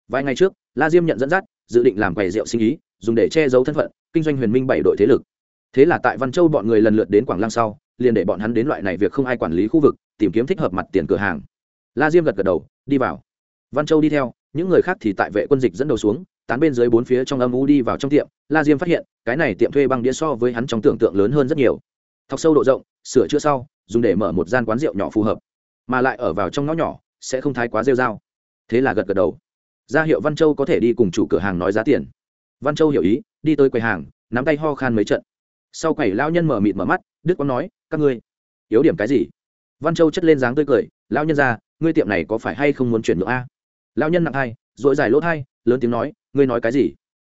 Vài ngày trước, la diêm nhận dẫn dắt dự định làm quầy rượu sinh ý, dùng để che giấu thân phận, kinh doanh huyền minh bảy đội thế lực. Thế là tại văn châu bọn người lần lượt đến quảng lăng sau, liền để bọn hắn đến loại này việc không ai quản lý khu vực, tìm kiếm thích hợp mặt tiền cửa hàng. La diêm gật gật đầu, đi vào. Văn châu đi theo, những người khác thì tại vệ quân dịch dẫn đầu xuống, tán bên dưới bốn phía trong âm u đi vào trong tiệm. La diêm phát hiện, cái này tiệm thuê băng đĩa so với hắn trong tưởng tượng lớn hơn rất nhiều. Thọc sâu độ rộng, sửa chữa sau, dùng để mở một gian quán rượu nhỏ phù hợp. Mà lại ở vào trong ngõ nhỏ, sẽ không thái quá rêu r a o thế là gật gật đầu ra hiệu văn châu có thể đi cùng chủ cửa hàng nói giá tiền. Văn châu hiểu ý, đi tới quầy hàng, nắm tay ho khan mấy trận. Sau quầy lao nhân mở mịt mở mắt, đức quang nói, các ngươi, yếu điểm cái gì? Văn châu chất lên dáng tươi cười lao nhân ra ngươi tiệm này có phải hay không muốn chuyển nhượng a? Lao nhân nặng hai dội dài lỗ thai, lớn tiếng nói, ngươi nói cái gì?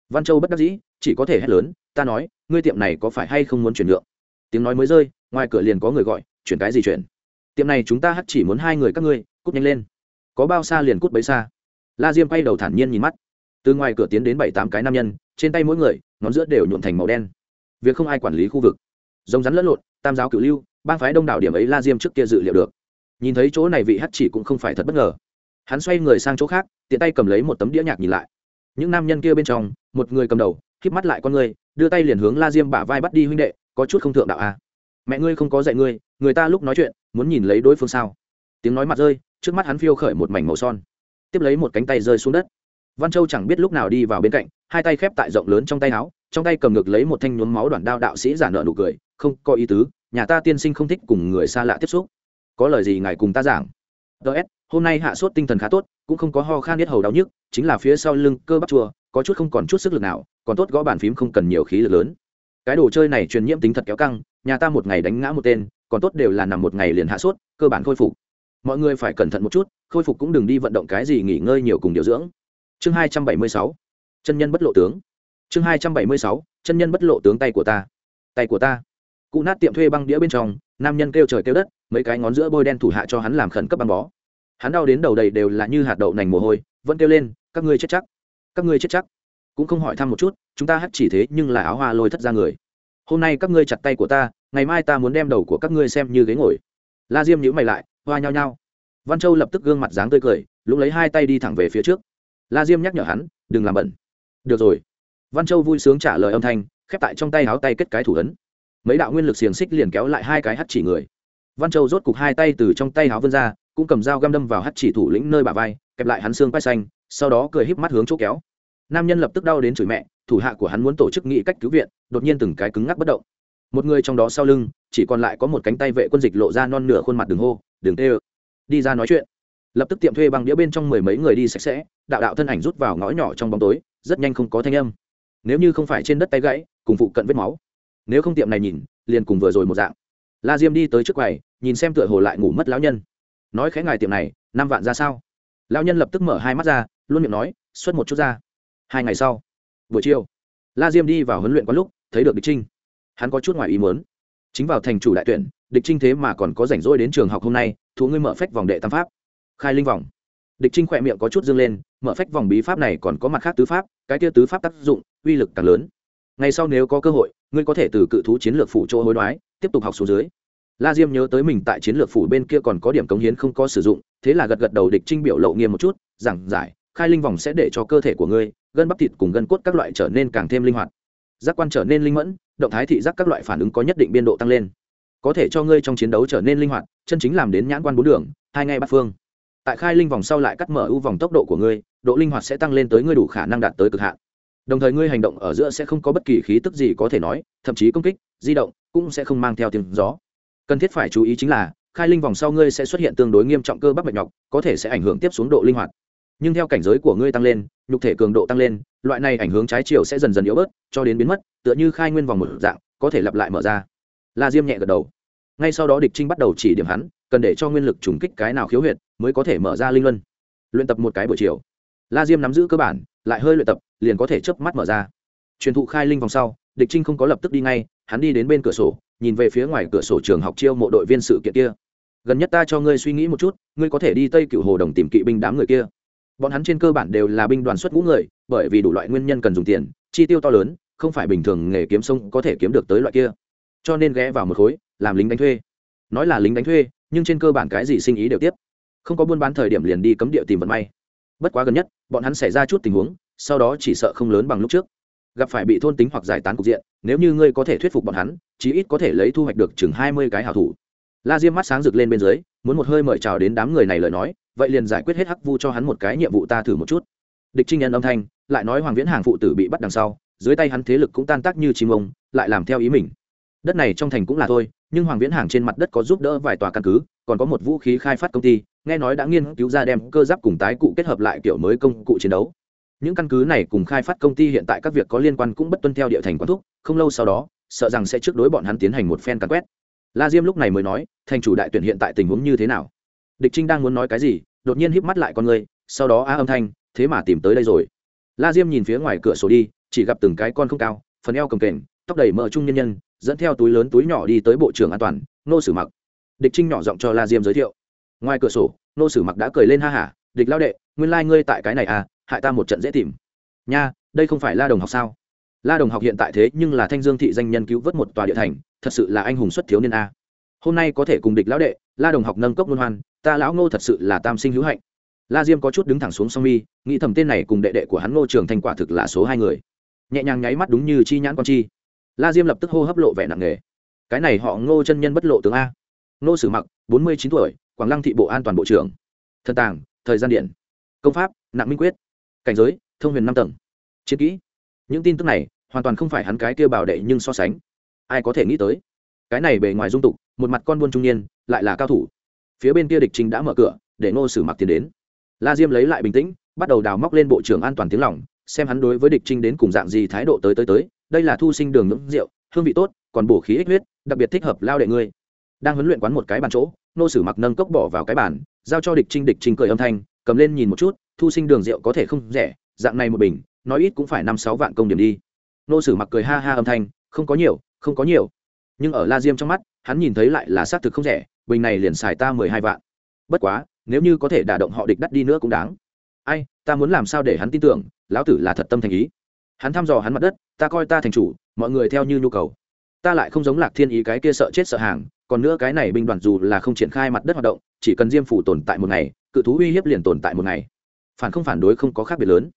Văn châu bất đắc dĩ, chỉ có thể hét lớn, ta nói, ngươi tiệm này có phải hay không muốn chuyển nhượng? Tiếng nói mới rơi, ngoài cửa liền có người gọi, chuyển cái gì chuyển? Tiệm này chúng ta hắt chỉ muốn hai người các ngươi, cút nhanh lên. Có bao xa liền cút bấy xa la diêm quay đầu thản nhiên nhìn mắt. Từ ngoài cửa tiến đến bảy tám cái nam nhân, trên tay mỗi người, ngón giữa đều nhuộn thành màu đen. Việc không ai quản lý khu vực. Giống rắn lẫn lộn, tam giáo cửu lưu bang phái đông đảo điểm ấy la diêm trước kia dự liệu được. Nhìn thấy chỗ này vị hắt chỉ cũng không phải thật bất ngờ. Hắn xoay người sang chỗ khác, tiện tay cầm lấy một tấm đĩa nhạc nhìn lại. Những nam nhân kia bên trong, một người cầm đầu k mắt lại con người, đưa tay liền hướng la diêm bả vai bắt đi huynh đệ, có chút không thượng đạo à. mẹ ngươi không có dạy ngươi, người ta lúc nói chuyện, muốn nhìn lấy đối phương sao. Tiếng nói mặt rơi, trước mắt hắn phiêu khởi một mảnh màu son tiếp lấy một cánh tay rơi xuống đất. Văn châu chẳng biết lúc nào đi vào bên cạnh, hai tay khép tại rộng lớn trong tay áo, trong tay cầm ngược lấy một thanh nhuốm máu đoạn đao đạo sĩ giả nợ nụ cười, không, có ý tứ, nhà ta tiên sinh không thích cùng người xa lạ tiếp xúc. Có lời gì ngài cùng ta giảng. Ts hôm nay hạ sốt tinh thần khá tốt, cũng không có ho khan biết hầu đau nhức, chính là phía sau lưng cơ bắp chua, có chút không còn chút sức lực nào, còn tốt gõ bàn phím không cần nhiều khí lực lớn. Cái đồ chơi này truyền nhiễm tính thật kéo căng, nhà ta một ngày đánh ngã một tên, còn tốt đều là nằm một ngày liền hạ sốt, cơ bản khôi phục. Mọi người phải cẩn thận một chút khôi phục cũng đừng đi vận động cái gì nghỉ ngơi nhiều cùng điều dưỡng. Chương hai trăm bảy mươi sáu, chân nhân bất lộ tướng. Chương hai trăm bảy mươi sáu, chân nhân bất lộ tướng tay của ta. Tay của ta. Cụ nát tiệm thuê băng đĩa bên trong, nam nhân kêu trời kêu đất, mấy cái ngón giữa bôi đen thủ hạ cho hắn làm khẩn cấp băng bó. Hắn đau đến đầu đầy đều là như hạt đậu nành mồ hôi, vẫn kêu lên, các ngươi chết chắc. Các ngươi chết chắc. Cũng không hỏi thăm một chút, chúng ta hắt chỉ thế nhưng là áo hoa lôi thất ra người. Hôm nay các ngươi chặt tay của ta, ngày mai ta muốn đem đầu của các ngươi xem như ghế ngồi. La diêm nhữ mày lại, hoa nhao nhao văn châu lập tức gương mặt dáng tươi cười lúc lấy hai tay đi thẳng về phía trước. La diêm nhắc nhở hắn, đừng làm bẩn. Được rồi. Văn châu vui sướng trả lời âm thanh, khép tại trong tay áo tay kết cái thủ ấn. Mấy đạo nguyên lực xiềng xích liền kéo lại hai cái hắt chỉ người. Văn châu rốt cục hai tay từ trong tay áo vươn ra, cũng cầm dao găm đâm vào hắt chỉ thủ lĩnh nơi bà vai, kẹp lại hắn xương quay xanh, sau đó cười híp mắt hướng chỗ kéo. Nam nhân lập tức đau đến chửi mẹ, thủ hạ của hắn muốn tổ chức nghị cách cứu viện, đột nhiên từng cái cứng ngắc bất động. Một người trong đó sau lưng, chỉ còn lại có một cánh tay vệ quân dịch lộ ra non nửa khuôn mặt đường hô đường tê ơ đi ra nói chuyện. Lập tức tiệm thuê bằng đĩa bên trong mười mấy người đi sạch sẽ, đạo đạo thân ảnh rút vào ngõ nhỏ trong bóng tối, rất nhanh không có thanh âm. Nếu như không phải trên đất tay gãy, cùng phụ cận vết máu. Nếu không tiệm này nhìn, liền cùng vừa rồi một dạng. La diêm đi tới trước quầy, nhìn xem tựa hồ lại ngủ mất lão nhân. Nói khẽ ngài tiệm này, năm vạn ra sao? Lão nhân lập tức mở hai mắt ra, luôn miệng nói, xuất một chút ra. Hai ngày sau, buổi chiều, la diêm đi vào huấn luyện có lúc, thấy được địch trinh. Hắn có chút ngoài ý muốn. Chính vào thành chủ đại tuyển, địch trinh thế mà còn có rảnh rỗi đến trường học hôm nay thú ngươi mở phách vòng đệ tam pháp. Khai linh vòng. Địch trinh khỏe miệng có chút dương lên, mở phách vòng bí pháp này còn có mặt khác tứ pháp, cái kia tứ pháp tác dụng, uy lực càng lớn. Ngay sau nếu có cơ hội, ngươi có thể từ cự thú chiến lược phủ chỗ hối đoái, tiếp tục học xuống dưới. La diêm nhớ tới mình tại chiến lược phủ bên kia còn có điểm cống hiến không có sử dụng, thế là gật gật đầu địch trinh biểu lộ nghiêm một chút, giảng giải, khai linh vòng sẽ để cho cơ thể của ngươi, gân bắp thịt cùng gân cốt các loại trở nên càng thêm linh hoạt. Giác quan trở nên linh mẫn, động thái thị giác các loại phản ứng có nhất định biên độ tăng lên có thể cho ngươi trong chiến đấu trở nên linh hoạt, chân chính làm đến nhãn quan bốn đường, hai ngay bắt phương. Tại khai linh vòng sau lại cắt mở ưu vòng tốc độ của ngươi, độ linh hoạt sẽ tăng lên tới ngươi đủ khả năng đạt tới cực hạn. Đồng thời ngươi hành động ở giữa sẽ không có bất kỳ khí tức gì có thể nói, thậm chí công kích, di động cũng sẽ không mang theo tiếng gió. Cần thiết phải chú ý chính là, khai linh vòng sau ngươi sẽ xuất hiện tương đối nghiêm trọng cơ bắp bệnh nhọc, có thể sẽ ảnh hưởng tiếp xuống độ linh hoạt. Nhưng theo cảnh giới của ngươi tăng lên, nhục thể cường độ tăng lên, loại này ảnh hưởng trái chiều sẽ dần dần yếu bớt, cho đến biến mất, tựa như khai nguyên vòng một dạng, có thể lặp lại mở ra la diêm nhẹ gật đầu. Ngay sau đó địch trinh bắt đầu chỉ điểm hắn, cần để cho nguyên lực trùng kích cái nào khiếu huyệt mới có thể mở ra linh luân. Luyện tập một cái buổi chiều, la diêm nắm giữ cơ bản, lại hơi luyện tập, liền có thể chớp mắt mở ra. Truyền thụ khai linh vòng sau, địch trinh không có lập tức đi ngay, hắn đi đến bên cửa sổ, nhìn về phía ngoài cửa sổ trường học chiêu mộ đội viên sự kiện kia. Gần nhất ta cho ngươi suy nghĩ một chút, ngươi có thể đi tây cựu hồ đồng tìm kỵ binh đám người kia. Bọn hắn trên cơ bản đều là binh đoàn xuất ngũ người, bởi vì đủ loại nguyên nhân cần dùng tiền, chi tiêu to lớn, không phải bình thường nghề kiếm sông có thể kiếm được tới loại kia cho nên ghé vào một khối, làm lính đánh thuê. Nói là lính đánh thuê, nhưng trên cơ bản cái gì sinh ý đều tiếp. Không có buôn bán thời điểm liền đi cấm địa tìm vận may. Bất quá gần nhất, bọn hắn xảy ra chút tình huống, sau đó chỉ sợ không lớn bằng lúc trước. Gặp phải bị thôn tính hoặc giải tán cục diện, nếu như ngươi có thể thuyết phục bọn hắn, chí ít có thể lấy thu hoạch được chừng hai mươi cái hảo thủ. La diêm mắt sáng rực lên bên dưới, muốn một hơi mời chào đến đám người này lời nói, vậy liền giải quyết hết hắc vu cho hắn một cái nhiệm vụ ta thử một chút. Địch trinh nhân âm thanh, lại nói hoàng viễn hàng phụ tử bị bắt đằng sau, dưới tay hắn thế lực cũng tan tác như chim ông, lại làm theo ý mình đất này trong thành cũng là thôi, nhưng hoàng viễn hàng trên mặt đất có giúp đỡ vài tòa căn cứ, còn có một vũ khí khai phát công ty, nghe nói đã nghiên cứu ra đem cơ giáp cùng tái cụ kết hợp lại kiểu mới công cụ chiến đấu. Những căn cứ này cùng khai phát công ty hiện tại các việc có liên quan cũng bất tuân theo địa thành quán thúc, không lâu sau đó, sợ rằng sẽ trước đối bọn hắn tiến hành một phen càn quét. La diêm lúc này mới nói, thành chủ đại tuyển hiện tại tình huống như thế nào? Địch trinh đang muốn nói cái gì, đột nhiên híp mắt lại con người, sau đó á âm thanh, thế mà tìm tới đây rồi. La diêm nhìn phía ngoài cửa sổ đi, chỉ gặp từng cái con không cao, phần eo cầm kềnh, tóc đầy mỡ trung nhân nhân dẫn theo túi lớn túi nhỏ đi tới bộ trưởng an toàn, nô sử mặc. Địch trinh nhỏ giọng cho la diêm giới thiệu. Ngoài cửa sổ, nô sử mặc đã cười lên ha hả, địch lao đệ, nguyên lai、like、ngươi tại cái này à hại ta một trận dễ tìm. Nha, đây không phải la đồng học sao? La đồng học hiện tại thế nhưng là thanh dương thị danh nhân cứu vớt một tòa địa thành, thật sự là anh hùng xuất thiếu niên a. Hôm nay có thể cùng địch lão đệ, la đồng học nâng cốc luân hoan, ta lão ngô thật sự là tam sinh hữu hạnh. La diêm có chút đứng thẳng xuống song mi, nghĩ thầm tên này cùng đệ đệ của hắn ngô trường thành quả thực là số hai người. Nhẹ nhàng nháy mắt đúng như chi nhãn con chi la diêm lập tức hô hấp lộ vẻ nặng nề. Cái này họ ngô chân nhân bất lộ tướng a. Ngô sử mặc, bốn mươi chín tuổi, quảng lăng thị bộ an toàn bộ trưởng. Thần tàng, thời gian điện. Công pháp, nặng minh quyết. Cảnh giới, thông huyền năm tầng. Chiến kỹ. Những tin tức này, hoàn toàn không phải hắn cái kia bảo đệ nhưng so sánh. Ai có thể nghĩ tới? Cái này bề ngoài dung tục, một mặt con buôn trung niên, lại là cao thủ. Phía bên kia địch trình đã mở cửa, để ngô sử mặc tiến đến. La diêm lấy lại bình tĩnh, bắt đầu đào móc lên bộ trưởng an toàn tiếng lỏng xem hắn đối với địch trinh đến cùng dạng gì thái độ tới tới tới đây là thu sinh đường ngưỡng rượu, hương vị tốt, còn bổ khí ích huyết, đặc biệt thích hợp lao đệ ngươi. Đang huấn luyện quán một cái bàn chỗ, nô sử mặc nâng cốc bỏ vào cái bàn, giao cho địch trinh địch trinh cười âm thanh, cầm lên nhìn một chút, thu sinh đường rượu có thể không rẻ, dạng này một bình, nói ít cũng phải năm sáu vạn công điểm đi. Nô sử mặc cười ha ha âm thanh, không có nhiều, không có nhiều. Nhưng ở la diêm trong mắt, hắn nhìn thấy lại là xác thực không rẻ, bình này liền xài ta mười hai vạn. Bất quá, nếu như có thể đả động họ địch đắt đi nữa cũng đáng. Ai, ta muốn làm sao để hắn tin tưởng, lão tử là thật tâm thành ý hắn thăm dò hắn mặt đất, ta coi ta thành chủ, mọi người theo như nhu cầu. Ta lại không giống lạc thiên ý cái kia sợ chết sợ hàng, còn nữa cái này binh đoàn dù là không triển khai mặt đất hoạt động, chỉ cần diêm phủ tồn tại một ngày, cự thú uy hiếp liền tồn tại một ngày. Phản không phản đối không có khác biệt lớn.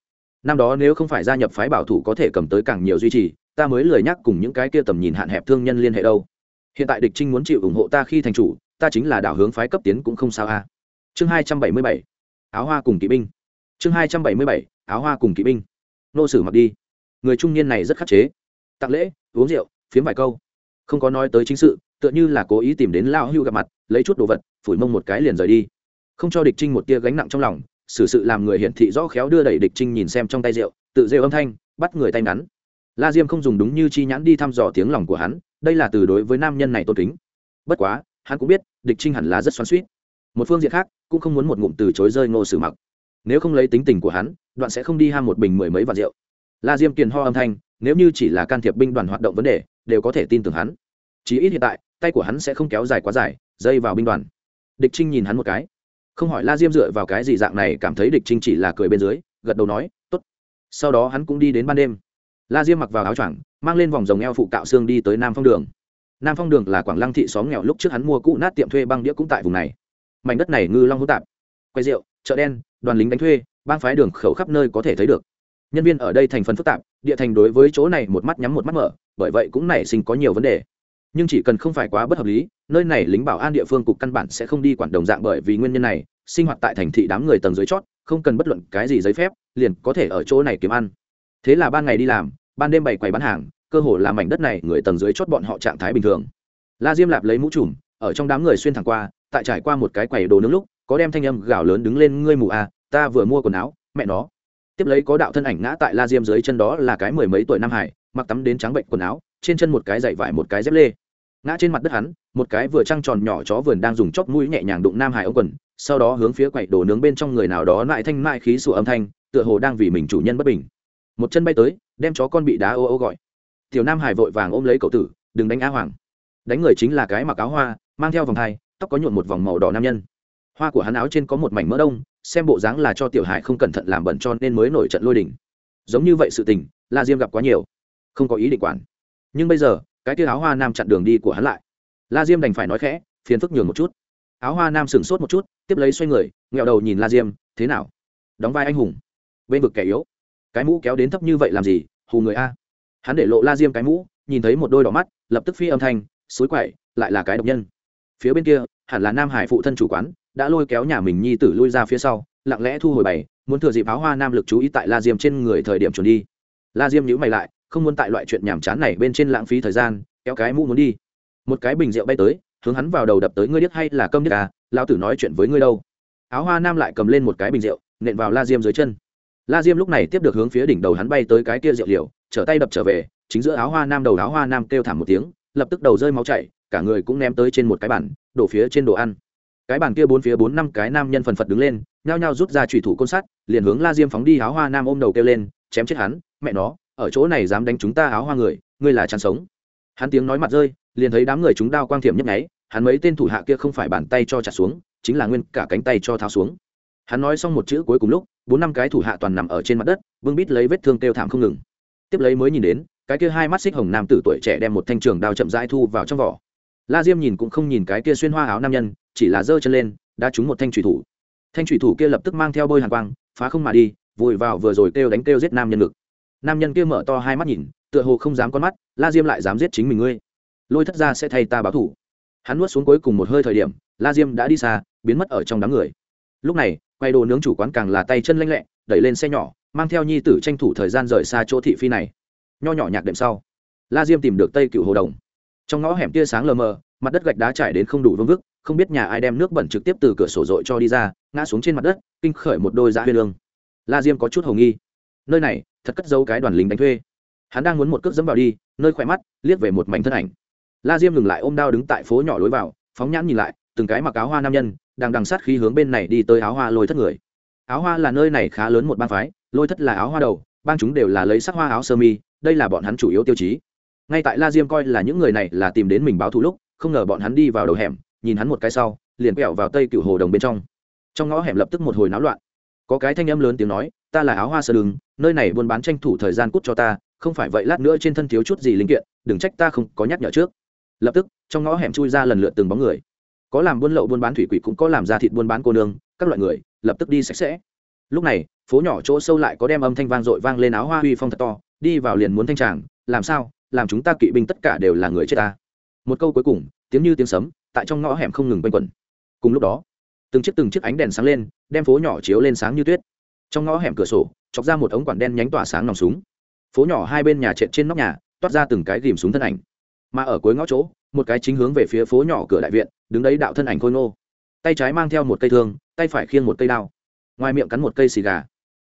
Năm đó nếu không phải gia nhập phái bảo thủ có thể cầm tới càng nhiều duy trì, ta mới lười nhắc cùng những cái kia tầm nhìn hạn hẹp thương nhân liên hệ đâu. Hiện tại địch trinh muốn chịu ủng hộ ta khi thành chủ, ta chính là đảo hướng phái cấp tiến cũng không sao a. Chương hai trăm bảy mươi bảy. Áo hoa cùng kỵ binh. Chương hai trăm bảy mươi bảy. Áo hoa cùng kỵ binh. Nô sử mặc đi người trung niên này rất khắc chế. Tặng lễ, uống rượu, phiếm vài câu. Không có nói tới chính sự, tựa như là cố ý tìm đến lao hưu gặp mặt, lấy chút đồ vật, phủi mông một cái liền rời đi. Không cho địch trinh một tia gánh nặng trong lòng, xử sự làm người hiển thị rõ khéo đưa đẩy địch trinh nhìn xem trong tay rượu, tự rêu âm thanh, bắt người tay ngắn. La diêm không dùng đúng như chi nhãn đi thăm dò tiếng lòng của hắn, đây là từ đối với nam nhân này tôn kính. Bất quá, hắn cũng biết, địch trinh hẳn là rất xoắn suýt một phương diện khác, cũng không muốn một ngụm từ chối rơi ngô sử mặc. Nếu không lấy tính tình của hắn, đoạn sẽ không đi ham một bình mười mấy vạn rượu la diêm kiền ho âm thanh, nếu như chỉ là can thiệp binh đoàn hoạt động vấn đề, đều có thể tin tưởng hắn. Chí ít hiện tại, tay của hắn sẽ không kéo dài quá dài, dây vào binh đoàn. Địch trinh nhìn hắn một cái. Không hỏi la diêm dựa vào cái gì dạng này, cảm thấy địch trinh chỉ là cười bên dưới, gật đầu nói t ố t sau đó hắn cũng đi đến ban đêm. La diêm mặc vào áo choàng, mang lên vòng rồng eo phụ cạo xương đi tới nam phong đường. Nam phong đường là quảng lăng thị xóm nghèo lúc trước hắn mua cũ nát tiệm thuê băng đĩa cũng tại vùng này. Mảnh đất này ngư long hữu tạp. Quay rượu, chợ đen, đoàn lính đánh thuê, bang phái đường khẩu khắp nơi có thể thấy được nhân viên ở đây thành phần phức tạp, địa thành đối với chỗ này một mắt nhắm một mắt mở, bởi vậy cũng nảy sinh có nhiều vấn đề. Nhưng chỉ cần không phải quá bất hợp lý, nơi này lính bảo an địa phương cục căn bản sẽ không đi quản đồng dạng bởi vì nguyên nhân này, sinh hoạt tại thành thị đám người tầng dưới chót, không cần bất luận cái gì giấy phép, liền có thể ở chỗ này kiếm ăn. Thế là ban ngày đi làm, ban đêm bày quầy bán hàng, cơ hồ làm mảnh đất này người tầng dưới chót bọn họ trạng thái bình thường. La diêm lạp lấy mũ trùm, ở trong đám người xuyên thẳng qua, tại trải qua một cái quầy đồ nướng lúc, có đem thanh âm gào lớn đứng lên, ngươi mù à ta vừa mua quần áo, mẹ nó tiếp lấy có đạo thân ảnh ngã tại la diêm dưới chân đó là cái mười mấy tuổi nam hải, mặc tắm đến trắng bệnh quần áo, trên chân một cái dậy vải một cái dép lê. Ngã trên mặt đất hắn, một cái vừa trăng tròn nhỏ chó vườn đang dùng chóp mũi nhẹ nhàng đụng nam hải ông quần, sau đó hướng phía quậy đồ nướng bên trong người nào đó lại thanh mại khí sủa âm thanh, tựa hồ đang vì mình chủ nhân bất bình. Một chân bay tới, đem chó con bị đá ô ô gọi. Tiểu nam hải vội vàng ôm lấy cậu tử, đừng đánh á hoàng. Đánh người chính là cái mặc áo hoa, mang theo vòng thai, tóc có nhuộn một vòng màu đỏ nam nhân hoa của hắn áo trên có một mảnh mỡ đông, xem bộ dáng là cho tiểu hải không cẩn thận làm bẩn cho nên mới nổi trận lôi đỉnh giống như vậy sự tình, la diêm gặp quá nhiều, không có ý định quản. Nhưng bây giờ, cái tia áo hoa nam chặn đường đi của hắn lại. La diêm đành phải nói khẽ, phiền phức nhường một chút. Áo hoa nam sửng sốt một chút, tiếp lấy xoay người, nghẹo đầu nhìn la diêm, thế nào? Đóng vai anh hùng. Bên vực kẻ yếu. Cái mũ kéo đến thấp như vậy làm gì? Hù người a. Hắn để lộ la diêm cái mũ, nhìn thấy một đôi đỏ mắt, lập tức phi âm thanh, suối quậy, lại là cái độc nhân. Phía bên kia, hẳn là nam hải phụ thân chủ quán đã lôi kéo nhà mình nhi tử lui ra phía sau, lặng lẽ thu hồi bày, muốn thừa dịp áo hoa nam lực chú ý tại la diêm trên người thời điểm chuẩn đi. La diêm nhữ mày lại, không muốn tại loại chuyện nhàm chán này bên trên lãng phí thời gian, kéo cái mũ muốn đi. Một cái bình rượu bay tới, hướng hắn vào đầu đập tới, ngươi điếc hay là câm điếc à? Lao tử nói chuyện với ngươi đâu. Áo hoa nam lại cầm lên một cái bình rượu, nện vào la diêm dưới chân. La diêm lúc này tiếp được hướng phía đỉnh đầu hắn bay tới cái kia rượu liều, trở tay đập trở về, chính giữa áo hoa nam đầu áo hoa nam kêu thảm một tiếng, lập tức đầu rơi máu chảy, cả người cũng ném tới trên một cái bàn, đổ phía trên đồ ăn cái bàn kia bốn phía bốn năm cái nam nhân phần phật đứng lên, nhao nhao rút ra trùy thủ côn sắt, liền hướng la diêm phóng đi áo hoa nam ôm đầu kêu lên, chém chết hắn, mẹ nó, ở chỗ này dám đánh chúng ta áo hoa người, ngươi là chăn sống. Hắn tiếng nói mặt rơi, liền thấy đám người chúng đao quang thiểm nhấp nháy, hắn mấy tên thủ hạ kia không phải bàn tay cho chặt xuống, chính là nguyên cả cánh tay cho tháo xuống. Hắn nói xong một chữ cuối cùng lúc, bốn năm cái thủ hạ toàn nằm ở trên mặt đất, vương bít lấy vết thương kêu thảm không ngừng. Tiếp lấy mới nhìn đến, cái kia hai mắt xích hồng nam tử tuổi trẻ đem một thanh trường đao chậm rãi thu vào trong vỏ la diêm nhìn cũng không nhìn cái kia xuyên hoa áo nam nhân, chỉ là giơ chân lên, đã trúng một thanh thủy thủ. Thanh thủy thủ kia lập tức mang theo bôi hàng quang, phá không mà đi, vùi vào vừa rồi kêu đánh kêu giết nam nhân ngực. Nam nhân kia mở to hai mắt nhìn, tựa hồ không dám con mắt, la diêm lại dám giết chính mình ngươi. Lôi thất ra sẽ thay ta báo thủ. Hắn nuốt xuống cuối cùng một hơi thời điểm, la diêm đã đi xa, biến mất ở trong đám người. Lúc này, quay đồ nướng chủ quán càng là tay chân lanh lẹ, đẩy lên xe nhỏ, mang theo nhi tử tranh thủ thời gian rời xa chỗ thị phi này. Nho nhỏ nhạc đệm sau, la diêm tìm được tây cựu hồ đồng trong ngõ hẻm tia sáng lờ mờ, mặt đất gạch đá trải đến không đủ vương vức, không biết nhà ai đem nước bẩn trực tiếp từ cửa sổ dội cho đi ra, ngã xuống trên mặt đất, kinh khởi một đôi dã huyên lương la diêm có chút hầu nghi. Nơi này, thật cất dấu cái đoàn lính đánh thuê. Hắn đang muốn một cước dẫm vào đi, nơi khỏe mắt, liếc về một mảnh thân ảnh. La diêm ngừng lại ôm đao đứng tại phố nhỏ lối vào, phóng nhãn nhìn lại, từng cái mặc áo hoa nam nhân, đang đằng sát khí hướng bên này đi tới áo hoa lôi thất người. Áo hoa là nơi này khá lớn một bang phái, lôi thất là áo hoa đầu, bang chúng đều là lấy sắc hoa áo sơ mi, đây là bọn hắn chủ yếu tiêu chí ngay tại la diêm coi là những người này là tìm đến mình báo thù lúc, không ngờ bọn hắn đi vào đầu hẻm, nhìn hắn một cái sau, liền quẹo vào tây cựu hồ đồng bên trong. Trong ngõ hẻm lập tức một hồi náo loạn. Có cái thanh âm lớn tiếng nói, ta là áo hoa sơ đường, nơi này buôn bán tranh thủ thời gian cút cho ta, không phải vậy lát nữa trên thân thiếu chút gì linh kiện, đừng trách ta không có nhắc nhở trước. Lập tức, trong ngõ hẻm chui ra lần lượt từng bóng người. Có làm buôn lậu buôn bán thủy quỷ cũng có làm ra thịt buôn bán cô nương, các loại người, lập tức đi sạch sẽ. Lúc này, phố nhỏ chỗ sâu lại có đem âm thanh vang dội vang lên áo hoa huy phong thật to, đi vào liền muốn thanh tràng, làm sao? Làm chúng ta kỵ binh tất cả đều là người chết ta. Một câu cuối cùng, tiếng như tiếng sấm, tại trong ngõ hẻm không ngừng quanh quẩn. Cùng lúc đó, từng chiếc từng chiếc ánh đèn sáng lên, đem phố nhỏ chiếu lên sáng như tuyết. Trong ngõ hẻm cửa sổ, chọc ra một ống quản đen nhánh tỏa sáng nòng súng. Phố nhỏ hai bên nhà trệt trên nóc nhà, toát ra từng cái ghìm súng thân ảnh. Mà ở cuối ngõ chỗ, một cái chính hướng về phía phố nhỏ cửa đại viện, đứng đấy đạo thân ảnh khôi ngô. Tay trái mang theo một cây thương, tay phải khiêng một cây đao. Ngoài miệng cắn một cây xì gà.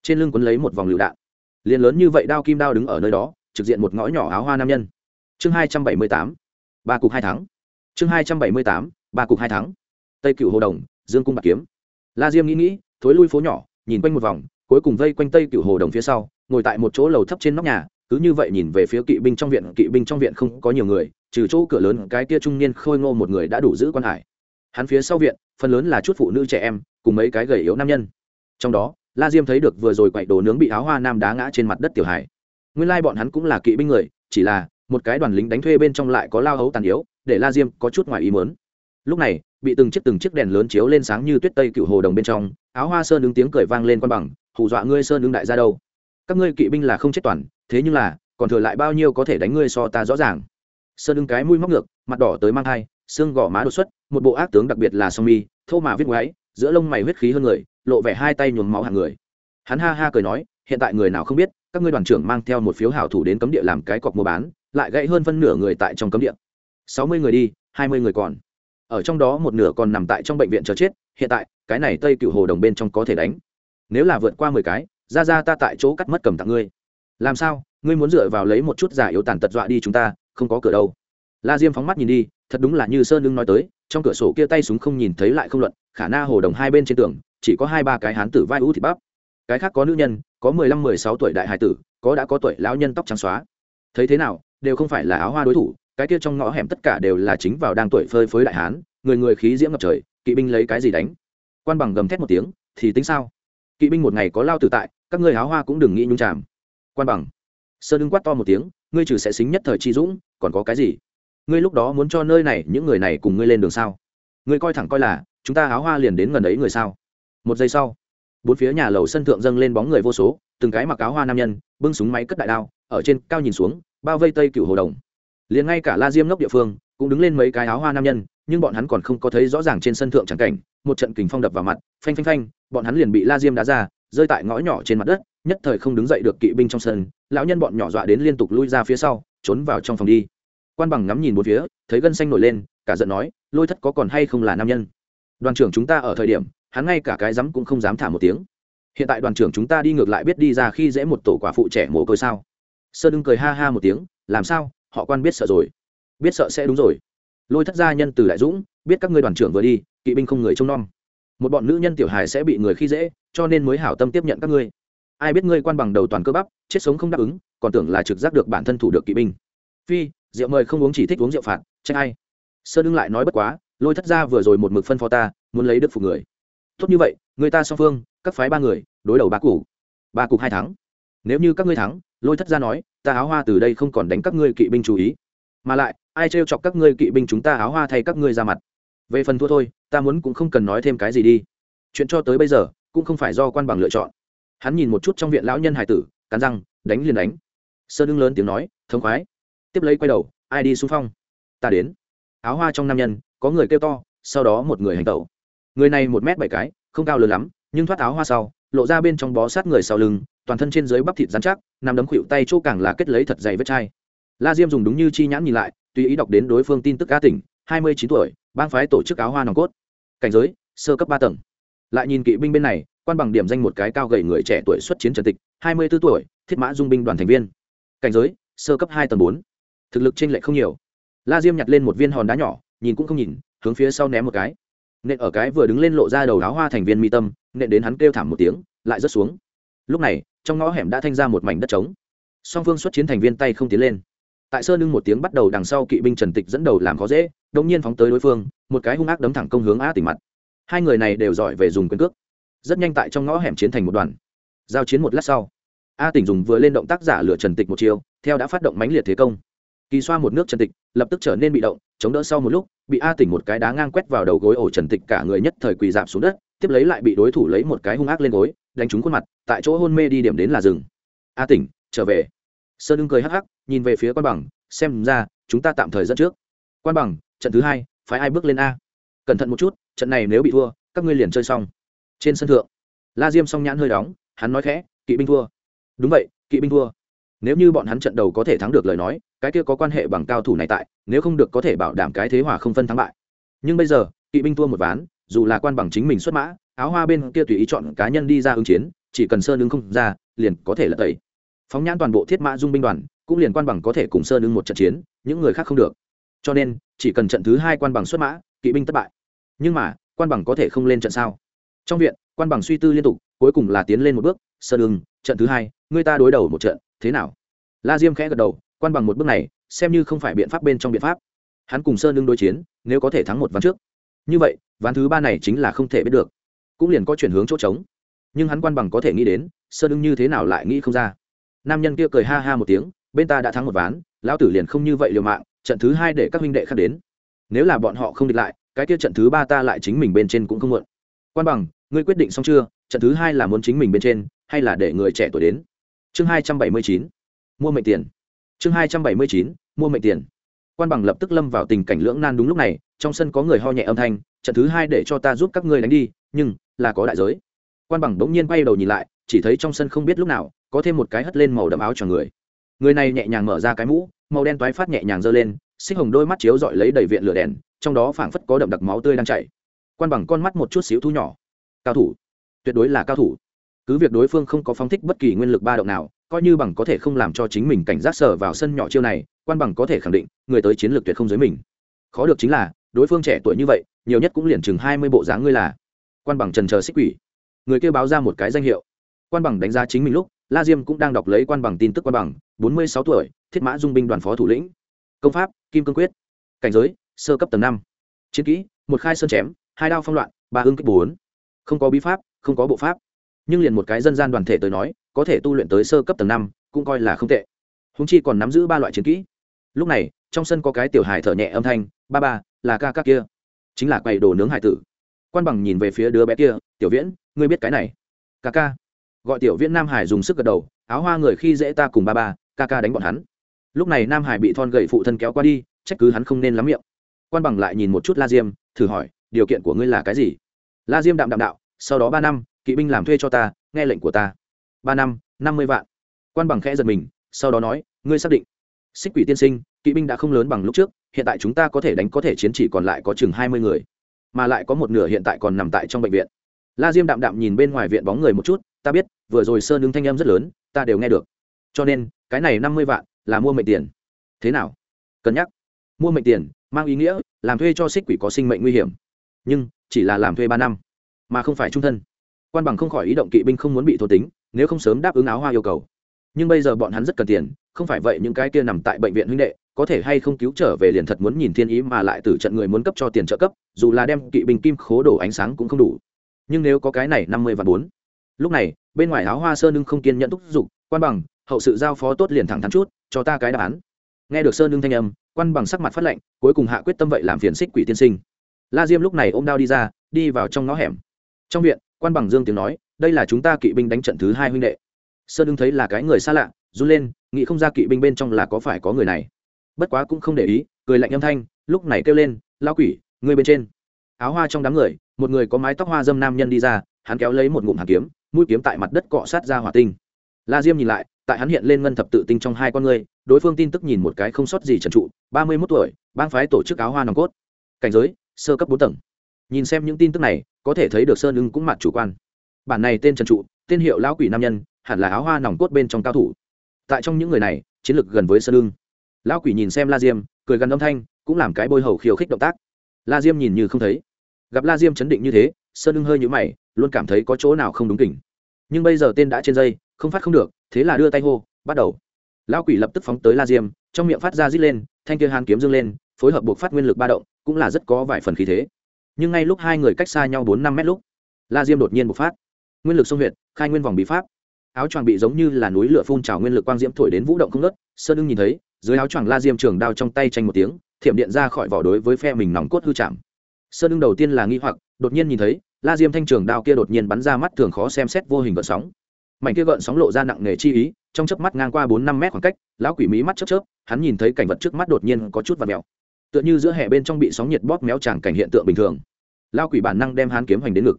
Trên lưng quấn lấy một vòng lựu đạn. Liền lớn như vậy đao kim đao đứng ở nơi đó trực diện một ngõ nhỏ áo hoa nam nhân. Chương hai trăm bảy mươi tám, ba cục hai tháng chương hai trăm bảy mươi tám, ba cục hai tháng tây cựu hồ đồng, dương cung bạc kiếm. La diêm nghĩ nghĩ, thối lui phố nhỏ, nhìn quanh một vòng, cuối cùng vây quanh tây cựu hồ đồng phía sau, ngồi tại một chỗ lầu thấp trên nóc nhà, cứ như vậy nhìn về phía kỵ binh trong viện, kỵ binh trong viện không có nhiều người, trừ chỗ cửa lớn cái kia trung niên khôi ngô một người đã đủ giữ quan hải. Hắn phía sau viện, phần lớn là chút phụ nữ trẻ em, cùng mấy cái gầy yếu nam nhân. Trong đó, la diêm thấy được vừa rồi quậy đồ nướng bị áo hoa nam đá ngã trên mặt đất tiểu hải nguyên lai bọn hắn cũng là kỵ binh người, chỉ là, một cái đoàn lính đánh thuê bên trong lại có lao hấu tàn yếu, để la diêm có chút ngoài ý mớn lúc này, bị từng chiếc từng chiếc đèn lớn chiếu lên sáng như tuyết tây cựu hồ đồng bên trong, áo hoa sơn đứng tiếng cười vang lên quan bằng, hù dọa ngươi sơn ứng đại ra đâu? Các ngươi kỵ binh là không chết toàn, thế nhưng là, còn thừa lại bao nhiêu có thể đánh ngươi so ta rõ ràng? Sơn ứng cái mũi móc ngược, mặt đỏ tới mang thai xương gò má đột xuất, một bộ ác tướng đặc biệt là song mi, thô mà viết ngoáy, giữa lông mày huyết khí hơn người, lộ vẻ hai tay nhuốm máu hàng người. Hắn ha ha cười nói, hiện tại người nào không biết các ngươi đoàn trưởng mang theo một phiếu hảo thủ đến cấm địa làm cái cọc mua bán, lại gãy hơn phân nửa người tại trong cấm địa. Sáu mươi người đi, hai mươi người còn. Ở trong đó một nửa còn nằm tại trong bệnh viện chờ chết, hiện tại, cái này tây cựu hồ đồng bên trong có thể đánh. Nếu là vượt qua mười cái, ra ra ta tại chỗ cắt mất cầm tặng ngươi. Làm sao, ngươi muốn dựa vào lấy một chút giả yếu tàn tật dọa đi chúng ta, không có cửa đâu. La diêm phóng mắt nhìn đi, thật đúng là như sơn lưng nói tới, trong cửa sổ kia tay súng không nhìn thấy lại không luận, khả na hồ đồng hai bên trên tường, chỉ có hai ba cái hán tử vai ú thịt bắp cái khác có nữ nhân, có mười lăm, mười sáu tuổi đại hải tử, có đã có tuổi lão nhân tóc trắng xóa. Thấy thế nào, đều không phải là áo hoa đối thủ, cái kia trong ngõ hẻm tất cả đều là chính vào đang tuổi phơi phới đại hán, người người khí diễm ngập trời, kỵ binh lấy cái gì đánh? Quan bằng gầm thét một tiếng, thì tính sao? Kỵ binh một ngày có lao tử tại, các ngươi áo hoa cũng đừng nghĩ nhung chàm. Quan bằng, sơn đứng quát to một tiếng, ngươi trừ sẽ xính nhất thời chi dũng, còn có cái gì? Ngươi lúc đó muốn cho nơi này những người này cùng ngươi lên đường sao? Ngươi coi thẳng coi là, chúng ta áo hoa liền đến gần ấy người sao? Một giây sau bốn phía nhà lầu sân thượng dâng lên bóng người vô số, từng cái mặc áo hoa nam nhân, bưng súng máy cất đại đao, ở trên cao nhìn xuống, bao vây tây cửu hồ đồng. Liền ngay cả la diêm ngốc địa phương, cũng đứng lên mấy cái áo hoa nam nhân, nhưng bọn hắn còn không có thấy rõ ràng trên sân thượng chẳng cảnh, một trận kình phong đập vào mặt, phanh phanh phanh, bọn hắn liền bị la diêm đá ra, rơi tại ngõ nhỏ trên mặt đất, nhất thời không đứng dậy được kỵ binh trong sân, lão nhân bọn nhỏ dọa đến liên tục lui ra phía sau, trốn vào trong phòng đi. Quan bằng ngắm nhìn một phía, thấy gân xanh nổi lên, cả giận nói, lôi thất có còn hay không là nam nhân? Đoàn trưởng chúng ta ở thời điểm hắn ngay cả cái rắm cũng không dám thả một tiếng. Hiện tại đoàn trưởng chúng ta đi ngược lại biết đi ra khi dễ một tổ quả phụ trẻ mồ côi sao? Sơ đưng cười ha ha một tiếng, làm sao? Họ quan biết sợ rồi. Biết sợ sẽ đúng rồi. Lôi thất gia nhân từ đại dũng, biết các ngươi đoàn trưởng vừa đi, kỵ binh không người trông nom. Một bọn nữ nhân tiểu hài sẽ bị người khi dễ, cho nên mới hảo tâm tiếp nhận các ngươi. Ai biết ngươi quan bằng đầu toàn cơ bắp, chết sống không đáp ứng, còn tưởng là trực giác được bản thân thủ được kỵ binh. Phi, rượu mời không uống chỉ thích uống rượu phạt, trách ai? Sơn đương lại nói bất quá, lôi thất gia vừa rồi một mực phân phó ta, muốn lấy đức phục người tốt như vậy, người ta song phương, các phái ba người, đối đầu ba cục ba cục hai thắng. Nếu như các ngươi thắng, lôi thất ra nói, ta áo hoa từ đây không còn đánh các ngươi kỵ binh chú ý. Mà lại, ai trêu chọc các ngươi kỵ binh chúng ta áo hoa thay các ngươi ra mặt? Về phần thua thôi, ta muốn cũng không cần nói thêm cái gì đi. Chuyện cho tới bây giờ, cũng không phải do quan bằng lựa chọn. Hắn nhìn một chút trong viện lão nhân hải tử, cắn răng, đánh liền đánh. Sơn ưng lớn tiếng nói thống khoái. Tiếp lấy quay đầu, ai đi xung phong? Ta đến. Áo hoa trong nam nhân, có người kêu to, sau đó một người hành tẩu người này một m bảy cái, không cao lớn lắm, nhưng thoát áo hoa sau, lộ ra bên trong bó sát người sau lưng, toàn thân trên dưới bắp thịt dán chắc, nằm đấm khuỵu tay chỗ càng là kết lấy thật dày vết chai. La diêm dùng đúng như chi nhãn nhìn lại, tùy ý đọc đến đối phương tin tức cá tỉnh, hai mươi chín tuổi, bang phái tổ chức áo hoa nòng cốt. Cảnh giới, sơ cấp ba tầng. Lại nhìn kỵ binh bên này, quan bằng điểm danh một cái cao gầy người trẻ tuổi xuất chiến trần tịch, hai mươi b ố tuổi, thiết mã dung binh đoàn thành viên. Cảnh giới, sơ cấp hai tầng bốn. Thực lực t r ê n lệch không nhiều. La diêm nhặt lên một viên hòn đá nhỏ, nhìn cũng không nhìn, hướng phía sau ném một cái nện ở cái vừa đứng lên lộ ra đầu áo hoa thành viên mi tâm, nện đến hắn kêu thảm một tiếng, lại rớt xuống. Lúc này, trong ngõ hẻm đã thanh ra một mảnh đất trống. Song phương xuất chiến thành viên tay không tiến lên. Tại sơn lưng một tiếng bắt đầu đằng sau kỵ binh trần tịch dẫn đầu làm khó dễ đông nhiên phóng tới đối phương, một cái hung ác đấm thẳng công hướng a tỉnh mặt. Hai người này đều giỏi về dùng quyền cước. Rất nhanh tại trong ngõ hẻm chiến thành một đoàn. Giao chiến một lát sau a tỉnh dùng vừa lên động tác giả lửa trần tịch một chiều, theo đã phát động mãnh liệt thế công kỳ xoa một nước trần tịch, lập tức trở nên bị động, chống đỡ sau một lúc, bị a tỉnh một cái đá ngang quét vào đầu gối ổ trần tịch cả người nhất thời quỳ dạp xuống đất, tiếp lấy lại bị đối thủ lấy một cái hung ác lên gối, đánh trúng khuôn mặt, tại chỗ hôn mê đi điểm đến là rừng a tỉnh, trở về. Sơn ưng cười hắc hắc, nhìn về phía quan bằng, xem ra, chúng ta tạm thời dẫn trước. Quan bằng, trận thứ hai, phái ai bước lên a? Cẩn thận một chút, trận này nếu bị thua, các ngươi liền chơi xong. Trên sân thượng, la diêm song nhãn hơi đóng, hắn nói khẽ, kỵ binh thua. Đúng vậy, kỵ binh thua. Nếu như bọn hắn trận đầu có thể thắng được lời nói cái kia có quan hệ bằng cao thủ này tại, nếu không được có thể bảo đảm cái thế hòa không phân thắng bại. Nhưng bây giờ, kỵ binh thua một ván, dù là quan bằng chính mình xuất mã, áo hoa bên kia tùy ý chọn cá nhân đi ra ứng chiến, chỉ cần sơn ứng không ra, liền có thể là tẩy. Phóng nhãn toàn bộ thiết mã dung binh đoàn, cũng liền quan bằng có thể cùng sơn ứng một trận chiến, những người khác không được. Cho nên, chỉ cần trận thứ hai quan bằng xuất mã, kỵ binh thất bại. Nhưng mà, quan bằng có thể không lên trận sao? Trong viện, quan bằng suy tư liên tục, cuối cùng là tiến lên một bước, sơn ứng trận thứ hai người ta đối đầu một trận, thế nào? La diêm khẽ gật đầu quan bằng một bước này, xem như không phải biện pháp bên trong biện pháp. Hắn cùng sơn đương đối chiến, nếu có thể thắng một ván trước. Như vậy, ván thứ ba này chính là không thể biết được. Cũng liền có chuyển hướng chỗ trống. Nhưng hắn quan bằng có thể nghĩ đến, sơn đương như thế nào lại nghĩ không ra. Nam nhân kia cười ha ha một tiếng, bên ta đã thắng một ván, lão tử liền không như vậy liều mạng, trận thứ hai để các huynh đệ khác đến. Nếu là bọn họ không địch lại, cái kia trận thứ ba ta lại chính mình bên trên cũng không muộn. Quan bằng, ngươi quyết định xong chưa? Trận thứ hai là muốn chính mình bên trên, hay là để người trẻ tuổi đến? Chương hai trăm bảy mươi chín. Mua mệnh tiền chương hai trăm bảy mươi chín, mua mệnh tiền. Quan bằng lập tức lâm vào tình cảnh lưỡng nan đúng lúc này, trong sân có người ho nhẹ âm thanh, trận thứ hai để cho ta giúp các ngươi đánh đi, nhưng là có đại giới. Quan bằng bỗng nhiên quay đầu nhìn lại, chỉ thấy trong sân không biết lúc nào, có thêm một cái hất lên màu đậm áo cho người. Người này nhẹ nhàng mở ra cái mũ, màu đen toái phát nhẹ nhàng giơ lên, xích hồng đôi mắt chiếu dọi lấy đầy viện lửa đèn, trong đó phảng phất có đậm đặc máu tươi đang chảy. Quan bằng con mắt một chút xíu thu nhỏ. Cao thủ, tuyệt đối là cao thủ. Cứ việc đối phương không có phóng thích bất kỳ nguyên lực ba động nào coi như bằng có thể không làm cho chính mình cảnh giác sở vào sân nhỏ chiêu này, quan bằng có thể khẳng định, người tới chiến lược tuyệt không dưới mình. Khó được chính là, đối phương trẻ tuổi như vậy, nhiều nhất cũng liền chừng hai mươi bộ dáng ngươi là. Quan bằng trần chờ xích quỷ. Người kêu báo ra một cái danh hiệu. Quan bằng đánh giá chính mình lúc, la diêm cũng đang đọc lấy quan bằng tin tức quan bằng, bốn mươi sáu tuổi, thiết mã dung binh đoàn phó thủ lĩnh. Công pháp, kim cương quyết. Cảnh giới, sơ cấp tầng năm. Chiến kỹ, một khai sơn chém, hai đao phong loạn, ba hương kích bốn. Không có bí pháp, không có bộ pháp. Nhưng liền một cái dân gian đoàn thể tới nói có thể tu luyện tới sơ cấp tầng năm, cũng coi là không tệ. Húng chi còn nắm giữ ba loại chiến kỹ. Lúc này, trong sân có cái tiểu hài thở nhẹ âm thanh, ba ba, là ca ca kia. Chính là quầy đồ nướng hải tử. Quan bằng nhìn về phía đứa bé kia, tiểu viễn, ngươi biết cái này? Ca ca. Gọi tiểu viễn nam hải dùng sức gật đầu, áo hoa người khi dễ ta cùng ba ba, ca ca đánh bọn hắn. Lúc này nam hải bị thon gậy phụ thân kéo qua đi, trách cứ hắn không nên lắm miệng. Quan bằng lại nhìn một chút la diêm, thử hỏi, điều kiện của ngươi là cái gì? La diêm đạm đạm đạo, sau đó ba năm, kỵ binh làm thuê cho ta, nghe lệnh của ta ba năm năm mươi vạn. Quan bằng khẽ giật mình, sau đó nói, ngươi xác định xích quỷ tiên sinh, kỵ binh đã không lớn bằng lúc trước, hiện tại chúng ta có thể đánh có thể chiến chỉ còn lại có chừng hai mươi người, mà lại có một nửa hiện tại còn nằm tại trong bệnh viện. La diêm đạm đạm nhìn bên ngoài viện bóng người một chút, ta biết, vừa rồi sơn ứng thanh âm rất lớn, ta đều nghe được. Cho nên, cái này năm mươi vạn là mua mệnh tiền. Thế nào? Cân nhắc. Mua mệnh tiền mang ý nghĩa làm thuê cho xích quỷ có sinh mệnh nguy hiểm, nhưng chỉ là làm thuê ba năm, mà không phải trung thân. Quan bằng không khỏi ý động kỵ binh không muốn bị thô tính nếu không sớm đáp ứng áo hoa yêu cầu. Nhưng bây giờ bọn hắn rất cần tiền, không phải vậy những cái kia nằm tại bệnh viện huynh đệ, có thể hay không cứu trở về liền thật muốn nhìn thiên ý mà lại từ trận người muốn cấp cho tiền trợ cấp, dù là đem kỵ binh kim khố đổ ánh sáng cũng không đủ. Nhưng nếu có cái này năm mươi và bốn. Lúc này, bên ngoài áo hoa sơn nưng không kiên nhẫn thúc giục, quan bằng, hậu sự giao phó tốt liền thẳng thắn chút, cho ta cái đáp án. Nghe được sơn nưng thanh âm, quan bằng sắc mặt phát lệnh cuối cùng hạ quyết tâm vậy làm phiền xích quỷ tiên sinh. La diêm lúc này ôm đao đi ra, đi vào trong ngõ hẻm. Trong viện, quan bằng dương tiếng nói đây là chúng ta kỵ binh đánh trận thứ hai huynh đệ. Sơn đương thấy là cái người xa lạ, run lên, nghĩ không ra kỵ binh bên trong là có phải có người này. Bất quá cũng không để ý, cười lạnh âm thanh, lúc này kêu lên lao quỷ người bên trên. Áo hoa trong đám người, một người có mái tóc hoa dâm nam nhân đi ra, hắn kéo lấy một ngụm hàn kiếm, mũi kiếm tại mặt đất cọ sát ra hỏa tinh. La diêm nhìn lại, tại hắn hiện lên ngân thập tự tinh trong hai con người, đối phương tin tức nhìn một cái không sót gì trần trụ, ba mươi mốt tuổi, bang phái tổ chức áo hoa nòng cốt. Cảnh giới, sơ cấp bốn tầng. Nhìn xem những tin tức này, có thể thấy được sơn ưng cũng mặt chủ quan bản này tên trần trụ, tên hiệu lão quỷ nam nhân, hẳn là áo hoa nòng cốt bên trong cao thủ. Tại trong những người này, chiến lược gần với sơn lương lão quỷ nhìn xem la diêm, cười gần âm thanh, cũng làm cái bôi hầu khiêu khích động tác. La diêm nhìn như không thấy. Gặp la diêm chấn định như thế, sơn ưng hơi nhũ mày, luôn cảm thấy có chỗ nào không đúng kỉnh. Nhưng bây giờ tên đã trên dây, không phát không được, thế là đưa tay hô, bắt đầu. Lão quỷ lập tức phóng tới la diêm, trong miệng phát ra rít lên, thanh kia hàn kiếm dương lên, phối hợp buộc phát nguyên lực ba động, cũng là rất có vài phần khí thế. Nhưng ngay lúc hai người cách xa nhau bốn năm mét lúc, la diêm đột nhiên bộc phát nguyên lực sông huyện khai nguyên vòng bí pháp. Áo choàng bị giống như là núi lửa phun trào nguyên lực quang diễm thổi đến vũ động không ngớt, sơn ưng nhìn thấy, dưới áo choàng la diêm trường đao trong tay tranh một tiếng, thiểm điện ra khỏi vỏ đối với phe mình nòng cốt hư chạm. Sơn ưng đầu tiên là nghi hoặc, đột nhiên nhìn thấy, la diêm thanh trường đao kia đột nhiên bắn ra mắt thường khó xem xét vô hình gợn sóng. Mảnh kia gợn sóng lộ ra nặng nề chi ý, trong chớp mắt ngang qua bốn năm mét khoảng cách, lão quỷ mí mắt chớp chớp, hắn nhìn thấy cảnh vật trước mắt đột nhiên có chút và mèo. Tựa như giữa hè bên trong bị sóng nhiệt bóp méo tràng cảnh hiện tượng bình thường. Lao quỷ bản năng đem hắn kiếm hành đến ngực,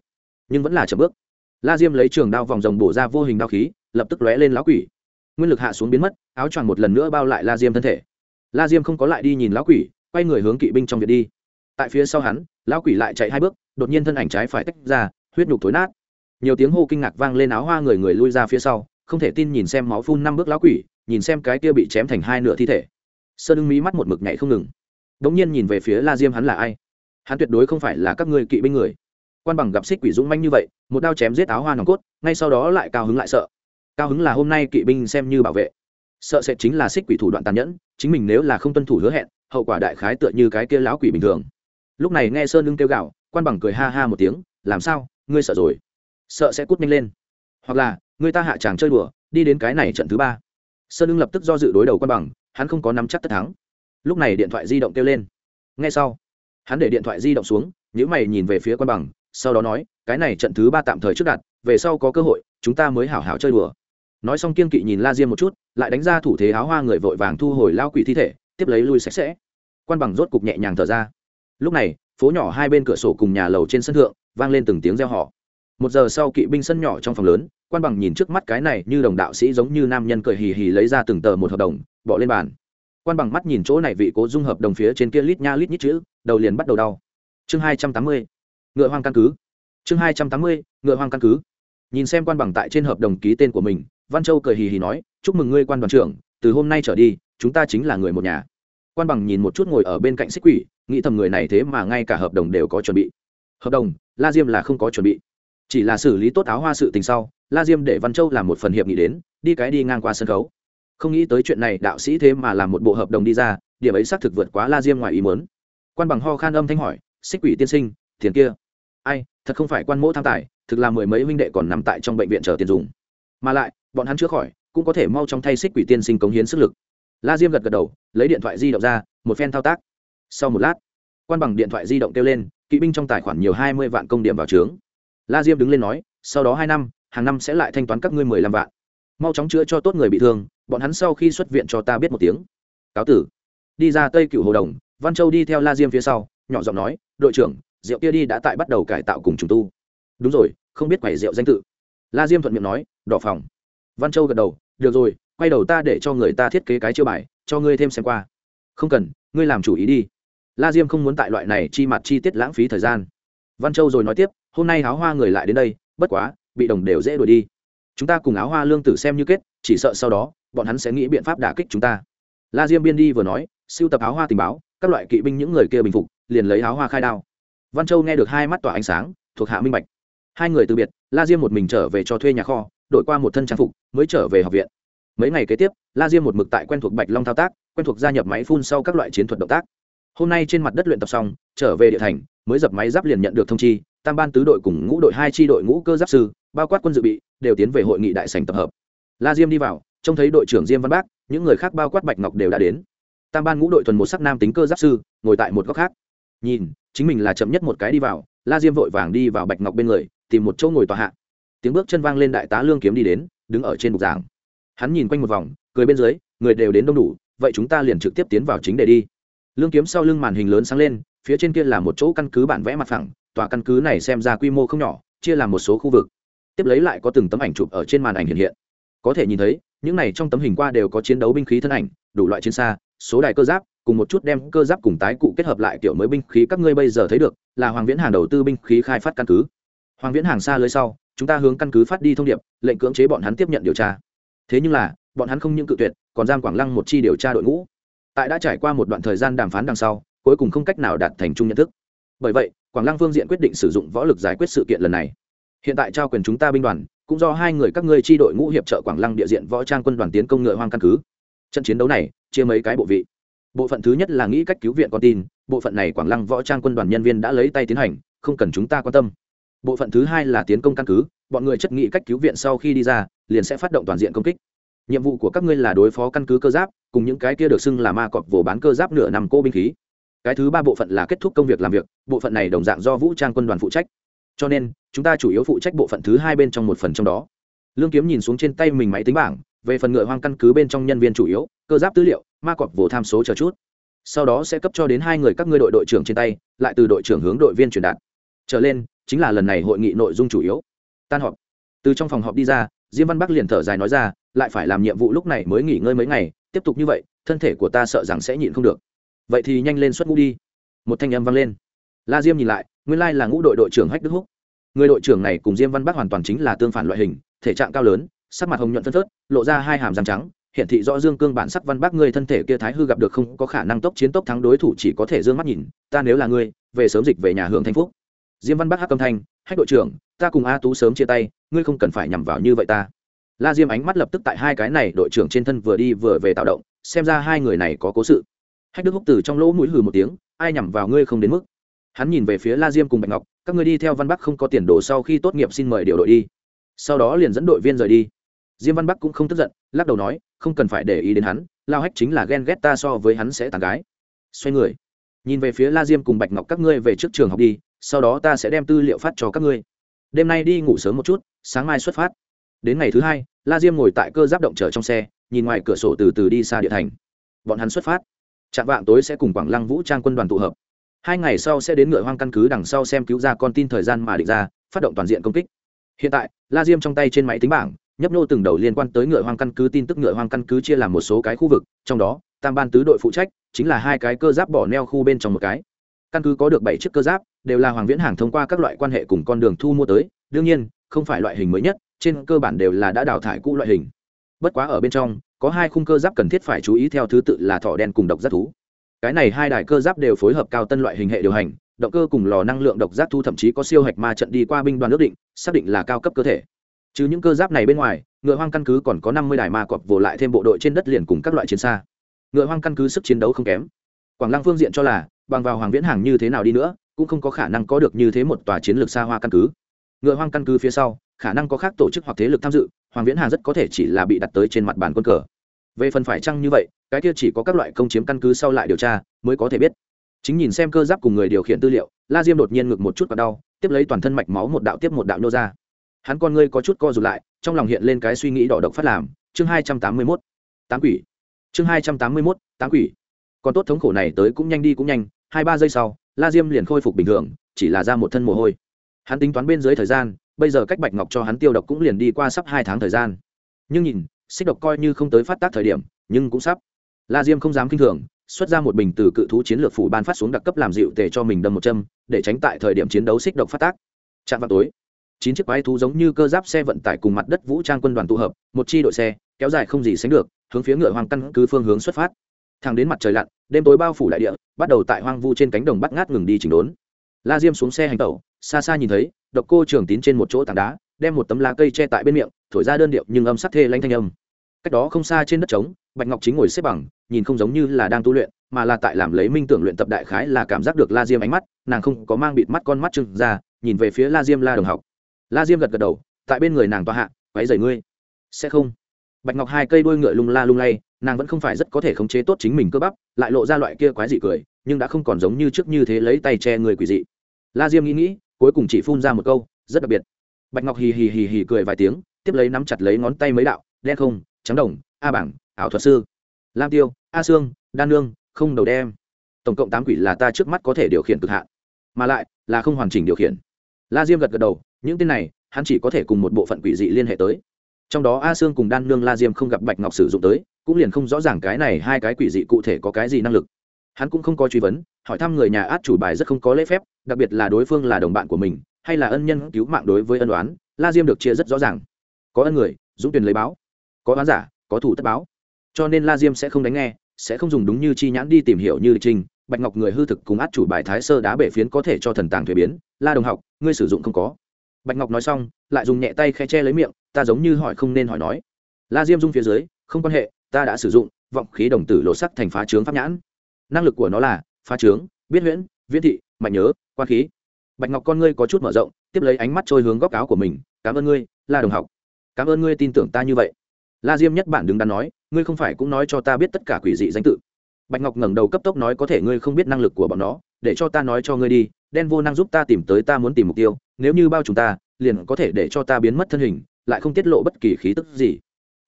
nhưng vẫn là chậm bước la diêm lấy trường đao vòng rồng bổ ra vô hình đao khí, lập tức lóe lên lão quỷ. Nguyên lực hạ xuống biến mất, áo choàng một lần nữa bao lại la diêm thân thể. La diêm không có lại đi nhìn lão quỷ, quay người hướng kỵ binh trong viện đi. Tại phía sau hắn lão quỷ lại chạy hai bước, đột nhiên thân ảnh trái phải tách ra, huyết nhục thối nát. Nhiều tiếng hô kinh ngạc vang lên áo hoa người người lui ra phía sau, không thể tin nhìn xem máu phun năm bước lão quỷ, nhìn xem cái kia bị chém thành hai nửa thi thể. Sơn ưng mí mắt một mực nhảy không ngừng. Đ ỗ n g nhiên nhìn về phía la diêm hắn là ai? Hắn tuyệt đối không phải là các ngươi kỵ binh người quan bằng gặp xích quỷ dũng manh như vậy, một đao chém giết áo hoa nòng cốt, ngay sau đó lại cao hứng lại sợ. Cao hứng là hôm nay kỵ binh xem như bảo vệ. Sợ sẽ chính là xích quỷ thủ đoạn tàn nhẫn, chính mình nếu là không tuân thủ hứa hẹn, hậu quả đại khái tựa như cái kia lão quỷ bình thường. Lúc này nghe sơn lưng kêu gạo quan bằng cười ha ha một tiếng, làm sao? Ngươi sợ rồi? Sợ sẽ cút nhanh lên. Hoặc là, người ta hạ chàng chơi đùa, đi đến cái này trận thứ ba. Sơn lưng lập tức do dự đối đầu quan bằng, hắn không có nắm chắc tất thắng. Lúc này điện thoại di động kêu lên. Ngay sau, hắn để điện thoại di động xuống nhữ mày nhìn về phía quan bằng sau đó nói, cái này trận thứ ba tạm thời trước đặt, về sau có cơ hội, chúng ta mới hảo hảo chơi đùa. Nói xong kiên kỵ nhìn la diêm một chút, lại đánh ra thủ thế áo hoa người vội vàng thu hồi lao quỷ thi thể, tiếp lấy lui sạch sẽ. Quan bằng rốt cục nhẹ nhàng thở ra. Lúc này, phố nhỏ hai bên cửa sổ cùng nhà lầu trên sân thượng, vang lên từng tiếng reo họ một giờ sau kỵ binh sân nhỏ trong phòng lớn, quan bằng nhìn trước mắt cái này như đồng đạo sĩ giống như nam nhân cười hì hì lấy ra từng tờ một hợp đồng, bỏ lên bàn. Quan bằng mắt nhìn chỗ này vị cố dung hợp đồng phía trên kia lít nha lít nhít chữ, đầu liền bắt đầu đau. Chương hai trăm tám mươi ngựa hoang căn cứ. Chương hai trăm tám mươi, ngựa hoang căn cứ. Nhìn xem quan bằng tại trên hợp đồng ký tên của mình, văn châu cười hì hì nói, chúc mừng ngươi, quan đoàn trưởng, từ hôm nay trở đi, chúng ta chính là người một nhà. Quan bằng nhìn một chút ngồi ở bên cạnh xích quỷ, nghĩ thầm người này thế mà ngay cả hợp đồng đều có chuẩn bị. Hợp đồng, la diêm là không có chuẩn bị. Chỉ là xử lý tốt áo hoa sự tình sau, la diêm để văn châu làm một phần hiệp nghị đến, đi cái đi ngang qua sân khấu. Không nghĩ tới chuyện này, đạo sĩ thế mà làm một bộ hợp đồng đi ra, điểm ấy xác thực vượt quá la diêm ngoài ý muốn. Quan bằng ho khan âm thanh hỏi, xích quỷ tiên sinh, tiền kia? Ai, thật không phải quan mỗ tham tài, thực là mười mấy huynh đệ còn nằm tại trong bệnh viện chờ tiền dùng. Mà lại, bọn hắn chữa khỏi, cũng có thể mau trong thay xích quỷ tiên sinh cống hiến sức lực. La diêm gật gật đầu, lấy điện thoại di động ra, một phen thao tác. Sau một lát, quan bằng điện thoại di động kêu lên, kỵ binh trong tài khoản nhiều hai mươi vạn công điểm vào trướng. La diêm đứng lên nói, sau đó hai năm, hàng năm sẽ lại thanh toán các ngươi mười lăm vạn. Mau chóng chữa cho tốt người bị thương, bọn hắn sau khi xuất viện cho ta biết một tiếng. Cáo tử. Đi ra tây cựu hồ đồng, văn châu đi theo la diêm phía sau, nhỏ giọng nói, đội trưởng rượu kia đi đã tại bắt đầu cải tạo cùng trùng tu. Đúng rồi, không biết quầy rượu danh tự. La diêm thuận miệng nói, đỏ phòng. Văn châu gật đầu, được rồi, quay đầu ta để cho người ta thiết kế cái chiêu bài, cho ngươi thêm xem qua. Không cần, ngươi làm chủ ý đi. La diêm không muốn tại loại này chi mặt chi tiết lãng phí thời gian. Văn châu rồi nói tiếp, hôm nay áo hoa người lại đến đây, bất quá, bị đồng đều dễ đuổi đi. Chúng ta cùng áo hoa lương tử xem như kết, chỉ sợ sau đó, bọn hắn sẽ nghĩ biện pháp đả kích chúng ta. La diêm biên đi vừa nói siêu tập áo hoa tình báo, các loại kỵ binh những người kia bình phục, liền lấy áo hoa khai đao văn châu nghe được hai mắt tỏa ánh sáng, thuộc hạ minh bạch. Hai người từ biệt, la diêm một mình trở về cho thuê nhà kho, đổi qua một thân trang phục, mới trở về học viện. Mấy ngày kế tiếp, la diêm một mực tại quen thuộc bạch long thao tác, quen thuộc gia nhập máy phun sau các loại chiến thuật động tác. Hôm nay trên mặt đất luyện tập xong, trở về địa thành, mới dập máy giáp liền nhận được thông chi, tam ban tứ đội cùng ngũ đội hai tri đội ngũ cơ giáp sư, bao quát quân dự bị, đều tiến về hội nghị đại sành tập hợp. La diêm đi vào, trông thấy đội trưởng diêm văn bác, những người khác bao quát bạch ngọc đều đã đến. Tam ban ngũ đội thuần một sắc nam tính cơ giáp sư, ngồi tại một góc khác nhìn, chính mình là chậm nhất một cái đi vào, la diêm vội vàng đi vào bạch ngọc bên người, tìm một chỗ ngồi tòa hạ. Tiếng bước chân vang lên đại tá lương kiếm đi đến, đứng ở trên bục giảng. Hắn nhìn quanh một vòng, cười bên dưới, người đều đến đông đủ, vậy chúng ta liền trực tiếp tiến vào chính đề đi. Lương kiếm sau lưng màn hình lớn sáng lên, phía trên kia là một chỗ căn cứ bản vẽ mặt phẳng, tòa căn cứ này xem ra quy mô không nhỏ, chia làm một số khu vực. Tiếp lấy lại có từng tấm ảnh chụp ở trên màn ảnh hiện hiện. Có thể nhìn thấy, những này trong tấm hình qua đều có chiến đấu binh khí thân ảnh, đủ loại chiến xa, số đài cơ giáp cùng một chút đem cơ giáp cùng tái cụ kết hợp lại kiểu mới binh khí các ngươi bây giờ thấy được, là hoàng viễn hàng đầu tư binh khí khai phát căn cứ. Hoàng viễn hàng xa lưới sau, chúng ta hướng căn cứ phát đi thông điệp, lệnh cưỡng chế bọn hắn tiếp nhận điều tra. Thế nhưng là, bọn hắn không những cự tuyệt, còn giam quảng lăng một chi điều tra đội ngũ. Tại đã trải qua một đoạn thời gian đàm phán đằng sau, cuối cùng không cách nào đạt thành chung nhận thức. Bởi vậy, quảng lăng phương diện quyết định sử dụng võ lực giải quyết sự kiện lần này. Hiện tại trao quyền chúng ta binh đoàn, cũng do hai người các ngươi chi đội ngũ hiệp trợ quảng lăng địa diện võ trang quân đoàn tiến công ngựa hoang căn cứ. Trận chiến đấu này, chia mấy cái bộ vị? Bộ phận thứ nhất là nghĩ cách cứu viện con tin, bộ phận này quảng lăng võ trang quân đoàn nhân viên đã lấy tay tiến hành, không cần chúng ta quan tâm. Bộ phận thứ hai là tiến công căn cứ, bọn người chất nghĩ cách cứu viện sau khi đi ra, liền sẽ phát động toàn diện công kích. Nhiệm vụ của các ngươi là đối phó căn cứ cơ giáp, cùng những cái kia được xưng là ma cọp vồ bán cơ giáp nửa nằm cô binh khí. Cái thứ ba bộ phận là kết thúc công việc làm việc, bộ phận này đồng dạng do vũ trang quân đoàn phụ trách. Cho nên, chúng ta chủ yếu phụ trách bộ phận thứ hai bên trong một phần trong đó. Lương kiếm nhìn xuống trên tay mình máy tính bảng về phần ngựa hoang căn cứ bên trong nhân viên chủ yếu, cơ giáp tư liệu, ma cọp vồ tham số chờ chút. Sau đó sẽ cấp cho đến hai người các ngươi đội đội trưởng trên tay, lại từ đội trưởng hướng đội viên truyền đạt. Trở lên, chính là lần này hội nghị nội dung chủ yếu. Tan họp. Từ trong phòng họp đi ra, diêm văn bắc liền thở dài nói ra, lại phải làm nhiệm vụ lúc này mới nghỉ ngơi mấy ngày, tiếp tục như vậy, thân thể của ta sợ rằng sẽ nhịn không được. Vậy thì nhanh lên xuất ngũ đi. Một thanh âm vang lên. La diêm nhìn lại, nguyên lai là ngũ đội đội trưởng hách đức húc. Người đội trưởng này cùng diêm văn bắc hoàn toàn chính là tương phản loại hình, thể trạng cao lớn sắc mặt hồng nhuận phân phớt, lộ ra hai hàm răng trắng hiện thị rõ dương cương bản sắc văn bắc người thân thể kia thái hư gặp được không có khả năng tốc chiến tốc thắng đối thủ chỉ có thể dương mắt nhìn, ta nếu là ngươi, về sớm dịch về nhà hưởng thanh phúc. Diêm văn bắc hắc âm thanh, hách đội trưởng, ta cùng a tú sớm chia tay, ngươi không cần phải nhằm vào như vậy ta. La diêm ánh mắt lập tức tại hai cái này đội trưởng trên thân vừa đi vừa về tạo động, xem ra hai người này có cố sự. Hách đức húc từ trong lỗ mũi hừ một tiếng, ai nhằm vào ngươi không đến mức? Hắn nhìn về phía la diêm cùng bạch ngọc, các ngươi đi theo văn bắc không có tiền đồ sau khi tốt nghiệp xin mời điều đội đi. Sau đó liền dẫn đội viên rời đi diêm văn bắc cũng không tức giận, lắc đầu nói, không cần phải để ý đến hắn, lao hách chính là ghen ghét ta so với hắn sẽ tàn gái. Xoay người, nhìn về phía la diêm cùng bạch ngọc các ngươi về trước trường học đi, sau đó ta sẽ đem tư liệu phát cho các ngươi. Đêm nay đi ngủ sớm một chút, sáng mai xuất phát. Đến ngày thứ hai, la diêm ngồi tại cơ giáp động chở trong xe, nhìn ngoài cửa sổ từ từ đi xa địa thành. Bọn hắn xuất phát. Chạm vạng tối sẽ cùng quảng lăng vũ trang quân đoàn tụ hợp. Hai ngày sau sẽ đến ngựa hoang căn cứ đằng sau xem cứu ra con tin thời gian mà định ra, phát động toàn diện công kích. Hiện tại, la diêm trong tay trên máy tính bảng nhấp nô từng đầu liên quan tới ngựa hoang căn cứ tin tức ngựa hoang căn cứ chia làm một số cái khu vực, trong đó, tam ban tứ đội phụ trách, chính là hai cái cơ giáp bỏ neo khu bên trong một cái. Căn cứ có được bảy chiếc cơ giáp, đều là hoàng viễn hàng thông qua các loại quan hệ cùng con đường thu mua tới, đương nhiên, không phải loại hình mới nhất, trên cơ bản đều là đã đào thải cũ loại hình. Bất quá ở bên trong, có hai khung cơ giáp cần thiết phải chú ý theo thứ tự là thỏ đen cùng độc giác thú. Cái này hai đài cơ giáp đều phối hợp cao tân loại hình hệ điều hành, động cơ cùng lò năng lượng độc giác thu thậm chí có siêu hạch ma trận đi qua binh đoàn ước định, xác định là cao cấp cơ thể chứ những cơ giáp này bên ngoài, ngựa hoang căn cứ còn có năm mươi đài ma cọp vồ lại thêm bộ đội trên đất liền cùng các loại chiến xa. Ngựa hoang căn cứ sức chiến đấu không kém. Quảng lăng phương diện cho là, bằng vào hoàng viễn hàng như thế nào đi nữa, cũng không có khả năng có được như thế một tòa chiến lược xa hoa căn cứ. Ngựa hoang căn cứ phía sau, khả năng có khác tổ chức hoặc thế lực tham dự, hoàng viễn hàng rất có thể chỉ là bị đặt tới trên mặt bàn quân cờ. Về phần phải chăng như vậy, cái kia chỉ có các loại công chiếm căn cứ sau lại điều tra, mới có thể biết. Chính nhìn xem cơ giáp cùng người điều khiển tư liệu, la diêm đột nhiên ngực một chút và đau, tiếp lấy toàn thân mạch máu một đạo tiếp một đạo nô ra hắn con ngươi có chút co rụt lại, trong lòng hiện lên cái suy nghĩ đỏ độc phát làm. Chương hai trăm tám mươi mốt, tám quỷ. Chương hai trăm tám mươi mốt, tám quỷ. Còn tốt thống khổ này tới cũng nhanh đi cũng nhanh, hai ba giây sau, la diêm liền khôi phục bình thường, chỉ là ra một thân mồ hôi. Hắn tính toán bên dưới thời gian, bây giờ cách bạch ngọc cho hắn tiêu độc cũng liền đi qua sắp hai tháng thời gian. Nhưng nhìn, xích độc coi như không tới phát tác thời điểm, nhưng cũng sắp. La diêm không dám k i n h thường, xuất ra một bình từ cự thú chiến lược phủ ban phát xuống đặc cấp làm dịu tề cho mình đâm một châm, để tránh tại thời điểm chiến đấu xích độc phát tác. Chạm vào tối chín chiếc quái thú giống như cơ giáp xe vận tải cùng mặt đất vũ trang quân đoàn tụ hợp, một chi đội xe, kéo dài không gì sánh được, hướng phía ngựa hoàng căn cứ phương hướng xuất phát. Thẳng đến mặt trời lặn, đêm tối bao phủ đại địa, bắt đầu tại hoang vu trên cánh đồng bắt ngát ngừng đi chỉnh đốn. La diêm xuống xe hành tẩu, xa xa nhìn thấy, độc cô trường tín trên một chỗ tảng đá, đem một tấm lá cây che tại bên miệng, thổi ra đơn điệu nhưng âm sắc thê lanh thanh âm. Cách đó không xa trên đất trống, bạch ngọc chính ngồi xếp bằng, nhìn không giống như là đang tu luyện, mà là tại làm lấy minh tưởng luyện tập đại khái là cảm giác được la diêm ánh mắt, nàng không có mang bịt mắt con mắt trừng ra, nhìn về phía la diêm la đồng học la diêm gật gật đầu, tại bên người nàng tòa hạ váy dày ngươi. Sẽ không. Bạch ngọc hai cây đuôi ngựa lung la lung lay, nàng vẫn không phải rất có thể khống chế tốt chính mình cơ bắp, lại lộ ra loại kia quái dị cười, nhưng đã không còn giống như trước như thế lấy tay che người quỷ dị. La diêm nghĩ nghĩ, cuối cùng chỉ phun ra một câu, rất đặc biệt. Bạch ngọc hì hì hì hì cười vài tiếng, tiếp lấy nắm chặt lấy ngón tay mấy đạo, đen không, trắng đồng, a bảng, ảo thuật sư. Lam tiêu, a sương, đan nương, không đầu đem. Tổng cộng tám quỷ là ta trước mắt có thể điều khiển cực hạn, mà lại là không hoàn chỉnh điều khiển. La diêm gật gật đầu những tên này, hắn chỉ có thể cùng một bộ phận quỷ dị liên hệ tới. Trong đó a sương cùng đan nương la diêm không gặp bạch ngọc sử dụng tới, cũng liền không rõ ràng cái này hai cái quỷ dị cụ thể có cái gì năng lực. Hắn cũng không có truy vấn, hỏi thăm người nhà át chủ bài rất không có lễ phép, đặc biệt là đối phương là đồng bạn của mình, hay là ân nhân cứu mạng đối với ân đoán la diêm được chia rất rõ ràng. Có ân người, dũng tuyển lấy báo. Có oán giả, có thủ tất báo. Cho nên la diêm sẽ không đánh nghe, sẽ không dùng đúng như chi nhãn đi tìm hiểu như lịch trình. Bạch ngọc người hư thực cùng át chủ bài thái sơ đá bể phiến có thể cho thần tàng thuế biến. La đồng học, ngươi sử dụng không có bạch ngọc nói xong, lại dùng nhẹ tay khe che lấy miệng, ta giống như hỏi không nên hỏi nói. La diêm dung phía dưới, không quan hệ, ta đã sử dụng, vọng khí đồng tử lộ sắc thành phá trướng pháp nhãn. Năng lực của nó là, phá trướng, biết huyễn, viễn thị, mạnh nhớ quan khí. Bạch ngọc con ngươi có chút mở rộng, tiếp lấy ánh mắt trôi hướng góc áo của mình, cảm ơn ngươi, la đồng học. Cảm ơn ngươi tin tưởng ta như vậy. La diêm nhất bản đứng đắn nói, ngươi không phải cũng nói cho ta biết tất cả quỷ dị danh tự. Bạch ngọc ngẩng đầu cấp tốc nói, có thể ngươi không biết năng lực của bọn nó, để cho ta nói cho ngươi đi, đen vô năng giúp ta tìm tới ta muốn tìm mục tiêu nếu như bao chúng ta, liền có thể để cho ta biến mất thân hình, lại không tiết lộ bất kỳ khí tức gì.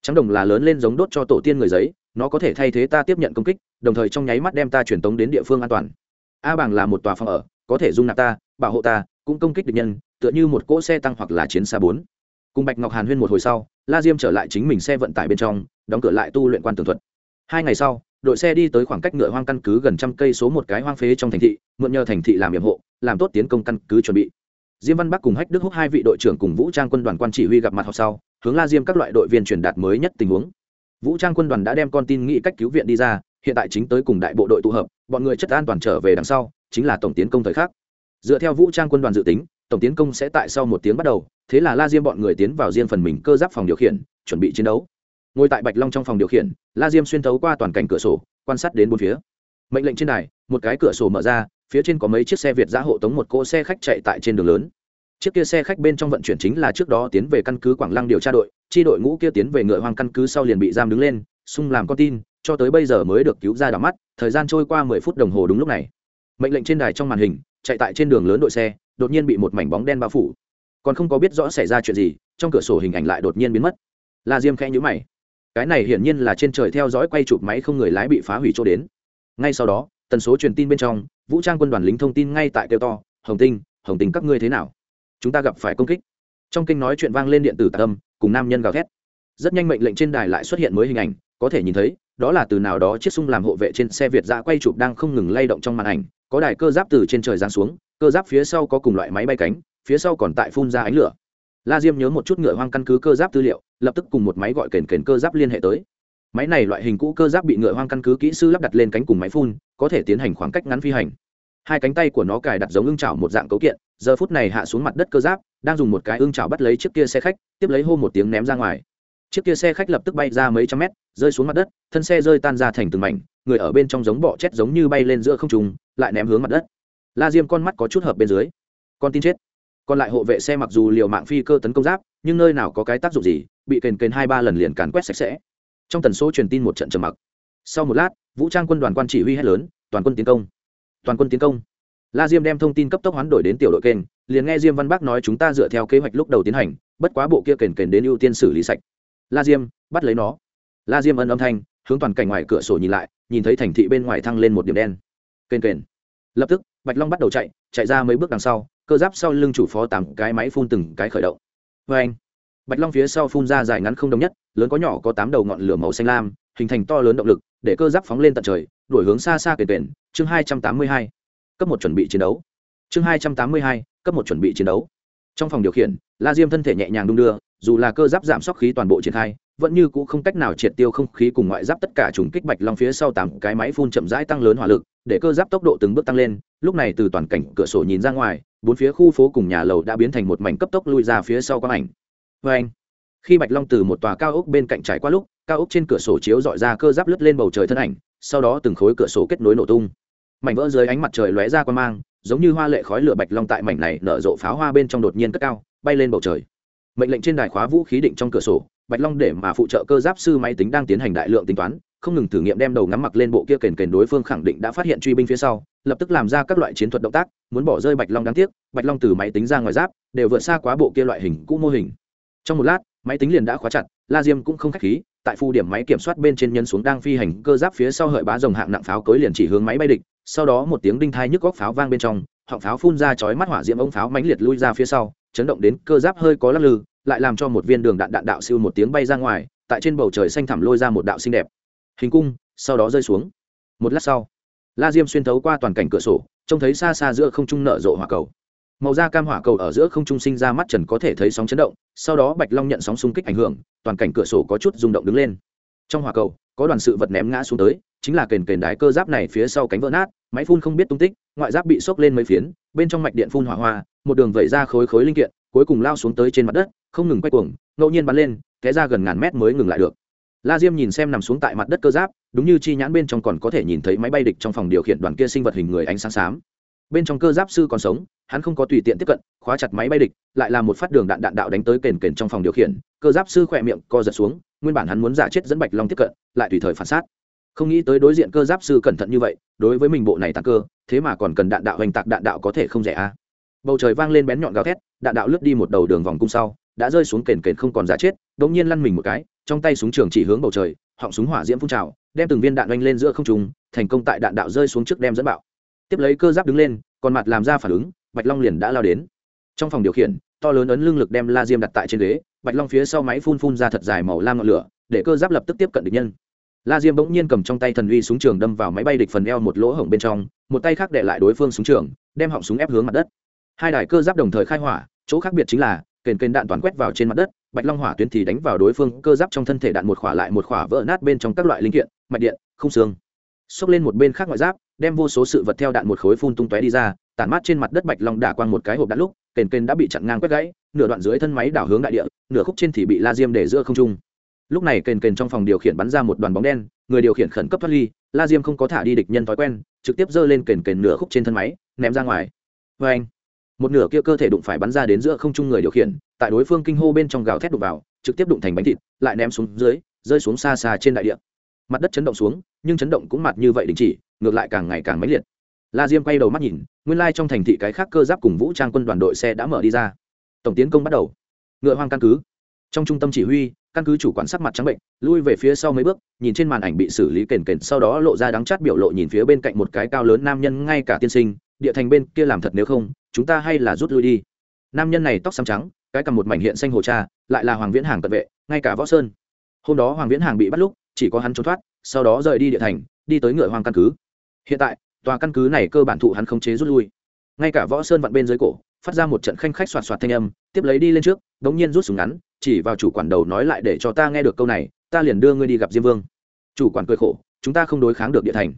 Trắng đồng là lớn lên giống đốt cho tổ tiên người giấy, nó có thể thay thế ta tiếp nhận công kích, đồng thời trong nháy mắt đem ta truyền tống đến địa phương an toàn. A bảng là một tòa phòng ở, có thể dung nạp ta, bảo hộ ta, cũng công kích địch nhân, tựa như một cỗ xe tăng hoặc là chiến xa bốn. Cùng bạch ngọc hàn huyên một hồi sau, la diêm trở lại chính mình xe vận tải bên trong, đóng cửa lại tu luyện quan tường thuật. Hai ngày sau, đội xe đi tới khoảng cách ngựa hoang căn cứ gần trăm cây số một cái hoang phế trong thành thị, mượn nhờ thành thị làm nhiệm hộ, làm tốt tiến công căn cứ chuẩn bị diêm văn bắc cùng hách đức húc hai vị đội trưởng cùng vũ trang quân đoàn quan chỉ huy gặp mặt họp sau, hướng la diêm các loại đội viên truyền đạt mới nhất tình huống. Vũ trang quân đoàn đã đem con tin nghĩ cách cứu viện đi ra, hiện tại chính tới cùng đại bộ đội tụ hợp, bọn người chất an toàn trở về đằng sau, chính là tổng tiến công thời khắc. Dựa theo vũ trang quân đoàn dự tính, tổng tiến công sẽ tại sau một tiếng bắt đầu, thế là la diêm bọn người tiến vào riêng phần mình cơ giáp phòng điều khiển, chuẩn bị chiến đấu. Ngồi tại bạch long trong phòng điều khiển, la diêm xuyên thấu qua toàn cảnh cửa sổ, quan sát đến bốn phía. Mệnh lệnh trên đài, một cái cửa sổ mở ra phía trên có mấy chiếc xe việt giã hộ tống một cỗ xe khách chạy tại trên đường lớn. Chiếc kia xe khách bên trong vận chuyển chính là trước đó tiến về căn cứ quảng lăng điều tra đội, chi đội ngũ kia tiến về ngựa hoang căn cứ sau liền bị giam đứng lên, sung làm con tin, cho tới bây giờ mới được cứu ra đỏ mắt, thời gian trôi qua mười phút đồng hồ đúng lúc này. Mệnh lệnh trên đài trong màn hình, chạy tại trên đường lớn đội xe, đột nhiên bị một mảnh bóng đen bao phủ. Còn không có biết rõ xảy ra chuyện gì, trong cửa sổ hình ảnh lại đột nhiên biến mất. La diêm khẽ nhữ mày. Cái này hiển nhiên là trên trời theo dõi quay chụp máy không người lái bị phá hủy chỗ đến. Ngay sau đó, tần số truyền tin bên trong vũ trang quân đoàn lính thông tin ngay tại kêu to, hồng tinh hồng tinh các ngươi thế nào? Chúng ta gặp phải công kích. Trong kinh nói chuyện vang lên điện tử tạ âm, cùng nam nhân gào thét. Rất nhanh mệnh lệnh trên đài lại xuất hiện mới hình ảnh, có thể nhìn thấy, đó là từ nào đó chiếc sung làm hộ vệ trên xe việt ra quay chụp đang không ngừng lay động trong màn ảnh, có đài cơ giáp từ trên trời giáng xuống, cơ giáp phía sau có cùng loại máy bay cánh, phía sau còn tại phun ra ánh lửa. La diêm nhớ một chút ngựa hoang căn cứ cơ giáp tư liệu, lập tức cùng một máy gọi kền kền cơ giáp liên hệ tới máy này loại hình cũ cơ giáp bị ngựa hoang căn cứ kỹ sư lắp đặt lên cánh cùng máy phun, có thể tiến hành khoảng cách ngắn phi hành. Hai cánh tay của nó cài đặt giống ưng chảo một dạng cấu kiện, giờ phút này hạ xuống mặt đất cơ giáp, đang dùng một cái ưng chảo bắt lấy chiếc kia xe khách, tiếp lấy hô một tiếng ném ra ngoài. Chiếc kia xe khách lập tức bay ra mấy trăm mét, rơi xuống mặt đất, thân xe rơi tan ra thành từng mảnh, người ở bên trong giống bọ chết giống như bay lên giữa không trùng lại ném hướng mặt đất. La diêm con mắt có chút hợp bên dưới. Con tin chết. Còn lại hộ vệ xe mặc dù liều mạng phi cơ tấn công giáp, nhưng nơi nào có cái tác dụng gì, bị kền kền hai ba lần liền càn quét sạch sẽ trong tần số truyền tin một trận trầm mặc. Sau một lát, vũ trang quân đoàn quan chỉ huy hét lớn, toàn quân tiến công! Toàn quân tiến công! La diêm đem thông tin cấp tốc hoán đổi đến tiểu đội kênh, liền nghe diêm văn bác nói chúng ta dựa theo kế hoạch lúc đầu tiến hành, bất quá bộ kia kền kền đến ưu tiên xử lý sạch. La diêm, bắt lấy nó. La diêm ân âm thanh, hướng toàn cảnh ngoài cửa sổ nhìn lại, nhìn thấy thành thị bên ngoài thăng lên một điểm đen. Kền kền. Lập tức, bạch long bắt đầu chạy chạy ra mấy bước đằng sau, cơ giáp sau lưng chủ phó tám cái máy phun từng cái khởi động. Vê anh bạch long phía sau phun ra dài ngắn không đồng nhất, lớn có nhỏ có tám đầu ngọn lửa màu xanh lam, hình thành to lớn động lực, để cơ giáp phóng lên tận trời, đuổi hướng xa xa kể tuyển. Chương hai trăm tám mươi hai, cấp một chuẩn bị chiến đấu. Chương hai trăm tám mươi hai, cấp một chuẩn bị chiến đấu. Trong phòng điều khiển, la diêm thân thể nhẹ nhàng đung đưa, dù là cơ giáp giảm sóc khí toàn bộ triển khai, vẫn như cũ không cách nào triệt tiêu không khí cùng ngoại giáp tất cả trùng kích bạch long phía sau tám cái máy phun chậm rãi tăng lớn hỏa lực, để cơ giáp tốc độ từng bước tăng lên. Lúc này từ toàn cảnh cửa sổ nhìn ra ngoài, bốn phía khu phố cùng nhà lầu đã biến thành một mảnh cấp tốc lui ra phía sau quang ảnh vê anh, khi bạch long từ một tòa cao ốc bên cạnh trải qua lúc, cao ốc trên cửa sổ chiếu dọi ra cơ giáp lướt lên bầu trời thân ảnh, sau đó từng khối cửa sổ kết nối nổ tung. Mảnh vỡ dưới ánh mặt trời lóe ra qua mang, giống như hoa lệ khói lửa bạch long tại mảnh này nở rộ pháo hoa bên trong đột nhiên cất cao, bay lên bầu trời. Mệnh lệnh trên đài khóa vũ khí định trong cửa sổ, bạch long để mà phụ trợ cơ giáp sư máy tính đang tiến hành đại lượng tính toán, không ngừng thử nghiệm đem đầu ngắm mặc lên bộ kia kền kền đối phương khẳng định đã phát hiện truy binh phía sau, lập tức làm ra các loại chiến thuật động tác, muốn bỏ rơi bạch long đáng tiếc, bạch long từ máy tính ra ngoài giáp, đều vượt xa quá bộ kia loại hình cũ mô hình trong một lát, máy tính liền đã khóa chặt, la diêm cũng không k h á c h khí, tại phu điểm máy kiểm soát bên trên nhân xuống đang phi hành cơ giáp phía sau hợi bá dòng hạng nặng pháo cối liền chỉ hướng máy bay địch, sau đó một tiếng đinh thai nhức góc pháo vang bên trong, họng pháo phun ra chói mắt hỏa diễm ống pháo mãnh liệt lui ra phía sau, chấn động đến cơ giáp hơi có lắc lư, lại làm cho một viên đường đạn đạn đạo siêu một tiếng bay ra ngoài, tại trên bầu trời xanh thẳm lôi ra một đạo xinh đẹp. Hình cung, sau đó rơi xuống. Một lát sau, la diêm xuyên thấu qua toàn cảnh cửa sổ, trông thấy xa xa giữa không trung nở rộ hỏa cầu màu da cam hỏa cầu ở giữa không trung sinh ra mắt trần có thể thấy sóng chấn động, sau đó bạch long nhận sóng xung kích ảnh hưởng, toàn cảnh cửa sổ có chút rung động đứng lên. Trong hỏa cầu, có đoàn sự vật ném ngã xuống tới, chính là kền kền đái cơ giáp này phía sau cánh vỡ nát, máy phun không biết tung tích, ngoại giáp bị sốc lên mấy phiến, bên trong mạch điện phun hỏa hoa, một đường vẩy ra khối khối linh kiện, cuối cùng lao xuống tới trên mặt đất, không ngừng quay cuồng, ngẫu nhiên bắn lên, té ra gần ngàn mét mới ngừng lại được. La diêm nhìn xem nằm xuống tại mặt đất cơ giáp, đúng như chi nhãn bên trong còn có thể nhìn thấy máy bay địch trong phòng điều khiển đoàn kia sinh vật hình người ánh sáng xám bên trong cơ giáp sư còn sống hắn không có tùy tiện tiếp cận khóa chặt máy bay địch lại làm một phát đường đạn đạn đạo đánh tới kền kền trong phòng điều khiển. Cơ giáp sư khỏe miệng co giật xuống nguyên bản hắn muốn giả chết dẫn bạch long tiếp cận lại tùy thời phản sát không nghĩ tới đối diện cơ giáp sư cẩn thận như vậy đối với mình bộ này tạc cơ thế mà còn cần đạn đạo hoành tạc đạn đạo có thể không rẻ a. À. bầu trời vang lên bén nhọn gào thét đạn đạo lướt đi một đầu đường vòng cung sau đã rơi xuống kền kền không còn giả chết đống nhiên lăn mình một cái trong tay súng trường chỉ hướng bầu trời họng súng hỏa diễm phun trào đem từng viên đạn oanh lên giữa không trung, thành công tại đạn đạo rơi xuống trước đem dẫn bạo tiếp lấy cơ giáp đứng lên, còn mặt làm ra phản ứng, bạch long liền đã lao đến. Trong phòng điều khiển, to lớn ấn lưng lực đem la diêm đặt tại trên ghế, bạch long phía sau máy phun phun ra thật dài màu lam ngọn lửa, để cơ giáp lập tức tiếp cận địch nhân. La diêm bỗng nhiên cầm trong tay thần uy súng trường đâm vào máy bay địch phần eo một lỗ hổng bên trong, một tay khác để lại đối phương súng trường, đem họng súng ép hướng mặt đất. Hai đài cơ giáp đồng thời khai hỏa, chỗ khác biệt chính là, kền kền đạn toàn quét vào trên mặt đất, bạch long hỏa tuyến thì đánh vào đối phương, cơ giáp trong thân thể đạn một khỏa lại một khỏa vỡ nát bên trong các loại linh kiện, mạch điện không xương. Xốc lên một bên khác ngoại giáp đem vô số sự vật theo đạn một khối phun tung tóe đi ra, tản mát trên mặt đất bạch long đả quang một cái hộp đạn lúc, kền kền đã bị chặn ngang quét gãy, nửa đoạn dưới thân máy đảo hướng đại địa, nửa khúc trên thì bị la diêm để giữa không trung. Lúc này kền kền trong phòng điều khiển bắn ra một đoàn bóng đen, người điều khiển khẩn cấp thoát ly, la diêm không có thả đi địch nhân thói quen, trực tiếp giơ lên kền kền nửa khúc trên thân máy, ném ra ngoài. Vê anh, một nửa kia cơ thể đụng phải bắn ra đến giữa không trung người điều khiển, tại đối phương kinh hô bên trong gào thét đụng vào, trực tiếp đụng thành bánh thịt, lại ném xuống dưới, rơi xuống xa xa trên đại địa. Mặt đất chấn động xuống, nhưng chấn động cũng mặt như vậy đình chỉ ngược lại càng ngày càng mãnh liệt. La diêm quay đầu mắt nhìn, nguyên lai trong thành thị cái khác cơ giáp cùng vũ trang quân đoàn đội xe đã mở đi ra. Tổng tiến công bắt đầu. Ngựa hoang căn cứ. Trong trung tâm chỉ huy, căn cứ chủ quản sắc mặt trắng bệnh, lui về phía sau mấy bước, nhìn trên màn ảnh bị xử lý kền kền, sau đó lộ ra đắng chát biểu lộ nhìn phía bên cạnh một cái cao lớn nam nhân ngay cả tiên sinh, địa thành bên kia làm thật nếu không, chúng ta hay là rút lui đi. Nam nhân này tóc xám trắng, cái cầm một mảnh hiện xanh hồ cha, lại là hoàng viễn hàng cận vệ, ngay cả võ sơn. Hôm đó hoàng viễn hàng bị bắt lúc, chỉ có hắn trốn thoát, sau đó rời đi địa thành, đi tới ngựa hoang căn cứ hiện tại, tòa căn cứ này cơ bản thụ hắn không chế rút lui. Ngay cả võ sơn vặn bên dưới cổ, phát ra một trận khanh khách soạt soạt thanh âm, tiếp lấy đi lên trước, đống nhiên rút súng ngắn, chỉ vào chủ quản đầu nói lại để cho ta nghe được câu này, ta liền đưa ngươi đi gặp diêm vương. Chủ quản cười khổ, chúng ta không đối kháng được địa thành.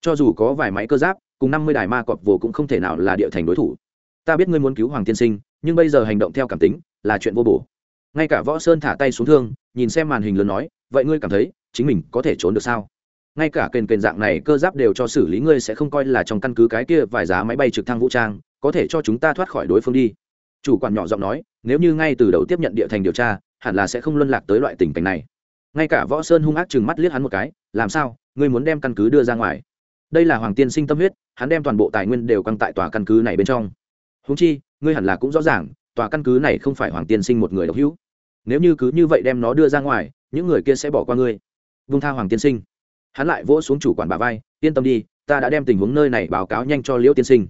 Cho dù có vài máy cơ giáp, cùng năm mươi đài ma cọp vồ cũng không thể nào là địa thành đối thủ. Ta biết ngươi muốn cứu hoàng tiên sinh, nhưng bây giờ hành động theo cảm tính, là chuyện vô bổ. Ngay cả võ sơn thả tay xuống thương, nhìn xem màn hình lớn nói, vậy ngươi cảm thấy chính mình có thể trốn được sao? Ngay cả kền kền dạng này cơ giáp đều cho xử lý ngươi sẽ không coi là trong căn cứ cái kia vài giá máy bay trực thăng vũ trang, có thể cho chúng ta thoát khỏi đối phương đi. Chủ quản nhỏ giọng nói, nếu như ngay từ đầu tiếp nhận địa thành điều tra, hẳn là sẽ không luân lạc tới loại tình cảnh này. Ngay cả võ sơn hung ác chừng mắt liếc hắn một cái, làm sao? Ngươi muốn đem căn cứ đưa ra ngoài? Đây là hoàng tiên sinh tâm huyết, hắn đem toàn bộ tài nguyên đều căng tại tòa căn cứ này bên trong. Húng chi, ngươi hẳn là cũng rõ ràng, tòa căn cứ này không phải hoàng tiên sinh một người độc hữu. Nếu như cứ như vậy đem nó đưa ra ngoài, những người kia sẽ bỏ qua ngươi. Vung tha hoàng tiên sinh hắn lại vỗ xuống chủ quản bà vai, yên tâm đi, ta đã đem tình huống nơi này báo cáo nhanh cho liễu tiên sinh.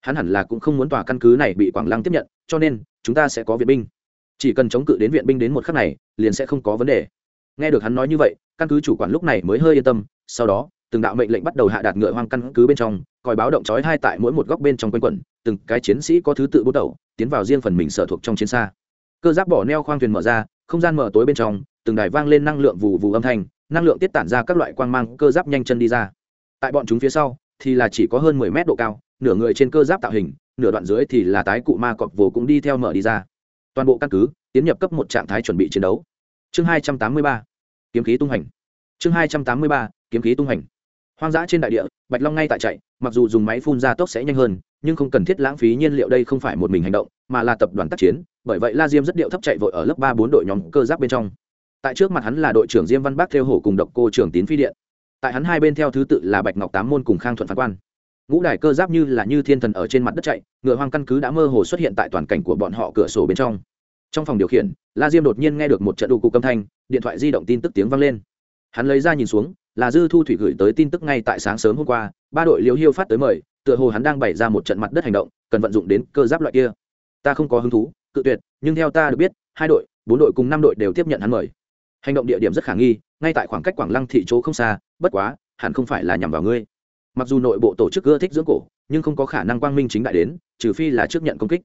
Hắn hẳn là cũng không muốn tòa căn cứ này bị quảng lăng tiếp nhận, cho nên, chúng ta sẽ có viện binh. Chỉ cần chống cự đến viện binh đến một khắc này, liền sẽ không có vấn đề. Nghe được hắn nói như vậy, căn cứ chủ quản lúc này mới hơi yên tâm, sau đó, từng đạo mệnh lệnh bắt đầu hạ đạt ngựa hoang căn cứ bên trong, còi báo động chói hai tại mỗi một góc bên trong quanh quẩn, từng cái chiến sĩ có thứ tự bút đầu tiến vào riêng phần mình sở thuộc trong chiến xa. Cơ giáp bỏ neo khoang thuyền mở ra, không gian mở tối bên trong, từng đài vang lên năng lượng vù vù âm thanh năng lượng tiết tản ra các loại quang mang cơ giáp nhanh chân đi ra. Tại bọn chúng phía sau, thì là chỉ có hơn mười mét độ cao, nửa người trên cơ giáp tạo hình, nửa đoạn dưới thì là tái cụ ma cọp vồ cũng đi theo mở đi ra. Toàn bộ căn cứ, tiến nhập cấp một trạng thái chuẩn bị chiến đấu. Chương hai trăm tám mươi ba, kiếm khí tung hành. Chương hai trăm tám mươi ba, kiếm khí tung hành. Hoang dã trên đại địa, bạch long ngay tại chạy, mặc dù dùng máy phun ra tốc sẽ nhanh hơn, nhưng không cần thiết lãng phí nhiên liệu đây không phải một mình hành động, mà là tập đoàn tác chiến, bởi vậy la diêm rất điệu thấp chạy vội ở lớp ba bốn đội nhóm cơ giáp bên trong tại trước mặt hắn là đội trưởng diêm văn bắc theo hổ cùng độc cô trưởng tín phi điện. Tại hắn hai bên theo thứ tự là bạch ngọc tám môn cùng khang thuận phán quan. Ngũ đài cơ giáp như là như thiên thần ở trên mặt đất chạy, ngựa hoang căn cứ đã mơ hồ xuất hiện tại toàn cảnh của bọn họ cửa sổ bên trong. Trong phòng điều khiển, la diêm đột nhiên nghe được một trận đủ cục âm thanh, điện thoại di động tin tức tiếng vang lên. Hắn lấy ra nhìn xuống, là dư thu thủy gửi tới tin tức ngay tại sáng sớm hôm qua, ba đội liễu hiêu phát tới mời, tựa hồ hắn đang bày ra một trận mặt đất hành động, cần vận dụng đến cơ giáp loại kia. Ta không có hứng thú, cự tuyệt, nhưng theo ta được biết, hai đội, bốn đội cùng năm đội đều tiếp nhận hắn mời hành động địa điểm rất khả nghi, ngay tại khoảng cách quảng lăng thị chỗ không xa, bất quá, hẳn không phải là nhằm vào ngươi. Mặc dù nội bộ tổ chức ưa thích dưỡng cổ, nhưng không có khả năng quang minh chính đại đến, trừ phi là trước nhận công kích.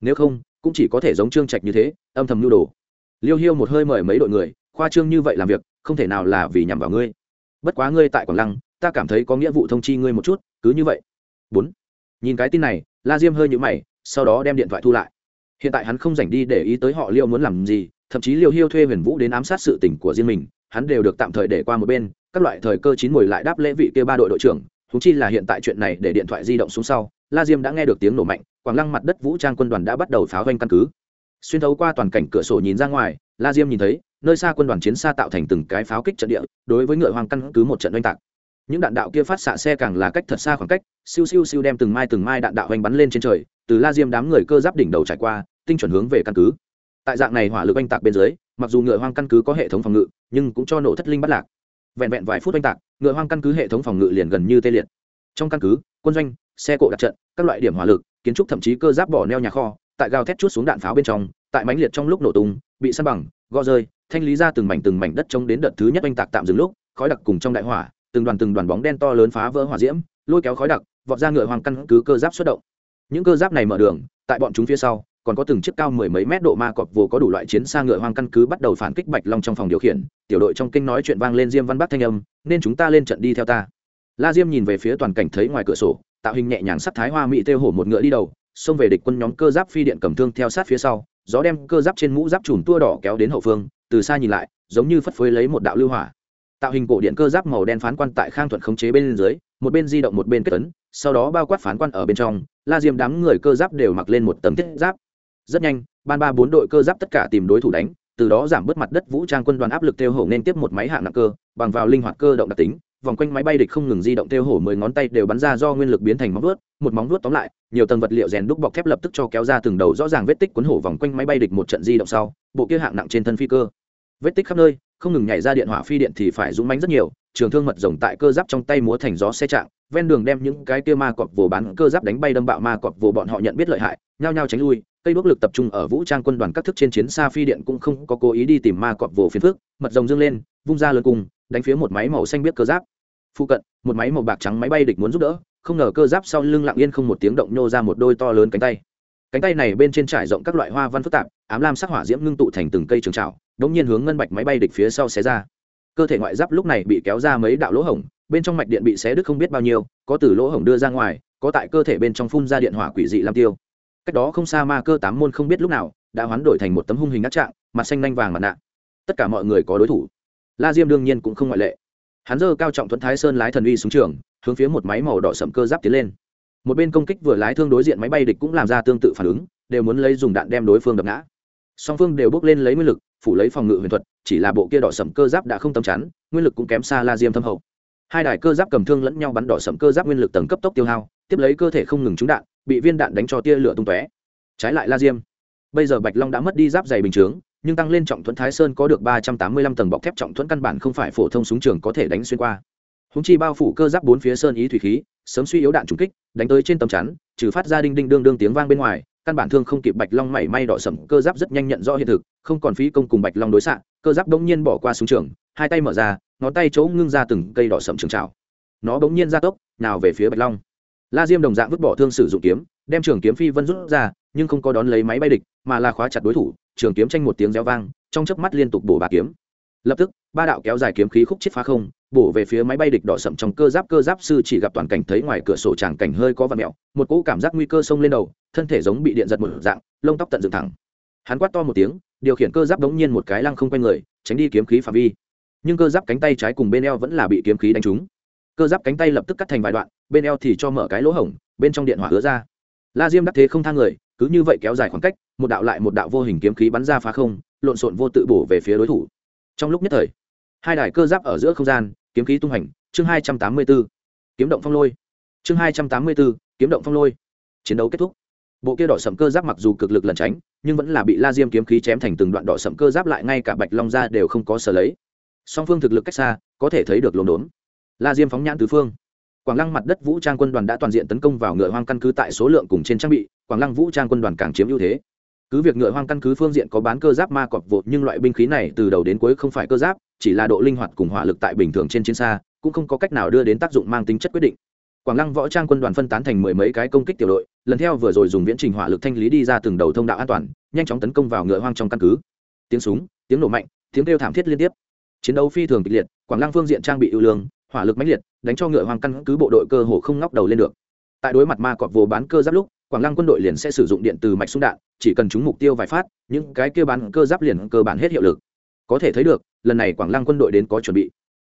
Nếu không, cũng chỉ có thể giống trương trạch như thế, âm thầm nhu đồ. Liêu hiêu một hơi mời mấy đội người, khoa trương như vậy làm việc, không thể nào là vì nhằm vào ngươi. Bất quá ngươi tại quảng lăng, ta cảm thấy có nghĩa vụ thông chi ngươi một chút, cứ như vậy. Bốn. Nhìn cái tin này, la diêm hơi nhũ mày, sau đó đem điện thoại thu lại. Hiện tại hắn không dành đi để ý tới họ liêu muốn làm gì thậm chí liều hiêu thuê huyền vũ đến ám sát sự tỉnh của riêng mình, hắn đều được tạm thời để qua một bên, các loại thời cơ chín mồi lại đáp lễ vị kia ba đội đội trưởng thú chi là hiện tại chuyện này để điện thoại di động xuống sau, la diêm đã nghe được tiếng nổ mạnh, quảng lăng mặt đất vũ trang quân đoàn đã bắt đầu pháo doanh căn cứ. Xuyên thấu qua toàn cảnh cửa sổ nhìn ra ngoài, la diêm nhìn thấy, nơi xa quân đoàn chiến xa tạo thành từng cái pháo kích trận địa, đối với ngựa hoàng căn cứ một trận oanh tạc. Những đạn đạo kia phát xạ xe càng là cách thật xa khoảng cách, siêu siêu siêu đem từng mai từng mai đạn đạo oanh bắn lên trên trời, từ la diêm đám người cơ giáp đỉnh đầu trải qua, tinh chuẩn hướng về căn cứ tại dạng này hỏa lực oanh tạc bên dưới, mặc dù ngựa hoang căn cứ có hệ thống phòng ngự, nhưng cũng cho nổ thất linh bắt lạc. Vẹn vẹn vài phút oanh tạc, ngựa hoang căn cứ hệ thống phòng ngự liền gần như tê liệt. Trong căn cứ, quân doanh, xe cộ đặt trận, các loại điểm hỏa lực, kiến trúc thậm chí cơ giáp bỏ neo nhà kho, tại gào thét chút xuống đạn pháo bên trong, tại mánh liệt trong lúc nổ tung, bị săn bằng gõ rơi, thanh lý ra từng mảnh từng mảnh đất trống đến đợt thứ nhất oanh tạc tạm dừng lúc, khói đặc cùng trong đại hỏa, từng đoàn từng đoàn bóng đen to lớn phá vỡ hỏa diễm, lôi kéo khói đặc, vọt ra ngựa hoàng căn cứ cơ giáp xuất động. Những cơ giáp này mở đường, tại bọn chúng phía sau còn có từng chiếc cao mười mấy mét độ ma cọp vồ có đủ loại chiến xa ngựa hoang căn cứ bắt đầu phản kích bạch long trong phòng điều khiển. Tiểu đội trong kinh nói chuyện vang lên diêm văn bắc thanh âm, nên chúng ta lên trận đi theo ta. La diêm nhìn về phía toàn cảnh thấy ngoài cửa sổ, tạo hình nhẹ nhàng sắc thái hoa mỹ tiêu hổ một ngựa đi đầu, xông về địch quân nhóm cơ giáp phi điện cầm thương theo sát phía sau, gió đem cơ giáp trên mũ giáp chùm tua đỏ kéo đến hậu phương, từ xa nhìn lại, giống như phất phới lấy một đạo lưu hỏa. Tạo hình cổ điện cơ giáp màu đen phán quan tại khang thuận khống chế bên dưới, một bên di động một bên kết tấn sau đó bao quát phán quan ở bên trong, la diêm đám người cơ giáp đều mặc lên một tấm thiết giáp rất nhanh, ban ba bốn đội cơ giáp tất cả tìm đối thủ đánh, từ đó giảm bớt mặt đất vũ trang quân đoàn áp lực tiêu hổ nên tiếp một máy hạng nặng cơ, bằng vào linh hoạt cơ động đặc tính, vòng quanh máy bay địch không ngừng di động tiêu hổ mười ngón tay đều bắn ra do nguyên lực biến thành móng vuốt, một móng vuốt tóm lại, nhiều tầng vật liệu rèn đúc bọc thép lập tức cho kéo ra từng đầu rõ ràng vết tích cuốn hổ vòng quanh máy bay địch một trận di động sau, bộ kia hạng nặng trên thân phi cơ. Vết tích khắp nơi, không ngừng nhảy ra điện hỏa phi điện thì phải dũng mánh rất nhiều, trường thương mật rồng tại cơ giáp trong tay múa thành gió xe trạng, ven đường đem những cái kia ma cọp vồ bán cơ giáp đánh bay đâm bạo ma cọp vồ bọn họ nhận biết lợi hại, nhao nhao tránh lui cây đuốc lực tập trung ở vũ trang quân đoàn các thức trên chiến xa phi điện cũng không có cố ý đi tìm ma cọp vồ phiến phước, mật rồng dâng lên, vung ra lớn cùng đánh phía một máy màu xanh biết cơ giáp. Phụ cận, một máy màu bạc trắng máy bay địch muốn giúp đỡ, không ngờ cơ giáp sau lưng lặng yên không một tiếng động nhô ra một đôi to lớn cánh tay. Cánh tay này bên trên trải rộng các loại hoa văn phức tạp, ám lam sắc hỏa diễm ngưng tụ thành từng cây trường trào đống nhiên hướng ngân bạch máy bay địch phía sau xé ra. Cơ thể ngoại giáp lúc này bị kéo ra mấy đạo lỗ hổng, bên trong mạch điện bị xé đứt không biết bao nhiêu, có từ lỗ hổng đưa ra ngoài, có tại cơ thể bên trong phun ra điện hỏa quỷ dị làm tiêu cách đó không xa ma cơ tám môn không biết lúc nào, đã hoán đổi thành một tấm hung hình ác trạng, mặt xanh nanh vàng mặt nạ. Tất cả mọi người có đối thủ. La diêm đương nhiên cũng không ngoại lệ. Hắn dơ cao trọng thuận thái sơn lái thần uy xuống trường, hướng phía một máy màu đỏ sậm cơ giáp tiến lên. Một bên công kích vừa lái thương đối diện máy bay địch cũng làm ra tương tự phản ứng, đều muốn lấy dùng đạn đem đối phương đập ngã. Song phương đều bước lên lấy nguyên lực, phủ lấy phòng ngự huyền thuật, chỉ là bộ kia đỏ sậm cơ giáp đã không tầm chắn, nguyên lực cũng kém xa la diêm thâm hậu. Hai đài cơ giáp cầm thương lẫn nhau bắn đỏ sậm cơ giáp nguyên lực tầng cấp tốc tiêu hao, tiếp lấy cơ thể không ngừng trúng đạn bị viên đạn đánh cho tia lửa tung tóe. Trái lại la diêm. Bây giờ bạch long đã mất đi giáp dày bình chướng, nhưng tăng lên trọng thuẫn thái sơn có được ba trăm tám mươi lăm tầng bọc thép trọng thuẫn căn bản không phải phổ thông súng trường có thể đánh xuyên qua. Húng chi bao phủ cơ giáp bốn phía sơn ý thủy khí, sớm suy yếu đạn trúng kích, đánh tới trên tầm chắn, trừ phát ra đinh đinh đương đương tiếng vang bên ngoài, căn bản thương không kịp bạch long mảy may đỏ sầm cơ giáp rất nhanh nhận rõ hiện thực, không còn phí công cùng bạch long đối xạ, cơ giáp đống nhiên bỏ qua súng trường, hai tay mở ra, ngón tay chỗ ngưng ra từng cây đỏ sầm trường trào nó đống nhiên ra tốc, nào về phía bạch long la diêm đồng dạng vứt bỏ thương sử dụng kiếm, đem trường kiếm phi vân rút ra, nhưng không có đón lấy máy bay địch, mà là khóa chặt đối thủ, trường kiếm tranh một tiếng reo vang, trong chớp mắt liên tục bổ bà kiếm. Lập tức, ba đạo kéo dài kiếm khí khúc chết phá không, bổ về phía máy bay địch đỏ sậm trong cơ giáp cơ giáp sư chỉ gặp toàn cảnh thấy ngoài cửa sổ tràng cảnh hơi có vật mẹo, một cỗ cảm giác nguy cơ xông lên đầu, thân thể giống bị điện giật một dạng, lông tóc tận dựng thẳng. Hắn quát to một tiếng, điều khiển cơ giáp đống nhiên một cái lăng không quanh người, tránh đi kiếm khí phạm vi. Nhưng cơ giáp cánh tay trái cùng bên eo vẫn là bị kiếm khí đánh trúng cơ giáp cánh tay lập tức cắt thành vài đoạn, bên eo thì cho mở cái lỗ hổng, bên trong điện hỏa hứa ra. La diêm đắc thế không thang người, cứ như vậy kéo dài khoảng cách, một đạo lại một đạo vô hình kiếm khí bắn ra phá không, lộn xộn vô tự bổ về phía đối thủ. Trong lúc nhất thời, hai đài cơ giáp ở giữa không gian, kiếm khí tung hành, chương hai trăm tám mươi b ố kiếm động phong lôi. Chương hai trăm tám mươi b ố kiếm động phong lôi. Chiến đấu kết thúc. Bộ kia đỏ sậm cơ giáp mặc dù cực lực lẩn tránh, nhưng vẫn là bị la diêm kiếm khí chém thành từng đoạn đỏ sậm cơ giáp lại ngay cả bạch long ra đều không có sở lấy. Song phương thực lực cách xa, có thể thấy được lồn đốn la diêm phóng nhãn tứ phương. Quảng lăng mặt đất vũ trang quân đoàn đã toàn diện tấn công vào ngựa hoang căn cứ tại số lượng cùng trên trang bị, quảng lăng vũ trang quân đoàn càng chiếm ưu thế. Cứ việc ngựa hoang căn cứ phương diện có bán cơ giáp ma cọp vột nhưng loại binh khí này từ đầu đến cuối không phải cơ giáp, chỉ là độ linh hoạt cùng hỏa lực tại bình thường trên chiến xa, cũng không có cách nào đưa đến tác dụng mang tính chất quyết định. Quảng lăng võ trang quân đoàn phân tán thành mười mấy cái công kích tiểu đội, lần theo vừa rồi dùng viễn trình hỏa lực thanh lý đi ra từng đầu thông đạo an toàn, nhanh chóng tấn công vào ngựa hoang trong căn cứ. Tiếng súng, tiếng nổ mạnh, tiếng kêu thảm thiết liên tiếp. Chiến đấu phi thường kịch liệt, quảng lăng phương diện trang bị ưu lương hỏa lực mãnh liệt, đánh cho ngựa hoang căn cứ bộ đội cơ hồ không ngóc đầu lên được. Tại đối mặt ma cọp vồ bán cơ giáp lúc, quảng lăng quân đội liền sẽ sử dụng điện từ mạch xung đạn, chỉ cần chúng mục tiêu vài phát, những cái kia bán cơ giáp liền cơ bản hết hiệu lực. Có thể thấy được, lần này quảng lăng quân đội đến có chuẩn bị.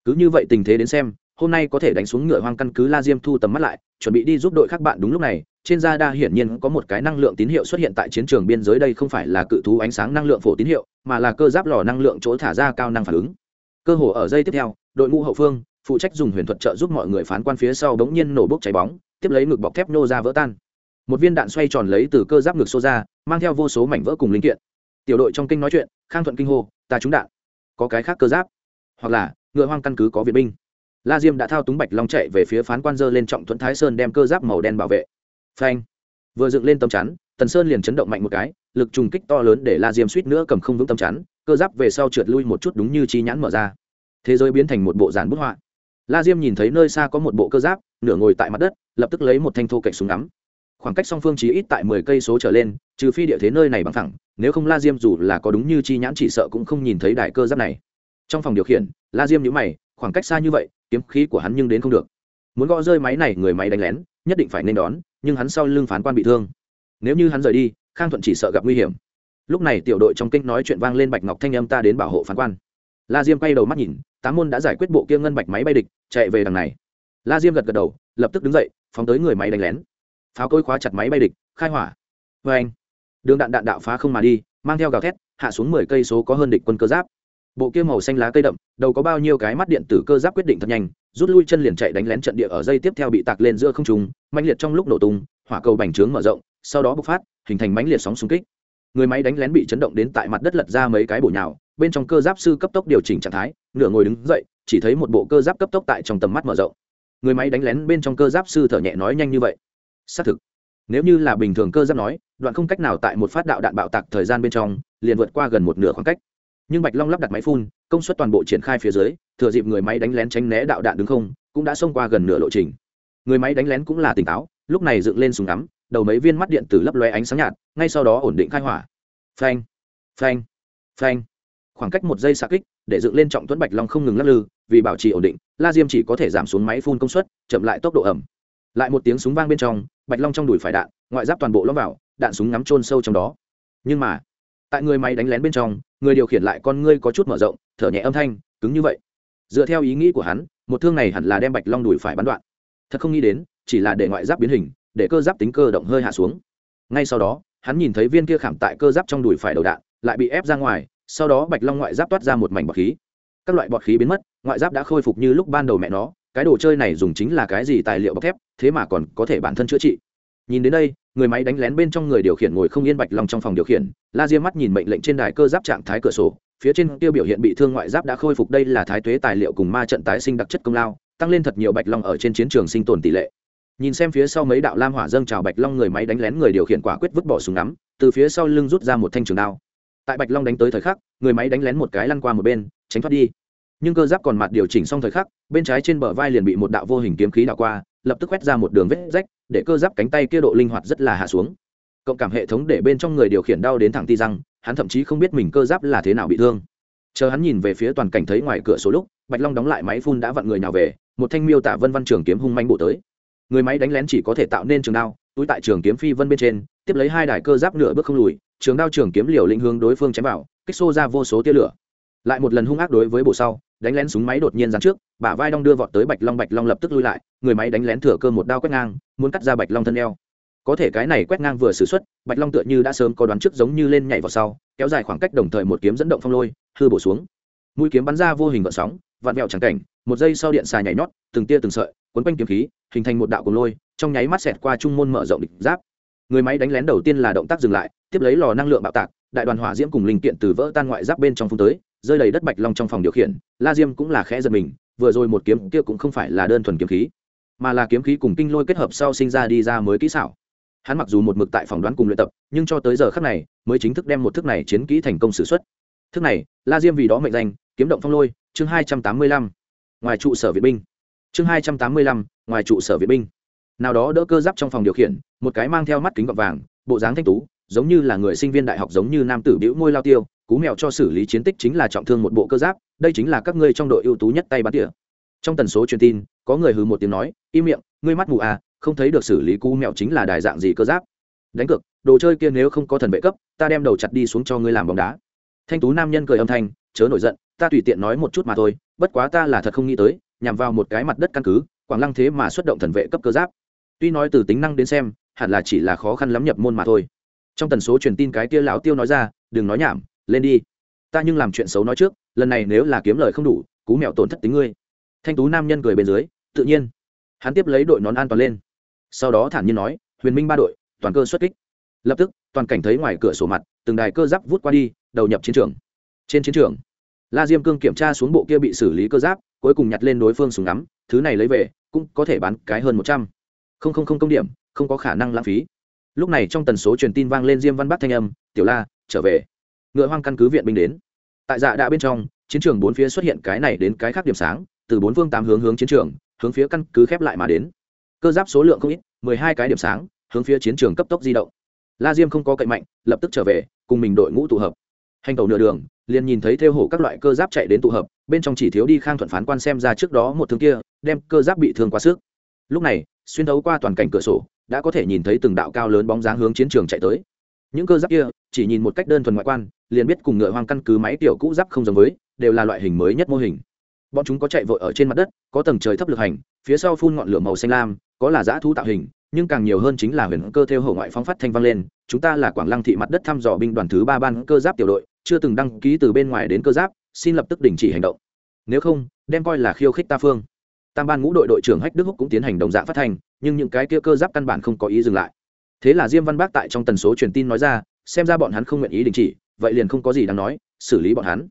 Cứ như vậy tình thế đến xem, hôm nay có thể đánh xuống ngựa hoang căn cứ la diêm thu tầm mắt lại, chuẩn bị đi giúp đội khác bạn đúng lúc này, trên da đa hiển nhiên có một cái năng lượng tín hiệu xuất hiện tại chiến trường biên giới đây không phải là cự thú ánh sáng năng lượng phổ tín hiệu, mà là cơ giáp lò năng lượng chỗ thả ra cao năng phản ứng. Cơ hồ ở giây tiếp theo, đội ngũ hậu phương phụ trách dùng huyền thuật trợ giúp mọi người phán quan phía sau bỗng nhiên nổ bốc cháy bóng, tiếp lấy ngực bọc thép nô ra vỡ tan. Một viên đạn xoay tròn lấy từ cơ giáp ngực xô ra, mang theo vô số mảnh vỡ cùng linh kiện. Tiểu đội trong kinh nói chuyện, khang thuận kinh hô, ta trúng đạn. Có cái khác cơ giáp. Hoặc là, ngựa hoang căn cứ có viện binh. La diêm đã thao túng bạch long chạy về phía phán quan dơ lên trọng thuẫn thái sơn đem cơ giáp màu đen bảo vệ. Phanh. Vừa dựng lên tấm chắn, tần sơn liền chấn động mạnh một cái, lực trùng kích to lớn để la diêm suýt nữa cầm không vững tấm chắn, cơ giáp về sau trượt lui một chút đúng như chi nhãn mở ra. Thế giới biến thành một bộ dàn bút họa la diêm nhìn thấy nơi xa có một bộ cơ giáp, nửa ngồi tại mặt đất, lập tức lấy một thanh thô cạnh súng ngắm. Khoảng cách song phương chỉ ít tại mười cây số trở lên, trừ phi địa thế nơi này bằng thẳng nếu không la diêm dù là có đúng như chi nhãn chỉ sợ cũng không nhìn thấy đại cơ giáp này. Trong phòng điều khiển, la diêm nhữ mày, khoảng cách xa như vậy, kiếm khí của hắn nhưng đến không được. Muốn gõ rơi máy này, người máy đánh lén, nhất định phải nên đón, nhưng hắn sau lưng phán quan bị thương. Nếu như hắn rời đi, khang thuận chỉ sợ gặp nguy hiểm. Lúc này tiểu đội trong kinh nói chuyện vang lên bạch ngọc thanh âm ta đến bảo hộ phán quan la diêm quay đầu mắt nhìn, tám môn đã giải quyết bộ kia ngân bạch máy bay địch, chạy về đằng này. La diêm gật gật đầu, lập tức đứng dậy, phóng tới người máy đánh lén. Pháo cối khóa chặt máy bay địch, khai hỏa. Vê anh, đường đạn đạn đạo phá không mà đi, mang theo gào thét, hạ xuống mười cây số có hơn địch quân cơ giáp. Bộ kia màu xanh lá cây đậm, đầu có bao nhiêu cái mắt điện tử cơ giáp quyết định thật nhanh, rút lui chân liền chạy đánh lén trận địa ở dây tiếp theo bị tạc lên giữa không trung, mãnh liệt trong lúc nổ tung, hỏa cầu bành trướng mở rộng, sau đó bộc phát, hình thành mãnh liệt sóng xung kích. Người máy đánh lén bị chấn động đến tại mặt đất lật ra mấy cái bổ nhào bên trong cơ giáp sư cấp tốc điều chỉnh trạng thái, nửa ngồi đứng dậy, chỉ thấy một bộ cơ giáp cấp tốc tại trong tầm mắt mở rộng. Người máy đánh lén bên trong cơ giáp sư thở nhẹ nói nhanh như vậy. Xác thực, nếu như là bình thường cơ giáp nói, đoạn không cách nào tại một phát đạo đạn bạo tạc thời gian bên trong, liền vượt qua gần một nửa khoảng cách. Nhưng bạch long lắp đặt máy phun, công suất toàn bộ triển khai phía dưới, thừa dịp người máy đánh lén tránh né đạo đạn đứng không, cũng đã xông qua gần nửa lộ trình. Người máy đánh lén cũng là tỉnh táo, lúc này dựng lên súng ngắm, đầu mấy viên mắt điện tử lấp loe ánh sáng nhạt, ngay sau đó ổn định khai hỏa. Phanh phanh phanh khoảng cách một giây xạ kích, để dựng lên trọng tuấn bạch long không ngừng lắc lư, vì bảo trì ổn định, la diêm chỉ có thể giảm xuống máy phun công suất, chậm lại tốc độ ẩm. Lại một tiếng súng vang bên trong, bạch long trong đùi phải đạn, ngoại giáp toàn bộ lõm vào, đạn súng ngắm trôn sâu trong đó. Nhưng mà, tại người máy đánh lén bên trong, người điều khiển lại con ngươi có chút mở rộng, thở nhẹ âm thanh, cứng như vậy. Dựa theo ý nghĩ của hắn, một thương này hẳn là đem bạch long đùi phải bắn đoạn. Thật không nghĩ đến, chỉ là để ngoại giáp biến hình, để cơ giáp tính cơ động hơi hạ xuống. Ngay sau đó, hắn nhìn thấy viên kia khảm tại cơ giáp trong đùi phải đầu đạn, lại bị ép ra ngoài sau đó bạch long ngoại giáp toát ra một mảnh bọt khí các loại bọt khí biến mất ngoại giáp đã khôi phục như lúc ban đầu mẹ nó cái đồ chơi này dùng chính là cái gì tài liệu bọc thép thế mà còn có thể bản thân chữa trị nhìn đến đây người máy đánh lén bên trong người điều khiển ngồi không yên bạch long trong phòng điều khiển la diêm mắt nhìn mệnh lệnh trên đài cơ giáp trạng thái cửa sổ phía trên tiêu biểu hiện bị thương ngoại giáp đã khôi phục đây là thái tuế tài liệu cùng ma trận tái sinh đặc chất công lao tăng lên thật nhiều bạch long ở trên chiến trường sinh tồn tỷ lệ nhìn xem phía sau mấy đạo lam hỏa dâng trào bạch long người máy đánh lén người điều khiển quả quyết vứt bỏ súng ngắm từ phía sau lưng rút ra một thanh trường đao tại bạch long đánh tới thời khắc, người máy đánh lén một cái lăn qua một bên, tránh thoát đi. Nhưng cơ giáp còn mặt điều chỉnh xong thời khắc, bên trái trên bờ vai liền bị một đạo vô hình kiếm khí đạo qua, lập tức quét ra một đường vết rách, để cơ giáp cánh tay kia độ linh hoạt rất là hạ xuống. Cộng cảm hệ thống để bên trong người điều khiển đau đến thẳng ti răng, hắn thậm chí không biết mình cơ giáp là thế nào bị thương. Chờ hắn nhìn về phía toàn cảnh thấy ngoài cửa số lúc, bạch long đóng lại máy phun đã vặn người nào về, một thanh miêu tả vân văn trường kiếm hung manh bộ tới người máy đánh lén chỉ có thể tạo nên trường đao, túi tại trường kiếm phi vân bên trên, tiếp lấy hai đài cơ giáp nửa bước không lùi, trường đao trường kiếm liều lĩnh hướng đối phương chém vào, kích xô ra vô số tia lửa. Lại một lần hung ác đối với bộ sau, đánh lén súng máy đột nhiên dán trước, bả vai đong đưa vọt tới bạch long bạch long lập tức lui lại, người máy đánh lén thừa cơ một đao quét ngang, muốn cắt ra bạch long thân eo. Có thể cái này quét ngang vừa xử xuất, bạch long tựa như đã sớm có đoán trước giống như lên nhảy vào sau, kéo dài khoảng cách đồng thời một kiếm dẫn động phong lôi, hư bổ xuống. Mũi kiếm bắn ra vô hình vợ sóng vạn vẹo chẳng cảnh, một giây sau điện xà nhảy nhót, từng tia từng sợi quấn quanh kiếm khí, hình thành một đạo cuồng lôi, trong nháy mắt xẹt qua trung môn mở rộng địch giáp. Người máy đánh lén đầu tiên là động tác dừng lại, tiếp lấy lò năng lượng bạo tạc, đại đoàn hỏa diễm cùng linh kiện từ vỡ tan ngoại giáp bên trong phun tới, rơi đầy đất bạch long trong phòng điều khiển, la diêm cũng là khẽ giật mình, vừa rồi một kiếm kia cũng không phải là đơn thuần kiếm khí, mà là kiếm khí cùng kinh lôi kết hợp sau sinh ra đi ra mới kỹ xảo. Hắn mặc dù một mực tại phòng đoán cùng luyện tập, nhưng cho tới giờ khắc này, mới chính thức đem một thức này chiến kỹ thành công s ử x u ấ t thức này, la diêm vì đó mệnh danh kiếm động phong lôi, chương hai trăm tám mươi lăm, ngoài trụ sở viện binh. Chương hai trăm tám mươi lăm, ngoài trụ sở viện binh. Nào đó đỡ cơ giáp trong phòng điều khiển, một cái mang theo mắt kính gọt vàng, bộ dáng thanh tú, giống như là người sinh viên đại học giống như nam tử biểu môi lao tiêu, cú mèo cho xử lý chiến tích chính là trọng thương một bộ cơ giáp, đây chính là các ngươi trong đội ưu tú nhất tay bắn tỉa. Trong tần số truyền tin, có người hừ một tiếng nói, im miệng, ngươi mắt mù à không thấy được xử lý cú mèo chính là đài dạng gì cơ giáp? Đánh cược, đồ chơi kia nếu không có thần vệ cấp, ta đem đầu chặt đi xuống cho ngươi làm bóng đá. Thanh tú nam nhân cười âm thanh, chớ nổi giận ta tùy tiện nói một chút mà thôi, bất quá ta là thật không nghĩ tới, nhằm vào một cái mặt đất căn cứ, quảng lăng thế mà xuất động thần vệ cấp cơ giáp. Tuy nói từ tính năng đến xem, hẳn là chỉ là khó khăn lắm nhập môn mà thôi. Trong tần số truyền tin cái kia lão tiêu nói ra, đừng nói nhảm, lên đi. Ta nhưng làm chuyện xấu nói trước, lần này nếu là kiếm lời không đủ, cú mẹo tổn thất tính ngươi. Thanh tú nam nhân cười bên dưới, tự nhiên. Hắn tiếp lấy đội nón an toàn lên. Sau đó thản nhiên nói, huyền minh ba đội, toàn cơ xuất kích. Lập tức, toàn cảnh thấy ngoài cửa sổ mặt, từng đài cơ giáp vút qua đi, đầu nhập chiến trường. Trên chiến trường la diêm cương kiểm tra xuống bộ kia bị xử lý cơ giáp, cuối cùng nhặt lên đối phương súng ngắm, thứ này lấy về, cũng có thể bán cái hơn một trăm. Không không không công điểm, không có khả năng lãng phí. Lúc này trong tần số truyền tin vang lên diêm văn bắc thanh âm, tiểu la, trở về. Ngựa hoang căn cứ viện binh đến. Tại dạ đã bên trong, chiến trường bốn phía xuất hiện cái này đến cái khác điểm sáng, từ bốn phương tám hướng hướng chiến trường, hướng phía căn cứ khép lại mà đến. Cơ giáp số lượng không ít, mười hai cái điểm sáng, hướng phía chiến trường cấp tốc di động. La diêm không có cậy mạnh, lập tức trở về, cùng mình đội ngũ tụ hợp. Hành tàu nửa đường liền nhìn thấy theo hổ các loại cơ giáp chạy đến tụ hợp, bên trong chỉ thiếu đi khang thuận phán quan xem ra trước đó một thương kia, đem cơ giáp bị thương quá sức. Lúc này, xuyên thấu qua toàn cảnh cửa sổ, đã có thể nhìn thấy từng đạo cao lớn bóng dáng hướng chiến trường chạy tới. Những cơ giáp kia, chỉ nhìn một cách đơn thuần ngoại quan, liền biết cùng ngựa hoang căn cứ máy tiểu cũ giáp không giống với, đều là loại hình mới nhất mô hình. Bọn chúng có chạy vội ở trên mặt đất, có tầng trời thấp lực hành, phía sau phun ngọn lửa màu xanh lam, có là giã thu tạo hình, nhưng càng nhiều hơn chính là huyền cơ theo hậu ngoại phóng phát thanh vang lên, chúng ta là quảng lăng thị mặt đất thăm dò binh đoàn thứ ba ban cơ giáp tiểu đội chưa từng đăng ký từ bên ngoài đến cơ giáp xin lập tức đình chỉ hành động. Nếu không đem coi là khiêu khích ta phương. Tam ban ngũ đội đội trưởng hách đức húc cũng tiến hành đồng dạng phát hành, nhưng những cái kia cơ giáp căn bản không có ý dừng lại. Thế là diêm văn bác tại trong tần số truyền tin nói ra xem ra bọn hắn không nguyện ý đình chỉ vậy liền không có gì đáng nói xử lý bọn hắn.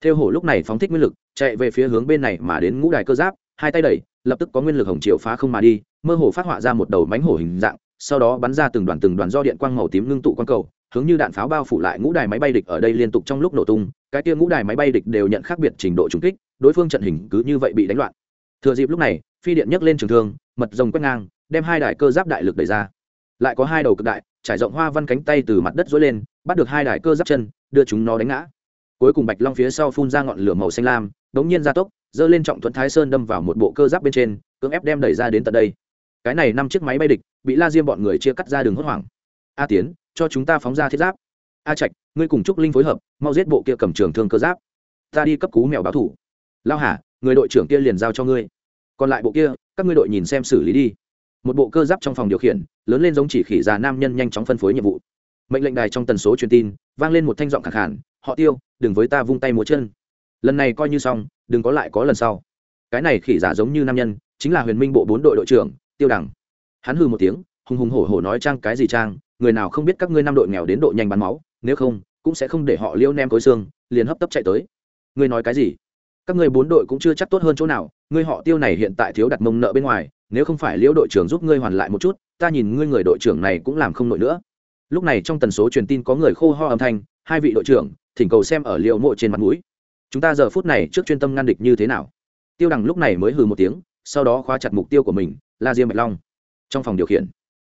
Theo hổ lúc này phóng thích nguyên lực chạy về phía hướng bên này mà đến ngũ đài cơ giáp hai tay đẩy lập tức có nguyên lực hồng triệu phá không mà đi mơ hồ phát họa ra một đầu mánh hổ hình dạng sau đó bắn ra từng đoàn từng đoàn do điện quang màu tím ngưng tụ quang cầu hướng như đạn pháo bao phủ lại ngũ đài máy bay địch ở đây liên tục trong lúc nổ tung, cái kia ngũ đài máy bay địch đều nhận khác biệt trình độ trúng kích, đối phương trận hình cứ như vậy bị đánh loạn. Thừa dịp lúc này, phi điện nhấc lên trường thương, mật rồng quét ngang, đem hai đài cơ giáp đại lực đẩy ra. Lại có hai đầu cực đại, trải rộng hoa văn cánh tay từ mặt đất dối lên, bắt được hai đài cơ giáp chân, đưa chúng nó đánh ngã. Cuối cùng bạch long phía sau phun ra ngọn lửa màu xanh lam, đống nhiên gia tốc dơ lên trọng thuận thái sơn đâm vào một bộ cơ giáp bên trên, cưỡng ép đem đẩy ra đến tận đây. Cái này năm chiếc máy bay địch, bị la diêm bọn người chia cắt ra đường hốt hoảng. A tiến cho chúng ta phóng ra thiết giáp. A trạch, ngươi cùng trúc linh phối hợp, mau giết bộ kia cầm trường thương cơ giáp. Ta đi cấp cú mèo báo thủ. Lao hả người đội trưởng kia liền giao cho ngươi. Còn lại bộ kia, các ngươi đội nhìn xem xử lý đi. Một bộ cơ giáp trong phòng điều khiển, lớn lên giống chỉ khỉ già nam nhân nhanh chóng phân phối nhiệm vụ. Mệnh lệnh đài trong tần số truyền tin, vang lên một thanh giọng khẳng khản họ tiêu, đừng với ta vung tay múa chân. Lần này coi như xong, đừng có lại có lần sau. Cái này khỉ giả giống như nam nhân, chính là huyền minh bộ bốn đội đội trưởng, tiêu đẳng. hắn hư một tiếng, hùng hùng hổ hổ nói trang cái gì trang người nào không biết các ngươi năm đội nghèo đến độ nhanh bắn máu, nếu không, cũng sẽ không để họ liêu nem cối xương, liền hấp tấp chạy tới. Ngươi nói cái gì? Các ngươi bốn đội cũng chưa chắc tốt hơn chỗ nào, ngươi họ tiêu này hiện tại thiếu đặt mông nợ bên ngoài, nếu không phải liễu đội trưởng giúp ngươi hoàn lại một chút, ta nhìn ngươi người đội trưởng này cũng làm không nổi nữa. Lúc này trong tần số truyền tin có người khô ho âm thanh, hai vị đội trưởng, thỉnh cầu xem ở liệu mộ trên mặt mũi. Chúng ta giờ phút này trước chuyên tâm ngăn địch như thế nào? Tiêu đằng lúc này mới hừ một tiếng, sau đó khóa chặt mục tiêu của mình, la diêm bạch long. Trong phòng điều khiển,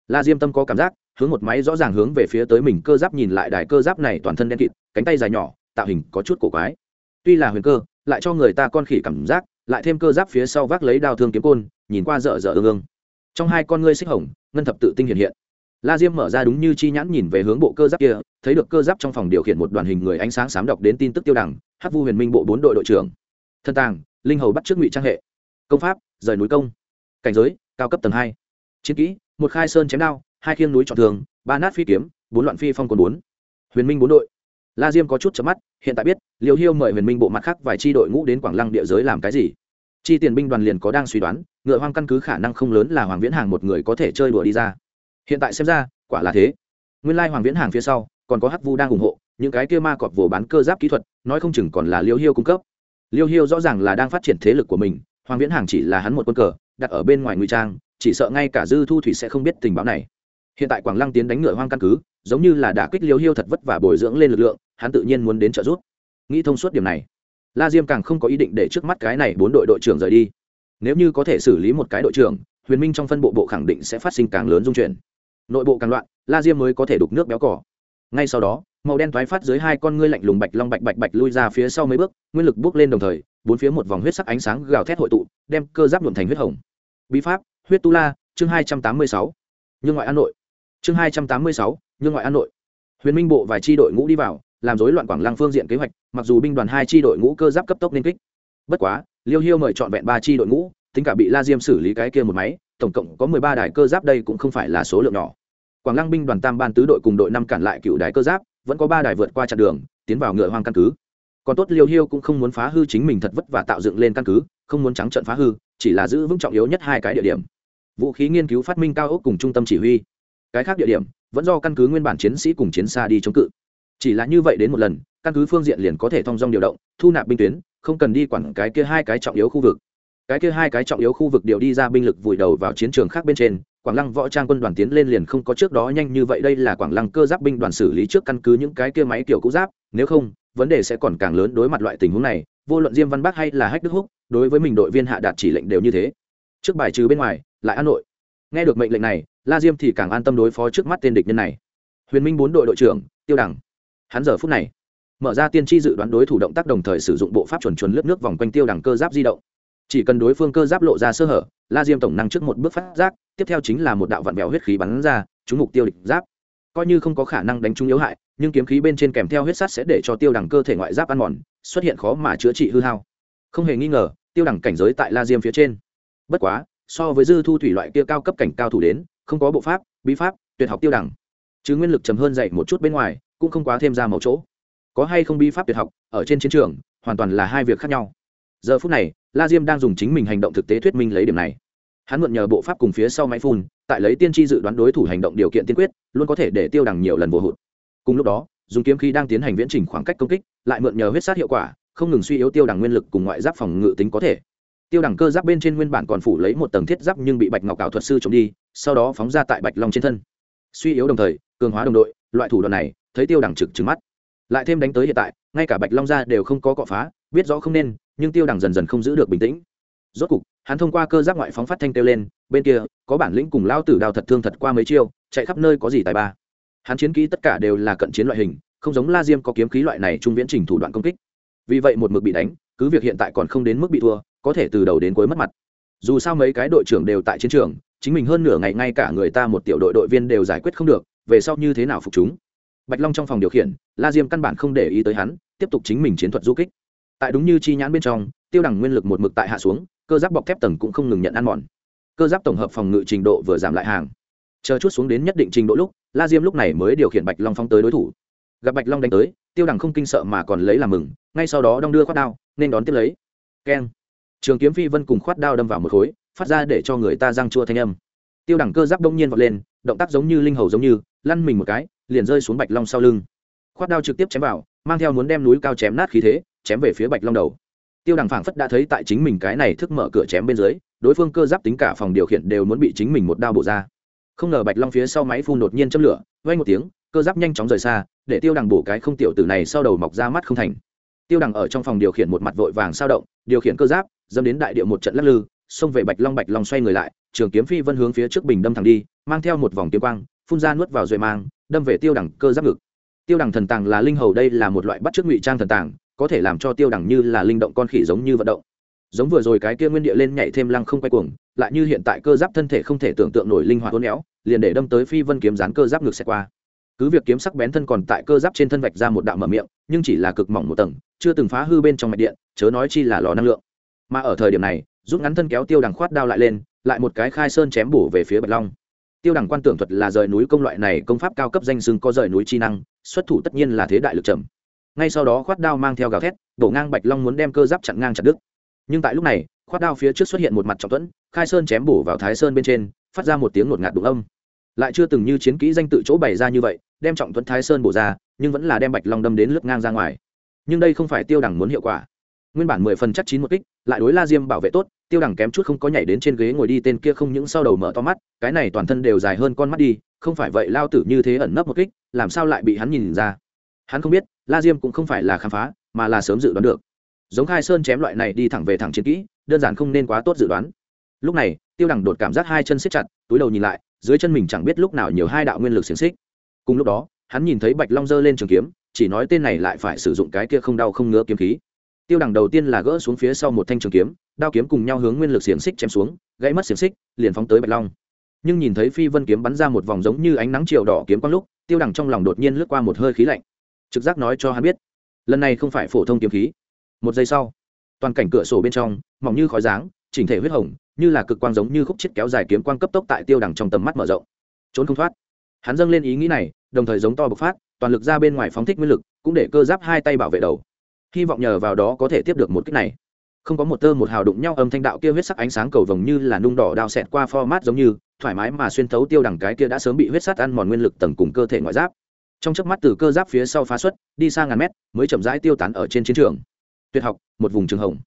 la diêm tâm có cảm giác hướng một máy rõ ràng hướng về phía tới mình cơ giáp nhìn lại đài cơ giáp này toàn thân đen kịt, cánh tay dài nhỏ, tạo hình có chút cổ quái. Tuy là huyền cơ, lại cho người ta con khỉ cảm giác, lại thêm cơ giáp phía sau vác lấy đao thương kiếm côn, nhìn qua dở dở ương ương. Trong hai con ngươi xích hồng, ngân thập tự tinh hiện hiện. La diêm mở ra đúng như chi nhãn nhìn về hướng bộ cơ giáp kia, thấy được cơ giáp trong phòng điều khiển một đoàn hình người ánh sáng sám đọc đến tin tức tiêu đẳng hát vu huyền minh bộ bốn đội đội trưởng. Thân tàng, linh hầu bắt trước ngụy trang hệ. Công pháp, rời núi công. Cảnh giới, cao cấp tầng hai. Chiến kỹ, một khai sơn chém đao hai khiêng núi trọn thường ba nát phi kiếm, bốn loạn phi phong quân bốn. Huyền minh bốn đội. La diêm có chút chớp mắt, hiện tại biết liều hiêu mời huyền minh bộ mặt khác vài chi đội ngũ đến quảng lăng địa giới làm cái gì. Chi tiền binh đoàn liền có đang suy đoán, ngựa hoang căn cứ khả năng không lớn là hoàng viễn hàng một người có thể chơi đùa đi ra. Hiện tại xem ra, quả là thế. Nguyên lai hoàng viễn hàng phía sau, còn có hắc vu đang ủng hộ, những cái kia ma cọp vồ bán cơ giáp kỹ thuật, nói không chừng còn là liêu hiêu cung cấp. Liêu hiêu rõ ràng là đang phát triển thế lực của mình, hoàng viễn hàng chỉ là hắn một quân cờ, đặt ở bên ngoài ngụy trang, chỉ sợ ngay cả dư thu thủy sẽ không biết tình báo này hiện tại quảng lăng tiến đánh ngựa hoang căn cứ, giống như là đã kích liêu hiêu thật vất vả bồi dưỡng lên lực lượng, hắn tự nhiên muốn đến trợ giúp. Nghĩ thông suốt điểm này, la diêm càng không có ý định để trước mắt cái này bốn đội đội trưởng rời đi. Nếu như có thể xử lý một cái đội trưởng, huyền minh trong phân bộ bộ khẳng định sẽ phát sinh càng lớn dung chuyển. Nội bộ càng loạn, la diêm mới có thể đục nước béo cỏ. Ngay sau đó, màu đen thoái phát dưới hai con ngươi lạnh lùng bạch long bạch bạch bạch lui ra phía sau mấy bước, nguyên lực bước lên đồng thời, bốn phía một vòng huyết sắc ánh sáng gào thét hội tụ, đem cơ giáp nhuộm thành huyết hồng. Bí pháp, huyết tu la, chương hai trăm tám mươi sáu. Nhưng ngoại an nội chương hai trăm tám mươi sáu nhưng ngoại an nội. Huyền minh bộ vài tri đội ngũ đi vào, làm rối loạn quảng lăng phương diện kế hoạch, mặc dù binh đoàn hai tri đội ngũ cơ giáp cấp tốc nên kích. Bất quá, liêu hiêu mời chọn vẹn ba tri đội ngũ, tính cả bị la diêm xử lý cái kia một máy, tổng cộng có mười ba đài cơ giáp đây cũng không phải là số lượng nhỏ. Quảng lăng binh đoàn tam ban tứ đội cùng đội năm cản lại cựu đài cơ giáp, vẫn có ba đài vượt qua chặn đường, tiến vào ngựa hoang căn cứ. Còn tốt liêu hiêu cũng không muốn phá hư chính mình thật vất và tạo dựng lên căn cứ, không muốn trắng trận phá hư, chỉ là giữ vững trọng yếu nhất hai cái địa điểm. Vũ khí nghiên cứu phát minh cao ốc cùng trung tâm chỉ huy cái khác địa điểm, vẫn do căn cứ nguyên bản chiến sĩ cùng chiến xa đi chống cự. Chỉ là như vậy đến một lần, căn cứ phương diện liền có thể thông dong điều động, thu nạp binh tuyến, không cần đi quản cái kia hai cái trọng yếu khu vực. Cái kia hai cái trọng yếu khu vực đều đi ra binh lực vùi đầu vào chiến trường khác bên trên, quảng lăng võ trang quân đoàn tiến lên liền không có trước đó nhanh như vậy, đây là quảng lăng cơ giáp binh đoàn xử lý trước căn cứ những cái kia máy kiểu cũ giáp, nếu không, vấn đề sẽ còn càng lớn đối mặt loại tình huống này, vô luận diêm văn bắc hay là hách đức húc, đối với mình đội viên hạ đạt chỉ lệnh đều như thế. Trước bài trừ bên ngoài, lại an nội nghe được mệnh lệnh này, la diêm thì càng an tâm đối phó trước mắt tên địch nhân này. Huyền minh bốn đội đội trưởng, tiêu đẳng hắn giờ phút này, mở ra tiên tri dự đoán đối thủ động tác đồng thời sử dụng bộ pháp chuẩn chuẩn lướt nước vòng quanh tiêu đẳng cơ giáp di động. Chỉ cần đối phương cơ giáp lộ ra sơ hở, la diêm tổng năng trước một bước phát giác, tiếp theo chính là một đạo vạn vẹo huyết khí bắn ra, trúng mục tiêu địch giáp. Coi như không có khả năng đánh trúng yếu hại, nhưng kiếm khí bên trên kèm theo huyết sắt sẽ để cho tiêu đẳng cơ thể ngoại giáp ăn mòn, xuất hiện khó mà chữa trị hư hao. Không hề nghi ngờ, tiêu đẳng cảnh giới tại la diêm phía trên. Bất quá so với dư thu thủy loại kia cao cấp cảnh cao thủ đến, không có bộ pháp, bí pháp, tuyệt học tiêu đẳng. Chứ nguyên lực chấm hơn dậy một chút bên ngoài, cũng không quá thêm ra một chỗ. Có hay không bí pháp tuyệt học, ở trên chiến trường, hoàn toàn là hai việc khác nhau. Giờ phút này, la diêm đang dùng chính mình hành động thực tế thuyết minh lấy điểm này. Hắn mượn nhờ bộ pháp cùng phía sau máy phun, tại lấy tiên tri dự đoán đối thủ hành động điều kiện tiên quyết, luôn có thể để tiêu đằng nhiều lần vô hụt. Cùng lúc đó, dùng kiếm khi đang tiến hành viễn trình khoảng cách công kích, lại mượn nhờ huyết sát hiệu quả, không ngừng suy yếu tiêu đằng nguyên lực cùng ngoại giáp phòng ngự tính có thể tiêu đẳng cơ giáp bên trên nguyên bản còn phủ lấy một tầng thiết giáp nhưng bị bạch ngọc ảo thuật sư trộm đi, sau đó phóng ra tại bạch long trên thân. Suy yếu đồng thời, cường hóa đồng đội, loại thủ đoạn này, thấy tiêu đẳng trực trứng mắt. Lại thêm đánh tới hiện tại, ngay cả bạch long ra đều không có cọ phá, biết rõ không nên, nhưng tiêu đẳng dần dần không giữ được bình tĩnh. Rốt cục, hắn thông qua cơ giác ngoại phóng phát thanh kêu lên, bên kia, có bản lĩnh cùng lao tử đào thật thương thật qua mấy chiêu, chạy khắp nơi có gì tài ba. Hắn chiến kỹ tất cả đều là cận chiến loại hình, không giống la diêm có kiếm khí loại này trung viễn trình thủ đoạn công kích. Vì vậy một mực bị đánh, cứ việc hiện tại còn không đến mức bị thua có thể từ đầu đến cuối mất mặt. Dù sao mấy cái đội trưởng đều tại chiến trường, chính mình hơn nửa ngày ngay cả người ta một tiểu đội đội viên đều giải quyết không được, về sau như thế nào phục chúng? Bạch long trong phòng điều khiển, la diêm căn bản không để ý tới hắn, tiếp tục chính mình chiến thuật du kích. Tại đúng như chi nhãn bên trong, tiêu đẳng nguyên lực một mực tại hạ xuống, cơ giáp bọc thép tầng cũng không ngừng nhận ăn mòn. Cơ giáp tổng hợp phòng ngự trình độ vừa giảm lại hàng. Chờ chút xuống đến nhất định trình độ lúc, la diêm lúc này mới điều khiển bạch long phóng tới đối thủ. Gặp bạch long đánh tới, tiêu đẳng không kinh sợ mà còn lấy làm mừng, ngay sau đó đong đưa khoác đao, nên đón tiếp lấy. Keng trường kiếm phi vân cùng khoát đao đâm vào một khối, phát ra để cho người ta răng chua thanh âm. Tiêu đẳng cơ giáp đông nhiên vọt lên, động tác giống như linh hầu giống như, lăn mình một cái, liền rơi xuống bạch long sau lưng. Khoát đao trực tiếp chém vào, mang theo muốn đem núi cao chém nát khí thế, chém về phía bạch long đầu. Tiêu đằng phảng phất đã thấy tại chính mình cái này thức mở cửa chém bên dưới, đối phương cơ giáp tính cả phòng điều khiển đều muốn bị chính mình một đao bổ ra. Không ngờ bạch long phía sau máy phun đột nhiên châm lửa vay một tiếng, cơ giáp nhanh chóng rời xa, để tiêu đằng bổ cái không tiểu tử này sau đầu mọc ra mắt không thành tiêu đằng ở trong phòng điều khiển một mặt vội vàng sao động, điều khiển cơ giáp dâm đến đại địa một trận lắc lư, xông về bạch long bạch long xoay người lại, trường kiếm phi vân hướng phía trước bình đâm thẳng đi, mang theo một vòng kiếm quang, phun ra nuốt vào rồi mang, đâm về tiêu đằng cơ giáp ngực. Tiêu đằng thần tàng là linh hầu, đây là một loại bắt chước ngụy trang thần tàng, có thể làm cho tiêu đẳng như là linh động con khỉ giống như vận động. Giống vừa rồi cái kia nguyên địa lên nhảy thêm lăng không quay cuồng, lại như hiện tại cơ giáp thân thể không thể tưởng tượng nổi linh hoạt hôn éo, liền để đâm tới phi vân kiếm dán cơ giáp ngược xẹt qua cứ việc kiếm sắc bén thân còn tại cơ giáp trên thân vạch ra một đạo mở miệng, nhưng chỉ là cực mỏng một tầng, chưa từng phá hư bên trong mạch điện, chớ nói chi là lò năng lượng. Mà ở thời điểm này, rút ngắn thân kéo tiêu đằng khoát đao lại lên, lại một cái khai sơn chém bổ về phía bạch long. Tiêu đằng quan tưởng thuật là rời núi công loại này, công pháp cao cấp danh xưng có rời núi chi năng, xuất thủ tất nhiên là thế đại lực trầm. Ngay sau đó khoát đao mang theo gào thét, đổ ngang bạch long muốn đem cơ giáp chặn ngang chặt đứt. Nhưng tại lúc này, khoát đao phía trước xuất hiện một mặt trọng tuẫn khai sơn chém bổ vào thái sơn bên trên, phát ra một tiếng ngột ngạt đụng âm. Lại chưa từng như chiến kỹ danh tự chỗ bày ra như vậy đem trọng tuấn thái sơn bổ ra, nhưng vẫn là đem bạch long đâm đến lướt ngang ra ngoài. Nhưng đây không phải tiêu đẳng muốn hiệu quả. Nguyên bản mười phần chắc chín một kích, lại đối la diêm bảo vệ tốt, tiêu đẳng kém chút không có nhảy đến trên ghế ngồi đi, tên kia không những sau đầu mở to mắt, cái này toàn thân đều dài hơn con mắt đi, không phải vậy lao tử như thế ẩn nấp một kích, làm sao lại bị hắn nhìn ra? Hắn không biết, la diêm cũng không phải là khám phá, mà là sớm dự đoán được. Giống khai sơn chém loại này đi thẳng về thẳng chiến kỹ, đơn giản không nên quá tốt dự đoán. Lúc này, tiêu đẳng đột cảm giác hai chân xích chặt, túi đầu nhìn lại, dưới chân mình chẳng biết lúc nào nhiều hai đạo nguyên lực xiềng xích cùng lúc đó, hắn nhìn thấy bạch long giơ lên trường kiếm, chỉ nói tên này lại phải sử dụng cái kia không đau không ngứa kiếm khí. Tiêu đẳng đầu tiên là gỡ xuống phía sau một thanh trường kiếm, đao kiếm cùng nhau hướng nguyên lực xiềng xích chém xuống, gãy mất xiềng xích, liền phóng tới bạch long. Nhưng nhìn thấy phi vân kiếm bắn ra một vòng giống như ánh nắng chiều đỏ kiếm quang lúc, tiêu đẳng trong lòng đột nhiên lướt qua một hơi khí lạnh. Trực giác nói cho hắn biết, lần này không phải phổ thông kiếm khí. Một giây sau, toàn cảnh cửa sổ bên trong, mỏng như khói dáng chỉnh thể huyết hồng, như là cực quang giống như khúc chết kéo dài kiếm quang cấp tốc tại tiêu đẳng trong tầm mắt mở rộng. Trốn không thoát. Hắn dâng lên ý nghĩ này đồng thời giống to bộc phát, toàn lực ra bên ngoài phóng thích nguyên lực, cũng để cơ giáp hai tay bảo vệ đầu. Hy vọng nhờ vào đó có thể tiếp được một cách này. Không có một tơ một hào đụng nhau âm thanh đạo kia huyết sắc ánh sáng cầu vồng như là nung đỏ đao xẹt qua format giống như, thoải mái mà xuyên thấu tiêu đẳng cái kia đã sớm bị huyết sắt ăn mòn nguyên lực tầng cùng cơ thể ngoại giáp. Trong chớp mắt từ cơ giáp phía sau phá xuất, đi xa ngàn mét, mới chậm rãi tiêu tán ở trên chiến trường. Tuyệt học, một vùng trường hồng.